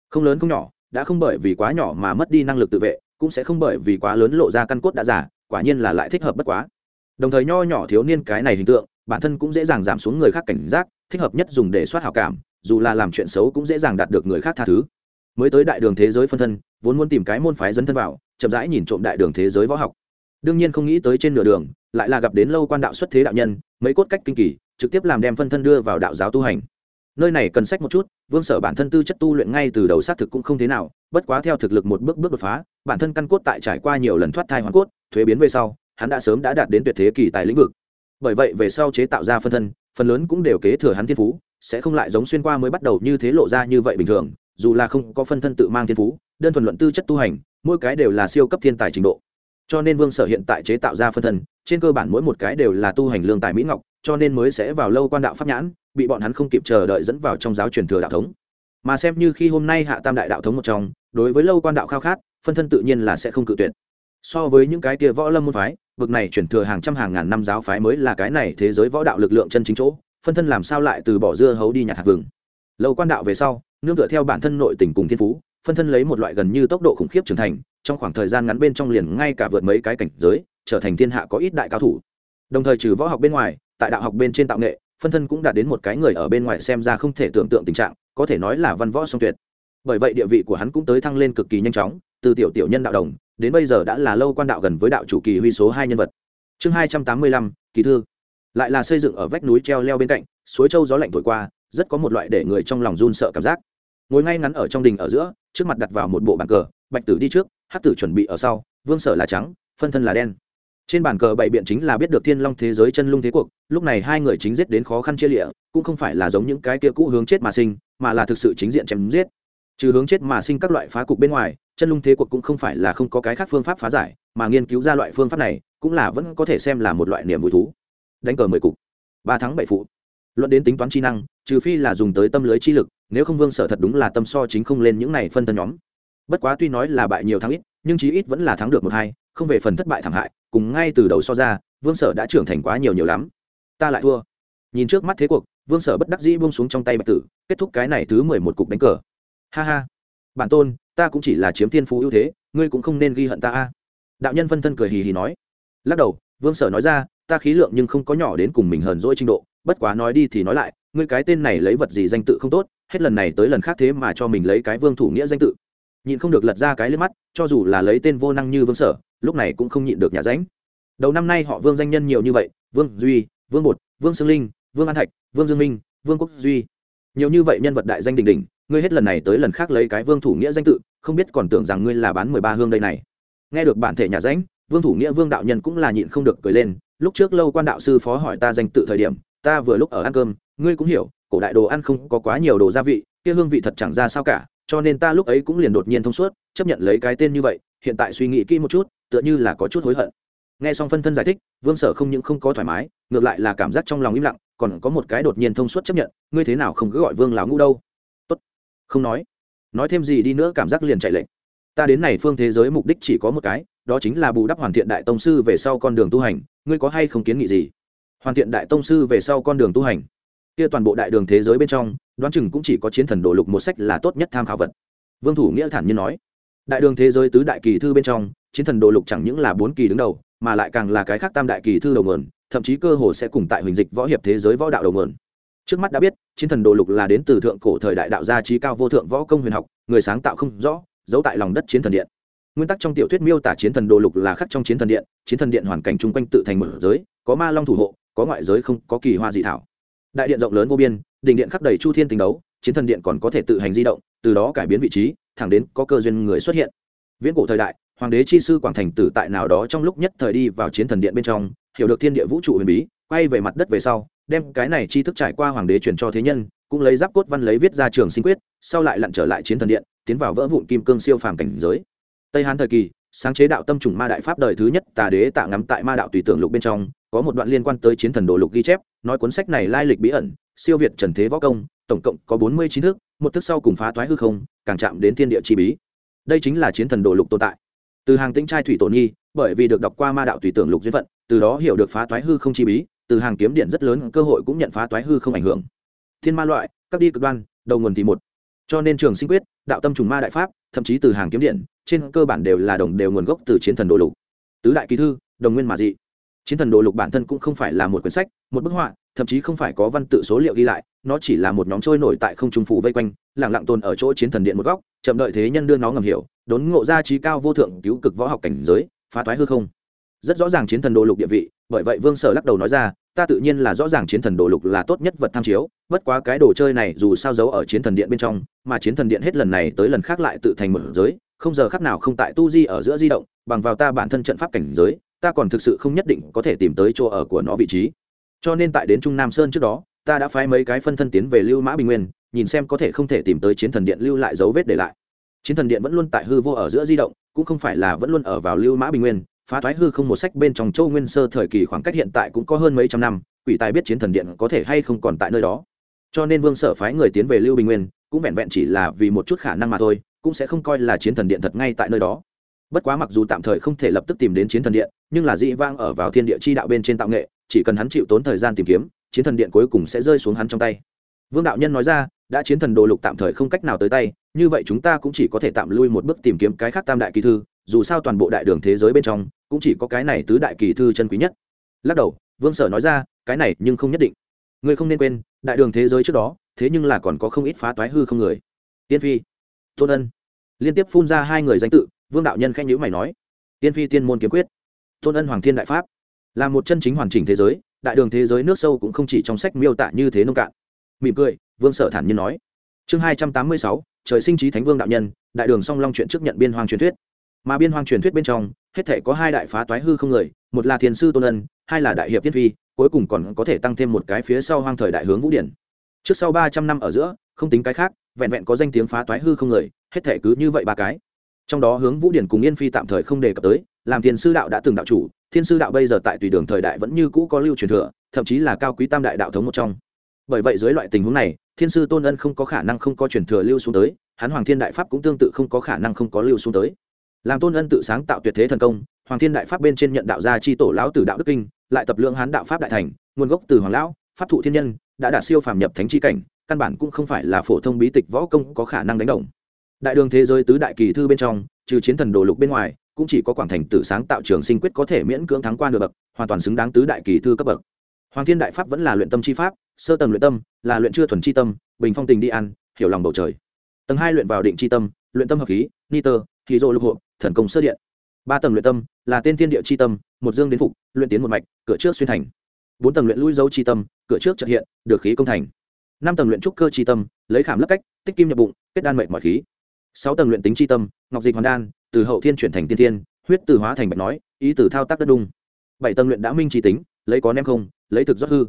[SPEAKER 1] Không lớn không nhỏ, đã không bởi vì quá nhỏ mà mất đi năng lực tự vệ, cũng sẽ không bởi vì quá lớn lộ ra căn cốt đã giả quả nhiên là lại thích hợp bất quá. Đồng thời nho nhỏ thiếu niên cái này hình tượng, bản thân cũng dễ dàng giảm xuống người khác cảnh giác, thích hợp nhất dùng để soát hảo cảm, dù là làm chuyện xấu cũng dễ dàng đạt được người khác tha thứ. Mới tới đại đường thế giới phân thân, vốn muốn tìm cái môn phái dấn thân vào, chậm rãi nhìn trộm đại đường thế giới võ học đương nhiên không nghĩ tới trên nửa đường, lại là gặp đến lâu quan đạo xuất thế đạo nhân, mấy cốt cách kinh kỳ, trực tiếp làm đem phân thân đưa vào đạo giáo tu hành. Nơi này cần sách một chút, vương sở bản thân tư chất tu luyện ngay từ đầu xác thực cũng không thế nào, bất quá theo thực lực một bước bước đột phá, bản thân căn cốt tại trải qua nhiều lần thoát thai hoàn cốt, thuế biến về sau, hắn đã sớm đã đạt đến tuyệt thế kỳ tại lĩnh vực. Bởi vậy về sau chế tạo ra phân thân, phần lớn cũng đều kế thừa hắn thiên phú, sẽ không lại giống xuyên qua mới bắt đầu như thế lộ ra như vậy bình thường, dù là không có phân thân tự mang thiên phú, đơn thuần luận tư chất tu hành, mỗi cái đều là siêu cấp thiên tài trình độ cho nên vương sở hiện tại chế tạo ra phân thân, trên cơ bản mỗi một cái đều là tu hành lương tài mỹ ngọc, cho nên mới sẽ vào lâu quan đạo pháp nhãn, bị bọn hắn không kịp chờ đợi dẫn vào trong giáo truyền thừa đạo thống. Mà xem như khi hôm nay hạ tam đại đạo thống một trong, đối với lâu quan đạo khao khát, phân thân tự nhiên là sẽ không cự tuyệt. So với những cái tia võ lâm môn phái vực này chuyển thừa hàng trăm hàng ngàn năm giáo phái mới là cái này thế giới võ đạo lực lượng chân chính chỗ, phân thân làm sao lại từ bỏ dưa hấu đi nhặt hạt vừng. Lâu quan đạo về sau, nương tựa theo bản thân nội tình cùng thiên phú phân thân lấy một loại gần như tốc độ khủng khiếp trưởng thành, trong khoảng thời gian ngắn bên trong liền ngay cả vượt mấy cái cảnh giới, trở thành thiên hạ có ít đại cao thủ. Đồng thời trừ võ học bên ngoài, tại đạo học bên trên tạo nghệ, phân thân cũng đạt đến một cái người ở bên ngoài xem ra không thể tưởng tượng tình trạng, có thể nói là văn võ song tuyệt. Bởi vậy địa vị của hắn cũng tới thăng lên cực kỳ nhanh chóng, từ tiểu tiểu nhân đạo đồng, đến bây giờ đã là lâu quan đạo gần với đạo chủ kỳ huy số hai nhân vật. Chương hai trăm tám mươi lăm, kỳ thư. Lại là xây dựng ở vách núi treo leo bên cạnh, suối châu gió lạnh thổi qua, rất có một loại để người trong lòng run sợ cảm giác. Ngồi ngay ngắn ở trong đình ở giữa trước mặt đặt vào một bộ bàn cờ, bạch tử đi trước hát tử chuẩn bị ở sau, vương sở là trắng, phân thân là đen. Trên bàn cờ bày biện chính là biết được thiên long thế giới chân lung thế cuộc, lúc này hai người chính giết đến khó khăn chia lịa, cũng không phải là giống những cái kia cũ hướng chết mà sinh, mà là thực sự chính diện chém giết. Trừ hướng chết mà sinh các loại phá cục bên ngoài, chân lung thế cuộc cũng không phải là không có cái khác phương pháp phá giải, mà nghiên cứu ra loại phương pháp này, cũng là vẫn có thể xem là một loại niềm vui thú. Đánh cờ mười cục. Ba tháng bảy phụ. Luận đến tính toán chi năng, trừ phi là dùng tới tâm lưới chi lực nếu không vương sở thật đúng là tâm so chính không lên những này phân thân nhóm. Bất quá tuy nói là bại nhiều thắng ít, nhưng chí ít vẫn là thắng được một hai, không về phần thất bại thảm hại, cùng ngay từ đầu so ra, vương sở đã trưởng thành quá nhiều nhiều lắm. Ta lại thua. Nhìn trước mắt thế cuộc, vương sở bất đắc dĩ buông xuống trong tay bạch tử, kết thúc cái này thứ mười một cục đánh cờ. Ha ha. Bản tôn, ta cũng chỉ là chiếm thiên phú ưu thế, ngươi cũng không nên ghi hận ta a. Đạo nhân phân thân cười hì hì nói. Lắc đầu, vương sở nói ra, ta khí lượng nhưng không có nhỏ đến cùng mình hờn dỗi trình độ, bất quá nói đi thì nói lại, ngươi cái tên này lấy vật gì danh tự không tốt hết lần này tới lần khác thế mà cho mình lấy cái vương thủ nghĩa danh tự. Nhịn không được lật ra cái lên mắt, cho dù là lấy tên vô năng như vương sở, lúc này cũng không nhịn được nhà ránh. Đầu năm nay họ vương danh nhân nhiều như vậy, vương duy, vương bột, vương sương linh, vương an thạch, vương dương minh, vương quốc duy. Nhiều như vậy nhân vật đại danh đình đình ngươi hết lần này tới lần khác lấy cái vương thủ nghĩa danh tự, không biết còn tưởng rằng ngươi là bán mười ba hương đây này. Nghe được bản thể nhà ránh, vương thủ nghĩa vương đạo nhân cũng là nhịn không được cười lên, lúc trước lâu quan đạo sư phó hỏi ta danh tự thời điểm, ta vừa lúc ở ăn cơm, ngươi cũng hiểu cổ đại đồ ăn không có quá nhiều đồ gia vị, kia hương vị thật chẳng ra sao cả, cho nên ta lúc ấy cũng liền đột nhiên thông suốt, chấp nhận lấy cái tên như vậy, hiện tại suy nghĩ kỹ một chút, tựa như là có chút hối hận. Nghe xong phân thân giải thích, vương sở không những không có thoải mái, ngược lại là cảm giác trong lòng im lặng, còn có một cái đột nhiên thông suốt chấp nhận, ngươi thế nào không cứ gọi vương lão ngũ đâu? Tốt. Không nói. Nói thêm gì đi nữa cảm giác liền chạy lệnh ta đến này phương thế giới mục đích chỉ có một cái, đó chính là bù đắp hoàn thiện đại tông sư về sau con đường tu hành, ngươi có hay không kiến nghị gì? Hoàn thiện đại tông sư về sau con đường tu hành kia toàn bộ đại đường thế giới bên trong, đoán chừng cũng chỉ có chiến thần đồ lục một sách là tốt nhất tham khảo vật. Vương thủ nghĩa thản nhiên nói, đại đường thế giới tứ đại kỳ thư bên trong, chiến thần đồ lục chẳng những là bốn kỳ đứng đầu, mà lại càng là cái khác tam đại kỳ thư đầu nguồn, thậm chí cơ hồ sẽ cùng tại huỳnh dịch võ hiệp thế giới võ đạo đầu nguồn. Trước mắt đã biết, chiến thần đồ lục là đến từ thượng cổ thời đại đạo gia trí cao vô thượng võ công huyền học, người sáng tạo không rõ, giấu tại lòng đất chiến thần điện. Nguyên tắc trong tiểu thuyết miêu tả chiến thần đồ lục là khắc trong chiến thần điện, chiến thần điện hoàn cảnh chung quanh tự thành một giới, có ma long thủ hộ, có ngoại giới không có kỳ hoa dị thảo đại điện rộng lớn vô biên đình điện khắp đầy chu thiên tình đấu, chiến thần điện còn có thể tự hành di động, từ đó cải biến vị trí, thẳng đến có cơ duyên người xuất hiện. Viễn cổ thời đại, hoàng đế chi sư quảng thành tử tại nào đó trong lúc nhất thời đi vào chiến thần điện bên trong, hiểu được thiên địa vũ trụ huyền bí, quay về mặt đất về sau, đem cái này chi thức trải qua hoàng đế truyền cho thế nhân, cũng lấy giáp cốt văn lấy viết ra trường sinh quyết, sau lại lặn trở lại chiến thần điện, tiến vào vỡ vụn kim cương siêu phàm cảnh giới. Tây hán thời kỳ, sáng chế đạo tâm trùng ma đại pháp đời thứ nhất, tà đế tạ ngắm tại ma đạo tùy tưởng lục bên trong có một đoạn liên quan tới chiến thần đồ lục ghi chép, nói cuốn sách này lai lịch bí ẩn, siêu việt trần thế võ công, tổng cộng có bốn mươi chín thức, một thức sau cùng phá toái hư không, càng chạm đến thiên địa chi bí. Đây chính là chiến thần đồ lục tồn tại. Từ hàng tĩnh trai thủy tổ nhi, bởi vì được đọc qua ma đạo tùy tưởng lục duyên phận, từ đó hiểu được phá toái hư không chi bí, từ hàng kiếm điện rất lớn cơ hội cũng nhận phá toái hư không ảnh hưởng. Thiên ma loại, các đi cực đoan, đầu nguồn thì một. Cho nên trường sinh quyết, đạo tâm trùng ma đại pháp, thậm chí từ hàng kiếm điện, trên cơ bản đều là đồng đều nguồn gốc từ chiến thần đồ lục. Tứ đại kỳ thư, đồng nguyên mà dị chiến thần đồ lục bản thân cũng không phải là một quyển sách, một bức họa, thậm chí không phải có văn tự số liệu ghi lại, nó chỉ là một nhóm trôi nổi tại không trung phủ vây quanh lẳng lặng tồn ở chỗ chiến thần điện một góc, chậm đợi thế nhân đưa nó ngầm hiểu, đốn ngộ ra trí cao vô thượng cứu cực võ học cảnh giới, phá toái hư không. Rất rõ ràng chiến thần đồ lục địa vị, bởi vậy vương sở lắc đầu nói ra, ta tự nhiên là rõ ràng chiến thần đồ lục là tốt nhất vật tham chiếu, bất quá cái đồ chơi này dù sao giấu ở chiến thần điện bên trong, mà chiến thần điện hết lần này tới lần khác lại tự thành một giới, không giờ khác nào không tại tu di ở giữa di động, bằng vào ta bản thân trận pháp cảnh giới ta còn thực sự không nhất định có thể tìm tới chỗ ở của nó vị trí. Cho nên tại đến trung nam sơn trước đó, ta đã phái mấy cái phân thân tiến về lưu mã bình nguyên, nhìn xem có thể không thể tìm tới chiến thần điện lưu lại dấu vết để lại. Chiến thần điện vẫn luôn tại hư vô ở giữa di động, cũng không phải là vẫn luôn ở vào lưu mã bình nguyên, phá thoái hư không một sách bên trong châu nguyên sơ thời kỳ khoảng cách hiện tại cũng có hơn mấy trăm năm, quỷ tài biết chiến thần điện có thể hay không còn tại nơi đó. Cho nên vương sở phái người tiến về lưu bình nguyên, cũng vẹn vẹn chỉ là vì một chút khả năng mà thôi, cũng sẽ không coi là chiến thần điện thật ngay tại nơi đó bất quá mặc dù tạm thời không thể lập tức tìm đến chiến thần điện, nhưng là dĩ vang ở vào thiên địa chi đạo bên trên tạo nghệ, chỉ cần hắn chịu tốn thời gian tìm kiếm, chiến thần điện cuối cùng sẽ rơi xuống hắn trong tay. Vương đạo nhân nói ra, đã chiến thần đồ lục tạm thời không cách nào tới tay, như vậy chúng ta cũng chỉ có thể tạm lui một bước tìm kiếm cái khác tam đại kỳ thư, dù sao toàn bộ đại đường thế giới bên trong, cũng chỉ có cái này tứ đại kỳ thư chân quý nhất. Lắc đầu, vương sở nói ra, cái này nhưng không nhất định. Ngươi không nên quên, đại đường thế giới trước đó, thế nhưng là còn có không ít phá toái hư không người. Tiên phi, tôn ân, liên tiếp phun ra hai người danh tự vương đạo nhân khẽ nhữ mày nói, tiên phi tiên môn kiếm quyết, tôn ân hoàng thiên đại pháp, là một chân chính hoàn chỉnh thế giới, đại đường thế giới nước sâu cũng không chỉ trong sách miêu tả như thế nông cạn. Mỉm cười, vương sở thản nhiên nói. Chương hai trăm tám mươi sáu, trời sinh trí thánh vương đạo nhân, đại đường song long chuyện trước nhận biên hoàng truyền thuyết. Mà biên hoàng truyền thuyết bên trong, hết thể có hai đại phá toái hư không người, một là thiền sư tôn ân, hai là đại hiệp tiên phi, cuối cùng còn có thể tăng thêm một cái phía sau hoang thời đại hướng vũ điển. Trước sau ba trăm năm ở giữa, không tính cái khác, vẹn vẹn có danh tiếng phá toái hư không người, hết thể cứ như vậy ba cái trong đó hướng vũ điển cùng yên phi tạm thời không đề cập tới, làm thiền sư đạo đã từng đạo chủ, thiên sư đạo bây giờ tại tùy đường thời đại vẫn như cũ có lưu truyền thừa, thậm chí là cao quý tam đại đạo thống một trong. Bởi vậy dưới loại tình huống này, thiên sư tôn ân không có khả năng không có truyền thừa lưu xuống tới hắn hoàng thiên đại pháp cũng tương tự không có khả năng không có lưu xuống tới. Làm tôn ân tự sáng tạo tuyệt thế thần công, hoàng thiên đại pháp bên trên nhận đạo gia chi tổ lão từ đạo đức kinh, lại tập lượng hán đạo pháp đại thành, nguồn gốc từ hoàng lão, pháp thụ thiên nhân, đã đạt siêu phàm nhập thánh chi cảnh, căn bản cũng không phải là phổ thông bí tịch võ công có khả năng đánh đồng đại đường thế giới tứ đại kỳ thư bên trong, trừ chiến thần đồ lục bên ngoài, cũng chỉ có quảng thành tự sáng tạo trường sinh quyết có thể miễn cưỡng thắng qua nửa bậc, hoàn toàn xứng đáng tứ đại kỳ thư cấp bậc. Hoàng thiên đại pháp vẫn là luyện tâm chi pháp, sơ tầng luyện tâm, là luyện chưa thuần chi tâm, bình phong tình đi ăn, hiểu lòng bầu trời. Tầng hai luyện vào định chi tâm, luyện tâm hợp khí niter khí dô lục hộ, thần công sơ điện. Ba tầng luyện tâm, là tên thiên địa chi tâm, một dương đến phục, luyện tiến một mạch, cửa trước xuyên thành. Bốn tầng luyện lui dấu chi tâm, cửa trước trợ hiện, được khí công thành. Năm tầng luyện trúc cơ chi tâm, lấy khảm lấp cách, tích kim nhập bụng, kết đan mệnh mọi khí sáu tầng luyện tính chi tâm, ngọc dịch hoàn đan, từ hậu thiên chuyển thành tiên thiên, huyết từ hóa thành bạch nói, ý từ thao tác đất đung. Bảy tầng luyện đã minh chi tính, lấy có nem không, lấy thực rót hư.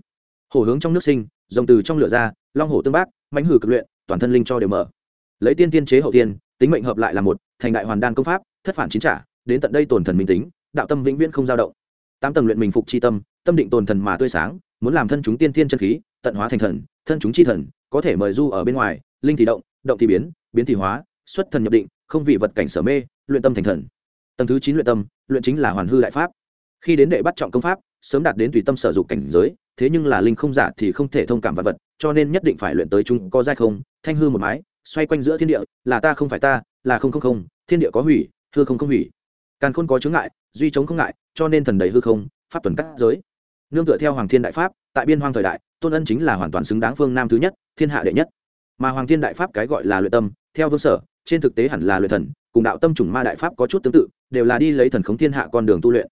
[SPEAKER 1] Hổ hướng trong nước sinh dòng từ trong lửa ra, long hổ tương bác, mãnh hử cực luyện, toàn thân linh cho đều mở. Lấy tiên tiên chế hậu tiên tính mệnh hợp lại là một, thành đại hoàn đan công pháp, thất phản chính trả, đến tận đây tổn thần minh tính, đạo tâm vĩnh viễn không dao động. Tám tầng luyện mình phục c h i tâm tâm định tồn thần mà tươi sáng, muốn làm thân chúng tiên thiên chân khí, tận hóa thành thần, thân chúng chi thần, có thể mời du ở bên ngoài, linh thì động động thì biến biến thì hóa xuất thần nhập định, không vì vật cảnh sở mê, luyện tâm thành thần. Tầng thứ chín luyện tâm, luyện chính là hoàn hư đại pháp. Khi đến đệ bắt trọng công pháp, sớm đạt đến tùy tâm sở dục cảnh giới, thế nhưng là linh không giả thì không thể thông cảm vật vật, cho nên nhất định phải luyện tới chúng có dai không, thanh hư một mái, xoay quanh giữa thiên địa, là ta không phải ta, là không không không, thiên địa có hủy, hư không không hủy. Càn khôn có chướng ngại, duy chống không ngại, cho nên thần đầy hư không, pháp tuần các giới. Nương tựa theo hoàng thiên đại pháp, tại biên hoang thời đại, tôn ân chính là hoàn toàn xứng đáng phương nam thứ nhất, thiên hạ đệ nhất. Mà hoàng thiên đại pháp cái gọi là luyện tâm, theo vương sở trên thực tế hẳn là luyện thần, cùng đạo tâm chủng ma đại pháp có chút tương tự, đều là đi lấy thần khống thiên hạ con đường tu luyện.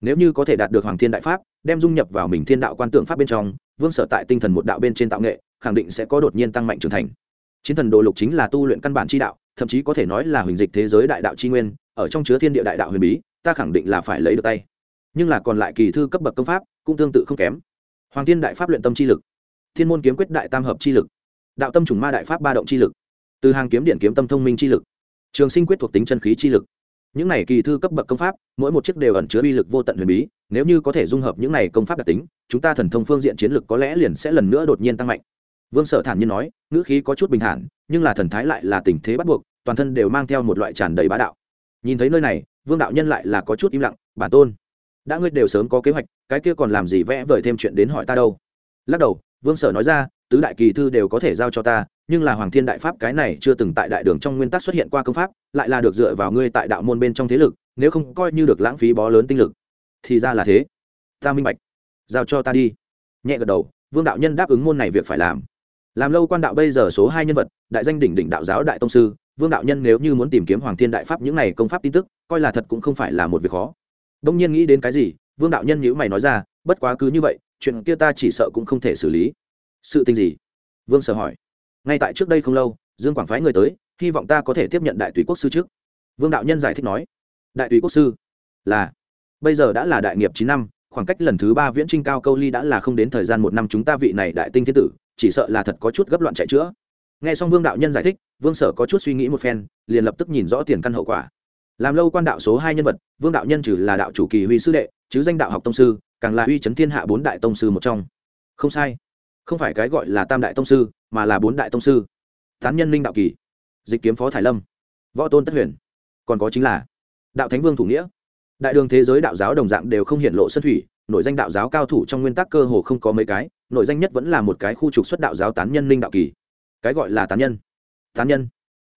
[SPEAKER 1] Nếu như có thể đạt được hoàng thiên đại pháp, đem dung nhập vào mình thiên đạo quan tượng pháp bên trong, vương sở tại tinh thần một đạo bên trên tạo nghệ, khẳng định sẽ có đột nhiên tăng mạnh trưởng thành. Chiến thần đồ lục chính là tu luyện căn bản chi đạo, thậm chí có thể nói là huỳnh dịch thế giới đại đạo chi nguyên, ở trong chứa thiên địa đại đạo huyền bí, ta khẳng định là phải lấy được tay. Nhưng là còn lại kỳ thư cấp bậc công pháp, cũng tương tự không kém. Hoàng thiên đại pháp luyện tâm chi lực, thiên môn kiếm quyết đại tam hợp chi lực, đạo tâm chủng ma đại pháp ba động chi lực từ hàng kiếm điện kiếm tâm thông minh chi lực, trường sinh quyết thuộc tính chân khí chi lực. Những này kỳ thư cấp bậc công pháp, mỗi một chiếc đều ẩn chứa uy lực vô tận huyền bí, nếu như có thể dung hợp những này công pháp đặc tính, chúng ta thần thông phương diện chiến lực có lẽ liền sẽ lần nữa đột nhiên tăng mạnh. Vương sở thản nhiên nói, ngữ khí có chút bình thản, nhưng là thần thái lại là tình thế bắt buộc, toàn thân đều mang theo một loại tràn đầy bá đạo. Nhìn thấy nơi này, vương đạo nhân lại là có chút im lặng, bản tôn, đã ngươi đều sớm có kế hoạch, cái kia còn làm gì vẽ vời thêm chuyện đến hỏi ta đâu? Lắc đầu, vương sở nói ra, tứ đại kỳ thư đều có thể giao cho ta nhưng là hoàng thiên đại pháp cái này chưa từng tại đại đường trong nguyên tắc xuất hiện qua công pháp, lại là được dựa vào ngươi tại đạo môn bên trong thế lực, nếu không coi như được lãng phí bó lớn tinh lực. Thì ra là thế. Ta minh bạch. Giao cho ta đi. Nhẹ gật đầu, vương đạo nhân đáp ứng môn này việc phải làm. Làm lâu quan đạo bây giờ số hai nhân vật, đại danh đỉnh đỉnh đạo giáo đại tông sư, vương đạo nhân nếu như muốn tìm kiếm hoàng thiên đại pháp những này công pháp tin tức, coi là thật cũng không phải là một việc khó. Đông nhiên nghĩ đến cái gì, vương đạo nhân nhữ mày nói ra, bất quá cứ như vậy, chuyện kia ta chỉ sợ cũng không thể xử lý. Sự tình gì? Vương sở hỏi ngay tại trước đây không lâu, dương quảng phái người tới, hy vọng ta có thể tiếp nhận đại tùy quốc sư trước. Vương đạo nhân giải thích nói. Đại tùy quốc sư? Là. Bây giờ đã là đại nghiệp chín năm, khoảng cách lần thứ ba viễn trinh cao câu ly đã là không đến thời gian một năm chúng ta vị này đại tinh thiên tử, chỉ sợ là thật có chút gấp loạn chạy chữa. Nghe xong vương đạo nhân giải thích, vương sở có chút suy nghĩ một phen, liền lập tức nhìn rõ tiền căn hậu quả. Làm lâu quan đạo số hai nhân vật, vương đạo nhân trừ là đạo chủ kỳ huy sư đệ, chứ danh đạo học tông sư, càng là uy chấn thiên hạ bốn đại tông sư một trong. Không sai không phải cái gọi là tam đại tông sư, mà là bốn đại tông sư. Tán nhân linh đạo kỳ, dịch kiếm phó thải lâm, võ tôn tất huyền. Còn có chính là đạo thánh vương thủ nghĩa. Đại đường thế giới đạo giáo đồng dạng đều không hiện lộ sân thủy nội danh đạo giáo cao thủ trong nguyên tắc cơ hồ không có mấy cái nội danh nhất vẫn là một cái khu trục xuất đạo giáo tán nhân linh đạo kỳ. Cái gọi là tán nhân. Tán nhân.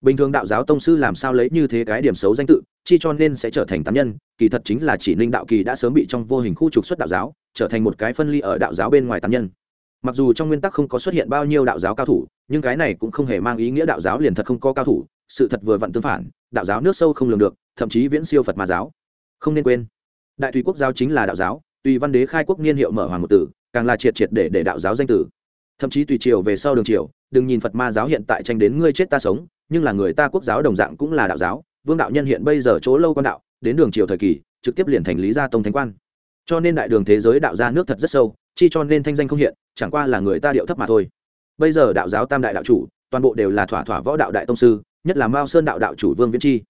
[SPEAKER 1] Bình thường đạo giáo tông sư làm sao lấy như thế cái điểm xấu danh tự, chi cho nên sẽ trở thành tán nhân, kỳ thật chính là chỉ ninh đạo kỳ đã sớm bị trong vô hình khu trục xuất đạo giáo, trở thành một cái phân ly ở đạo giáo bên ngoài tán nhân mặc dù trong nguyên tắc không có xuất hiện bao nhiêu đạo giáo cao thủ, nhưng cái này cũng không hề mang ý nghĩa đạo giáo liền thật không có cao thủ, sự thật vừa vặn tương phản, đạo giáo nước sâu không lường được, thậm chí viễn siêu phật mà giáo. Không nên quên, đại tùy quốc giáo chính là đạo giáo, tùy văn đế khai quốc niên hiệu mở hoàng một tử, càng là triệt triệt để để đạo giáo danh tử. Thậm chí tùy triều về sau đường triều, đừng nhìn phật ma giáo hiện tại tranh đến ngươi chết ta sống, nhưng là người ta quốc giáo đồng dạng cũng là đạo giáo, vương đạo nhân hiện bây giờ chỗ lâu quan đạo, đến đường triều thời kỳ, trực tiếp liền thành lý gia tông thánh quan cho nên đại đường thế giới đạo gia nước thật rất sâu, chi cho nên thanh danh không hiện, chẳng qua là người ta điệu thấp mà thôi. Bây giờ đạo giáo tam đại đạo chủ, toàn bộ đều là thỏa thỏa võ đạo đại tông sư, nhất là mao sơn đạo đạo chủ vương viễn chi.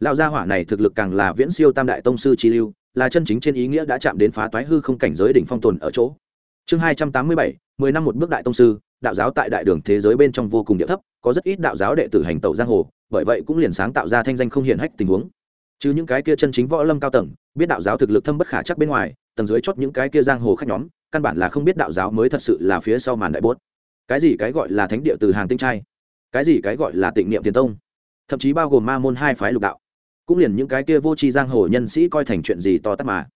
[SPEAKER 1] Lão gia hỏa này thực lực càng là viễn siêu tam đại tông sư chi lưu, là chân chính trên ý nghĩa đã chạm đến phá toái hư không cảnh giới đỉnh phong tồn ở chỗ. Chương hai trăm tám mươi bảy, mười năm một bước đại tông sư, đạo giáo tại đại đường thế giới bên trong vô cùng địa thấp, có rất ít đạo giáo đệ tử hành tẩu giang hồ, bởi vậy cũng liền sáng tạo ra thanh danh không hiển hách tình huống. Chứ những cái kia chân chính võ lâm cao tầng biết đạo giáo thực lực thâm bất khả chắc bên ngoài, tầng dưới chót những cái kia giang hồ khách nhóm, căn bản là không biết đạo giáo mới thật sự là phía sau màn đại bốt. Cái gì cái gọi là thánh địa từ hàng tinh trai? Cái gì cái gọi là tịnh niệm tiền tông? Thậm chí bao gồm ma môn hai phái lục đạo. Cũng liền những cái kia vô tri giang hồ nhân sĩ coi thành chuyện gì to tát mà.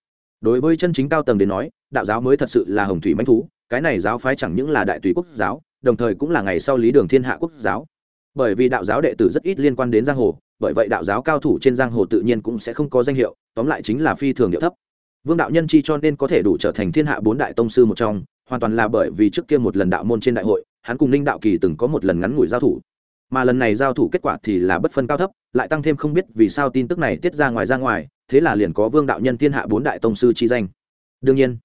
[SPEAKER 1] Đối với chân chính cao tầng đến nói, đạo giáo mới thật sự là hồng thủy manh thú, cái này giáo phái chẳng những là đại tùy quốc giáo, đồng thời cũng là ngày sau lý đường thiên hạ quốc giáo. Bởi vì đạo giáo đệ tử rất ít liên quan đến giang hồ bởi vậy đạo giáo cao thủ trên giang hồ tự nhiên cũng sẽ không có danh hiệu, tóm lại chính là phi thường điệu thấp. Vương đạo nhân chi cho nên có thể đủ trở thành thiên hạ bốn đại tông sư một trong, hoàn toàn là bởi vì trước kia một lần đạo môn trên đại hội, hắn cùng ninh đạo kỳ từng có một lần ngắn ngủi giao thủ. Mà lần này giao thủ kết quả thì là bất phân cao thấp, lại tăng thêm không biết vì sao tin tức này tiết ra ngoài ra ngoài, thế là liền có vương đạo nhân thiên hạ bốn đại tông sư chi danh. Đương nhiên,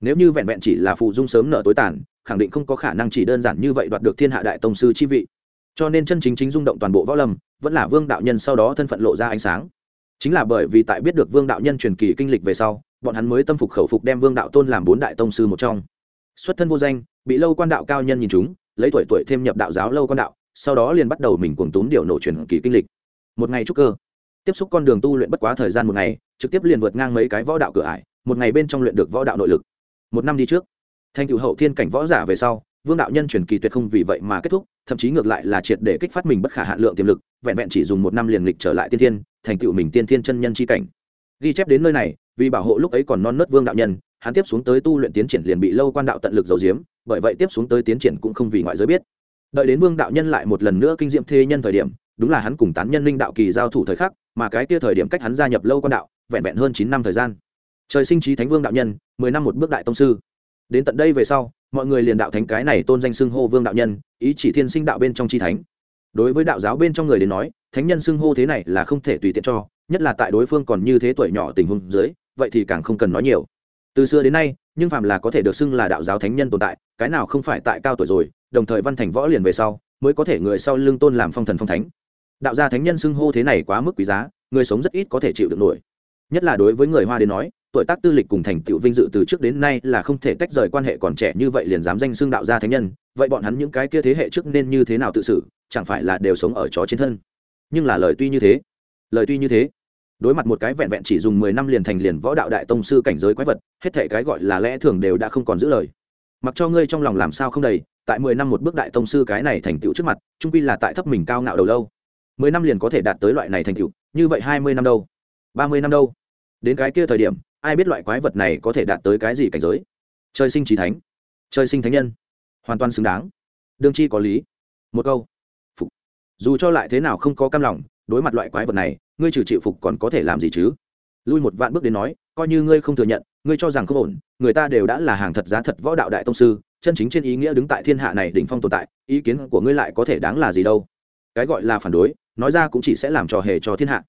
[SPEAKER 1] nếu như vẹn vẹn chỉ là phụ dung sớm nợ tối tàn, khẳng định không có khả năng chỉ đơn giản như vậy đoạt được thiên hạ đại tông sư chi vị cho nên chân chính chính rung động toàn bộ võ lâm, vẫn là vương đạo nhân sau đó thân phận lộ ra ánh sáng. Chính là bởi vì tại biết được vương đạo nhân truyền kỳ kinh lịch về sau, bọn hắn mới tâm phục khẩu phục đem vương đạo tôn làm bốn đại tông sư một trong. Xuất thân vô danh, bị lâu quan đạo cao nhân nhìn chúng, lấy tuổi tuổi thêm nhập đạo giáo lâu quan đạo, sau đó liền bắt đầu mình cuồng túm điều nổ truyền kỳ kinh lịch. Một ngày trúc cơ. Tiếp xúc con đường tu luyện bất quá thời gian một ngày, trực tiếp liền vượt ngang mấy cái võ đạo cửa ải, một ngày bên trong luyện được võ đạo nội lực. Một năm đi trước, thành cựu hậu thiên cảnh võ giả về sau vương đạo nhân truyền kỳ tuyệt không vì vậy mà kết thúc, thậm chí ngược lại là triệt để kích phát mình bất khả hạn lượng tiềm lực, vẹn vẹn chỉ dùng một năm liền lịch trở lại tiên thiên, thành tựu mình tiên thiên chân nhân c h i cảnh. Ghi chép đến nơi này, vì bảo hộ lúc ấy còn non nớt vương đạo nhân, hắn tiếp xuống tới tu luyện tiến triển liền bị lâu quan đạo tận lực dầu diếm bởi vậy tiếp xuống tới tiến triển cũng không vì ngoại giới biết. Đợi đến vương đạo nhân lại một lần nữa kinh diệm thê nhân thời điểm, đúng là hắn cùng tán nhân linh đạo kỳ giao thủ thời khắc, mà cái kia thời điểm cách hắn gia nhập lâu quan đạo, vẹn vẹn hơn chín năm thời gian. Trời sinh trí thánh vương đạo nhân, mười năm một bước đại tông sư. Đến tận đây về sau mọi người liền đạo thánh cái này tôn danh xưng hô vương đạo nhân, ý chỉ thiên sinh đạo bên trong chi thánh. Đối với đạo giáo bên trong người đến nói, thánh nhân xưng hô thế này là không thể tùy tiện cho, nhất là tại đối phương còn như thế tuổi nhỏ tình huống dưới, vậy thì càng không cần nói nhiều. Từ xưa đến nay, nhưng phàm là có thể được xưng là đạo giáo thánh nhân tồn tại, cái nào không phải tại cao tuổi rồi, đồng thời văn thành võ liền về sau, mới có thể người sau lưng tôn làm phong thần phong thánh. Đạo gia thánh nhân xưng hô thế này quá mức quý giá, người sống rất ít có thể chịu được nổi. Nhất là đối với người hoa đến nói tuổi tác tư lịch cùng thành tựu vinh dự từ trước đến nay là không thể tách rời quan hệ còn trẻ như vậy liền dám danh xưng đạo gia thánh nhân, vậy bọn hắn những cái kia thế hệ trước nên như thế nào tự xử, chẳng phải là đều sống ở chó trên thân. Nhưng là lời tuy như thế, lời tuy như thế, đối mặt một cái vẹn vẹn chỉ dùng mười năm liền thành liền võ đạo đại tông sư cảnh giới quái vật, hết thể cái gọi là lẽ thường đều đã không còn giữ lời. Mặc cho ngươi trong lòng làm sao không đầy, tại mười năm một bước đại tông sư cái này thành tựu trước mặt trung quy là tại thấp mình cao ngạo đầu lâu. Mười năm liền có thể đạt tới loại này thành tựu, như vậy hai mươi năm đâu? ba mươi năm đâu? Đến cái kia thời điểm ai biết loại quái vật này có thể đạt tới cái gì cảnh giới? Trời sinh trí thánh. Trời sinh thánh nhân. Hoàn toàn xứng đáng. Đương chi có lý. Một câu. Phục. Dù cho lại thế nào không có cam lòng, đối mặt loại quái vật này, ngươi trừ chịu phục còn có thể làm gì chứ? Lui một vạn bước đến nói, coi như ngươi không thừa nhận, ngươi cho rằng không ổn, người ta đều đã là hàng thật giá thật võ đạo đại tông sư, chân chính trên ý nghĩa đứng tại thiên hạ này đỉnh phong tồn tại, ý kiến của ngươi lại có thể đáng là gì đâu? Cái gọi là phản đối, nói ra cũng chỉ sẽ làm trò hề cho thiên hạ.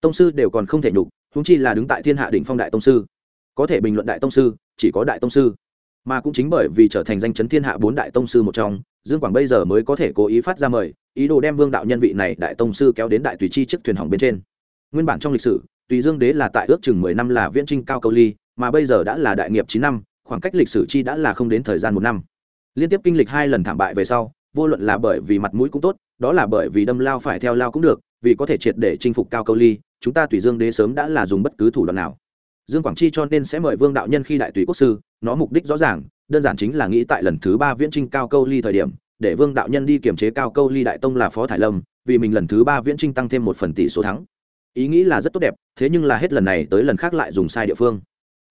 [SPEAKER 1] Tông sư đều còn không thể nhục huống chi là đứng tại thiên hạ đỉnh phong đại tông sư, có thể bình luận đại tông sư, chỉ có đại tông sư. Mà cũng chính bởi vì trở thành danh chấn thiên hạ bốn đại tông sư một trong, dương quảng bây giờ mới có thể cố ý phát ra mời, ý đồ đem vương đạo nhân vị này đại tông sư kéo đến đại tùy chi chiếc thuyền hỏng bên trên. Nguyên bản trong lịch sử, tùy dương đế là tại ước chừng mười năm là viễn trinh cao câu ly, mà bây giờ đã là đại nghiệp chín năm, khoảng cách lịch sử chi đã là không đến thời gian một năm. Liên tiếp kinh lịch hai lần thảm bại về sau, vô luận là bởi vì mặt mũi cũng tốt, đó là bởi vì đâm lao phải theo lao cũng được vì có thể triệt để chinh phục cao câu ly, chúng ta tùy dương đế sớm đã là dùng bất cứ thủ đoạn nào. Dương quảng chi cho nên sẽ mời vương đạo nhân khi đại tùy quốc sư, nó mục đích rõ ràng, đơn giản chính là nghĩ tại lần thứ ba viễn trinh cao câu ly thời điểm, để vương đạo nhân đi kiểm chế cao câu ly đại tông là phó thải lâm, vì mình lần thứ ba viễn trinh tăng thêm một phần tỷ số thắng. Ý nghĩ là rất tốt đẹp, thế nhưng là hết lần này tới lần khác lại dùng sai địa phương.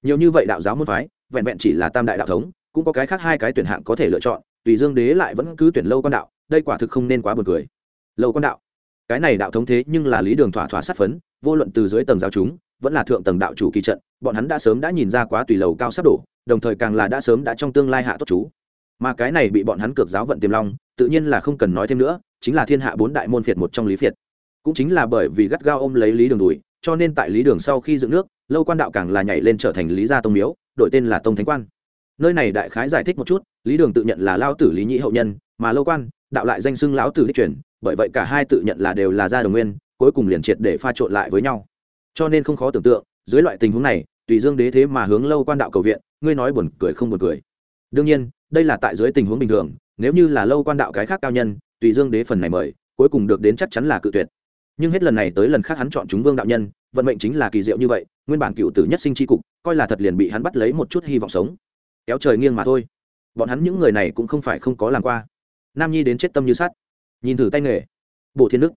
[SPEAKER 1] Nhiều như vậy đạo giáo môn phái, vẹn vẹn chỉ là tam đại đạo thống, cũng có cái khác hai cái tuyển hạng có thể lựa chọn, tùy dương đế lại vẫn cứ tuyển lâu Quan đạo, đây quả thực không nên quá buồn cười. Lâu Quan đạo cái này đạo thống thế nhưng là lý đường thỏa thỏa sát phấn, vô luận từ dưới tầng giáo chúng, vẫn là thượng tầng đạo chủ kỳ trận, bọn hắn đã sớm đã nhìn ra quá tùy lầu cao sắp đổ, đồng thời càng là đã sớm đã trong tương lai hạ tốt chú. Mà cái này bị bọn hắn cược giáo vận tiềm long, tự nhiên là không cần nói thêm nữa, chính là thiên hạ bốn đại môn phiệt một trong lý phiệt. Cũng chính là bởi vì gắt gao ôm lấy lý đường đùi cho nên tại lý đường sau khi dựng nước, lâu quan đạo càng là nhảy lên trở thành lý gia tông miếu, đổi tên là tông thánh quan. Nơi này đại khái giải thích một chút, lý đường tự nhận là lao tử lý nhị hậu nhân, mà lâu quan, đạo lại danh xưng lão tử đích truyền bởi vậy cả hai tự nhận là đều là gia đồng nguyên, cuối cùng liền triệt để pha trộn lại với nhau. Cho nên không khó tưởng tượng, dưới loại tình huống này, tùy dương đế thế mà hướng lâu quan đạo cầu viện, ngươi nói buồn cười không buồn cười. Đương nhiên, đây là tại dưới tình huống bình thường, nếu như là lâu quan đạo cái khác cao nhân, tùy dương đế phần này mời, cuối cùng được đến chắc chắn là cự tuyệt. Nhưng hết lần này tới lần khác hắn chọn chúng vương đạo nhân, vận mệnh chính là kỳ diệu như vậy, nguyên bản cựu tử nhất sinh tri cục, coi là thật liền bị hắn bắt lấy một chút hy vọng sống. Kéo trời nghiêng mà thôi. Bọn hắn những người này cũng không phải không có làm qua. Nam nhi đến chết tâm như sát nhìn thử tay nghề. Bộ thiên đức